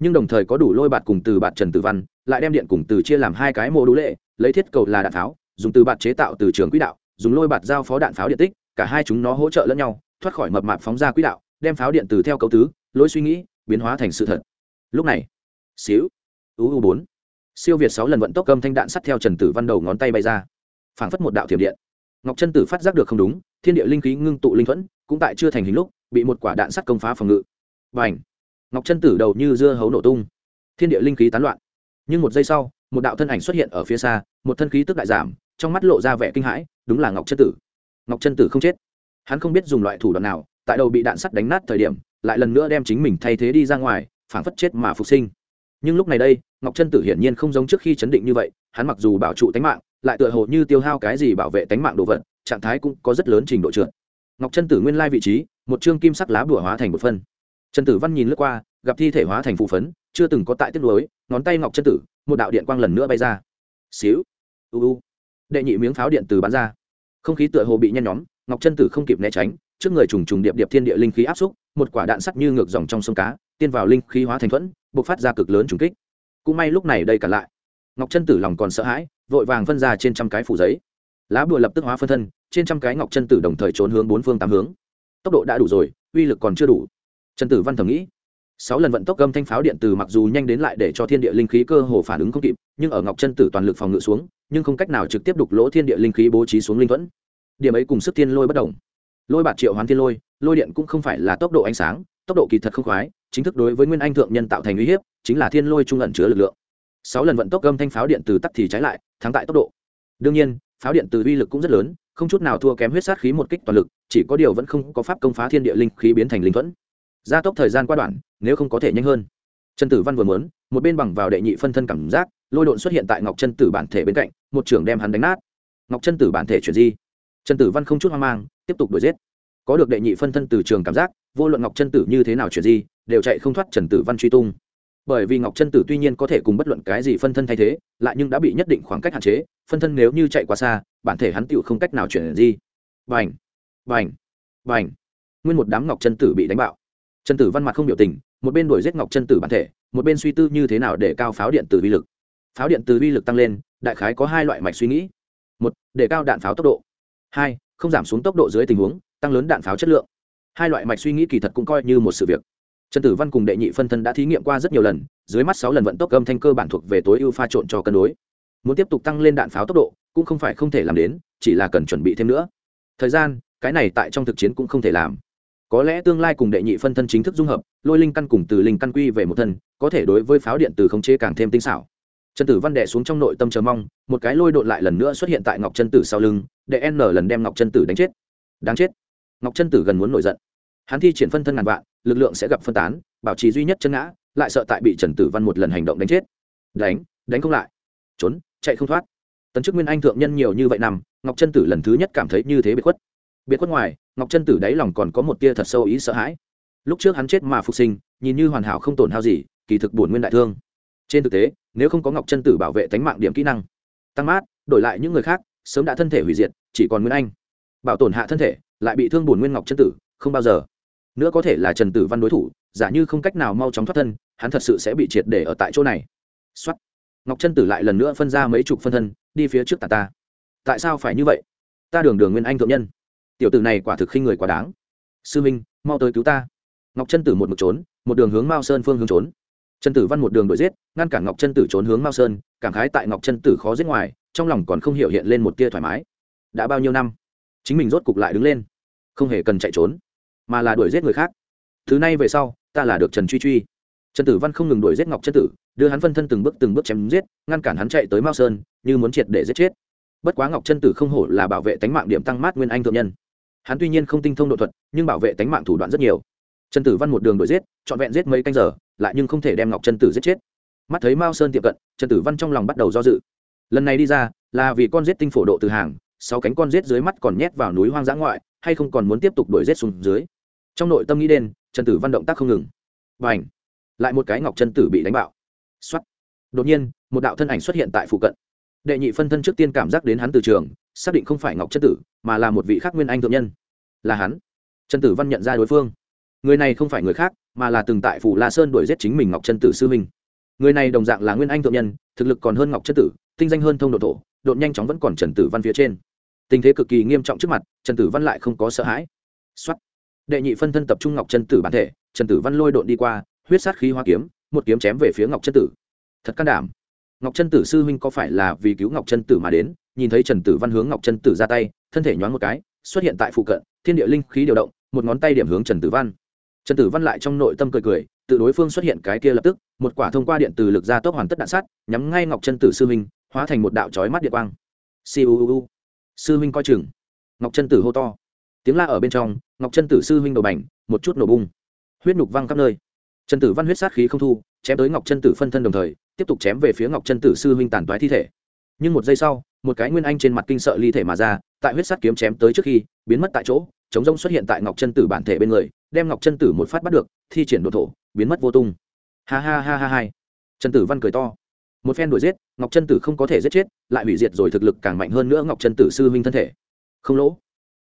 nhưng đồng thời có đủ lôi bạt cùng từ bạt trần tử văn, lại đem điện cùng từ chia làm hai cái mô đũ lệ, lấy thiết cầu là đạn pháo, dùng từ bạt chế tạo từ trường quỹ đạo, dùng lôi bạt giao phó đạn pháo điện tích, cả hai chúng nó hỗ trợ lẫn nhau, thoát khỏi mập mạp phóng ra quỹ đạo, đem pháo điện từ theo cấu tứ, lối suy nghĩ, biến hóa thành sự thật. Lúc này, xíu uu bốn, siêu việt sáu lần vận tốc cầm thanh đạn sắt theo trần tử văn đầu ngón tay bay ra. Phảng phất một đạo thiểm điện. Ngọc Trân tử phát giác được không đúng, thiên địa linh khí ngưng tụ linh thuẫn, cũng tại chưa thành hình lúc, bị một quả đạn sắt công phá phòng ngự. Và ảnh ngọc chân tử đầu như dưa hấu nổ tung. Thiên địa linh khí tán loạn. Nhưng một giây sau, một đạo thân ảnh xuất hiện ở phía xa, một thân khí tức đại giảm, trong mắt lộ ra vẻ kinh hãi, đúng là ngọc chân tử. Ngọc chân tử không chết. Hắn không biết dùng loại thủ đoạn nào, tại đầu bị đạn sắt đánh nát thời điểm, lại lần nữa đem chính mình thay thế đi ra ngoài, phảng phất chết mà phục sinh. Nhưng lúc này đây, ngọc chân tử hiển nhiên không giống trước khi chấn định như vậy, hắn mặc dù bảo trụ tánh mạng, lại tựa hồ như tiêu hao cái gì bảo vệ tánh mạng đồ vật, trạng thái cũng có rất lớn trình độ trượt. Ngọc chân tử nguyên lai vị trí, một chương kim sắc lá bùa hóa thành một phân trần tử văn nhìn lướt qua, gặp thi thể hóa thành phụ phấn, chưa từng có tại tiết lối ngón tay ngọc chân tử, một đạo điện quang lần nữa bay ra. Xíu u. Đệ nhị miếng pháo điện từ bắn ra. Không khí tựa hồ bị nhen nhóm, ngọc chân tử không kịp né tránh, trước người trùng trùng điệp điệp thiên địa linh khí áp xúc, một quả đạn sắt như ngược dòng trong sông cá, tiên vào linh khí hóa thành thuẫn, bộc phát ra cực lớn trùng kích. Cũng may lúc này đây cả lại. Ngọc chân tử lòng còn sợ hãi, vội vàng phân ra trên trăm cái phủ giấy. Lá bùa lập tức hóa phân thân, trên trăm cái ngọc chân tử đồng thời trốn hướng bốn phương tám hướng. Tốc độ đã đủ rồi, uy lực còn chưa đủ trần tử văn thầm nghĩ, sáu lần vận tốc gâm thanh pháo điện từ mặc dù nhanh đến lại để cho thiên địa linh khí cơ hồ phản ứng không kịp, nhưng ở ngọc chân tử toàn lực phòng ngự xuống, nhưng không cách nào trực tiếp đục lỗ thiên địa linh khí bố trí xuống linh thuẫn. Điểm ấy cùng sức thiên lôi bất đồng. Lôi bạt triệu hoán thiên lôi lôi điện cũng không phải là tốc độ ánh sáng, tốc độ kỳ thật không khoái, chính thức đối với nguyên anh thượng nhân tạo thành uy hiếp, chính là thiên lôi trung ẩn chứa lực lượng. Sáu lần vận tốc gâm thanh pháo điện từ tắt thì trái lại, thắng tại tốc độ. Đương nhiên, pháo điện từ uy lực cũng rất lớn, không chút nào thua kém huyết sát khí một kích toàn lực, chỉ có điều vẫn không có pháp công phá thiên địa linh khí biến thành linh thuẫn gia tốc thời gian qua đoạn, nếu không có thể nhanh hơn. Trần tử văn vừa muốn, một bên bằng vào đệ nhị phân thân cảm giác, lôi độn xuất hiện tại ngọc chân tử bản thể bên cạnh, một trưởng đem hắn đánh nát. Ngọc chân tử bản thể chuyển di. Trần tử văn không chút hoang mang, tiếp tục đuổi giết. Có được đệ nhị phân thân từ trường cảm giác, vô luận ngọc chân tử như thế nào chuyển di, đều chạy không thoát trần tử văn truy tung. Bởi vì ngọc chân tử tuy nhiên có thể cùng bất luận cái gì phân thân thay thế, lại nhưng đã bị nhất định khoảng cách hạn chế, phân thân nếu như chạy quá xa, bản thể hắn tựu không cách nào chuyển di. Vành vành vành nguyên một đám ngọc chân tử bị đánh bạo. Trần tử văn mặt không biểu tình, một bên đuổi giết ngọc chân tử bản thể, một bên suy tư như thế nào để cao pháo điện từ vi lực. Pháo điện từ vi lực tăng lên, đại khái có hai loại mạch suy nghĩ. Một, để cao đạn pháo tốc độ. Hai, không giảm xuống tốc độ dưới tình huống, tăng lớn đạn pháo chất lượng. Hai loại mạch suy nghĩ kỳ thật cũng coi như một sự việc. Trần tử văn cùng đệ nhị phân thân đã thí nghiệm qua rất nhiều lần, dưới mắt sáu lần vận tốc âm thanh cơ bản thuộc về tối ưu pha trộn cho cân đối. Muốn tiếp tục tăng lên đạn pháo tốc độ, cũng không phải không thể làm đến, chỉ là cần chuẩn bị thêm nữa. Thời gian, cái này tại trong thực chiến cũng không thể làm có lẽ tương lai cùng đệ nhị phân thân chính thức dung hợp, lôi linh căn cùng từ linh căn quy về một thân, có thể đối với pháo điện từ khống chế càng thêm tinh xảo. Trần tử văn đệ xuống trong nội tâm chờ mong, một cái lôi đột lại lần nữa xuất hiện tại ngọc chân tử sau lưng, để n lần đem ngọc chân tử đánh chết. Đáng chết. Ngọc chân tử gần muốn nổi giận. Hắn thi triển phân thân ngàn vạn, lực lượng sẽ gặp phân tán, bảo trì duy nhất chân ngã, lại sợ tại bị trần tử văn một lần hành động đánh chết. Đánh đánh không lại. Trốn, chạy không thoát. Tấn chức nguyên anh thượng nhân nhiều như vậy nằm, ngọc chân tử lần thứ nhất cảm thấy như thế bị khuất biệt khuất ngoài, ngọc chân tử đáy lòng còn có một tia thật sâu ý sợ hãi. Lúc trước hắn chết mà phục sinh, nhìn như hoàn hảo không tổn hao gì, kỳ thực bổn nguyên đại thương. Trên thực tế, nếu không có ngọc chân tử bảo vệ tánh mạng điểm kỹ năng, tăng mát, đổi lại những người khác, sớm đã thân thể hủy diệt, chỉ còn nguyên anh. Bảo tổn hạ thân thể, lại bị thương bổn nguyên ngọc chân tử, không bao giờ. Nữa có thể là trần tử văn đối thủ, giả như không cách nào mau chóng thoát thân, hắn thật sự sẽ bị triệt để ở tại chỗ này. Xuất ngọc chân tử lại lần nữa phân ra mấy chục phân thân, đi phía trước tà ta. Tại sao phải như vậy? Ta đường đường nguyên anh thượng nhân tiểu tử này quả thực khinh người quá đáng. Sư minh, mau tới cứu ta. Ngọc Trân tử một mực trốn, một đường hướng mao sơn phương hướng trốn. Trần tử văn một đường đuổi giết, ngăn cản ngọc Trân tử trốn hướng mao sơn, cảm khái tại ngọc Trân tử khó giết ngoài, trong lòng còn không hiểu hiện lên một tia thoải mái. Đã bao nhiêu năm, chính mình rốt cục lại đứng lên, không hề cần chạy trốn, mà là đuổi giết người khác. Thứ này về sau, ta là được trần truy truy. Trần tử văn không ngừng đuổi giết ngọc Trân tử, đưa hắn phân thân từng bước từng bước chém giết, ngăn cản hắn chạy tới mao sơn, như muốn triệt để giết chết. Bất quá ngọc Trân tử không hổ là bảo vệ tánh mạng điểm tăng mát nguyên anh thượng nhân hắn tuy nhiên không tinh thông độ thuật, nhưng bảo vệ tánh mạng thủ đoạn rất nhiều. Trần tử văn một đường đuổi giết, trọn vẹn giết mấy canh giờ, lại nhưng không thể đem ngọc chân tử giết chết. Mắt thấy mao sơn tiệm cận, trần tử văn trong lòng bắt đầu do dự. Lần này đi ra, là vì con giết tinh phổ độ từ hàng, sáu cánh con giết dưới mắt còn nhét vào núi hoang dã ngoại, hay không còn muốn tiếp tục đuổi giết xuống dưới. Trong nội tâm nghĩ đen trần tử văn động tác không ngừng. Và ảnh lại một cái ngọc chân tử bị đánh bạo. X đột nhiên, một đạo thân ảnh xuất hiện tại phụ cận đệ nhị phân thân trước tiên cảm giác đến hắn từ trường, xác định không phải ngọc chân tử, mà là một vị khác nguyên anh thượng nhân. Là hắn. Trần tử văn nhận ra đối phương. Người này không phải người khác, mà là từng tại phủ la sơn đuổi giết chính mình ngọc chân tử sư minh người này đồng dạng là nguyên anh thượng nhân, thực lực còn hơn ngọc chân tử, tinh danh hơn thông độ thổ độn nhanh chóng vẫn còn trần tử văn phía trên. Tình thế cực kỳ nghiêm trọng trước mặt, trần tử văn lại không có sợ hãi. Xuất đệ nhị phân thân tập trung ngọc chân tử bản thể, trần tử văn lôi độn đi qua, huyết sát khí hoa kiếm, một kiếm chém về phía ngọc chân tử. Thật can đảm ngọc chân tử sư huynh có phải là vì cứu ngọc chân tử mà đến? Nhìn thấy trần tử văn hướng ngọc chân tử ra tay, thân thể nhoáng một cái, xuất hiện tại phụ cận, thiên địa linh khí điều động, một ngón tay điểm hướng trần tử văn. Trần tử văn lại trong nội tâm cười cười, tự đối phương xuất hiện cái kia lập tức, một quả thông qua điện từ lực ra tốc hoàn tất đạn sát, nhắm ngay ngọc chân tử sư huynh, hóa thành một đạo trói mắt điện quang. Siêu sư huynh coi chừng. Ngọc chân tử hô to. Tiếng la ở bên trong, ngọc chân tử sư huynh đầu bành, một chút nổ bung. Huyết nhục văng khắp nơi. Trần tử văn huyết sát khí không thu, chém tới ngọc chân tử phân thân đồng thời tiếp tục chém về phía ngọc chân tử sư huynh tàn toái thi thể. Nhưng một giây sau, một cái nguyên anh trên mặt kinh sợ ly thể mà ra, tại huyết sát kiếm chém tới trước khi, biến mất tại chỗ, chống rông xuất hiện tại ngọc chân tử bản thể bên người, đem ngọc chân tử một phát bắt được, thi triển đồ thổ, biến mất vô tung. Ha ha ha ha hai trần tử văn cười to. Một phen đuổi giết, ngọc chân tử không có thể giết chết, lại hủy diệt rồi thực lực càng mạnh hơn nữa ngọc chân tử sư huynh thân thể. Không lỗ.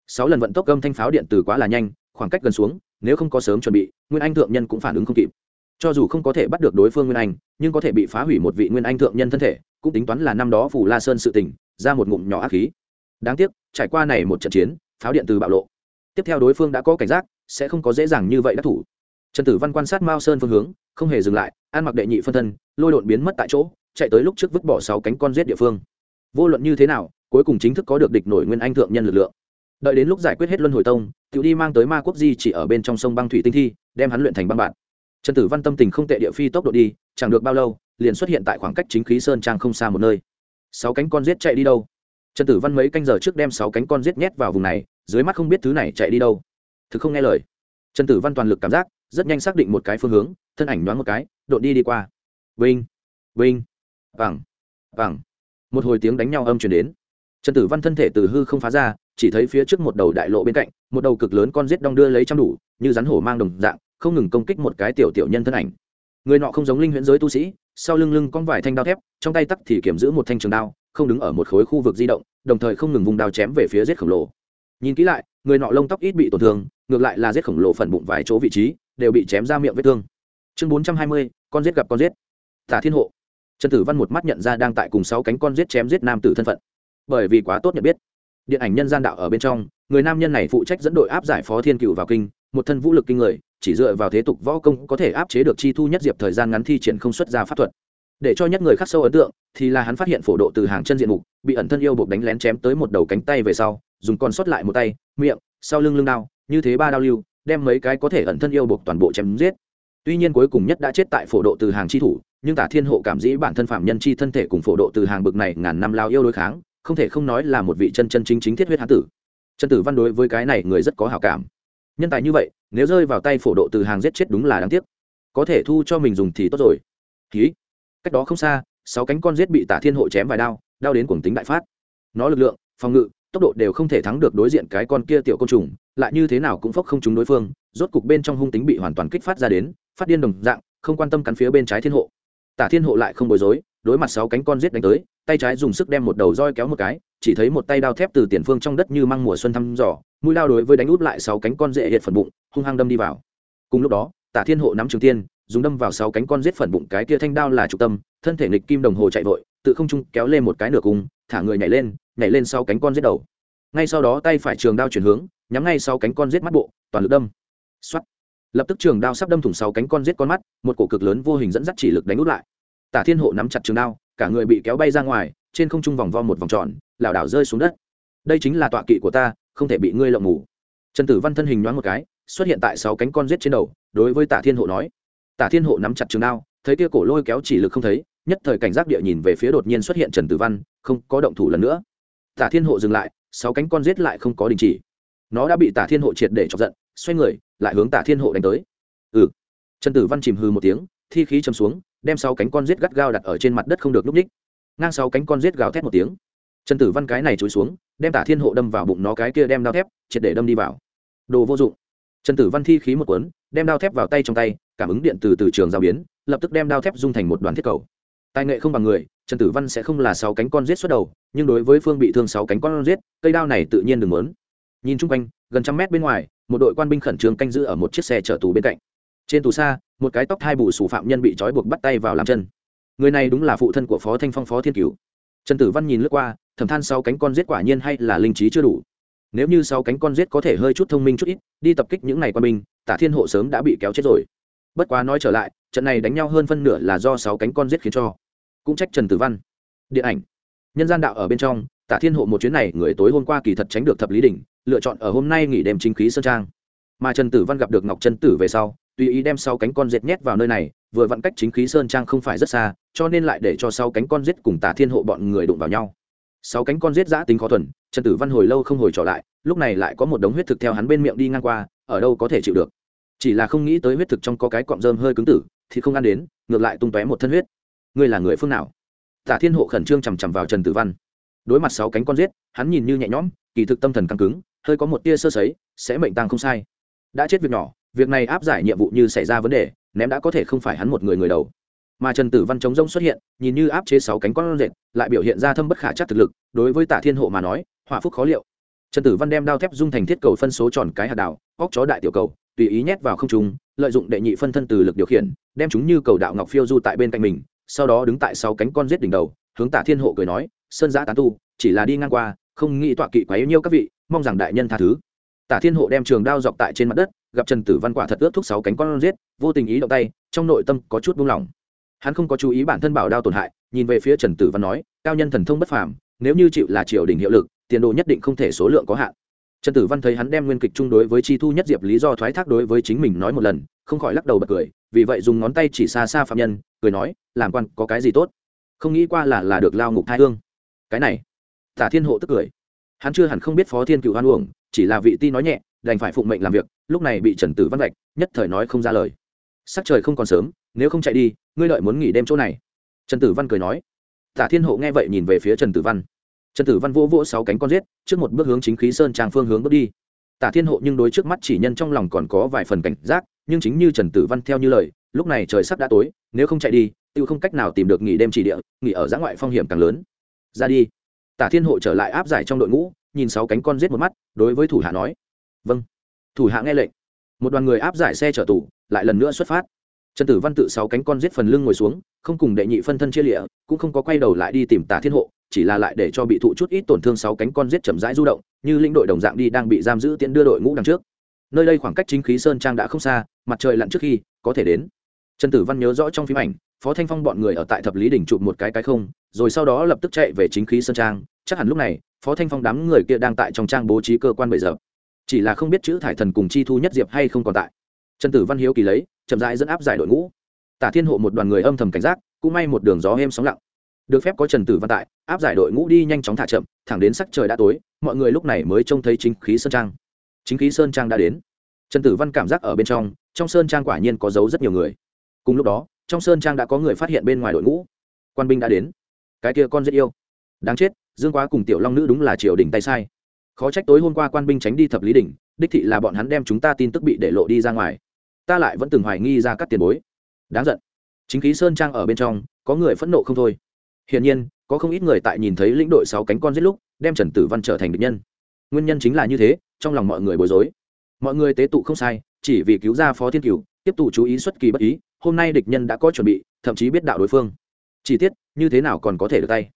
Sáu lần vận tốc âm thanh pháo điện tử quá là nhanh, khoảng cách gần xuống, nếu không có sớm chuẩn bị, nguyên anh thượng nhân cũng phản ứng không kịp cho dù không có thể bắt được đối phương nguyên anh, nhưng có thể bị phá hủy một vị nguyên anh thượng nhân thân thể, cũng tính toán là năm đó phủ la sơn sự tỉnh ra một ngụm nhỏ ác khí. Đáng tiếc, trải qua này một trận chiến, pháo điện từ bạo lộ. Tiếp theo đối phương đã có cảnh giác, sẽ không có dễ dàng như vậy đắc thủ. Trần tử văn quan sát mao sơn phương hướng, không hề dừng lại, ăn mặc đệ nhị phân thân, lôi đột biến mất tại chỗ, chạy tới lúc trước vứt bỏ sáu cánh con giết địa phương. Vô luận như thế nào, cuối cùng chính thức có được địch nổi nguyên anh thượng nhân lực lượng. Đợi đến lúc giải quyết hết luân hồi tông, Tiểu đi mang tới ma quốc di chỉ ở bên trong sông băng thủy tinh thi, đem hắn luyện thành băng bạn trần tử văn tâm tình không tệ địa phi tốc độ đi, chẳng được bao lâu, liền xuất hiện tại khoảng cách chính khí sơn trang không xa một nơi. Sáu cánh con giết chạy đi đâu? Trần tử văn mấy canh giờ trước đem sáu cánh con giết nhét vào vùng này, dưới mắt không biết thứ này chạy đi đâu. Thực không nghe lời. Trần tử văn toàn lực cảm giác, rất nhanh xác định một cái phương hướng, thân ảnh đoán một cái, đột đi đi qua. Vinh vinh, vẳng vẳng. Một hồi tiếng đánh nhau âm chuyển đến. Trần tử văn thân thể từ hư không phá ra, chỉ thấy phía trước một đầu đại lộ bên cạnh, một đầu cực lớn con rết đong đưa lấy trăm đủ, như rắn hổ mang đồng dạng không ngừng công kích một cái tiểu tiểu nhân thân ảnh. Người nọ không giống linh huyễn giới tu sĩ, sau lưng lưng con vài thanh đao thép, trong tay tắc thì kiểm giữ một thanh trường đao, không đứng ở một khối khu vực di động, đồng thời không ngừng vùng đao chém về phía giết khổng lồ. Nhìn kỹ lại, người nọ lông tóc ít bị tổn thương, ngược lại là giết khổng lồ phần bụng vài chỗ vị trí, đều bị chém ra miệng vết thương. Chương bốn trăm hai mươi, con giết gặp con giết. Tả thiên hộ. Trần tử văn một mắt nhận ra đang tại cùng sáu cánh con giết chém giết nam tử thân phận. Bởi vì quá tốt nhận biết. Điện ảnh nhân gian đạo ở bên trong, người nam nhân này phụ trách dẫn đội áp giải phó thiên cựu vào kinh, một thân vũ lực kinh người chỉ dựa vào thế tục võ công có thể áp chế được chi thu nhất diệp thời gian ngắn thi triển không xuất ra pháp thuật. Để cho nhất người khắc sâu ấn tượng, thì là hắn phát hiện phổ độ từ hàng chân diện mục, bị ẩn thân yêu buộc đánh lén chém tới một đầu cánh tay về sau, dùng con sót lại một tay, miệng, sau lưng lưng đao, như thế ba đao lưu, đem mấy cái có thể ẩn thân yêu buộc toàn bộ chém giết. Tuy nhiên cuối cùng nhất đã chết tại phổ độ từ hàng chi thủ, nhưng tả thiên hộ cảm dĩ bản thân phạm nhân chi thân thể cùng phổ độ từ hàng bực này ngàn năm lao yêu đối kháng, không thể không nói là một vị chân chân chính chính thiết huyết hán tử. Chân tử văn đối với cái này người rất có hảo cảm nhân tài như vậy, nếu rơi vào tay phổ độ từ hàng giết chết đúng là đáng tiếc. Có thể thu cho mình dùng thì tốt rồi. Ký cách đó không xa, sáu cánh con giết bị tả thiên hộ chém vài đao đao đến cuồng tính đại phát. Nó lực lượng, phòng ngự, tốc độ đều không thể thắng được đối diện cái con kia tiểu côn trùng, lại như thế nào cũng phốc không trúng đối phương, rốt cục bên trong hung tính bị hoàn toàn kích phát ra đến, phát điên đồng dạng, không quan tâm cắn phía bên trái thiên hộ. Tả thiên hộ lại không bối rối, đối mặt sáu cánh con giết đánh tới, tay trái dùng sức đem một đầu roi kéo một cái chỉ thấy một tay đao thép từ tiền phương trong đất như măng mùa xuân thăm dò, mũi lao đối với đánh út lại sáu cánh con rễ hiện phần bụng, hung hăng đâm đi vào. Cùng lúc đó, tả thiên hộ nắm trường tiên, dùng đâm vào sáu cánh con giết phần bụng cái kia thanh đao là trục tâm, thân thể nghịch kim đồng hồ chạy vội, tự không trung kéo lên một cái nửa cung, thả người nhảy lên nhảy lên sau cánh con giết đầu. Ngay sau đó tay phải trường đao chuyển hướng, nhắm ngay sau cánh con giết mắt bộ, toàn lực đâm. Xoắt lập tức trường đao sắp đâm thủng sáu cánh con giết con mắt, một cổ cực lớn vô hình dẫn dắt chỉ lực đánh út lại. Tả thiên hộ nắm chặt trường đao, cả người bị kéo bay ra ngoài trên không trung vòng vo một vòng tròn, lảo đảo rơi xuống đất. Đây chính là tọa kỵ của ta, không thể bị ngươi lộng ngủ. Trần tử văn thân hình nhoáng một cái, xuất hiện tại sáu cánh con rết trên đầu, đối với tả thiên hộ nói. Tả thiên hộ nắm chặt trường đao, thấy kia cổ lôi kéo chỉ lực không thấy, nhất thời cảnh giác địa nhìn về phía đột nhiên xuất hiện trần tử văn, không có động thủ lần nữa. Tả thiên hộ dừng lại, sáu cánh con rết lại không có đình chỉ. Nó đã bị tả thiên hộ triệt để chọc giận, xoay người, lại hướng tả thiên hộ đánh tới. Ừ. Trần tử văn chìm hư một tiếng, thi khí châm xuống, đem sáu cánh con rết gắt gao đặt ở trên mặt đất không được núp ních ngang sáu cánh con rết gào thét một tiếng. Trần tử văn cái này chối xuống đem tả thiên hộ đâm vào bụng nó cái kia đem đao thép triệt để đâm đi vào. Đồ vô dụng. Trần tử văn thi khí một cuốn đem đao thép vào tay trong tay cảm ứng điện từ từ trường giao biến lập tức đem đao thép dung thành một đoàn thiết cầu. Tài nghệ không bằng người trần tử văn sẽ không là sáu cánh con rết xuất đầu nhưng đối với phương bị thương sáu cánh con rết, cây đao này tự nhiên đừng lớn nhìn chung quanh gần trăm mét bên ngoài một đội quan binh khẩn trương canh giữ ở một chiếc xe chở tù bên cạnh. Trên tù xa một cái tóc hai bù sủ phạm nhân bị trói buộc bắt tay vào làm chân người này đúng là phụ thân của phó thanh phong phó thiên cửu. Trần tử văn nhìn lướt qua thầm than sau cánh con giết quả nhiên hay là linh trí chưa đủ. Nếu như sau cánh con giết có thể hơi chút thông minh chút ít đi tập kích những ngày qua mình, tả thiên hộ sớm đã bị kéo chết rồi. Bất quá nói trở lại trận này đánh nhau hơn phân nửa là do sáu cánh con giết khiến cho. Cũng trách trần tử văn. Điện ảnh. Nhân gian đạo ở bên trong tả thiên hộ một chuyến này người tối hôm qua kỳ thật tránh được thập lý đỉnh lựa chọn ở hôm nay nghỉ đêm chính khí sơn trang. Mà trần tử văn gặp được ngọc trân tử về sau tùy ý đem sáu cánh con giết nhét vào nơi này vừa vặn cách chính khí sơn trang không phải rất xa, cho nên lại để cho sáu cánh con giết cùng tả thiên hộ bọn người đụng vào nhau. Sáu cánh con giết giã tính khó thuần, trần tử văn hồi lâu không hồi trở lại, lúc này lại có một đống huyết thực theo hắn bên miệng đi ngang qua, ở đâu có thể chịu được. Chỉ là không nghĩ tới huyết thực trong có cái cọng rơm hơi cứng tử, thì không ăn đến, ngược lại tung tóe một thân huyết. Ngươi là người phương nào? Tả thiên hộ khẩn trương chằm chằm vào trần tử văn. Đối mặt sáu cánh con giết, hắn nhìn như nhẹ nhõm, kỳ thực tâm thần căng cứng, hơi có một tia sơ sấy, sẽ mệnh tăng không sai. Đã chết việc nhỏ, việc này áp giải nhiệm vụ như xảy ra vấn đề ném đã có thể không phải hắn một người người đầu. Mà trần tử văn chống rông xuất hiện, nhìn như áp chế sáu cánh con rệt, lại biểu hiện ra thâm bất khả chắc thực lực, đối với tả thiên hộ mà nói hỏa phúc khó liệu. Trần tử văn đem đao thép dung thành thiết cầu phân số tròn cái hạt đảo, óc chó đại tiểu cầu, tùy ý nhét vào không trung, lợi dụng đệ nhị phân thân từ lực điều khiển, đem chúng như cầu đạo ngọc phiêu du tại bên cạnh mình, sau đó đứng tại sáu cánh con rết đỉnh đầu, hướng tả thiên hộ cười nói, sơn giã tán tu, chỉ là đi ngang qua, không nghĩ tọa kỵ quá yêu nhiêu các vị, mong rằng đại nhân tha thứ. Tả thiên hộ đem trường đao dọc tại trên mặt đất gặp trần tử văn quả thật ướt thuốc sáu cánh con giết, vô tình ý động tay, trong nội tâm có chút buông lỏng. Hắn không có chú ý bản thân bảo đao tổn hại, nhìn về phía trần tử văn nói, cao nhân thần thông bất phàm, nếu như chịu là triều đình hiệu lực, tiền đồ nhất định không thể số lượng có hạn. Trần tử văn thấy hắn đem nguyên kịch chung đối với chi thu nhất diệp lý do thoái thác đối với chính mình nói một lần, không khỏi lắc đầu bật cười, vì vậy dùng ngón tay chỉ xa xa phạm nhân, cười nói, làm quan, có cái gì tốt? Không nghĩ qua là là được lao ngục thai hương. Cái này, tả thiên hộ tức cười. Hắn chưa hẳn không biết phó thiên cựu hoan uổng, chỉ là vị ti nói nhẹ đành phải phụng mệnh làm việc lúc này bị trần tử văn vạch nhất thời nói không ra lời. Sắc trời không còn sớm nếu không chạy đi ngươi lợi muốn nghỉ đêm chỗ này. Trần tử văn cười nói. Tả thiên hộ nghe vậy nhìn về phía trần tử văn. Trần tử văn vỗ vỗ sáu cánh con rết, trước một bước hướng chính khí sơn trang phương hướng bước đi. Tả thiên hộ nhưng đối trước mắt chỉ nhân trong lòng còn có vài phần cảnh giác nhưng chính như trần tử văn theo như lời lúc này trời sắp đã tối nếu không chạy đi tự không cách nào tìm được nghỉ đêm chỉ địa nghỉ ở giã ngoại phong hiểm càng lớn. Ra đi. Tả thiên hộ trở lại áp giải trong đội ngũ nhìn sáu cánh con rết một mắt đối với thủ hạ nói vâng. Thủ hạ nghe lệnh. Một đoàn người áp giải xe chở tù, lại lần nữa xuất phát. Trần tử văn tự sáu cánh con giết phần lưng ngồi xuống, không cùng đệ nhị phân thân chia lịa, cũng không có quay đầu lại đi tìm tả thiên hộ, chỉ là lại để cho bị thụ chút ít tổn thương sáu cánh con giết chậm rãi du động, như lĩnh đội đồng dạng đi đang bị giam giữ tiễn đưa đội ngũ đằng trước. Nơi đây khoảng cách chính khí sơn trang đã không xa, mặt trời lặn trước khi, có thể đến. Trần tử văn nhớ rõ trong phim ảnh, phó thanh phong bọn người ở tại thập lý đỉnh chụp một cái cái không, rồi sau đó lập tức chạy về chính khí sơn trang. Chắc hẳn lúc này, phó thanh phong đám người kia đang tại trong trang bố trí cơ quan bậy giờ chỉ là không biết chữ thải thần cùng chi thu nhất diệp hay không còn tại. Trần tử văn hiếu kỳ lấy, chậm rãi dẫn áp giải đội ngũ. Tả thiên hộ một đoàn người âm thầm cảnh giác, cũng may một đường gió êm sóng lặng. Được phép có trần tử văn tại, áp giải đội ngũ đi nhanh chóng thả chậm, thẳng đến sắc trời đã tối, mọi người lúc này mới trông thấy chính khí sơn trang. Chính khí sơn trang đã đến. Trần tử văn cảm giác ở bên trong trong sơn trang quả nhiên có giấu rất nhiều người. Cùng lúc đó, trong sơn trang đã có người phát hiện bên ngoài đội ngũ. Quan binh đã đến. Cái kia con rất yêu. Đáng chết, dương quá cùng tiểu long nữ đúng là triều đình tay sai khó trách tối hôm qua quan binh tránh đi thập lý đỉnh, đích thị là bọn hắn đem chúng ta tin tức bị để lộ đi ra ngoài. Ta lại vẫn từng hoài nghi ra các tiền bối. Đáng giận. Chính khí sơn trang ở bên trong, có người phẫn nộ không thôi. Hiển nhiên, có không ít người tại nhìn thấy lĩnh đội sáu cánh con giết lúc, đem trần tử văn trở thành địch nhân. Nguyên nhân chính là như thế, trong lòng mọi người bối rối. Mọi người tế tụ không sai, chỉ vì cứu ra phó thiên cửu, tiếp tục chú ý xuất kỳ bất ý, hôm nay địch nhân đã có chuẩn bị, thậm chí biết đạo đối phương. Chi tiết như thế nào còn có thể được tay.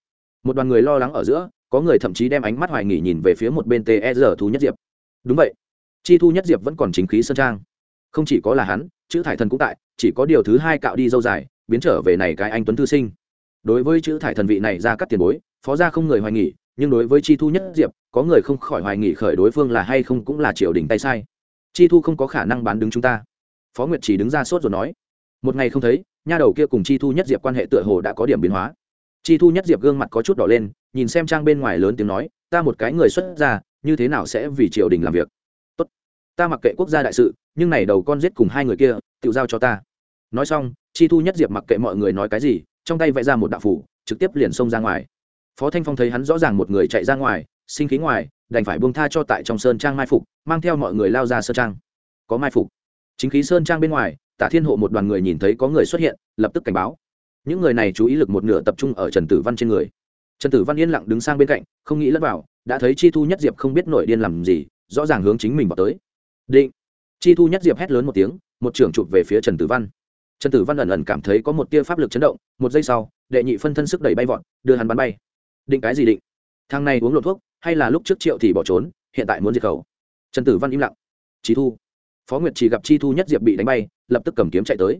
Một đoàn người lo lắng ở giữa có người thậm chí đem ánh mắt hoài nghỉ nhìn về phía một bên ter thu nhất diệp. Đúng vậy. Chi thu nhất diệp vẫn còn chính khí sơn trang. Không chỉ có là hắn, chữ thải thần cũng tại, chỉ có điều thứ hai cạo đi dâu dài, biến trở về này cái anh tuấn thư sinh. Đối với chữ thải thần vị này ra cắt tiền bối, phó gia không người hoài nghỉ nhưng đối với chi thu nhất diệp, có người không khỏi hoài nghỉ khởi đối phương là hay không cũng là triều đình tay sai. Chi thu không có khả năng bán đứng chúng ta. Phó nguyệt chỉ đứng ra sốt rồi nói, một ngày không thấy, nha đầu kia cùng chi thu nhất diệp quan hệ tựa hồ đã có điểm biến hóa chi thu nhất diệp gương mặt có chút đỏ lên, nhìn xem trang bên ngoài lớn tiếng nói, ta một cái người xuất gia, như thế nào sẽ vì triều đình làm việc? Tốt, ta mặc kệ quốc gia đại sự, nhưng này đầu con giết cùng hai người kia tự giao cho ta. Nói xong, chi thu nhất diệp mặc kệ mọi người nói cái gì, trong tay vẽ ra một đạo phủ, trực tiếp liền xông ra ngoài. Phó thanh phong thấy hắn rõ ràng một người chạy ra ngoài, sinh khí ngoài, đành phải buông tha cho tại trong sơn trang mai phục, mang theo mọi người lao ra sơn trang. Có mai phục. Chính khí sơn trang bên ngoài, tả thiên hộ một đoàn người nhìn thấy có người xuất hiện, lập tức cảnh báo những người này chú ý lực một nửa tập trung ở trần tử văn trên người. Trần tử văn yên lặng đứng sang bên cạnh, không nghĩ lẫn vào, đã thấy chi thu nhất diệp không biết nổi điên làm gì, rõ ràng hướng chính mình vào tới. Định. Chi thu nhất diệp hét lớn một tiếng, một trưởng chụp về phía trần tử văn. Trần tử văn ẩn ẩn cảm thấy có một tia pháp lực chấn động, một giây sau, đệ nhị phân thân sức đẩy bay vọt, đưa hắn bắn bay. Định cái gì định? Thằng này uống lộ thuốc, hay là lúc trước triệu thì bỏ trốn, hiện tại muốn diệt khẩu? Trần tử văn im lặng. Chi thu. Phó nguyệt chỉ gặp chi thu nhất diệp bị đánh bay, lập tức cầm kiếm chạy tới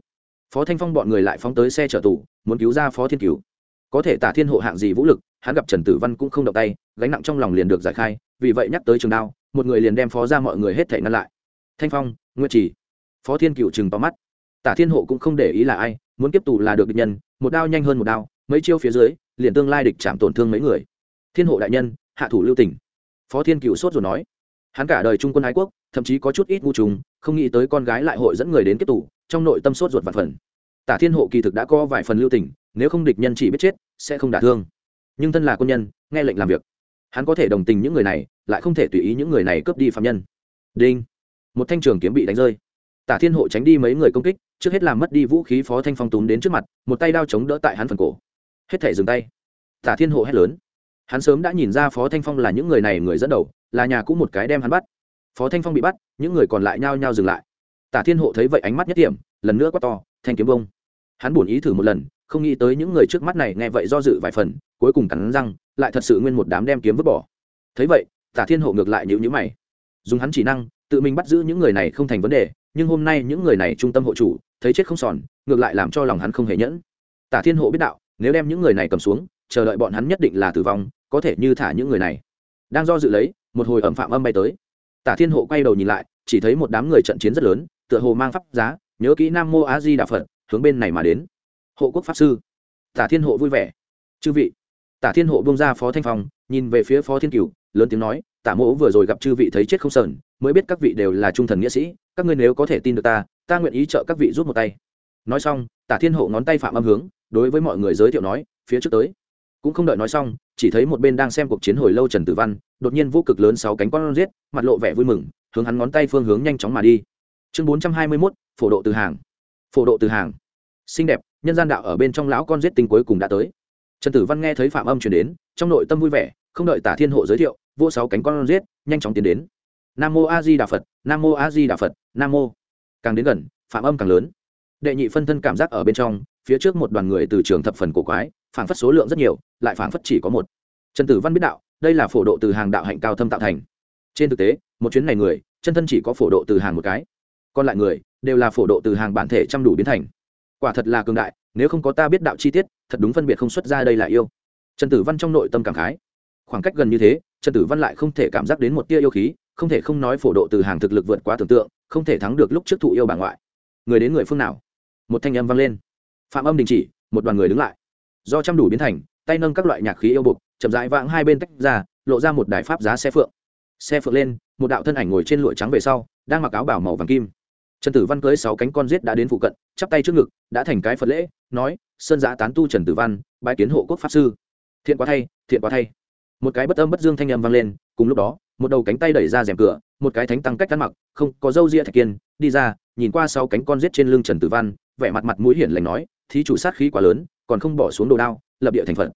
phó thanh phong bọn người lại phóng tới xe chở tù, muốn cứu ra phó thiên cứu có thể tả thiên hộ hạng gì vũ lực, hắn gặp trần tử văn cũng không động tay, gánh nặng trong lòng liền được giải khai, vì vậy nhắc tới trường đao, một người liền đem phó ra mọi người hết thể ngăn lại. Thanh phong, nguyệt chỉ phó thiên cựu chừng tóm mắt. Tả thiên hộ cũng không để ý là ai, muốn tiếp tù là được địch nhân, một đao nhanh hơn một đao, mấy chiêu phía dưới, liền tương lai địch chạm tổn thương mấy người. Thiên hộ đại nhân, hạ thủ lưu tỉnh phó thiên cựu sốt rồi nói. Hắn cả đời trung quân ái quốc, thậm chí có chút ít ngu trùng, không nghĩ tới con gái lại hội dẫn người đến kết tù trong nội tâm sốt ruột vạn phần. Tả thiên hộ kỳ thực đã có vài phần lưu tỉnh nếu không địch nhân chỉ biết chết, sẽ không đả thương. Nhưng thân là quân nhân, nghe lệnh làm việc, hắn có thể đồng tình những người này, lại không thể tùy ý những người này cướp đi phạm nhân. Đinh. Một thanh trường kiếm bị đánh rơi. Tả thiên hộ tránh đi mấy người công kích, trước hết làm mất đi vũ khí phó thanh phong túm đến trước mặt, một tay đao chống đỡ tại hắn phần cổ. Hết thể dừng tay. Tả thiên hộ hét lớn. Hắn sớm đã nhìn ra phó thanh phong là những người này người dẫn đầu, là nhà cũng một cái đem hắn bắt. Phó thanh phong bị bắt, những người còn lại nhao nhao dừng lại tả thiên hộ thấy vậy ánh mắt nhất điểm lần nữa quát to, thanh kiếm bông hắn buồn ý thử một lần, không nghĩ tới những người trước mắt này nghe vậy do dự vài phần, cuối cùng cắn răng, lại thật sự nguyên một đám đem kiếm vứt bỏ. Thấy vậy, tả thiên hộ ngược lại nhữ nhữ mày. Dùng hắn chỉ năng, tự mình bắt giữ những người này không thành vấn đề, nhưng hôm nay những người này trung tâm hộ chủ, thấy chết không sòn, ngược lại làm cho lòng hắn không hề nhẫn. Tả thiên hộ biết đạo, nếu đem những người này cầm xuống, chờ đợi bọn hắn nhất định là tử vong, có thể như thả những người này. Đang do dự lấy, một hồi ẩm phạm âm bay tới. Tả thiên hộ quay đầu nhìn lại, chỉ thấy một đám người trận chiến rất lớn tựa hồ mang pháp giá, nhớ kỹ nam mô a di đà phật, hướng bên này mà đến. Hộ quốc pháp sư. Tả thiên hộ vui vẻ. Chư vị. Tả thiên hộ bông ra phó thanh phong, nhìn về phía phó thiên cửu, lớn tiếng nói, tả mỗ vừa rồi gặp chư vị thấy chết không sờn, mới biết các vị đều là trung thần nghĩa sĩ, các ngươi nếu có thể tin được ta ta nguyện ý trợ các vị rút một tay. Nói xong, tả thiên hộ ngón tay phạm âm hướng, đối với mọi người giới thiệu nói, phía trước tới. Cũng không đợi nói xong, chỉ thấy một bên đang xem cuộc chiến hồi lâu trần tử văn, đột nhiên vô cực lớn sáu cánh con giết, mặt lộ vẻ vui mừng, hướng hắn ngón tay phương hướng nhanh chóng mà đi chương bốn trăm hai mươi mốt, phổ độ từ hàng. Phổ độ từ hàng. Xinh đẹp, nhân gian đạo ở bên trong lão con giết tinh cuối cùng đã tới. Trần tử văn nghe thấy phạm âm chuyển đến, trong nội tâm vui vẻ, không đợi tả thiên hộ giới thiệu vô sáu cánh con giết, nhanh chóng tiến đến. Nam mô a di đà phật, nam mô a di đà phật, nam mô. Càng đến gần, phạm âm càng lớn. Đệ nhị phân thân cảm giác ở bên trong, phía trước một đoàn người từ trường thập phần cổ quái, phảng phất số lượng rất nhiều, lại phảng phất chỉ có một. Trần tử văn biết đạo, đây là phổ độ từ hàng đạo hạnh cao thâm tạo thành. Trên thực tế, một chuyến này người, chân thân chỉ có phổ độ từ hàng một cái còn lại người đều là phổ độ từ hàng bản thể chăm đủ biến thành. Quả thật là cường đại, nếu không có ta biết đạo chi tiết, thật đúng phân biệt không xuất ra đây là yêu. Trần tử văn trong nội tâm cảm khái. Khoảng cách gần như thế, trần tử văn lại không thể cảm giác đến một tia yêu khí, không thể không nói phổ độ từ hàng thực lực vượt quá tưởng tượng, không thể thắng được lúc trước thụ yêu bà ngoại. Người đến người phương nào? Một thanh âm vang lên. Phạm âm đình chỉ, một đoàn người đứng lại. Do chăm đủ biến thành, tay nâng các loại nhạc khí yêu bục chậm rãi vãng hai bên tách ra, lộ ra một đài pháp giá xe phượng. Xe phượng lên, một đạo thân ảnh ngồi trên lụa trắng về sau, đang mặc áo bảo màu vàng kim trần tử văn cưới sáu cánh con giết đã đến phụ cận, chắp tay trước ngực, đã thành cái phật lễ, nói, sơn giã tán tu trần tử văn bãi kiến hộ quốc pháp sư. Thiện quá thay, thiện quá thay. Một cái bất âm bất dương thanh âm vang lên, cùng lúc đó, một đầu cánh tay đẩy ra rèm cửa, một cái thánh tăng cách ăn mặc, không có dâu ria thạch kiên, đi ra, nhìn qua sáu cánh con giết trên lưng trần tử văn, vẻ mặt mặt mũi hiển lành nói, thí chủ sát khí quá lớn, còn không bỏ xuống đồ đao, lập địa thành phật.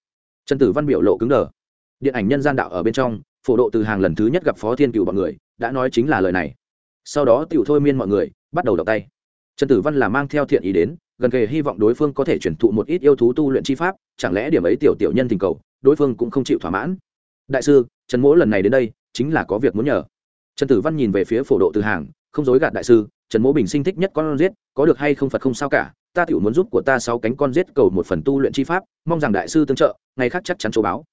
Trần tử văn biểu lộ cứng đờ. Điện ảnh nhân gian đạo ở bên trong, phổ độ từ hàng lần thứ nhất gặp phó thiên cựu bọn người, đã nói chính là lời này. Sau đó tiểu thôi miên mọi người bắt đầu động tay. Trần tử văn là mang theo thiện ý đến, gần kề hy vọng đối phương có thể chuyển thụ một ít yêu thú tu luyện chi pháp, chẳng lẽ điểm ấy tiểu tiểu nhân tình cầu, đối phương cũng không chịu thỏa mãn. Đại sư, trần mỗ lần này đến đây, chính là có việc muốn nhờ. Trần tử văn nhìn về phía phổ độ từ hàng, không dối gạt đại sư, trần mỗ bình sinh thích nhất con giết, có được hay không phật không sao cả, ta tiểu muốn giúp của ta sáu cánh con giết cầu một phần tu luyện chi pháp, mong rằng đại sư tương trợ, ngày khác chắc chắn chỗ báo.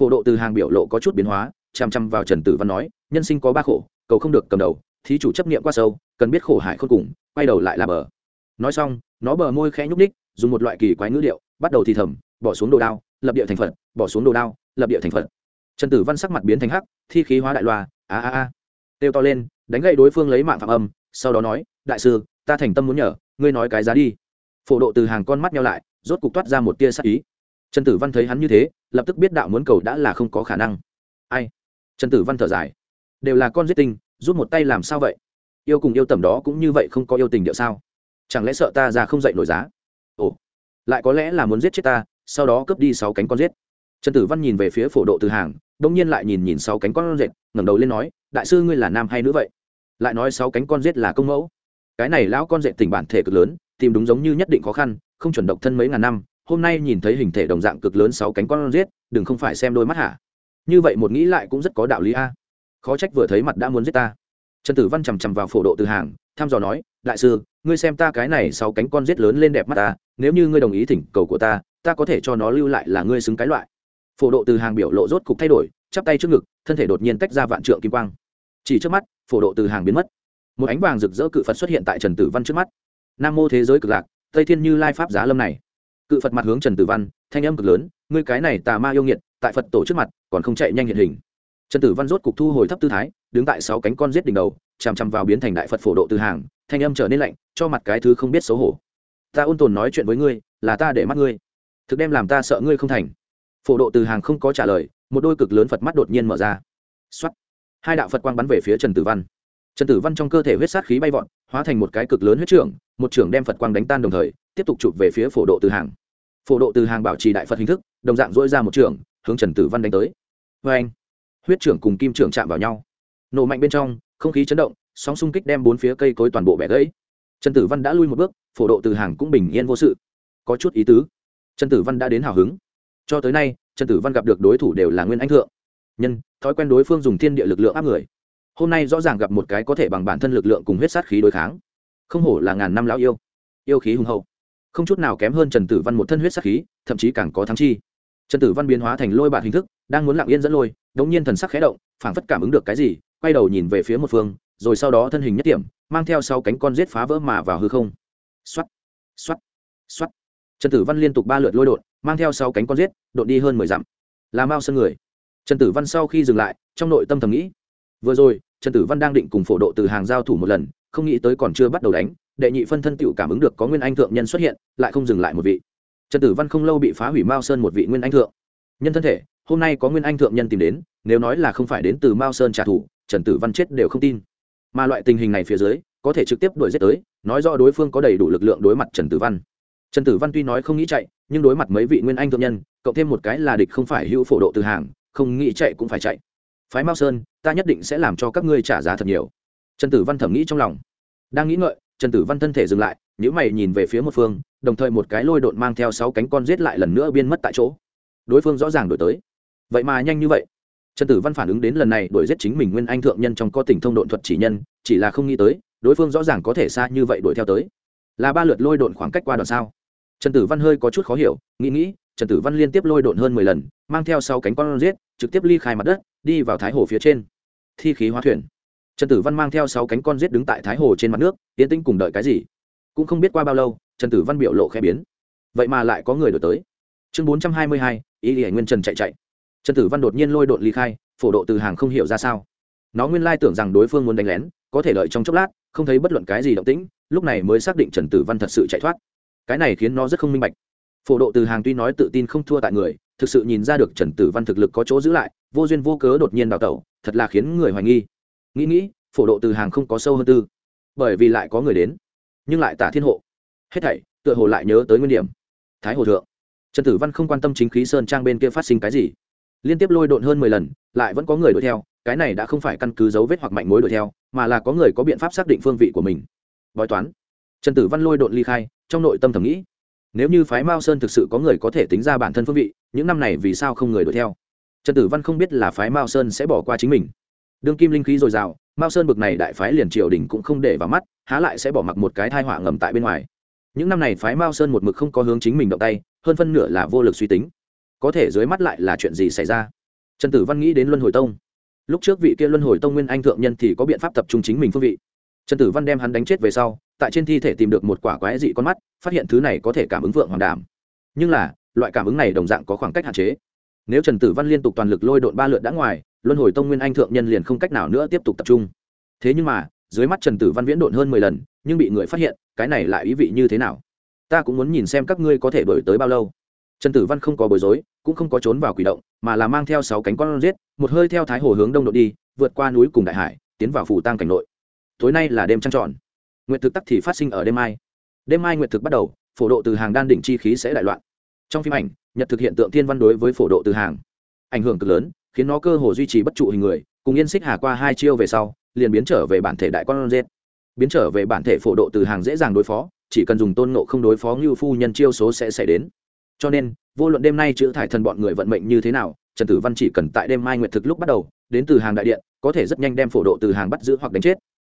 Phổ độ từ hàng biểu lộ có chút biến hóa chằm chằm vào trần tử văn nói, nhân sinh có ba khổ, cầu không được cầm đầu, thí chủ chấp niệm quá sâu cần biết khổ hại khôn cùng, quay đầu lại là bờ. Nói xong, nó bờ môi khẽ nhúc ních dùng một loại kỳ quái ngữ điệu, bắt đầu thì thầm, bỏ xuống đồ đao, lập địa thành phật, bỏ xuống đồ đao, lập địa thành phật. Trần tử văn sắc mặt biến thành hắc, thi khí hóa đại loa, a a a. Têu to lên, đánh gậy đối phương lấy mạng phạm âm, sau đó nói, đại sư, ta thành tâm muốn nhờ, ngươi nói cái giá đi. Phổ độ từ hàng con mắt nhau lại, rốt cục toát ra một tia sắc ý. Trần tử văn thấy hắn như thế, lập tức biết đạo muốn cầu đã là không có khả năng. Ai? Trần tử văn thở dài. Đều là con giết tinh giúp một tay làm sao vậy? Yêu cùng yêu tầm đó cũng như vậy không có yêu tình điệu sao? Chẳng lẽ sợ ta ra không dậy nổi giá? Ồ lại có lẽ là muốn giết chết ta sau đó cướp đi sáu cánh con giết. Trần tử văn nhìn về phía phổ độ từ hàng đông nhiên lại nhìn nhìn sáu cánh con rết ngẩng đầu lên nói đại sư ngươi là nam hay nữ vậy? Lại nói sáu cánh con rết là công mẫu. Cái này lão con rết tình bản thể cực lớn tìm đúng giống như nhất định khó khăn không chuẩn độc thân mấy ngàn năm hôm nay nhìn thấy hình thể đồng dạng cực lớn sáu cánh con rết, đừng không phải xem đôi mắt hả? Như vậy một nghĩ lại cũng rất có đạo lý a. Khó trách vừa thấy mặt đã muốn giết ta trần tử văn chằm chằm vào phổ độ từ hàng tham dò nói, đại sư, ngươi xem ta cái này sáu cánh con rết lớn lên đẹp mắt ta, nếu như ngươi đồng ý thỉnh cầu của ta ta có thể cho nó lưu lại là ngươi xứng cái loại. Phổ độ từ hàng biểu lộ rốt cục thay đổi, chắp tay trước ngực, thân thể đột nhiên tách ra vạn trượng kim quang. Chỉ trước mắt, phổ độ từ hàng biến mất. Một ánh vàng rực rỡ cự phật xuất hiện tại trần tử văn trước mắt. Nam mô thế giới cực lạc, tây thiên như lai pháp giá lâm này. Cự phật mặt hướng trần tử văn, thanh âm cực lớn, ngươi cái này tà ma yêu nghiệt, tại phật tổ trước mặt, còn không chạy nhanh hiện hình. Trần tử văn rốt cục thu hồi thấp tư thái đứng tại sáu cánh con giết đỉnh đầu, chằm chằm vào biến thành đại phật phổ độ từ hàng, thanh âm trở nên lạnh, cho mặt cái thứ không biết xấu hổ. Ta ôn tồn nói chuyện với ngươi, là ta để mắt ngươi. Thực đem làm ta sợ ngươi không thành. Phổ độ từ hàng không có trả lời, một đôi cực lớn phật mắt đột nhiên mở ra. Xuất hai đạo phật quang bắn về phía trần tử văn. Trần tử văn trong cơ thể huyết sát khí bay vọt, hóa thành một cái cực lớn huyết trưởng, một trưởng đem phật quang đánh tan đồng thời, tiếp tục chụp về phía phổ độ từ hàng. Phổ độ từ hàng bảo trì đại phật hình thức, đồng dạng dỗi ra một trưởng, hướng trần tử văn đánh tới. Vê anh huyết trưởng cùng kim trưởng chạm vào nhau nổ mạnh bên trong, không khí chấn động, sóng xung kích đem bốn phía cây cối toàn bộ bẻ gãy. Trần tử văn đã lui một bước, phổ độ từ hàng cũng bình yên vô sự. Có chút ý tứ. Trần tử văn đã đến hào hứng. Cho tới nay, trần tử văn gặp được đối thủ đều là nguyên anh thượng. Nhân, thói quen đối phương dùng thiên địa lực lượng áp người. Hôm nay rõ ràng gặp một cái có thể bằng bản thân lực lượng cùng huyết sát khí đối kháng. Không hổ là ngàn năm lão yêu. Yêu khí hùng hậu. Không chút nào kém hơn trần tử văn một thân huyết sát khí, thậm chí càng có thắng chi. Trần tử văn biến hóa thành lôi bạt hình thức, đang muốn lặng yên dẫn lôi đống nhiên thần sắc khẽ động, phảng phất cảm ứng được cái gì quay đầu nhìn về phía một phương, rồi sau đó thân hình nhất điểm mang theo sau cánh con rết phá vỡ mà vào hư không. Xoắt xoắt xoắt trần tử văn liên tục ba lượt lôi đột, mang theo sau cánh con rết đột đi hơn mười dặm. Là mao sân người. Trần tử văn sau khi dừng lại, trong nội tâm thầm nghĩ, vừa rồi, trần tử văn đang định cùng phổ độ từ hàng giao thủ một lần, không nghĩ tới còn chưa bắt đầu đánh, đệ nhị phân thân tựu cảm ứng được có nguyên anh thượng nhân xuất hiện, lại không dừng lại một vị. Trần tử văn không lâu bị phá hủy mao sơn một vị nguyên anh thượng. Nhân thân thể, hôm nay có nguyên anh thượng nhân tìm đến, nếu nói là không phải đến từ mao sơn trả thù trần tử văn chết đều không tin. Mà loại tình hình này phía dưới, có thể trực tiếp đuổi giết tới, nói rõ đối phương có đầy đủ lực lượng đối mặt trần tử văn. Trần tử văn tuy nói không nghĩ chạy, nhưng đối mặt mấy vị nguyên anh thượng nhân, cộng thêm một cái là địch không phải hữu phổ độ từ hàng, không nghĩ chạy cũng phải chạy. Phái mao sơn, ta nhất định sẽ làm cho các ngươi trả giá thật nhiều. Trần tử văn thẩm nghĩ trong lòng. Đang nghĩ ngợi, trần tử văn thân thể dừng lại Nếu mày nhìn về phía một phương, đồng thời một cái lôi đột mang theo sáu cánh con giết lại lần nữa biên mất tại chỗ. Đối phương rõ ràng đổi tới. Vậy mà nhanh như vậy trần tử văn phản ứng đến lần này đuổi giết chính mình nguyên anh thượng nhân trong có tình thông độn thuật chỉ nhân, chỉ là không nghĩ tới, đối phương rõ ràng có thể xa như vậy đuổi theo tới. Là ba lượt lôi độn khoảng cách qua đoạn sao? Trần tử văn hơi có chút khó hiểu, nghĩ nghĩ, trần tử văn liên tiếp lôi độn hơn mười lần, mang theo sau cánh con giết, trực tiếp ly khai mặt đất, đi vào thái hồ phía trên. Thi khí hóa thuyền. Trần tử văn mang theo sáu cánh con giết đứng tại thái hồ trên mặt nước tiến tĩnh cùng đợi cái gì? Cũng không biết qua bao lâu, trần tử văn biểu lộ khẽ biến. Vậy mà lại có người đổi tới. Chương bốn trăm hai mươi hai ý nghĩa nguyên trần chạy chạy trần tử văn đột nhiên lôi đột ly khai, phổ độ từ hàng không hiểu ra sao. Nó nguyên lai tưởng rằng đối phương muốn đánh lén, có thể lợi trong chốc lát, không thấy bất luận cái gì động tĩnh, lúc này mới xác định trần tử văn thật sự chạy thoát. Cái này khiến nó rất không minh bạch. Phổ độ từ hàng tuy nói tự tin không thua tại người, thực sự nhìn ra được trần tử văn thực lực có chỗ giữ lại, vô duyên vô cớ đột nhiên đào tẩu, thật là khiến người hoài nghi. Nghĩ nghĩ, phổ độ từ hàng không có sâu hơn tư, bởi vì lại có người đến, nhưng lại tả thiên hộ. Hết thảy, tựa hồ lại nhớ tới nguyên điểm. Thái hồ thượng. Trần tử văn không quan tâm chính khí sơn trang bên kia phát sinh cái gì liên tiếp lôi độn hơn mười lần, lại vẫn có người đuổi theo, cái này đã không phải căn cứ dấu vết hoặc mạnh mối đuổi theo, mà là có người có biện pháp xác định phương vị của mình. Bói toán. Trần tử văn lôi độn ly khai, trong nội tâm thầm nghĩ, nếu như phái mao sơn thực sự có người có thể tính ra bản thân phương vị, những năm này vì sao không người đuổi theo? Trần tử văn không biết là phái mao sơn sẽ bỏ qua chính mình. Đương kim linh khí dồi dào, mao sơn bực này đại phái liền triều đình cũng không để vào mắt, há lại sẽ bỏ mặc một cái thai họa ngầm tại bên ngoài. Những năm này phái mao sơn một mực không có hướng chính mình động tay, hơn phân nửa là vô lực suy tính có thể dưới mắt lại là chuyện gì xảy ra? Trần tử văn nghĩ đến luân hồi tông. Lúc trước vị kia luân hồi tông nguyên anh thượng nhân thì có biện pháp tập trung chính mình phương vị. Trần tử văn đem hắn đánh chết về sau, tại trên thi thể tìm được một quả quái dị con mắt, phát hiện thứ này có thể cảm ứng vượng hoàng đảm. Nhưng là, loại cảm ứng này đồng dạng có khoảng cách hạn chế. Nếu trần tử văn liên tục toàn lực lôi độn ba lượt đã ngoài, luân hồi tông nguyên anh thượng nhân liền không cách nào nữa tiếp tục tập trung. Thế nhưng mà, dưới mắt trần tử văn viễn độn hơn mười lần, nhưng bị người phát hiện, cái này lại ý vị như thế nào? Ta cũng muốn nhìn xem các ngươi có thể đổi tới bao lâu. Trần tử văn không có bối rối cũng không có trốn vào quỷ động, mà là mang theo sáu cánh con giết, một hơi theo thái hồ hướng đông đội đi, vượt qua núi cùng đại hải, tiến vào phủ tăng cảnh nội. Tối nay là đêm trăng tròn nguyện thực tắc thì phát sinh ở đêm mai. Đêm mai nguyện thực bắt đầu, phổ độ từ hàng đan đỉnh chi khí sẽ đại loạn. Trong phim ảnh, nhật thực hiện tượng thiên văn đối với phổ độ từ hàng. Ảnh hưởng cực lớn, khiến nó cơ hồ duy trì bất trụ hình người, cùng yên xích hà qua hai chiêu về sau, liền biến trở về bản thể đại con rết biến trở về bản thể phổ độ từ hàng dễ dàng đối phó, chỉ cần dùng tôn nộ không đối phó như phu nhân chiêu số sẽ xảy đến cho nên, vô luận đêm nay chữ thải thần bọn người vận mệnh như thế nào, trần tử văn chỉ cần tại đêm mai nguyệt thực lúc bắt đầu, đến từ hàng đại điện, có thể rất nhanh đem phổ độ từ hàng bắt giữ hoặc đánh chết.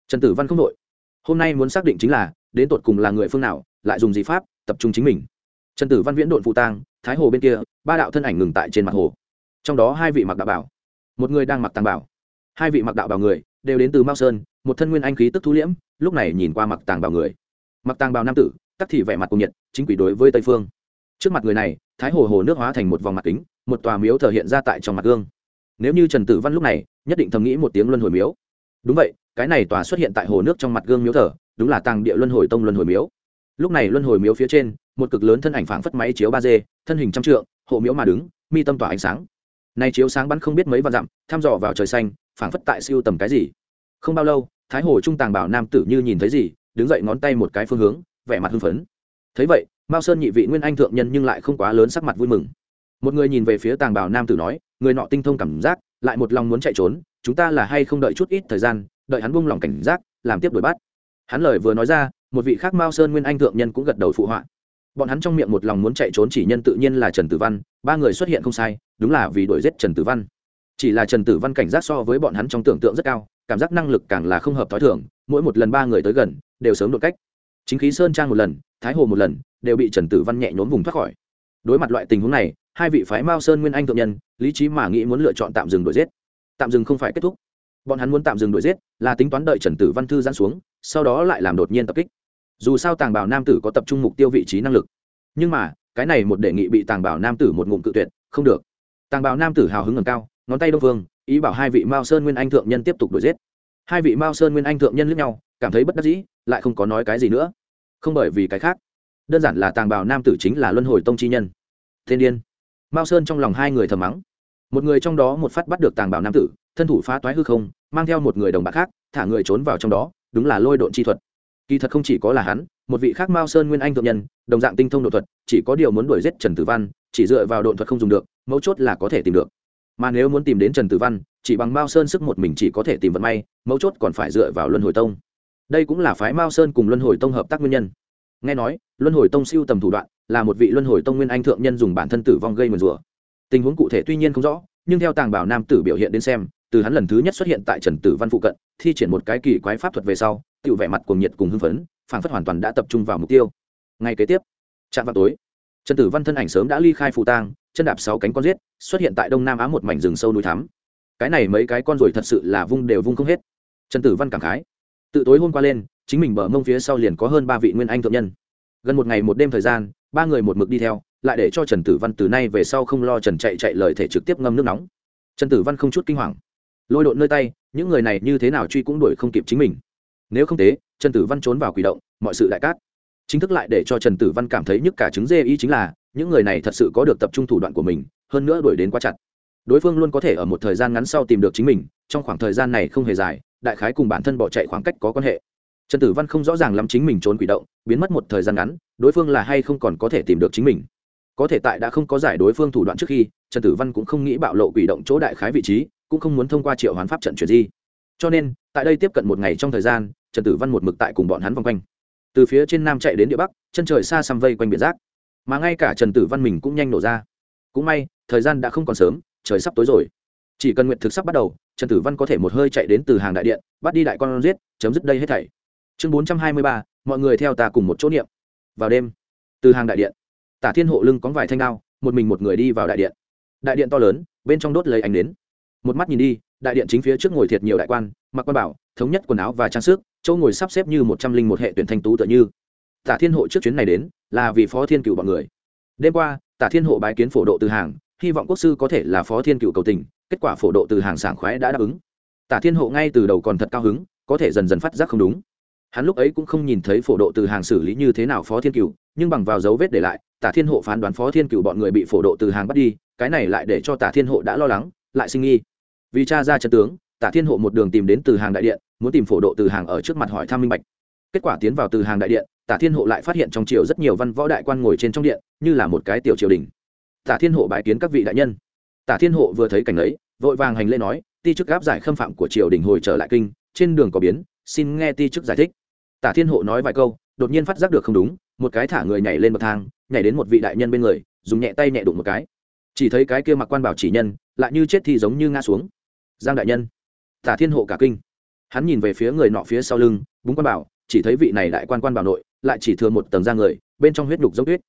Trần tử văn không đội hôm nay muốn xác định chính là, đến tột cùng là người phương nào, lại dùng gì pháp, tập trung chính mình. Trần tử văn viễn độn phụ tang, thái hồ bên kia, ba đạo thân ảnh ngừng tại trên mặt hồ. Trong đó hai vị mặc đạo bảo, một người đang mặc tàng bảo. Hai vị mặc đạo bảo người, đều đến từ mao sơn, một thân nguyên anh khí tức thu liễm, lúc này nhìn qua mặc tàng bảo người. Mặc tàng bảo nam tử, tắc thì vẻ mặt cùng nhiệt, chính quỷ đối với tây phương trước mặt người này, thái hồ hồ nước hóa thành một vòng mặt kính, một tòa miếu thờ hiện ra tại trong mặt gương. Nếu như trần tử văn lúc này, nhất định thầm nghĩ một tiếng luân hồi miếu. Đúng vậy, cái này tòa xuất hiện tại hồ nước trong mặt gương miếu thờ, đúng là tàng địa luân hồi tông luân hồi miếu. Lúc này luân hồi miếu phía trên, một cực lớn thân ảnh phảng phất máy chiếu ba d, thân hình trăm trượng, hộ miếu mà đứng, mi tâm tỏa ánh sáng. Nay chiếu sáng bắn không biết mấy vạn dặm, thăm dò vào trời xanh, phảng phất tại siêu tầm cái gì. Không bao lâu, thái hồ trung tàng bảo nam tử như nhìn thấy gì, đứng dậy ngón tay một cái phương hướng, vẻ mặt hưng phấn. Thấy vậy mao sơn nhị vị nguyên anh thượng nhân nhưng lại không quá lớn sắc mặt vui mừng. Một người nhìn về phía tàng bảo nam tử nói, người nọ tinh thông cảm giác, lại một lòng muốn chạy trốn, chúng ta là hay không đợi chút ít thời gian, đợi hắn buông lòng cảnh giác, làm tiếp đuổi bắt. Hắn lời vừa nói ra, một vị khác mao sơn nguyên anh thượng nhân cũng gật đầu phụ họa. Bọn hắn trong miệng một lòng muốn chạy trốn chỉ nhân tự nhiên là trần tử văn, ba người xuất hiện không sai, đúng là vì đuổi giết trần tử văn. Chỉ là trần tử văn cảnh giác so với bọn hắn trong tưởng tượng rất cao, cảm giác năng lực càng là không hợp t h ó i thường, mỗi một lần ba người tới gần, đều sớm đột cách chính khí sơn trang một lần, thái hồ một lần, đều bị trần tử văn nhẹ nhốn vùng thoát khỏi. Đối mặt loại tình huống này, hai vị phái mao sơn nguyên anh thượng nhân, lý trí mà nghĩ muốn lựa chọn tạm dừng đuổi giết. Tạm dừng không phải kết thúc. Bọn hắn muốn tạm dừng đuổi giết là tính toán đợi trần tử văn thư giãn xuống, sau đó lại làm đột nhiên tập kích. Dù sao tàng bảo nam tử có tập trung mục tiêu vị trí năng lực. Nhưng mà, cái này một đề nghị bị tàng bảo nam tử một ngụm cự tuyệt, không được. Tàng bảo nam tử hào hứng ngầm cao, ngón tay đông phương ý bảo hai vị mao sơn nguyên anh thượng nhân tiếp tục đuổi giết hai vị mao sơn nguyên anh thượng nhân lướt nhau, cảm thấy bất đắc dĩ, lại không có nói cái gì nữa. Không bởi vì cái khác, đơn giản là tàng bào nam tử chính là luân hồi tông chi nhân. Thiên điên. Mao sơn trong lòng hai người thầm mắng. Một người trong đó một phát bắt được tàng bào nam tử, thân thủ phá toái hư không, mang theo một người đồng bạc khác, thả người trốn vào trong đó, đúng là lôi độn chi thuật. Kỳ thật không chỉ có là hắn, một vị khác mao sơn nguyên anh thượng nhân, đồng dạng tinh thông đột thuật, chỉ có điều muốn đuổi giết trần tử văn, chỉ dựa vào độn thuật không dùng được, mấu chốt là có thể tìm được. Mà nếu muốn tìm đến trần tử văn chỉ bằng mao sơn sức một mình chỉ có thể tìm vận may, mấu chốt còn phải dựa vào luân hồi tông. Đây cũng là phái mao sơn cùng luân hồi tông hợp tác nguyên nhân. Nghe nói, luân hồi tông siêu tầm thủ đoạn, là một vị luân hồi tông nguyên anh thượng nhân dùng bản thân tử vong gây mượn rủa. Tình huống cụ thể tuy nhiên không rõ, nhưng theo tàng bảo nam tử biểu hiện đến xem, từ hắn lần thứ nhất xuất hiện tại trần tử văn phụ cận, thi triển một cái kỳ quái pháp thuật về sau tự vẻ mặt cuồng nhiệt cùng hưng phấn phản phất hoàn toàn đã tập trung vào mục tiêu. Ngay kế tiếp, chạm vào tối, trần tử văn thân ảnh sớm đã ly khai phù tang, chân đạp sáu cánh con giết, xuất hiện tại đông nam á một mảnh rừng sâu núi thắm cái này mấy cái con rồi thật sự là vung đều vung không hết. Trần tử văn cảm khái. Tự tối hôm qua lên, chính mình bờ mông phía sau liền có hơn ba vị nguyên anh thượng nhân. Gần một ngày một đêm thời gian, ba người một mực đi theo, lại để cho trần tử văn từ nay về sau không lo trần chạy chạy lời thể trực tiếp ngâm nước nóng. Trần tử văn không chút kinh hoàng. Lôi độn nơi tay, những người này như thế nào truy cũng đuổi không kịp chính mình. Nếu không thế, trần tử văn trốn vào quỷ động, mọi sự đại cát. Chính thức lại để cho trần tử văn cảm thấy nhức cả trứng dê ý chính là, những người này thật sự có được tập trung thủ đoạn của mình, hơn nữa đuổi đến quá chặt đối phương luôn có thể ở một thời gian ngắn sau tìm được chính mình, trong khoảng thời gian này không hề dài, đại khái cùng bản thân bỏ chạy khoảng cách có quan hệ. Trần tử văn không rõ ràng lắm chính mình trốn quỷ động, biến mất một thời gian ngắn, đối phương là hay không còn có thể tìm được chính mình. Có thể tại đã không có giải đối phương thủ đoạn trước khi, trần tử văn cũng không nghĩ bạo lộ quỷ động chỗ đại khái vị trí, cũng không muốn thông qua triệu hoán pháp trận chuyển di. Cho nên, tại đây tiếp cận một ngày trong thời gian, trần tử văn một mực tại cùng bọn hắn vòng quanh. Từ phía trên nam chạy đến địa bắc, chân trời xa xăm vây quanh biển rác. Mà ngay cả trần tử văn mình cũng nhanh nổ ra. Cũng may, thời gian đã không còn sớm trời sắp tối rồi. Chỉ cần nguyện thực sắp bắt đầu, trần tử văn có thể một hơi chạy đến từ hàng đại điện, bắt đi đại con giết, chấm dứt đây hết thảy. Chương bốn trăm hai mươi ba, mọi người theo ta cùng một chỗ niệm. Vào đêm, từ hàng đại điện, tả thiên hộ lưng có vài thanh đao, một mình một người đi vào đại điện. Đại điện to lớn, bên trong đốt lấy ánh đến một mắt nhìn đi, đại điện chính phía trước ngồi thiệt nhiều đại quan, mặc quan bảo, thống nhất quần áo và trang sức châu ngồi sắp xếp như một trăm linh một hệ tuyển thanh tú tựa như. Tả thiên hộ trước chuyến này đến, là vì phó thiên cựu bọn người. Đêm qua, tả thiên hộ bái kiến phổ độ từ hàng hy vọng quốc sư có thể là phó thiên cựu cầu tình, kết quả phổ độ từ hàng sảng khoái đã đáp ứng. Tả thiên hộ ngay từ đầu còn thật cao hứng, có thể dần dần phát giác không đúng. Hắn lúc ấy cũng không nhìn thấy phổ độ từ hàng xử lý như thế nào phó thiên cựu, nhưng bằng vào dấu vết để lại, tả thiên hộ phán đoán phó thiên cựu bọn người bị phổ độ từ hàng bắt đi, cái này lại để cho tả thiên hộ đã lo lắng, lại sinh nghi. Vì cha ra trận tướng, tả thiên hộ một đường tìm đến từ hàng đại điện, muốn tìm phổ độ từ hàng ở trước mặt hỏi thăm minh bạch. Kết quả tiến vào từ hàng đại điện, tả thiên hộ lại phát hiện trong triều rất nhiều văn võ đại quan ngồi trên trong điện, như là một cái tiểu triều đình tả thiên hộ bái kiến các vị đại nhân. Tả thiên hộ vừa thấy cảnh ấy, vội vàng hành lễ nói, ti chức gáp giải khâm phạm của triều đình hồi trở lại kinh, trên đường có biến, xin nghe ti chức giải thích. Tả thiên hộ nói vài câu, đột nhiên phát giác được không đúng, một cái thả người nhảy lên bậc thang, nhảy đến một vị đại nhân bên người, dùng nhẹ tay nhẹ đụng một cái. Chỉ thấy cái kia mặc quan bảo chỉ nhân, lại như chết thì giống như ngã xuống. Giang đại nhân. Tả thiên hộ cả kinh. Hắn nhìn về phía người nọ phía sau lưng, búng quan bảo, chỉ thấy vị này đại quan quan bảo nội, lại chỉ thừa một tầng da người, bên trong huyết đục giống tuyết.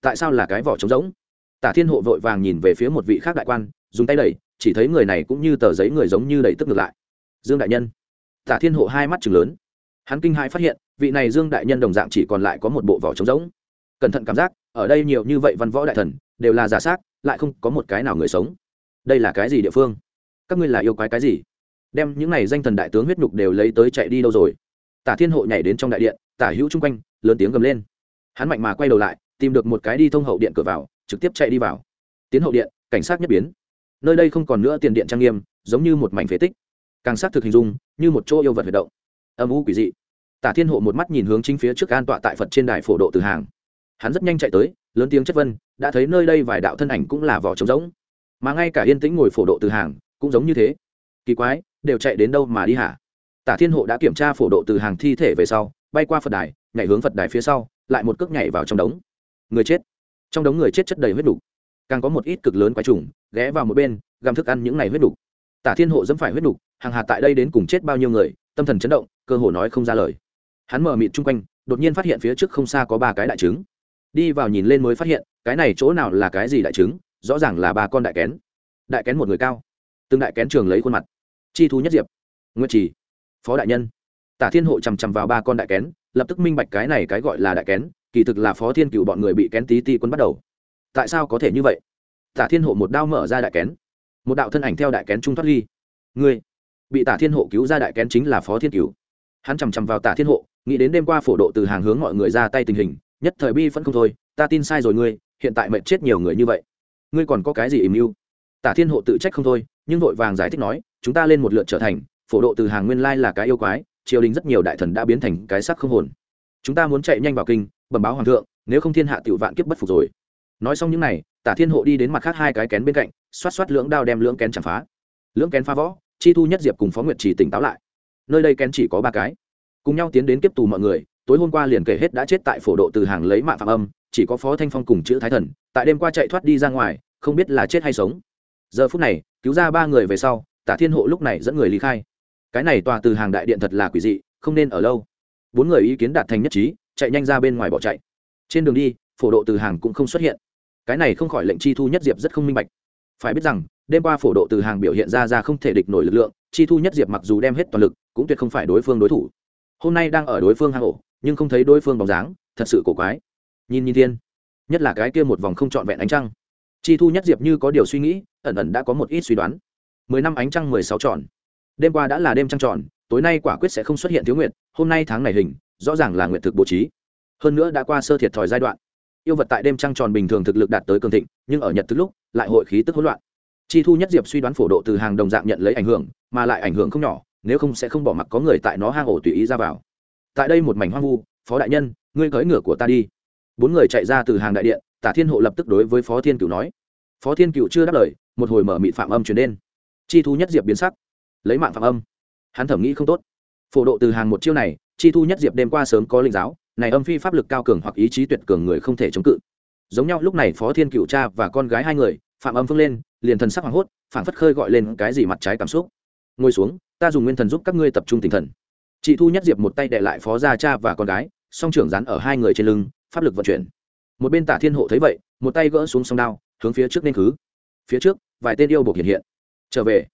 Tại sao là cái vỏ trống rỗng? Tả thiên hộ vội vàng nhìn về phía một vị khác đại quan, dùng tay đẩy, chỉ thấy người này cũng như tờ giấy người giống như đẩy tức ngược lại. Dương đại nhân. Tả thiên hộ hai mắt chừng lớn. Hắn kinh hãi phát hiện, vị này dương đại nhân đồng dạng chỉ còn lại có một bộ vỏ trống rỗng. Cẩn thận cảm giác, ở đây nhiều như vậy văn võ đại thần, đều là giả xác, lại không có một cái nào người sống. Đây là cái gì địa phương? Các ngươi là yêu quái cái gì? Đem những này danh thần đại tướng huyết nhục đều lấy tới chạy đi đâu rồi? Tả thiên hộ nhảy đến trong đại điện, tả hữu chung quanh, lớn tiếng gầm lên. Hắn mạnh mà quay đầu lại, tìm được một cái đi thông hậu điện cửa vào trực tiếp chạy đi vào. Tiến hậu điện, cảnh sát nhất biến. Nơi đây không còn nữa tiền điện trang nghiêm, giống như một mảnh phế tích. Càng sát thực hình dung, như một chỗ yêu vật huyệt động. Âm u quỷ dị. Tả thiên hộ một mắt nhìn hướng chính phía trước an tọa tại phật trên đài phổ độ từ hàng. Hắn rất nhanh chạy tới, lớn tiếng chất vân đã thấy nơi đây vài đạo thân ảnh cũng là vỏ trống rỗng. Mà ngay cả yên tĩnh ngồi phổ độ từ hàng, cũng giống như thế. Kỳ quái, đều chạy đến đâu mà đi hả? Tả thiên hộ đã kiểm tra phổ độ từ hàng thi thể về sau, bay qua phật đài, nhảy hướng phật đài phía sau, lại một cước nhảy vào trong đống. Người chết trong đống người chết chất đầy huyết đục. Càng có một ít cực lớn quái trùng, ghé vào một bên găm thức ăn những ngày huyết đục. Tả thiên hộ dẫm phải huyết đục, hàng hà tại đây đến cùng chết bao nhiêu người, tâm thần chấn động, cơ hồ nói không ra lời. Hắn mở mịt chung quanh, đột nhiên phát hiện phía trước không xa có ba cái đại trứng. Đi vào nhìn lên mới phát hiện, cái này chỗ nào là cái gì đại trứng, rõ ràng là ba con đại kén. Đại kén một người cao. Từng đại kén trường lấy khuôn mặt. Chi thú nhất diệp. Nguyên trì. Phó đại nhân. Tả thiên hộ chằm chằm vào ba con đại kén, lập tức minh bạch cái này cái gọi là đại kén kỳ thực là phó thiên cựu bọn người bị kén tí ti quân bắt đầu. Tại sao có thể như vậy? Tả thiên hộ một đao mở ra đại kén. Một đạo thân ảnh theo đại kén trung thoát ly. Ngươi, bị tả thiên hộ cứu ra đại kén chính là phó thiên cựu hắn chằm chằm vào tả thiên hộ, nghĩ đến đêm qua phổ độ từ hàng hướng mọi người ra tay tình hình, nhất thời bi vẫn không thôi, ta tin sai rồi ngươi, hiện tại mệt chết nhiều người như vậy. Ngươi còn có cái gì ìm mưu? Tả thiên hộ tự trách không thôi, nhưng vội vàng giải thích nói, chúng ta lên một lượt trở thành, phổ độ từ hàng nguyên lai là cái yêu quái, triều đình rất nhiều đại thần đã biến thành cái sắc không hồn. Chúng ta muốn chạy nhanh vào kinh bẩm báo hoàng thượng, nếu không thiên hạ tiểu vạn kiếp bất phục rồi. Nói xong những này, tả thiên hộ đi đến mặt khác hai cái kén bên cạnh, xoát xoát lưỡng đao đem lưỡng kén chạm phá. Lưỡng kén phá võ, chi thu nhất diệp cùng phó nguyệt chỉ tỉnh táo lại. Nơi đây kén chỉ có ba cái. Cùng nhau tiến đến kiếp tù mọi người, tối hôm qua liền kể hết đã chết tại phổ độ từ hàng lấy mạng phạm âm, chỉ có phó thanh phong cùng chữ thái thần, tại đêm qua chạy thoát đi ra ngoài, không biết là chết hay sống. Giờ phút này, cứu ra ba người về sau, tả thiên hộ lúc này dẫn người lý khai. Cái này tòa từ hàng đại điện thật là quỷ dị, không nên ở lâu. Bốn người ý kiến đạt thành nhất trí chạy nhanh ra bên ngoài bỏ chạy. Trên đường đi, phổ độ từ hàng cũng không xuất hiện. Cái này không khỏi lệnh chi thu nhất diệp rất không minh bạch. Phải biết rằng, đêm qua phổ độ từ hàng biểu hiện ra ra không thể địch nổi lực lượng, chi thu nhất diệp mặc dù đem hết toàn lực, cũng tuyệt không phải đối phương đối thủ. Hôm nay đang ở đối phương hang ổ, nhưng không thấy đối phương bóng dáng, thật sự cổ quái. Nhìn nhìn thiên. Nhất là cái kia một vòng không trọn vẹn ánh trăng. Chi thu nhất diệp như có điều suy nghĩ, ẩn ẩn đã có một ít suy đoán. Mười năm ánh trăng mười sáu tròn đêm qua đã là đêm trăng tròn, tối nay quả quyết sẽ không xuất hiện thiếu nguyện hôm nay tháng này hình rõ ràng là nguyện thực bố trí. Hơn nữa đã qua sơ thiệt thòi giai đoạn. Yêu vật tại đêm trăng tròn bình thường thực lực đạt tới cường thịnh, nhưng ở nhật thức lúc, lại hội khí tức hỗn loạn. Chi thu nhất diệp suy đoán phổ độ từ hàng đồng dạng nhận lấy ảnh hưởng, mà lại ảnh hưởng không nhỏ, nếu không sẽ không bỏ mặc có người tại nó hang ổ tùy ý ra vào. Tại đây một mảnh hoang vu, phó đại nhân, ngươi cưỡi ngựa của ta đi. Bốn người chạy ra từ hàng đại điện, tả thiên hộ lập tức đối với phó thiên cửu nói. Phó thiên cửu chưa đáp lời, một hồi mở mị phạm âm chuyển đến. Chi thu nhất diệp biến sắc, lấy mạng phạm âm. Hắn thẩm nghĩ không tốt. Phổ độ từ hàng một chiêu này chi thu nhất diệp đêm qua sớm có linh giáo, này âm phi pháp lực cao cường hoặc ý chí tuyệt cường người không thể chống cự. Giống nhau, lúc này phó thiên cựu cha và con gái hai người, phạm âm phương lên, liền thần sắc hoảng hốt phản phất khơi gọi lên cái gì mặt trái cảm xúc. Ngồi xuống, ta dùng nguyên thần giúp các ngươi tập trung tinh thần. Chị thu nhất diệp một tay đệ lại phó gia cha và con gái, song trưởng dán ở hai người trên lưng, pháp lực vận chuyển. Một bên tả thiên hộ thấy vậy, một tay gỡ xuống song đao, hướng phía trước nên khứ. Phía trước, vài tên yêu buộc hiện hiện. Trở về.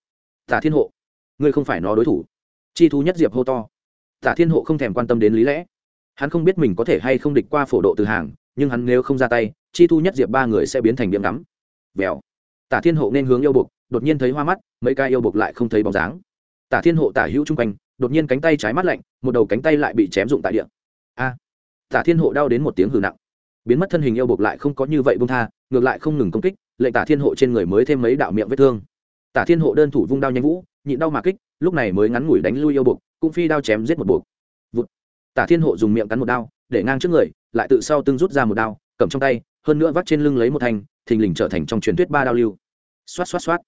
Tả thiên hộ, ngươi không phải nó đối thủ. Chi thu nhất diệp hô to tả thiên hộ không thèm quan tâm đến lý lẽ. Hắn không biết mình có thể hay không địch qua phổ độ từ hàng, nhưng hắn nếu không ra tay, chi thu nhất diệp ba người sẽ biến thành điểm đắm vèo. Tả thiên hộ nên hướng yêu buộc, đột nhiên thấy hoa mắt, mấy ca yêu buộc lại không thấy bóng dáng. Tả thiên hộ tả hữu chung quanh, đột nhiên cánh tay trái mắt lạnh, một đầu cánh tay lại bị chém dụng tại địa. A. Tả thiên hộ đau đến một tiếng hư nặng. Biến mất thân hình yêu buộc lại không có như vậy bông tha, ngược lại không ngừng công kích, lệnh tả thiên hộ trên người mới thêm mấy đạo miệng vết thương. Tả thiên hộ đơn thủ vung đao nhanh vũ, nhịn đau mà kích, lúc này mới ngắn ngủi đánh lui yêu buộc cũng phi đao chém giết một buộc. Vụt. tả thiên hộ dùng miệng cắn một đao, để ngang trước người, lại tự sau tương rút ra một đao, cầm trong tay, hơn nữa vắt trên lưng lấy một thanh, thình lình trở thành trong truyền thuyết ba đao lưu. Xoát xoát xoát.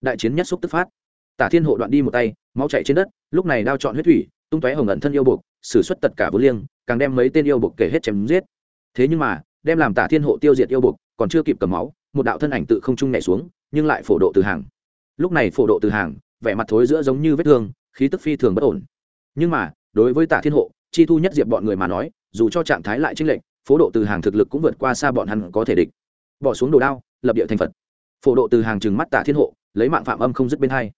Đại chiến nhất xúc tức phát. Tả thiên hộ đoạn đi một tay, máu chạy trên đất, lúc này đao chọn huyết thủy, tung tóe hồng ẩn thân yêu buộc xử suất tất cả vô liêng, càng đem mấy tên yêu buộc kể hết chém giết. Thế nhưng mà, đem làm tả thiên hộ tiêu diệt yêu buộc, còn chưa kịp cầm máu, một đạo thân ảnh tự không trung nhảy xuống, nhưng lại phổ độ từ hàng. Lúc này phổ độ từ hàng, vẻ mặt thối giữa giống như vết thương, khí tức phi thường bất ổn nhưng mà, đối với tả thiên hộ, chi thu nhất diệp bọn người mà nói, dù cho trạng thái lại chênh lệch, phổ độ từ hàng thực lực cũng vượt qua xa bọn hắn có thể địch. Bỏ xuống đồ đao, lập địa thành phật. Phổ độ từ hàng trừng mắt tả thiên hộ, lấy mạng phạm âm không dứt bên hai.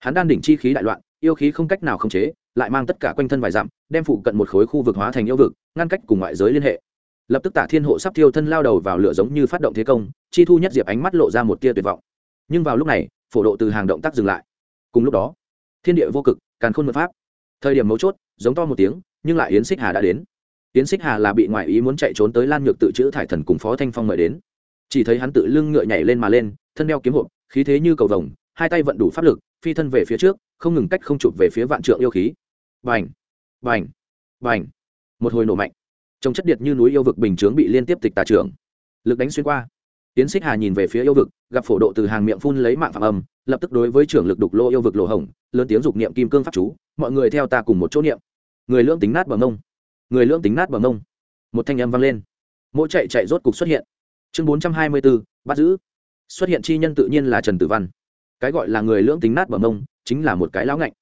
Hắn đan đỉnh chi khí đại loạn, yêu khí không cách nào khống chế, lại mang tất cả quanh thân vài dặm, đem phụ cận một khối khu vực hóa thành yêu vực, ngăn cách cùng ngoại giới liên hệ. Lập tức tả thiên hộ sắp thiêu thân lao đầu vào lửa giống như phát động thế công, chi thu nhất diệp ánh mắt lộ ra một tia tuyệt vọng. Nhưng vào lúc này, phổ độ từ hàng động tác dừng lại. Cùng lúc đó, thiên địa vô cực, càn khôn mật pháp thời điểm mấu chốt, giống to một tiếng, nhưng lại yến xích hà đã đến. Yến xích hà là bị ngoại ý muốn chạy trốn tới lan nhược tự chữ thải thần cùng phó thanh phong mời đến. Chỉ thấy hắn tự lưng ngựa nhảy lên mà lên, thân đeo kiếm hộp, khí thế như cầu vồng, hai tay vận đủ pháp lực, phi thân về phía trước, không ngừng cách không chụp về phía vạn trượng yêu khí. Vành vành vành một hồi nổ mạnh. Trong chất điệt như núi yêu vực bình chướng bị liên tiếp tịch tà trưởng. Lực đánh xuyên qua. Tiến xích hà nhìn về phía yêu vực, gặp phổ độ từ hàng miệng phun lấy mạng phạm âm lập tức đối với trưởng lực đục lô yêu vực lỗ hồng lớn tiếng dục niệm kim cương pháp chú, mọi người theo ta cùng một chỗ niệm. Người lưỡng tính nát bằng ông người lưỡng tính nát bằng ông một thanh âm vang lên. Mỗi chạy chạy rốt cục xuất hiện. Chương bốn trăm hai mươi bốn bắt giữ. Xuất hiện chi nhân tự nhiên là trần tử văn. Cái gọi là người lưỡng tính nát bằng ông chính là một cái lão ngạnh.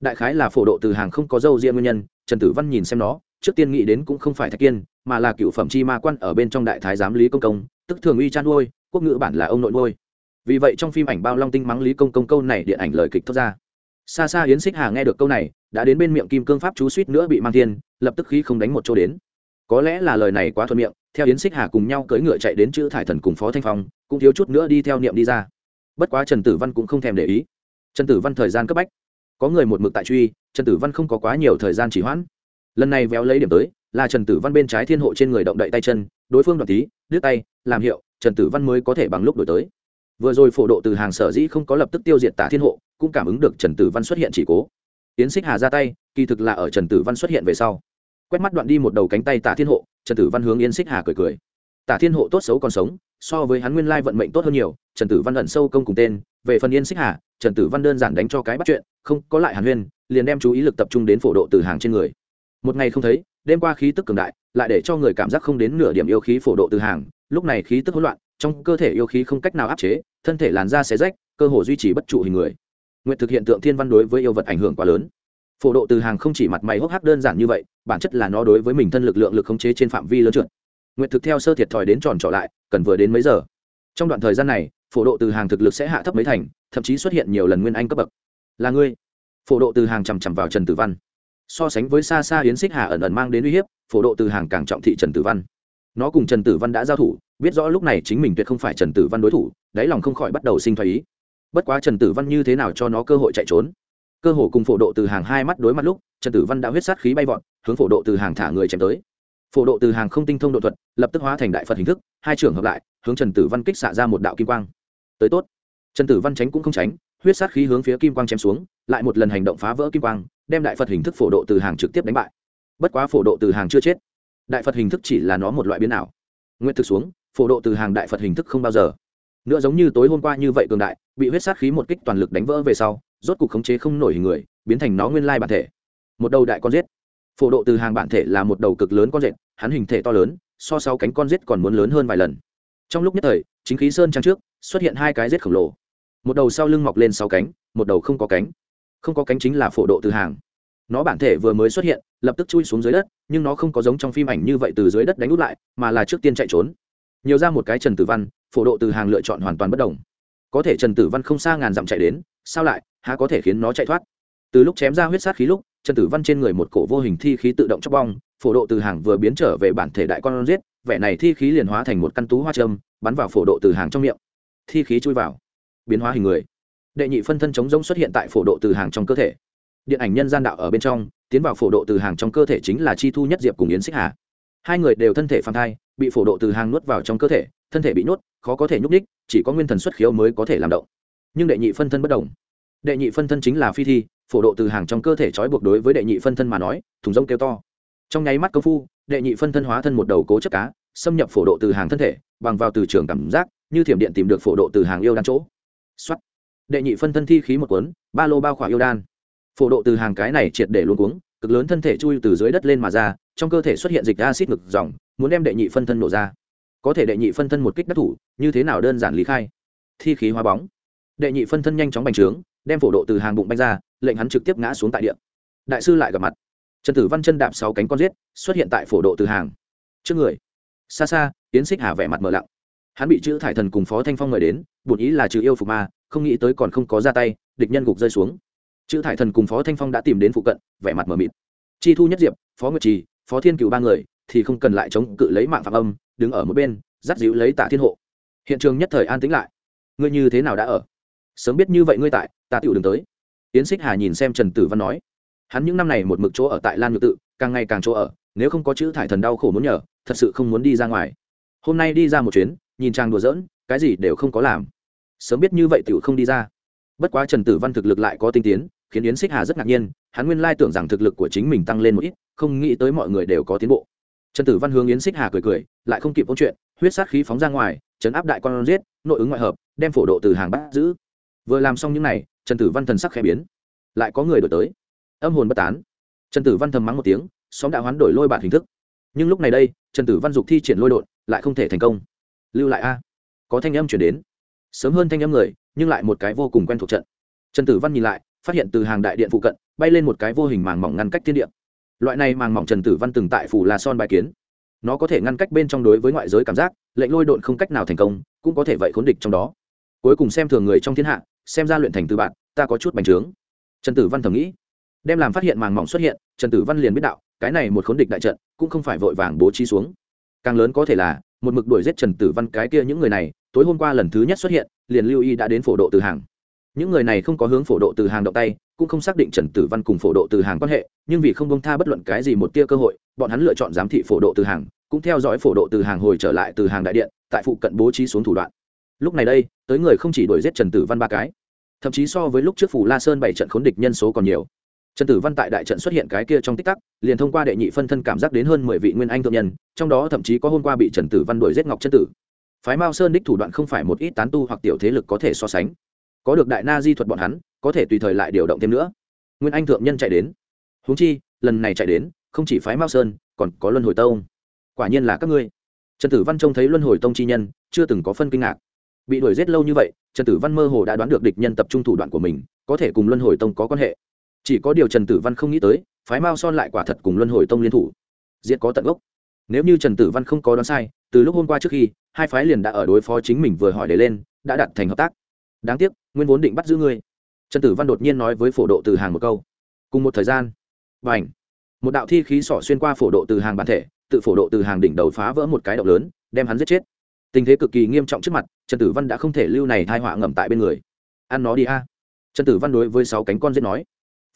Đại khái là phổ độ từ hàng không có dâu riêng nguyên nhân, trần tử văn nhìn xem nó, trước tiên nghĩ đến cũng không phải thạch kiên, mà là cựu phẩm chi ma quan ở bên trong đại thái giám lý công công, tức thường uy chan nuôi quốc ngữ bản là ông nội nuôi vì vậy trong phim ảnh bao long tinh mắng lý công công câu này điện ảnh lời kịch thốt ra. Xa xa yến xích hà nghe được câu này, đã đến bên miệng kim cương pháp chú suýt nữa bị mang thiên, lập tức khí không đánh một chỗ đến. Có lẽ là lời này quá thuận miệng, theo yến xích hà cùng nhau cưỡi ngựa chạy đến chữ thải thần cùng phó thanh phong, cũng thiếu chút nữa đi theo niệm đi ra. Bất quá trần tử văn cũng không thèm để ý. Trần tử văn thời gian cấp bách. Có người một mực tại truy, trần tử văn không có quá nhiều thời gian chỉ hoãn. Lần này véo lấy điểm tới, là trần tử văn bên trái thiên hộ trên người động đậy tay chân, đối phương đoạt tí, đứt tay, làm hiệu, trần tử văn mới có thể bằng lúc đổi tới vừa rồi phổ độ từ hàng sở dĩ không có lập tức tiêu diệt tả thiên hộ, cũng cảm ứng được trần tử văn xuất hiện chỉ cố. Yến xích hà ra tay, kỳ thực là ở trần tử văn xuất hiện về sau. Quét mắt đoạn đi một đầu cánh tay tả thiên hộ, trần tử văn hướng yến xích hà cười cười. Tả thiên hộ tốt xấu còn sống, so với hắn nguyên lai vận mệnh tốt hơn nhiều, trần tử văn ẩn sâu công cùng tên. Về phần yên xích hà, trần tử văn đơn giản đánh cho cái bắt chuyện, không có lại hàn huyên, liền đem chú ý lực tập trung đến phổ độ từ hàng trên người. Một ngày không thấy, đêm qua khí tức cường đại, lại để cho người cảm giác không đến nửa điểm yêu khí phổ độ từ hàng, lúc này khí tức hỗn loạn, trong cơ thể yêu khí không cách nào áp chế thân thể làn da xé rách, cơ hồ duy trì bất trụ hình người. Nguyện thực hiện tượng thiên văn đối với yêu vật ảnh hưởng quá lớn. Phổ độ từ hàng không chỉ mặt mày hốc hác đơn giản như vậy, bản chất là nó đối với mình thân lực lượng lực khống chế trên phạm vi lớn trượt. Nguyện thực theo sơ thiệt thòi đến tròn trọ lại, cần vừa đến mấy giờ. Trong đoạn thời gian này, phổ độ từ hàng thực lực sẽ hạ thấp mấy thành, thậm chí xuất hiện nhiều lần nguyên anh cấp bậc. Là ngươi? Phổ độ từ hàng chằm chằm vào trần tử văn. So sánh với xa xa yến xích hà ẩn ẩn mang đến uy hiếp, phổ độ từ hàng càng trọng thị trần tử văn nó cùng trần tử văn đã giao thủ, biết rõ lúc này chính mình tuyệt không phải trần tử văn đối thủ, đáy lòng không khỏi bắt đầu sinh thái ý. Bất quá trần tử văn như thế nào cho nó cơ hội chạy trốn? Cơ hội cùng phổ độ từ hàng hai mắt đối mặt lúc, trần tử văn đã huyết sát khí bay vọt, hướng phổ độ từ hàng thả người chém tới. Phổ độ từ hàng không tinh thông độ thuật, lập tức hóa thành đại phật hình thức, hai trường hợp lại, hướng trần tử văn kích xạ ra một đạo kim quang. Tới tốt. Trần tử văn tránh cũng không tránh, huyết sát khí hướng phía kim quang chém xuống, lại một lần hành động phá vỡ kim quang, đem đại phật hình thức phổ độ từ hàng trực tiếp đánh bại. Bất quá phổ độ từ hàng chưa chết đại phật hình thức chỉ là nó một loại biến ảo. Nguyện thực xuống, phổ độ từ hàng đại phật hình thức không bao giờ. Nữa giống như tối hôm qua như vậy cường đại, bị huyết sát khí một kích toàn lực đánh vỡ về sau, rốt cục khống chế không nổi hình người, biến thành nó nguyên lai bản thể. Một đầu đại con giết. Phổ độ từ hàng bản thể là một đầu cực lớn con rệt hắn hình thể to lớn, so sáu cánh con rết còn muốn lớn hơn vài lần. Trong lúc nhất thời, chính khí sơn trang trước, xuất hiện hai cái rết khổng lồ. Một đầu sau lưng mọc lên sáu cánh, một đầu không có cánh. Không có cánh chính là phổ độ từ hàng nó bản thể vừa mới xuất hiện, lập tức chui xuống dưới đất, nhưng nó không có giống trong phim ảnh như vậy từ dưới đất đánh út lại, mà là trước tiên chạy trốn. Nhiều ra một cái trần tử văn, phổ độ từ hàng lựa chọn hoàn toàn bất đồng. Có thể trần tử văn không xa ngàn dặm chạy đến, sao lại, há có thể khiến nó chạy thoát? Từ lúc chém ra huyết sát khí lúc, trần tử văn trên người một cổ vô hình thi khí tự động chóc bong, phổ độ từ hàng vừa biến trở về bản thể đại con giết, vẻ này thi khí liền hóa thành một căn tú hoa trâm bắn vào phổ độ từ hàng trong miệng. Thi khí chui vào, biến hóa hình người. Đệ nhị phân thân chống rông xuất hiện tại phổ độ từ hàng trong cơ thể điện ảnh nhân gian đạo ở bên trong, tiến vào phổ độ từ hàng trong cơ thể chính là chi thu nhất diệp cùng yến xích hà. Hai người đều thân thể phản thai, bị phổ độ từ hàng nuốt vào trong cơ thể, thân thể bị nuốt khó có thể nhúc ních chỉ có nguyên thần xuất khiếu mới có thể làm động. Nhưng đệ nhị phân thân bất đồng. Đệ nhị phân thân chính là phi thi, phổ độ từ hàng trong cơ thể trói buộc đối với đệ nhị phân thân mà nói, thùng rông kêu to. Trong nháy mắt công phu, đệ nhị phân thân hóa thân một đầu cố chất cá, xâm nhập phổ độ từ hàng thân thể, bằng vào từ trường cảm giác, như thiểm điện tìm được phổ độ từ hàng yêu đan chỗ. Xuất đệ nhị phân thân thi khí một cuốn, ba lô bao khỏa yêu đan phổ độ từ hàng cái này triệt để luôn cuống, cực lớn thân thể chui từ dưới đất lên mà ra, trong cơ thể xuất hiện dịch acid ngực dòng, muốn đem đệ nhị phân thân nổ ra. Có thể đệ nhị phân thân một kích đắc thủ, như thế nào đơn giản lý khai? Thi khí hóa bóng. Đệ nhị phân thân nhanh chóng bành trướng, đem phổ độ từ hàng bụng banh ra, lệnh hắn trực tiếp ngã xuống tại địa. Đại sư lại gặp mặt. Trần tử văn chân đạp sáu cánh con giết, xuất hiện tại phổ độ từ hàng. Trước người. Xa xa tiến xích hà vẻ mặt mờ lặng. Hắn bị chữ thải thần cùng phó thanh phong mời đến, bổn ý là trừ yêu phục ma, không nghĩ tới còn không có ra tay, địch nhân gục rơi xuống chữ thải thần cùng phó thanh phong đã tìm đến phụ cận, vẻ mặt mờ mịt. Chi thu nhất diệp, phó nguyệt trì, phó thiên cựu ba người thì không cần lại chống cự lấy mạng phạm âm, đứng ở một bên, dắt dịu lấy tạ thiên hộ. Hiện trường nhất thời an tĩnh lại. Ngươi như thế nào đã ở? Sớm biết như vậy ngươi tại, ta tựu đường tới. Yến xích hà nhìn xem trần tử văn nói. Hắn những năm này một mực chỗ ở tại lan nhược tự, càng ngày càng chỗ ở, nếu không có chữ thải thần đau khổ muốn nhờ, thật sự không muốn đi ra ngoài. Hôm nay đi ra một chuyến, nhìn trang đùa giỡn, cái gì đều không có làm. Sớm biết như vậy tựu không đi ra. Bất quá trần tử văn thực lực lại có tinh tiến khiến yến xích hà rất ngạc nhiên, hắn nguyên lai tưởng rằng thực lực của chính mình tăng lên một ít, không nghĩ tới mọi người đều có tiến bộ. Trần tử văn hướng yến xích hà cười cười, lại không kịp câu chuyện, huyết sát khí phóng ra ngoài, chấn áp đại con giết, nội ứng ngoại hợp, đem phổ độ từ hàng bắt giữ. Vừa làm xong những n à y trần tử văn thần sắc khẽ biến. Lại có người đổi tới. Âm hồn bất tán. Trần tử văn thầm mắng một tiếng, xóm đã hoán đổi lôi bản hình thức. Nhưng lúc này đây, trần tử văn dục thi triển lôi đột lại không thể thành công. Lưu lại a. Có thanh âm chuyển đến. Sớm hơn thanh âm người, nhưng lại một cái vô cùng quen thuộc trận. Trần tử văn nhìn lại phát hiện từ hàng đại điện phụ cận, bay lên một cái vô hình màng mỏng ngăn cách thiên điện loại này màng mỏng trần tử văn từng tại phủ là son bài kiến. Nó có thể ngăn cách bên trong đối với ngoại giới cảm giác, lệnh lôi độn không cách nào thành công, cũng có thể vậy khốn địch trong đó. Cuối cùng xem thường người trong thiên hạ, xem ra luyện thành từ bạn, ta có chút bành trướng. Trần tử văn thầm nghĩ. Đem làm phát hiện màng mỏng xuất hiện, trần tử văn liền biết đạo, cái này một khốn địch đại trận, cũng không phải vội vàng bố trí xuống. Càng lớn có thể là, một mực đuổi giết trần tử văn cái kia những người này, tối hôm qua lần thứ nhất xuất hiện, liền lưu y đã đến phổ độ từ hàng những người này không có hướng phổ độ từ hàng động tay, cũng không xác định trần tử văn cùng phổ độ từ hàng quan hệ, nhưng vì không bông tha bất luận cái gì một tia cơ hội, bọn hắn lựa chọn giám thị phổ độ từ hàng, cũng theo dõi phổ độ từ hàng hồi trở lại từ hàng đại điện, tại phụ cận bố trí xuống thủ đoạn. Lúc này đây, tới người không chỉ đuổi giết trần tử văn ba cái, thậm chí so với lúc trước phủ la sơn bảy trận khốn địch nhân số còn nhiều. Trần tử văn tại đại trận xuất hiện cái kia trong tích tắc, liền thông qua đệ nhị phân thân cảm giác đến hơn mười vị nguyên anh thượng nhân, trong đó thậm chí có hôm qua bị trần tử văn đuổi giết ngọc chân tử. Phái mao sơn đích thủ đoạn không phải một ít tán tu hoặc tiểu thế lực có thể so sánh có được đại na di thuật bọn hắn, có thể tùy thời lại điều động thêm nữa. Nguyên anh thượng nhân chạy đến. Huống chi, lần này chạy đến, không chỉ phái mao sơn, còn có luân hồi tông. Quả nhiên là các ngươi. Trần tử văn trông thấy luân hồi tông chi nhân, chưa từng có phân kinh ngạc. Bị đuổi giết lâu như vậy, trần tử văn mơ hồ đã đoán được địch nhân tập trung thủ đoạn của mình, có thể cùng luân hồi tông có quan hệ. Chỉ có điều trần tử văn không nghĩ tới, phái mao son lại quả thật cùng luân hồi tông liên thủ. Diễn có tận gốc. Nếu như trần tử văn không có đoán sai, từ lúc hôm qua trước khi, hai phái liền đã ở đối phó chính mình vừa hỏi để lên, đã đặt thành hợp tác. Đáng tiếc nguyên vốn định bắt giữ ngươi. Trần tử văn đột nhiên nói với phổ độ từ hàng một câu. Cùng một thời gian và ảnh một đạo thi khí sỏ xuyên qua phổ độ từ hàng bản thể, tự phổ độ từ hàng đỉnh đầu phá vỡ một cái động lớn, đem hắn giết chết. Tình thế cực kỳ nghiêm trọng trước mặt, trần tử văn đã không thể lưu này thai họa ngầm tại bên người. Ăn nó đi a. Trần tử văn đối với sáu cánh con giết nói.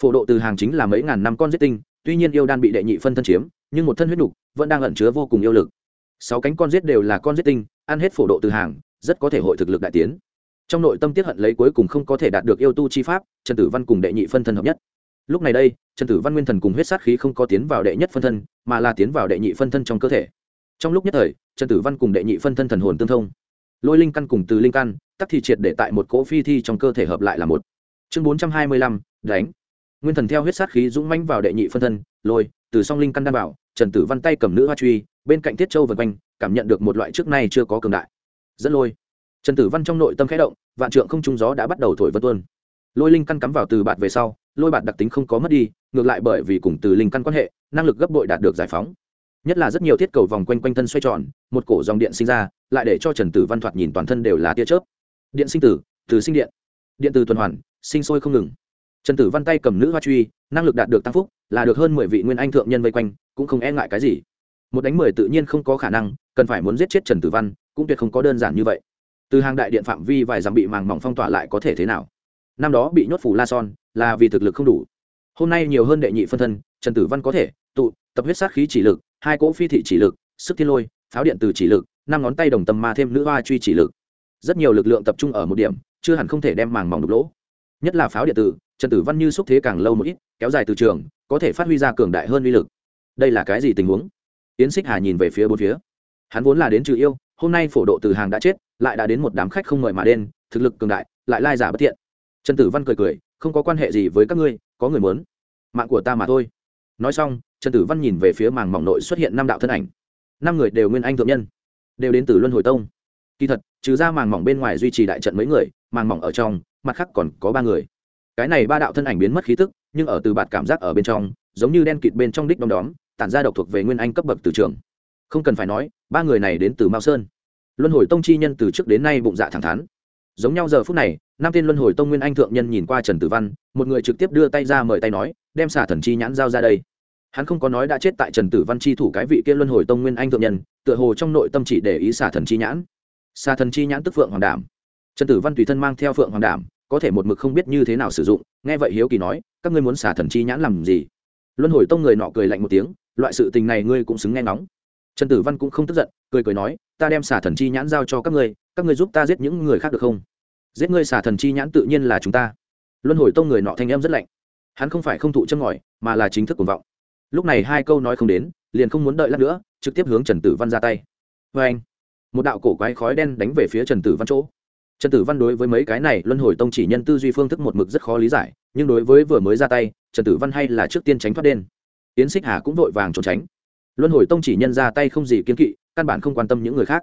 Phổ độ từ hàng chính là mấy ngàn năm con giết tinh, tuy nhiên yêu đan bị đệ nhị phân thân chiếm, nhưng một thân huyết đục, vẫn đang ẩn chứa vô cùng yêu lực. Sáu cánh con giết đều là con giết tinh, ăn hết phổ độ từ hàng, rất có thể hội thực lực đại tiến trong nội tâm tiết hận lấy cuối cùng không có thể đạt được yêu tu chi pháp, trần tử văn cùng đệ nhị phân thân hợp nhất. Lúc này đây, trần tử văn nguyên thần cùng huyết sát khí không có tiến vào đệ nhất phân thân, mà là tiến vào đệ nhị phân thân trong cơ thể. Trong lúc nhất thời, trần tử văn cùng đệ nhị phân thân thần hồn tương thông. Lôi linh căn cùng từ linh căn, tắc thì triệt để tại một cỗ phi thi trong cơ thể hợp lại là một. Chương bốn trăm hai mươi lăm, đánh. Nguyên thần theo huyết sát khí dũng mãnh vào đệ nhị phân thân, lôi, từ song linh căn đan bảo, trần tử văn tay cầm nữ hoa truy, bên cạnh tiết châu vân quanh, cảm nhận được một loại trước nay chưa có cường đại. Dẫn lôi trần tử văn trong nội tâm khẽ động, vạn trượng không trung gió đã bắt đầu thổi vân tuôn. Lôi linh căn cắm vào từ bạt về sau, lôi bạt đặc tính không có mất đi, ngược lại bởi vì cùng từ linh căn quan hệ, năng lực gấp bội đạt được giải phóng. Nhất là rất nhiều thiết cầu vòng quanh quanh thân xoay tròn, một cổ dòng điện sinh ra, lại để cho trần tử văn thoạt nhìn toàn thân đều là tia chớp. Điện sinh tử, từ sinh điện. Điện từ tuần hoàn, sinh sôi không ngừng. Trần tử văn tay cầm nữ hoa truy, năng lực đạt được tăng phúc, là được hơn mười vị nguyên anh thượng nhân vây quanh, cũng không e ngại cái gì. Một đánh mười tự nhiên không có khả năng, cần phải muốn giết chết trần tử văn, cũng tuyệt không có đơn giản như vậy từ hàng đại điện phạm vi vài dặm bị màng mỏng phong tỏa lại có thể thế nào? Năm đó bị nhốt phủ la son là vì thực lực không đủ. Hôm nay nhiều hơn đệ nhị phân thân, trần tử văn có thể, tụ, tập huyết sát khí chỉ lực, hai cỗ phi thị chỉ lực, sức thiên lôi, pháo điện từ chỉ lực, năm ngón tay đồng tâm ma thêm nữ hoa truy chỉ lực. Rất nhiều lực lượng tập trung ở một điểm, chưa hẳn không thể đem màng mỏng đục lỗ. Nhất là pháo điện tử, trần tử văn như xúc thế càng lâu một ít, kéo dài từ trường, có thể phát huy ra cường đại hơn uy lực. Đây là cái gì tình huống? Tiến xích hà nhìn về phía bốn phía hắn vốn là đến trừ yêu, hôm nay phổ độ từ hàng đã chết, lại đã đến một đám khách không mời mà đen, thực lực cường đại, lại lai giả bất thiện. Trần tử văn cười cười, không có quan hệ gì với các ngươi, có người muốn. Mạng của ta mà thôi. Nói xong, trần tử văn nhìn về phía màng mỏng nội xuất hiện năm đạo thân ảnh. Năm người đều nguyên anh thượng nhân, đều đến từ luân hồi tông. Kỳ thật, trừ ra màng mỏng bên ngoài duy trì đại trận mấy người, màng mỏng ở trong, mặt khác còn có ba người. Cái này ba đạo thân ảnh biến mất khí tức, nhưng ở từ bạt cảm giác ở bên trong, giống như đen kịt bên trong đích đom đóm, tản ra độc thuộc về nguyên anh cấp bậc từ trường. Không cần phải nói ba người này đến từ mao sơn luân hồi tông chi nhân từ trước đến nay bụng dạ thẳng thắn giống nhau giờ phút này năm tên luân hồi tông nguyên anh thượng nhân nhìn qua trần tử văn một người trực tiếp đưa tay ra mời tay nói đem xả thần chi nhãn giao ra đây hắn không có nói đã chết tại trần tử văn chi thủ cái vị kia luân hồi tông nguyên anh thượng nhân tựa hồ trong nội tâm chỉ để ý xả thần chi nhãn xả thần chi nhãn tức phượng hoàng đảm trần tử văn tùy thân mang theo phượng hoàng đảm có thể một mực không biết như thế nào sử dụng nghe vậy hiếu kỳ nói các ngươi muốn xả thần chi nhãn làm gì luân hồi tông người nọ cười lạnh một tiếng loại sự tình này ngươi cũng xứng nghe ngóng trần tử văn cũng không tức giận, cười cười nói, ta đem xả thần chi nhãn giao cho các ngươi các ngươi giúp ta giết những người khác được không? Giết ngươi xả thần chi nhãn tự nhiên là chúng ta. Luân hồi tông người nọ thanh em rất lạnh. Hắn không phải không thụ châm ngòi, mà là chính thức cuồng vọng. Lúc này hai câu nói không đến, liền không muốn đợi lát nữa, trực tiếp hướng trần tử văn ra tay. Vê anh, một đạo cổ quái khói đen đánh về phía trần tử văn chỗ. Trần tử văn đối với mấy cái này luân hồi tông chỉ nhân tư duy phương thức một mực rất khó lý giải, nhưng đối với vừa mới ra tay, trần tử văn hay là trước tiên tránh thoát đen. Yến xích hà cũng vội vàng trốn tránh luân hồi tông chỉ nhân ra tay không gì kiên kỵ, căn bản không quan tâm những người khác.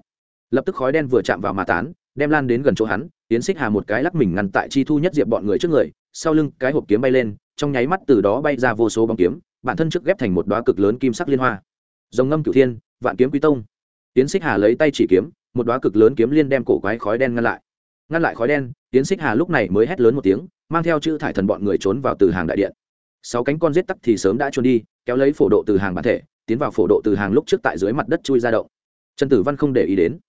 Lập tức khói đen vừa chạm vào mà tán, đem lan đến gần chỗ hắn, yến xích hà một cái lắc mình ngăn tại chi thu nhất diệp bọn người trước người, sau lưng cái hộp kiếm bay lên, trong nháy mắt từ đó bay ra vô số bóng kiếm, bản thân trước ghép thành một đoá cực lớn kim sắc liên hoa. Dòng ngâm cửu thiên, vạn kiếm quý tông. Tiến xích hà lấy tay chỉ kiếm, một đoá cực lớn kiếm liên đem cổ quái khói đen ngăn lại. Ngăn lại khói đen tiến xích hà lúc này mới hét lớn một tiếng, mang theo chữ thải thần bọn người trốn vào từ hàng đại điện. Sáu cánh con giết tắc thì sớm đã trốn đi, kéo lấy phổ độ từ hàng bản thể tiến vào phổ độ từ hàng lúc trước tại dưới mặt đất chui ra động. Trần tử văn không để ý đến.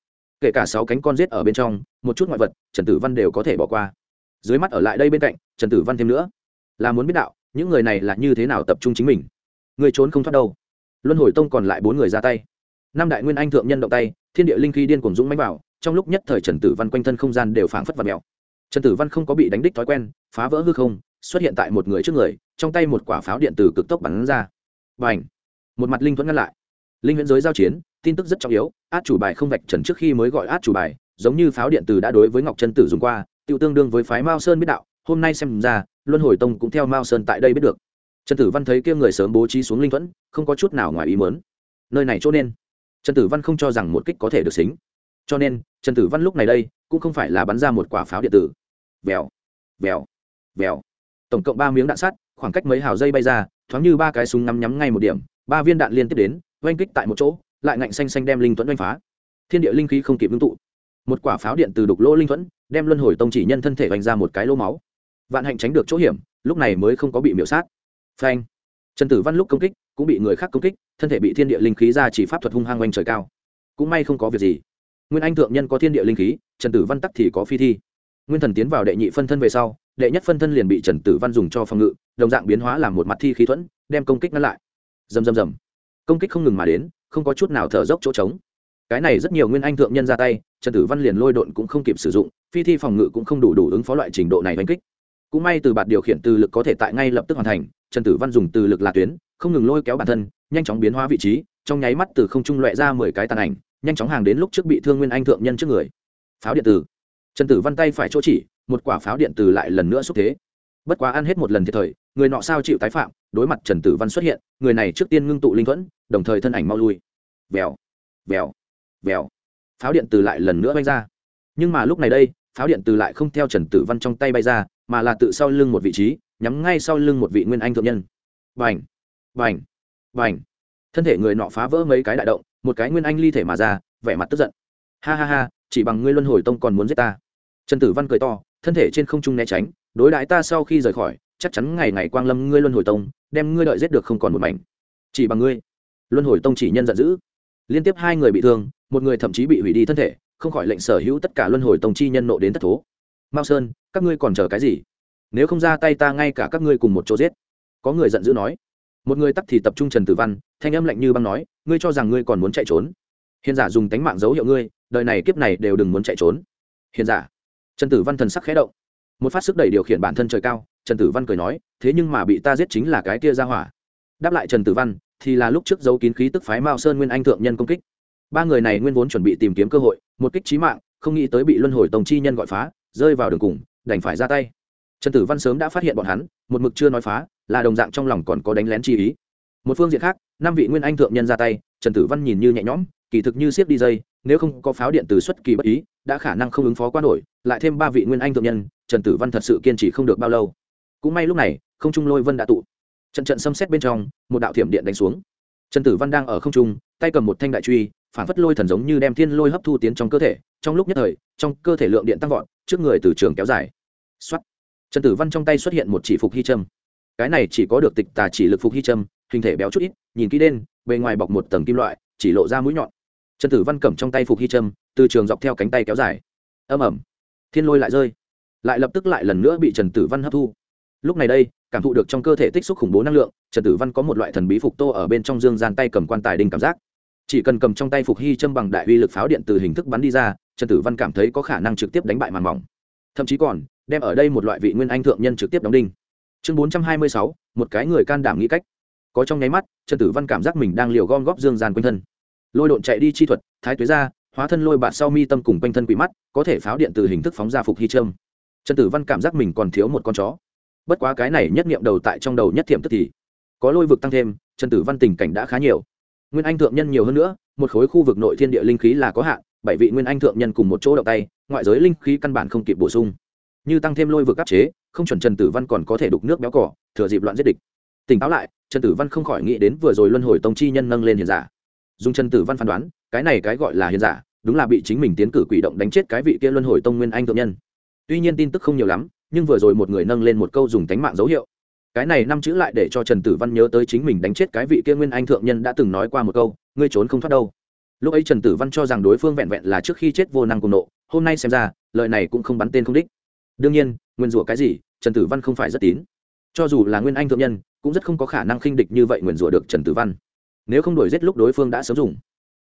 Kể cả sáu cánh con giết ở bên trong, một chút ngoại vật, trần tử văn đều có thể bỏ qua. Dưới mắt ở lại đây bên cạnh, trần tử văn thêm nữa. Là muốn biết đạo, những người này là như thế nào tập trung chính mình? Người trốn không thoát đâu. Luân hồi tông còn lại bốn người ra tay. Năm đại nguyên anh thượng nhân động tay, thiên địa linh khí điên cuồng dũng mánh vào, trong lúc nhất thời trần tử văn quanh thân không gian đều phảng phất và mèo. Trần tử văn không có bị đánh đích thói quen, phá vỡ hư không, xuất hiện tại một người trước người, trong tay một quả pháo điện tử cực tốc bắn ra. Và ảnh một mặt linh thuẫn ngăn lại. Linh huyễn giới giao chiến, tin tức rất trọng yếu, át chủ bài không vạch trần trước khi mới gọi át chủ bài, giống như pháo điện tử đã đối với ngọc trân tử dùng qua tự tương đương với phái mao sơn biết đạo, hôm nay xem ra, luân hồi tông cũng theo mao sơn tại đây biết được. Trần tử văn thấy kia người sớm bố trí xuống linh thuẫn, không có chút nào ngoài ý mớn nơi này chỗ nên. Trần tử văn không cho rằng một kích có thể được xính. Cho nên trần tử văn lúc này đây, cũng không phải là bắn ra một quả pháo điện tử. Vèo vèo vèo. Tổng cộng ba miếng đạn sắt, khoảng cách mấy hào dây bay ra, thoáng như ba cái súng ngắm nhắm ngay một điểm ba viên đạn liên tiếp đến, oanh kích tại một chỗ, lại ngạnh xanh xanh đem linh thuẫn oanh phá. Thiên địa linh khí không kịp ngưng tụ. Một quả pháo điện từ đục lỗ linh thuẫn, đem luân hồi tông chỉ nhân thân thể oanh ra một cái lỗ máu. Vạn hạnh tránh được chỗ hiểm, lúc này mới không có bị miễu sát. Phanh. Trần tử văn lúc công kích, cũng bị người khác công kích, thân thể bị thiên địa linh khí ra chỉ pháp thuật hung hăng oanh trời cao. Cũng may không có việc gì. Nguyên anh thượng nhân có thiên địa linh khí, trần tử văn tắc thì có phi thi. Nguyên thần tiến vào đệ nhị phân thân về sau, đệ nhất phân thân liền bị trần tử văn dùng cho phòng ngự, đồng dạng biến hóa làm một mặt thi khí thuẫn, đem công kích ngăn lại dầm dầm dầm công kích không ngừng mà đến, không có chút nào thở dốc chỗ trống. Cái này rất nhiều nguyên anh thượng nhân ra tay, trần tử văn liền lôi độn cũng không kịp sử dụng, phi thi phòng ngự cũng không đủ đủ ứng phó loại trình độ này đánh kích. Cũng may từ bạt điều khiển từ lực có thể tại ngay lập tức hoàn thành, trần tử văn dùng từ lực là tuyến, không ngừng lôi kéo bản thân, nhanh chóng biến hóa vị trí, trong nháy mắt từ không trung loẹ ra mười cái tàn ảnh, nhanh chóng hàng đến lúc trước bị thương nguyên anh thượng nhân trước người. Pháo điện tử. Trần tử văn tay phải chỗ chỉ, một quả pháo điện tử lại lần nữa xúc thế. Bất quá ăn hết một lần thiệt thời người nọ sao chịu tái phạm, đối mặt trần tử văn xuất hiện, người này trước tiên ngưng tụ linh thuẫn, đồng thời thân ảnh mau lui. Vèo vèo vèo. Pháo điện từ lại lần nữa bay ra. Nhưng mà lúc này đây, pháo điện từ lại không theo trần tử văn trong tay bay ra, mà là tự sau lưng một vị trí, nhắm ngay sau lưng một vị nguyên anh thượng nhân. Vành vành vành thân thể người nọ phá vỡ mấy cái đại động, một cái nguyên anh ly thể mà ra, vẻ mặt tức giận. Ha ha ha, chỉ bằng ngươi luân hồi tông còn muốn giết ta. Trần tử văn cười to, thân thể trên không trung né tránh, đối đãi ta sau khi rời khỏi chắc chắn ngày ngày quang lâm ngươi luân hồi tông, đem ngươi đợi giết được không còn một mảnh. Chỉ bằng ngươi. Luân hồi tông chỉ nhân giận dữ. Liên tiếp hai người bị thương, một người thậm chí bị hủy đi thân thể, không khỏi lệnh sở hữu tất cả luân hồi tông chi nhân nộ đến thất thố. Mao sơn, các ngươi còn chờ cái gì? Nếu không ra tay ta ngay cả các ngươi cùng một chỗ giết. Có người giận dữ nói. Một người tắc thì tập trung trần tử văn, thanh âm lạnh như băng nói, ngươi cho rằng ngươi còn muốn chạy trốn. Hiền giả dùng tánh mạng dấu hiệu ngươi, đời này kiếp này đều đừng muốn chạy trốn. Hiền giả. Trần tử văn thần sắc khẽ động một phát sức đẩy điều khiển bản thân trời cao, trần tử văn cười nói, thế nhưng mà bị ta giết chính là cái kia ra hỏa. Đáp lại trần tử văn, thì là lúc trước dấu kín khí tức phái mao sơn nguyên anh thượng nhân công kích. Ba người này nguyên vốn chuẩn bị tìm kiếm cơ hội, một kích trí mạng, không nghĩ tới bị luân hồi tổng chi nhân gọi phá, rơi vào đường cùng, đành phải ra tay. Trần tử văn sớm đã phát hiện bọn hắn, một mực chưa nói phá, là đồng dạng trong lòng còn có đánh lén chi ý. Một phương diện khác, năm vị nguyên anh thượng nhân ra tay, trần tử văn nhìn như nhẹ nhõm, kỳ thực như siết đi dây, nếu không có pháo điện từ xuất kỳ bất ý đã khả năng không ứng phó qua nổi, lại thêm ba vị nguyên anh thượng nhân, trần tử văn thật sự kiên trì không được bao lâu. Cũng may lúc này, không trung lôi vân đã tụ. Trận trận xâm xét bên trong, một đạo thiểm điện đánh xuống. Trần tử văn đang ở không trung, tay cầm một thanh đại truy, phản phất lôi thần giống như đem thiên lôi hấp thu tiến trong cơ thể, trong lúc nhất thời, trong cơ thể lượng điện tăng vọt, trước người từ trường kéo dài. Xuất trần tử văn trong tay xuất hiện một chỉ phục hy trâm cái này chỉ có được tịch tà chỉ lực phục hy trâm hình thể béo chút ít, nhìn kỹ đen, bề ngoài bọc một tầng kim loại, chỉ lộ ra mũi nhọn. Trần tử văn cầm trong tay phục hy trâm từ trường dọc theo cánh tay kéo dài. Âm ẩm thiên lôi lại rơi. Lại lập tức lại lần nữa bị trần tử văn hấp thu. Lúc này đây, cảm thụ được trong cơ thể tích xúc khủng bố năng lượng, trần tử văn có một loại thần bí phục tô ở bên trong dương gian tay cầm quan tài đinh cảm giác. Chỉ cần cầm trong tay phục hy châm bằng đại uy lực pháo điện từ hình thức bắn đi ra, trần tử văn cảm thấy có khả năng trực tiếp đánh bại màn mỏng. Thậm chí còn, đem ở đây một loại vị nguyên anh thượng nhân trực tiếp đóng đinh. Chương bốn trăm hai mươi sáu, một cái người can đảm nghĩ cách. Có trong nháy mắt, trần tử văn cảm giác mình đang liều gom góp dương gian quanh thân. Lôi độn chạy đi chi thuật, thái tuế ra hóa thân lôi bạt sau mi tâm cùng quanh thân quỷ mắt, có thể pháo điện từ hình thức phóng ra phục hy trâm. Trần tử văn cảm giác mình còn thiếu một con chó. Bất quá cái này nhất nghiệm đầu tại trong đầu nhất thiểm tức thì có lôi vực tăng thêm, trần tử văn tình cảnh đã khá nhiều. Nguyên anh thượng nhân nhiều hơn nữa, một khối khu vực nội thiên địa linh khí là có hạn, bảy vị nguyên anh thượng nhân cùng một chỗ động tay, ngoại giới linh khí căn bản không kịp bổ sung. Như tăng thêm lôi vực áp chế, không chuẩn trần tử văn còn có thể đục nước béo cỏ, thừa dịp loạn giết địch. Tỉnh táo lại, trần tử văn không khỏi nghĩ đến vừa rồi luân hồi tông chi nhân nâng lên hiền giả. Dùng trần tử văn phán đoán cái này cái gọi là hiền giả, đúng là bị chính mình tiến cử quỷ động đánh chết cái vị kia luân hồi tông nguyên anh thượng nhân. Tuy nhiên tin tức không nhiều lắm, nhưng vừa rồi một người nâng lên một câu dùng tánh mạng dấu hiệu. Cái này năm chữ lại để cho trần tử văn nhớ tới chính mình đánh chết cái vị kia nguyên anh thượng nhân đã từng nói qua một câu, ngươi trốn không thoát đâu. Lúc ấy trần tử văn cho rằng đối phương vẹn vẹn là trước khi chết vô năng cùng nộ, hôm nay xem ra, lời này cũng không bắn tên không đích. Đương nhiên, nguyên rủa cái gì, trần tử văn không phải rất tín. Cho dù là nguyên anh thượng nhân, cũng rất không có khả năng khinh địch như vậy nguyên rủa được trần tử văn. Nếu không đổi giết lúc đối phương đã sớm dùng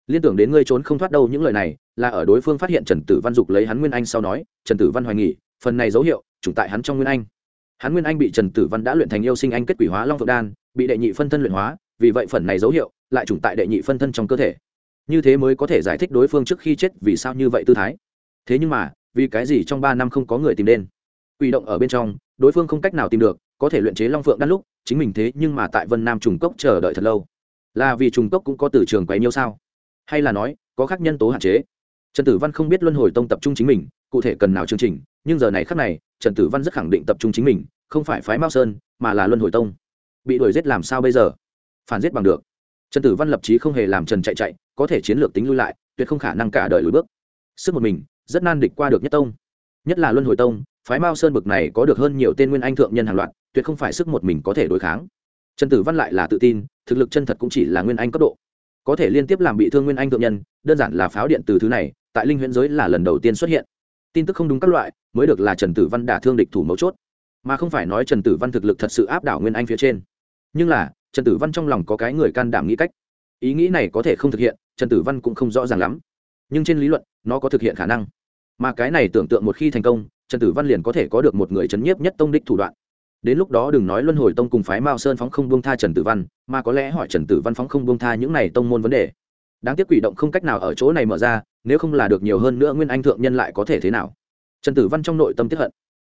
liên tưởng đến ngươi trốn không thoát đâu những lời này, là ở đối phương phát hiện trần tử văn dục lấy hắn nguyên anh sau nói, trần tử văn hoài nghỉ phần này dấu hiệu, chủng tại hắn trong nguyên anh. Hắn nguyên anh bị trần tử văn đã luyện thành yêu sinh anh kết quỷ hóa long phượng đan, bị đệ nhị phân thân luyện hóa, vì vậy phần này dấu hiệu, lại chủng tại đệ nhị phân thân trong cơ thể. Như thế mới có thể giải thích đối phương trước khi chết vì sao như vậy tư thái. Thế nhưng mà, vì cái gì trong ba năm không có người tìm đến? Quỷ động ở bên trong, đối phương không cách nào tìm được, có thể luyện chế long phượng đan lúc, chính mình thế nhưng mà tại vân nam trùng cốc chờ đợi thật lâu. Là vì trùng cốc cũng có từ trường quấy nhiêu sao? Hay là nói, có khác nhân tố hạn chế. Trần tử văn không biết luân hồi tông tập trung chính mình, cụ thể cần nào chương trình, nhưng giờ này khác này, trần tử văn rất khẳng định tập trung chính mình, không phải phái mao sơn, mà là luân hồi tông. Bị đuổi giết làm sao bây giờ? Phản giết bằng được. Trần tử văn lập trí không hề làm trần chạy chạy, có thể chiến lược tính lui lại, tuyệt không khả năng cả đời lùi bước. Sức một mình, rất nan địch qua được nhất tông. Nhất là luân hồi tông, phái mao sơn bực này có được hơn nhiều tên nguyên anh thượng nhân hàng loạt, tuyệt không phải sức một mình có thể đối kháng. Trần tử văn lại là tự tin, thực lực chân thật cũng chỉ là nguyên anh cấp độ có thể liên tiếp làm bị thương nguyên anh thượng nhân, đơn giản là pháo điện từ thứ này, tại linh huyễn giới là lần đầu tiên xuất hiện. Tin tức không đúng các loại, mới được là trần tử văn đả thương địch thủ mấu chốt. Mà không phải nói trần tử văn thực lực thật sự áp đảo nguyên anh phía trên. Nhưng là, trần tử văn trong lòng có cái người can đảm nghĩ cách. Ý nghĩ này có thể không thực hiện, trần tử văn cũng không rõ ràng lắm. Nhưng trên lý luận, nó có thực hiện khả năng. Mà cái này tưởng tượng một khi thành công, trần tử văn liền có thể có được một người chấn nhiếp nhất tông đích thủ đoạn đến lúc đó đừng nói luân hồi tông cùng phái mao sơn phóng không buông tha trần tử văn, mà có lẽ hỏi trần tử văn phóng không buông tha những này tông môn vấn đề. Đáng tiếc quỷ động không cách nào ở chỗ này mở ra, nếu không là được nhiều hơn nữa nguyên anh thượng nhân lại có thể thế nào? Trần tử văn trong nội tâm tiếp hận.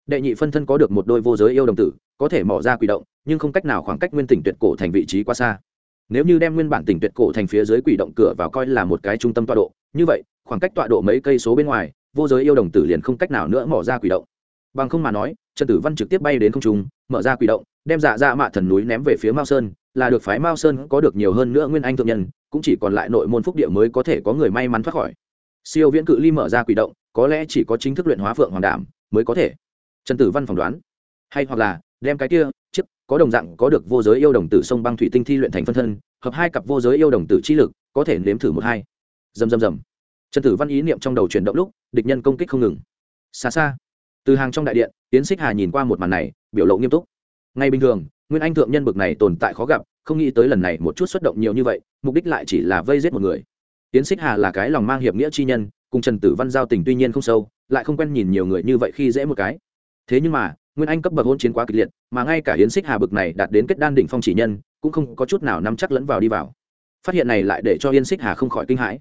Đệ nhị phân thân có được một đôi vô giới yêu đồng tử, có thể mở ra quỷ động, nhưng không cách nào khoảng cách nguyên tỉnh tuyệt cổ thành vị trí quá xa. Nếu như đem nguyên bản tỉnh tuyệt cổ thành phía dưới quỷ động cửa vào coi là một cái trung tâm tọa độ, như vậy, khoảng cách tọa độ mấy cây số bên ngoài, vô giới yêu đồng tử liền không cách nào nữa mở ra quỷ động bằng không mà nói, trần tử văn trực tiếp bay đến không trung, mở ra quỷ động, đem dạ dạ mạ thần núi ném về phía mao sơn, là được phái mao sơn có được nhiều hơn nữa nguyên anh thượng nhân, cũng chỉ còn lại nội môn phúc địa mới có thể có người may mắn thoát khỏi. Siêu viễn cự ly mở ra quỷ động, có lẽ chỉ có chính thức luyện hóa phượng hoàng đảm mới có thể. Trần tử văn phỏng đoán. Hay hoặc là, đem cái kia, chiếc, có đồng dạng, có được vô giới yêu đồng tử sông băng thủy tinh thi luyện thành phân thân, hợp hai cặp vô giới yêu đồng tử chi lực, có thể nếm thử một hai. Dầm dầm dầm trần tử văn ý niệm trong đầu chuyển động lúc, địch nhân công kích không ngừng. Xa xa từ hàng trong đại điện tiến xích hà nhìn qua một màn này, biểu lộ nghiêm túc. Ngay bình thường, nguyên anh thượng nhân bực này tồn tại khó gặp, không nghĩ tới lần này một chút xuất động nhiều như vậy, mục đích lại chỉ là vây giết một người. Tiến xích hà là cái lòng mang hiệp nghĩa chi nhân, cùng trần tử văn giao tình tuy nhiên không sâu, lại không quen nhìn nhiều người như vậy khi dễ một cái. Thế nhưng mà, nguyên anh cấp bậc hôn chiến quá kịch liệt, mà ngay cả hiến xích hà bực này đạt đến kết đan đỉnh phong chỉ nhân, cũng không có chút nào nắm chắc lẫn vào đi vào. Phát hiện này lại để cho hiến xích hà không khỏi kinh hãi.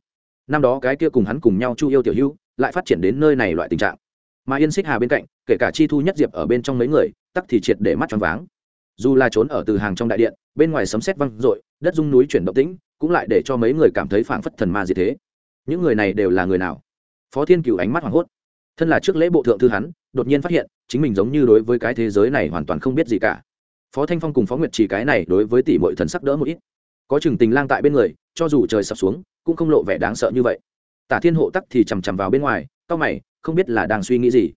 Năm đó cái kia cùng hắn cùng nhau chu yêu tiểu hữu, lại phát triển đến nơi này loại tình trạng mà yên xích hà bên cạnh, kể cả chi thu nhất diệp ở bên trong mấy người, tắc thì triệt để mắt choáng váng. Dù là trốn ở từ hàng trong đại điện, bên ngoài sấm sét văng r đất rung núi chuyển động tĩnh, cũng lại để cho mấy người cảm thấy phảng phất thần ma gì thế. Những người này đều là người nào? Phó thiên cựu ánh mắt hoảng hốt. Thân là trước lễ bộ thượng thư hắn, đột nhiên phát hiện, chính mình giống như đối với cái thế giới này hoàn toàn không biết gì cả. Phó thanh phong cùng phó nguyệt chỉ cái này đối với tỷ mọi thần sắc đỡ một ít. Có chừng tình lang tại bên người, cho dù trời sập xuống, cũng không lộ vẻ đáng sợ như vậy tả thiên hộ tắc thì chằm chằm vào bên ngoài tao mày, không biết là đang suy nghĩ gì.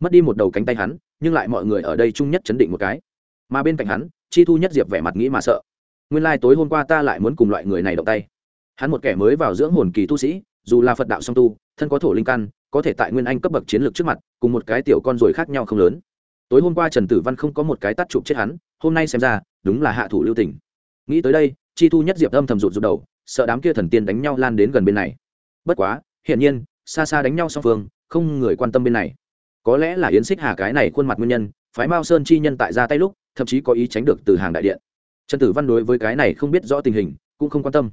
Mất đi một đầu cánh tay hắn, nhưng lại mọi người ở đây chung nhất chấn định một cái. Mà bên cạnh hắn, chi thu nhất diệp vẻ mặt nghĩ mà sợ. Nguyên lai、like、tối hôm qua ta lại muốn cùng loại người này động tay. Hắn một kẻ mới vào dưỡng hồn kỳ tu sĩ, dù là phật đạo song tu, thân có thổ linh căn, có thể tại nguyên anh cấp bậc chiến lược trước mặt, cùng một cái tiểu con rồi khác nhau không lớn. Tối hôm qua trần tử văn không có một cái tắt chụp chết hắn, hôm nay xem ra, đúng là hạ thủ lưu tình. Nghĩ tới đây, chi thu nhất diệp âm thầm rụt rụt đầu, sợ đám kia thần tiên đánh nhau lan đến gần bên này bất quá, hiển nhiên, xa xa đánh nhau song phương, không người quan tâm bên này. Có lẽ là yến xích hà cái này khuôn mặt nguyên nhân, phái mao sơn chi nhân tại ra tay lúc, thậm chí có ý tránh được từ hàng đại điện. Trần tử văn đối với cái này không biết rõ tình hình, cũng không quan tâm.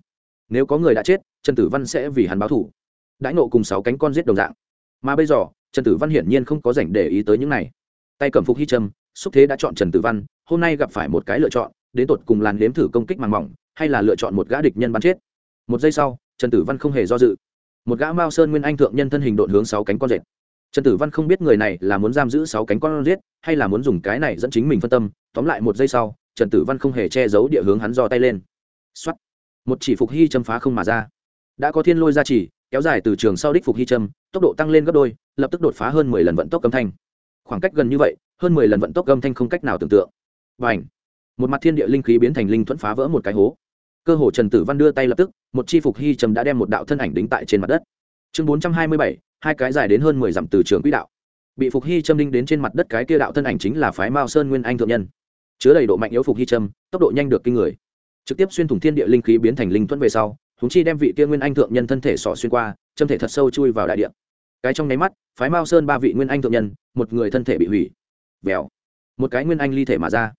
Nếu có người đã chết, trần tử văn sẽ vì hắn báo thủ đãi nộ cùng sáu cánh con giết đồng dạng. Mà bây giờ, trần tử văn hiển nhiên không có dành để ý tới những này. Tay cầm phục hy trâm xúc thế đã chọn trần tử văn, hôm nay gặp phải một cái lựa chọn, đến tột cùng làn nếm thử công kích màng mỏng, hay là lựa chọn một gã địch nhân bắn chết. Một giây sau, trần tử văn không hề do dự một gã mao sơn nguyên anh thượng nhân thân hình độn hướng sáu cánh con rệt. Trần tử văn không biết người này là muốn giam giữ sáu cánh con rết hay là muốn dùng cái này dẫn chính mình phân tâm. Tóm lại một giây sau, trần tử văn không hề che giấu địa hướng hắn do tay lên. X một chỉ phục hy châm phá không mà ra. Đã có thiên lôi ra chỉ kéo dài từ trường sau đích phục hy châm, tốc độ tăng lên gấp đôi, lập tức đột phá hơn mười lần vận tốc âm thanh. Khoảng cách gần như vậy, hơn mười lần vận tốc âm thanh không cách nào tưởng tượng. Và ảnh một mặt thiên địa linh khí biến thành linh thuẫn phá vỡ một cái hố cơ hồ trần tử văn đưa tay lập tức, một chi phục hy trầm đã đem một đạo thân ảnh đính tại trên mặt đất. Chương bốn trăm hai mươi bảy, hai cái dài đến hơn mười dặm từ trường quỹ đạo. Bị phục hy châm đinh đến trên mặt đất cái kia đạo thân ảnh chính là phái mao sơn nguyên anh thượng nhân. Chứa đầy độ mạnh yếu phục hy châm tốc độ nhanh được kinh người. Trực tiếp xuyên thủng thiên địa linh khí biến thành linh thuẫn về sau húng chi đem vị kia nguyên anh thượng nhân thân thể sỏ xuyên qua châm thể thật sâu chui vào đại địa. Cái trong nháy mắt, phái mao sơn ba vị nguyên anh thượng nhân, một người thân thể bị hủy. Vèo. Một cái nguyên anh ly thể mà ra.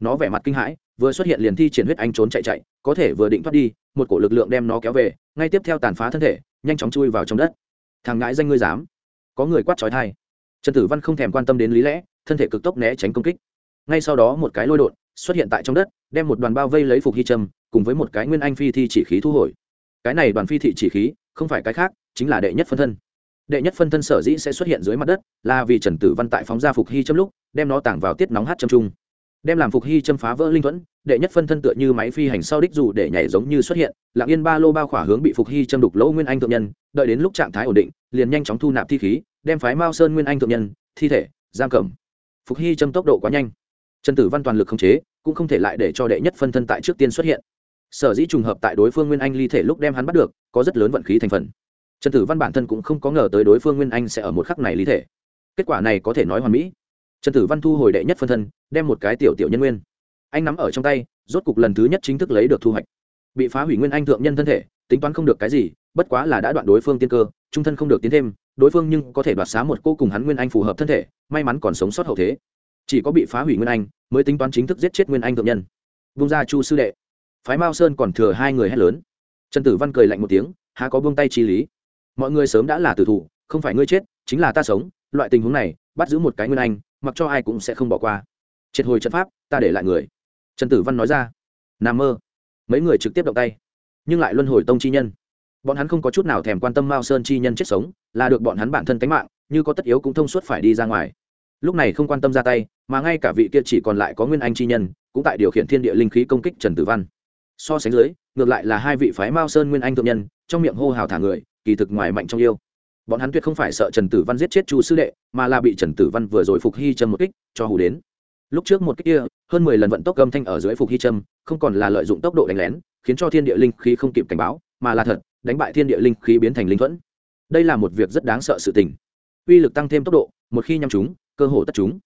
Nó vẻ mặt kinh hãi, vừa xuất hiện liền thi triển huyết anh trốn chạy chạy có thể vừa định thoát đi, một cổ lực lượng đem nó kéo về, ngay tiếp theo tàn phá thân thể, nhanh chóng chui vào trong đất. Thằng ngãi danh ngươi dám. Có người quát trói thai. Trần tử văn không thèm quan tâm đến lý lẽ, thân thể cực tốc né tránh công kích. Ngay sau đó một cái lôi đột xuất hiện tại trong đất, đem một đoàn bao vây lấy phục hy trâm cùng với một cái nguyên anh phi thi chỉ khí thu hồi. Cái này đoàn phi thị chỉ khí, không phải cái khác, chính là đệ nhất phân thân. Đệ nhất phân thân sở dĩ sẽ xuất hiện dưới mặt đất là vì trần tử văn tại phóng ra phục hy châm lúc, đem nó tảng vào tiết nóng hát châm trung đem làm phục hy châm phá vỡ linh thuẫn, đệ nhất phân thân tựa như máy phi hành sau đích dù để nhảy giống như xuất hiện lạng yên ba lô bao khỏa hướng bị phục hy châm đục lỗ nguyên anh thượng nhân, đợi đến lúc trạng thái ổn định, liền nhanh chóng thu nạp thi khí, đem phái mao sơn nguyên anh thượng nhân, thi thể, giam cầm. Phục hy châm tốc độ quá nhanh. Trần tử văn toàn lực không chế, cũng không thể lại để cho đệ nhất phân thân tại trước tiên xuất hiện. Sở dĩ trùng hợp tại đối phương nguyên anh ly thể lúc đem hắn bắt được, có rất lớn vận khí thành phần. Trần tử văn bản thân cũng không có ngờ tới đối phương nguyên anh sẽ ở một khắc này ly thể. Kết quả này có thể nói hoàn mỹ trần tử văn thu hồi đệ nhất phân thân, đem một cái tiểu tiểu nhân nguyên. Anh nắm ở trong tay, rốt cục lần thứ nhất chính thức lấy được thu hoạch. Bị phá hủy nguyên anh thượng nhân thân thể, tính toán không được cái gì, bất quá là đã đoạn đối phương tiên cơ, trung thân không được tiến thêm, đối phương nhưng có thể đoạt xá một cô cùng hắn nguyên anh phù hợp thân thể, may mắn còn sống sót hậu thế. Chỉ có bị phá hủy nguyên anh, mới tính toán chính thức giết chết nguyên anh thượng nhân. Vung ra chu sư đệ. Phái mao sơn còn thừa hai người hét lớn. Trần tử văn cười lạnh một tiếng, há có buông tay chi lý. Mọi người sớm đã là tử thủ, không phải ngươi chết, chính là ta sống. Loại tình huống này, bắt giữ một cái nguyên anh mặc cho ai cũng sẽ không bỏ qua. Triệt hồi trận pháp, ta để lại người. Trần tử văn nói ra. N mơ. Mấy người trực tiếp động tay. Nhưng lại luân hồi tông chi nhân. Bọn hắn không có chút nào thèm quan tâm mao sơn chi nhân chết sống, là được bọn hắn bản thân tánh mạng, như có tất yếu cũng thông suốt phải đi ra ngoài. Lúc này không quan tâm ra tay, mà ngay cả vị kia chỉ còn lại có nguyên anh chi nhân, cũng tại điều khiển thiên địa linh khí công kích trần tử văn. So sánh dưới, ngược lại là hai vị phái mao sơn nguyên anh thượng nhân, trong miệng hô hào thả người, kỳ thực ngoài mạnh trong yêu bọn hắn tuyệt không phải sợ trần tử văn giết chết chu sư đệ, mà là bị trần tử văn vừa rồi phục hy trâm một kích cho hù đến. Lúc trước một kích kia, hơn mười lần vận tốc gầm thanh ở dưới phục hy trâm không còn là lợi dụng tốc độ đánh lén, khiến cho thiên địa linh khí không kịp cảnh báo, mà là thật, đánh bại thiên địa linh khí biến thành linh thuẫn. Đây là một việc rất đáng sợ sự tình. Uy lực tăng thêm tốc độ, một khi nhắm chúng, cơ hồ tất chúng.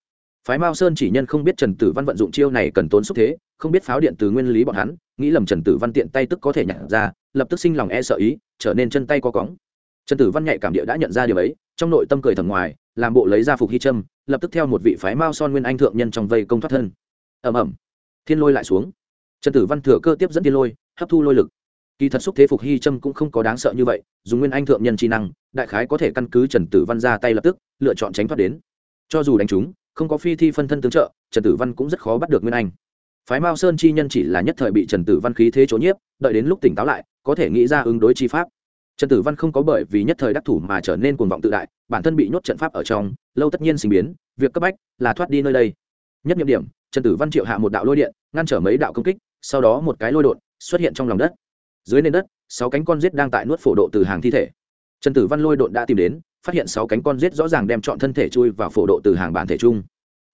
Phái mao sơn chỉ nhân không biết trần tử văn vận dụng chiêu này cần tốn xúc thế, không biết pháo điện từ nguyên lý bọn hắn, nghĩ lầm trần tử văn tiện tay tức có thể nhặt ra, lập tức sinh lòng e sợ ý, trở nên chân tay co cóng trần tử văn nhạy cảm địa đã nhận ra điều ấy, trong nội tâm cười thầm ngoài, làm bộ lấy ra phục hy trâm lập tức theo một vị phái mao son nguyên anh thượng nhân trong vây công thoát thân. Ẩm ẩm thiên lôi lại xuống. Trần tử văn thừa cơ tiếp dẫn thiên lôi, hấp thu lôi lực. Kỳ thật xúc thế phục hy trâm cũng không có đáng sợ như vậy, dùng nguyên anh thượng nhân trí năng, đại khái có thể căn cứ trần tử văn ra tay lập tức, lựa chọn tránh thoát đến. Cho dù đánh chúng không có phi thi phân thân tướng trợ, trần tử văn cũng rất khó bắt được nguyên anh. Phái mao sơn chi nhân chỉ là nhất thời bị trần tử văn khí thế chỗ nhiếp, đợi đến lúc tỉnh táo lại, có thể nghĩ ra ứng đối chi pháp trần tử văn không có bởi vì nhất thời đắc thủ mà trở nên cuồng vọng tự đại, bản thân bị nhốt trận pháp ở trong, lâu tất nhiên sinh biến, việc cấp bách là thoát đi nơi đây. Nhất nhiệm điểm, trần tử văn triệu hạ một đạo lôi điện, ngăn trở mấy đạo công kích, sau đó một cái lôi đột xuất hiện trong lòng đất. Dưới nền đất, sáu cánh con rết đang tại nuốt phổ độ từ hàng thi thể. Trần tử văn lôi đột đã tìm đến, phát hiện sáu cánh con rết rõ ràng đem chọn thân thể chui vào phổ độ từ hàng bản thể chung.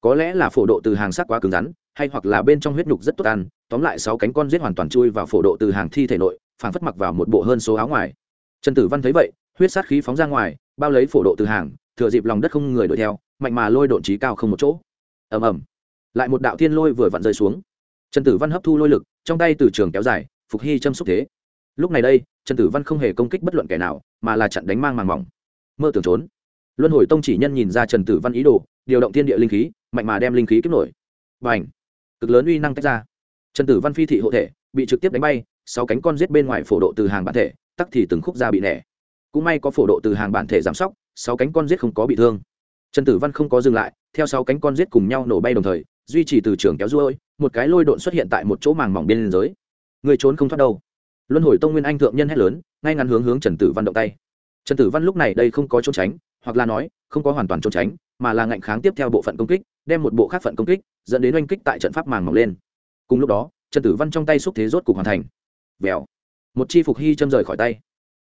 Có lẽ là phổ độ từ hàng sắc quá cứng rắn, hay hoặc là bên trong huyết nhục rất tốt ăn, tóm lại sáu cánh con rết hoàn toàn chui vào phổ độ từ hàng thi thể nội phản phất mặc vào một bộ hơn số áo ngoài trần tử văn thấy vậy, huyết sát khí phóng ra ngoài, bao lấy phổ độ từ hàng, thừa dịp lòng đất không người đuổi theo, mạnh mà lôi độn trí cao không một chỗ. Ầm ầm. Lại một đạo thiên lôi vừa vặn rơi xuống. Trần tử văn hấp thu lôi lực, trong tay từ trường kéo dài, phục hy châm xúc thế. Lúc này đây, trần tử văn không hề công kích bất luận kẻ nào, mà là chặn đánh mang màng mỏng. Mơ tưởng trốn. Luân hồi tông chỉ nhân nhìn ra trần tử văn ý đồ, điều động thiên địa linh khí, mạnh mà đem linh khí kích nổi. Và ảnh cực lớn uy năng tách ra. Trần tử văn phi thị hộ thể, bị trực tiếp đánh bay, sáu cánh con giết bên ngoài phổ độ từ hàng bản thể tắc thì từng khúc ra bị nẻ. Cũng may có phổ độ từ hàng bản thể giảm sóc, sáu cánh con giết không có bị thương. Trần tử văn không có dừng lại, theo sáu cánh con giết cùng nhau nổ bay đồng thời, duy trì từ trường kéo ruôi, một cái lôi độn xuất hiện tại một chỗ màng mỏng bên giới người trốn không thoát đâu. Luân hồi tông nguyên anh thượng nhân hét lớn, ngay ngắn hướng hướng trần tử văn động tay. Trần tử văn lúc này đây không có trốn tránh, hoặc là nói, không có hoàn toàn trốn tránh, mà là ngạnh kháng tiếp theo bộ phận công kích, đem một bộ khác phận công kích, dẫn đến oanh kích tại trận pháp màng mỏng lên. Cùng lúc đó, trần tử văn trong tay xúc thế rốt cục hoàn thành. Vèo một chi phục hy châm rời khỏi tay.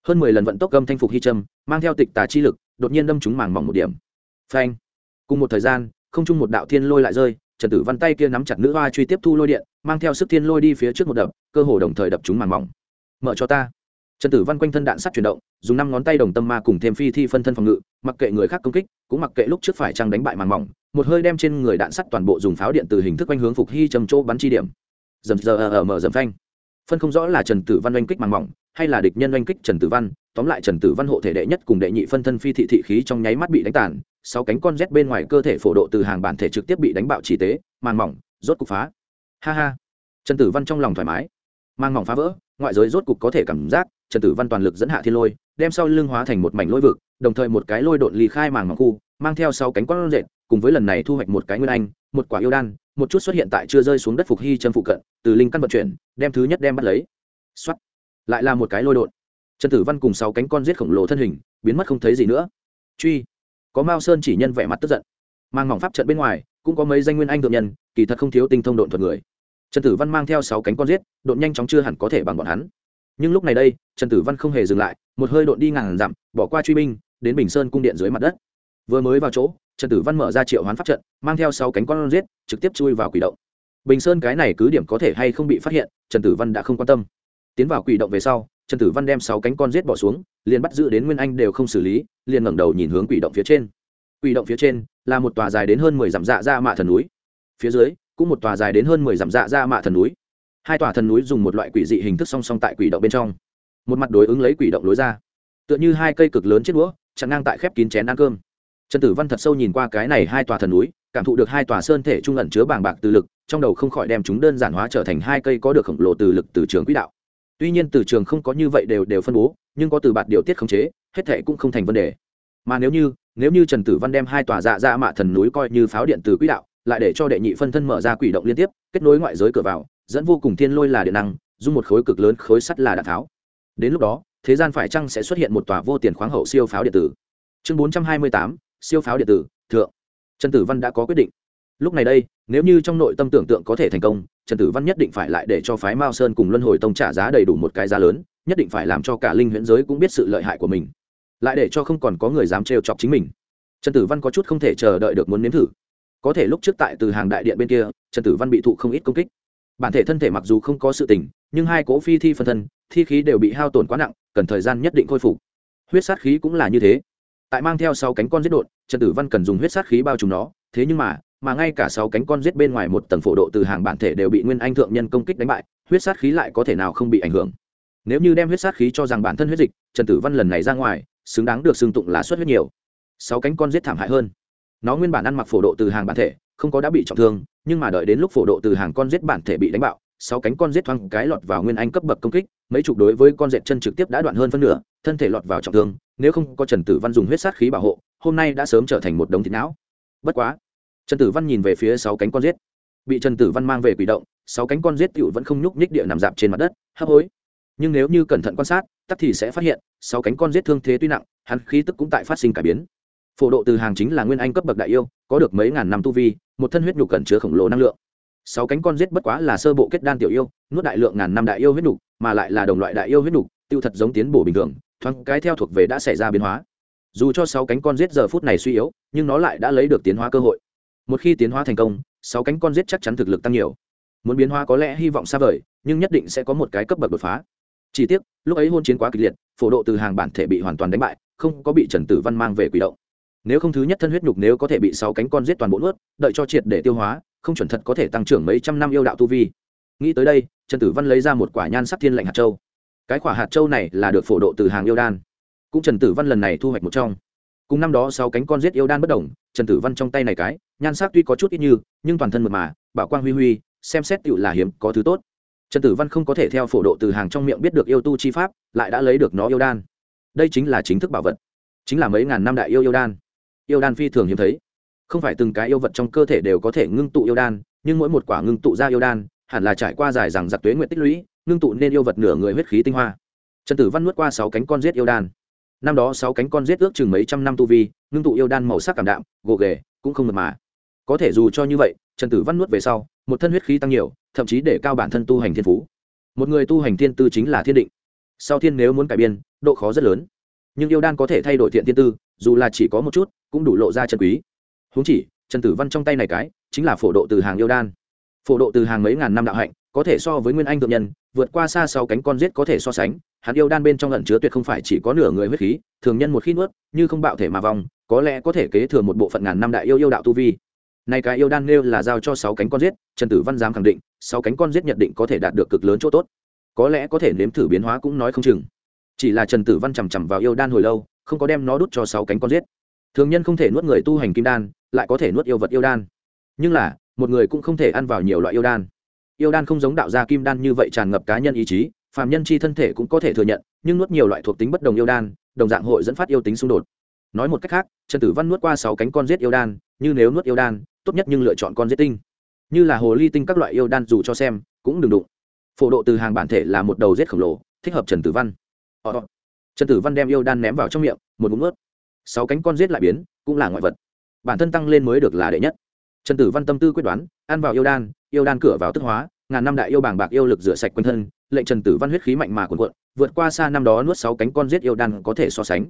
Hơn mười lần vận tốc gâm thanh phục hy châm, mang theo tịch tà chi lực, đột nhiên đâm trúng màng mỏng một điểm. Phanh! Cùng một thời gian, không chung một đạo thiên lôi lại rơi, trần tử văn tay kia nắm chặt nữ hoa truy tiếp thu lôi điện, mang theo sức thiên lôi đi phía trước một đập, cơ hồ đồng thời đập trúng màng mỏng. Mở cho ta. Trần tử văn quanh thân đạn sắt chuyển động, dùng năm ngón tay đồng tâm ma cùng thêm phi thi phân thân phòng ngự, mặc kệ người khác công kích, cũng mặc kệ lúc trước phải trăng đánh bại màng mỏng, một hơi đem trên người đạn sắt toàn bộ dùng pháo điện từ hình thức quanh hướng phục hy trầm chỗ bắn chi điểm. Dầm giờ ở mở dầm phanh phân không rõ là trần tử văn oanh kích màng mỏng, hay là địch nhân oanh kích trần tử văn, tóm lại trần tử văn hộ thể đệ nhất cùng đệ nhị phân thân phi thị thị khí trong nháy mắt bị đánh tàn, sáu cánh con rết bên ngoài cơ thể phổ độ từ hàng bản thể trực tiếp bị đánh bạo chỉ tế, màng mỏng, rốt cục phá. Ha ha. Trần tử văn trong lòng thoải mái. Màng mỏng phá vỡ, ngoại giới rốt cục có thể cảm giác trần tử văn toàn lực dẫn hạ thiên lôi, đem sau lưng hóa thành một mảnh lôi vực, đồng thời một cái lôi độn ly khai màng mỏng khu, mang theo sáu cánh con rệt cùng với lần này thu hoạch một cái nguyên anh, một quả yêu đan một chút xuất hiện tại chưa rơi xuống đất phục hy chân phụ cận, từ linh căn vận chuyển, đem thứ nhất đem bắt lấy. Xuất lại là một cái lôi đột. Trần tử văn cùng sáu cánh con giết khổng lồ thân hình, biến mất không thấy gì nữa. Truy. Có mao sơn chỉ nhân vẻ mặt tức giận. Mang mỏng pháp trận bên ngoài, cũng có mấy danh nguyên anh thượng nhân, kỳ thật không thiếu tinh thông độn thuật người. Trần tử văn mang theo sáu cánh con giết, độn nhanh chóng chưa hẳn có thể bằng bọn hắn. Nhưng lúc này đây, trần tử văn không hề dừng lại, một hơi độn đi ngàn dặm, bỏ qua truy binh, đến bình sơn cung điện dưới mặt đất. Vừa mới vào chỗ, trần tử văn mở ra triệu hoán pháp trận mang theo sáu cánh con giết, trực tiếp chui vào quỷ động. Bình sơn cái này cứ điểm có thể hay không bị phát hiện, trần tử văn đã không quan tâm. Tiến vào quỷ động về sau, trần tử văn đem sáu cánh con giết bỏ xuống, liền bắt giữ đến nguyên anh đều không xử lý, liền ngẩng đầu nhìn hướng quỷ động phía trên. Quỷ động phía trên là một tòa dài đến hơn mười dặm dạ ra mạ thần núi. Phía dưới cũng một tòa dài đến hơn mười dặm dạ ra mạ thần núi. Hai tòa thần núi dùng một loại quỷ dị hình thức song song tại quỷ động bên trong. Một mặt đối ứng lấy quỷ động lối ra. Tựa như hai cây cực lớn chết đũa, chặn ngang tại khép kín chén ăn cơm trần tử văn thật sâu nhìn qua cái này hai tòa thần núi, cảm thụ được hai tòa sơn thể trung ẩn chứa bàng bạc từ lực, trong đầu không khỏi đem chúng đơn giản hóa trở thành hai cây có được khổng lồ từ lực từ trường quỹ đạo. Tuy nhiên từ trường không có như vậy đều đều phân bố, nhưng có từ bạt điều tiết khống chế, hết thệ cũng không thành vấn đề. Mà nếu như nếu như trần tử văn đem hai tòa dạ dạ mạ thần núi coi như pháo điện từ quỹ đạo, lại để cho đệ nhị phân thân mở ra quỷ động liên tiếp, kết nối ngoại giới cửa vào, dẫn vô cùng thiên lôi là điện năng dung một khối cực lớn khối sắt là đạn tháo. Đến lúc đó, thế gian phải chăng sẽ xuất hiện một tòa vô tiền khoáng hậu siêu pháo điện tử? Chương bốn trăm hai mươi tám siêu pháo điện tử, thượng. Trần tử văn đã có quyết định. Lúc này đây, nếu như trong nội tâm tưởng tượng có thể thành công, trần tử văn nhất định phải lại để cho phái mao sơn cùng luân hồi tông trả giá đầy đủ một cái giá lớn, nhất định phải làm cho cả linh huyễn giới cũng biết sự lợi hại của mình. Lại để cho không còn có người dám trêu chọc chính mình. Trần tử văn có chút không thể chờ đợi được muốn nếm thử. Có thể lúc trước tại từ hàng đại điện bên kia, trần tử văn bị thụ không ít công kích. Bản thể thân thể mặc dù không có sự tình, nhưng hai cỗ phi thi phân thân, thi khí đều bị hao tổn quá nặng, cần thời gian nhất định khôi phục. Huyết sát khí cũng là như thế tại mang theo sáu cánh con giết đột, trần tử văn cần dùng huyết sát khí bao trùm nó, thế nhưng mà mà ngay cả sáu cánh con giết bên ngoài một tầng phổ độ từ hàng bản thể đều bị nguyên anh thượng nhân công kích đánh bại, huyết sát khí lại có thể nào không bị ảnh hưởng. Nếu như đem huyết sát khí cho rằng bản thân huyết dịch, trần tử văn lần này ra ngoài, xứng đáng được xưng tụng là xuất huyết nhiều. Sáu cánh con giết thảm hại hơn. Nó nguyên bản ăn mặc phổ độ từ hàng bản thể, không có đã bị trọng thương, nhưng mà đợi đến lúc phổ độ từ hàng con giết bản thể bị đánh bạo sáu cánh con rết thoáng cái lọt vào nguyên anh cấp bậc công kích mấy chục đối với con dệt chân trực tiếp đã đoạn hơn phân nửa thân thể lọt vào trọng thương nếu không có trần tử văn dùng huyết sát khí bảo hộ hôm nay đã sớm trở thành một đống thịt não. Bất quá trần tử văn nhìn về phía sáu cánh con rết, bị trần tử văn mang về quỷ động sáu cánh con rết tựu vẫn không nhúc nhích địa nằm dạp trên mặt đất hấp hối. Nhưng nếu như cẩn thận quan sát tắc thì sẽ phát hiện sáu cánh con rết thương thế tuy nặng hắn khí tức cũng tại phát sinh cải biến. Phổ độ từ hàng chính là nguyên anh cấp bậc đại yêu có được mấy ngàn năm tu vi một thân huyết nhục cẩn chứa khổng lồ năng lượng sáu cánh con giết bất quá là sơ bộ kết đan tiểu yêu nuốt đại lượng ngàn năm đại yêu huyết đủ, mà lại là đồng loại đại yêu huyết đủ, tiêu thật giống tiến bổ bình thường thoáng cái theo thuộc về đã xảy ra biến hóa. Dù cho sáu cánh con giết giờ phút này suy yếu nhưng nó lại đã lấy được tiến hóa cơ hội. Một khi tiến hóa thành công sáu cánh con giết chắc chắn thực lực tăng nhiều. Muốn biến hóa có lẽ hy vọng xa vời nhưng nhất định sẽ có một cái cấp bậc đột phá. Chỉ tiếc lúc ấy hôn chiến quá kịch liệt phổ độ từ hàng bản thể bị hoàn toàn đánh bại không có bị trần tử văn mang về quỷ động. Nếu không thứ nhất thân huyết nhục nếu có thể bị sáu cánh con giết toàn bộ nuốt đợi cho triệt để tiêu hóa không chuẩn thật có thể tăng trưởng mấy trăm năm yêu đạo tu vi. Nghĩ tới đây, trần tử văn lấy ra một quả nhan sắc thiên lệnh hạt châu. Cái quả hạt châu này là được phổ độ từ hàng yêu đan. Cũng trần tử văn lần này thu hoạch một trong. Cùng năm đó sáu cánh con giết yêu đan bất đồng, trần tử văn trong tay này cái, nhan sắc tuy có chút ít như, nhưng toàn thân mật mà, bảo quang huy huy, xem xét tựu là hiếm, có thứ tốt. Trần tử văn không có thể theo phổ độ từ hàng trong miệng biết được yêu tu chi pháp, lại đã lấy được nó yêu đan. Đây chính là chính thức bảo vật. Chính là mấy ngàn năm đại yêu yêu đan. Yêu đan phi thường hiếm thấy không phải từng cái yêu vật trong cơ thể đều có thể ngưng tụ yêu đan, nhưng mỗi một quả ngưng tụ ra yêu đan, hẳn là trải qua dài rằng giặc tuế nguyện tích lũy, ngưng tụ nên yêu vật nửa người huyết khí tinh hoa. Trần tử văn nuốt qua sáu cánh con giết yêu đan. Năm đó sáu cánh con giết ước chừng mấy trăm năm tu vi, ngưng tụ yêu đan màu sắc cảm đạm, gồ ghề, cũng không mật mà. Có thể dù cho như vậy, trần tử văn nuốt về sau, một thân huyết khí tăng nhiều, thậm chí để cao bản thân tu hành thiên phú. Một người tu hành thiên tư chính là thiên định. Sau thiên nếu muốn cải biên, độ khó rất lớn. Nhưng yêu đan có thể thay đổi thiện thiên tư, dù là chỉ có một chút, cũng đủ lộ ra chân quý huống chỉ, trần tử văn trong tay này cái, chính là phổ độ từ hàng yêu đan. Phổ độ từ hàng mấy ngàn năm đạo hạnh, có thể so với nguyên anh thượng nhân, vượt qua xa sáu cánh con giết có thể so sánh, hắn yêu đan bên trong lẩn chứa tuyệt không phải chỉ có nửa người huyết khí, thường nhân một khi nuốt, như không bạo thể mà vong, có lẽ có thể kế thừa một bộ phận ngàn năm đại yêu yêu đạo tu vi. Nay cái yêu đan nêu là giao cho sáu cánh con giết, trần tử văn dám khẳng định, sáu cánh con giết nhận định có thể đạt được cực lớn chỗ tốt. Có lẽ có thể nếm thử biến hóa cũng nói không chừng. Chỉ là trần tử văn chằm chằm vào yêu đan hồi lâu, không có đem nó đút cho sáu cánh con giết. Thường nhân không thể nuốt người tu hành kim đan lại có thể nuốt yêu vật yêu đan. Nhưng là một người cũng không thể ăn vào nhiều loại yêu đan. Yêu đan không giống đạo gia kim đan như vậy tràn ngập cá nhân ý chí phàm nhân chi thân thể cũng có thể thừa nhận nhưng nuốt nhiều loại thuộc tính bất đồng yêu đan đồng dạng hội dẫn phát yêu tính xung đột. Nói một cách khác trần tử văn nuốt qua sáu cánh con giết yêu đan như nếu nuốt yêu đan tốt nhất nhưng lựa chọn con giết tinh. Như là hồ ly tinh các loại yêu đan dù cho xem cũng đừng đụng. Phổ độ từ hàng bản thể là một đầu giết khổng lồ thích hợp trần tử văn. Ờ, ờ. trần tử văn đem yêu đan ném vào trong miệng một ngụm ướt sáu cánh con giết lại biến cũng là ngoại vật bản thân tăng lên mới được là đệ nhất. Trần tử văn tâm tư quyết đoán, ăn vào yêu đan yêu đan cửa vào tức hóa, ngàn năm đại yêu bảng bạc yêu lực rửa sạch quanh thân, lệnh trần tử văn huyết khí mạnh mà cuồn cuộn, vượt qua xa năm đó nuốt sáu cánh con giết yêu đan có thể so sánh.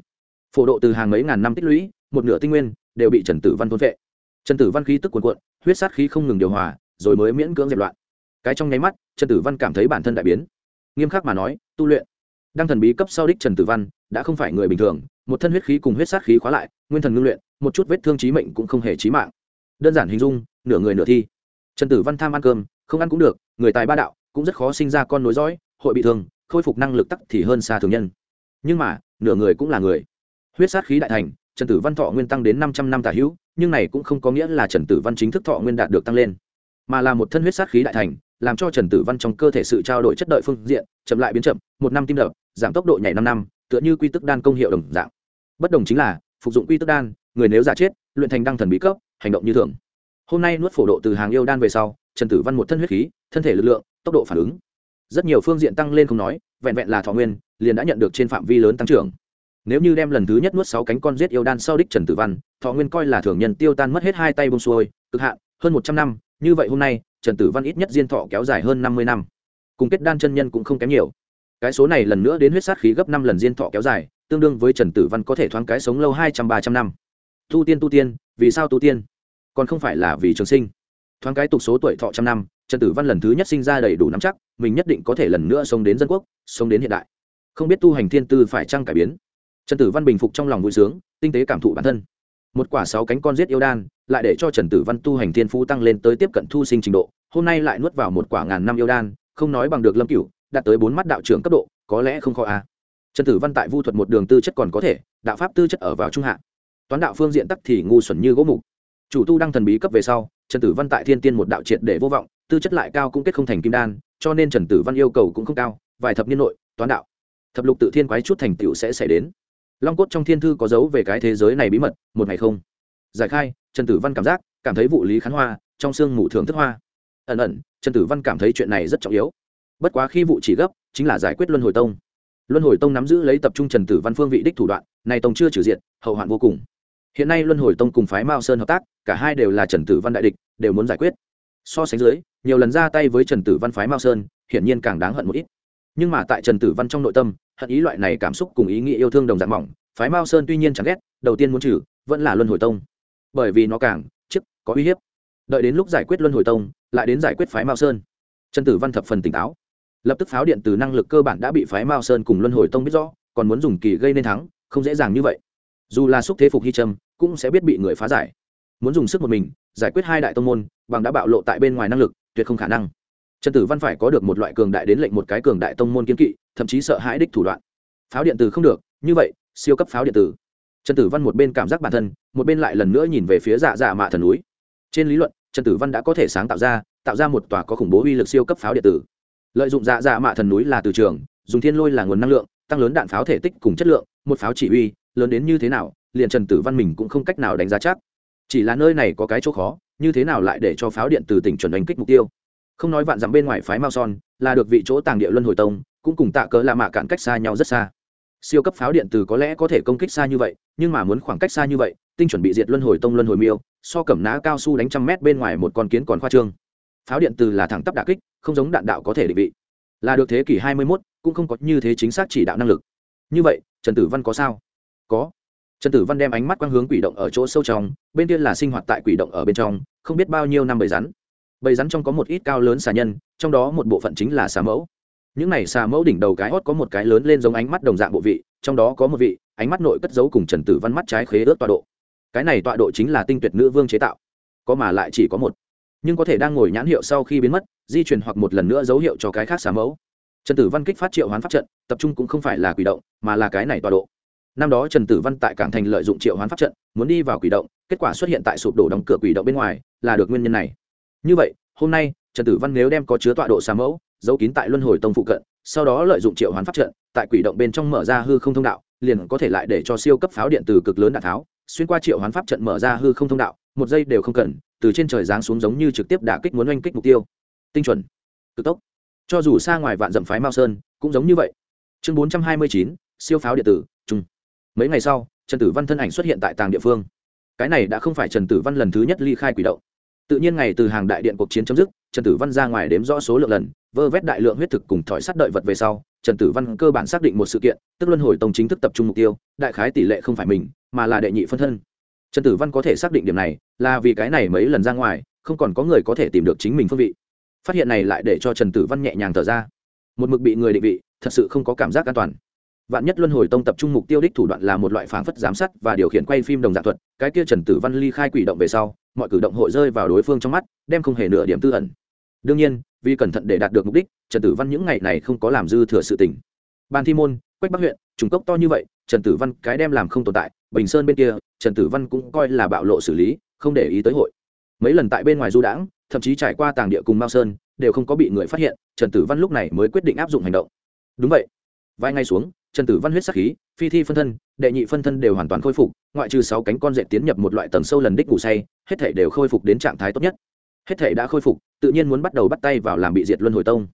Phổ độ từ hàng mấy ngàn năm tích lũy, một nửa tinh nguyên, đều bị trần tử văn thôn vệ trần tử văn khí tức cuồn cuộn, huyết sát khí không ngừng điều hòa, rồi mới miễn cưỡng dẹp loạn. Cái trong nháy mắt, trần tử văn cảm thấy bản thân đại biến. Nghiêm khắc mà nói, tu luyện. Đăng thần bí cấp sau đích trần tử văn, đã không phải người bình thường, một thân huyết khí cùng huyết sát khí khóa lại, nguyên thần ngưng luyện một chút vết thương trí mệnh cũng không hề trí mạng. Đơn giản hình dung, nửa người nửa thi. Trần tử văn tham ăn cơm, không ăn cũng được, người tài ba đạo, cũng rất khó sinh ra con nối dõi, hội bị thương, khôi phục năng lực tắc thì hơn xa thường nhân. Nhưng mà, nửa người cũng là người. Huyết sát khí đại thành, trần tử văn thọ nguyên tăng đến năm trăm năm tả hữu, nhưng này cũng không có nghĩa là trần tử văn chính thức thọ nguyên đạt được tăng lên, mà là một thân huyết sát khí đại thành, làm cho trần tử văn trong cơ thể sự trao đổi chất đợi phương diện, chậm lại biến chậm, một năm tim đập, giảm tốc độ nhảy năm năm, tựa như quy tức đan công hiệu đồng dạng. Bất đồng chính là, phục dụng quy tức đan người nếu giả chết, luyện thành đăng thần bí cấp, hành động như thường. Hôm nay nuốt phổ độ từ hàng yêu đan về sau, trần tử văn một thân huyết khí, thân thể lực lượng, tốc độ phản ứng. Rất nhiều phương diện tăng lên không nói, vẹn vẹn là thọ nguyên, liền đã nhận được trên phạm vi lớn tăng trưởng. Nếu như đem lần thứ nhất nuốt sáu cánh con giết yêu đan sau đích trần tử văn, thọ nguyên coi là thường nhân tiêu tan mất hết hai tay bông xuôi, cực hạn, hơn một trăm năm, như vậy hôm nay, trần tử văn ít nhất diên thọ kéo dài hơn năm mươi năm. Cùng kết đan chân nhân cũng không kém nhiều. Cái số này lần nữa đến huyết sát khí gấp năm lần diên thọ kéo dài, tương đương với trần tử văn có thể thoáng cái sống lâu hai trăm ba trăm năm tu tiên tu tiên, vì sao tu tiên? Còn không phải là vì trường sinh. Thoáng cái tục số tuổi thọ trăm năm, trần tử văn lần thứ nhất sinh ra đầy đủ nắm chắc, mình nhất định có thể lần nữa sống đến dân quốc, sống đến hiện đại. Không biết tu hành thiên tư phải chăng cải biến? Trần tử văn bình phục trong lòng vui sướng, tinh tế cảm thụ bản thân. Một quả sáu cánh con giết yêu đan, lại để cho trần tử văn tu hành thiên phú tăng lên tới tiếp cận thu sinh trình độ, hôm nay lại nuốt vào một quả ngàn năm yêu đan, không nói bằng được lâm cửu, đạt tới bốn mắt đạo trưởng cấp độ, có lẽ không khó a à. trần tử văn tại vu thuật một đường tư chất còn có thể, đạo pháp tư chất ở vào trung hạ toán đạo phương diện tắc thì ngu xuẩn như gỗ mục. Chủ tu đăng thần bí cấp về sau, trần tử văn tại thiên tiên một đạo triệt để vô vọng, tư chất lại cao cũng kết không thành kim đan, cho nên trần tử văn yêu cầu cũng không cao, vài thập niên nội, toán đạo, thập lục tự thiên quái chút thành tựu sẽ xảy đến. Long cốt trong thiên thư có dấu về cái thế giới này bí mật, một ngày không? Giải khai, trần tử văn cảm giác, cảm thấy vụ lý khán hoa, trong sương mù thường thức hoa. Ẩn ẩn, trần tử văn cảm thấy chuyện này rất trọng yếu. Bất quá khi vụ chỉ gấp, chính là giải quyết luân hồi tông. Luân hồi tông nắm giữ lấy tập trung trần tử văn phương vị đích thủ đoạn này tông chưa trừ diện hậu hoạn vô cùng hiện nay luân hồi tông cùng phái mao sơn hợp tác, cả hai đều là trần tử văn đại địch, đều muốn giải quyết. So sánh dưới, nhiều lần ra tay với trần tử văn phái mao sơn, hiển nhiên càng đáng hận một ít. Nhưng mà tại trần tử văn trong nội tâm, hận ý loại này cảm xúc cùng ý nghĩa yêu thương đồng dạng mỏng, phái mao sơn tuy nhiên chẳng ghét, đầu tiên muốn trừ, vẫn là luân hồi tông. Bởi vì nó càng chức có uy hiếp. Đợi đến lúc giải quyết luân hồi tông, lại đến giải quyết phái mao sơn. Trần tử văn thập phần tỉnh táo. Lập tức pháo điện từ năng lực cơ bản đã bị phái mao sơn cùng luân hồi tông biết rõ, còn muốn dùng kỳ gây nên thắng, không dễ dàng như vậy. Dù là xúc thế phục hy trâm cũng sẽ biết bị người phá giải. Muốn dùng sức một mình, giải quyết hai đại tông môn, bằng đã bạo lộ tại bên ngoài năng lực, tuyệt không khả năng. Trần tử văn phải có được một loại cường đại đến lệnh một cái cường đại tông môn kiên kỵ, thậm chí sợ hãi đích thủ đoạn. Pháo điện tử không được, như vậy, siêu cấp pháo điện tử. Trần tử văn một bên cảm giác bản thân, một bên lại lần nữa nhìn về phía dạ dạ mạ thần núi. Trên lý luận, trần tử văn đã có thể sáng tạo ra tạo ra một tòa có khủng bố uy lực siêu cấp pháo điện tử. Lợi dụng dạ dạ mạ thần núi là từ trường, dùng thiên lôi là nguồn năng lượng, tăng lớn đạn pháo thể tích cùng chất lượng, một pháo chỉ uy lớn đến như thế nào liền trần tử văn mình cũng không cách nào đánh giá chắc. Chỉ là nơi này có cái chỗ khó như thế nào lại để cho pháo điện từ tỉnh chuẩn đánh kích mục tiêu? Không nói vạn dặm bên ngoài phái mao son là được vị chỗ tàng địa luân hồi tông cũng cùng tạ cớ là mạ cạn cách xa nhau rất xa. Siêu cấp pháo điện từ có lẽ có thể công kích xa như vậy nhưng mà muốn khoảng cách xa như vậy tinh chuẩn bị diệt luân hồi tông luân hồi miêu so cẩm ná cao su đánh trăm mét bên ngoài một con kiến còn khoa trương. Pháo điện từ là thẳng tắp đà kích không giống đạn đạo có thể định vị. Là được thế kỷ hai mươi 21, cũng không có như thế chính xác chỉ đạo năng lực. Như vậy trần tử văn có sao? Có trần tử văn đem ánh mắt quang hướng quỷ động ở chỗ sâu trong, bên kia là sinh hoạt tại quỷ động ở bên trong, không biết bao nhiêu năm bầy rắn. Bầy rắn trong có một ít cao lớn xà nhân, trong đó một bộ phận chính là xà mẫu. Những này xà mẫu đỉnh đầu cái hót có một cái lớn lên giống ánh mắt đồng dạng bộ vị, trong đó có một vị, ánh mắt nội cất giấu cùng trần tử văn mắt trái khế ướt tọa độ. Cái này tọa độ chính là tinh tuyệt nữ vương chế tạo. Có mà lại chỉ có một. Nhưng có thể đang ngồi nhãn hiệu sau khi biến mất, di chuyển hoặc một lần nữa dấu hiệu cho cái khác xà mẫu. Trần tử văn kích phát triệu hoán pháp trận, tập trung cũng không phải là quỷ động, mà là cái này tọa độ năm đó trần tử văn tại cảng thành lợi dụng triệu hoán pháp trận, muốn đi vào quỷ động, kết quả xuất hiện tại sụp đổ đóng cửa quỷ động bên ngoài, là được nguyên nhân này. Như vậy, hôm nay, trần tử văn nếu đem có chứa tọa độ xà mẫu, giấu kín tại luân hồi tông phụ cận, sau đó lợi dụng triệu hoán pháp trận, tại quỷ động bên trong mở ra hư không thông đạo, liền có thể lại để cho siêu cấp pháo điện từ cực lớn đạn tháo, xuyên qua triệu hoán pháp trận mở ra hư không thông đạo, một giây đều không cần, từ trên trời giáng xuống giống như trực tiếp đả kích muốn oanh kích mục tiêu. Tinh chuẩn. Cực tốc. Cho dù xa ngoài vạn dặm phái mao sơn, cũng giống như vậy. Chương bốn trăm hai mươi chín, siêu pháo điện tử mấy ngày sau, trần tử văn thân ảnh xuất hiện tại tàng địa phương. Cái này đã không phải trần tử văn lần thứ nhất ly khai quỷ động. Tự nhiên ngày từ hàng đại điện cuộc chiến chấm dứt, trần tử văn ra ngoài đếm rõ số lượng lần, vơ vét đại lượng huyết thực cùng thỏi sắt đợi vật về sau, trần tử văn cơ bản xác định một sự kiện, tức luân hồi tông chính thức tập trung mục tiêu, đại khái tỷ lệ không phải mình, mà là đệ nhị phân thân. Trần tử văn có thể xác định điểm này, là vì cái này mấy lần ra ngoài, không còn có người có thể tìm được chính mình phương vị. Phát hiện này lại để cho trần tử văn nhẹ nhàng thở ra. Một mực bị người định vị, thật sự không có cảm giác an toàn vạn nhất luân hồi tông tập trung mục tiêu đích thủ đoạn là một loại phảng phất giám sát và điều khiển quay phim đồng dạng thuật, cái kia trần tử văn ly khai quỷ động về sau, mọi cử động hội rơi vào đối phương trong mắt, đem không hề nửa điểm tư ẩn. Đương nhiên, vì cẩn thận để đạt được mục đích, trần tử văn những ngày này không có làm dư thừa sự tình. Ban thi môn, quách bắc huyện, trùng cốc to như vậy, trần tử văn cái đem làm không tồn tại, bình sơn bên kia, trần tử văn cũng coi là bạo lộ xử lý, không để ý tới hội. Mấy lần tại bên ngoài du đãng, thậm chí trải qua tàng địa cùng mao sơn, đều không có bị người phát hiện, trần tử văn lúc này mới quyết định áp dụng hành động. Đúng vậy. Vài ngày xuống trần tử văn huyết sắc khí, phi thi phân thân, đệ nhị phân thân đều hoàn toàn khôi phục, ngoại trừ sáu cánh con dệt tiến nhập một loại tầng sâu lần đích ngủ say, hết thể đều khôi phục đến trạng thái tốt nhất. Hết thể đã khôi phục, tự nhiên muốn bắt đầu bắt tay vào làm bị diệt luân hồi tông.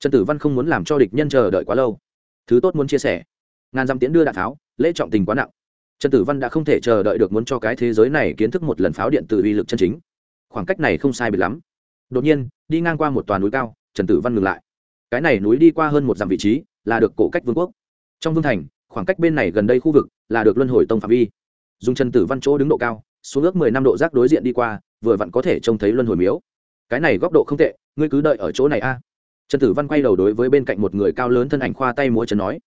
Trần tử văn không muốn làm cho địch nhân chờ đợi quá lâu. Thứ tốt muốn chia sẻ. Ngàn dặm tiến đưa đạn tháo, lễ trọng tình quá nặng. Trần tử văn đã không thể chờ đợi được muốn cho cái thế giới này kiến thức một lần pháo điện tử uy lực chân chính. Khoảng cách này không sai biệt lắm. Đột nhiên, đi ngang qua một toàn núi cao, trần tử văn ngừng lại. Cái này núi đi qua hơn một dặm vị trí, là được cổ cách vương quốc trong vương thành, khoảng cách bên này gần đây khu vực là được luân hồi tông phạm vi. Dùng trần tử văn chỗ đứng độ cao, xuống ước mười năm độ rác đối diện đi qua, vừa vặn có thể trông thấy luân hồi miếu. Cái này góc độ không tệ, ngươi cứ đợi ở chỗ này a. Trần tử văn quay đầu đối với bên cạnh một người cao lớn thân ảnh khoa tay múa chân nói,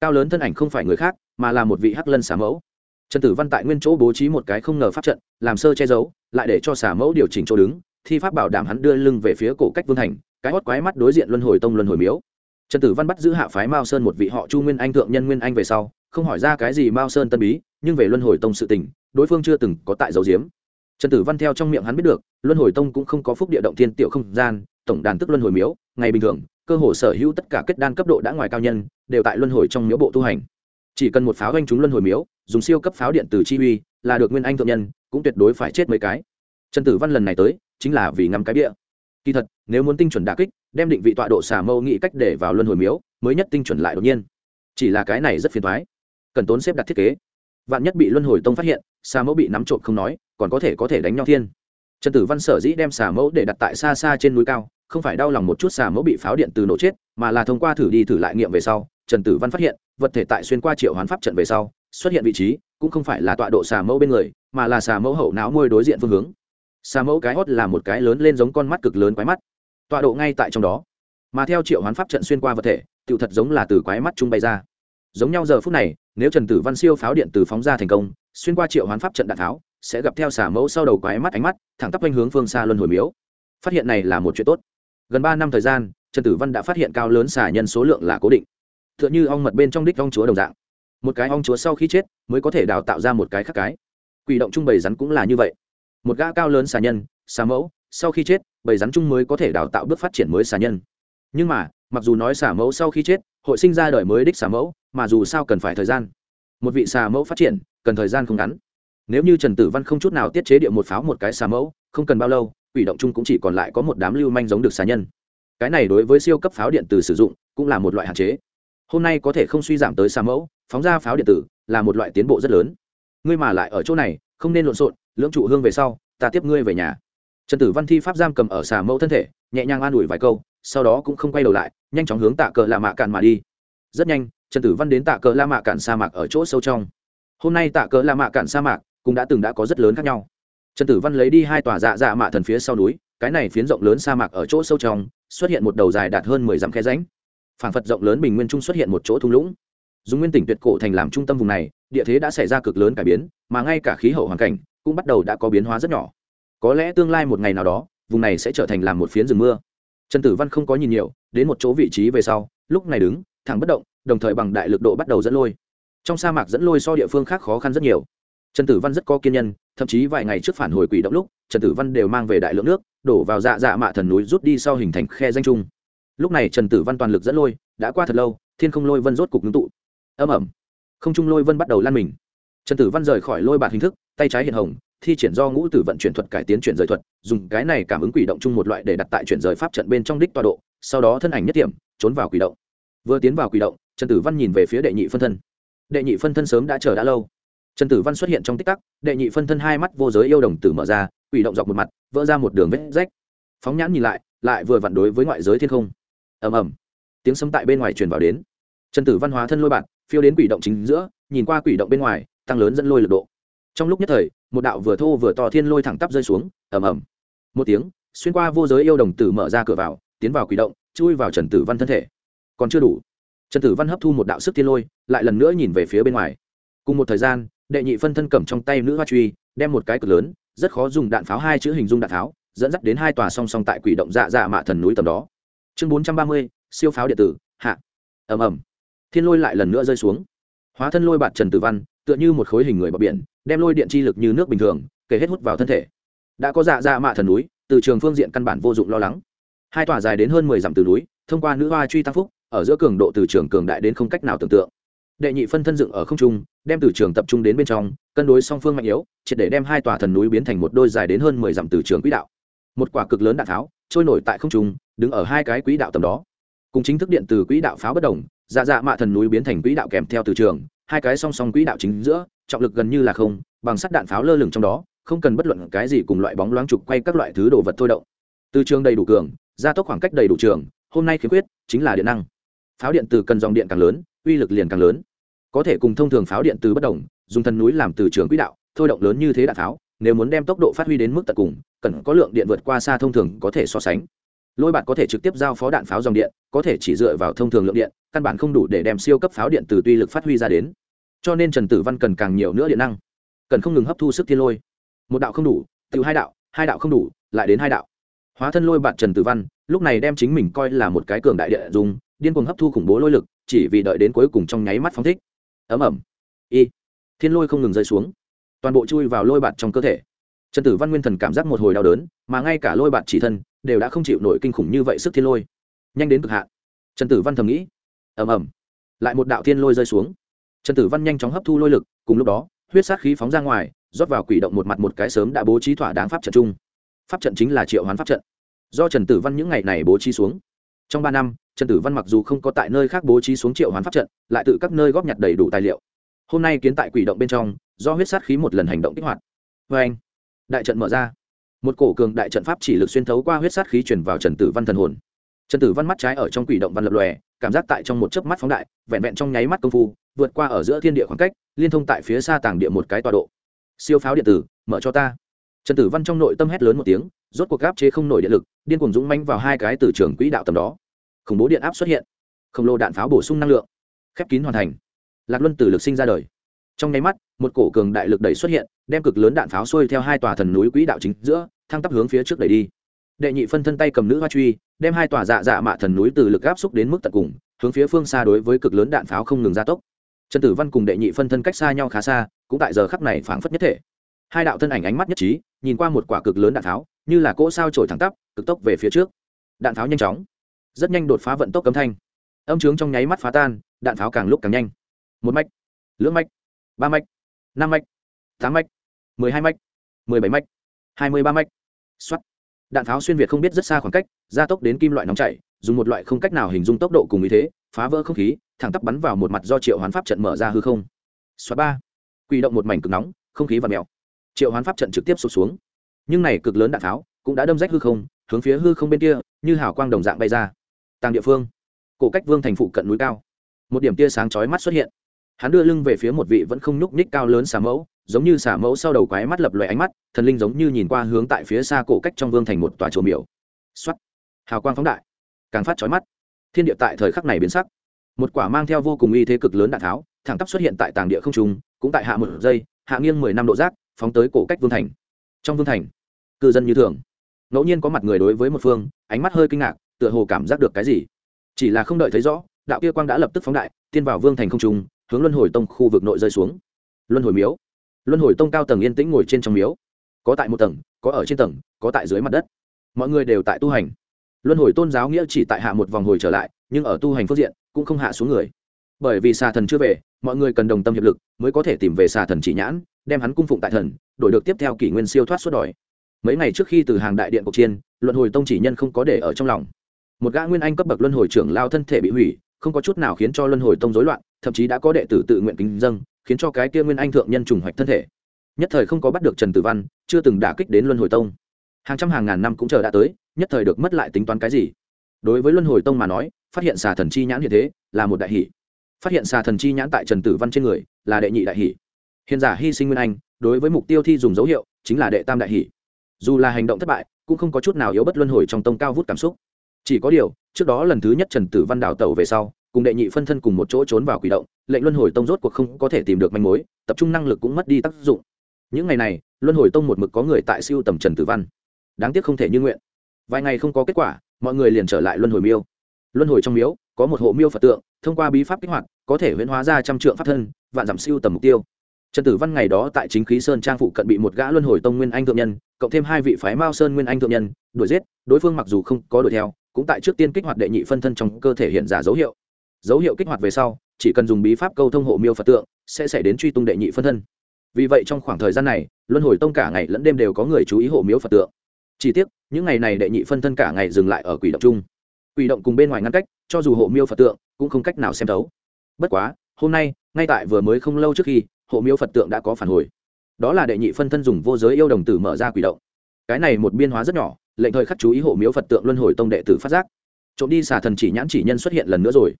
cao lớn thân ảnh không phải người khác, mà là một vị hắc lân xả mẫu. Trần tử văn tại nguyên chỗ bố trí một cái không ngờ pháp trận, làm sơ che giấu, lại để cho xả mẫu điều chỉnh chỗ đứng, thi pháp bảo đảm hắn đưa lưng về phía cổ cách vương thành, cái hót quái mắt đối diện luân hồi tông luân hồi miếu trần tử văn bắt giữ hạ phái mao sơn một vị họ chu nguyên anh thượng nhân nguyên anh về sau, không hỏi ra cái gì mao sơn tân bí, nhưng về luân hồi tông sự tình, đối phương chưa từng có tại dấu diếm trần tử văn theo trong miệng hắn biết được, luân hồi tông cũng không có phúc địa động thiên tiểu không gian, tổng đàn tức luân hồi miếu, ngày bình thường, cơ hồ sở hữu tất cả kết đan cấp độ đã ngoài cao nhân, đều tại luân hồi trong miếu bộ tu hành. Chỉ cần một pháo anh chúng luân hồi miếu, dùng siêu cấp pháo điện từ chi uy, là được nguyên anh thượng nhân, cũng tuyệt đối phải chết mấy cái. Trần tử văn lần này tới, chính là vì ngắm cái bia kỳ thật, nếu muốn tinh chuẩn đà kích, đem định vị tọa độ xả mâu nghĩ cách để vào luân hồi miếu, mới nhất tinh chuẩn lại đột nhiên. Chỉ là cái này rất phiền thoái cần tốn xếp đặt thiết kế. Vạn nhất bị luân hồi tông phát hiện xà mẫu bị nắm trộm không nói, còn có thể có thể đánh nhau thiên. Trần tử văn sở dĩ đem xà mẫu để đặt tại xa xa trên núi cao, không phải đau lòng một chút xà mẫu bị pháo điện từ nổ chết, mà là thông qua thử đi thử lại nghiệm về sau, trần tử văn phát hiện, vật thể tại xuyên qua triệu hoán pháp trận về sau, xuất hiện vị trí, cũng không phải là tọa độ xà mẫu bên người, mà là xà mẫu hậu não môi đối diện phương hướng xà mẫu cái hót là một cái lớn lên giống con mắt cực lớn quái mắt. Tọa độ ngay tại trong đó. Mà theo triệu hoán pháp trận xuyên qua vật thể, tựu thật giống là từ quái mắt trung bay ra. Giống nhau giờ phút này, nếu trần tử văn siêu pháo điện từ phóng ra thành công, xuyên qua triệu hoán pháp trận đạn tháo, sẽ gặp theo xả mẫu sau đầu quái mắt ánh mắt, thẳng tắp quanh hướng phương xa luân hồi miếu. Phát hiện này là một chuyện tốt. Gần ba năm thời gian, trần tử văn đã phát hiện cao lớn xả nhân số lượng là cố định. T h ư ợ n h ư ong mật bên trong đích ong chúa đồng dạng. Một cái ong chúa sau khi chết, mới có thể đào tạo ra một cái khác cái. Quỷ động trung bày rắn cũng là như vậy một gã cao lớn xà nhân, xà mẫu, sau khi chết, bầy rắn chung mới có thể đào tạo bước phát triển mới xà nhân. Nhưng mà, mặc dù nói xà mẫu sau khi chết, hội sinh ra đời mới đích xà mẫu, mà dù sao cần phải thời gian. Một vị xà mẫu phát triển, cần thời gian không ngắn. Nếu như trần tử văn không chút nào tiết chế địa một pháo một cái xà mẫu, không cần bao lâu, quỷ động chung cũng chỉ còn lại có một đám lưu manh giống được xà nhân. Cái này đối với siêu cấp pháo điện tử sử dụng, cũng là một loại hạn chế. Hôm nay có thể không suy giảm tới xà mẫu, phóng ra pháo điện tử là một loại tiến bộ rất lớn. Ngươi mà lại ở chỗ này không nên lộn xộn, lưỡng trụ hương về sau, ta tiếp ngươi về nhà. Trần tử văn thi pháp giam cầm ở xà mẫu thân thể, nhẹ nhàng an ủi vài câu, sau đó cũng không quay đầu lại, nhanh chóng hướng tạ cờ lạ mạ cạn mà đi. Rất nhanh, trần tử văn đến tạ cờ la mạ cạn sa mạc ở chỗ sâu trong. Hôm nay tạ cờ la mạ cạn sa mạc cũng đã từng đã có rất lớn khác nhau. Trần tử văn lấy đi hai tòa dạ dạ mạ thần phía sau núi, cái này phiến rộng lớn sa mạc ở chỗ sâu trong, xuất hiện một đầu dài đạt hơn mười dặm khe ránh phảng phật rộng lớn bình nguyên trung xuất hiện một chỗ thung lũng dùng nguyên tỉnh tuyệt cổ thành làm trung tâm vùng này, địa thế đã xảy ra cực lớn cải biến, mà ngay cả khí hậu hoàn cảnh cũng bắt đầu đã có biến hóa rất nhỏ. Có lẽ tương lai một ngày nào đó, vùng này sẽ trở thành làm một phiến rừng mưa. Trần tử văn không có nhìn nhiều, đến một chỗ vị trí về sau, lúc này đứng, thẳng bất động, đồng thời bằng đại lực độ bắt đầu dẫn lôi. Trong sa mạc dẫn lôi so địa phương khác khó khăn rất nhiều. Trần tử văn rất có kiên nhân, thậm chí vài ngày trước phản hồi quỷ động lúc, trần tử văn đều mang về đại lượng nước, đổ vào dạ dạ mạ thần núi rút đi sau hình thành khe danh trung. Lúc này trần tử văn toàn lực dẫn lôi, đã qua thật lâu, thiên không lôi vân rốt cục ngưng tụ âm ẩm. Không trung lôi vân bắt đầu lan mình. Trần tử văn rời khỏi lôi bạt hình thức, tay trái hiện hồng, thi triển do ngũ tử vận chuyển thuật cải tiến chuyển rời thuật, dùng cái này cảm ứng quỷ động chung một loại để đặt tại chuyển rời pháp trận bên trong đích tọa độ, sau đó thân ảnh nhất điểm trốn vào quỷ động. Vừa tiến vào quỷ động, trần tử văn nhìn về phía đệ nhị phân thân. Đệ nhị phân thân sớm đã chờ đã lâu. Trần tử văn xuất hiện trong tích tắc, đệ nhị phân thân hai mắt vô giới yêu đồng tử mở ra, quỷ động dọc một mặt, vỡ ra một đường vết rách. Phóng nhãn nhìn lại lại vừa vặn đối với ngoại giới thiên không. Ầm ầm. Tiếng sấm tại bên ngoài truyền vào đến. Trần tử văn hóa thân lôi bạn phiêu đến quỷ động chính giữa, nhìn qua quỷ động bên ngoài, tăng lớn dẫn lôi lực độ. Trong lúc nhất thời, một đạo vừa thô vừa to thiên lôi thẳng tắp rơi xuống, ầm ầm. Một tiếng, xuyên qua vô giới yêu đồng tử mở ra cửa vào, tiến vào quỷ động, chui vào trần tử văn thân thể. Còn chưa đủ. Trần tử văn hấp thu một đạo sức thiên lôi, lại lần nữa nhìn về phía bên ngoài. Cùng một thời gian, đệ nhị phân thân cầm trong tay nữ hoa truy, đem một cái cực lớn, rất khó dùng đạn pháo hai chữ hình dung đạn pháo, dẫn dắt đến hai tòa song song tại quỷ động dạ dạ mạ thần núi tầm đó. Chương bốn trăm ba mươi, siêu pháo điện tử, hạ. Ầm ầm thiên lôi lại lần nữa rơi xuống. Hóa thân lôi bạt trần tử văn, tựa như một khối hình người bờ biển, đem lôi điện chi lực như nước bình thường kể hết hút vào thân thể. Đã có dạ dạ mạ thần núi, từ trường phương diện căn bản vô dụng lo lắng. Hai tòa dài đến hơn mười dặm từ núi, thông qua nữ hoa truy tăng phúc, ở giữa cường độ từ trường cường đại đến không cách nào tưởng tượng. Đệ nhị phân thân dựng ở không trung, đem từ trường tập trung đến bên trong, cân đối song phương mạnh yếu, triệt để đem hai tòa thần núi biến thành một đôi dài đến hơn mười dặm từ trường quỹ đạo. Một quả cực lớn đạn tháo trôi nổi tại không trung, đứng ở hai cái quỹ đạo tầm đó. Cùng chính thức điện từ quỹ đạo pháo bất đồng dạ dạ mạ thần núi biến thành quỹ đạo kèm theo từ trường, hai cái song song quỹ đạo chính giữa, trọng lực gần như là không, bằng sắt đạn pháo lơ lửng trong đó, không cần bất luận cái gì cùng loại bóng loáng trục quay các loại thứ đồ vật thôi động. Từ trường đầy đủ cường, gia tốc khoảng cách đầy đủ trường, hôm nay khiếm khuyết, chính là điện năng. Pháo điện từ cần dòng điện càng lớn, uy lực liền càng lớn. Có thể cùng thông thường pháo điện từ bất đồng, dùng thần núi làm từ trường quỹ đạo, thôi động lớn như thế đạn pháo, nếu muốn đem tốc độ phát huy đến mức tận cùng, cần có lượng điện vượt qua xa thông thường có thể so sánh lôi bạt có thể trực tiếp giao phó đạn pháo dòng điện, có thể chỉ dựa vào thông thường lượng điện, căn bản không đủ để đem siêu cấp pháo điện từ tuy lực phát huy ra đến. Cho nên trần tử văn cần càng nhiều nữa điện năng. Cần không ngừng hấp thu sức thiên lôi. Một đạo không đủ từ hai đạo hai đạo không đủ, lại đến hai đạo. Hóa thân lôi bạt trần tử văn, lúc này đem chính mình coi là một cái cường đại địa dùng, điên cuồng hấp thu khủng bố lôi lực, chỉ vì đợi đến cuối cùng trong nháy mắt phóng thích. Ấm ẩm y. Thiên lôi không ngừng rơi xuống. Toàn bộ chui vào lôi bạt trong cơ thể. Trần tử văn nguyên thần cảm giác một hồi đau đớn, mà ngay cả lôi bạt chỉ thân đều đã không chịu nổi kinh khủng như vậy sức thiên lôi. Nhanh đến cực hạn. Trần tử văn thầm nghĩ. Ầm ầm. Lại một đạo thiên lôi rơi xuống. Trần tử văn nhanh chóng hấp thu lôi lực, cùng lúc đó, huyết sát khí phóng ra ngoài, rót vào quỷ động một mặt một cái sớm đã bố trí thỏa đáng pháp trận chung. Pháp trận chính là triệu hoán pháp trận. Do trần tử văn những ngày này bố trí xuống. Trong ba năm, trần tử văn mặc dù không có tại nơi khác bố trí xuống triệu hoán pháp trận, lại tự các nơi góp nhặt đầy đủ tài liệu. Hôm nay kiến tại quỷ động bên trong, do huyết sát khí một lần hành động kích hoạt. Vê anh đại trận mở ra một cổ cường đại trận pháp chỉ lực xuyên thấu qua huyết sát khí chuyển vào trần tử văn thần hồn. Trần tử văn mắt trái ở trong quỷ động văn lập lòe, cảm giác tại trong một chớp mắt phóng đại, vẹn vẹn trong nháy mắt công phu, vượt qua ở giữa thiên địa khoảng cách, liên thông tại phía xa tàng địa một cái tọa độ. Siêu pháo điện tử, mở cho ta. Trần tử văn trong nội tâm hét lớn một tiếng, rốt cuộc áp chế không nổi điện lực, điên cuồng dũng manh vào hai cái từ trường quỹ đạo tầm đó. Khủng bố điện áp xuất hiện. Khổng lồ đạn pháo bổ sung năng lượng. Khép kín hoàn thành. Lạc luân tử lực sinh ra đời. Trong nháy mắt, một cổ cường đại lực đẩy xuất hiện, đem cực lớn đạn pháo xuôi theo hai tòa thần núi quỹ đạo chính giữa thăng tắp hướng phía trước đẩy đi. Đệ nhị phân thân tay cầm nữ hoa truy, đem hai tòa dạ dạ mạ thần núi từ lực áp xúc đến mức tận cùng, hướng phía phương xa đối với cực lớn đạn pháo không ngừng gia tốc. Trần tử văn cùng đệ nhị phân thân cách xa nhau khá xa, cũng tại giờ khắc này phảng phất nhất thể. Hai đạo thân ảnh ánh mắt nhất trí, nhìn qua một quả cực lớn đạn pháo, như là cỗ sao trổi thẳng tắp, cực tốc về phía trước. Đạn pháo nhanh chóng, rất nhanh đột phá vận tốc cấm thanh. Âm trướng trong nháy mắt phá tan, đạn pháo càng lúc càng nhanh. Một mạch, lưỡng mạch, ba mạch, năm mạch, tám mạch, mười hai mạch, mười bảy mạch hai mươi ba mạch. X đạn pháo xuyên việt không biết rất xa khoảng cách, gia tốc đến kim loại nóng chảy, dùng một loại không cách nào hình dung tốc độ cùng ý thế, phá vỡ không khí, thẳng tắp bắn vào một mặt do triệu hoán pháp trận mở ra hư không. Xoát ba. Quy động một mảnh cực nóng, không khí và mèo. Triệu hoán pháp trận trực tiếp sụt xuống. Nhưng này cực lớn đạn tháo cũng đã đâm rách hư không, hướng phía hư không bên kia, như hào quang đồng dạng bay ra. Tàng địa phương. Cổ cách vương thành phụ cận núi cao. Một điểm tia sáng chói mắt xuất hiện. Hắn đưa lưng về phía một vị vẫn không nhúc nhích cao lớn xà mẫu giống như xả mẫu sau đầu quái mắt lập loè ánh mắt, thần linh giống như nhìn qua hướng tại phía xa cổ cách trong vương thành một tòa chùa miểu. Xuất hào quang phóng đại. Càng phát chói mắt. Thiên địa tại thời khắc này biến sắc. Một quả mang theo vô cùng uy thế cực lớn đạn tháo, thẳng tắp xuất hiện tại tàng địa không trung, cũng tại hạ một giây, hạ nghiêng mười năm độ giác phóng tới cổ cách vương thành. Trong vương thành, cư dân như thường. Ngẫu nhiên có mặt người đối với một phương, ánh mắt hơi kinh ngạc, tựa hồ cảm giác được cái gì. Chỉ là không đợi thấy rõ, đạo kia quang đã lập tức phóng đại, tiên vào vương thành không trung, hướng luân hồi tông khu vực nội rơi xuống. Luân hồi miếu luân hồi tông cao tầng yên tĩnh ngồi trên trong miếu. Có tại một tầng, có ở trên tầng, có tại dưới mặt đất. Mọi người đều tại tu hành. Luân hồi tôn giáo nghĩa chỉ tại hạ một vòng hồi trở lại, nhưng ở tu hành phương diện, cũng không hạ xuống người. Bởi vì xà thần chưa về, mọi người cần đồng tâm hiệp lực mới có thể tìm về xà thần chỉ nhãn, đem hắn cung phụng tại thần, đổi được tiếp theo kỷ nguyên siêu thoát suốt đòi mấy ngày trước khi từ hàng đại điện cuộc chiến, luân hồi tông chỉ nhân không có để ở trong lòng. Một gã nguyên anh cấp bậc luân hồi trưởng lao thân thể bị hủy, không có chút nào khiến cho luân hồi tông rối loạn, thậm chí đã có đệ tử tự nguyện kính dâng khiến cho cái kia nguyên anh thượng nhân trùng hoạch thân thể. Nhất thời không có bắt được trần tử văn, chưa từng đả kích đến luân hồi tông. Hàng trăm hàng ngàn năm cũng chờ đã tới, nhất thời được mất lại tính toán cái gì? Đối với luân hồi tông mà nói, phát hiện xà thần chi nhãn như thế, là một đại hỷ. Phát hiện xà thần chi nhãn tại trần tử văn trên người, là đệ nhị đại hỷ. Hiện giả hy sinh nguyên anh, đối với mục tiêu thi dùng dấu hiệu, chính là đệ tam đại hỷ. Dù là hành động thất bại, cũng không có chút nào yếu bất luân hồi trong tông cao vút cảm xúc. Chỉ có điều, trước đó lần thứ nhất trần tử văn đào tẩu về sau cùng đệ nhị phân thân cùng một chỗ trốn vào quỷ động, lệnh luân hồi tông rốt cuộc không có thể tìm được manh mối, tập trung năng lực cũng mất đi tác dụng. Những ngày này, luân hồi tông một mực có người tại siêu tầm trần tử văn. Đáng tiếc không thể như nguyện. Vài ngày không có kết quả, mọi người liền trở lại luân hồi miêu. Luân hồi trong miếu, có một hộ miêu phật tượng, thông qua bí pháp kích hoạt, có thể huyễn hóa ra trăm trượng pháp thân, vạn giảm siêu tầm mục tiêu. Trần tử văn ngày đó tại chính khí sơn trang phụ cận bị một gã luân hồi tông nguyên anh thượng nhân, cộng thêm hai vị phái mao sơn nguyên anh thượng nhân, đuổi giết, đối phương mặc dù không có đuổi theo, cũng tại trước tiên kích hoạt đệ nhị phân thân trong cơ thể hiện giả dấu hiệu dấu hiệu kích hoạt về sau, chỉ cần dùng bí pháp câu thông hộ miêu phật tượng, sẽ xảy đến truy tung đệ nhị phân thân. Vì vậy trong khoảng thời gian này, luân hồi tông cả ngày lẫn đêm đều có người chú ý hộ miếu phật tượng. Chỉ tiếc, những ngày này đệ nhị phân thân cả ngày dừng lại ở quỷ động chung. Quỷ động cùng bên ngoài ngăn cách, cho dù hộ miêu phật tượng, cũng không cách nào xem thấu. Bất quá, hôm nay, ngay tại vừa mới không lâu trước khi, hộ miêu phật tượng đã có phản hồi. Đó là đệ nhị phân thân dùng vô giới yêu đồng tử mở ra quỷ động. Cái này một biên hóa rất nhỏ, lệnh thời khắc chú ý hộ miếu phật tượng luân hồi tông đệ tử phát giác. Trộm đi xà thần chỉ nhãn chỉ nhân xuất hiện lần nữa rồi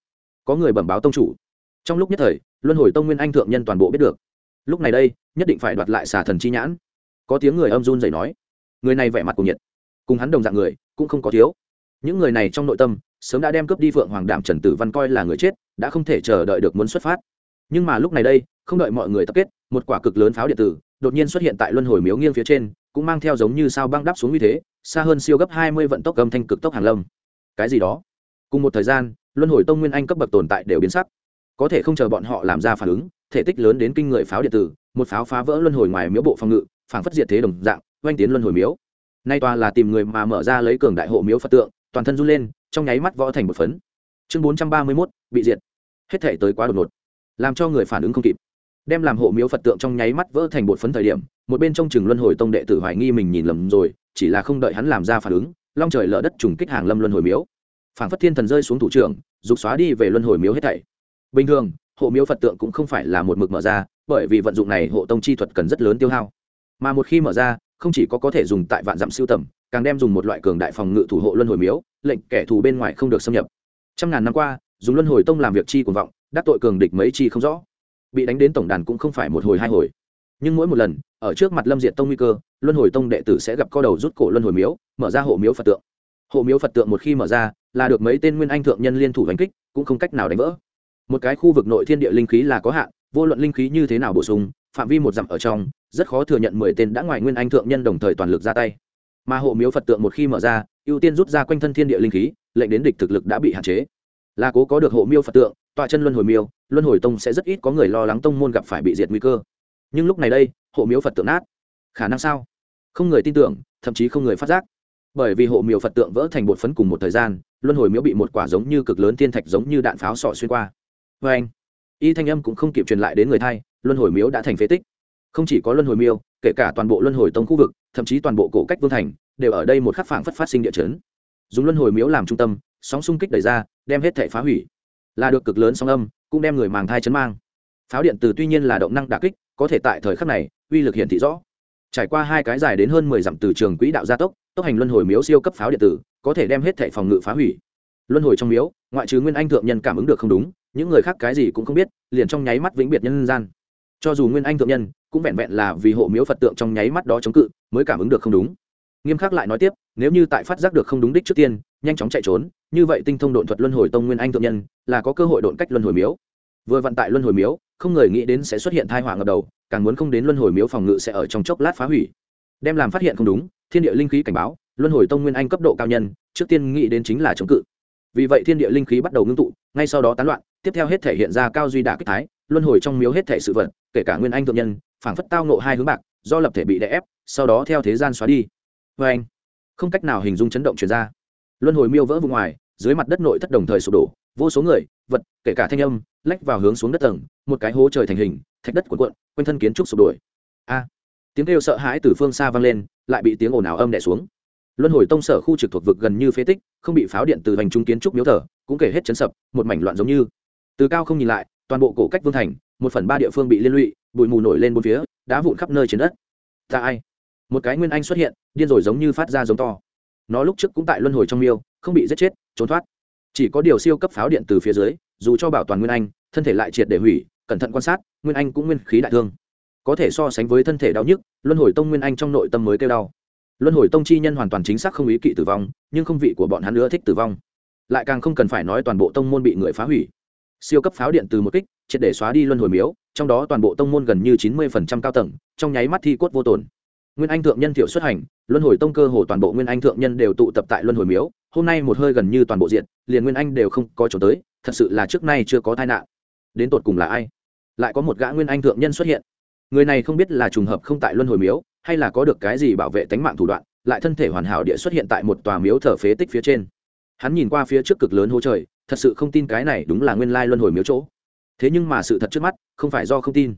có người bẩm báo tông chủ. Trong lúc nhất thời, luân hồi tông nguyên anh thượng nhân toàn bộ biết được. Lúc này đây, nhất định phải đoạt lại xà thần chi nhãn. Có tiếng người âm run dậy nói. Người này vẻ mặt cùng nhiệt. Cùng hắn đồng dạng người, cũng không có thiếu. Những người này trong nội tâm, sớm đã đem cướp đi phượng hoàng đảm trần tử văn coi là người chết, đã không thể chờ đợi được muốn xuất phát. Nhưng mà lúc này đây, không đợi mọi người tập kết, một quả cực lớn pháo điện tử, đột nhiên xuất hiện tại luân hồi miếu nghiêng phía trên, cũng mang theo giống như sao băng đắp xuống như thế, xa hơn siêu gấp hai mươi vận tốc âm thanh cực tốc hàng lâm. Cái gì đó? Cùng một thời gian luân hồi tông nguyên anh cấp bậc tồn tại đều biến sắc. Có thể không chờ bọn họ làm ra phản ứng, thể tích lớn đến kinh người pháo điện tử, một pháo phá vỡ luân hồi ngoài miếu bộ phòng ngự, phảng phất diệt thế đồng dạng, oanh tiến luân hồi miếu. Nay tòa là tìm người mà mở ra lấy cường đại hộ miếu phật tượng, toàn thân run lên, trong nháy mắt võ thành một phấn. Chương bốn trăm ba mươi mốt, bị diệt. Hết thể tới quá đột ngột. Làm cho người phản ứng không kịp. Đem làm hộ miếu phật tượng trong nháy mắt vỡ thành bột phấn thời điểm, một bên trong chừng luân hồi tông đệ tử hoài nghi mình nhìn lầm rồi, chỉ là không đợi hắn làm ra phản ứng, long trời lở đất trùng kích hàng lâm luân hồi miếu phản phất thiên thần rơi xuống thủ trưởng, dục xóa đi về luân hồi miếu hết thảy. Bình thường, hộ miếu phật tượng cũng không phải là một mực mở ra, bởi vì vận dụng này hộ tông chi thuật cần rất lớn tiêu hao. Mà một khi mở ra, không chỉ có có thể dùng tại vạn dặm siêu tầm, càng đem dùng một loại cường đại phòng ngự thủ hộ luân hồi miếu, lệnh kẻ thù bên ngoài không được xâm nhập. Trăm ngàn năm qua, dùng luân hồi tông làm việc chi cuồng vọng, đắc tội cường địch mấy chi không rõ. Bị đánh đến tổng đàn cũng không phải một hồi hai hồi. Nhưng mỗi một lần, ở trước mặt lâm diện tông nguy cơ, luân hồi tông đệ tử sẽ gặp co đầu rút cổ luân hồi miếu, mở ra hộ miếu phật tượng. Hộ miếu phật tượng một khi mở ra là được mấy tên nguyên anh thượng nhân liên thủ đánh kích, cũng không cách nào đánh vỡ. Một cái khu vực nội thiên địa linh khí là có hạn, vô luận linh khí như thế nào bổ sung, phạm vi một dặm ở trong, rất khó thừa nhận mười tên đã ngoài nguyên anh thượng nhân đồng thời toàn lực ra tay. Mà hộ miếu phật tượng một khi mở ra, ưu tiên rút ra quanh thân thiên địa linh khí, lệnh đến địch thực lực đã bị hạn chế. Là cố có được hộ miêu phật tượng, tọa chân luân hồi miêu, luân hồi tông sẽ rất ít có người lo lắng tông môn gặp phải bị diệt nguy cơ. Nhưng lúc này đây, hộ miếu phật tượng nát. Khả năng sao? Không người tin tưởng, thậm chí không người phát giác. Bởi vì hộ miếu phật tượng vỡ thành bột phấn cùng một thời gian luân hồi miếu bị một quả giống như cực lớn thiên thạch giống như đạn pháo sọ xuyên qua. Vê anh, y thanh âm cũng không kịp truyền lại đến người thay luân hồi miếu đã thành phế tích. Không chỉ có luân hồi miêu, kể cả toàn bộ luân hồi tông khu vực, thậm chí toàn bộ cổ cách vương thành, đều ở đây một khắc phảng phất phát sinh địa chấn. Dùng luân hồi miếu làm trung tâm, sóng xung kích đẩy ra, đem hết thể phá hủy. Là được cực lớn sóng âm, cũng đem người màng thai chấn mang. Pháo điện từ tuy nhiên là động năng đà kích, có thể tại thời khắc này, uy lực hiển thị rõ. Trải qua hai cái dài đến hơn mười dặm từ trường quỹ đạo gia tốc tốc hành luân hồi miếu siêu cấp pháo điện tử có thể đem hết thệ phòng ngự phá hủy. Luân hồi trong miếu, ngoại trừ nguyên anh thượng nhân cảm ứng được không đúng, những người khác cái gì cũng không biết, liền trong nháy mắt vĩnh biệt nhân gian. Cho dù nguyên anh thượng nhân, cũng vẹn vẹn là vì hộ miếu phật tượng trong nháy mắt đó chống cự, mới cảm ứng được không đúng. Nghiêm khắc lại nói tiếp, nếu như tại phát giác được không đúng đích trước tiên, nhanh chóng chạy trốn, như vậy tinh thông độn thuật luân hồi tông nguyên anh thượng nhân, là có cơ hội độn cách luân hồi miếu. Vừa vận tại luân hồi miếu, không người nghĩ đến sẽ xuất hiện thai họa ngập đầu, càng muốn không đến luân hồi miếu phòng ngự sẽ ở trong chốc lát phá hủy. Đem làm phát hiện không đúng, thiên địa linh khí cảnh báo luân hồi tông nguyên anh cấp độ cao nhân, trước tiên nghĩ đến chính là chống cự. Vì vậy thiên địa linh khí bắt đầu ngưng tụ, ngay sau đó tán loạn, tiếp theo hết thể hiện ra cao duy đả kích thái, luân hồi trong miếu hết thể sự vật, kể cả nguyên anh thượng nhân, phảng phất tao nộ hai hướng bạc, do lập thể bị đè ép, sau đó theo thế gian xóa đi. Vê anh, không cách nào hình dung chấn động chuyển ra. Luân hồi miêu vỡ vùng ngoài, dưới mặt đất nội thất đồng thời sụp đổ, vô số người, vật, kể cả thanh âm, lách vào hướng xuống đất tầng, một cái hố trời thành hình, thạch đất cuộn cuộn, quanh thân kiến trúc sụp đổ. A, tiếng kêu sợ hãi từ phương xa vang lên, lại bị tiếng ồn ào âm đè xuống luân hồi tông sở khu trực thuộc vực gần như phế tích, không bị pháo điện từ hành trung kiến trúc miếu thờ, cũng kể hết chấn sập, một mảnh loạn giống như. Từ cao không nhìn lại, toàn bộ cổ cách vương thành, một phần ba địa phương bị liên lụy, bụi mù nổi lên bốn phía, đá vụn khắp nơi trên đất. Ta ai? Một cái nguyên anh xuất hiện, điên rồi giống như phát ra giống to. Nó lúc trước cũng tại luân hồi trong miêu, không bị giết chết, trốn thoát. Chỉ có điều siêu cấp pháo điện từ phía dưới, dù cho bảo toàn nguyên anh, thân thể lại triệt để hủy, cẩn thận quan sát, nguyên anh cũng nguyên khí đại thương. Có thể so sánh với thân thể đau nhức, luân hồi tông nguyên anh trong nội tâm mới kêu đau luân hồi tông chi nhân hoàn toàn chính xác không ý kỵ tử vong, nhưng không vị của bọn hắn nữa thích tử vong. Lại càng không cần phải nói toàn bộ tông môn bị người phá hủy. Siêu cấp pháo điện từ một kích, triệt để xóa đi luân hồi miếu, trong đó toàn bộ tông môn gần như chín mươi phần trăm cao tầng, trong nháy mắt thi cốt vô tồn. Nguyên anh thượng nhân thiệu xuất hành, luân hồi tông cơ hồ toàn bộ nguyên anh thượng nhân đều tụ tập tại luân hồi miếu, hôm nay một hơi gần như toàn bộ diện, liền nguyên anh đều không có chỗ tới, thật sự là trước nay chưa có tai nạn. Đến tột cùng là ai? Lại có một gã nguyên anh thượng nhân xuất hiện. Người này không biết là trùng hợp không tại luân hồi miếu hay là có được cái gì bảo vệ tính mạng thủ đoạn, lại thân thể hoàn hảo địa xuất hiện tại một tòa miếu thờ phế tích phía trên. Hắn nhìn qua phía trước cực lớn hố trời, thật sự không tin cái này đúng là nguyên lai luân hồi miếu chỗ. Thế nhưng mà sự thật trước mắt, không phải do không tin.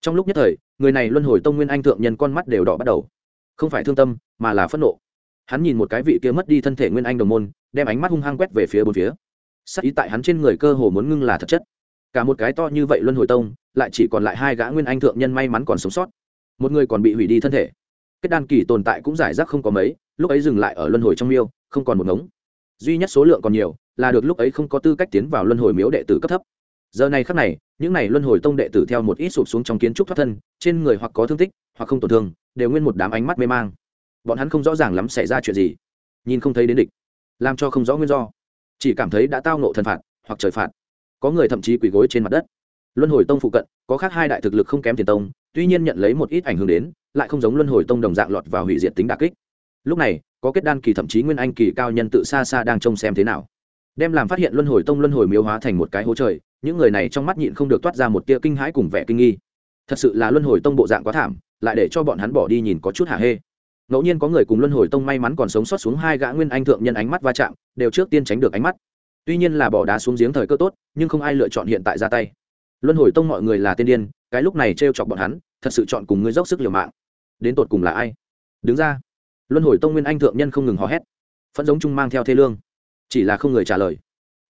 Trong lúc nhất thời, người này luân hồi tông nguyên anh thượng nhân con mắt đều đỏ bắt đầu. Không phải thương tâm, mà là phẫn nộ. Hắn nhìn một cái vị kia mất đi thân thể nguyên anh đồng môn, đem ánh mắt hung hăng quét về phía bốn phía. Sắc ý tại hắn trên người cơ hồ muốn ngưng là thật chất. Cả một cái to như vậy luân hồi tông, lại chỉ còn lại hai gã nguyên anh thượng nhân may mắn còn sống sót một người còn bị hủy đi thân thể. Kết đan kỳ tồn tại cũng giải rác không có mấy, lúc ấy dừng lại ở luân hồi trong miêu, không còn một ngống. Duy nhất số lượng còn nhiều, là được lúc ấy không có tư cách tiến vào luân hồi miếu đệ tử cấp thấp. Giờ này khắc này, những n à y luân hồi tông đệ tử theo một ít sụp xuống trong kiến trúc thoát thân, trên người hoặc có thương tích, hoặc không tổn thương, đều nguyên một đám ánh mắt mê mang. Bọn hắn không rõ ràng lắm xảy ra chuyện gì, nhìn không thấy đến địch, làm cho không rõ nguyên do. Chỉ cảm thấy đã tao nộ thần phạt, hoặc trời phạt. Có người thậm chí quỳ gối trên mặt đất. Luân hồi tông phụ cận, có khác hai đại thực lực không kém tiền tông tuy nhiên nhận lấy một ít ảnh hưởng đến, lại không giống luân hồi tông đồng dạng lọt vào hủy diệt tính đà kích. Lúc này, có kết đan kỳ thậm chí nguyên anh kỳ cao nhân tự xa xa đang trông xem thế nào. Đem làm phát hiện luân hồi tông luân hồi miếu hóa thành một cái hố trời, những người này trong mắt nhịn không được toát ra một tia kinh hãi cùng vẻ kinh nghi. Thật sự là luân hồi tông bộ dạng quá thảm, lại để cho bọn hắn bỏ đi nhìn có chút hả hê. Ngẫu nhiên có người cùng luân hồi tông may mắn còn sống sót xuống hai gã nguyên anh thượng nhân ánh mắt va chạm, đều trước tiên tránh được ánh mắt. Tuy nhiên là bỏ đá xuống giếng thời cơ tốt, nhưng không ai lựa chọn hiện tại ra tay. Luân hồi tông mọi người là tiên điên cái lúc này t r e o chọc bọn hắn, thật sự chọn cùng ngươi dốc sức liều mạng. Đến tột cùng là ai? Đứng ra. Luân hồi tông nguyên anh thượng nhân không ngừng hò hét. Phẫn giống chung mang theo thê lương. Chỉ là không người trả lời.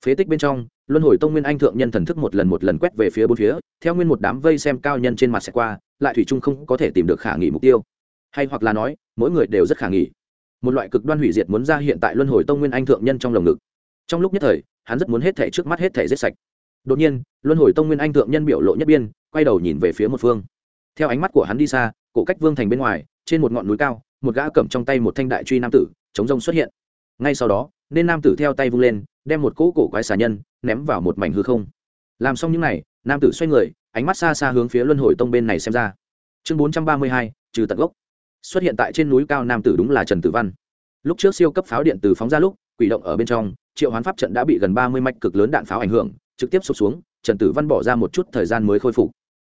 Phế tích bên trong, luân hồi tông nguyên anh thượng nhân thần thức một lần một lần quét về phía bốn phía, theo nguyên một đám vây xem cao nhân trên mặt sẽ qua, lại thủy chung không có thể tìm được khả nghỉ mục tiêu. Hay hoặc là nói, mỗi người đều rất khả nghỉ. Một loại cực đoan hủy diệt muốn ra hiện tại luân hồi tông nguyên anh thượng nhân trong lồng ngực. Trong lúc nhất thời, hắn rất muốn hết thể trước mắt hết thể giết sạch đột nhiên, luân hồi tông nguyên anh thượng nhân biểu lộ nhất biên, quay đầu nhìn về phía một phương. Theo ánh mắt của hắn đi xa, cổ cách vương thành bên ngoài, trên một ngọn núi cao, một gã cầm trong tay một thanh đại truy nam tử, chống rông xuất hiện. Ngay sau đó, nên nam tử theo tay vung lên, đem một cỗ cổ quái xà nhân, ném vào một mảnh hư không. Làm xong những n à y nam tử xoay người, ánh mắt xa xa hướng phía luân hồi tông bên này xem ra. Chương bốn trăm ba mươi hai, trừ tận gốc. Xuất hiện tại trên núi cao nam tử đúng là trần tử văn. Lúc trước siêu cấp pháo điện từ phóng ra lúc, quỷ động ở bên trong, triệu hoán pháp trận đã bị gần ba mươi mạch cực lớn đạn pháo ảnh hưởng trực tiếp sụp xuống, trần tử văn bỏ ra một chút thời gian mới khôi phục.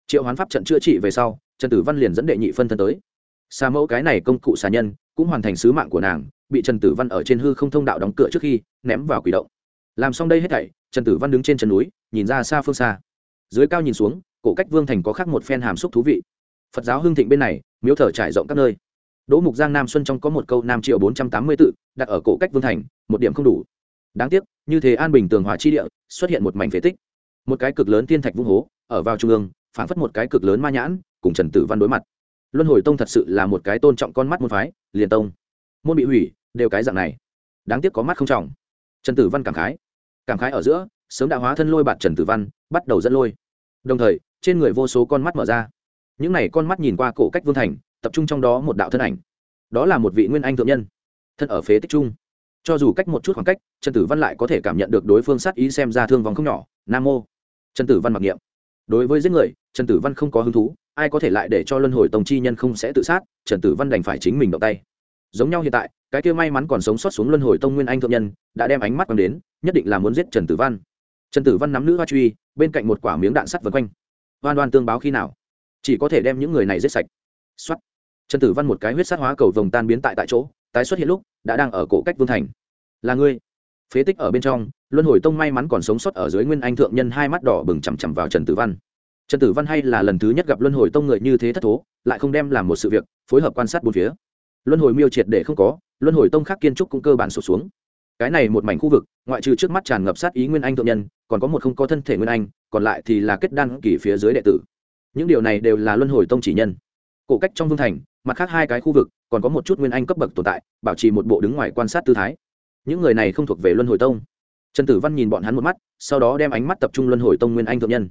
Triệu hoán pháp trận chữa trị về sau, trần tử văn liền dẫn đệ nhị phân thân tới. Xà mẫu cái này công cụ xà nhân, cũng hoàn thành sứ mạng của nàng, bị trần tử văn ở trên hư không thông đạo đóng cửa trước khi, ném vào quỷ động. Làm xong đây hết thảy, trần tử văn đứng trên chân núi, nhìn ra xa phương xa. Dưới cao nhìn xuống, cổ cách vương thành có khác một phen hàm xúc thú vị. Phật giáo hương thịnh bên này, miếu thờ trải rộng các nơi. Đỗ mục giang nam xuân trong có một câu nam triệu bốn trăm tám mươi tự, đặt ở cổ cách vương thành, một điểm không đủ đáng tiếc, như thế an bình tường hòa chi địa, xuất hiện một mảnh phế tích. Một cái cực lớn thiên thạch vung hố, ở vào trung ương phản phất một cái cực lớn ma nhãn, cùng trần tử văn đối mặt. Luân hồi tông thật sự là một cái tôn trọng con mắt môn phái, liền tông, môn bị hủy, đều cái dạng này. Đáng tiếc có mắt không trọng. Trần tử văn cảm khái. Cảm khái ở giữa, sớm đã hóa thân lôi bạt trần tử văn, bắt đầu dẫn lôi. Đồng thời, trên người vô số con mắt mở ra. Những này con mắt nhìn qua cổ cách vương thành, tập trung trong đó một đạo thân ảnh. Đó là một vị nguyên anh thượng nhân, thân ở phế tích trung cho dù cách một chút khoảng cách, trần tử văn lại có thể cảm nhận được đối phương sát ý xem ra thương vong không nhỏ. Nam mô. Trần tử văn mặc niệm. Đối với giết người, trần tử văn không có hứng thú, ai có thể lại để cho luân hồi tổng chi nhân không sẽ tự sát, trần tử văn đành phải chính mình động tay. Giống nhau hiện tại, cái kia may mắn còn sống sót xuống luân hồi tông nguyên anh thượng nhân, đã đem ánh mắt bằng đến, nhất định là muốn giết trần tử văn. Trần tử văn nắm nữ hoa truy, bên cạnh một quả miếng đạn sắt vân quanh. Oan oan tương báo khi nào? Chỉ có thể đem những người này giết sạch. Xuất trần tử văn một cái huyết sát hóa cầu vồng tan biến tại tại chỗ tái xuất hiện lúc, đã đang ở cổ cách vương thành. Là ngươi. Phế tích ở bên trong, luân hồi tông may mắn còn sống sót ở dưới nguyên anh thượng nhân hai mắt đỏ bừng chằm chằm vào trần tử văn. Trần tử văn hay là lần thứ nhất gặp luân hồi tông người như thế thất thố, lại không đem làm một sự việc, phối hợp quan sát bốn phía. Luân hồi miêu triệt để không có, luân hồi tông khác kiên trúc cũng cơ bản sụt xuống. Cái này một mảnh khu vực, ngoại trừ trước mắt tràn ngập sát ý nguyên anh thượng nhân, còn có một không có thân thể nguyên anh, còn lại thì là kết đan kỳ phía dưới đệ tử. Những điều này đều là luân hồi tông chỉ nhân. Cổ cách trong vương thành mặt khác hai cái khu vực, còn có một chút nguyên anh cấp bậc tồn tại, bảo trì một bộ đứng ngoài quan sát tư thái. Những người này không thuộc về luân hồi tông. Trần tử văn nhìn bọn hắn một mắt, sau đó đem ánh mắt tập trung luân hồi tông nguyên anh thượng nhân.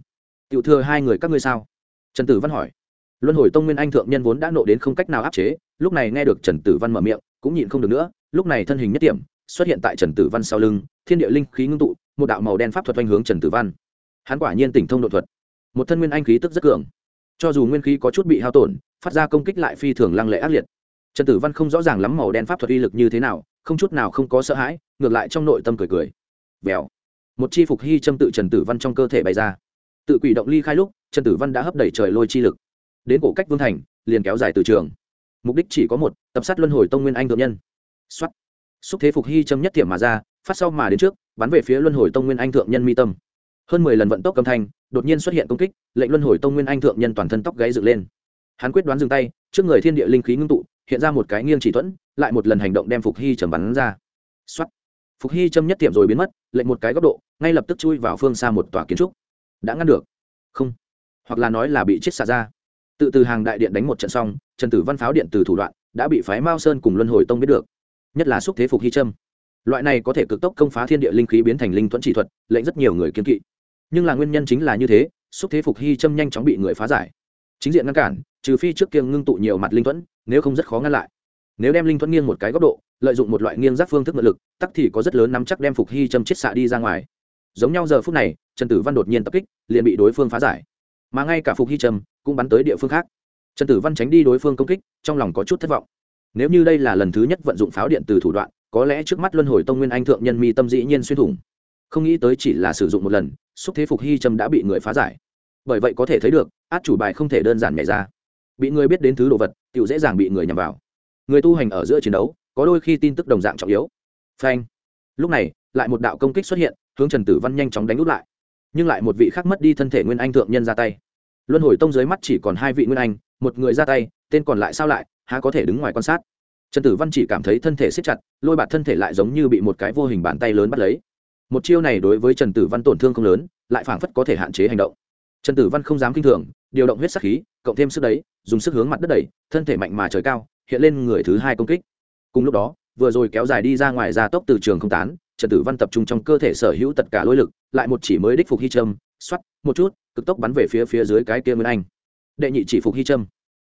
Tiểu thừa hai người các ngươi sao? Trần tử văn hỏi. Luân hồi tông nguyên anh thượng nhân vốn đã nộ đến không cách nào áp chế, lúc này nghe được trần tử văn mở miệng, cũng nhịn không được nữa, lúc này thân hình nhất điểm xuất hiện tại trần tử văn sau lưng, thiên địa linh khí ngưng tụ, một đạo màu đen pháp thuật quanh hướng trần tử văn. Hắn quả nhiên tỉnh thông nội thuật. Một thân nguyên anh khí tức rất cường. Cho dù nguyên khí có chút bị hao tổn phát ra công kích lại phi thường lăng lệ ác liệt. Trần tử văn không rõ ràng lắm màu đen pháp thuật uy lực như thế nào, không chút nào không có sợ hãi, ngược lại trong nội tâm cười cười. Vèo. Một chi phục hy châm tự trần tử văn trong cơ thể bày ra. Tự quỷ động ly khai lúc, trần tử văn đã hấp đẩy trời lôi chi lực. Đến cổ cách vương thành, liền kéo dài từ trường. Mục đích chỉ có một, tập sát luân hồi tông nguyên anh thượng nhân. Xuất xúc thế phục hy châm nhất thiểm mà ra, phát sau mà đến trước, bắn về phía luân hồi tông nguyên anh thượng nhân mi tâm. Hơn mười lần vận tốc âm thanh, đột nhiên xuất hiện công kích, lệnh luân hồi tông nguyên anh thượng nhân toàn thân tóc gáy dựng lên hắn quyết đoán dừng tay trước người thiên địa linh khí ngưng tụ hiện ra một cái nghiêng chỉ thuẫn lại một lần hành động đem phục hy trầm bắn ra. Xuất phục hy châm nhất tiệm rồi biến mất lệnh một cái góc độ ngay lập tức chui vào phương xa một tòa kiến trúc. Đã ngăn được. Không. Hoặc là nói là bị chết xả ra. Tự từ hàng đại điện đánh một trận xong trần tử văn pháo điện từ thủ đoạn đã bị phái mao sơn cùng luân hồi tông biết được. Nhất là xúc thế phục hy châm, loại này có thể cực tốc công phá thiên địa linh khí biến thành linh thuẫn chỉ thuật lệnh rất nhiều người kiên kỵ. Nhưng là nguyên nhân chính là như thế xúc thế phục hy châm nhanh chóng bị người phá giải. Chính diện ngăn cản trừ phi trước kia ngưng tụ nhiều mặt linh thuẫn, nếu không rất khó ngăn lại. Nếu đem linh thuẫn nghiêng một cái góc độ, lợi dụng một loại nghiêng giác phương thức mượn lực, tắc thì có rất lớn nắm chắc đem phục hy châm chết xạ đi ra ngoài. Giống nhau giờ phút này, trần tử văn đột nhiên tập kích, liền bị đối phương phá giải. Mà ngay cả phục hy châm cũng bắn tới địa phương khác. Trần tử văn tránh đi đối phương công kích, trong lòng có chút thất vọng. Nếu như đây là lần thứ nhất vận dụng pháo điện từ thủ đoạn, có lẽ trước mắt luân hồi tông nguyên anh thượng nhân mi tâm dĩ nhiên xuyên thủng. Không nghĩ tới chỉ là sử dụng một lần, xúc thế phục hy châm đã bị người phá giải. Bởi vậy có thể thấy được, át chủ bài không thể đơn giản nhảy ra bị người biết đến thứ đồ vật tự dễ dàng bị người nhằm vào. Người tu hành ở giữa chiến đấu, có đôi khi tin tức đồng dạng trọng yếu. Phanh. Lúc này, lại một đạo công kích xuất hiện, hướng trần tử văn nhanh chóng đánh úp lại. Nhưng lại một vị khác mất đi thân thể nguyên anh thượng nhân ra tay. Luân hồi tông dưới mắt chỉ còn hai vị nguyên anh, một người ra tay, tên còn lại sao lại, há có thể đứng ngoài quan sát. Trần tử văn chỉ cảm thấy thân thể siết chặt, lôi bạt thân thể lại giống như bị một cái vô hình bàn tay lớn bắt lấy. Một chiêu này đối với trần tử văn tổn thương không lớn, lại phảng phất có thể hạn chế hành động. Trần tử văn không dám kinh thường điều động huyết sắc khí, cộng thêm sức đấy, dùng sức hướng mặt đất đẩy, thân thể mạnh mà trời cao, hiện lên người thứ hai công kích. Cùng lúc đó, vừa rồi kéo dài đi ra ngoài ra tốc từ trường không tán trần tử văn tập trung trong cơ thể sở hữu tất cả lôi lực, lại một chỉ mới đích phục hy trâm xoắt một chút, cực tốc bắn về phía phía dưới cái kia nguyên anh. Đệ nhị chỉ phục hy trâm.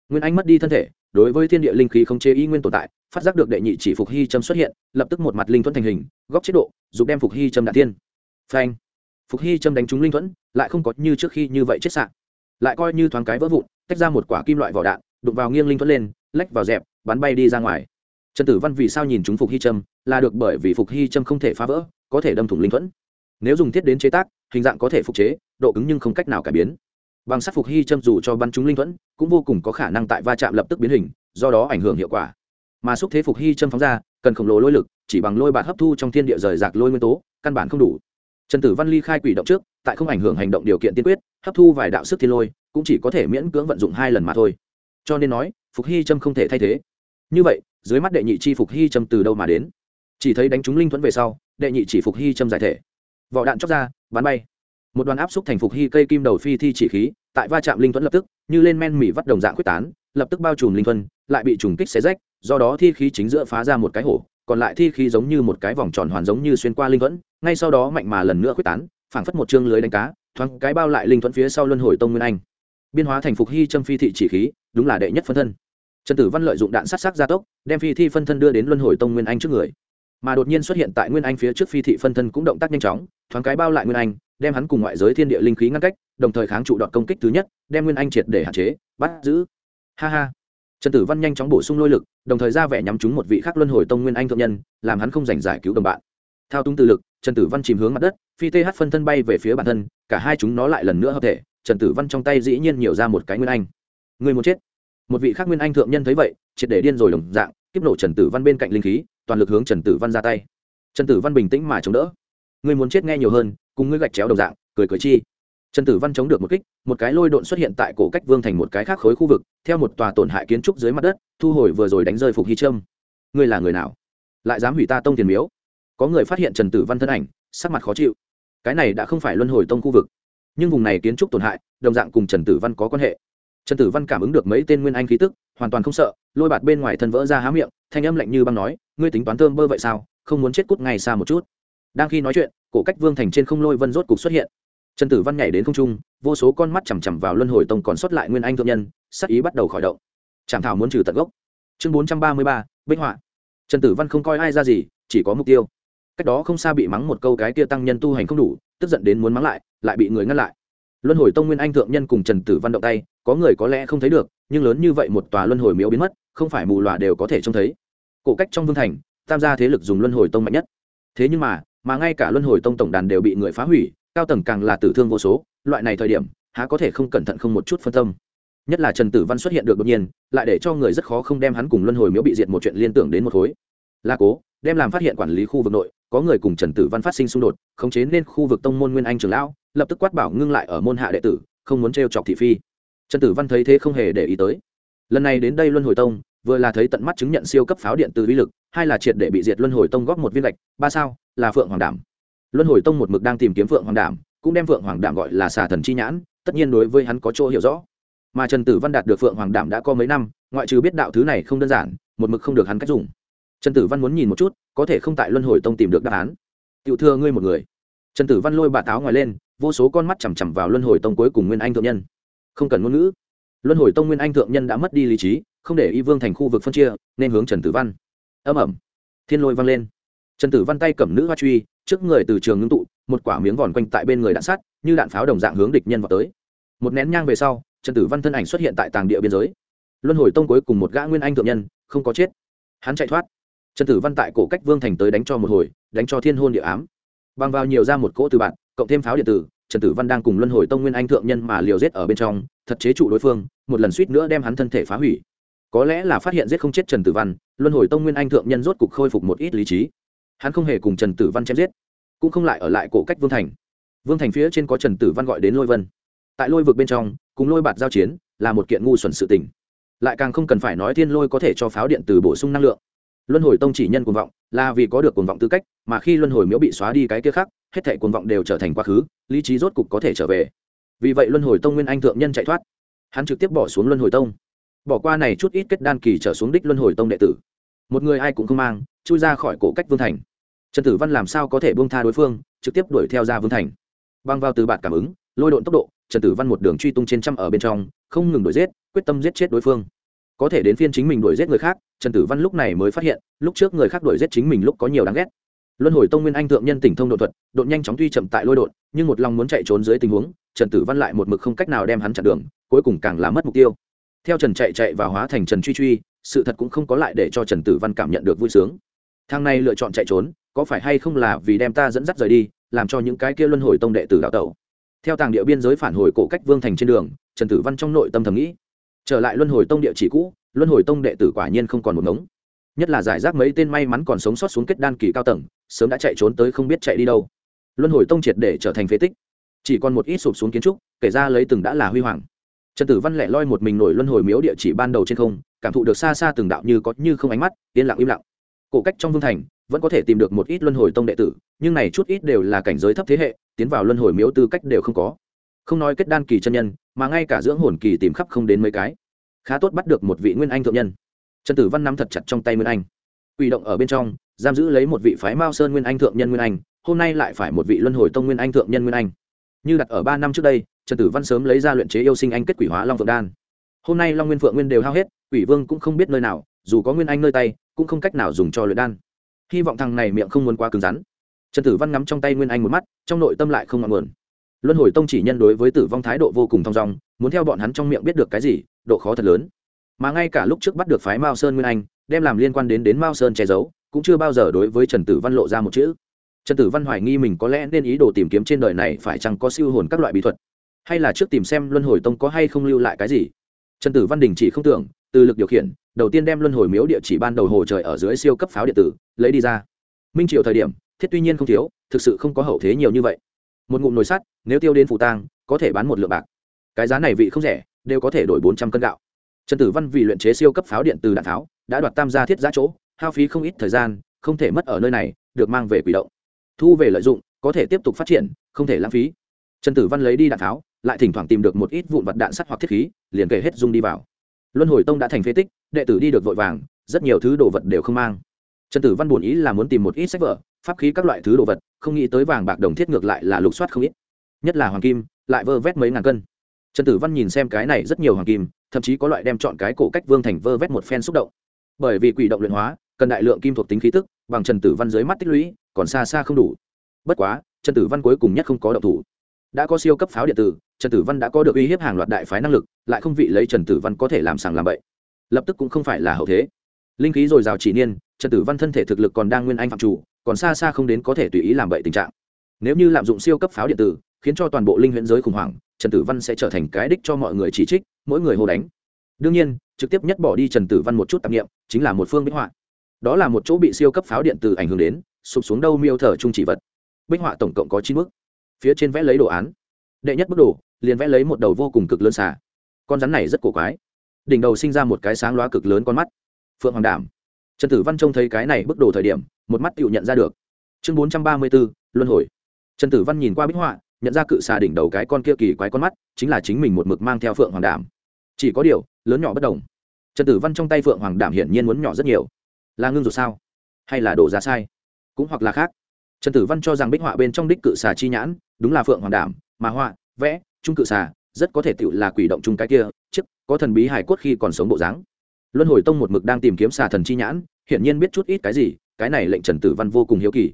Nguyên anh mất đi thân thể, đối với thiên địa linh khí không chế y nguyên tồn tại, phát giác được đệ nhị chỉ phục hy trâm xuất hiện, lập tức một mặt linh thuẫn thành hình góc chế độ giúp đem phục hy trâm đạn tiên phanh. Phục hy trâm đánh trúng linh thuẫn, lại không có như trước khi như vậy chết sạn lại coi như thoáng cái vỡ vụn, tách ra một quả kim loại vỏ đạn, đụng vào nghiêng linh thuẫn lên, lách vào dẹp, bắn bay đi ra ngoài. Trần tử văn vì sao nhìn chúng phục hy trâm, là được bởi vì phục hy trâm không thể phá vỡ, có thể đâm thủng linh thuẫn. Nếu dùng thiết đến chế tác, hình dạng có thể phục chế, độ cứng nhưng không cách nào cải biến. Bằng sắt phục hy châm dù cho bắn trúng linh thuẫn, cũng vô cùng có khả năng tại va chạm lập tức biến hình, do đó ảnh hưởng hiệu quả. Mà xúc thế phục hy châm phóng ra, cần khổng lồ lôi lực, chỉ bằng lôi bạt hấp thu trong thiên địa rời rạc lôi nguyên tố, căn bản không đủ trần tử văn ly khai quỷ động trước, tại không ảnh hưởng hành động điều kiện tiên quyết, hấp thu vài đạo sức thiên lôi, cũng chỉ có thể miễn cưỡng vận dụng hai lần mà thôi. Cho nên nói, phục hy châm không thể thay thế. Như vậy, dưới mắt đệ nhị chi phục hy châm từ đâu mà đến? Chỉ thấy đánh trúng linh thuẫn về sau, đệ nhị chỉ phục hy châm giải thể. Vỏ đạn chóc ra, bắn bay. Một đoàn áp xúc thành phục hy cây kim đầu phi thi chỉ khí, tại va chạm linh thuẫn lập tức, như lên men mỉ vắt đồng dạng quyết tán, lập tức bao trùm linh thuẫn, lại bị trùng kích xé rách, do đó thi khí chính giữa phá ra một cái hổ còn lại thi khí giống như một cái vòng tròn hoàn giống như xuyên qua linh thuẫn, ngay sau đó mạnh mà lần nữa quyết tán, phảng phất một chương lưới đánh cá, thoáng cái bao lại linh thuẫn phía sau luân hồi tông nguyên anh. Biên hóa thành phục hy châm phi thị chỉ khí, đúng là đệ nhất phân thân. Trần tử văn lợi dụng đạn sát sắc gia tốc, đem phi thi phân thân đưa đến luân hồi tông nguyên anh trước người. Mà đột nhiên xuất hiện tại nguyên anh phía trước phi thị phân thân cũng động tác nhanh chóng, thoáng cái bao lại nguyên anh, đem hắn cùng ngoại giới thiên địa linh khí ngăn cách, đồng thời kháng trụ đọt công kích thứ nhất, đem nguyên anh triệt để hạn chế, bắt giữ. Ha ha trần tử văn nhanh chóng bổ sung lôi lực, đồng thời ra vẻ nhắm trúng một vị khắc luân hồi tông nguyên anh thượng nhân, làm hắn không giành giải cứu đồng bạn. Thao túng từ lực, trần tử văn chìm hướng mặt đất, phi th phân thân bay về phía bản thân, cả hai chúng nó lại lần nữa hợp thể, trần tử văn trong tay dĩ nhiên nhiều ra một cái nguyên anh. Người muốn chết. Một vị khác nguyên anh thượng nhân thấy vậy, triệt để điên rồi đồng dạng, kiếp nổ trần tử văn bên cạnh linh khí, toàn lực hướng trần tử văn ra tay. Trần tử văn bình tĩnh mà chống đỡ. Người muốn chết nghe nhiều hơn, cùng ngươi gạch chéo đồng dạng, cười cười chi trần tử văn chống được một kích, một cái lôi độn xuất hiện tại cổ cách vương thành một cái khác khối khu vực, theo một tòa tổn hại kiến trúc dưới mặt đất, thu hồi vừa rồi đánh rơi phục hy trâm. Ngươi là người nào? Lại dám hủy ta tông tiền miếu? Có người phát hiện trần tử văn thân ảnh, sắc mặt khó chịu. Cái này đã không phải luân hồi tông khu vực. Nhưng vùng này kiến trúc tổn hại, đồng dạng cùng trần tử văn có quan hệ. Trần tử văn cảm ứng được mấy tên nguyên anh khí tức, hoàn toàn không sợ, lôi bạt bên ngoài thân vỡ ra há miệng, thanh âm lạnh như băng nói, ngươi tính toán thơm bơ vậy sao? Không muốn chết cút ngay xa một chút. Đang khi nói chuyện, cổ cách vương thành trên không lôi vân rốt cục xuất hiện trần tử văn nhảy đến không trung, vô số con mắt chằm chằm vào luân hồi tông còn sót lại nguyên anh thượng nhân, sắc ý bắt đầu khởi động. Chẳng thảo muốn trừ tận gốc. Chương bốn trăm ba mươi ba, bích họa. Trần tử văn không coi ai ra gì, chỉ có mục tiêu. Cách đó không xa bị mắng một câu cái kia tăng nhân tu hành không đủ, tức giận đến muốn mắng lại lại bị người ngăn lại. Luân hồi tông nguyên anh thượng nhân cùng trần tử văn động tay, có người có lẽ không thấy được, nhưng lớn như vậy một tòa luân hồi miếu biến mất, không phải mù loà đều có thể trông thấy. Cổ cách trong vương thành, tam gia thế lực dùng luân hồi tông mạnh nhất. Thế nhưng mà mà ngay cả luân hồi tông tổng đàn đều bị người phá hủy cao tầng càng là tử thương vô số, loại này thời điểm, há có thể không cẩn thận không một chút phân tâm. Nhất là trần tử văn xuất hiện được đột nhiên, lại để cho người rất khó không đem hắn cùng luân hồi miếu bị diệt một chuyện liên tưởng đến một khối. Là cố, đem làm phát hiện quản lý khu vực nội, có người cùng trần tử văn phát sinh xung đột, khống chế nên khu vực tông môn nguyên anh trường lão, lập tức quát bảo ngưng lại ở môn hạ đệ tử, không muốn t chọc thị phi. Trần tử văn thấy thế không hề để ý tới. Lần này đến đây luân hồi tông, vừa là thấy tận mắt chứng nhận siêu cấp pháo điện từ uy lực, hai là triệt để bị diệt luân hồi tông góp một viên lệch ba sao, là phượng hoàng đảm luân hồi tông một mực đang tìm kiếm phượng hoàng đảm cũng đem phượng hoàng đảm gọi là xà thần chi nhãn, tất nhiên đối với hắn có chỗ hiểu rõ. Mà trần tử văn đạt được phượng hoàng đảm đã có mấy năm, ngoại trừ biết đạo thứ này không đơn giản, một mực không được hắn cách dùng. Trần tử văn muốn nhìn một chút, có thể không tại luân hồi tông tìm được đáp án. Tiểu thừa ngươi một người. Trần tử văn lôi bà táo ngoài lên, vô số con mắt chằm chằm vào luân hồi tông cuối cùng nguyên anh thượng nhân. Không cần ngôn ngữ. Luân hồi tông nguyên anh thượng nhân đã mất đi lý trí, không để y vương thành khu vực phân chia, nên hướng trần tử văn. Âm ẩm thiên lôi vang lên trần tử văn tay cầm nữ hoa truy, trước người từ trường ngưng tụ, một quả miếng vòn quanh tại bên người đạn sắt, như đạn pháo đồng dạng hướng địch nhân vào tới. Một nén nhang về sau, trần tử văn thân ảnh xuất hiện tại tàng địa biên giới. Luân hồi tông cuối cùng một gã nguyên anh thượng nhân, không có chết. Hắn chạy thoát. Trần tử văn tại cổ cách vương thành tới đánh cho một hồi, đánh cho thiên hôn địa ám. Bằng vào nhiều ra một cỗ từ bạn, cộng thêm pháo điện tử, trần tử văn đang cùng luân hồi tông nguyên anh thượng nhân mà liều giết ở bên trong, thật chế trụ đối phương, một lần suýt nữa đem hắn thân thể phá hủy. Có lẽ là phát hiện giết không chết trần tử văn, luân hồi tông nguyên anh thượng nhân rốt cục khôi phục một ít lý trí hắn không hề cùng trần tử văn chém giết, cũng không lại ở lại cổ cách vương thành. Vương thành phía trên có trần tử văn gọi đến lôi vân. Tại lôi vực bên trong, cùng lôi bạt giao chiến là một kiện ngu xuẩn sự tình. Lại càng không cần phải nói thiên lôi có thể cho pháo điện từ bổ sung năng lượng. Luân hồi tông chỉ nhân cuồng vọng, là vì có được cuồng vọng tư cách, mà khi luân hồi miếu bị xóa đi cái kia khác hết thệ cuồng vọng đều trở thành quá khứ, lý trí rốt cục có thể trở về. Vì vậy luân hồi tông nguyên anh thượng nhân chạy thoát. Hắn trực tiếp bỏ xuống luân hồi tông. Bỏ qua này chút ít kết đan kỳ trở xuống đích luân hồi tông đệ tử một người ai cũng không mang, chui ra khỏi cổ cách vương thành. Trần tử văn làm sao có thể buông tha đối phương, trực tiếp đuổi theo ra vương thành. Băng vào từ bạn cảm ứng, lôi độn tốc độ, trần tử văn một đường truy tung trên trăm ở bên trong, không ngừng đuổi giết, quyết tâm giết chết đối phương. Có thể đến phiên chính mình đuổi giết người khác, trần tử văn lúc này mới phát hiện, lúc trước người khác đuổi giết chính mình lúc có nhiều đáng ghét. Luân hồi tông nguyên anh thượng nhân tỉnh thông đột thuật đột nhanh chóng tuy chậm tại lôi đột nhưng một lòng muốn chạy trốn dưới tình huống, trần tử văn lại một mực không cách nào đem hắn chặn đường, cuối cùng càng làm mất mục tiêu. Theo trần chạy chạy và hóa thành trần truy truy sự thật cũng không có lại để cho trần tử văn cảm nhận được vui sướng. Thang này lựa chọn chạy trốn, có phải hay không là vì đem ta dẫn dắt rời đi, làm cho những cái kia luân hồi tông đệ tử đạo tẩu? Theo tàng địa biên giới phản hồi cổ cách vương thành trên đường, trần tử văn trong nội tâm thầm nghĩ. Trở lại luân hồi tông địa chỉ cũ, luân hồi tông đệ tử quả nhiên không còn một ngống. Nhất là giải rác mấy tên may mắn còn sống sót xuống kết đan kỳ cao tầng, sớm đã chạy trốn tới không biết chạy đi đâu. Luân hồi tông triệt để trở thành phế tích. Chỉ còn một ít sụp xuống kiến trúc, kể ra lấy từng đã là huy hoàng. Trần tử văn lẻ loi một mình nổi luân hồi miếu địa chỉ ban đầu trên không cảm thụ được xa xa từng đạo như có như không ánh mắt, yên lặng im lặng. Cổ cách trong vương thành, vẫn có thể tìm được một ít luân hồi tông đệ tử, nhưng này chút ít đều là cảnh giới thấp thế hệ, tiến vào luân hồi miếu tư cách đều không có. Không nói kết đan kỳ chân nhân, mà ngay cả dưỡng hồn kỳ tìm khắp không đến mấy cái. Khá tốt bắt được một vị nguyên anh thượng nhân. Trần tử văn nắm thật chặt trong tay nguyên anh. Quỷ động ở bên trong, giam giữ lấy một vị phái mao sơn nguyên anh thượng nhân nguyên anh, hôm nay lại phải một vị luân hồi tông nguyên anh thượng nhân nguyên anh. Như đặt ở ba năm trước đây, trần tử văn sớm lấy ra luyện chế yêu sinh anh kết quỷ hóa long phượng đan. Hôm nay long nguyên phượng nguyên đều hao hết quỷ vương cũng không biết nơi nào, dù có nguyên anh nơi tay, cũng không cách nào dùng cho luyện đan. Hy vọng thằng này miệng không muốn quá cứng rắn. Trần tử văn ngắm trong tay nguyên anh một mắt, trong nội tâm lại không ngọn nguồn. Luân hồi tông chỉ nhân đối với tử vong thái độ vô cùng thong dong, muốn theo bọn hắn trong miệng biết được cái gì, độ khó thật lớn. Mà ngay cả lúc trước bắt được phái mao sơn nguyên anh, đem làm liên quan đến đến mao sơn che giấu, cũng chưa bao giờ đối với trần tử văn lộ ra một chữ. Trần tử văn hoài nghi mình có lẽ nên ý đồ tìm kiếm trên đời này phải chăng có siêu hồn các loại bí thuật, hay là trước tìm xem luân hồi tông có hay không lưu lại cái gì. Trần tử văn đình chỉ không tưởng từ lực điều khiển, đầu tiên đem luân hồi miếu địa chỉ ban đầu hồ trời ở dưới siêu cấp pháo điện tử, lấy đi ra. Minh triệu thời điểm, thiết tuy nhiên không thiếu, thực sự không có hậu thế nhiều như vậy. Một ngụm nồi sắt, nếu tiêu đến phủ tang, có thể bán một lượng bạc. Cái giá này vị không rẻ, đều có thể đổi bốn trăm cân gạo. Trần tử văn vì luyện chế siêu cấp pháo điện từ đạn tháo, đã đoạt tam gia thiết giá chỗ, hao phí không ít thời gian, không thể mất ở nơi này, được mang về quỷ động. Thu về lợi dụng, có thể tiếp tục phát triển, không thể lãng phí. Trần tử văn lấy đi đạn tháo, lại thỉnh thoảng tìm được một ít vụn vật đạn sắt hoặc thiết khí, liền kể hết dung đi vào luân hồi tông đã thành phế tích, đệ tử đi được vội vàng, rất nhiều thứ đồ vật đều không mang. Trần tử văn bổn ý là muốn tìm một ít sách vở, pháp khí các loại thứ đồ vật, không nghĩ tới vàng bạc đồng thiết ngược lại là lục soát không ít. Nhất là hoàng kim, lại vơ vét mấy ngàn cân. Trần tử văn nhìn xem cái này rất nhiều hoàng kim, thậm chí có loại đem chọn cái cổ cách vương thành vơ vét một phen xúc động. Bởi vì quỷ động luyện hóa, cần đại lượng kim thuộc tính khí tức, bằng trần tử văn dưới mắt tích lũy, còn xa xa không đủ. Bất quá, trần tử văn cuối cùng nhất không có động thủ đã có siêu cấp pháo điện tử, trần tử văn đã có được uy hiếp hàng loạt đại phái năng lực, lại không vị lấy trần tử văn có thể làm sàng làm bậy. Lập tức cũng không phải là hậu thế. Linh khí dồi dào chỉ niên, trần tử văn thân thể thực lực còn đang nguyên anh phạm chủ, còn xa xa không đến có thể tùy ý làm bậy tình trạng. Nếu như lạm dụng siêu cấp pháo điện tử, khiến cho toàn bộ linh huyễn giới khủng hoảng, trần tử văn sẽ trở thành cái đích cho mọi người chỉ trích, mỗi người hô đánh. Đương nhiên, trực tiếp nhất bỏ đi trần tử văn một chút tạp nghiệm chính là một phương bích họa. Đó là một chỗ bị siêu cấp pháo điện tử ảnh hưởng đến, sụp xuống đâu miêu thở trung chỉ vật. Bích họa tổng cộng có chín bước phía trên vẽ lấy đồ án. Đệ nhất bức đồ, liền vẽ lấy một đầu vô cùng cực lớn xà. Con rắn này rất cổ quái. Đỉnh đầu sinh ra một cái sáng loá cực lớn con mắt. Phượng hoàng đảm. Trần tử văn trông thấy cái này bức đồ thời điểm, một mắt tự nhận ra được. Chương bốn trăm ba mươi b ố luân hồi. Trần tử văn nhìn qua bích họa, nhận ra cự xà đỉnh đầu cái con kia kỳ quái con mắt, chính là chính mình một mực mang theo phượng hoàng đảm. Chỉ có điều, lớn nhỏ bất đồng. Trần tử văn trong tay phượng hoàng đảm hiển nhiên muốn nhỏ rất nhiều. Là ngưng rồi sao? Hay là đổ ra sai? Cũng hoặc là khác. Trần tử văn cho rằng bích họa bên trong đích cự xà chi nhãn đúng là phượng hoàng đảm, mà họa, vẽ, trung cự xà, rất có thể tựu là quỷ động chung cái kia, chiếc có thần bí hải cốt khi còn sống bộ dáng. Luân hồi tông một mực đang tìm kiếm xà thần chi nhãn, hiển nhiên biết chút ít cái gì, cái này lệnh trần tử văn vô cùng hiếu kỳ.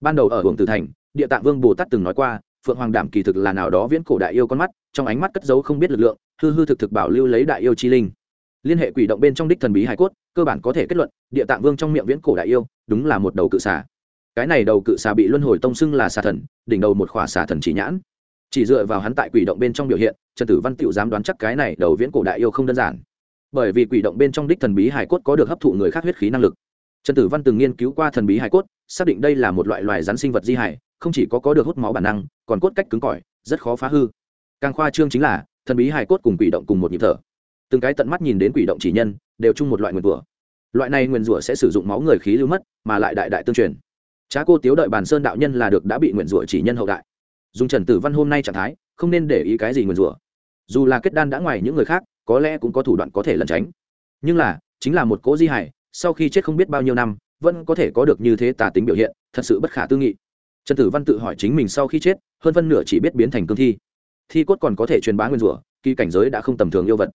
Ban đầu ở hưởng tử thành, địa tạng vương bồ tát từng nói qua, phượng hoàng đảm kỳ thực là nào đó viễn cổ đại yêu con mắt, trong ánh mắt cất giấu không biết lực lượng, hư hư thực thực bảo lưu lấy đại yêu chi linh. Liên hệ quỷ động bên trong đích thần bí hải cốt, cơ bản có thể kết luận, địa tạng vương trong miệng viễn cổ đại yêu, đúng là một đầu cự xà cái này đầu cự xà bị luân hồi tông xưng là xà thần, đỉnh đầu một khỏa xà thần chỉ nhãn. Chỉ dựa vào hắn tại quỷ động bên trong biểu hiện, trần tử văn tựu dám đoán chắc cái này đầu viễn cổ đại yêu không đơn giản. Bởi vì quỷ động bên trong đích thần bí hải cốt có được hấp thụ người khác huyết khí năng lực. Trần tử văn từng nghiên cứu qua thần bí hải cốt, xác định đây là một loại loài rắn sinh vật di hải, không chỉ có có được hút máu bản năng, còn cốt cách cứng cỏi, rất khó phá hư. Càng khoa trương chính là, thần bí hải cốt cùng quỷ động cùng một nhịp thở. Từng cái tận mắt nhìn đến quỷ động chỉ nhân, đều chung một loại nguyền rủa. Loại này nguyền rủa sẽ sử dụng máu người khí lưu mất, mà lại đại đại tương truyền trá cô tiếu đợi bàn sơn đạo nhân là được đã bị nguyền rủa chỉ nhân hậu đại. Dùng trần tử văn hôm nay trạng thái, không nên để ý cái gì nguyền rủa. Dù là kết đan đã ngoài những người khác, có lẽ cũng có thủ đoạn có thể lẩn tránh. Nhưng là, chính là một cố di hải sau khi chết không biết bao nhiêu năm, vẫn có thể có được như thế tà tính biểu hiện, thật sự bất khả tư nghị. Trần tử văn tự hỏi chính mình sau khi chết, hơn phân nửa chỉ biết biến thành cương thi. Thi cốt còn có thể truyền bá nguyên rủa, kỳ cảnh giới đã không tầm thường yêu vật.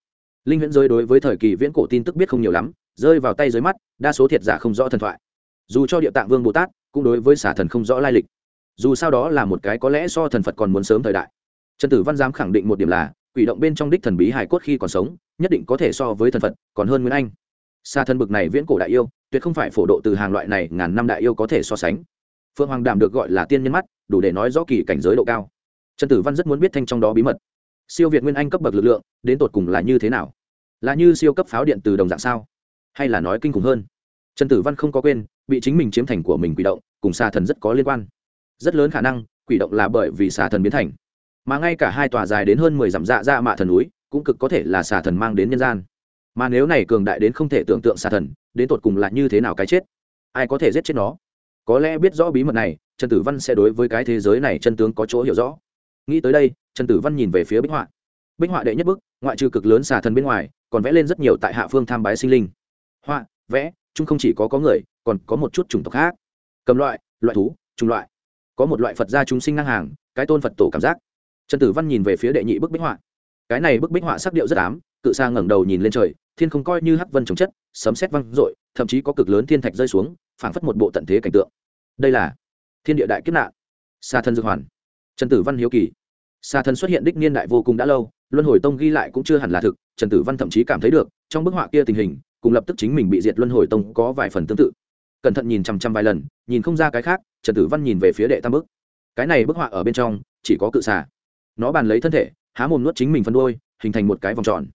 Linh huyễn giới đối với thời kỳ viễn cổ tin tức biết không nhiều lắm, rơi vào tay dưới mắt, đa số thiệt giả không rõ thần thoại. Dù cho địa tạng vương bồ tát cũng đối với xà thần không rõ lai lịch. Dù sao đó là một cái có lẽ so thần phật còn muốn sớm thời đại. Trần tử văn giám khẳng định một điểm là, quỷ động bên trong đích thần bí hải cốt khi còn sống, nhất định có thể so với thần phật còn hơn nguyên anh. Xa thân bực này viễn cổ đại yêu, tuyệt không phải phổ độ từ hàng loại này ngàn năm đại yêu có thể so sánh. Phượng hoàng đàm được gọi là tiên nhân mắt, đủ để nói rõ kỳ cảnh giới độ cao. Trần tử văn rất muốn biết thanh trong đó bí mật. Siêu việt nguyên anh cấp bậc lực lượng, đến tột cùng là như thế nào? Là như siêu cấp pháo điện từ đồng dạng sao? Hay là nói kinh khủng hơn? Trần tử văn không có quên bị chính mình chiếm thành của mình quỷ động, cùng xà thần rất có liên quan. Rất lớn khả năng, quỷ động là bởi vì xà thần biến thành. Mà ngay cả hai tòa dài đến hơn mười dặm dạ ra mạ thần núi, cũng cực có thể là xà thần mang đến nhân gian. Mà nếu này cường đại đến không thể tưởng tượng xà thần, đến tột cùng là như thế nào cái chết? Ai có thể giết chết nó? Có lẽ biết rõ bí mật này, trần tử văn sẽ đối với cái thế giới này chân tướng có chỗ hiểu rõ. Nghĩ tới đây, trần tử văn nhìn về phía bích họa. Bích họa đệ nhất bức, ngoại trừ cực lớn xà thần bên ngoài, còn vẽ lên rất nhiều tại hạ phương tham bái sinh linh. Họa, vẽ chung không chỉ có có người, còn có một chút chủng tộc khác. Cầm loại loại thú, chủng loại. Có một loại phật gia chúng sinh ngang hàng, cái tôn phật tổ cảm giác. Trần tử văn nhìn về phía đệ nhị bức bích họa. Cái này bức bích họa sắc điệu rất ám, cự sa ngẩng đầu nhìn lên trời, thiên không coi như hắc vân chống chất, sấm sét văng rội thậm chí có cực lớn thiên thạch rơi xuống, phảng phất một bộ tận thế cảnh tượng. Đây là thiên địa đại kiếp nạn. Sa thân dược hoàn. Trần tử văn hiếu kỳ. Sa thân xuất hiện đích niên đại vô cùng đã lâu, luân hồi tông ghi lại cũng chưa hẳn là thực, trần tử văn thậm chí cảm thấy được, trong bức họa kia tình hình cùng lập tức chính mình bị diệt luân hồi tông có vài phần tương tự. Cẩn thận nhìn chằm chằm vài lần, nhìn không ra cái khác, trần tử văn nhìn về phía đệ tam bức. Cái này bức họa ở bên trong, chỉ có cự xà. Nó bàn lấy thân thể, há mồm nuốt chính mình phân đôi, hình thành một cái vòng tròn.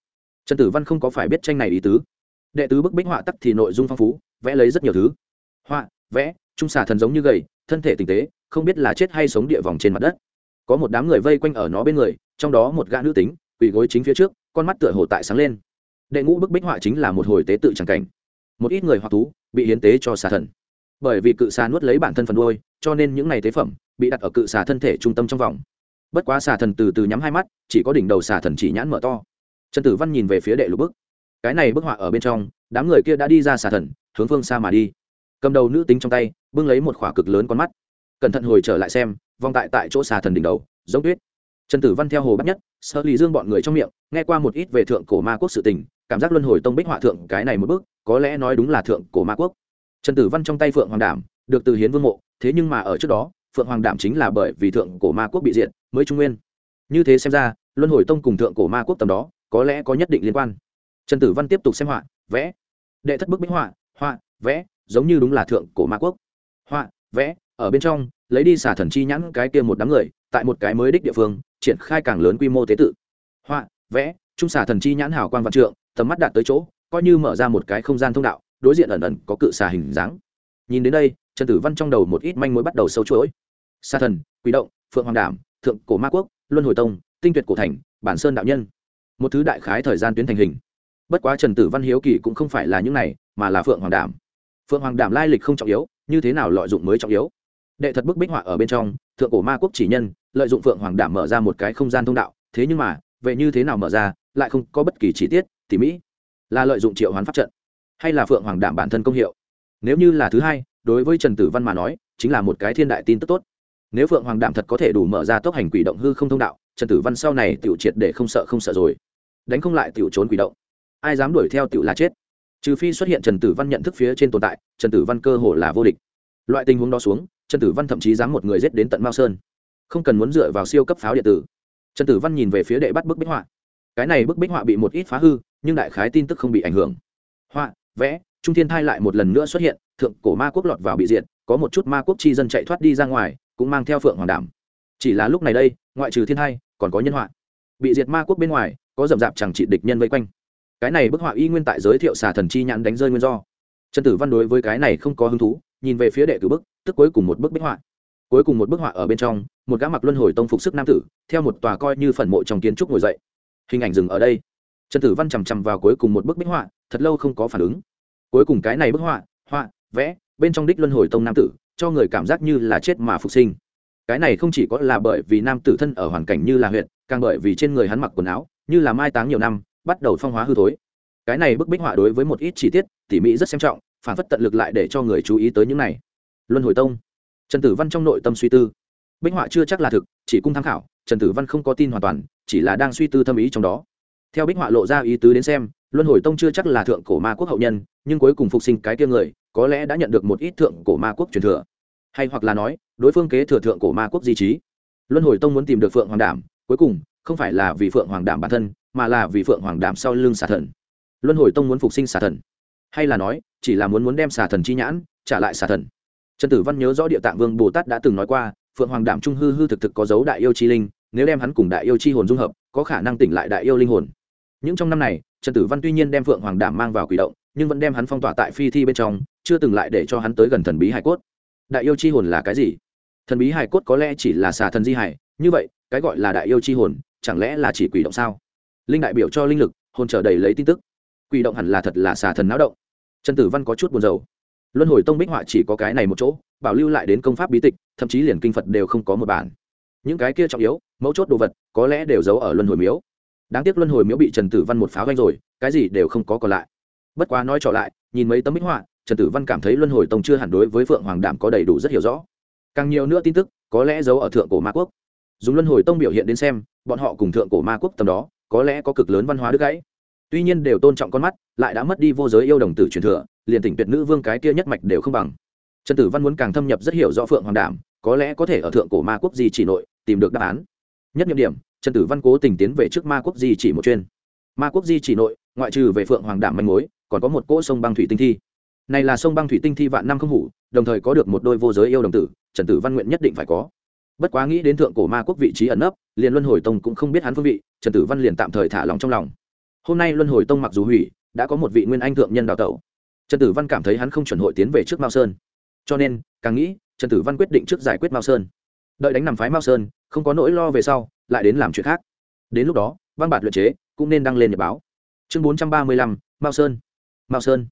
Trần tử văn không có phải biết tranh này ý tứ. Đệ tứ bức bích họa tắc thì nội dung phong phú, vẽ lấy rất nhiều thứ. Họa, vẽ, trung xà thần giống như gầy, thân thể tinh tế, không biết là chết hay sống địa vòng trên mặt đất. Có một đám người vây quanh ở nó bên người, trong đó một gã nữ tính, quỳ gối chính phía trước, con mắt tựa hồ tại sáng lên đệ ngũ bức bích họa chính là một hồi tế tự tràng cảnh. Một ít người hoặc thú bị hiến tế cho xà thần. Bởi vì cự xà nuốt lấy bản thân phần đôi cho nên những ngày tế phẩm bị đặt ở cự xà thân thể trung tâm trong vòng. Bất quá xà thần từ từ nhắm hai mắt, chỉ có đỉnh đầu xà thần chỉ nhãn mở to. Trần tử văn nhìn về phía đệ lục bức. Cái này bức họa ở bên trong, đám người kia đã đi ra xà thần, hướng phương xa mà đi. Cầm đầu nữ tính trong tay, bưng lấy một khỏa cực lớn con mắt. Cẩn thận hồi trở lại xem, vòng tại tại chỗ xà thần đỉnh đầu, giống tuyết. Trần tử văn theo hồ bắt nhất sơ lì dương bọn người trong miệng, nghe qua một ít về thượng cổ ma quốc sự tình cảm giác luân hồi tông bích họa thượng cái này một bước, có lẽ nói đúng là thượng cổ ma quốc. Trần tử văn trong tay phượng hoàng đảm, được từ hiến vương mộ, thế nhưng mà ở trước đó, phượng hoàng đảm chính là bởi vì thượng cổ ma quốc bị diện mới trung nguyên. Như thế xem ra, luân hồi tông cùng thượng cổ ma quốc tầm đó, có lẽ có nhất định liên quan. Trần tử văn tiếp tục xem họa, vẽ. Đệ thất bức bích họa họa, vẽ, giống như đúng là thượng cổ ma quốc. Họa, vẽ, ở bên trong, lấy đi xả thần chi nhãn cái kia một đám người, tại một cái mới đích địa phương, triển khai càng lớn quy mô tế tự. Họa, vẽ trung xà thần chi nhãn hảo quan văn trượng, tầm mắt đạt tới chỗ, coi như mở ra một cái không gian thông đạo, đối diện ẩn ẩn có cự xà hình dáng. Nhìn đến đây, trần tử văn trong đầu một ít manh mối bắt đầu sâu chuỗi. Sa thần quý động, phượng hoàng đảm, thượng cổ ma quốc, luân hồi tông, tinh tuyệt cổ thành, bản sơn đạo nhân. Một thứ đại khái thời gian tuyến thành hình. Bất quá trần tử văn hiếu kỳ cũng không phải là những này, mà là phượng hoàng đảm. Phượng hoàng đảm lai lịch không trọng yếu, như thế nào lợi dụng mới trọng yếu. Đệ thật bức bích họa ở bên trong, thượng cổ ma quốc chỉ nhân, lợi dụng phượng hoàng đảm mở ra một cái không gian thông đạo, thế nhưng mà vậy như thế nào mở ra lại không có bất kỳ chi tiết, tỉ mỹ là lợi dụng triệu hoán pháp trận, hay là phượng hoàng đảm bản thân công hiệu. Nếu như là thứ hai, đối với trần tử văn mà nói, chính là một cái thiên đại tin tức tốt. Nếu phượng hoàng đảm thật có thể đủ mở ra tốc hành quỷ động hư không thông đạo, trần tử văn sau này tiểu triệt để không sợ không sợ rồi. Đánh không lại tiểu trốn quỷ động. Ai dám đuổi theo tiểu là chết. Trừ phi xuất hiện trần tử văn nhận thức phía trên tồn tại, trần tử văn cơ hồ là vô địch. Loại tình huống đó xuống, trần tử văn thậm chí dám một người giết đến tận mao sơn. Không cần muốn dựa vào siêu cấp pháo điện tử. Trần tử văn nhìn về phía đệ bắt bức bích họa cái này bức bích họa bị một ít phá hư, nhưng đại khái tin tức không bị ảnh hưởng. Họa, vẽ, trung thiên thai lại một lần nữa xuất hiện, thượng cổ ma quốc lọt vào bị diệt, có một chút ma quốc chi dân chạy thoát đi ra ngoài, cũng mang theo phượng hoàng đảm. Chỉ là lúc này đây, ngoại trừ thiên thai, còn có nhân họa. Bị diệt ma quốc bên ngoài, có rậm rạp chẳng trị địch nhân vây quanh. Cái này bức họa y nguyên tại giới thiệu xà thần chi nhãn đánh rơi nguyên do. Trần tử văn đối với cái này không có hứng thú, nhìn về phía đệ cử bức, tức cuối cùng một bức bích họa. Cuối cùng một bức họa ở bên trong, một gã mặc luân hồi tông phục sức nam tử, theo một tòa coi như phần mộ trong kiến trúc ngồi dậy hình ảnh dừng ở đây. Trần tử văn chằm chằm vào cuối cùng một bức bích họa, thật lâu không có phản ứng. Cuối cùng cái này bức họa họa, vẽ, bên trong đích luân hồi tông nam tử, cho người cảm giác như là chết mà phục sinh. Cái này không chỉ có là bởi vì nam tử thân ở hoàn cảnh như là huyện càng bởi vì trên người hắn mặc quần áo, như là mai táng nhiều năm, bắt đầu phong hóa hư thối. Cái này bức bích họa đối với một ít chi tiết, tỉ mỹ rất xem trọng, phản phất tận lực lại để cho người chú ý tới những này. Luân hồi tông. Trần tử văn trong nội tâm suy tư. Bích họa chưa chắc là thực, chỉ cung tham khảo, trần tử văn không có tin hoàn toàn chỉ là đang suy tư thâm ý trong đó. Theo bích họa lộ ra ý tứ đến xem, luân hồi tông chưa chắc là thượng cổ ma quốc hậu nhân, nhưng cuối cùng phục sinh cái tiêm người, có lẽ đã nhận được một ít thượng cổ ma quốc truyền thừa. Hay hoặc là nói, đối phương kế thừa thượng cổ ma quốc di trí. Luân hồi tông muốn tìm được phượng hoàng đảm, cuối cùng, không phải là vì phượng hoàng đảm bản thân, mà là vì phượng hoàng đảm sau lưng xà thần. Luân hồi tông muốn phục sinh xà thần. Hay là nói, chỉ là muốn muốn đem xà thần chi nhãn, trả lại xà thần. Trần tử văn nhớ rõ địa tạng vương bồ tát đã từng nói qua, phượng hoàng đảm trung hư hư thực thực có dấu đại yêu chi linh nếu đem hắn cùng đại yêu chi hồn dung hợp, có khả năng tỉnh lại đại yêu linh hồn. Những trong năm này, trần tử văn tuy nhiên đem phượng hoàng đảm mang vào quỷ động, nhưng vẫn đem hắn phong tỏa tại phi thi bên trong, chưa từng lại để cho hắn tới gần thần bí hải cốt. Đại yêu chi hồn là cái gì? Thần bí hải cốt có lẽ chỉ là xà thần di hải, như vậy, cái gọi là đại yêu chi hồn, chẳng lẽ là chỉ quỷ động sao? Linh đại biểu cho linh lực, hồn trở đầy lấy tin tức. Quỷ động hẳn là thật là xà thần náo động. Trần tử văn có chút buồn rầu. Luân hồi tông bích họa chỉ có cái này một chỗ, bảo lưu lại đến công pháp bí tịch, thậm chí liền kinh phật đều không có một bản. Những cái kia trọng yếu mấu chốt đồ vật, có lẽ đều giấu ở luân hồi miếu. Đáng tiếc luân hồi miếu bị trần tử văn một pháo ganh rồi, cái gì đều không có còn lại. Bất quá nói trở lại, nhìn mấy tấm bích họa, trần tử văn cảm thấy luân hồi tông chưa hẳn đối với phượng hoàng đảm có đầy đủ rất hiểu rõ. Càng nhiều nữa tin tức, có lẽ giấu ở thượng cổ ma quốc. Dùng luân hồi tông biểu hiện đến xem, bọn họ cùng thượng cổ ma quốc tầm đó, có lẽ có cực lớn văn hóa đứt gãy. Tuy nhiên đều tôn trọng con mắt, lại đã mất đi vô giới yêu đồng tử truyền thừa, liền tỉnh tuyệt nữ vương cái kia nhất mạch đều không bằng. Trần tử văn muốn càng thâm nhập rất hiểu rõ phượng hoàng đảm có lẽ có thể ở thượng cổ ma quốc gì chỉ nội, tìm được đáp án nhất nhiệm điểm, trần tử văn cố tình tiến về trước ma quốc di chỉ một chuyên ma quốc di chỉ nội, ngoại trừ về phượng hoàng đảm manh mối, còn có một cỗ sông băng thủy tinh thi. Này là sông băng thủy tinh thi vạn năm không hủ, đồng thời có được một đôi vô giới yêu đồng tử, trần tử văn nguyện nhất định phải có. Bất quá nghĩ đến thượng cổ ma quốc vị trí ẩn nấp, liền luân hồi tông cũng không biết hắn phương vị, trần tử văn liền tạm thời thả lòng trong lòng. Hôm nay luân hồi tông mặc dù hủy, đã có một vị nguyên anh thượng nhân đào tẩu. Trần tử văn cảm thấy hắn không chuẩn hội tiến về trước mao sơn. Cho nên, càng nghĩ, trần tử văn quyết định trước giải quyết mao sơn. Đợi đánh nằm phái mao sơn không có nỗi lo về sau, lại đến làm chuyện khác. Đến lúc đó văn bản luyện chế cũng nên đăng lên nhật báo. Chương bốn trăm ba mươi lăm, mao sơn. Mao sơn.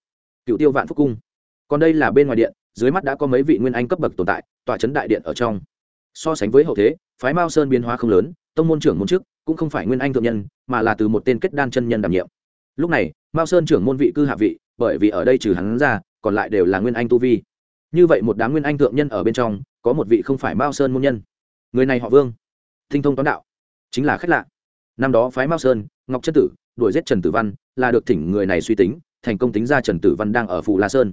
Cựu tiêu vạn phúc cung. Còn đây là bên ngoài điện, dưới mắt đã có mấy vị nguyên anh cấp bậc tồn tại, tòa trấn đại điện ở trong. So sánh với hậu thế, phái mao sơn biến hóa không lớn, tông môn trưởng môn trước cũng không phải nguyên anh thượng nhân, mà là từ một tên kết đan chân nhân đảm nhiệm. Lúc này, mao sơn trưởng môn vị cư hạ vị, bởi vì ở đây trừ hắn ra, còn lại đều là nguyên anh tu vi. Như vậy một đám nguyên anh thượng nhân ở bên trong, có một vị không phải mao sơn môn nhân người này họ vương. Tinh thông toán đạo. Chính là khách lạ. Năm đó phái mao sơn, ngọc chân tử, đuổi giết trần tử văn, là được thỉnh người này suy tính, thành công tính ra trần tử văn đang ở phù la sơn.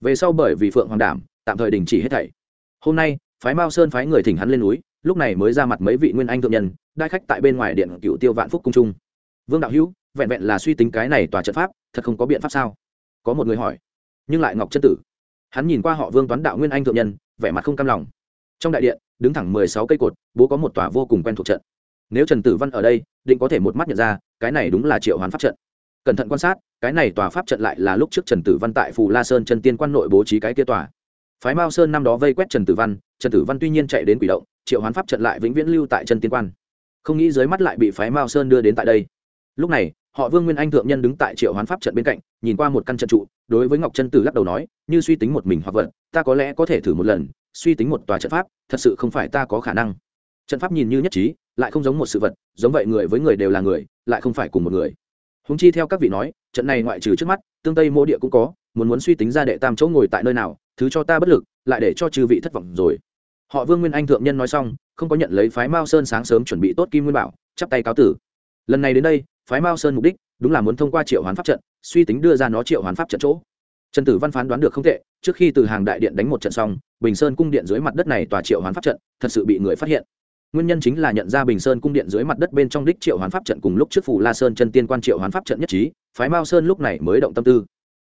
Về sau bởi vì phượng hoàng đảm, tạm thời đình chỉ hết thảy. Hôm nay, phái mao sơn phái người thỉnh hắn lên núi, lúc này mới ra mặt mấy vị nguyên anh thượng nhân, đai khách tại bên ngoài điện cựu tiêu vạn phúc cung trung. Vương đạo hữu, vẹn vẹn là suy tính cái này tòa trận pháp, thật không có biện pháp sao? Có một người hỏi. Nhưng lại ngọc chân tử. Hắn nhìn qua họ vương toán đạo nguyên anh thượng nhân, vẻ mặt không cam lòng. Trong đại điện đứng thẳng mười sáu cây cột, bố có một tòa vô cùng quen thuộc trận. Nếu trần tử văn ở đây, định có thể một mắt nhận ra, cái này đúng là triệu hoán pháp trận. Cẩn thận quan sát, cái này tòa pháp trận lại là lúc trước trần tử văn tại phù la sơn chân tiên quan nội bố trí cái kia tòa. Phái mao sơn năm đó vây quét trần tử văn, trần tử văn tuy nhiên chạy đến quỷ động, triệu hoán pháp trận lại vĩnh viễn lưu tại chân tiên quan. Không nghĩ dưới mắt lại bị phái mao sơn đưa đến tại đây. Lúc này, họ vương nguyên anh thượng nhân đứng tại triệu hoán pháp trận bên cạnh, nhìn qua một căn trận trụ, đối với ngọc trân tử lắc đầu nói, như suy tính một mình hoặc vật, ta có lẽ có thể thử một lần suy tính một tòa trận pháp, thật sự không phải ta có khả năng. Trận pháp nhìn như nhất trí, lại không giống một sự vật, giống vậy người với người đều là người, lại không phải cùng một người. Húng chi theo các vị nói, trận này ngoại trừ trước mắt, tương tây mô địa cũng có, muốn muốn suy tính ra đệ tam chỗ ngồi tại nơi nào, thứ cho ta bất lực, lại để cho chư vị thất vọng rồi. Họ vương nguyên anh thượng nhân nói xong, không có nhận lấy phái mao sơn sáng sớm chuẩn bị tốt kim nguyên bảo, chắp tay cáo tử. Lần này đến đây, phái mao sơn mục đích, đúng là muốn thông qua triệu hoán pháp trận, suy tính đưa ra nó triệu hoán pháp trận chỗ trần tử văn phán đoán được không tệ, trước khi từ hàng đại điện đánh một trận xong, bình sơn cung điện dưới mặt đất này tòa triệu hoán pháp trận, thật sự bị người phát hiện. Nguyên nhân chính là nhận ra bình sơn cung điện dưới mặt đất bên trong đích triệu hoán pháp trận cùng lúc trước phủ la sơn chân tiên quan triệu hoán pháp trận nhất trí, phái mao sơn lúc này mới động tâm tư.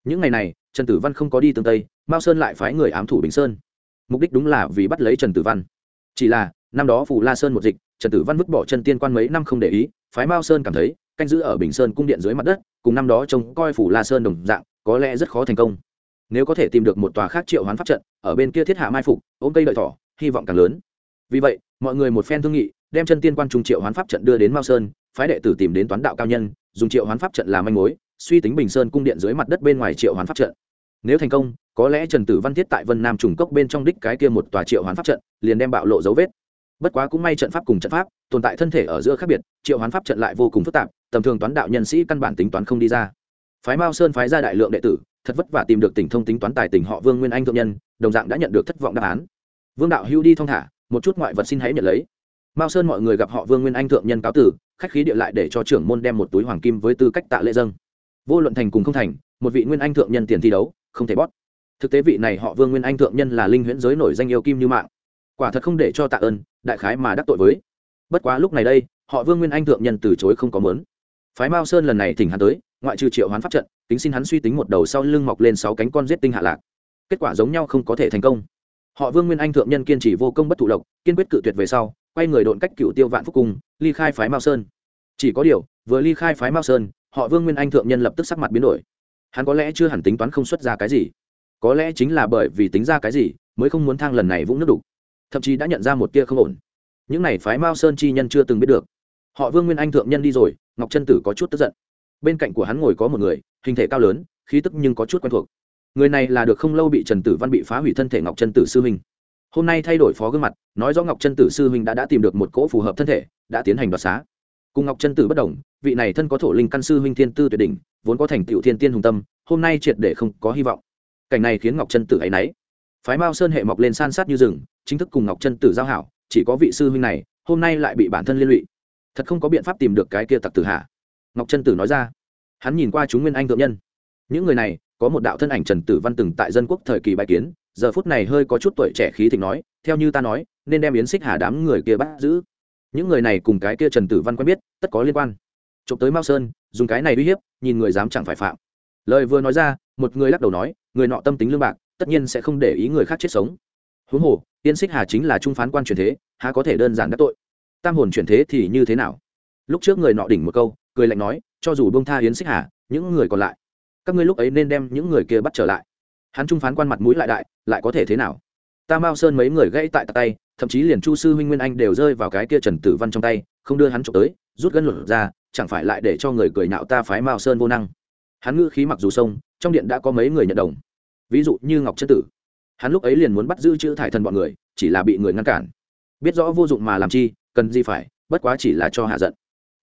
Những ngày này, trần tử văn không có đi tương tây, mao sơn lại phái người ám thủ bình sơn. Mục đích đúng là vì bắt lấy trần tử văn. Chỉ là, năm đó phủ la sơn một dịch, trần tử văn vứt bỏ chân tiên quan mấy năm không để ý, phái mao sơn cảm thấy, canh giữ ở bình sơn cung điện dưới mặt đất, cùng năm đó trông coi phủ la sơn đồng dạng có lẽ rất khó thành công. Nếu có thể tìm được một tòa khác triệu hoán pháp trận, ở bên kia thiết hạ mai phục, ôm cây đợi thỏ, hy vọng càng lớn. Vì vậy, mọi người một phen thương nghị, đem chân tiên quan trung triệu hoán pháp trận đưa đến mao sơn, phái đệ tử tìm đến toán đạo cao nhân, dùng triệu hoán pháp trận làm manh mối, suy tính bình sơn cung điện dưới mặt đất bên ngoài triệu hoán pháp trận. Nếu thành công, có lẽ trần tử văn thiết tại vân nam trùng cốc bên trong đích cái kia một tòa triệu hoán pháp trận, liền đem bạo lộ dấu vết. Bất quá cũng may trận pháp cùng trận pháp, tồn tại thân thể ở giữa khác biệt, triệu hoán pháp trận lại vô cùng phức tạp, tầm thường toán đạo nhân sĩ căn bản tính toán không đi ra phái mao sơn phái ra đại lượng đệ tử, thật vất vả tìm được tỉnh thông tính toán tài tỉnh họ vương nguyên anh thượng nhân, đồng dạng đã nhận được thất vọng đáp án. Vương đạo hưu đi thong thả, một chút ngoại vật xin hãy nhận lấy. Mao sơn mọi người gặp họ vương nguyên anh thượng nhân cáo tử, khách khí địa lại để cho trưởng môn đem một túi hoàng kim với tư cách tạ lễ dâng. Vô luận thành cùng không thành, một vị nguyên anh thượng nhân tiền thi đấu, không thể bót thực tế vị này họ vương nguyên anh thượng nhân là linh huyễn giới nổi danh yêu kim như mạng. Quả thật không để cho tạ ơn, đại khái mà đắc tội với. Bất quá lúc này đây, họ vương nguyên anh thượng nhân từ chối không có mớn. Phái mao sơn lần này thỉnh hắn tới ngoại trừ triệu hoán pháp trận tính xin hắn suy tính một đầu sau lưng mọc lên sáu cánh con giết tinh hạ lạc. Kết quả giống nhau không có thể thành công. Họ vương nguyên anh thượng nhân kiên trì vô công bất thụ lộc, kiên quyết cự tuyệt về sau, quay người độn cách cựu tiêu vạn phúc cung ly khai phái mao sơn. Chỉ có điều, vừa ly khai phái mao sơn, họ vương nguyên anh thượng nhân lập tức sắc mặt biến đổi. Hắn có lẽ chưa hẳn tính toán không xuất ra cái gì. Có lẽ chính là bởi vì tính ra cái gì, mới không muốn thang lần này vũng nước đục. Thậm chí đã nhận ra một tia không ổn. Những này phái mao sơn chi nhân chưa từng biết được. Họ vương nguyên anh thượng nhân đi rồi, ngọc trân tử có chút tức giận bên cạnh của hắn ngồi có một người, hình thể cao lớn, khí tức nhưng có chút quen thuộc. Người này là được không lâu bị trần tử văn bị phá hủy thân thể ngọc trân tử sư huynh. Hôm nay thay đổi phó gương mặt, nói rõ ngọc trân tử sư huynh đã đã tìm được một cỗ phù hợp thân thể, đã tiến hành đoạt xá. Cùng ngọc trân tử bất đồng, vị này thân có thổ linh căn sư huynh thiên tư tuyệt đỉnh, vốn có thành tựu thiên tiên hùng tâm, hôm nay triệt để không có hy vọng. Cảnh này khiến ngọc trân tử áy náy. Phái mao sơn hệ mọc lên san sát như rừng, chính thức cùng ngọc trân tử giao hảo, chỉ có vị sư huynh này, hôm nay lại bị bản thân liên lụy. Thật không có biện pháp tìm được cái kia tặc tử hạ ngọc trân tử nói ra. Hắn nhìn qua chúng nguyên anh thượng nhân. Những người này, có một đạo thân ảnh trần tử văn từng tại dân quốc thời kỳ bãi kiến, giờ phút này hơi có chút tuổi trẻ khí thịnh nói, theo như ta nói, nên đem yến xích hà đám người kia bắt giữ. Những người này cùng cái kia trần tử văn quen biết, tất có liên quan. Trộm tới mao sơn, dùng cái này uy hiếp, nhìn người dám chẳng phải phạm. Lời vừa nói ra, một người lắc đầu nói, người nọ tâm tính lương bạc, tất nhiên sẽ không để ý người khác chết sống. Huống hồ Yên xích hà chính là trung phán quan truyền thế, há có thể đơn giản đắc tội? Tam hồn chuyển thế thì như thế nào? Lúc trước người nọ đỉnh một câu cười lạnh nói, cho dù bông tha yến xích hà, những người còn lại, các ngươi lúc ấy nên đem những người kia bắt trở lại. Hắn trung phán quan mặt mũi lại đại, lại có thể thế nào? Ta mao sơn mấy người gãy tại tay, thậm chí liền chu sư huynh nguyên anh đều rơi vào cái kia trần tử văn trong tay, không đưa hắn trộm tới, rút gân luật ra, chẳng phải lại để cho người cười nạo ta phái mao sơn vô năng. Hắn ngữ khí mặc dù sông, trong điện đã có mấy người nhận đồng. Ví dụ như ngọc chân tử. Hắn lúc ấy liền muốn bắt giữ chữ thải thần bọn người, chỉ là bị người ngăn cản. Biết rõ vô dụng mà làm chi, cần gì phải, bất quá chỉ là cho hạ giận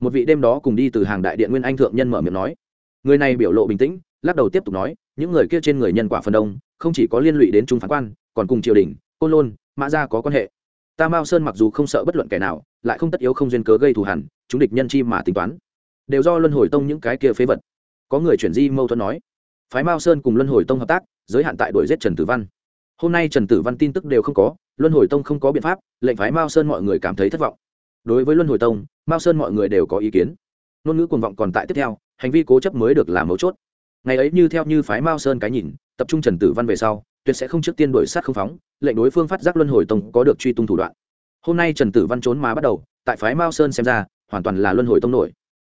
một vị đêm đó cùng đi từ hàng đại điện nguyên anh thượng nhân mở miệng nói. Người này biểu lộ bình tĩnh, lắc đầu tiếp tục nói, những người kia trên người nhân quả phần đông, không chỉ có liên lụy đến trung phán quan, còn cùng triều đình, côn lôn, mã gia có quan hệ. Ta mao sơn mặc dù không sợ bất luận kẻ nào, lại không tất yếu không duyên cớ gây thù hẳn chúng địch nhân chi mà tính toán. Đều do luân hồi tông những cái kia phế vật. Có người chuyển di mâu thuẫn nói, phái mao sơn cùng luân hồi tông hợp tác, giới hạn tại đuổi giết trần tử văn. Hôm nay trần tử văn tin tức đều không có, luân hồi tông không có biện pháp, lệnh phái mao sơn mọi người cảm thấy thất vọng đối với luân hồi tông, mao sơn mọi người đều có ý kiến. Ngôn ngữ cuồng vọng còn tại tiếp theo, hành vi cố chấp mới được làm mấu chốt. Ngày ấy như theo như phái mao sơn cái nhìn, tập trung trần tử văn về sau, tuyệt sẽ không trước tiên đổi sát không phóng, lệnh đối phương phát giác luân hồi tông có được truy tung thủ đoạn. Hôm nay trần tử văn trốn mà bắt đầu, tại phái mao sơn xem ra, hoàn toàn là luân hồi tông nổi.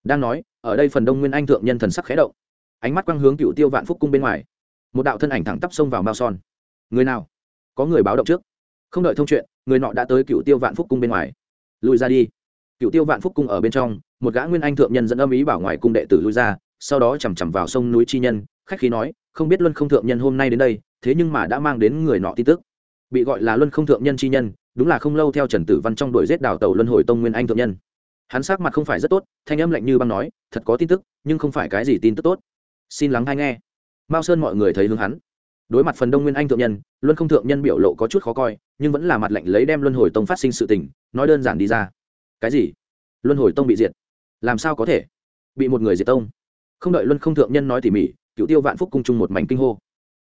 Đang nói, ở đây phần đông nguyên anh thượng nhân thần sắc khẽ động. Ánh mắt quang hướng cựu tiêu vạn phúc cung bên ngoài. Một đạo thân ảnh thẳng tắp xông vào mao son người nào? Có người báo động trước. Không đợi thông chuyện, người nọ đã tới cựu tiêu vạn phúc cung bên ngoài lùi ra đi. Cựu tiêu vạn phúc cung ở bên trong, một gã nguyên anh thượng nhân dẫn âm ý bảo ngoài cung đệ tử lui ra, sau đó chằm chằm vào sông núi chi nhân, khách khí nói, không biết luân không thượng nhân hôm nay đến đây, thế nhưng mà đã mang đến người nọ tin tức. Bị gọi là luân không thượng nhân chi nhân, đúng là không lâu theo trần tử văn trong đuổi giết đào tàu luân hồi tông nguyên anh thượng nhân. Hắn sắc mặt không phải rất tốt, thanh âm lạnh như băng nói, thật có tin tức, nhưng không phải cái gì tin tức tốt. Xin lắng hay nghe. Mao sơn mọi người thấy hướng hắn đối mặt phần đông nguyên anh thượng nhân, luân không thượng nhân biểu lộ có chút khó coi, nhưng vẫn là mặt lạnh lấy đem luân hồi tông phát sinh sự tình, nói đơn giản đi ra. Cái gì? Luân hồi tông bị diệt. Làm sao có thể? Bị một người diệt tông. Không đợi luân không thượng nhân nói tỉ mỉ cựu tiêu vạn phúc cung chung một mảnh kinh hô.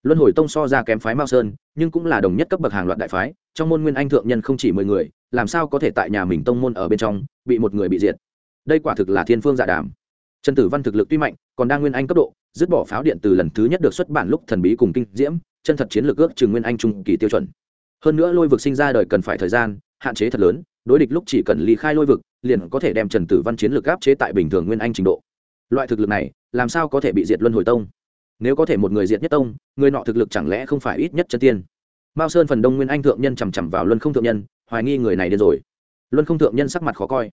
Luân hồi tông so ra kém phái mao sơn, nhưng cũng là đồng nhất cấp bậc hàng loạt đại phái, trong môn nguyên anh thượng nhân không chỉ mười người, làm sao có thể tại nhà mình tông môn ở bên trong, bị một người bị diệt? Đây quả thực là thiên phương dạ đàm trần tử văn thực lực tuy mạnh, còn đang nguyên anh cấp độ, dứt bỏ pháo điện từ lần thứ nhất được xuất bản lúc thần bí cùng kinh diễm, chân thật chiến lược ước chừng nguyên anh trung kỳ tiêu chuẩn. Hơn nữa lôi vực sinh ra đời cần phải thời gian, hạn chế thật lớn, đối địch lúc chỉ cần ly khai lôi vực, liền có thể đem trần tử văn chiến lược áp chế tại bình thường nguyên anh trình độ. Loại thực lực này, làm sao có thể bị diệt luân hồi tông? Nếu có thể một người diệt nhất tông, người nọ thực lực chẳng lẽ không phải ít nhất chân tiên? Mao sơn phần đông nguyên anh thượng nhân chằm chằm vào luân không thượng nhân, hoài nghi người này điên rồi. Luân không thượng nhân sắc mặt khó coi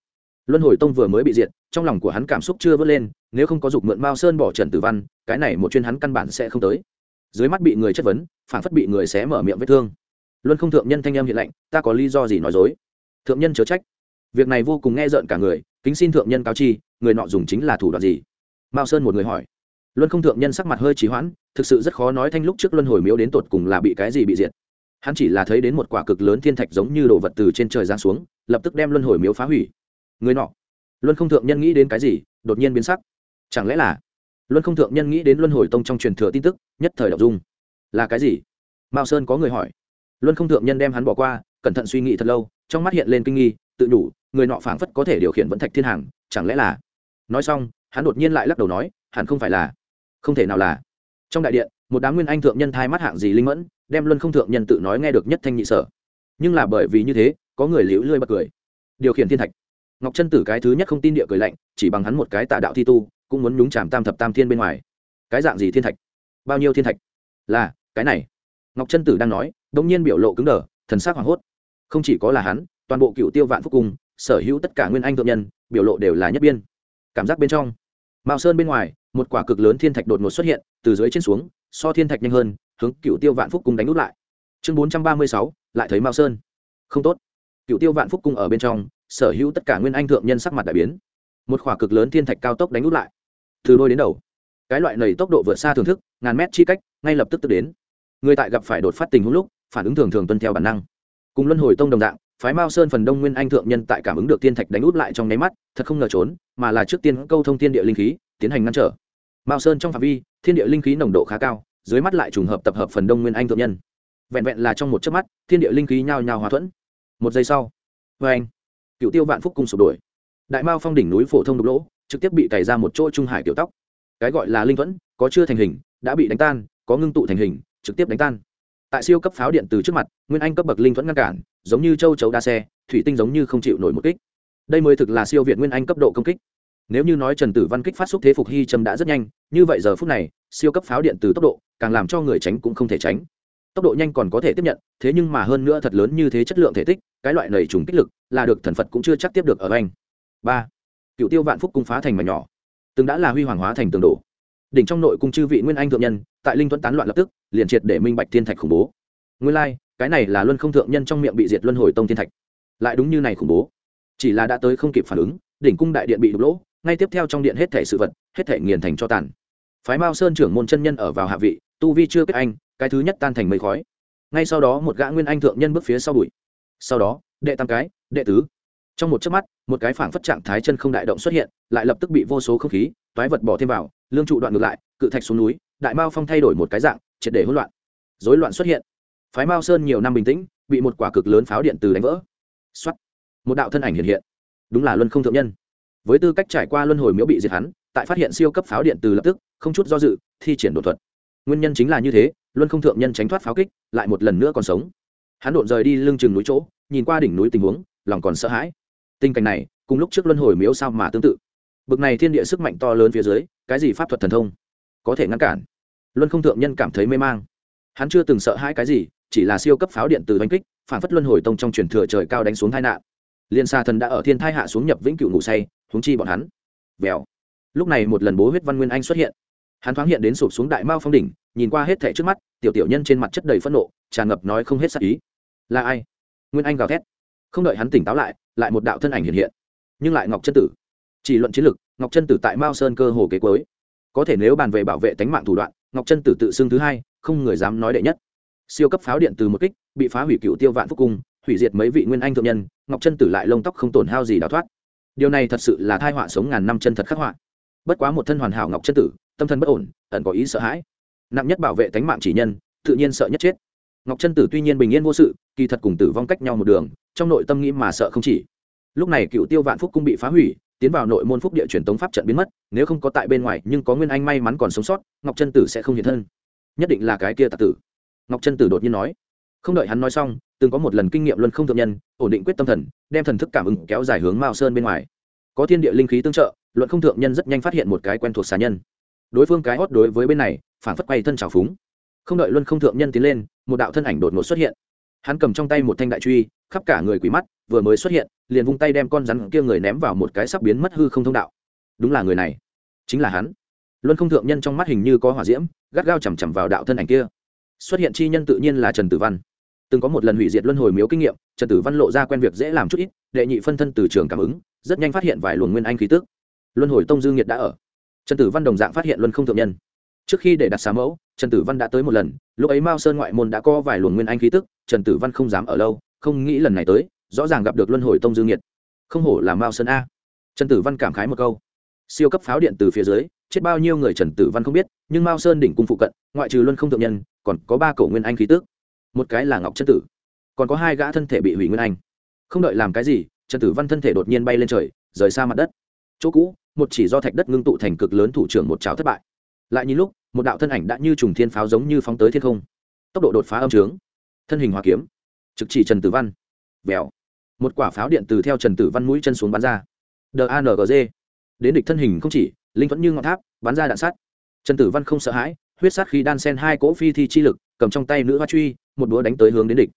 luân hồi tông vừa mới bị diệt, trong lòng của hắn cảm xúc chưa vớt lên, nếu không có dục mượn mao sơn bỏ trần tử văn, cái này một chuyên hắn căn bản sẽ không tới. Dưới mắt bị người chất vấn, phản phất bị người xé mở miệng vết thương. Luân không thượng nhân thanh em hiện lạnh, ta có lý do gì nói dối? Thượng nhân chớ trách. Việc này vô cùng nghe rợn cả người, kính xin thượng nhân cáo chi, người nọ dùng chính là thủ đoạn gì? Mao sơn một người hỏi. Luân không thượng nhân sắc mặt hơi trì hoãn, thực sự rất khó nói thanh lúc trước luân hồi miếu đến tột cùng là bị cái gì bị diệt. Hắn chỉ là thấy đến một quả cực lớn thiên thạch giống như đồ vật từ trên trời giáng xuống, lập tức đem luân hồi miếu phá hủy người nọ. Luân không thượng nhân nghĩ đến cái gì, đột nhiên biến sắc. Chẳng lẽ là luân không thượng nhân nghĩ đến luân hồi tông trong truyền thừa tin tức, nhất thời đọc dung. Là cái gì? Mao sơn có người hỏi. Luân không thượng nhân đem hắn bỏ qua, cẩn thận suy nghĩ thật lâu, trong mắt hiện lên kinh nghi, tự đủ, người nọ phảng phất có thể điều khiển vẫn thạch thiên hàng, chẳng lẽ là nói xong, hắn đột nhiên lại lắc đầu nói, hẳn không phải là, không thể nào là. Trong đại điện, một đám nguyên anh thượng nhân thai mắt hạng gì linh mẫn, đem luân không thượng nhân tự nói nghe được nhất thanh nhị sở. Nhưng là bởi vì như thế, có người liễu lươi bật cười. Điều khiển thiên thạch ngọc chân tử cái thứ nhất không tin địa cười lạnh, chỉ bằng hắn một cái tà đạo thi tu, cũng muốn nhúng chạm tam thập tam thiên bên ngoài. Cái dạng gì thiên thạch? Bao nhiêu thiên thạch? Là, cái này. Ngọc chân tử đang nói đ ỗ n g nhiên biểu lộ cứng đờ, thần s á c hoảng hốt. Không chỉ có là hắn, toàn bộ cựu tiêu vạn phúc cung sở hữu tất cả nguyên anh thượng nhân, biểu lộ đều là nhất biên. Cảm giác bên trong. Mao sơn bên ngoài, một quả cực lớn thiên thạch đột ngột xuất hiện, từ dưới trên xuống, so thiên thạch nhanh hơn, hướng cựu tiêu vạn phúc cung đánh úp lại. Chương bốn trăm ba mươi sáu, lại thấy mao sơn. Không tốt. Cựu tiêu vạn phúc cung ở bên trong sở hữu tất cả nguyên anh thượng nhân sắc mặt đại biến. Một khỏa cực lớn thiên thạch cao tốc đánh út lại. Từ đôi đến đầu, cái loại này tốc độ vượt xa thưởng thức, ngàn mét chi cách, ngay lập tức tức đến. Người tại gặp phải đột phát tình huống lúc, phản ứng thường thường tuân theo bản năng. Cùng luân hồi tông đồng dạng, phái mao sơn phần đông nguyên anh thượng nhân tại cảm ứng được thiên thạch đánh út lại trong nháy mắt, thật không ngờ trốn, mà là trước tiên câu thông thiên địa linh khí, tiến hành ngăn trở. Mao sơn trong phạm vi, thiên địa linh khí nồng độ khá cao, dưới mắt lại trùng hợp tập hợp phần đông nguyên anh thượng nhân. Vẹn vẹn là trong một chớp mắt, thiên địa linh khí nhao nhao hòa thuẫn. Một giây sau vê anh cựu tiêu vạn phúc cung sụp đổi đại mao phong đỉnh núi phổ thông đục lỗ, trực tiếp bị cày ra một chỗ trung hải tiểu tóc. Cái gọi là linh thuẫn, có chưa thành hình, đã bị đánh tan, có ngưng tụ thành hình, trực tiếp đánh tan. Tại siêu cấp pháo điện từ trước mặt, nguyên anh cấp bậc linh thuẫn ngăn cản, giống như châu chấu đa xe, thủy tinh giống như không chịu nổi một kích. Đây mới thực là siêu việt nguyên anh cấp độ công kích. Nếu như nói trần tử văn kích phát xúc thế phục hy trầm đã rất nhanh, như vậy giờ phút này, siêu cấp pháo điện từ tốc độ, càng làm cho người tránh cũng không thể tránh. Tốc độ nhanh còn có thể tiếp nhận, thế nhưng mà hơn nữa thật lớn như thế chất lượng thể tích cái loại nầy trùng kích lực là được thần phật cũng chưa chắc tiếp được ở anh. Ba cựu tiêu vạn phúc cung phá thành mà nhỏ từng đã là huy hoàng hóa thành tường đổ. Đỉnh trong nội cung chư vị nguyên anh thượng nhân tại linh tuấn tán loạn lập tức liền triệt để minh bạch thiên thạch khủng bố. Nguyên lai、like, cái này là luân không thượng nhân trong miệng bị diệt luân hồi tông thiên thạch. Lại đúng như này khủng bố. Chỉ là đã tới không kịp phản ứng đỉnh cung đại điện bị đục lỗ ngay tiếp theo trong điện hết thể sự vật hết thể nghiền thành cho tàn. Phái mao sơn trưởng môn chân nhân ở vào hạ vị tu vi chưa kết anh cái thứ nhất tan thành mây khói. Ngay sau đó một gã nguyên anh thượng nhân bước phía sau bụi sau đó, đệ tam cái, đệ tứ. Trong một chớp mắt, một cái phảng phất trạng thái chân không đại động xuất hiện, lại lập tức bị vô số không khí, toái vật bỏ thêm vào, lương trụ đoạn ngược lại, cự thạch xuống núi, đại mao phong thay đổi một cái dạng, triệt để hỗn loạn. Rối loạn xuất hiện. Phái mao sơn nhiều năm bình tĩnh, bị một quả cực lớn pháo điện từ đánh vỡ. Xuất một đạo thân ảnh hiện hiện. Đúng là luân không thượng nhân. Với tư cách trải qua luân hồi miễu bị diệt hắn, tại phát hiện siêu cấp pháo điện từ lập tức, không chút do dự, thi triển đột thuật. Nguyên nhân chính là như thế, luân không thượng nhân tránh thoát pháo kích, lại một lần nữa còn sống hắn đột rời đi lưng chừng núi chỗ, nhìn qua đỉnh núi tình huống, lòng còn sợ hãi. Tình cảnh này, cùng lúc trước luân hồi miếu sao mà tương tự. Bực này thiên địa sức mạnh to lớn phía dưới, cái gì pháp thuật thần thông có thể ngăn cản? Luân không thượng nhân cảm thấy mê mang. Hắn chưa từng sợ hãi cái gì, chỉ là siêu cấp pháo điện từ đánh kích, phản phất luân hồi tông trong truyền thừa trời cao đánh xuống tai nạn. Liên xa thần đã ở thiên thai hạ xuống nhập vĩnh cửu ngủ say, huống chi bọn hắn. Vèo. Lúc này một lần bố huyết văn nguyên anh xuất hiện. Hắn thoáng hiện đến sụp xuống đại mao phong đỉnh, nhìn qua hết thẻ trước mắt, tiểu tiểu nhân trên mặt chất đầy phẫn nộ, tràn ngập nói không hết sắc ý là ai? Nguyên anh gào thét. Không đợi hắn tỉnh táo lại lại một đạo thân ảnh hiện hiện. Nhưng lại ngọc chân tử. Chỉ luận chiến lược ngọc chân tử tại mao sơn cơ hồ kế cuối. Có thể nếu bàn về bảo vệ tánh mạng thủ đoạn, ngọc chân tử tự xưng thứ hai, không người dám nói đệ nhất. Siêu cấp pháo điện từ một kích, bị phá hủy cựu tiêu vạn phúc cung, hủy diệt mấy vị nguyên anh thượng nhân, ngọc chân tử lại lông tóc không tổn hao gì đào thoát. Điều này thật sự là thai họa sống ngàn năm chân thật khắc họa. Bất quá một thân hoàn hảo ngọc chân tử, tâm thần bất ổn, ẩn có ý sợ hãi. Nặng nhất bảo vệ tánh mạng chỉ nhân, tự nhiên sợ nhất chết ngọc Trân tử tuy nhiên bình yên vô sự, kỳ thật cùng tử vong cách nhau một đường, trong nội tâm nghĩ mà sợ không chỉ. Lúc này cựu tiêu vạn phúc cung bị phá hủy, tiến vào nội môn phúc địa truyền tống pháp trận biến mất, nếu không có tại bên ngoài, nhưng có nguyên anh may mắn còn sống sót, ngọc Trân tử sẽ không hiện thân. Nhất định là cái kia tạc tử. Ngọc Trân tử đột nhiên nói. Không đợi hắn nói xong, từng có một lần kinh nghiệm luân không thượng nhân, ổn định quyết tâm thần, đem thần thức cảm ứng kéo dài hướng mao sơn bên ngoài. Có thiên địa linh khí tương trợ luận không thượng nhân rất nhanh phát hiện một cái quen thuộc xà nhân. Đối phương cái hót đối với bên này phản phất quay thân trào phúng không đợi luân không thượng nhân tiến lên, một đạo thân ảnh đột ngột xuất hiện. Hắn cầm trong tay một thanh đại truy, khắp cả người quỷ mắt, vừa mới xuất hiện, liền vung tay đem con rắn kia người ném vào một cái sắp biến mất hư không thông đạo. Đúng là người này, chính là hắn. Luân không thượng nhân trong mắt hình như có hỏa diễm, gắt gao chằm chằm vào đạo thân ảnh kia. Xuất hiện chi nhân tự nhiên là trần tử văn. Từng có một lần hủy diệt luân hồi miếu kinh nghiệm, trần tử văn lộ ra quen việc dễ làm chút ít, đệ nhị phân thân từ trường cảm ứng, rất nhanh phát hiện vài luồng nguyên anh khí tức. Luân hồi tông dư nghiệt đã ở. Trần tử văn đồng dạng phát hiện luân không thượng nhân trước khi để đặt xá mẫu, trần tử văn đã tới một lần, lúc ấy mao sơn ngoại môn đã có vài luồng nguyên anh khí tức, trần tử văn không dám ở lâu, không nghĩ lần này tới, rõ ràng gặp được luân hồi tông dương nhiệt không hổ là mao sơn a. Trần tử văn cảm khái một câu. Siêu cấp pháo điện từ phía dưới, chết bao nhiêu người trần tử văn không biết, nhưng mao sơn đỉnh cung phụ cận, ngoại trừ luân không thượng nhân, còn có ba cổ nguyên anh khí tức. Một cái là ngọc chân tử, còn có hai gã thân thể bị hủy nguyên anh. Không đợi làm cái gì, trần tử văn thân thể đột nhiên bay lên trời, rời xa mặt đất. Chỗ cũ, một chỉ do thạch đất ngưng tụ thành cực lớn thủ trưởng một cháo thất bại lại nhìn lúc, một đạo thân ảnh đã như trùng thiên pháo giống như phóng tới thiên không. Tốc độ đột phá âm trướng. Thân hình hòa kiếm. Trực chỉ trần tử văn. Vèo. Một quả pháo điện từ theo trần tử văn mũi chân xuống bắn ra. Đangg đến địch thân hình không chỉ, linh vẫn như ngọn tháp, bắn ra đạn sát trần tử văn không sợ hãi, huyết sát khi đan sen hai cỗ phi thi chi lực, cầm trong tay nữ hoa truy, một búa đánh tới hướng đến địch.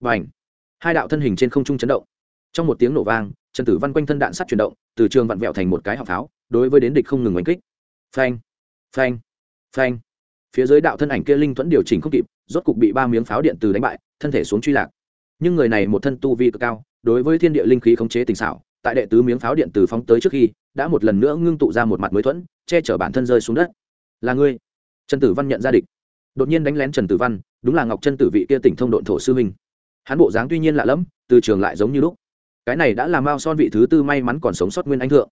Và ảnh hai đạo thân hình trên không trung chấn động. Trong một tiếng nổ vang, trần tử văn quanh thân đạn sắt chuyển động, từ trường vặn vẹo thành một cái họng pháo, đối với đến địch không ngừng oanh kích. Phanh phanh phanh. Phía dưới đạo thân ảnh kia linh thuẫn điều chỉnh không kịp, rốt cục bị ba miếng pháo điện từ đánh bại, thân thể xuống truy lạc. Nhưng người này một thân tu vi cực cao, đối với thiên địa linh khí khống chế tình xảo, tại đệ tứ miếng pháo điện từ phóng tới trước khi, đã một lần nữa ngưng tụ ra một mặt mới thuẫn, che chở bản thân rơi xuống đất. Là ngươi? Trần tử văn nhận ra địch. Đột nhiên đánh lén trần tử văn, đúng là ngọc chân tử vị kia tỉnh thông độn thổ sư huynh. Hắn bộ dáng tuy nhiên lạ lẫm, từ trường lại giống như lúc. Cái này đã làm mao son vị thứ tư may mắn còn sống sót nguyên anh thượng.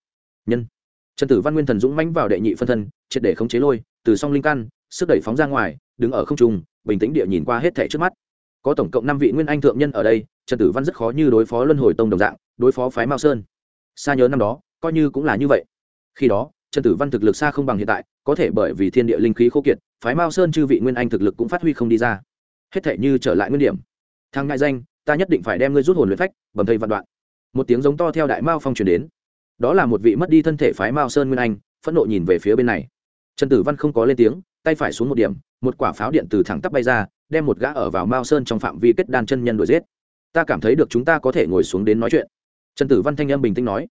Nhân trần tử văn nguyên thần dũng mãnh vào đệ nhị phân thân, triệt để khống chế lôi, từ song linh căn, sức đẩy phóng ra ngoài, đứng ở không trung, bình tĩnh địa nhìn qua hết thẻ trước mắt. Có tổng cộng năm vị nguyên anh thượng nhân ở đây, trần tử văn rất khó như đối phó luân hồi tông đồng dạng, đối phó phái mao sơn. Xa nhớ năm đó, coi như cũng là như vậy. Khi đó, trần tử văn thực lực xa không bằng hiện tại, có thể bởi vì thiên địa linh khí khô kiệt, phái mao sơn chư vị nguyên anh thực lực cũng phát huy không đi ra. Hết thể như trở lại nguyên điểm. Thằng ngại danh, ta nhất định phải đem ngươi rút hồn luyện phách, bầm thây vạn đoạn. Một tiếng giống to theo đại mao phong truyền đến đó là một vị mất đi thân thể phái mao sơn nguyên anh, phẫn nộ nhìn về phía bên này. Trần tử văn không có lên tiếng, tay phải xuống một điểm, một quả pháo điện từ thẳng tắp bay ra, đem một gã ở vào mao sơn trong phạm vi kết đan chân nhân đuổi giết. Ta cảm thấy được chúng ta có thể ngồi xuống đến nói chuyện. Trần tử văn thanh âm bình tĩnh nói.